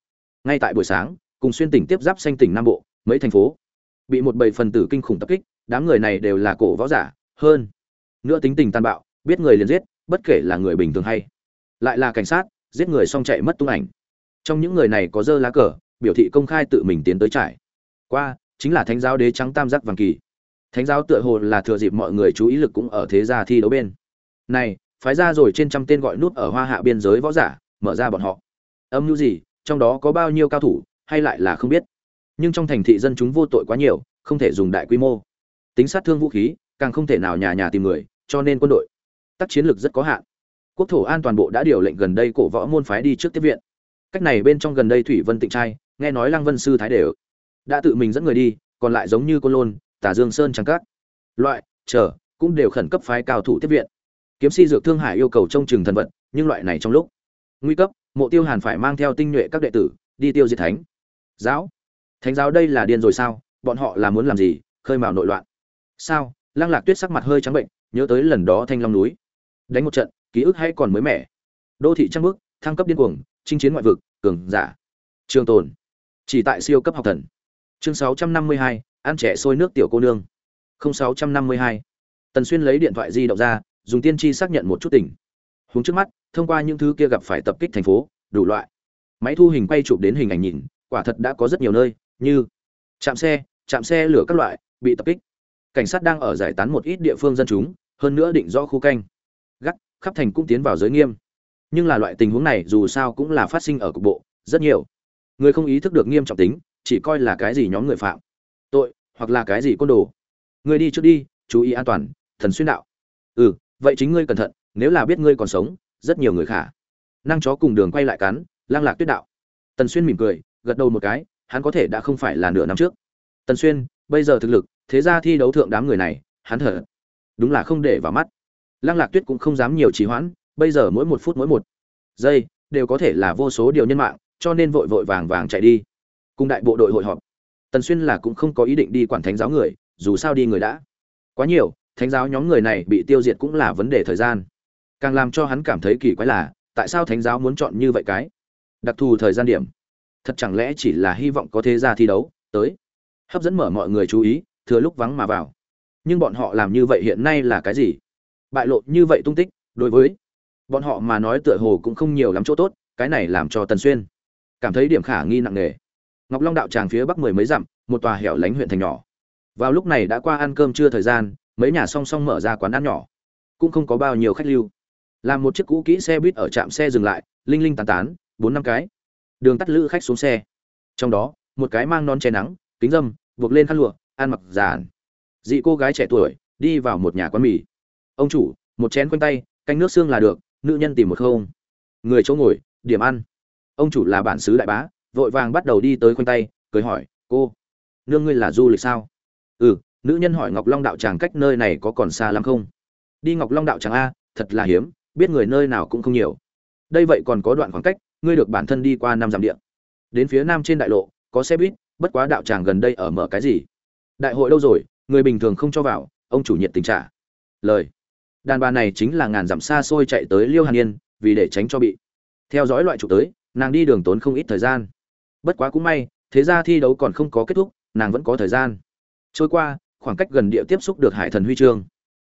ngay tại buổi sáng, cùng xuyên tỉnh tiếp giáp sanh tỉnh nam bộ, mấy thành phố, bị một bầy phần tử kinh khủng tập kích đám người này đều là cổ võ giả, hơn nữa tính tình tàn bạo, biết người liền giết, bất kể là người bình thường hay. Lại là cảnh sát, giết người xong chạy mất tung ảnh. Trong những người này có dơ lá cờ, biểu thị công khai tự mình tiến tới trải. Qua, chính là thánh giáo đế trắng tam giác vàng kỳ. Thánh giáo tựa hồ là thừa dịp mọi người chú ý lực cũng ở thế gia thi đấu bên. Này, phái ra rồi trên trăm tên gọi nút ở hoa hạ biên giới võ giả, mở ra bọn họ. Âm mưu gì, trong đó có bao nhiêu cao thủ, hay lại là không biết. Nhưng trong thành thị dân chúng vô tội quá nhiều, không thể dùng đại quy mô tính sát thương vũ khí, càng không thể nào nhà nhà tìm người, cho nên quân đội tác chiến lược rất có hạn. Quốc thổ an toàn bộ đã điều lệnh gần đây cổ võ môn phái đi trước tiếp viện. Cách này bên trong gần đây thủy vân tịnh trai, nghe nói lăng vân sư thái đều đã tự mình dẫn người đi, còn lại giống như côn lôn tả dương sơn trắng cát. Loại, chờ, cũng đều khẩn cấp phái cao thủ tiếp viện. Kiếm si dược thương hải yêu cầu trông chừng thần vật, nhưng loại này trong lúc nguy cấp, mộ tiêu hàn phải mang theo tinh nhuệ các đệ tử, đi tiêu diệt thánh. Giáo. Thánh giáo đây là điên rồi sao? Bọn họ là muốn làm gì? Khơi mào nội loạn sao? Lăng lạc tuyết sắc mặt hơi trắng bệnh nhớ tới lần đó thanh long núi. Đánh một trận ký ức hay còn mới mẻ. Đô thị trăng bước thăng cấp điên cuồng chinh chiến ngoại vực cường giả. Trường tồn. Chỉ tại siêu cấp học thần. Chương 652, ăn trẻ sôi nước tiểu cô nương. 0652. tần xuyên lấy điện thoại di động ra dùng tiên tri xác nhận một chút tỉnh hướng trước mắt thông qua những thứ kia gặp phải tập kích thành phố đủ loại. Máy thu hình quay chụp đến hình ảnh nhìn quả thật đã có rất nhiều nơi như chạm xe chạm xe lửa các loại bị tập kích cảnh sát đang ở giải tán một ít địa phương dân chúng, hơn nữa định rõ khu canh. Gắt, khắp thành cũng tiến vào giới nghiêm. Nhưng là loại tình huống này dù sao cũng là phát sinh ở cục bộ, rất nhiều. Người không ý thức được nghiêm trọng tính, chỉ coi là cái gì nhóm người phạm. Tội, hoặc là cái gì côn đồ. Người đi trước đi, chú ý an toàn, thần xuyên đạo. Ừ vậy chính ngươi cẩn thận, nếu là biết ngươi còn sống, rất nhiều người khả năng chó cùng đường quay lại cắn, lang lạc tuyết đạo. Tần xuyên mỉm cười, gật đầu một cái, hắn có thể đã không phải là nửa năm trước. Tần xuyên, bây giờ thực lực thế ra thi đấu thượng đám người này, hắn thở. Đúng là không để vào mắt. Lăng lạc tuyết cũng không dám nhiều trì hoãn, bây giờ mỗi một phút mỗi một giây đều có thể là vô số điều nhân mạng, cho nên vội vội vàng vàng chạy đi. Cùng đại bộ đội hội họp. Tần xuyên là cũng không có ý định đi quản thánh giáo người, dù sao đi người đã quá nhiều, thánh giáo nhóm người này bị tiêu diệt cũng là vấn đề thời gian. Càng làm cho hắn cảm thấy kỳ quái là, tại sao thánh giáo muốn chọn như vậy cái? Đặc thù thời gian điểm. Thật chẳng lẽ chỉ là hy vọng có thế ra thi đấu tới? Hấp dẫn mở mọi người chú ý thừa lúc vắng mà vào. Nhưng bọn họ làm như vậy hiện nay là cái gì? Bại lộ như vậy tung tích, đối với bọn họ mà nói tựa hồ cũng không nhiều lắm chỗ tốt, cái này làm cho tần xuyên cảm thấy điểm khả nghi nặng nề. Ngọc long đạo tràng phía bắc mười mấy dặm, một tòa hẻo lánh huyện thành nhỏ. Vào lúc này đã qua ăn cơm trưa thời gian, mấy nhà song song mở ra quán ăn nhỏ. Cũng không có bao nhiêu khách lưu. Làm một chiếc cũ kỹ xe buýt ở trạm xe dừng lại, linh linh tán tán, bốn năm cái. Đường tắt lữ khách xuống xe. Trong đó, một cái mang non che nắng, kính dâm, buộc lên khăn lụa ăn mặc giản, dị cô gái trẻ tuổi đi vào một nhà quán mì. Ông chủ một chén quanh tay canh nước xương là được nữ nhân tìm một không. Người chỗ ngồi điểm ăn. Ông chủ là bản xứ đại bá vội vàng bắt đầu đi tới quanh tay cười hỏi cô nương ngươi là du lịch sao? Ừ nữ nhân hỏi ngọc long đạo tràng cách nơi này có còn xa lắm không? Đi ngọc long đạo tràng a thật là hiếm biết người nơi nào cũng không nhiều. Đây vậy còn có đoạn khoảng cách ngươi được bản thân đi qua năm dặm điện. Đến phía nam trên đại lộ có xe buýt bất quá đạo tràng gần đây ở mở cái gì? Đại hội đâu rồi, người bình thường không cho vào, ông chủ nhiệt tình trả. Lời. Đàn bà này chính là ngàn dặm xa xôi chạy tới liêu hàn yên, vì để tránh cho bị. Theo dõi loại chủ tới, nàng đi đường tốn không ít thời gian. Bất quá cũng may, thế ra thi đấu còn không có kết thúc, nàng vẫn có thời gian. Trôi qua, khoảng cách gần địa tiếp xúc được hải thần huy chương.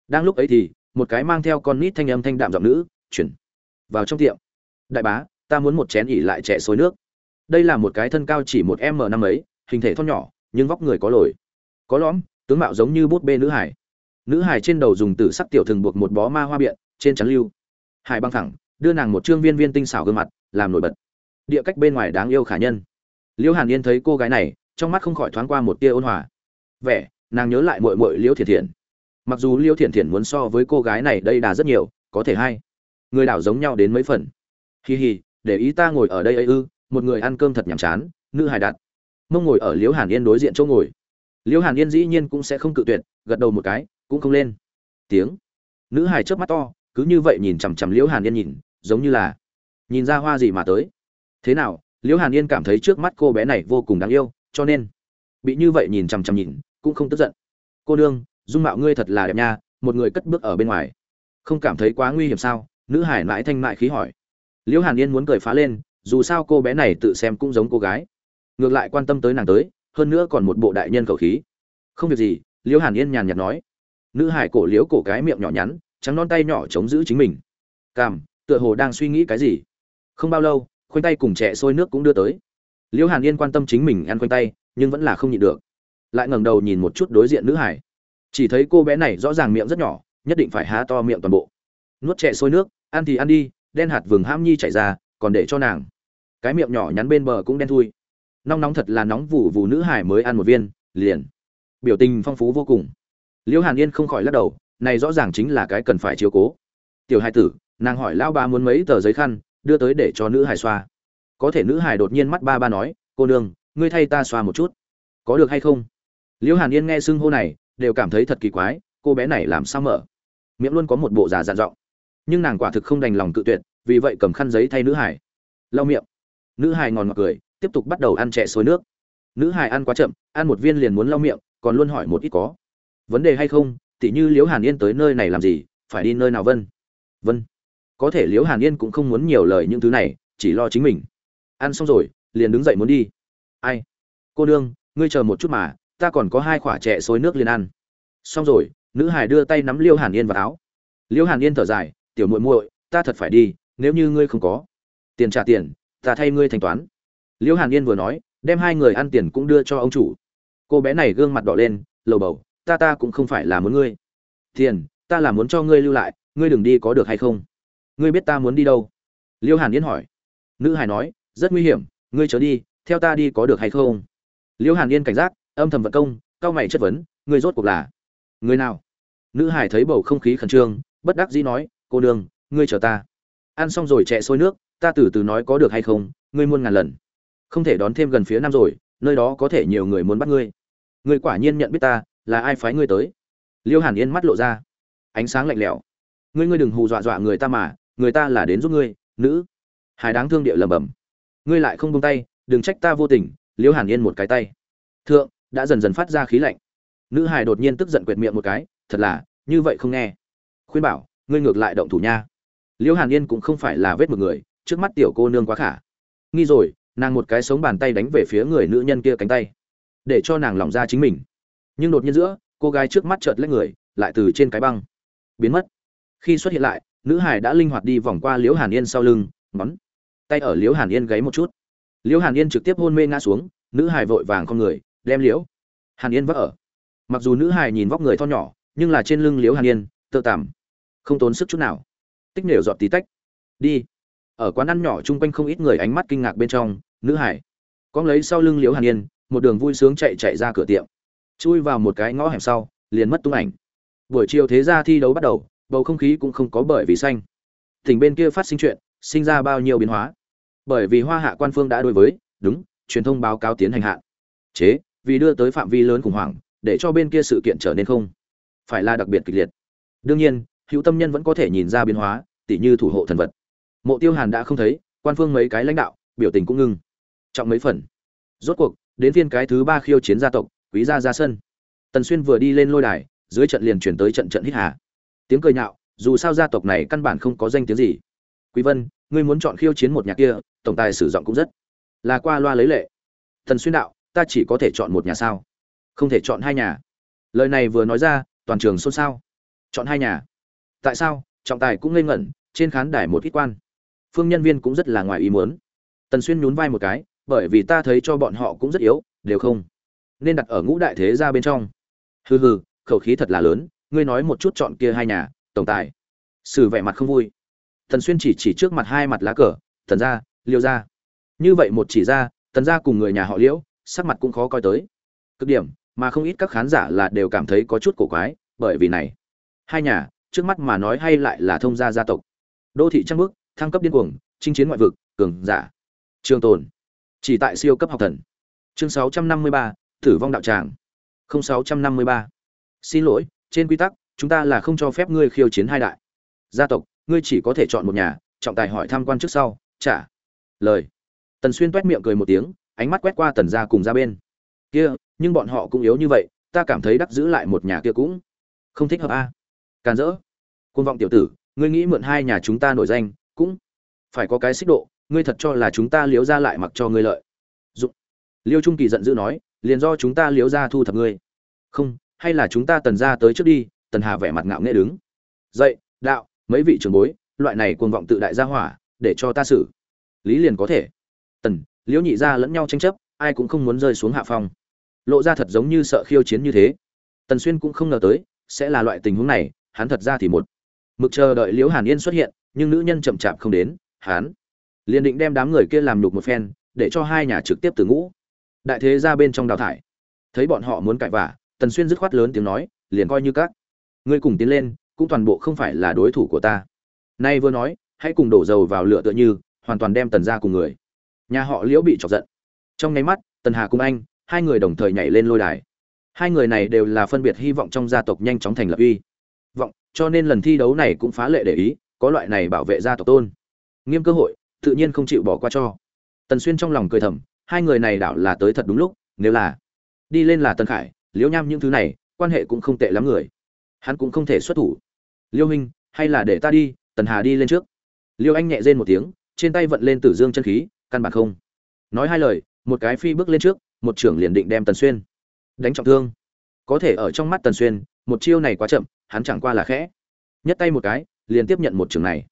Đang lúc ấy thì, một cái mang theo con nít thanh âm thanh đạm giọng nữ, chuyển. Vào trong tiệm. Đại bá, ta muốn một chén ỉ lại trẻ xối nước. Đây là một cái thân cao chỉ một m năm ấy, hình thể thon nhỏ, nhưng vóc người có lồi có lõm tướng mạo giống như bút bê nữ hải nữ hải trên đầu dùng tử sắc tiểu thường buộc một bó ma hoa biện trên chắn lưu. Hải băng thẳng đưa nàng một trương viên viên tinh xảo gương mặt làm nổi bật. Địa cách bên ngoài đáng yêu khả nhân. Liễu hàn yên thấy cô gái này trong mắt không khỏi thoáng qua một tia ôn hòa. Vẻ nàng nhớ lại mội mội liễu thiện thiện mặc dù liễu thiện thiện muốn so với cô gái này đây đà rất nhiều có thể hay. Người đảo giống nhau đến mấy phần. Hì hì, để ý ta ngồi ở đây ấy ư một người ăn cơm thật nhàm chán nữ hài đặt. Mông ngồi ở liễu hàn yên đối diện chỗ ngồi liễu hàn yên dĩ nhiên cũng sẽ không cự tuyệt, gật đầu một cái, cũng không lên. Tiếng. Nữ hài chớp mắt to, cứ như vậy nhìn chằm chằm liễu hàn yên nhìn, giống như là nhìn ra hoa gì mà tới. Thế nào liễu hàn yên cảm thấy trước mắt cô bé này vô cùng đáng yêu, cho nên bị như vậy nhìn chằm chằm nhìn, cũng không tức giận. Cô nương, dung mạo ngươi thật là đẹp nha, một người cất bước ở bên ngoài. Không cảm thấy quá nguy hiểm sao? Nữ hải mãi thanh mại khí hỏi. Liễu hàn yên muốn cười phá lên, dù sao cô bé này tự xem cũng giống cô gái. Ngược lại quan tâm tới nàng tới hơn nữa còn một bộ đại nhân khẩu khí. Không việc gì, liễu hàn yên nhàn nhạt nói. Nữ hải cổ liễu cổ cái miệng nhỏ nhắn, trắng non tay nhỏ chống giữ chính mình. Cảm tựa hồ đang suy nghĩ cái gì? Không bao lâu, khoanh tay cùng trẻ sôi nước cũng đưa tới. Liễu hàn yên quan tâm chính mình ăn khoanh tay, nhưng vẫn là không nhịn được. Lại ngẩng đầu nhìn một chút đối diện nữ hải chỉ thấy cô bé này rõ ràng miệng rất nhỏ, nhất định phải há to miệng toàn bộ. Nuốt trẻ sôi nước, ăn thì ăn đi, đen hạt vừng ham nhi chảy ra, còn để cho nàng. Cái miệng nhỏ nhắn bên bờ cũng đen thui nóng nóng thật là nóng vụ vụ nữ hải mới ăn một viên, liền. Biểu tình phong phú vô cùng. Liễu hàn yên không khỏi lắc đầu, này rõ ràng chính là cái cần phải chiếu cố. Tiểu hai tử, nàng hỏi lão ba muốn mấy tờ giấy khăn, đưa tới để cho nữ hải xoa. Có thể nữ hải đột nhiên mắt ba ba nói, cô nương, ngươi thay ta xoa một chút. Có được hay không? Liễu hàn yên nghe xưng hô này, đều cảm thấy thật kỳ quái, cô bé này làm sao mở? Miệng luôn có một bộ giả dạn giọng. Nhưng nàng quả thực không đành lòng cự tuyệt, vì vậy cầm khăn giấy thay nữ hải lau miệng. Nữ hải ngòn ngọt cười tiếp tục bắt đầu ăn chè xối nước. Nữ hài ăn quá chậm, ăn một viên liền muốn lau miệng, còn luôn hỏi một ít có. Vấn đề hay không, tỉ như liễu hàn yên tới nơi này làm gì, phải đi nơi nào vân? Vân. Có thể liễu hàn yên cũng không muốn nhiều lời những thứ này, chỉ lo chính mình. Ăn xong rồi, liền đứng dậy muốn đi. Ai? Cô nương, ngươi chờ một chút mà, ta còn có hai quả trẻ xối nước liền ăn. Xong rồi, nữ hải đưa tay nắm liêu hàn yên vào áo. Liêu hàn yên thở dài, tiểu muội muội, ta thật phải đi, nếu như ngươi không có tiền trả tiền, ta thay ngươi thanh toán liêu hàn yên vừa nói, đem hai người ăn tiền cũng đưa cho ông chủ. Cô bé này gương mặt đỏ lên, lầu bầu, ta ta cũng không phải là muốn ngươi. Tiền, ta là muốn cho ngươi lưu lại, ngươi đừng đi có được hay không? Ngươi biết ta muốn đi đâu? Liêu hàn yên hỏi. Nữ hải nói, rất nguy hiểm, ngươi chớ đi, theo ta đi có được hay không? Liêu hàn yên cảnh giác, âm thầm vận công, cao mày chất vấn, ngươi rốt cuộc là người nào? Nữ hải thấy bầu không khí khẩn trương, bất đắc dĩ nói, cô đường ngươi chờ ta. Ăn xong rồi chạy sôi nước, ta từ từ nói có được hay không, ngươi muôn ngàn lần không thể đón thêm gần phía nam rồi, nơi đó có thể nhiều người muốn bắt ngươi. Ngươi quả nhiên nhận biết ta, là ai phái ngươi tới? Liêu hàn yên mắt lộ ra. Ánh sáng lạnh lẽo. Ngươi ngươi đừng hù dọa dọa người ta mà, người ta là đến giúp ngươi, nữ. Hải đáng thương địa lầm bầm ngươi lại không buông tay, đừng trách ta vô tình, liêu hàn yên một cái tay. Thượng, đã dần dần phát ra khí lạnh. Nữ hải đột nhiên tức giận quệt miệng một cái, thật là, như vậy không nghe. Khuyên bảo, ngươi ngược lại động thủ nha. Liêu hàn yên cũng không phải là vết một người, trước mắt tiểu cô nương quá khả. Nghi rồi nàng một cái sống bàn tay đánh về phía người nữ nhân kia cánh tay, để cho nàng lỏng ra chính mình. Nhưng đột nhiên giữa, cô gái trước mắt chợt lấy người, lại từ trên cái băng, biến mất. Khi xuất hiện lại, nữ hải đã linh hoạt đi vòng qua liễu hàn yên sau lưng, ngón tay ở liễu hàn yên gáy một chút. Liễu hàn yên trực tiếp hôn mê ngã xuống, nữ hải vội vàng con người, đem liễu hàn yên vác ở. Mặc dù nữ hải nhìn vóc người tho nhỏ, nhưng là trên lưng liễu hàn yên, tơ tằm, không tốn sức chút nào. Tích nểu dọn tí tách. Đi. Ở quán ăn nhỏ chung quanh không ít người ánh mắt kinh ngạc bên trong nữ hải. Con lấy sau lưng liễu hàn yên, một đường vui sướng chạy chạy ra cửa tiệm. Chui vào một cái ngõ hẻm sau, liền mất tung ảnh. Buổi chiều thế ra thi đấu bắt đầu, bầu không khí cũng không có bởi vì xanh. Tỉnh bên kia phát sinh chuyện, sinh ra bao nhiêu biến hóa. Bởi vì hoa hạ quan phương đã đối với, đúng, truyền thông báo cáo tiến hành hạn. Chế, vì đưa tới phạm vi lớn khủng hoảng, để cho bên kia sự kiện trở nên không phải là đặc biệt kịch liệt. Đương nhiên, hữu tâm nhân vẫn có thể nhìn ra biến hóa, tỉ như thủ hộ thần vật. Mộ tiêu hàn đã không thấy, quan phương mấy cái lãnh đạo, biểu tình cũng ngưng trọng mấy phần. Rốt cuộc, đến phiên cái thứ ba khiêu chiến gia tộc, quý gia ra sân tần xuyên vừa đi lên lôi đài, dưới trận liền chuyển tới trận trận hít hà. Tiếng cười nhạo, dù sao gia tộc này căn bản không có danh tiếng gì. Quý vân, ngươi muốn chọn khiêu chiến một nhà kia, tổng tài sử dụng cũng rất là qua loa lấy lệ. Tần xuyên đạo, ta chỉ có thể chọn một nhà sao? Không thể chọn hai nhà. Lời này vừa nói ra, toàn trường xôn xao. Chọn hai nhà. Tại sao? Trọng tài cũng ngây ngẩn, trên khán đài một ít quan. Phương nhân viên cũng rất là ngoài ý muốn. Tần xuyên nhún vai một cái bởi vì ta thấy cho bọn họ cũng rất yếu, đều không nên đặt ở ngũ đại thế gia bên trong. Hừ hừ, khẩu khí thật là lớn, ngươi nói một chút chọn kia hai nhà, tổng tài. Sử vẻ mặt không vui. Thần xuyên chỉ chỉ trước mặt hai mặt lá cờ, thần gia, liêu gia. Như vậy một chỉ ra tần gia cùng người nhà họ liễu, sắc mặt cũng khó coi tới. Cực điểm, mà không ít các khán giả là đều cảm thấy có chút cổ quái, bởi vì này, hai nhà, trước mắt mà nói hay lại là thông gia gia tộc. Đô thị trăng bước, thăng cấp điên cuồng, chinh chiến ngoại vực, cường giả. Trường tồn chỉ tại siêu cấp học thần. Chương 653, tử vong đạo tràng. 0653. xin lỗi trên quy tắc chúng ta là không cho phép ngươi khiêu chiến hai đại. Gia tộc ngươi chỉ có thể chọn một nhà trọng tài hỏi tham quan trước sau trả lời. Tần xuyên toét miệng cười một tiếng ánh mắt quét qua tần gia cùng ra bên. Kia nhưng bọn họ cũng yếu như vậy ta cảm thấy đắc giữ lại một nhà kia cũng không thích hợp a. À. càn rỡ. Côn vọng tiểu tử ngươi nghĩ mượn hai nhà chúng ta nổi danh cũng phải có cái xích độ ngươi thật cho là chúng ta liếu ra lại mặc cho ngươi lợi. Dụng liêu trung kỳ giận dữ nói, liền do chúng ta liếu ra thu thập ngươi. Không, hay là chúng ta tần ra tới trước đi, tần hà vẻ mặt ngạo nghệ đứng. Dậy, đạo, mấy vị trưởng bối, loại này cuồng vọng tự đại gia hỏa, để cho ta xử. Lý liền có thể. Tần liễu nhị ra lẫn nhau tranh chấp, ai cũng không muốn rơi xuống hạ phong. Lộ ra thật giống như sợ khiêu chiến như thế. Tần xuyên cũng không ngờ tới, sẽ là loại tình huống này, hắn thật ra thì một. Mực chờ đợi liễu hàn yên xuất hiện, nhưng nữ nhân chậm chạp không đến, hắn liền định đem đám người kia làm nhục một phen, để cho hai nhà trực tiếp từ ngũ. Đại thế ra bên trong đào thải. Thấy bọn họ muốn cãi vả tần xuyên dứt khoát lớn tiếng nói, liền coi như các ngươi cùng tiến lên, cũng toàn bộ không phải là đối thủ của ta. Nay vừa nói, hãy cùng đổ dầu vào lửa tựa như, hoàn toàn đem tần ra cùng người. Nhà họ liễu bị chọc giận. Trong nháy mắt, tần hà cùng anh, hai người đồng thời nhảy lên lôi đài. Hai người này đều là phân biệt hy vọng trong gia tộc nhanh chóng thành lập uy. Vọng, cho nên lần thi đấu này cũng phá lệ để ý, có loại này bảo vệ gia tộc tôn. Nghiêm cơ hội tự nhiên không chịu bỏ qua cho. Tần xuyên trong lòng cười thầm, hai người này đảo là tới thật đúng lúc, nếu là đi lên là tần khải, liễu nham những thứ này, quan hệ cũng không tệ lắm người. Hắn cũng không thể xuất thủ. Liêu huynh hay là để ta đi, tần hà đi lên trước. Liêu anh nhẹ rên một tiếng, trên tay vận lên tử dương chân khí, căn bản không. Nói hai lời, một cái phi bước lên trước, một trưởng liền định đem tần xuyên đánh trọng thương. Có thể ở trong mắt tần xuyên, một chiêu này quá chậm, hắn chẳng qua là khẽ. Nhất tay một cái, liền tiếp nhận một trường này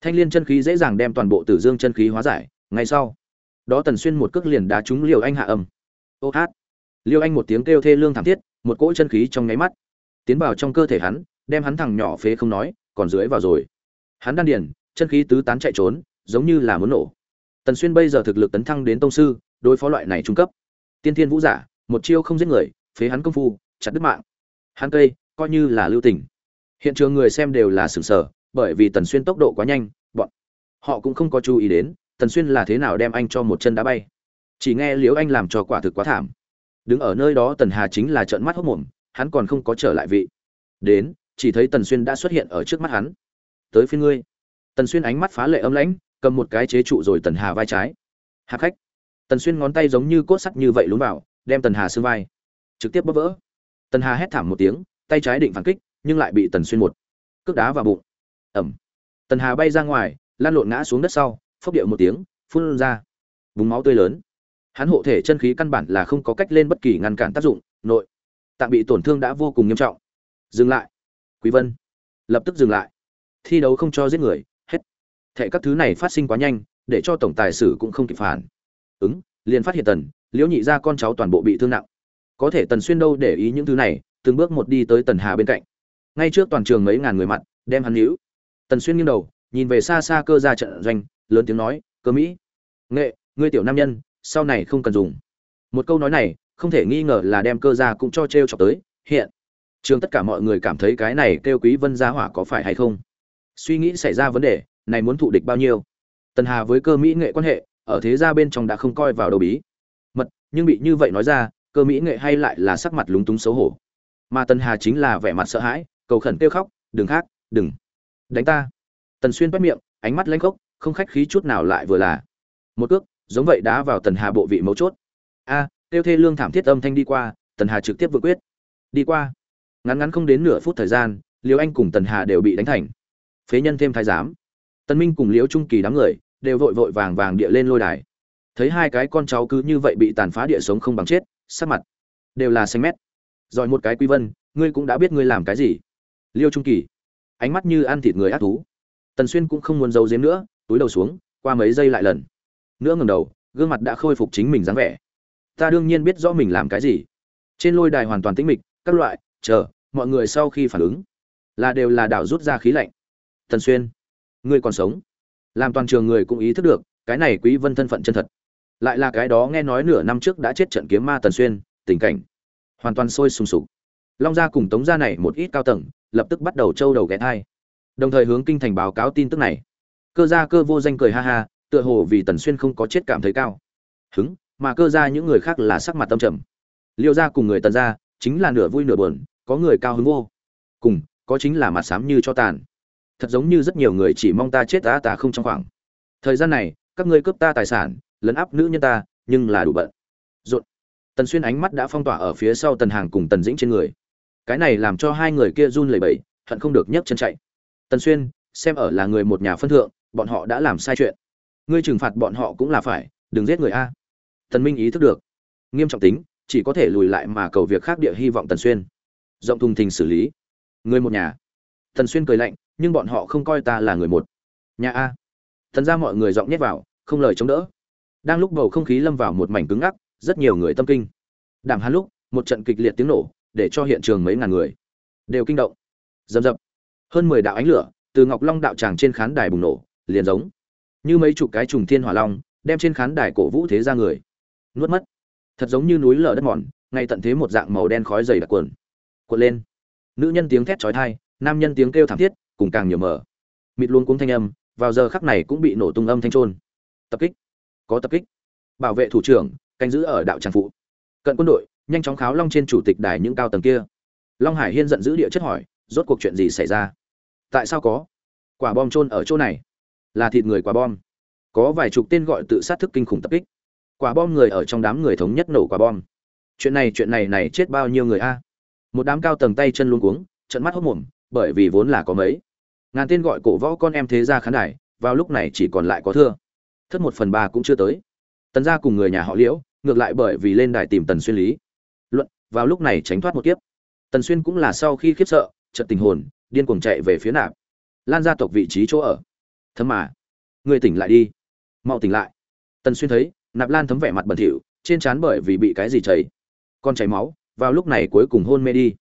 thanh liên chân khí dễ dàng đem toàn bộ tử dương chân khí hóa giải, ngay sau đó tần xuyên một cước liền đá trúng liều anh hạ âm. Ô hát. Liêu anh một tiếng kêu thê lương thảm thiết, một cỗ chân khí trong nháy mắt tiến vào trong cơ thể hắn, đem hắn thằng nhỏ phế không nói, còn dưới vào rồi. Hắn đan điền, chân khí tứ tán chạy trốn, giống như là muốn nổ. Tần xuyên bây giờ thực lực tấn thăng đến tông sư, đối phó loại này trung cấp. Tiên thiên vũ giả, một chiêu không giết người, phế hắn công phu, chặt đứt mạng. Hắn cây, coi như là lưu tình. Hiện trường người xem đều là sửng sở bởi vì tần xuyên tốc độ quá nhanh, bọn họ cũng không có chú ý đến tần xuyên là thế nào đem anh cho một chân đá bay. Chỉ nghe liễu anh làm cho quả thực quá thảm. Đứng ở nơi đó tần hà chính là trợn mắt hốc mồm, hắn còn không có trở lại vị. Đến, chỉ thấy tần xuyên đã xuất hiện ở trước mắt hắn. Tới phía ngươi. Tần xuyên ánh mắt phá lệ âm lãnh, cầm một cái chế trụ rồi tần hà vai trái. Hạ khách. Tần xuyên ngón tay giống như cốt sắt như vậy lún vào, đem tần hà xương vai trực tiếp bóp vỡ. Tần hà hét thảm một tiếng, tay trái định phản kích, nhưng lại bị tần xuyên một cước đá vào bụng ẩm. Tần hà bay ra ngoài, lan lộn ngã xuống đất sau, phốc điệu một tiếng, phun ra. Vùng máu tươi lớn. Hắn hộ thể chân khí căn bản là không có cách lên bất kỳ ngăn cản tác dụng, nội tạng bị tổn thương đã vô cùng nghiêm trọng. Dừng lại. Quý vân. Lập tức dừng lại. Thi đấu không cho giết người, hết. Thệ các thứ này phát sinh quá nhanh, để cho tổng tài sử cũng không kịp phản. Ứng, liền phát hiện tần, liễu nhị ra con cháu toàn bộ bị thương nặng. Có thể tần xuyên đâu để ý những thứ này, từng bước một đi tới tần hà bên cạnh. Ngay trước toàn trường mấy ngàn người mặt, đem hắn níu tần xuyên nghiêng đầu, nhìn về xa xa cơ ra trận doanh, lớn tiếng nói, cơ mỹ, nghệ, ngươi tiểu nam nhân, sau này không cần dùng. Một câu nói này, không thể nghi ngờ là đem cơ ra cũng cho t r e o chọc tới, hiện, trường tất cả mọi người cảm thấy cái này kêu quý vân gia hỏa có phải hay không? Suy nghĩ xảy ra vấn đề, này muốn thụ địch bao nhiêu? Tần hà với cơ mỹ nghệ quan hệ, ở thế gia bên trong đã không coi vào đầu bí. Mật, nhưng bị như vậy nói ra, cơ mỹ nghệ hay lại là sắc mặt lúng túng xấu hổ. Mà tần hà chính là vẻ mặt sợ hãi, cầu khẩn kêu khóc, đừng khác, đừng đánh ta. Tần xuyên bắt miệng, ánh mắt lanh khốc, không khách khí chút nào lại vừa là. Một cước, giống vậy đá vào tần hà bộ vị mấu chốt. A, tiêu thê lương thảm thiết âm thanh đi qua, tần hà trực tiếp vượt quyết. Đi qua. Ngắn ngắn không đến nửa phút thời gian, liêu anh cùng tần hà đều bị đánh thành. Phế nhân thêm thái giám. Tần minh cùng liễu trung kỳ đám người đều vội vội vàng vàng địa lên lôi đài. Thấy hai cái con cháu cứ như vậy bị tàn phá địa sống không bằng chết, sắc mặt đều là xanh mét. Rồi một cái quy vân, ngươi cũng đã biết ngươi làm cái gì. Liêu trung kỳ ánh mắt như ăn thịt người ác thú. Tần xuyên cũng không muốn giấu giếm nữa, túi đầu xuống, qua mấy giây lại lần. Nữa ngẩng đầu, gương mặt đã khôi phục chính mình dáng vẻ. Ta đương nhiên biết rõ mình làm cái gì. Trên lôi đài hoàn toàn tĩnh mịch, các loại, chờ, mọi người sau khi phản ứng, là đều là đảo rút ra khí lạnh. Tần xuyên, ngươi còn sống. Làm toàn trường người cũng ý thức được, cái này quý vân thân phận chân thật. Lại là cái đó nghe nói nửa năm trước đã chết trận kiếm ma tần xuyên, tình cảnh hoàn toàn sôi sùng sục. Long gia cùng tống gia này một ít cao tầng lập tức bắt đầu trâu đầu ghé thai. Đồng thời hướng kinh thành báo cáo tin tức này. Cơ gia cơ vô danh cười ha ha, tựa hồ vì tần xuyên không có chết cảm thấy cao. Hứng, mà cơ gia những người khác là sắc mặt tâm trầm. Liêu gia cùng người tần gia, chính là nửa vui nửa buồn, có người cao hứng vô. Cùng, có chính là mặt xám như cho tàn. Thật giống như rất nhiều người chỉ mong ta chết ta ta không trong khoảng. Thời gian này, các ngươi cướp ta tài sản, lấn áp nữ nhân ta, nhưng là đủ bận. Rộn. Tần xuyên ánh mắt đã phong tỏa ở phía sau tần hàng cùng tần dĩnh trên người cái này làm cho hai người kia run lẩy bẩy, hận không được nhấc chân chạy. Tần xuyên, xem ở là người một nhà phân thượng, bọn họ đã làm sai chuyện. Ngươi trừng phạt bọn họ cũng là phải, đừng giết người a. Tần minh ý thức được. Nghiêm trọng tính, chỉ có thể lùi lại mà cầu việc khác địa hy vọng tần xuyên. Rộng thùng thình xử lý. Người một nhà. Tần xuyên cười lạnh, nhưng bọn họ không coi ta là người một nhà a. Thần ra mọi người giọng nhét vào, không lời chống đỡ. Đang lúc bầu không khí lâm vào một mảnh cứng ngắc, rất nhiều người tâm kinh. Đảm hắn lúc, một trận kịch liệt tiếng nổ để cho hiện trường mấy ngàn người. Đều kinh động. Dầm dập. Hơn mười đạo ánh lửa từ ngọc long đạo tràng trên khán đài bùng nổ, liền giống như mấy chục cái trùng thiên hỏa long đem trên khán đài cổ vũ thế ra người. Nuốt mất. Thật giống như núi lở đất mòn, ngay tận thế một dạng màu đen khói dày đặc quần. Cuộn lên. Nữ nhân tiếng thét chói tai, nam nhân tiếng kêu thảm thiết, cùng càng nhiều mở mịt luôn cuống thanh âm, vào giờ khắc này cũng bị nổ tung âm thanh trôn tập kích. Có tập kích. Bảo vệ thủ trưởng, canh giữ ở đạo tràng phụ. Cận quân đội nhanh chóng kháo long trên chủ tịch đài những cao tầng kia. Long hải hiên giận dữ địa chất hỏi, rốt cuộc chuyện gì xảy ra? Tại sao có? Quả bom trôn ở chỗ này. Là thịt người quả bom. Có vài chục tên gọi tự sát thức kinh khủng tập kích. Quả bom người ở trong đám người thống nhất nổ quả bom. Chuyện này chuyện này này chết bao nhiêu người a? Một đám cao tầng tay chân luôn cuống trận mắt hốc mồm, bởi vì vốn là có mấy. Ngàn tên gọi cổ võ con em thế ra khán đài, vào lúc này chỉ còn lại có thưa. Thất một phần ba cũng chưa tới. Tần gia cùng người nhà họ liễu, ngược lại bởi vì lên đài tìm tần xuyên lý vào lúc này tránh thoát một kiếp. Tần xuyên cũng là sau khi khiếp sợ, chợt tình hồn, điên cuồng chạy về phía nạp. Lan gia tộc vị trí chỗ ở. Thấm mà. Người tỉnh lại đi. Mau tỉnh lại. Tần xuyên thấy, nạp lan thấm vẻ mặt bẩn thỉu, trên trán bởi vì bị cái gì chảy. Con chảy máu, vào lúc này cuối cùng hôn mê đi.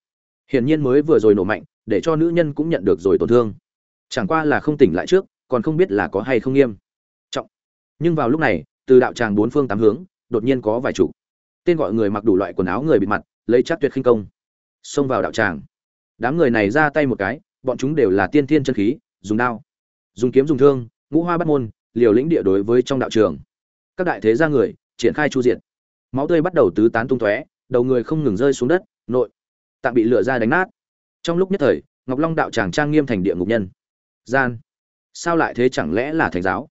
Hiển nhiên mới vừa rồi nổ mạnh, để cho nữ nhân cũng nhận được rồi tổn thương. Chẳng qua là không tỉnh lại trước, còn không biết là có hay không nghiêm. Trọng. Nhưng vào lúc này, từ đạo tràng bốn phương tám hướng, đột nhiên có vài chủ. Tên gọi người mặc đủ loại quần áo người bịt mặt lấy chắc tuyệt khinh công, xông vào đạo tràng. Đám người này ra tay một cái, bọn chúng đều là tiên thiên chân khí, dùng đao, dùng kiếm dùng thương, ngũ hoa bắt môn, liều lĩnh địa đối với trong đạo trường. Các đại thế gia người, triển khai chu diện máu tươi bắt đầu tứ tán tung tóe, đầu người không ngừng rơi xuống đất, nội tạm bị lửa ra đánh nát. Trong lúc nhất thời, ngọc long đạo tràng trang nghiêm thành địa ngục nhân. Gian. Sao lại thế chẳng lẽ là thành giáo?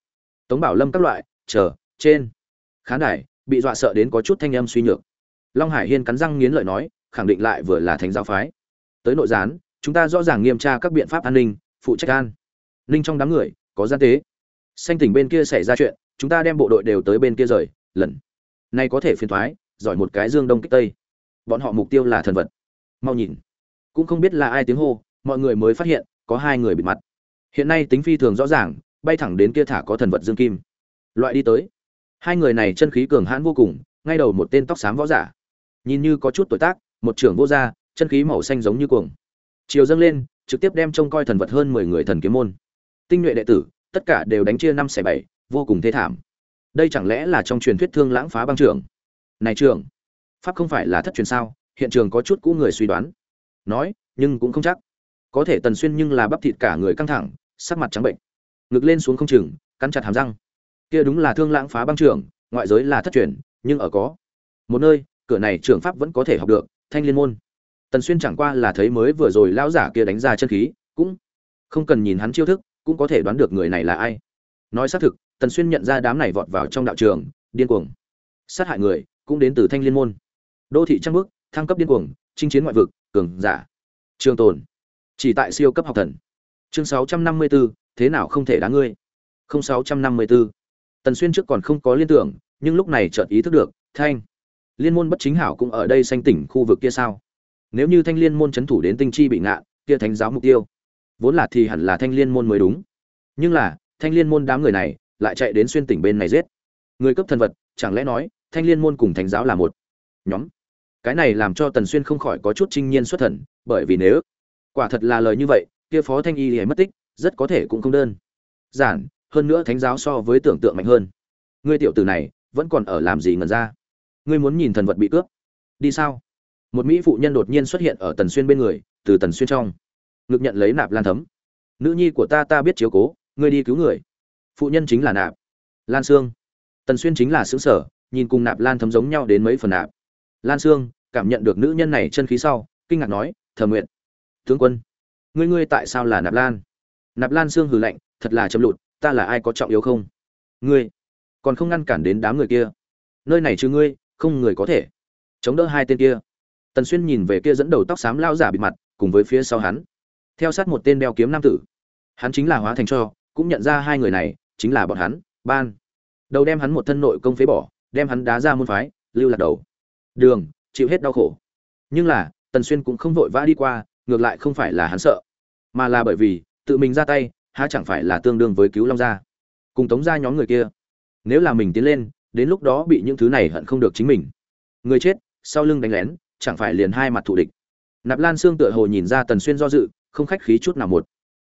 Tống bảo lâm các loại, chờ, trên. Khán đài, bị dọa sợ đến có chút thanh âm suy nhược long hải hiên cắn răng nghiến lợi nói, khẳng định lại vừa là thánh giáo phái. Tới nội gián, chúng ta rõ ràng nghiêm tra các biện pháp an ninh, phụ trách an. Ninh trong đám người, có gian tế. Xanh tỉnh bên kia xảy ra chuyện, chúng ta đem bộ đội đều tới bên kia rời, lần. Này có thể phiền thoái, giỏi một cái dương đông kích tây. Bọn họ mục tiêu là thần vật. Mau nhìn. Cũng không biết là ai tiếng hô, mọi người mới phát hiện, có hai người bịt mặt. Hiện nay tính phi thường rõ ràng, bay thẳng đến kia thả có thần vật dương kim. Loại đi tới. Hai người này chân khí cường hãn vô cùng, ngay đầu một tên tóc xám võ giả nhìn như có chút tuổi tác một trưởng vô gia chân khí màu xanh giống như cuồng. Chiều dâng lên trực tiếp đem trông coi thần vật hơn mười người thần kiếm môn. Tinh nhuệ đệ tử tất cả đều đánh chia năm xẻ bảy vô cùng thê thảm. Đây chẳng lẽ là trong truyền thuyết thương lãng phá băng trưởng? Này trưởng, pháp không phải là thất truyền sao? Hiện trường có chút cũ người suy đoán. Nói nhưng cũng không chắc. Có thể tần xuyên nhưng là bắp thịt cả người căng thẳng sắc mặt trắng bệnh. Ngực lên xuống không chừng cắn chặt hàm răng. Kia đúng là thương lãng phá băng trưởng ngoại giới là thất truyền nhưng ở có. Một nơi cửa này trường pháp vẫn có thể học được thanh liên môn. Tần xuyên chẳng qua là thấy mới vừa rồi lão giả kia đánh ra chân khí cũng không cần nhìn hắn chiêu thức cũng có thể đoán được người này là ai. Nói xác thực tần xuyên nhận ra đám này vọt vào trong đạo trường điên cuồng. Sát hại người cũng đến từ thanh liên môn. Đô thị trăng bước thăng cấp điên cuồng chinh chiến ngoại vực cường giả. Trường tồn. Chỉ tại siêu cấp học thần. Chương 654, thế nào không thể đá ngươi? Không 654. tần xuyên trước còn không có liên tưởng nhưng lúc này chợt ý thức được thanh liên môn bất chính hảo cũng ở đây sanh tỉnh khu vực kia sao? Nếu như thanh liên môn chấn thủ đến tinh chi bị ngạ, kia thánh giáo mục tiêu, vốn là thì hẳn là thanh liên môn mới đúng. Nhưng là, thanh liên môn đám người này lại chạy đến xuyên tỉnh bên này giết. Người cấp thần vật, chẳng lẽ nói, thanh liên môn cùng thánh giáo là một? Nhóm. Cái này làm cho tần xuyên không khỏi có chút trinh nhiên xuất thần, bởi vì nếu quả thật là lời như vậy, kia phó thanh y thì mất tích, rất có thể cũng không đơn giản, hơn nữa thánh giáo so với tưởng tượng mạnh hơn. Ngươi tiểu tử này, vẫn còn ở làm gì ngần ra? Ngươi muốn nhìn thần vật bị cướp. Đi sao? Một mỹ phụ nhân đột nhiên xuất hiện ở tần xuyên bên người, từ tần xuyên trong. Ngực nhận lấy nạp lan thấm. Nữ nhi của ta ta biết chiếu cố, ngươi đi cứu người. Phụ nhân chính là nạp. Lan sương. Tần xuyên chính là xứ sở, nhìn cùng nạp lan thấm giống nhau đến mấy phần nạp. Lan sương, cảm nhận được nữ nhân này chân khí sau, kinh ngạc nói thờ nguyện tướng quân, ngươi ngươi tại sao là nạp lan? Nạp lan sương hừ lạnh, thật là châm lụt, ta là ai có trọng yếu không? Ngươi, còn không ngăn cản đến đám người kia. Nơi này chứ ngươi không người có thể. Chống đỡ hai tên kia. Tần xuyên nhìn về kia dẫn đầu tóc xám lao giả bịt mặt, cùng với phía sau hắn. Theo sát một tên đeo kiếm nam tử. Hắn chính là hóa thành cho, cũng nhận ra hai người này, chính là bọn hắn, ban. Đầu đem hắn một thân nội công phế bỏ, đem hắn đá ra môn phái, lưu lạc đầu. Đường, chịu hết đau khổ. Nhưng là, tần xuyên cũng không vội vã đi qua, ngược lại không phải là hắn sợ, mà là bởi vì, tự mình ra tay, há chẳng phải là tương đương với cứu long gia. Cùng tống ra nhóm người kia. Nếu là mình tiến lên đến lúc đó bị những thứ này hận không được chính mình. Người chết, sau lưng đánh lén, chẳng phải liền hai mặt thù địch. Nạp lan xương tựa hồ nhìn ra tần xuyên do dự, không khách khí chút nào một.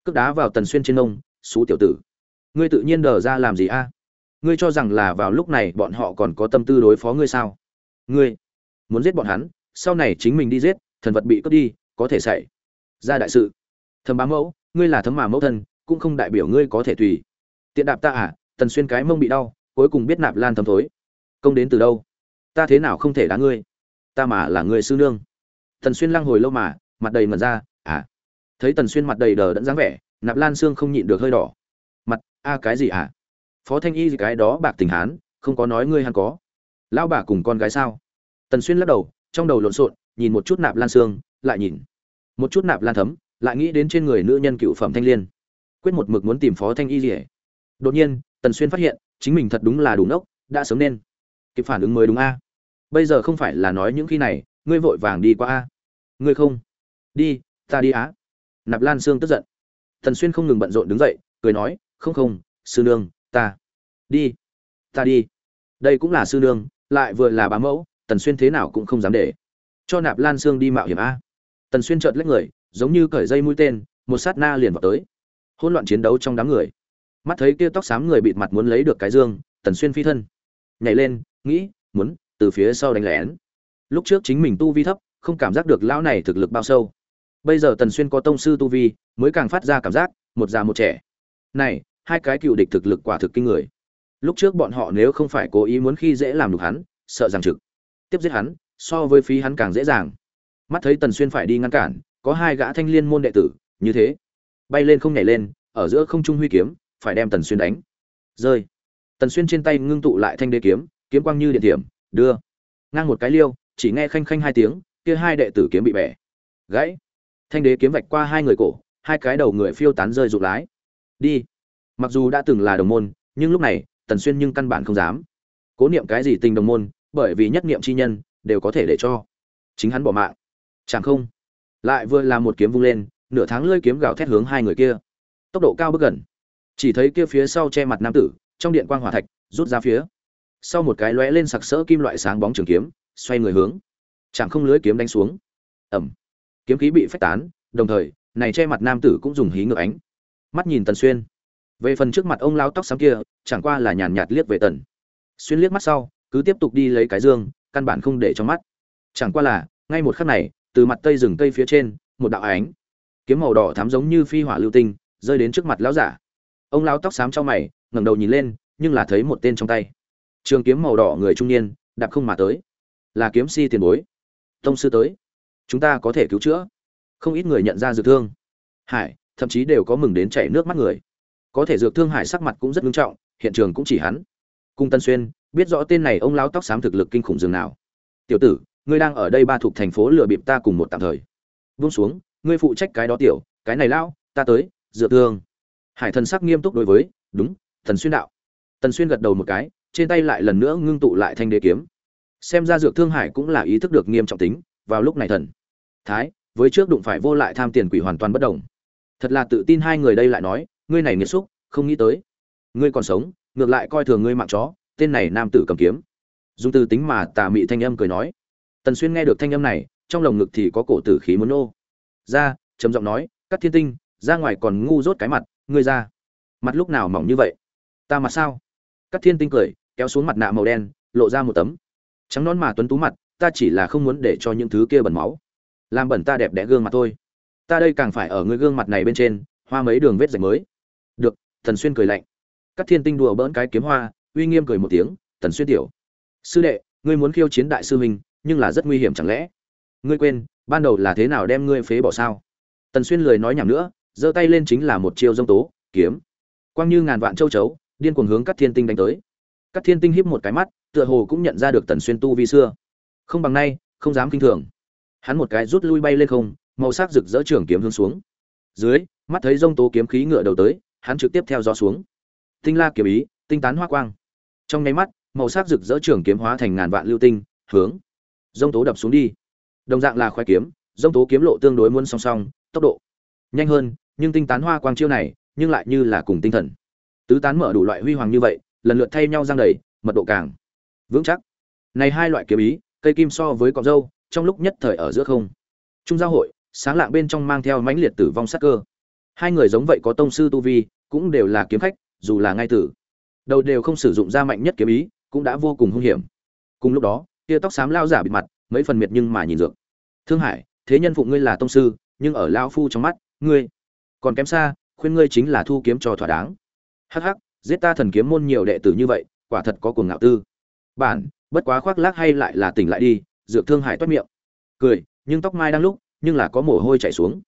Cước đá vào tần xuyên trên nông xú tiểu tử, ngươi tự nhiên đờ ra làm gì a? Ngươi cho rằng là vào lúc này bọn họ còn có tâm tư đối phó ngươi sao? Ngươi muốn giết bọn hắn, sau này chính mình đi giết, thần vật bị cướp đi, có thể xảy ra đại sự. Thầm bám mẫu, ngươi là thấm mà mẫu thân, cũng không đại biểu ngươi có thể tùy. Tiện đạp ta à? Tần xuyên cái mông bị đau cuối cùng biết nạp lan thấm thối. Công đến từ đâu? Ta thế nào không thể đá ngươi? Ta mà là người sư nương. Tần xuyên lăng hồi lâu mà, mặt đầy mật ra à. Thấy tần xuyên mặt đầy đờ đẫn dáng vẻ, nạp lan xương không nhịn được hơi đỏ. Mặt, a cái gì à? Phó thanh y gì cái đó bạc tình hán, không có nói ngươi hắn có. Lão bà cùng con gái sao? Tần xuyên lắc đầu, trong đầu lộn xộn, nhìn một chút nạp lan xương, lại nhìn. Một chút nạp lan thấm, lại nghĩ đến trên người nữ nhân cựu phẩm thanh liên. Quyết một mực muốn tìm phó thanh y gì đột nhiên, tần xuyên phát hiện chính mình thật đúng là đủ nốc, đã sớm nên. Kịp phản ứng mới đúng a. Bây giờ không phải là nói những khi này, ngươi vội vàng đi qua a. Ngươi không? Đi, ta đi á. Nạp lan sương tức giận. Thần xuyên không ngừng bận rộn đứng dậy, cười nói, không không, sư nương, ta đi ta đi. Đây cũng là sư nương, lại vừa là bá mẫu, tần xuyên thế nào cũng không dám để cho nạp lan sương đi mạo hiểm a. Tần xuyên chợt lách người, giống như cởi dây mũi tên, một sát na liền vào tới. Hỗn loạn chiến đấu trong đám người mắt thấy kia tóc xám người bịt mặt muốn lấy được cái dương, tần xuyên phi thân. Nhảy lên, nghĩ, muốn, từ phía sau đánh lén. Lúc trước chính mình tu vi thấp, không cảm giác được lão này thực lực bao sâu. Bây giờ tần xuyên có tông sư tu vi, mới càng phát ra cảm giác, một già một trẻ. Này, hai cái cựu địch thực lực quả thực kinh người. Lúc trước bọn họ nếu không phải cố ý muốn khi dễ làm được hắn, sợ rằng trực. Tiếp giết hắn, so với phí hắn càng dễ dàng. Mắt thấy tần xuyên phải đi ngăn cản, có hai gã thanh liên môn đệ tử, như thế. Bay lên không nhảy lên, ở giữa không trung huy kiếm phải đem tần xuyên đánh. Rơi. Tần xuyên trên tay ngưng tụ lại thanh đế kiếm kiếm quang như điện thiểm, đưa. Ngang một cái liêu, chỉ nghe khanh khanh hai tiếng, kia hai đệ tử kiếm bị bẻ. Gãy. Thanh đế kiếm vạch qua hai người cổ, hai cái đầu người phiêu tán rơi rụng lái. Đi. Mặc dù đã từng là đồng môn, nhưng lúc này, tần xuyên nhưng căn bản không dám. Cố niệm cái gì tình đồng môn, bởi vì nhất niệm chi nhân, đều có thể để cho. Chính hắn bỏ mạng. Chẳng không. Lại vừa làm một kiếm vung lên, nửa tháng lơi kiếm gào thét hướng hai người kia. Tốc độ cao bước gần chỉ thấy kia phía sau che mặt nam tử, trong điện quang hỏa thạch, rút ra phía. Sau một cái lóe lên sặc sỡ kim loại sáng bóng trường kiếm, xoay người hướng. Chẳng không lưới kiếm đánh xuống. Ẩm kiếm khí bị phách tán, đồng thời, này che mặt nam tử cũng dùng hí ngược ánh. Mắt nhìn tần xuyên. Về phần trước mặt ông lao tóc xám kia, chẳng qua là nhàn nhạt liếc về tần. Xuyên liếc mắt sau, cứ tiếp tục đi lấy cái dương, căn bản không để trong mắt. Chẳng qua là, ngay một khắc này, từ mặt tây rừng cây phía trên, một đạo ánh. Kiếm màu đỏ thắm giống như phi hỏa lưu tinh, rơi đến trước mặt lão giả ông lão tóc xám cho mày, ngẩng đầu nhìn lên, nhưng là thấy một tên trong tay. Trường kiếm màu đỏ người trung niên, đạp không mà tới. Là kiếm si tiền bối. Tông sư tới. Chúng ta có thể cứu chữa. Không ít người nhận ra dược thương. Hải, thậm chí đều có mừng đến chảy nước mắt người. Có thể dược thương hải sắc mặt cũng rất nghiêm trọng, hiện trường cũng chỉ hắn. Cung tân xuyên, biết rõ tên này ông lão tóc xám thực lực kinh khủng dường nào. Tiểu tử, ngươi đang ở đây ba thuộc thành phố lừa bịp ta cùng một tạm thời. Vung xuống, ngươi phụ trách cái đó tiểu, cái này lão, ta tới, dược thương hải thần sắc nghiêm túc đối với, đúng thần xuyên đạo. Tần xuyên gật đầu một cái, trên tay lại lần nữa ngưng tụ lại thanh đế kiếm. Xem ra dược thương hải cũng là ý thức được nghiêm trọng tính, vào lúc này thần. Thái, với trước đụng phải vô lại tham tiền quỷ hoàn toàn bất đồng. Thật là tự tin hai người đây lại nói, ngươi này nghiệt xúc, không nghĩ tới. Ngươi còn sống, ngược lại coi thường ngươi mạng chó, tên này nam tử cầm kiếm. Dùng từ tính mà tà mị thanh âm cười nói. Tần xuyên nghe được thanh âm này, trong lồng ngực thì có cổ tử khí muốn nô. Ra, trầm giọng nói các thiên tinh, ra ngoài còn ngu dốt cái mặt ngươi ra. Mặt lúc nào mỏng như vậy? Ta mặt sao? Các thiên tinh cười, kéo xuống mặt nạ màu đen, lộ ra một tấm. Trắng nón mà tuấn tú mặt, ta chỉ là không muốn để cho những thứ kia bẩn máu. Làm bẩn ta đẹp đẽ gương mặt thôi. Ta đây càng phải ở ngươi gương mặt này bên trên, hoa mấy đường vết rạch mới. Được, thần xuyên cười lạnh. Các thiên tinh đùa bỡn cái kiếm hoa, uy nghiêm cười một tiếng, Thần xuyên tiểu, sư đệ, ngươi muốn khiêu chiến đại sư huynh, nhưng là rất nguy hiểm chẳng lẽ? Ngươi quên, ban đầu là thế nào đem ngươi phế bỏ sao? Tần xuyên lười nói nhảm nữa giơ tay lên chính là một chiêu dông tố, kiếm. Quang như ngàn vạn châu chấu, điên cuồng hướng các thiên tinh đánh tới. Các thiên tinh híp một cái mắt, tựa hồ cũng nhận ra được tần xuyên tu vi xưa. Không bằng nay, không dám kinh thường. Hắn một cái rút lui bay lên không, màu sắc rực rỡ trường kiếm hướng xuống. Dưới, mắt thấy dông tố kiếm khí ngựa đầu tới, hắn trực tiếp theo gió xuống. Tinh la kiếm ý, tinh tán hoa quang. Trong nháy mắt, màu sắc rực rỡ trường kiếm hóa thành ngàn vạn lưu tinh, hướng dông tố đập xuống đi. Đồng dạng là khoái kiếm dông tố kiếm lộ tương đối muôn song song, tốc độ nhanh hơn nhưng tinh tán hoa quang chiêu này, nhưng lại như là cùng tinh thần. Tứ tán mở đủ loại huy hoàng như vậy, lần lượt thay nhau giang đầy, mật độ càng vững chắc. Này hai loại kiếm ý, cây kim so với cọc dâu, trong lúc nhất thời ở giữa không. Trung giao hội, sáng lạng bên trong mang theo mãnh liệt tử vong sát cơ. Hai người giống vậy có tông sư tu vi, cũng đều là kiếm khách, dù là ngay tử đầu đều không sử dụng ra mạnh nhất kiếm ý, cũng đã vô cùng hung hiểm. Cùng lúc đó, tia tóc xám lao giả bịt mặt, mấy phần miệt nhưng mà nhìn dược. Thương hải, thế nhân phụng ngươi là tông sư, nhưng ở lao phu trong mắt, ngươi còn kém xa, khuyên ngươi chính là thu kiếm cho thỏa đáng. Hắc hắc, giết ta thần kiếm môn nhiều đệ tử như vậy, quả thật có cuồng ngạo tư. Bản, bất quá khoác lác hay lại là tỉnh lại đi, dược thương hải toát miệng. Cười, nhưng tóc mai đang lúc, nhưng là có mồ hôi chảy xuống.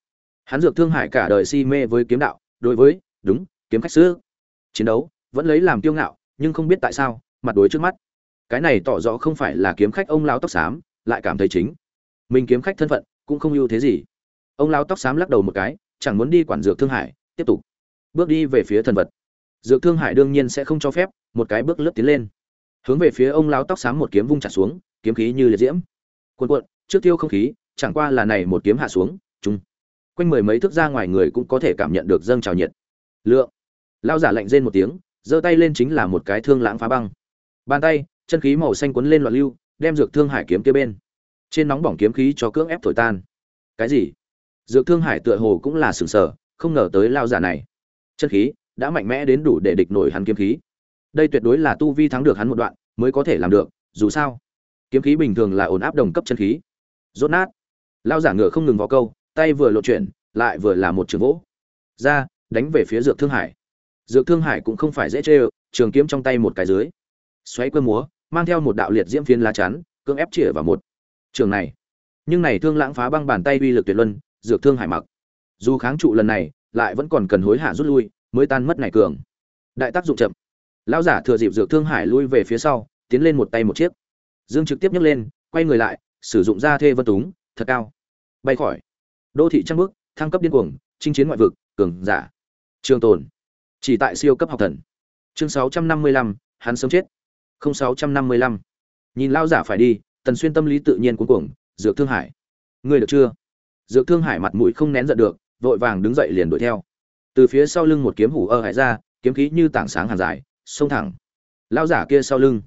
Hắn dược thương hải cả đời si mê với kiếm đạo, đối với, đúng, kiếm khách sứ chiến đấu, vẫn lấy làm kiêu ngạo, nhưng không biết tại sao, mặt đối trước mắt. Cái này tỏ rõ không phải là kiếm khách ông lão tóc xám, lại cảm thấy chính. Mình kiếm khách thân phận, cũng không ưu thế gì. Ông lão tóc xám lắc đầu một cái chẳng muốn đi quản dược thương hải, tiếp tục. Bước đi về phía thần vật. Dược thương hải đương nhiên sẽ không cho phép, một cái bước lướt tiến lên. Hướng về phía ông lão tóc xám một kiếm vung trả xuống, kiếm khí như liệt diễm. Cuộn cuộn, trước tiêu không khí, chẳng qua là này một kiếm hạ xuống chung quanh mười mấy thước ra ngoài người cũng có thể cảm nhận được dâng trào nhiệt. Lượng. Lao giả lạnh rên một tiếng, giơ tay lên chính là một cái thương lãng phá băng. Bàn tay, chân khí màu xanh quấn lên loạn lưu, đem dược thương hải kiếm kia bên. Trên nóng bỏng kiếm khí cho cưỡng ép thổi tan. Cái gì? Dược thương hải tựa hồ cũng là sừng sờ, không ngờ tới lao giả này. Chân khí đã mạnh mẽ đến đủ để địch nổi hắn kiếm khí. Đây tuyệt đối là tu vi thắng được hắn một đoạn mới có thể làm được, dù sao, kiếm khí bình thường là ổn áp đồng cấp chân khí. Rốt nát. Lao giả ngựa không ngừng vào câu, tay vừa lộ chuyển, lại vừa là một trường vỗ. Ra, đánh về phía dược thương hải. Dược thương hải cũng không phải dễ chê, trường kiếm trong tay một cái dưới. Xoáy quơ múa, mang theo một đạo liệt diễm phiến lá chắn, cưỡng ép chĩa vào một trường này. Nhưng này thương lãng phá băng bàn tay uy lực tuyệt luân dược thương hải mặc. Dù kháng trụ lần này lại vẫn còn cần hối hả rút lui mới tan mất này cường. Đại tác dụng chậm. Lão giả thừa dịp dược thương hải lui về phía sau tiến lên một tay một chiếc. Dương trực tiếp nhấc lên quay người lại sử dụng ra thê vân túng thật cao. Bay khỏi. Đô thị trăng bước thăng cấp điên cuồng chinh chiến ngoại vực cường giả. Trường tồn. Chỉ tại siêu cấp học thần. Chương 655, hắn sớm chết. Không 655. nhìn lao giả phải đi tần xuyên tâm lý tự nhiên cuống cuồng dược thương hải. Ngươi được chưa? Dược thương hải mặt mũi không nén giận được, vội vàng đứng dậy liền đuổi theo. Từ phía sau lưng một kiếm hủ ơ hải ra, kiếm khí như tảng sáng hàn dài, xông thẳng. Lao giả kia sau lưng.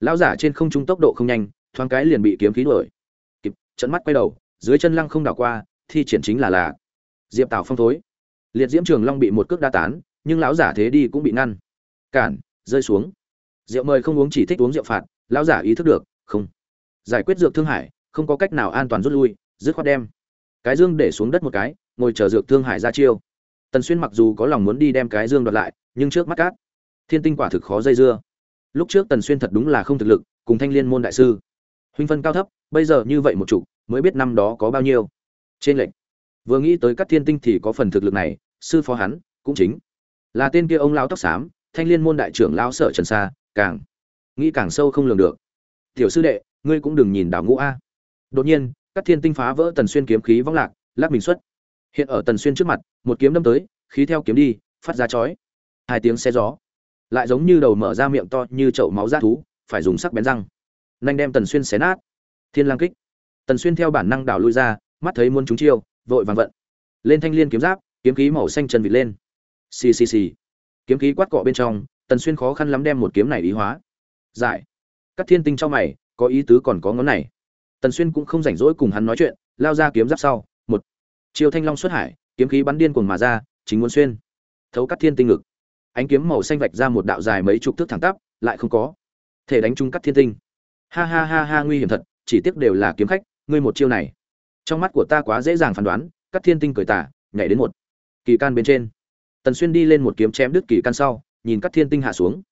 Lao giả trên không trung tốc độ không nhanh, thoáng cái liền bị kiếm khí đuổi. Kịp, trận mắt quay đầu, dưới chân lăng không đảo qua, thi triển chính là là diệp tào phong thối. Liệt diễm trường long bị một cước đa tán, nhưng lão giả thế đi cũng bị ngăn. Cản, rơi xuống. Rượu mời không uống chỉ thích uống rượu phạt, lão giả ý thức được, không. Giải quyết dược thương hải, không có cách nào an toàn rút lui, dứt khoát đem cái dương để xuống đất một cái, ngồi chờ dược thương hải ra chiêu. Tần xuyên mặc dù có lòng muốn đi đem cái dương đoạt lại, nhưng trước mắt cát, thiên tinh quả thực khó dây dưa. Lúc trước tần xuyên thật đúng là không thực lực, cùng thanh liên môn đại sư. Huynh phân cao thấp, bây giờ như vậy một chủ, mới biết năm đó có bao nhiêu. Trên lệnh, vừa nghĩ tới các thiên tinh thì có phần thực lực này, sư phó hắn, cũng chính là tên kia ông lao tóc xám, thanh liên môn đại trưởng lao sợ trần sa, càng nghĩ càng sâu không lường được. Tiểu sư đệ, ngươi cũng đừng nhìn đảo ngũ a. Đột nhiên các thiên tinh phá vỡ tần xuyên kiếm khí vong lạc, lắc mình xuất. Hiện ở tần xuyên trước mặt, một kiếm đâm tới, khí theo kiếm đi, phát ra chói. Hai tiếng xe gió. Lại giống như đầu mở ra miệng to như chậu máu ra thú, phải dùng sắc bén răng. Nhanh đem tần xuyên xé nát. Thiên lang kích. Tần xuyên theo bản năng đảo lui ra, mắt thấy muốn trúng chiêu, vội vàng vận. Lên thanh liên kiếm giáp, kiếm khí màu xanh chân vịt lên. Xì xì xì. Kiếm khí quát cọ bên trong, tần xuyên khó khăn lắm đem một kiếm này ý hóa. Giải. Các thiên tinh cho mày, có ý tứ còn có ngón này tần xuyên cũng không rảnh rỗi cùng hắn nói chuyện, lao ra kiếm giáp sau, một, chiêu thanh long xuất hải, kiếm khí bắn điên cuồng mà ra, chính muốn xuyên. Thấu cắt thiên tinh ngực. Ánh kiếm màu xanh vạch ra một đạo dài mấy chục thước thẳng tắp, lại không có. Thể đánh trúng cắt thiên tinh. Ha ha ha ha, nguy hiểm thật, chỉ tiếc đều là kiếm khách, ngươi một chiêu này. Trong mắt của ta quá dễ dàng phán đoán, cắt thiên tinh cười tả nhảy đến một, kỳ can bên trên. Tần xuyên đi lên một kiếm chém đứt kỳ can sau, nhìn cắt thiên tinh hạ xuống.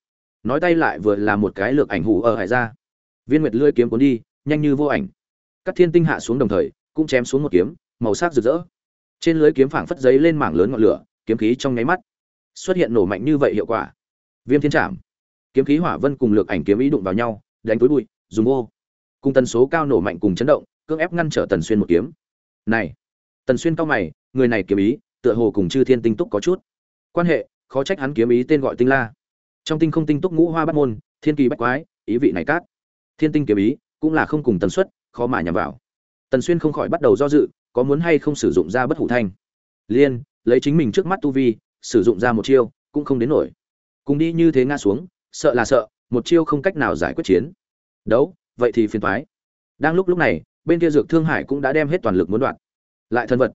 Nói tay lại vừa là một cái lược ảnh hủ ở hải ra. Viên nguyệt lưỡi kiếm cuốn đi, nhanh như vô ảnh cắt thiên tinh hạ xuống đồng thời, cũng chém xuống một kiếm, màu sắc rực rỡ. Trên lưới kiếm phảng phất giấy lên mảng lớn ngọn lửa, kiếm khí trong nháy mắt xuất hiện nổ mạnh như vậy hiệu quả. Viêm thiên trảm, kiếm khí hỏa vân cùng lược ảnh kiếm ý đụng vào nhau, đánh túi bụi, dùng ô. Cùng tần số cao nổ mạnh cùng chấn động, cưỡng ép ngăn trở tần xuyên một kiếm. Này, tần xuyên cao mày, người này kiếm ý, tựa hồ cùng chư thiên tinh túc có chút. Quan hệ, khó trách hắn kiếm ý tên gọi tinh la. Trong tinh không tinh túc ngũ hoa bắt môn, thiên kỳ bách quái, ý vị này cát. Thiên tinh kiếm ý cũng là không cùng tần suất, khó mà nhằm vào. Tần xuyên không khỏi bắt đầu do dự, có muốn hay không sử dụng ra bất hủ thanh. Liên, lấy chính mình trước mắt tu vi, sử dụng ra một chiêu, cũng không đến nổi. Cùng đi như thế ngã xuống, sợ là sợ, một chiêu không cách nào giải quyết chiến. Đấu, vậy thì phiền toái. Đang lúc lúc này, bên kia dược thương hải cũng đã đem hết toàn lực muốn đoạn lại thân vật.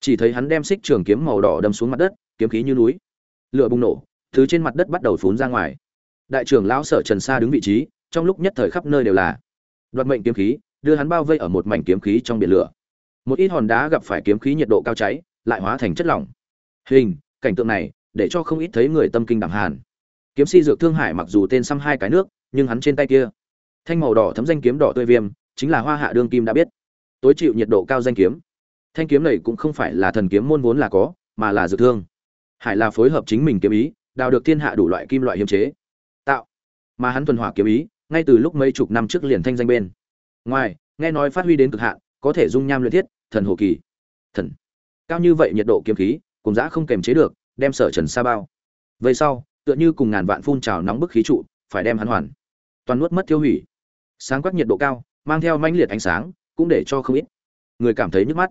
Chỉ thấy hắn đem xích trường kiếm màu đỏ đâm xuống mặt đất, kiếm khí như núi. Lửa bùng nổ, thứ trên mặt đất bắt đầu phún ra ngoài. Đại trưởng lão sở trần sa đứng vị trí, trong lúc nhất thời khắp nơi đều là đoạt mệnh kiếm khí, đưa hắn bao vây ở một mảnh kiếm khí trong biển lửa. Một ít hòn đá gặp phải kiếm khí nhiệt độ cao cháy, lại hóa thành chất lỏng. Hình, cảnh tượng này, để cho không ít thấy người tâm kinh đẳng hàn. Kiếm si dược thương hải mặc dù tên xăm hai cái nước, nhưng hắn trên tay kia. Thanh màu đỏ thấm danh kiếm đỏ tươi viêm, chính là hoa hạ đương kim đã biết. Tối chịu nhiệt độ cao danh kiếm. Thanh kiếm này cũng không phải là thần kiếm môn vốn là có, mà là dược thương. Hải là phối hợp chính mình kiếm ý, đào được thiên hạ đủ loại kim loại hiếm chế. Tạo. Mà hắn thuần hỏa kiếm ý ngay từ lúc mấy chục năm trước liền thanh danh bên. Ngoài, nghe nói phát huy đến cực hạn, có thể dung nham luyện thiết, thần hồ kỳ. Thần. Cao như vậy nhiệt độ kiếm khí, cùng dã không kềm chế được, đem sở trần sa bao. Vậy sau, tựa như cùng ngàn vạn phun trào nóng bức khí trụ, phải đem hắn hoàn. Toàn nuốt mất tiêu hủy. Sáng quắc nhiệt độ cao, mang theo mãnh liệt ánh sáng, cũng để cho không ít người cảm thấy nhức mắt.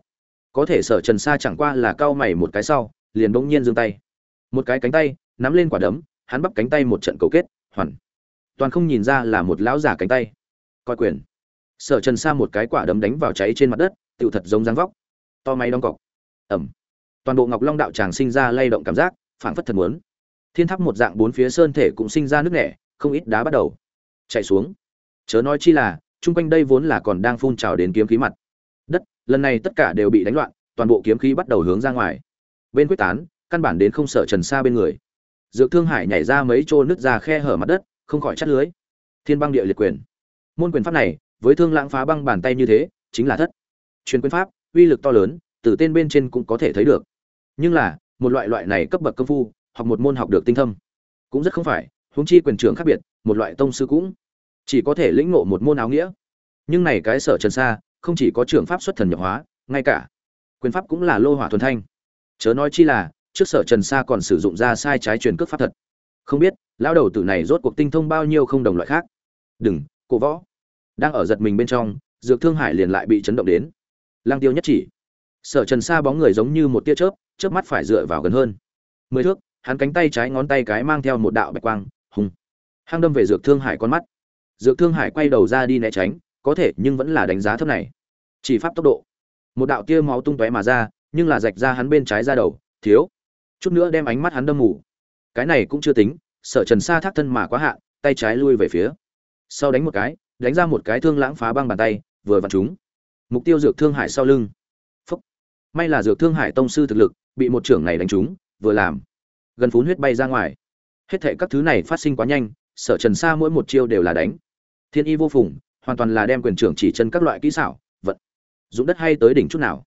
Có thể sở trần sa chẳng qua là cau mày một cái sau, liền bỗng nhiên giương tay. Một cái cánh tay, nắm lên quả đấm, hắn bắp cánh tay một trận cầu kết, hoàn toàn không nhìn ra là một lão giả cánh tay. Coi quyền. Sở trần sa một cái quả đấm đánh vào cháy trên mặt đất, tựu thật giống dáng vóc. To máy đóng cọc. Ẩm. Toàn bộ ngọc long đạo tràng sinh ra lay động cảm giác, phảng phất thật muốn. Thiên tháp một dạng bốn phía sơn thể cũng sinh ra nước nẻ, không ít đá bắt đầu. Chạy xuống. Chớ nói chi là, chung quanh đây vốn là còn đang phun trào đến kiếm khí mặt. Đất, lần này tất cả đều bị đánh loạn, toàn bộ kiếm khí bắt đầu hướng ra ngoài. Bên quyết tán, căn bản đến không sợ trần xa bên người. Dược thương hải nhảy ra mấy chỗ nước ra khe hở mặt đất không khỏi chắt lưới. Thiên băng địa liệt quyền. Môn quyền pháp này, với thương lãng phá băng bàn tay như thế, chính là thất. Truyền quyền pháp, uy lực to lớn, từ tên bên trên cũng có thể thấy được. Nhưng là, một loại loại này cấp bậc công phu, hoặc một môn học được tinh thâm, cũng rất không phải, huống chi quyền trưởng khác biệt, một loại tông sư cũng chỉ có thể lĩnh ngộ một môn áo nghĩa. Nhưng này cái sở trần sa không chỉ có trưởng pháp xuất thần nhập hóa, ngay cả quyền pháp cũng là lô hỏa thuần thanh. Chớ nói chi là, trước sở trần sa còn sử dụng ra sai trái truyền cước pháp thật không biết lão đầu tử này rốt cuộc tinh thông bao nhiêu không đồng loại khác. Đừng, cổ võ. Đang ở giật mình bên trong, dược thương hải liền lại bị chấn động đến. Lang tiêu nhất chỉ. Sở trần xa bóng người giống như một tia chớp chớp mắt phải dựa vào gần hơn. Mười thước, hắn cánh tay trái ngón tay cái mang theo một đạo bạch quang, hùng. Hang đâm về dược thương hải con mắt. Dược thương hải quay đầu ra đi né tránh, có thể nhưng vẫn là đánh giá thấp này. Chỉ pháp tốc độ. Một đạo tia máu tung tóe mà ra, nhưng là rạch ra hắn bên trái ra đầu, thiếu. Chút nữa đem ánh mắt hắn đâm mù. Cái này cũng chưa tính sở trần sa thác thân mà quá hạn tay trái lui về phía. Sau đánh một cái, đánh ra một cái thương lãng phá băng bàn tay, vừa vặn chúng mục tiêu dược thương hải sau lưng. Phúc. may là dược thương hải tông sư thực lực, bị một trưởng này đánh trúng, vừa làm. Gần phún huyết bay ra ngoài. Hết thệ các thứ này phát sinh quá nhanh, sở trần sa mỗi một chiêu đều là đánh. Thiên y vô phùng, hoàn toàn là đem quyền trưởng chỉ chân các loại kỹ xảo, vận. Dũng đất hay tới đỉnh chút nào.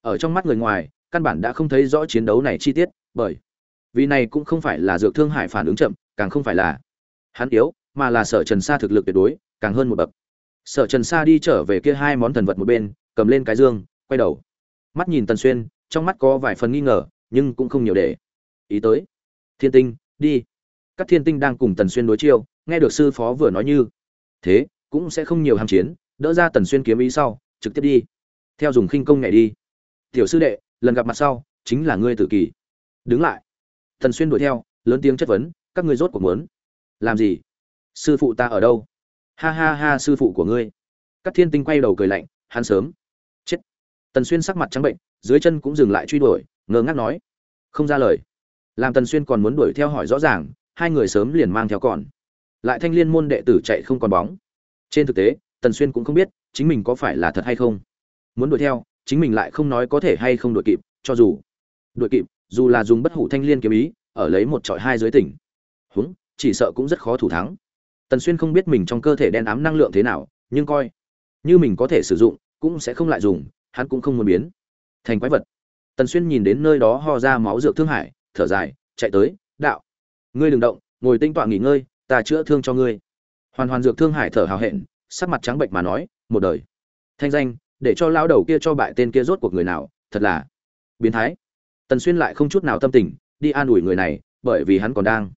Ở trong mắt người ngoài, căn bản đã không thấy rõ chiến đấu này chi tiết, bởi vì này cũng không phải là dược thương hải phản ứng chậm, càng không phải là hắn yếu, mà là sở trần sa thực lực tuyệt đối, càng hơn một bậc. Sở trần sa đi trở về kia hai món thần vật một bên, cầm lên cái dương, quay đầu. Mắt nhìn tần xuyên, trong mắt có vài phần nghi ngờ, nhưng cũng không nhiều để ý tới. Thiên tinh, đi. Các thiên tinh đang cùng tần xuyên đối chiêu, nghe được sư phó vừa nói như thế, cũng sẽ không nhiều hàm chiến, đỡ ra tần xuyên kiếm ý sau, trực tiếp đi. Theo dùng khinh công nhảy đi. Tiểu sư đệ, lần gặp mặt sau, chính là ngươi tự kỷ. Đứng lại tần xuyên đuổi theo, lớn tiếng chất vấn, các ngươi rốt cuộc muốn làm gì? Sư phụ ta ở đâu? Ha ha ha, sư phụ của ngươi. Các thiên tinh quay đầu cười lạnh, hắn sớm chết. Tần xuyên sắc mặt trắng bệnh, dưới chân cũng dừng lại truy đuổi, ngơ ngác nói, không ra lời. Làm tần xuyên còn muốn đuổi theo hỏi rõ ràng, hai người sớm liền mang theo còn. Lại thanh liên môn đệ tử chạy không còn bóng. Trên thực tế, tần xuyên cũng không biết chính mình có phải là thật hay không. Muốn đuổi theo, chính mình lại không nói có thể hay không đuổi kịp, cho dù đuổi kịp dù là dùng bất hủ thanh liên kiếm ý, ở lấy một trọi hai dưới tỉnh. Húng, chỉ sợ cũng rất khó thủ thắng. Tần xuyên không biết mình trong cơ thể đen ám năng lượng thế nào, nhưng coi như mình có thể sử dụng, cũng sẽ không lại dùng, hắn cũng không muốn biến. Thành quái vật. Tần xuyên nhìn đến nơi đó ho ra máu dược thương hải, thở dài, chạy tới, đạo, ngươi đừng động, ngồi tinh tọa nghỉ ngơi, ta chữa thương cho ngươi. Hoàn hoàn dược thương hải thở hào hẹn, sắc mặt trắng bệch mà nói, một đời. Thanh danh, để cho lão đầu kia cho bại tên kia rốt cuộc người nào, thật là biến thái tần xuyên lại không chút nào tâm tình, đi an ủi người này, bởi vì hắn còn đang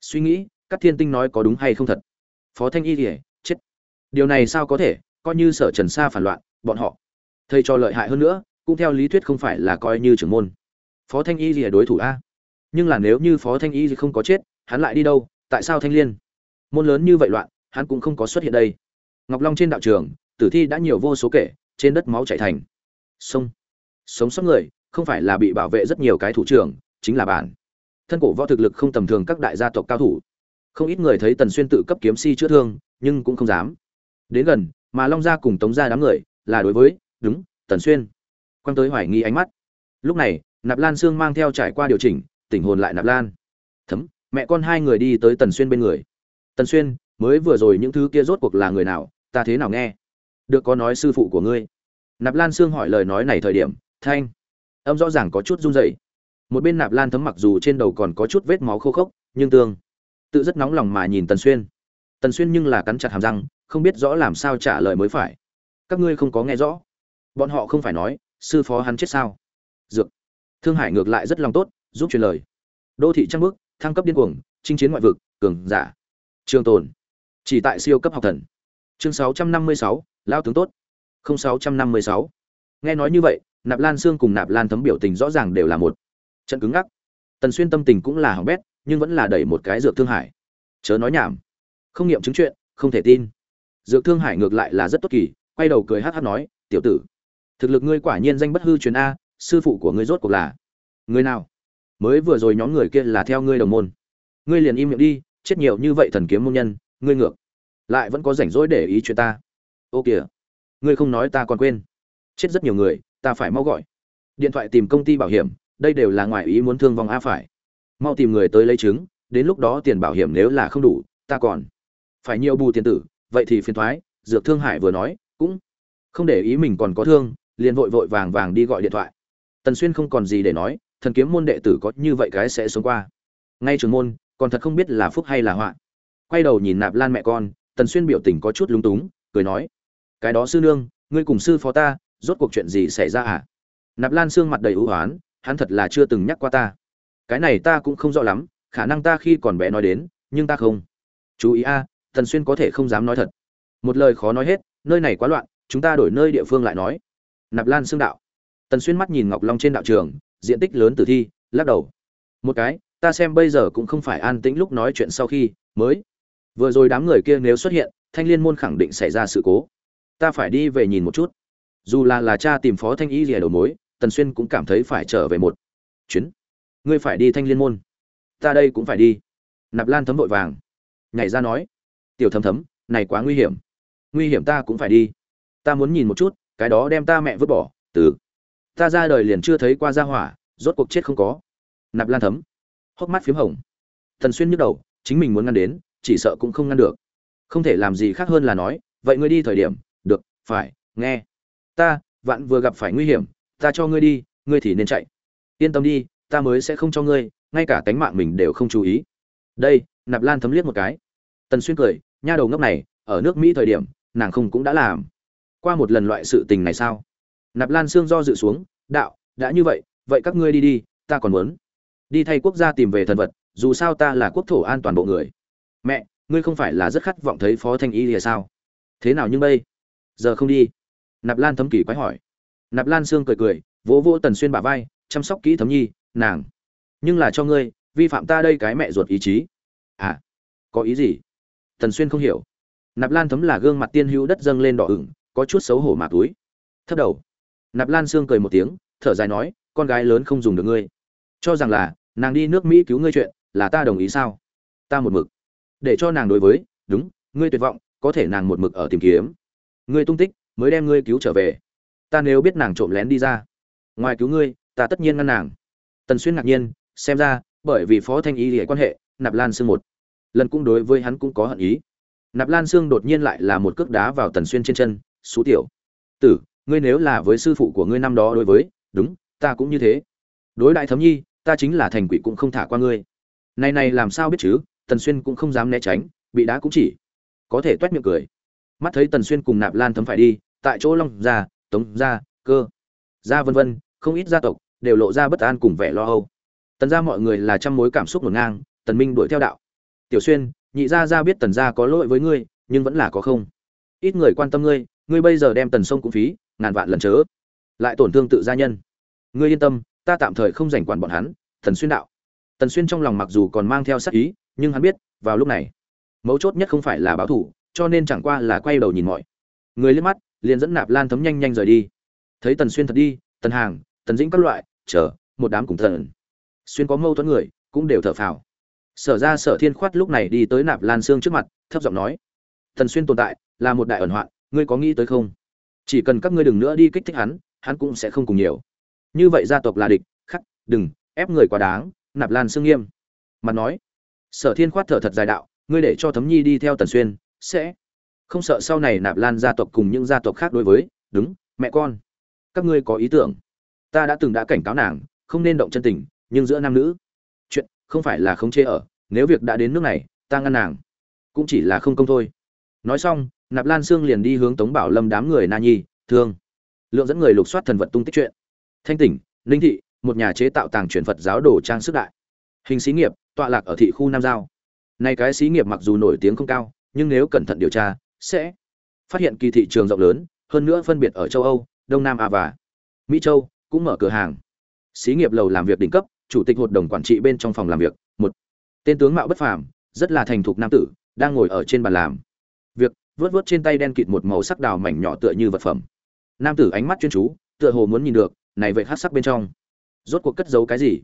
suy nghĩ, các thiên tinh nói có đúng hay không thật. Phó thanh y thì chết. Điều này sao có thể, coi như sở trần sa phản loạn, bọn họ thầy cho lợi hại hơn nữa, cũng theo lý thuyết không phải là coi như trưởng môn. Phó thanh y thì đối thủ a. Nhưng là nếu như phó thanh y thì không có chết, hắn lại đi đâu, tại sao thanh liên? Môn lớn như vậy loạn, hắn cũng không có xuất hiện đây. Ngọc long trên đạo trường, tử thi đã nhiều vô số kể, trên đất máu chảy thành. Sông. Sống sót người không phải là bị bảo vệ rất nhiều cái thủ trưởng, chính là bản. Thân cổ võ thực lực không tầm thường các đại gia tộc cao thủ. Không ít người thấy tần xuyên tự cấp kiếm si chữa thương, nhưng cũng không dám. Đến gần, mà long gia cùng tống gia đám người, là đối với, đúng, tần xuyên. Quăng tới hoài nghi ánh mắt. Lúc này, nạp lan sương mang theo trải qua điều chỉnh, tỉnh hồn lại nạp lan. Thấm, mẹ con hai người đi tới tần xuyên bên người. Tần xuyên, mới vừa rồi những thứ kia rốt cuộc là người nào, ta thế nào nghe? Được có nói sư phụ của ngươi. Nạp lan sương hỏi lời nói này thời điểm, thanh âm rõ ràng có chút run rẩy. Một bên nạp lan thấm mặc dù trên đầu còn có chút vết máu khô khốc nhưng tương tự rất nóng lòng mà nhìn tần xuyên. Tần xuyên nhưng là cắn chặt hàm răng không biết rõ làm sao trả lời mới phải. Các ngươi không có nghe rõ. Bọn họ không phải nói sư phó hắn chết sao? Dược. Thương hải ngược lại rất lòng tốt giúp truyền lời. Đô thị trăng bước thăng cấp điên cuồng chinh chiến ngoại vực cường giả. Trường tồn. Chỉ tại siêu cấp học thần. Chương 656, lao tướng tốt. 0656. nghe nói như vậy nạp lan xương cùng nạp lan thấm biểu tình rõ ràng đều là một. Trận cứng ngắc. Tần xuyên tâm tình cũng là hỏng bét, nhưng vẫn là đẩy một cái dược thương hải. Chớ nói nhảm. Không nghiệm chứng chuyện, không thể tin. Dược thương hải ngược lại là rất tốt kỳ, quay đầu cười hát hát nói, tiểu tử, thực lực ngươi quả nhiên danh bất hư truyền a, sư phụ của ngươi rốt cuộc là người nào? Mới vừa rồi nhóm người kia là theo ngươi đồng môn. Ngươi liền im miệng đi, chết nhiều như vậy thần kiếm môn nhân, ngươi ngược lại vẫn có rảnh rỗi để ý chuyện ta. Ô kìa, ngươi không nói ta còn quên. Chết rất nhiều người ta phải mau gọi. Điện thoại tìm công ty bảo hiểm, đây đều là ngoài ý muốn thương vong a phải. Mau tìm người tới lấy chứng, đến lúc đó tiền bảo hiểm nếu là không đủ, ta còn phải nhiều bù tiền tử, vậy thì phiền thoái, dược thương hải vừa nói, cũng không để ý mình còn có thương, liền vội vội vàng vàng đi gọi điện thoại. Tần xuyên không còn gì để nói, thần kiếm môn đệ tử có như vậy cái sẽ sống qua. Ngay trường môn, còn thật không biết là phúc hay là họa. Quay đầu nhìn nạp lan mẹ con, tần xuyên biểu tình có chút lúng túng, cười nói, cái đó sư nương, ngươi cùng sư phó ta rốt cuộc chuyện gì xảy ra à? Nạp lan xương mặt đầy ưu hoán hắn thật là chưa từng nhắc qua ta. Cái này ta cũng không rõ lắm, khả năng ta khi còn bé nói đến, nhưng ta không. Chú ý a, tần xuyên có thể không dám nói thật. Một lời khó nói hết, nơi này quá loạn, chúng ta đổi nơi địa phương lại nói. Nạp lan xương đạo. Tần xuyên mắt nhìn ngọc long trên đạo trường, diện tích lớn tử thi, lắc đầu. Một cái, ta xem bây giờ cũng không phải an tĩnh lúc nói chuyện sau khi, mới. Vừa rồi đám người kia nếu xuất hiện, thanh liên môn khẳng định xảy ra sự cố. Ta phải đi về nhìn một chút dù là là cha tìm phó thanh y rìa đầu mối, tần xuyên cũng cảm thấy phải trở về một chuyến. Ngươi phải đi thanh liên môn. Ta đây cũng phải đi. Nạp lan thấm vội vàng. Nhảy ra nói. Tiểu thấm thấm, này quá nguy hiểm. Nguy hiểm ta cũng phải đi. Ta muốn nhìn một chút, cái đó đem ta mẹ vứt bỏ. Từ. Ta ra đời liền chưa thấy qua gia hỏa, rốt cuộc chết không có. Nạp lan thấm. Hốc mắt p h í m hồng. Thần xuyên nhức đầu, chính mình muốn ngăn đến, chỉ sợ cũng không ngăn được. Không thể làm gì khác hơn là nói, vậy ngươi đi thời điểm, được, phải, nghe ta, vạn vừa gặp phải nguy hiểm, ta cho ngươi đi, ngươi thì nên chạy. Yên tâm đi, ta mới sẽ không cho ngươi, ngay cả tánh mạng mình đều không chú ý. Đây, nạp lan thấm liếc một cái. Tần xuyên cười, nha đầu ngốc này, ở nước mỹ thời điểm, nàng không cũng đã làm. Qua một lần loại sự tình này sao? Nạp lan xương do dự xuống, đạo, đã như vậy vậy các ngươi đi đi, ta còn muốn. Đi thay quốc gia tìm về thần vật, dù sao ta là quốc thổ an toàn bộ người. Mẹ, ngươi không phải là rất khát vọng thấy phó thanh y thì sao? Thế nào nhưng bây? Giờ không đi nạp lan thấm kỳ quái hỏi. Nạp lan sương cười cười, vỗ vỗ tần xuyên bả vai, chăm sóc kỹ thấm nhi, nàng, nhưng là cho ngươi, vi phạm ta đây cái mẹ ruột ý chí. À có ý gì? Tần xuyên không hiểu. Nạp lan thấm là gương mặt tiên hữu đất dâng lên đỏ ửng, có chút xấu hổ mà túi. Thấp đầu. Nạp lan sương cười một tiếng, thở dài nói, con gái lớn không dùng được ngươi. Cho rằng là, nàng đi nước mỹ cứu ngươi chuyện, là ta đồng ý sao? Ta một mực. Để cho nàng đối với, đúng, ngươi tuyệt vọng, có thể nàng một mực ở tìm kiếm. Ngươi tung tích mới đem ngươi cứu trở về. Ta nếu biết nàng trộm lén đi ra, ngoài cứu ngươi, ta tất nhiên ngăn nàng. Tần xuyên ngạc nhiên, xem ra, bởi vì phó thanh Y hệ quan hệ, nạp lan sương một lần cũng đối với hắn cũng có hận ý. Nạp lan sương đột nhiên lại là một cước đá vào tần xuyên trên chân, xú tiểu, tử, ngươi nếu là với sư phụ của ngươi năm đó đối với, đúng, ta cũng như thế. Đối đại thấm nhi, ta chính là thành quỷ cũng không thả qua ngươi. Này này làm sao biết chứ, tần xuyên cũng không dám né tránh, bị đá cũng chỉ, có thể toét miệng cười mắt thấy tần xuyên cùng nạp lan thấm phải đi, tại chỗ long gia, tống gia, cơ, gia vân vân, không ít gia tộc đều lộ ra bất an cùng vẻ lo âu. Tần gia mọi người là trăm mối cảm xúc ngổn ngang, tần minh đuổi theo đạo. Tiểu xuyên, nhị gia gia biết tần gia có lỗi với ngươi, nhưng vẫn là có không? Ít người quan tâm ngươi ngươi bây giờ đem tần sông cũng phí, ngàn vạn lần chớ. Lại tổn thương tự gia nhân. Ngươi yên tâm, ta tạm thời không rảnh quản bọn hắn, tần xuyên đạo. Tần xuyên trong lòng mặc dù còn mang theo sát ý, nhưng hắn biết, vào lúc này, mấu chốt nhất không phải là báo thủ cho nên chẳng qua là quay đầu nhìn mọi người liếc mắt, liền dẫn nạp lan thấm nhanh nhanh rời đi. Thấy tần xuyên thật đi, tần hàng, tần dĩnh các loại, chờ, một đám cùng thần. Xuyên có mâu thuẫn người, cũng đều thở phào. Sở ra sở thiên khoát lúc này đi tới nạp lan xương trước mặt, thấp giọng nói thần xuyên tồn tại, là một đại ẩn hoạn, ngươi có nghĩ tới không? Chỉ cần các ngươi đừng nữa đi kích thích hắn hắn cũng sẽ không cùng nhiều. Như vậy gia tộc là địch, khắc, đừng, ép người quá đáng, nạp lan xương nghiêm. Mặt nói, sở thiên khoát thở thật dài đạo, ngươi để cho thấm nhi đi theo tần xuyên sẽ. Không sợ sau này nạp lan gia tộc cùng những gia tộc khác đối với đúng mẹ con. Các ngươi có ý tưởng. Ta đã từng đã cảnh cáo nàng không nên động chân tình nhưng giữa nam nữ. Chuyện không phải là không chê ở nếu việc đã đến nước này ta ngăn nàng. Cũng chỉ là không công thôi. Nói xong nạp lan sương liền đi hướng tống bảo lâm đám người na nhi thương. Lượng dẫn người lục soát thần vật tung tích chuyện. Thanh tỉnh linh thị một nhà chế tạo tàng truyền phật giáo đồ trang sức đại. Hình xí nghiệp tọa lạc ở thị khu nam giao. Nay cái xí nghiệp mặc dù nổi tiếng không cao, nhưng nếu cẩn thận điều tra, sẽ phát hiện kỳ thị trường rộng lớn, hơn nữa phân biệt ở châu Âu, Đông Nam Á và Mỹ Châu cũng mở cửa hàng. Xí nghiệp lầu làm việc đỉnh cấp, chủ tịch hội đồng quản trị bên trong phòng làm việc, một tên tướng mạo bất phàm, rất là thành thục nam tử, đang ngồi ở trên bàn làm. Việc vớt vớt trên tay đen kịt một màu sắc đào mảnh nhỏ tựa như vật phẩm. Nam tử ánh mắt chuyên chú, tựa hồ muốn nhìn được, này vậy hát sắc bên trong, rốt cuộc cất giấu cái gì?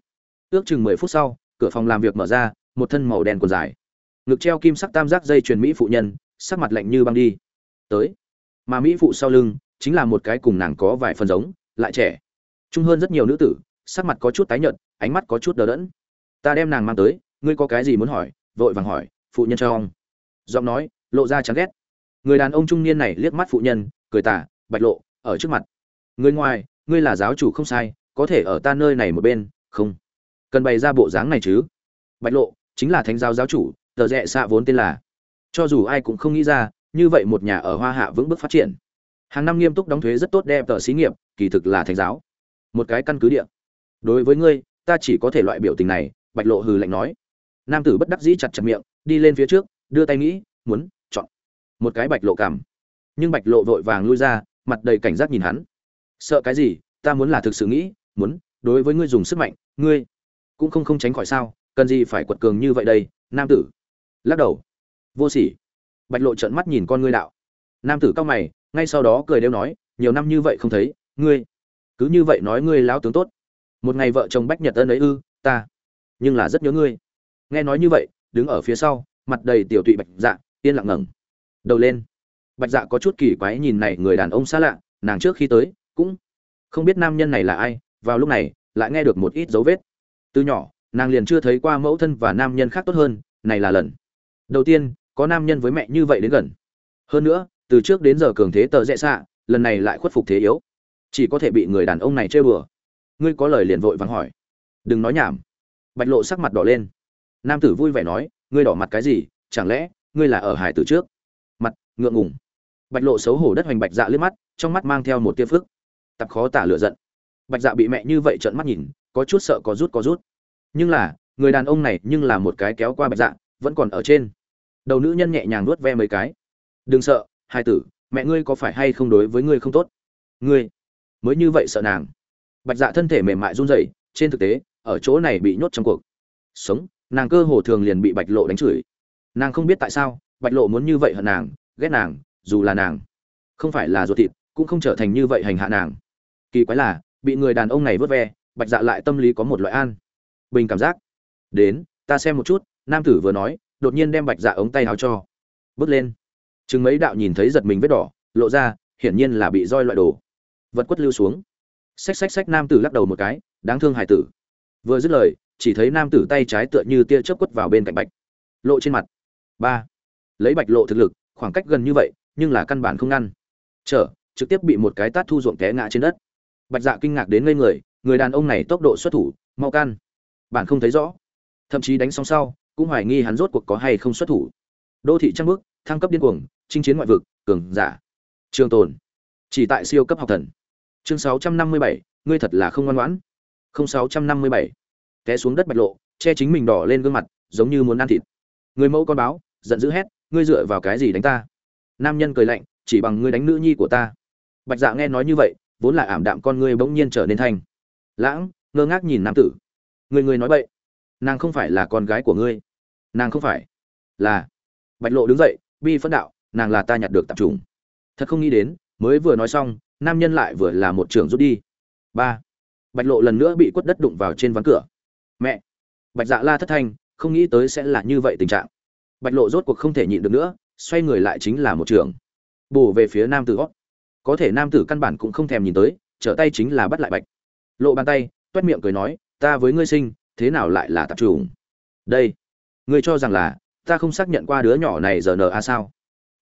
Ước chừng mười phút sau, cửa phòng làm việc mở ra, một thân màu đen còn dài, ngực treo kim sắc tam giác dây chuyền mỹ phụ nhân, sắc mặt lạnh như băng đi. Tới. Mà mỹ phụ sau lưng chính là một cái cùng nàng có vài phần giống, lại trẻ. Trung hơn rất nhiều nữ tử, sắc mặt có chút tái nhợt, ánh mắt có chút đờ đẫn. Ta đem nàng mang tới, ngươi có cái gì muốn hỏi? Vội vàng hỏi, phụ nhân cho ông. Giọng nói, lộ ra chán ghét. Người đàn ông trung niên này liếc mắt phụ nhân, cười tà, bạch lộ, ở trước mặt. Ngươi ngoài, ngươi là giáo chủ không sai, có thể ở ta nơi này một bên, không? Cần bày ra bộ dáng này chứ? Bạch lộ, chính là thánh giáo giáo chủ, tờ rẽ xạ vốn tên là. Cho dù ai cũng không nghĩ ra, như vậy một nhà ở Hoa Hạ vững bước phát triển. Hàng năm nghiêm túc đóng thuế rất tốt đẹp tờ xí nghiệp, kỳ thực là thành giáo. Một cái căn cứ địa. Đối với ngươi, ta chỉ có thể loại biểu tình này, Bạch Lộ hừ lạnh nói. Nam tử bất đắc dĩ chặt chặt miệng, đi lên phía trước, đưa tay nghĩ, muốn chọn một cái Bạch Lộ cảm. Nhưng Bạch Lộ vội vàng lui ra, mặt đầy cảnh giác nhìn hắn. Sợ cái gì, ta muốn là thực sự nghĩ, muốn đối với ngươi dùng sức mạnh, ngươi cũng không không tránh khỏi sao, cần gì phải quật cường như vậy đây, nam tử. Lắc đầu. Vô sỉ. Bạch lộ trợn mắt nhìn con ngươi đạo. Nam tử cao mày, ngay sau đó cười đeo nói, nhiều năm như vậy không thấy, ngươi, cứ như vậy nói ngươi lão tướng tốt. Một ngày vợ chồng bách nhật ân ấy ư, ta, nhưng là rất nhớ ngươi. Nghe nói như vậy, đứng ở phía sau, mặt đầy tiểu tụy bạch dạ yên lặng ngẩng đầu lên. Bạch dạ có chút kỳ quái nhìn này người đàn ông xa lạ, nàng trước khi tới, cũng không biết nam nhân này là ai, vào lúc này, lại nghe được một ít dấu vết. Từ nhỏ, nàng liền chưa thấy qua mẫu thân và nam nhân khác tốt hơn, này là lần đầu tiên, có nam nhân với mẹ như vậy đến gần. Hơn nữa, từ trước đến giờ cường thế tờ rẽ xạ, lần này lại khuất phục thế yếu. Chỉ có thể bị người đàn ông này chơi bừa. Ngươi có lời liền vội vắng hỏi. Đừng nói nhảm. Bạch lộ sắc mặt đỏ lên. Nam tử vui vẻ nói, ngươi đỏ mặt cái gì? Chẳng lẽ, ngươi là ở hải tử trước? Mặt, ngượng ngùng. Bạch lộ xấu hổ đất hoành bạch dạ liếc mắt, trong mắt mang theo một tia phức. Tập khó tả lựa giận. Bạch dạ bị mẹ như vậy trợn mắt nhìn, có chút sợ có rút có rút. Nhưng là, người đàn ông này nhưng là một cái kéo qua bạch dạ vẫn còn ở trên đầu nữ nhân nhẹ nhàng nuốt ve mấy cái. Đừng sợ, hai tử, mẹ ngươi có phải hay không đối với ngươi không tốt? Ngươi? Mới như vậy sợ nàng. Bạch dạ thân thể mềm mại run rẩy, trên thực tế, ở chỗ này bị nhốt trong cuộc. Sống, nàng cơ hồ thường liền bị bạch lộ đánh chửi. Nàng không biết tại sao, bạch lộ muốn như vậy hận nàng, ghét nàng, dù là nàng không phải là ruột thịt, cũng không trở thành như vậy hành hạ nàng. Kỳ quái là, bị người đàn ông này vớt ve, bạch dạ lại tâm lý có một loại an bình cảm giác. Đến, ta xem một chút, nam tử vừa nói đột nhiên đem bạch dạ ống tay áo cho, bước lên. Chừng mấy đạo nhìn thấy giật mình vết đỏ, lộ ra, hiển nhiên là bị roi loại đồ. Vật quất lưu xuống. Xách xách xách nam tử lắc đầu một cái, đáng thương hải tử. Vừa dứt lời, chỉ thấy nam tử tay trái tựa như tia chớp quất vào bên cạnh bạch, lộ trên mặt. Ba. Lấy bạch lộ thực lực, khoảng cách gần như vậy, nhưng là căn bản không ngăn. Trở trực tiếp bị một cái tát thu ruộng té ngã trên đất. Bạch dạ kinh ngạc đến ngây người người đàn ông này tốc độ xuất thủ, mau can. Bản không thấy rõ. Thậm chí đánh xong sau cũng hoài nghi hắn rốt cuộc có hay không xuất thủ. Đô thị trăng bước thăng cấp điên cuồng chinh chiến ngoại vực cường giả. Trường tồn. Chỉ tại siêu cấp học thần. Chương 657, ngươi thật là không ngoan ngoãn. Không 657. té xuống đất bạch lộ che chính mình đỏ lên gương mặt giống như muốn ăn thịt. Người mẫu con báo giận dữ hét ngươi dựa vào cái gì đánh ta? Nam nhân cười lạnh chỉ bằng ngươi đánh nữ nhi của ta. Bạch dạ nghe nói như vậy vốn là ảm đạm con ngươi bỗng nhiên trở nên thành. lãng ngơ ngác nhìn nam tử. Người người nói bậy. Nàng không phải là con gái của ngươi nàng không phải là bạch lộ đứng dậy, bi phẫn đạo, nàng là ta nhặt được tạp trùng. Thật không nghĩ đến, mới vừa nói xong, nam nhân lại vừa là một trưởng rút đi. Ba, bạch lộ lần nữa bị quất đất đụng vào trên ván cửa. Mẹ, bạch dạ la thất thanh, không nghĩ tới sẽ là như vậy tình trạng. Bạch lộ rốt cuộc không thể nhịn được nữa, xoay người lại chính là một trường bổ về phía nam tử gót có thể nam tử căn bản cũng không thèm nhìn tới, trở tay chính là bắt lại bạch. Lộ bàn tay, toét miệng cười nói, ta với ngươi sinh, thế nào lại là tạp trùng? Đây ngươi cho rằng là, ta không xác nhận qua đứa nhỏ này giờ nờ a sao?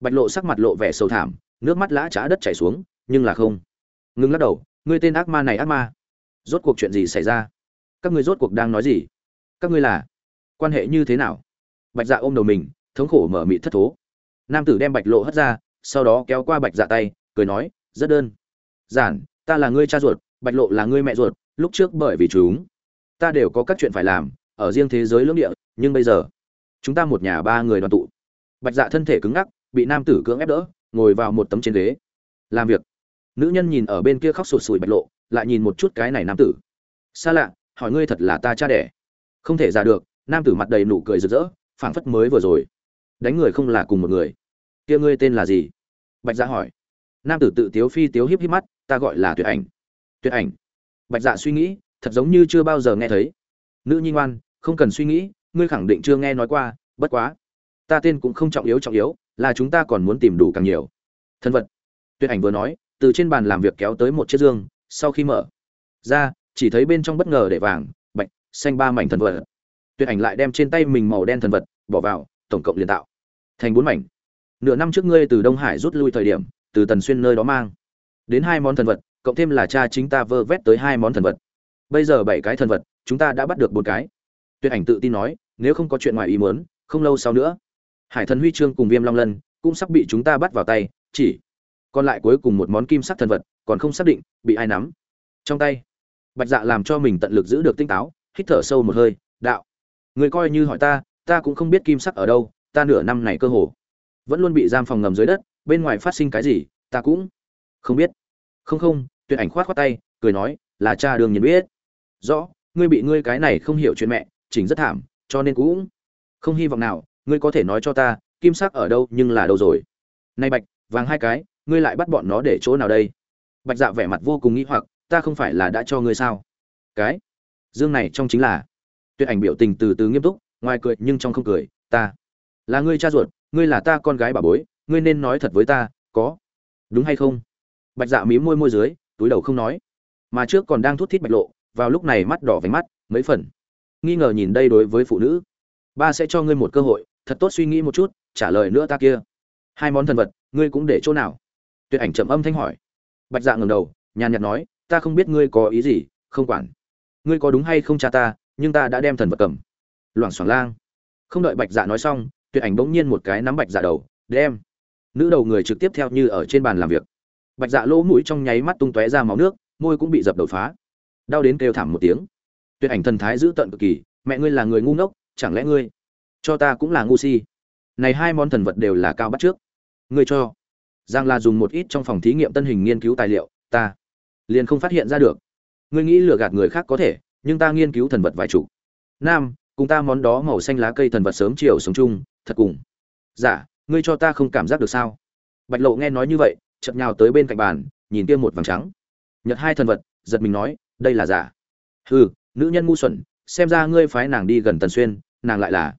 Bạch lộ sắc mặt lộ vẻ sâu thảm, nước mắt lã trá đất chảy xuống, nhưng là không. Ngưng lắc đầu, ngươi tên ác ma này ác ma. Rốt cuộc chuyện gì xảy ra? Các ngươi rốt cuộc đang nói gì? Các ngươi là? Quan hệ như thế nào? Bạch dạ ôm đầu mình, thống khổ mở mị thất thố. Nam tử đem bạch lộ hất ra, sau đó kéo qua bạch dạ tay, cười nói, rất đơn giản, ta là ngươi cha ruột, bạch lộ là ngươi mẹ ruột, lúc trước bởi vì chúng ta đều có các chuyện phải làm, ở riêng thế giới lưỡng địa, nhưng bây giờ chúng ta một nhà ba người đoàn tụ. Bạch dạ thân thể cứng ngắc, bị nam tử cưỡng ép đỡ, ngồi vào một tấm trên ghế. Làm việc. Nữ nhân nhìn ở bên kia khóc sụt sùi bạch lộ, lại nhìn một chút cái này nam tử. Xa lạ, hỏi ngươi thật là ta cha đẻ. Không thể ra được, nam tử mặt đầy nụ cười rực rỡ, phảng phất mới vừa rồi. Đánh người không là cùng một người. Kia ngươi tên là gì? Bạch dạ hỏi. Nam tử tự tiếu phi tiếu híp híp mắt, ta gọi là tuyệt ảnh. Tuyệt ảnh. Bạch dạ suy nghĩ, thật giống như chưa bao giờ nghe thấy. Nữ nhi ngoan, không cần suy nghĩ ngươi khẳng định chưa nghe nói qua, bất quá, ta tên cũng không trọng yếu trọng yếu, là chúng ta còn muốn tìm đủ càng nhiều. Thân vật. Tuyệt ảnh vừa nói, từ trên bàn làm việc kéo tới một chiếc dương, sau khi mở ra, chỉ thấy bên trong bất ngờ để vàng, bạch, xanh ba mảnh thần vật. Tuyệt ảnh lại đem trên tay mình màu đen thần vật, bỏ vào, tổng cộng liền tạo thành bốn mảnh. Nửa năm trước ngươi từ đông hải rút lui thời điểm, từ tần xuyên nơi đó mang đến hai món thần vật, cộng thêm là cha chính ta vơ vét tới hai món thần vật. Bây giờ bảy cái thần vật, chúng ta đã bắt được bốn cái tuyệt ảnh tự tin nói, nếu không có chuyện ngoài ý muốn, không lâu sau nữa. Hải thần huy chương cùng viêm long lân cũng sắp bị chúng ta bắt vào tay, chỉ còn lại cuối cùng một món kim sắc thần vật, còn không xác định bị ai nắm trong tay. Bạch dạ làm cho mình tận lực giữ được tinh táo, hít thở sâu một hơi, đạo, người coi như hỏi ta ta cũng không biết kim sắc ở đâu, ta nửa năm này cơ hồ vẫn luôn bị giam phòng ngầm dưới đất, bên ngoài phát sinh cái gì, ta cũng không biết. Không không, tuyệt ảnh khoát khoát tay, cười nói, là cha đường nhìn biết. Rõ, ngươi bị ngươi cái này không hiểu chuyện mẹ chỉnh rất thảm, cho nên cũng không hy vọng nào, ngươi có thể nói cho ta, kim sắc ở đâu nhưng là đâu rồi? Nay bạch, vàng hai cái, ngươi lại bắt bọn nó để chỗ nào đây? Bạch dạ vẻ mặt vô cùng nghĩ hoặc, ta không phải là đã cho ngươi sao? Cái dương này trong chính là tuyệt ảnh biểu tình từ từ nghiêm túc, ngoài cười nhưng trong không cười, ta là ngươi cha ruột, ngươi là ta con gái bà bối, ngươi nên nói thật với ta, có đúng hay không? Bạch dạ mí môi môi dưới, túi đầu không nói. Mà trước còn đang thút thít bạch lộ, vào lúc này mắt đỏ váy mắt, mấy phần nghi ngờ nhìn đây đối với phụ nữ. Ba sẽ cho ngươi một cơ hội, thật tốt suy nghĩ một chút, trả lời nữa ta kia. Hai món thần vật, ngươi cũng để chỗ nào? Tuyệt ảnh chậm âm thanh hỏi. Bạch dạ ngầm đầu, nhàn nhạt nói, ta không biết ngươi có ý gì, không quản. Ngươi có đúng hay không cha ta, nhưng ta đã đem thần vật cầm. Loảng xoảng lang. Không đợi bạch dạ nói xong, tuyệt ảnh bỗng nhiên một cái nắm bạch dạ đầu, đem. Nữ đầu người trực tiếp theo như ở trên bàn làm việc. Bạch dạ lỗ mũi trong nháy mắt tung tóe ra máu nước, môi cũng bị dập đầu phá. Đau đến kêu thảm một tiếng tuyệt ảnh thần thái giữ tận cực kỳ mẹ ngươi là người ngu ngốc chẳng lẽ ngươi cho ta cũng là ngu si? Này hai món thần vật đều là cao bắt trước. Ngươi cho. Giang là dùng một ít trong phòng thí nghiệm tân hình nghiên cứu tài liệu ta liền không phát hiện ra được. Ngươi nghĩ lừa gạt người khác có thể nhưng ta nghiên cứu thần vật vài chủ nam cùng ta món đó màu xanh lá cây thần vật sớm chiều sống chung thật cùng. Giả dạ, ngươi cho ta không cảm giác được sao? Bạch lộ nghe nói như vậy chợt nhào tới bên cạnh bàn nhìn kia một vàng trắng. Nhật hai thần vật giật mình nói đây là giả. Hừ nữ nhân ngu xuẩn, xem ra ngươi phái nàng đi gần tần xuyên, nàng lại là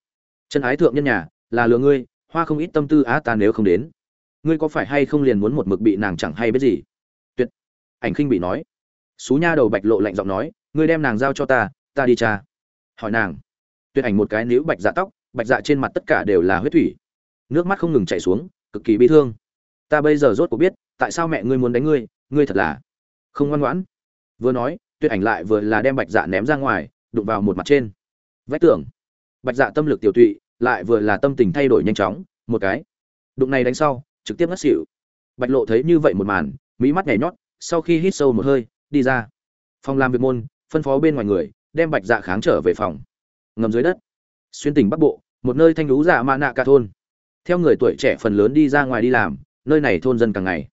chân ái thượng nhân nhà, là lừa ngươi, hoa không ít tâm tư á ta nếu không đến. Ngươi có phải hay không liền muốn một mực bị nàng chẳng hay biết gì? Tuyệt. Ảnh khinh bị nói. Xú nha đầu bạch lộ lạnh giọng nói, ngươi đem nàng giao cho ta ta đi cha. Hỏi nàng. Tuyệt ảnh một cái níu bạch dạ tóc, bạch dạ trên mặt tất cả đều là huyết thủy. Nước mắt không ngừng chảy xuống, cực kỳ bi thương. Ta bây giờ rốt cuộc biết, tại sao mẹ ngươi muốn đánh ngươi ngươi thật là không ngoan ngoãn. Vừa nói tuyệt ảnh lại vừa là đem bạch dạ ném ra ngoài, đụng vào một mặt trên. Vách tường. Bạch dạ tâm lực tiểu tụy, lại vừa là tâm tình thay đổi nhanh chóng, một cái. Đụng này đánh sau, trực tiếp ngất xỉu. Bạch lộ thấy như vậy một màn mỹ mắt nhảy nhót, sau khi hít sâu một hơi, đi ra. Phòng làm việc môn, phân phó bên ngoài người, đem bạch dạ kháng trở về phòng. Ngầm dưới đất. Xuyên tỉnh bắc bộ, một nơi thanh lũ dạ mạ nạ cả thôn. Theo người tuổi trẻ phần lớn đi ra ngoài đi làm, nơi này thôn dân càng ngày.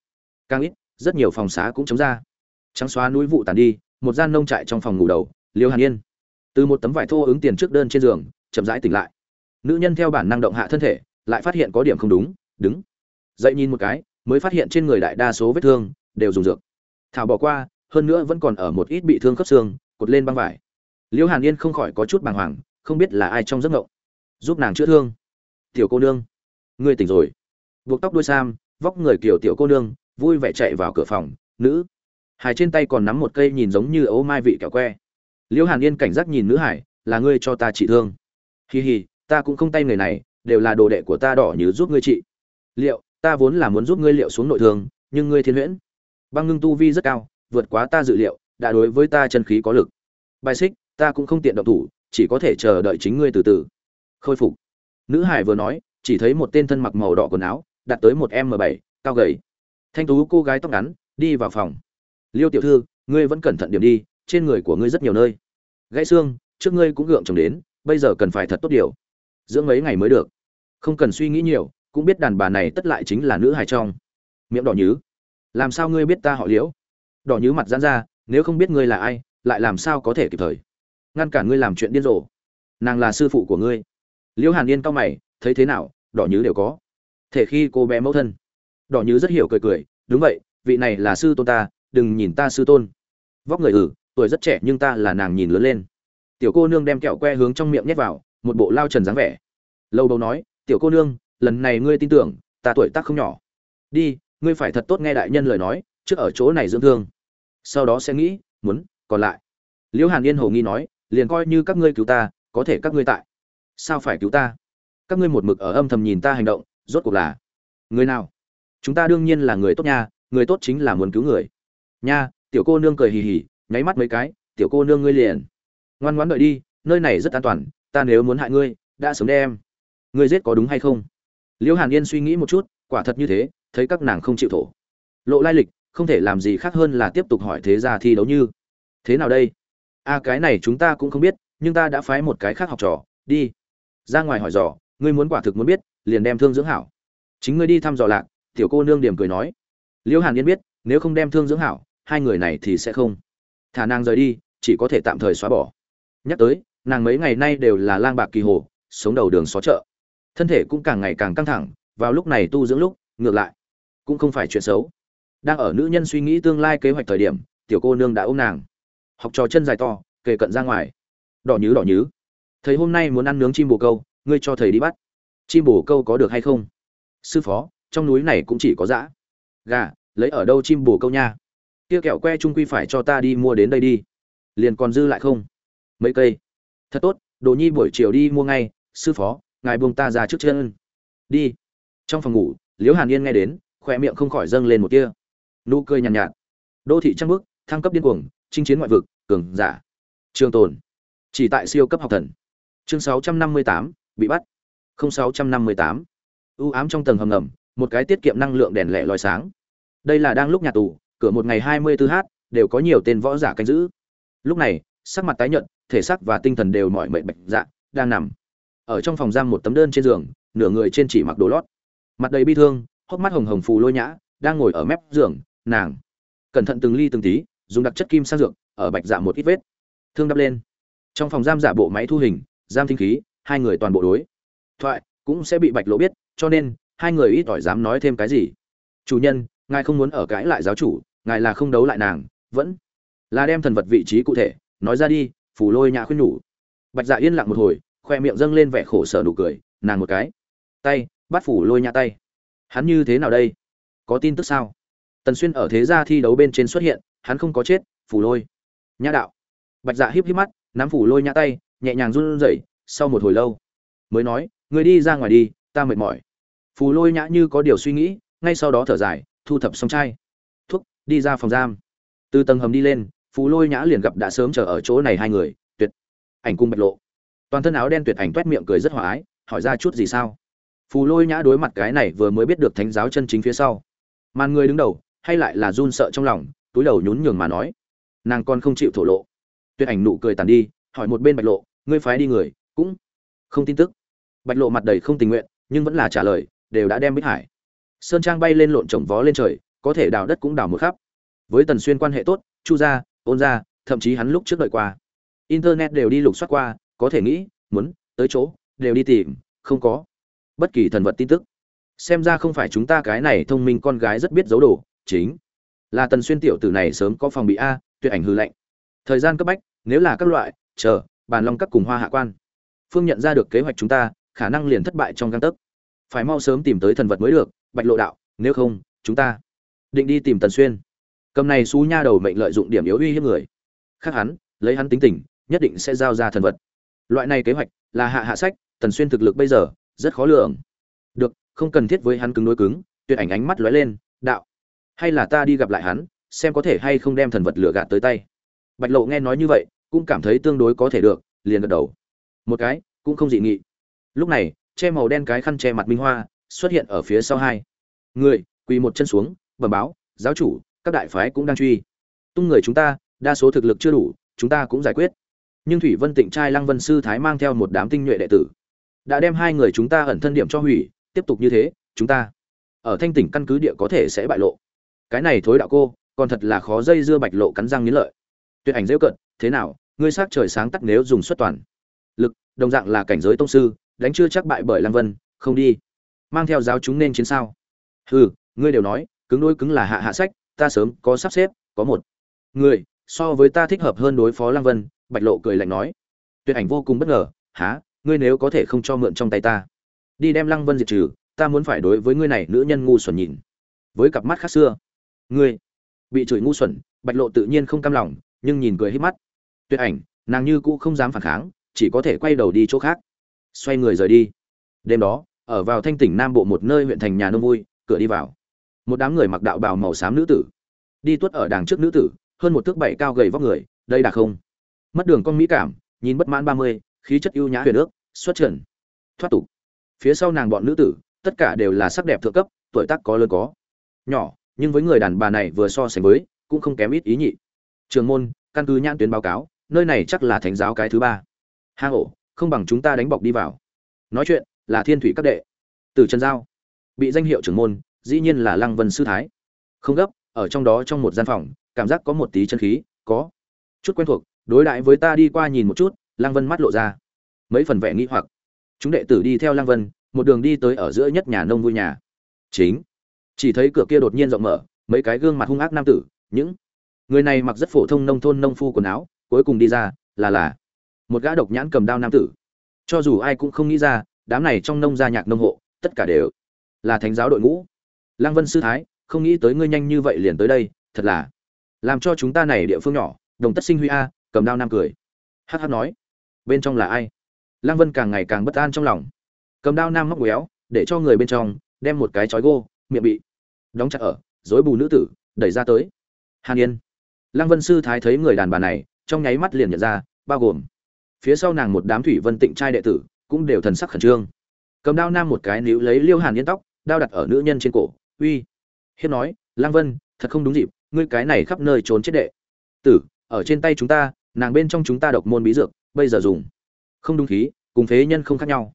Càng ít, rất nhiều phòng xá cũng chống ra. Trắng xóa núi vụ tàn đi một gian nông trại trong phòng ngủ đầu, liêu hàn yên. Từ một tấm vải thô ứng tiền trước đơn trên giường, chậm rãi tỉnh lại. Nữ nhân theo bản năng động hạ thân thể, lại phát hiện có điểm không đúng, đứng. Dậy nhìn một cái, mới phát hiện trên người đại đa số vết thương, đều dùng dược. Thảo bỏ qua, hơn nữa vẫn còn ở một ít bị thương khớp xương, cột lên băng vải. Liêu hàn yên không khỏi có chút bàng hoàng, không biết là ai trong giấc ngộng giúp nàng chữa thương. Tiểu cô nương. Ngươi tỉnh rồi. Buộc tóc đuôi sam, vóc người kiểu tiểu cô nương, vui vẻ chạy vào cửa phòng, nữ hải trên tay còn nắm một cây nhìn giống như ấu mai vị kẹo que. Liễu hàn yên cảnh giác nhìn nữ hải, là ngươi cho ta trị thương. Hì hì ta cũng không tay người này, đều là đồ đệ của ta đỏ như giúp ngươi trị. Liệu, ta vốn là muốn giúp ngươi liệu xuống nội thương, nhưng ngươi thiên huyễn. Băng ngưng tu vi rất cao, vượt quá ta dự liệu, đã đối với ta chân khí có lực. Bài xích, ta cũng không tiện động thủ, chỉ có thể chờ đợi chính ngươi từ từ. Khôi phục. Nữ hải vừa nói, chỉ thấy một tên thân mặc màu đỏ quần áo, đặt tới một m bảy, cao gầy. Thanh tú cô gái tóc ngắn, đi vào phòng liêu tiểu thư, ngươi vẫn cẩn thận điểm đi, trên người của ngươi rất nhiều nơi. Gãy xương, trước ngươi cũng gượng chồng đến, bây giờ cần phải thật tốt điều. Dưỡng mấy ngày mới được. Không cần suy nghĩ nhiều, cũng biết đàn bà này tất lại chính là nữ hài trong. Miệng đỏ nhứ. Làm sao ngươi biết ta họ liễu? Đỏ nhứ mặt giãn ra, nếu không biết ngươi là ai, lại làm sao có thể kịp thời? Ngăn cản ngươi làm chuyện điên rồ. Nàng là sư phụ của ngươi. Liễu hàn yên cao mày, thấy thế nào, đỏ nhứ đều có. Thể khi cô bé mẫu thân. Đỏ nhứ rất hiểu cười cười, đúng vậy, vị này là sư tôn ta đừng nhìn ta sư tôn. Vóc người ử tuổi rất trẻ nhưng ta là nàng nhìn lớn lên. Tiểu cô nương đem kẹo que hướng trong miệng nhét vào, một bộ lao trần dáng vẻ. Lâu đầu nói, tiểu cô nương, lần này ngươi tin tưởng, ta tuổi tác không nhỏ. Đi, ngươi phải thật tốt nghe đại nhân lời nói, trước ở chỗ này dưỡng thương. Sau đó sẽ nghĩ, muốn, còn lại. Liễu hàn yên hồ nghi nói, liền coi như các ngươi cứu ta, có thể các ngươi tại. Sao phải cứu ta? Các ngươi một mực ở âm thầm nhìn ta hành động, rốt cuộc là người nào? Chúng ta đương nhiên là người tốt nha, người tốt chính là muốn cứu người nha, tiểu cô nương cười hì hì, nháy mắt mấy cái, tiểu cô nương ngươi liền. Ngoan ngoãn đợi đi, nơi này rất an toàn, ta nếu muốn hại ngươi, đã sớm đem. Ngươi giết có đúng hay không? Liễu hàn yên suy nghĩ một chút, quả thật như thế, thấy các nàng không chịu thổ. Lộ lai lịch, không thể làm gì khác hơn là tiếp tục hỏi thế gia thi đấu như. Thế nào đây? A cái này chúng ta cũng không biết, nhưng ta đã phái một cái khác học trò, đi. Ra ngoài hỏi dò, ngươi muốn quả thực muốn biết, liền đem thương dưỡng hảo. Chính ngươi đi thăm dò lạc, tiểu cô nương điểm cười nói. Liễu hàn yên biết nếu không đem thương dưỡng hảo, hai người này thì sẽ không. Thả nàng rời đi, chỉ có thể tạm thời xóa bỏ. Nhắc tới, nàng mấy ngày nay đều là lang bạc kỳ hồ, sống đầu đường xó chợ. Thân thể cũng càng ngày càng căng thẳng, vào lúc này tu dưỡng lúc, ngược lại, cũng không phải chuyện xấu. Đang ở nữ nhân suy nghĩ tương lai kế hoạch thời điểm, tiểu cô nương đã ôm nàng. Học trò chân dài to, kề cận ra ngoài. Đỏ nhứ đỏ nhứ. Thầy hôm nay muốn ăn nướng chim bồ câu, ngươi cho thầy đi bắt. Chim bồ câu có được hay không? Sư phó, trong núi này cũng chỉ có dã. Gà lấy ở đâu chim bồ câu nha? Kia kẹo que trung quy phải cho ta đi mua đến đây đi. Liền còn dư lại không? Mấy cây. Thật tốt đồ nhi buổi chiều đi mua ngay sư phó ngài buông ta ra trước chân. Đi. Trong phòng ngủ liễu hàn yên nghe đến khoe miệng không khỏi dâng lên một tia. Nụ cười nhàn nhạt, nhạt. Đô thị trăng bước thăng cấp điên cuồng chinh chiến ngoại vực cường giả. Trường tồn chỉ tại siêu cấp học thần. Chương 658, bị bắt. 0658. u ám trong tầng hầm ngầm một cái tiết kiệm năng lượng đèn lẻ loài sáng đây là đang lúc nhà tù, cửa một ngày hai mươi 24 h đều có nhiều tên võ giả canh giữ. Lúc này, sắc mặt tái nhợt, thể xác và tinh thần đều mỏi mệt bệnh dạ đang nằm. Ở trong phòng giam một tấm đơn trên giường, nửa người trên chỉ mặc đồ lót. Mặt đầy bi thương, hốc mắt hồng hồng phù lôi nhã, đang ngồi ở mép giường, nàng. Cẩn thận từng ly từng tí, dùng đặc chất kim sang dược, ở bạch dạ một ít vết. Thương đắp lên. Trong phòng giam giả bộ máy thu hình, giam thinh khí, hai người toàn bộ đối. Thoại, cũng sẽ bị bạch lỗ biết, cho nên, hai người ít ỏi dám nói thêm cái gì. Chủ nhân ngài không muốn ở cãi lại giáo chủ, ngài là không đấu lại nàng, vẫn là đem thần vật vị trí cụ thể, nói ra đi phủ lôi nhã khuyên nhủ. Bạch dạ yên lặng một hồi, khoe miệng dâng lên vẻ khổ sở nụ cười, nàng một cái. Tay, bắt phủ lôi nhã tay. Hắn như thế nào đây? Có tin tức sao? Tần xuyên ở thế gia thi đấu bên trên xuất hiện, hắn không có chết phủ lôi. Nhã đạo. Bạch dạ híp híp mắt, nắm phủ lôi nhã tay, nhẹ nhàng run rẩy, sau một hồi lâu, mới nói người đi ra ngoài đi, ta mệt mỏi. Phù lôi nhã như có điều suy nghĩ, ngay sau đó thở dài thu thập xong chai. Thuốc, đi ra phòng giam. Từ tầng hầm đi lên phù lôi nhã liền gặp đã sớm chờ ở chỗ này hai người, tuyệt. Ảnh cung bạch lộ. Toàn thân áo đen tuyệt ảnh toét miệng cười rất hòa ái, hỏi ra chút gì sao? Phù lôi nhã đối mặt cái này vừa mới biết được thánh giáo chân chính phía sau. Màn người đứng đầu, hay lại là run sợ trong lòng, túi đầu nhún nhường mà nói. Nàng con không chịu thổ lộ. Tuyệt ảnh nụ cười tàn đi, hỏi một bên bạch lộ, ngươi phái đi người, cũng không tin tức. Bạch lộ mặt đầy không tình nguyện, nhưng vẫn là trả lời, đều đã đem bích hải sơn trang bay lên lộn trồng vó lên trời, có thể đào đất cũng đào một khắp. Với tần xuyên quan hệ tốt, chu gia, ôn gia, thậm chí hắn lúc trước đợi qua. Internet đều đi lục soát qua, có thể nghĩ, muốn, tới chỗ, đều đi tìm, không có bất kỳ thần vật tin tức. Xem ra không phải chúng ta cái này thông minh con gái rất biết giấu đồ, chính là tần xuyên tiểu tử này sớm có phòng bị a, tuyệt ảnh hư lệnh thời gian cấp bách, nếu là các loại, chờ, bàn long các cùng hoa hạ quan. Phương nhận ra được kế hoạch chúng ta, khả năng liền thất bại trong găng tấc. Phải mau sớm tìm tới thần vật mới được bạch lộ đạo, nếu không, chúng ta định đi tìm tần xuyên. Cầm này xú nha đầu mệnh lợi dụng điểm yếu uy hiếp người. Khác hắn, lấy hắn tính tình, nhất định sẽ giao ra thần vật. Loại này kế hoạch là hạ hạ sách, tần xuyên thực lực bây giờ rất khó lường. Được, không cần thiết với hắn cứng đối cứng, tuyệt ảnh ánh mắt lóe lên, đạo. Hay là ta đi gặp lại hắn, xem có thể hay không đem thần vật lửa gạt tới tay. Bạch lộ nghe nói như vậy, cũng cảm thấy tương đối có thể được, liền gật đầu. Một cái, cũng không dị nghị. Lúc này, che màu đen cái khăn che mặt minh hoa xuất hiện ở phía sau hai. Người, quỳ một chân xuống, bẩm báo, giáo chủ, các đại phái cũng đang truy. Tung người chúng ta, đa số thực lực chưa đủ, chúng ta cũng giải quyết. Nhưng thủy vân tịnh trai lăng vân sư thái mang theo một đám tinh nhuệ đệ tử, đã đem hai người chúng ta ẩn thân điểm cho hủy, tiếp tục như thế, chúng ta ở thanh tỉnh căn cứ địa có thể sẽ bại lộ. Cái này thối đạo cô, còn thật là khó dây dưa bạch lộ cắn răng nghiến lợi. Tuyệt ảnh rêu cận, thế nào, ngươi sát trời sáng tắt nếu dùng xuất toàn lực, đồng dạng là cảnh giới tông sư, đánh chưa chắc bại bởi lăng vân, không đi mang theo giáo chúng nên chiến sao? Hừ, ngươi đều nói, cứng đôi cứng là hạ hạ sách, ta sớm có sắp xếp, có một. Người, so với ta thích hợp hơn đối phó lăng vân, bạch lộ cười lạnh nói. Tuyệt ảnh vô cùng bất ngờ, há, ngươi nếu có thể không cho mượn trong tay ta. Đi đem lăng vân diệt trừ, ta muốn phải đối với ngươi này nữ nhân ngu xuẩn nhìn. Với cặp mắt khác xưa. Ngươi, bị chửi ngu xuẩn, bạch lộ tự nhiên không cam lòng, nhưng nhìn cười hết mắt. Tuyệt ảnh, nàng như cũ không dám phản kháng, chỉ có thể quay đầu đi chỗ khác. Xoay người rời đi. Đêm đó ở vào thanh tỉnh nam bộ một nơi huyện thành nhà nông vui, cửa đi vào. Một đám người mặc đạo bào màu xám nữ tử. Đi tuất ở đằng trước nữ tử, hơn một thước bảy cao gầy vóc người, đây đã không. Mất đường con mỹ cảm, nhìn bất mãn ba mươi, khí chất ưu nhã huyền ước, xuất trần. Thoát tục. Phía sau nàng bọn nữ tử, tất cả đều là sắc đẹp thượng cấp, tuổi tác có lớn có. Nhỏ, nhưng với người đàn bà này vừa so sánh với, cũng không kém ít ý nhị. Trường môn, căn cứ nhãn tuyến báo cáo, nơi này chắc là thánh giáo cái thứ ba. Hang ổ, không bằng chúng ta đánh bọc đi vào. Nói chuyện là thiên thủy các đệ. Từ trần giao, bị danh hiệu trưởng môn, dĩ nhiên là lăng vân sư thái. Không gấp, ở trong đó trong một gian phòng, cảm giác có một tí chân khí, có chút quen thuộc. Đối đãi với ta đi qua nhìn một chút, lăng vân mắt lộ ra mấy phần vẻ nghĩ hoặc. Chúng đệ tử đi theo lăng vân, một đường đi tới ở giữa nhất nhà nông vui nhà. Chính, chỉ thấy cửa kia đột nhiên rộng mở, mấy cái gương mặt hung ác nam tử, những người này mặc rất phổ thông nông thôn nông phu quần áo, cuối cùng đi ra, là là một gã độc nhãn cầm đao nam tử. Cho dù ai cũng không nghĩ ra đám này trong nông gia nhạc nông hộ, tất cả đều là thánh giáo đội ngũ. Lăng vân sư thái, không nghĩ tới ngươi nhanh như vậy liền tới đây, thật là làm cho chúng ta này địa phương nhỏ, đồng tất sinh huy a, cầm đao nam cười. Hh nói, bên trong là ai? Lăng vân càng ngày càng bất an trong lòng. Cầm đao nam móc quéo để cho người bên trong, đem một cái chói gô, miệng bị đóng chặt ở dối bù nữ tử, đẩy ra tới. Hàn yên. Lăng vân sư thái thấy người đàn bà này, trong nháy mắt liền nhận ra, bao gồm phía sau nàng một đám thủy vân tịnh trai đệ tử cũng đều thần sắc khẩn trương. Cầm đao nam một cái níu lấy liêu hàn yên tóc, đao đặt ở nữ nhân trên cổ. Uy. Hiên nói, lăng vân, thật không đúng dịp, ngươi cái này khắp nơi trốn chết đệ. Tử, ở trên tay chúng ta, nàng bên trong chúng ta độc môn bí dược, bây giờ dùng. Không đúng khí, cùng phế nhân không khác nhau.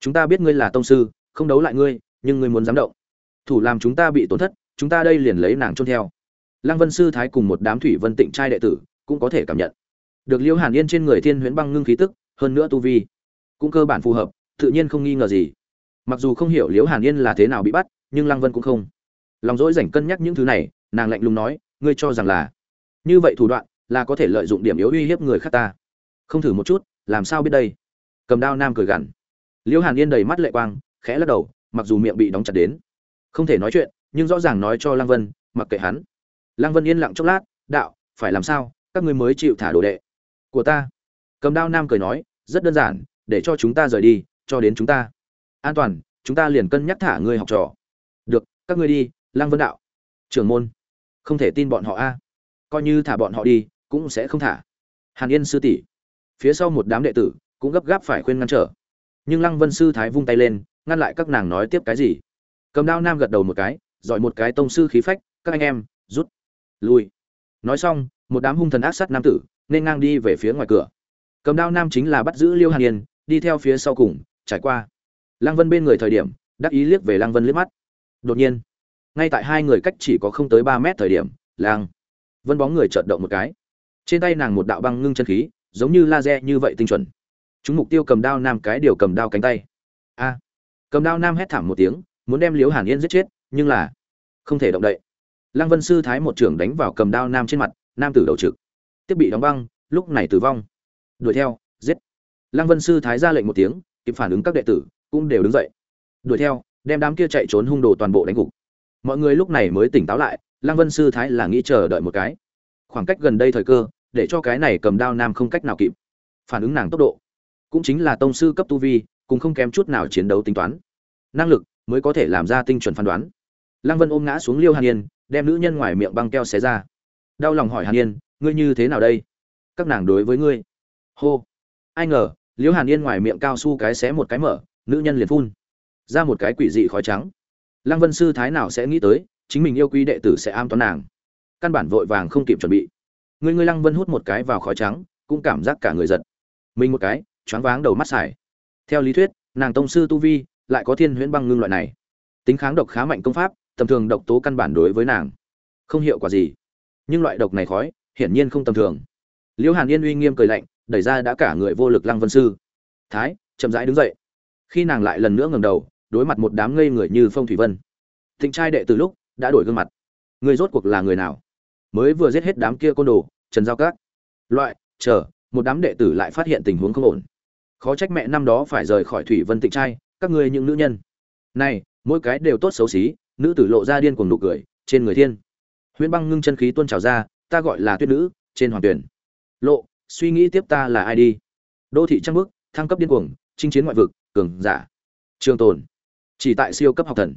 Chúng ta biết ngươi là tông sư, không đấu lại ngươi, nhưng ngươi muốn dám động. Thủ làm chúng ta bị tổn thất, chúng ta đây liền lấy nàng trôn theo. Lăng vân sư thái cùng một đám thủy vân tịnh trai đệ tử cũng có thể cảm nhận. Được liêu hàn yên trên người thiên huyễn băng ngưng khí tức, hơn nữa tu vi cũng cơ bản phù hợp, tự nhiên không nghi ngờ gì. Mặc dù không hiểu liễu hàn yên là thế nào bị bắt, nhưng lăng vân cũng không. Lòng dỗi rảnh cân nhắc những thứ này, nàng lạnh lùng nói, ngươi cho rằng là như vậy thủ đoạn, là có thể lợi dụng điểm yếu uy hiếp người khác ta. Không thử một chút, làm sao biết đây? Cầm đao nam cười gằn. Liễu hàn yên đầy mắt lệ quang, khẽ lắc đầu, mặc dù miệng bị đóng chặt đến. Không thể nói chuyện, nhưng rõ ràng nói cho lăng vân, mặc kệ hắn. Lăng vân yên lặng chốc lát, đạo, phải làm sao? Các ngươi mới chịu thả đồ đệ của ta. Cầm đao nam cười nói, rất đơn giản để cho chúng ta rời đi, cho đến chúng ta. An toàn, chúng ta liền cân nhắc thả ngươi học trò. Được, các ngươi đi, lăng vân đạo. Trưởng môn, không thể tin bọn họ a. Coi như thả bọn họ đi, cũng sẽ không thả. Hàn yên sư tỷ. Phía sau một đám đệ tử, cũng gấp gáp phải khuyên ngăn trở. Nhưng lăng vân sư thái vung tay lên, ngăn lại các nàng nói tiếp cái gì. Cầm đao nam gật đầu một cái, giỏi một cái tông sư khí phách, các anh em, rút, lui. Nói xong, một đám hung thần ác sát nam tử, nên ngang đi về phía ngoài cửa. Cầm đao nam chính là bắt giữ liêu hàn yên đi theo phía sau cùng, trải qua. Lăng vân bên người thời điểm, đắc ý liếc về lăng vân liếc mắt. Đột nhiên, ngay tại hai người cách chỉ có không tới ba mét thời điểm lang vân bóng người chợt động một cái. Trên tay nàng một đạo băng ngưng chân khí, giống như laser như vậy tinh chuẩn. Chúng mục tiêu cầm đao nam cái điều cầm đao cánh tay. A! Cầm đao nam hét thảm một tiếng, muốn đem liễu hàn yên giết chết, nhưng là không thể động đậy. Lăng vân sư thái một trưởng đánh vào cầm đao nam trên mặt, nam tử đầu trực. Tiếp bị đóng băng, lúc này tử vong. Đuổi theo, giết lăng vân sư thái ra lệnh một tiếng, kịp phản ứng các đệ tử, cũng đều đứng dậy. Đuổi theo, đem đám kia chạy trốn hung đồ toàn bộ đánh gục. Mọi người lúc này mới tỉnh táo lại, lăng vân sư thái là nghĩ chờ đợi một cái. Khoảng cách gần đây thời cơ, để cho cái này cầm đao nam không cách nào kịp. Phản ứng nàng tốc độ, cũng chính là tông sư cấp tu vi, cũng không kém chút nào chiến đấu tính toán. Năng lực mới có thể làm ra tinh chuẩn phán đoán. Lăng vân ôm ngã xuống liêu hàn yên, đem nữ nhân ngoài miệng băng keo xé ra. Đau lòng hỏi hàn yên, ngươi như thế nào đây? Các nàng đối với ngươi? Hô, ai ngờ Liễu hàn yên ngoài miệng cao su cái xé một cái mở, nữ nhân liền phun ra một cái quỷ dị khói trắng. Lăng vân sư thái nào sẽ nghĩ tới, chính mình yêu quý đệ tử sẽ am toán nàng. Căn bản vội vàng không kịp chuẩn bị. Người ngươi lăng vân hút một cái vào khói trắng, cũng cảm giác cả người giật. Mình một cái, choáng váng đầu mắt xài. Theo lý thuyết, nàng tông sư tu vi, lại có thiên huyễn băng ngưng loại này. Tính kháng độc khá mạnh công pháp, tầm thường độc tố căn bản đối với nàng không hiệu quả gì. Nhưng loại độc này khói, hiển nhiên không tầm thường. Liễu hàn yên uy nghiêm cười lạnh đẩy ra đã cả người vô lực lăng vân sư. Thái, chậm rãi đứng dậy. Khi nàng lại lần nữa ngẩng đầu, đối mặt một đám ngây người như phong thủy vân. Thịnh trai đệ từ lúc đã đổi gương mặt. Người rốt cuộc là người nào? Mới vừa giết hết đám kia côn đồ, trần giao cát loại, chờ, một đám đệ tử lại phát hiện tình huống không ổn. Khó trách mẹ năm đó phải rời khỏi thủy vân tịnh trai, các ngươi những nữ nhân. Này, mỗi cái đều tốt xấu xí, nữ tử lộ ra điên cuồng nụ cười, trên người thiên. Huyễn băng ngưng chân khí tuôn trào ra, ta gọi là tuyết nữ, trên hoàng tuyển. Lộ suy nghĩ tiếp ta là ai đi. Đô thị trăng bước thăng cấp điên cuồng, chinh chiến ngoại vực, cường giả. Trường tồn, chỉ tại siêu cấp học thần.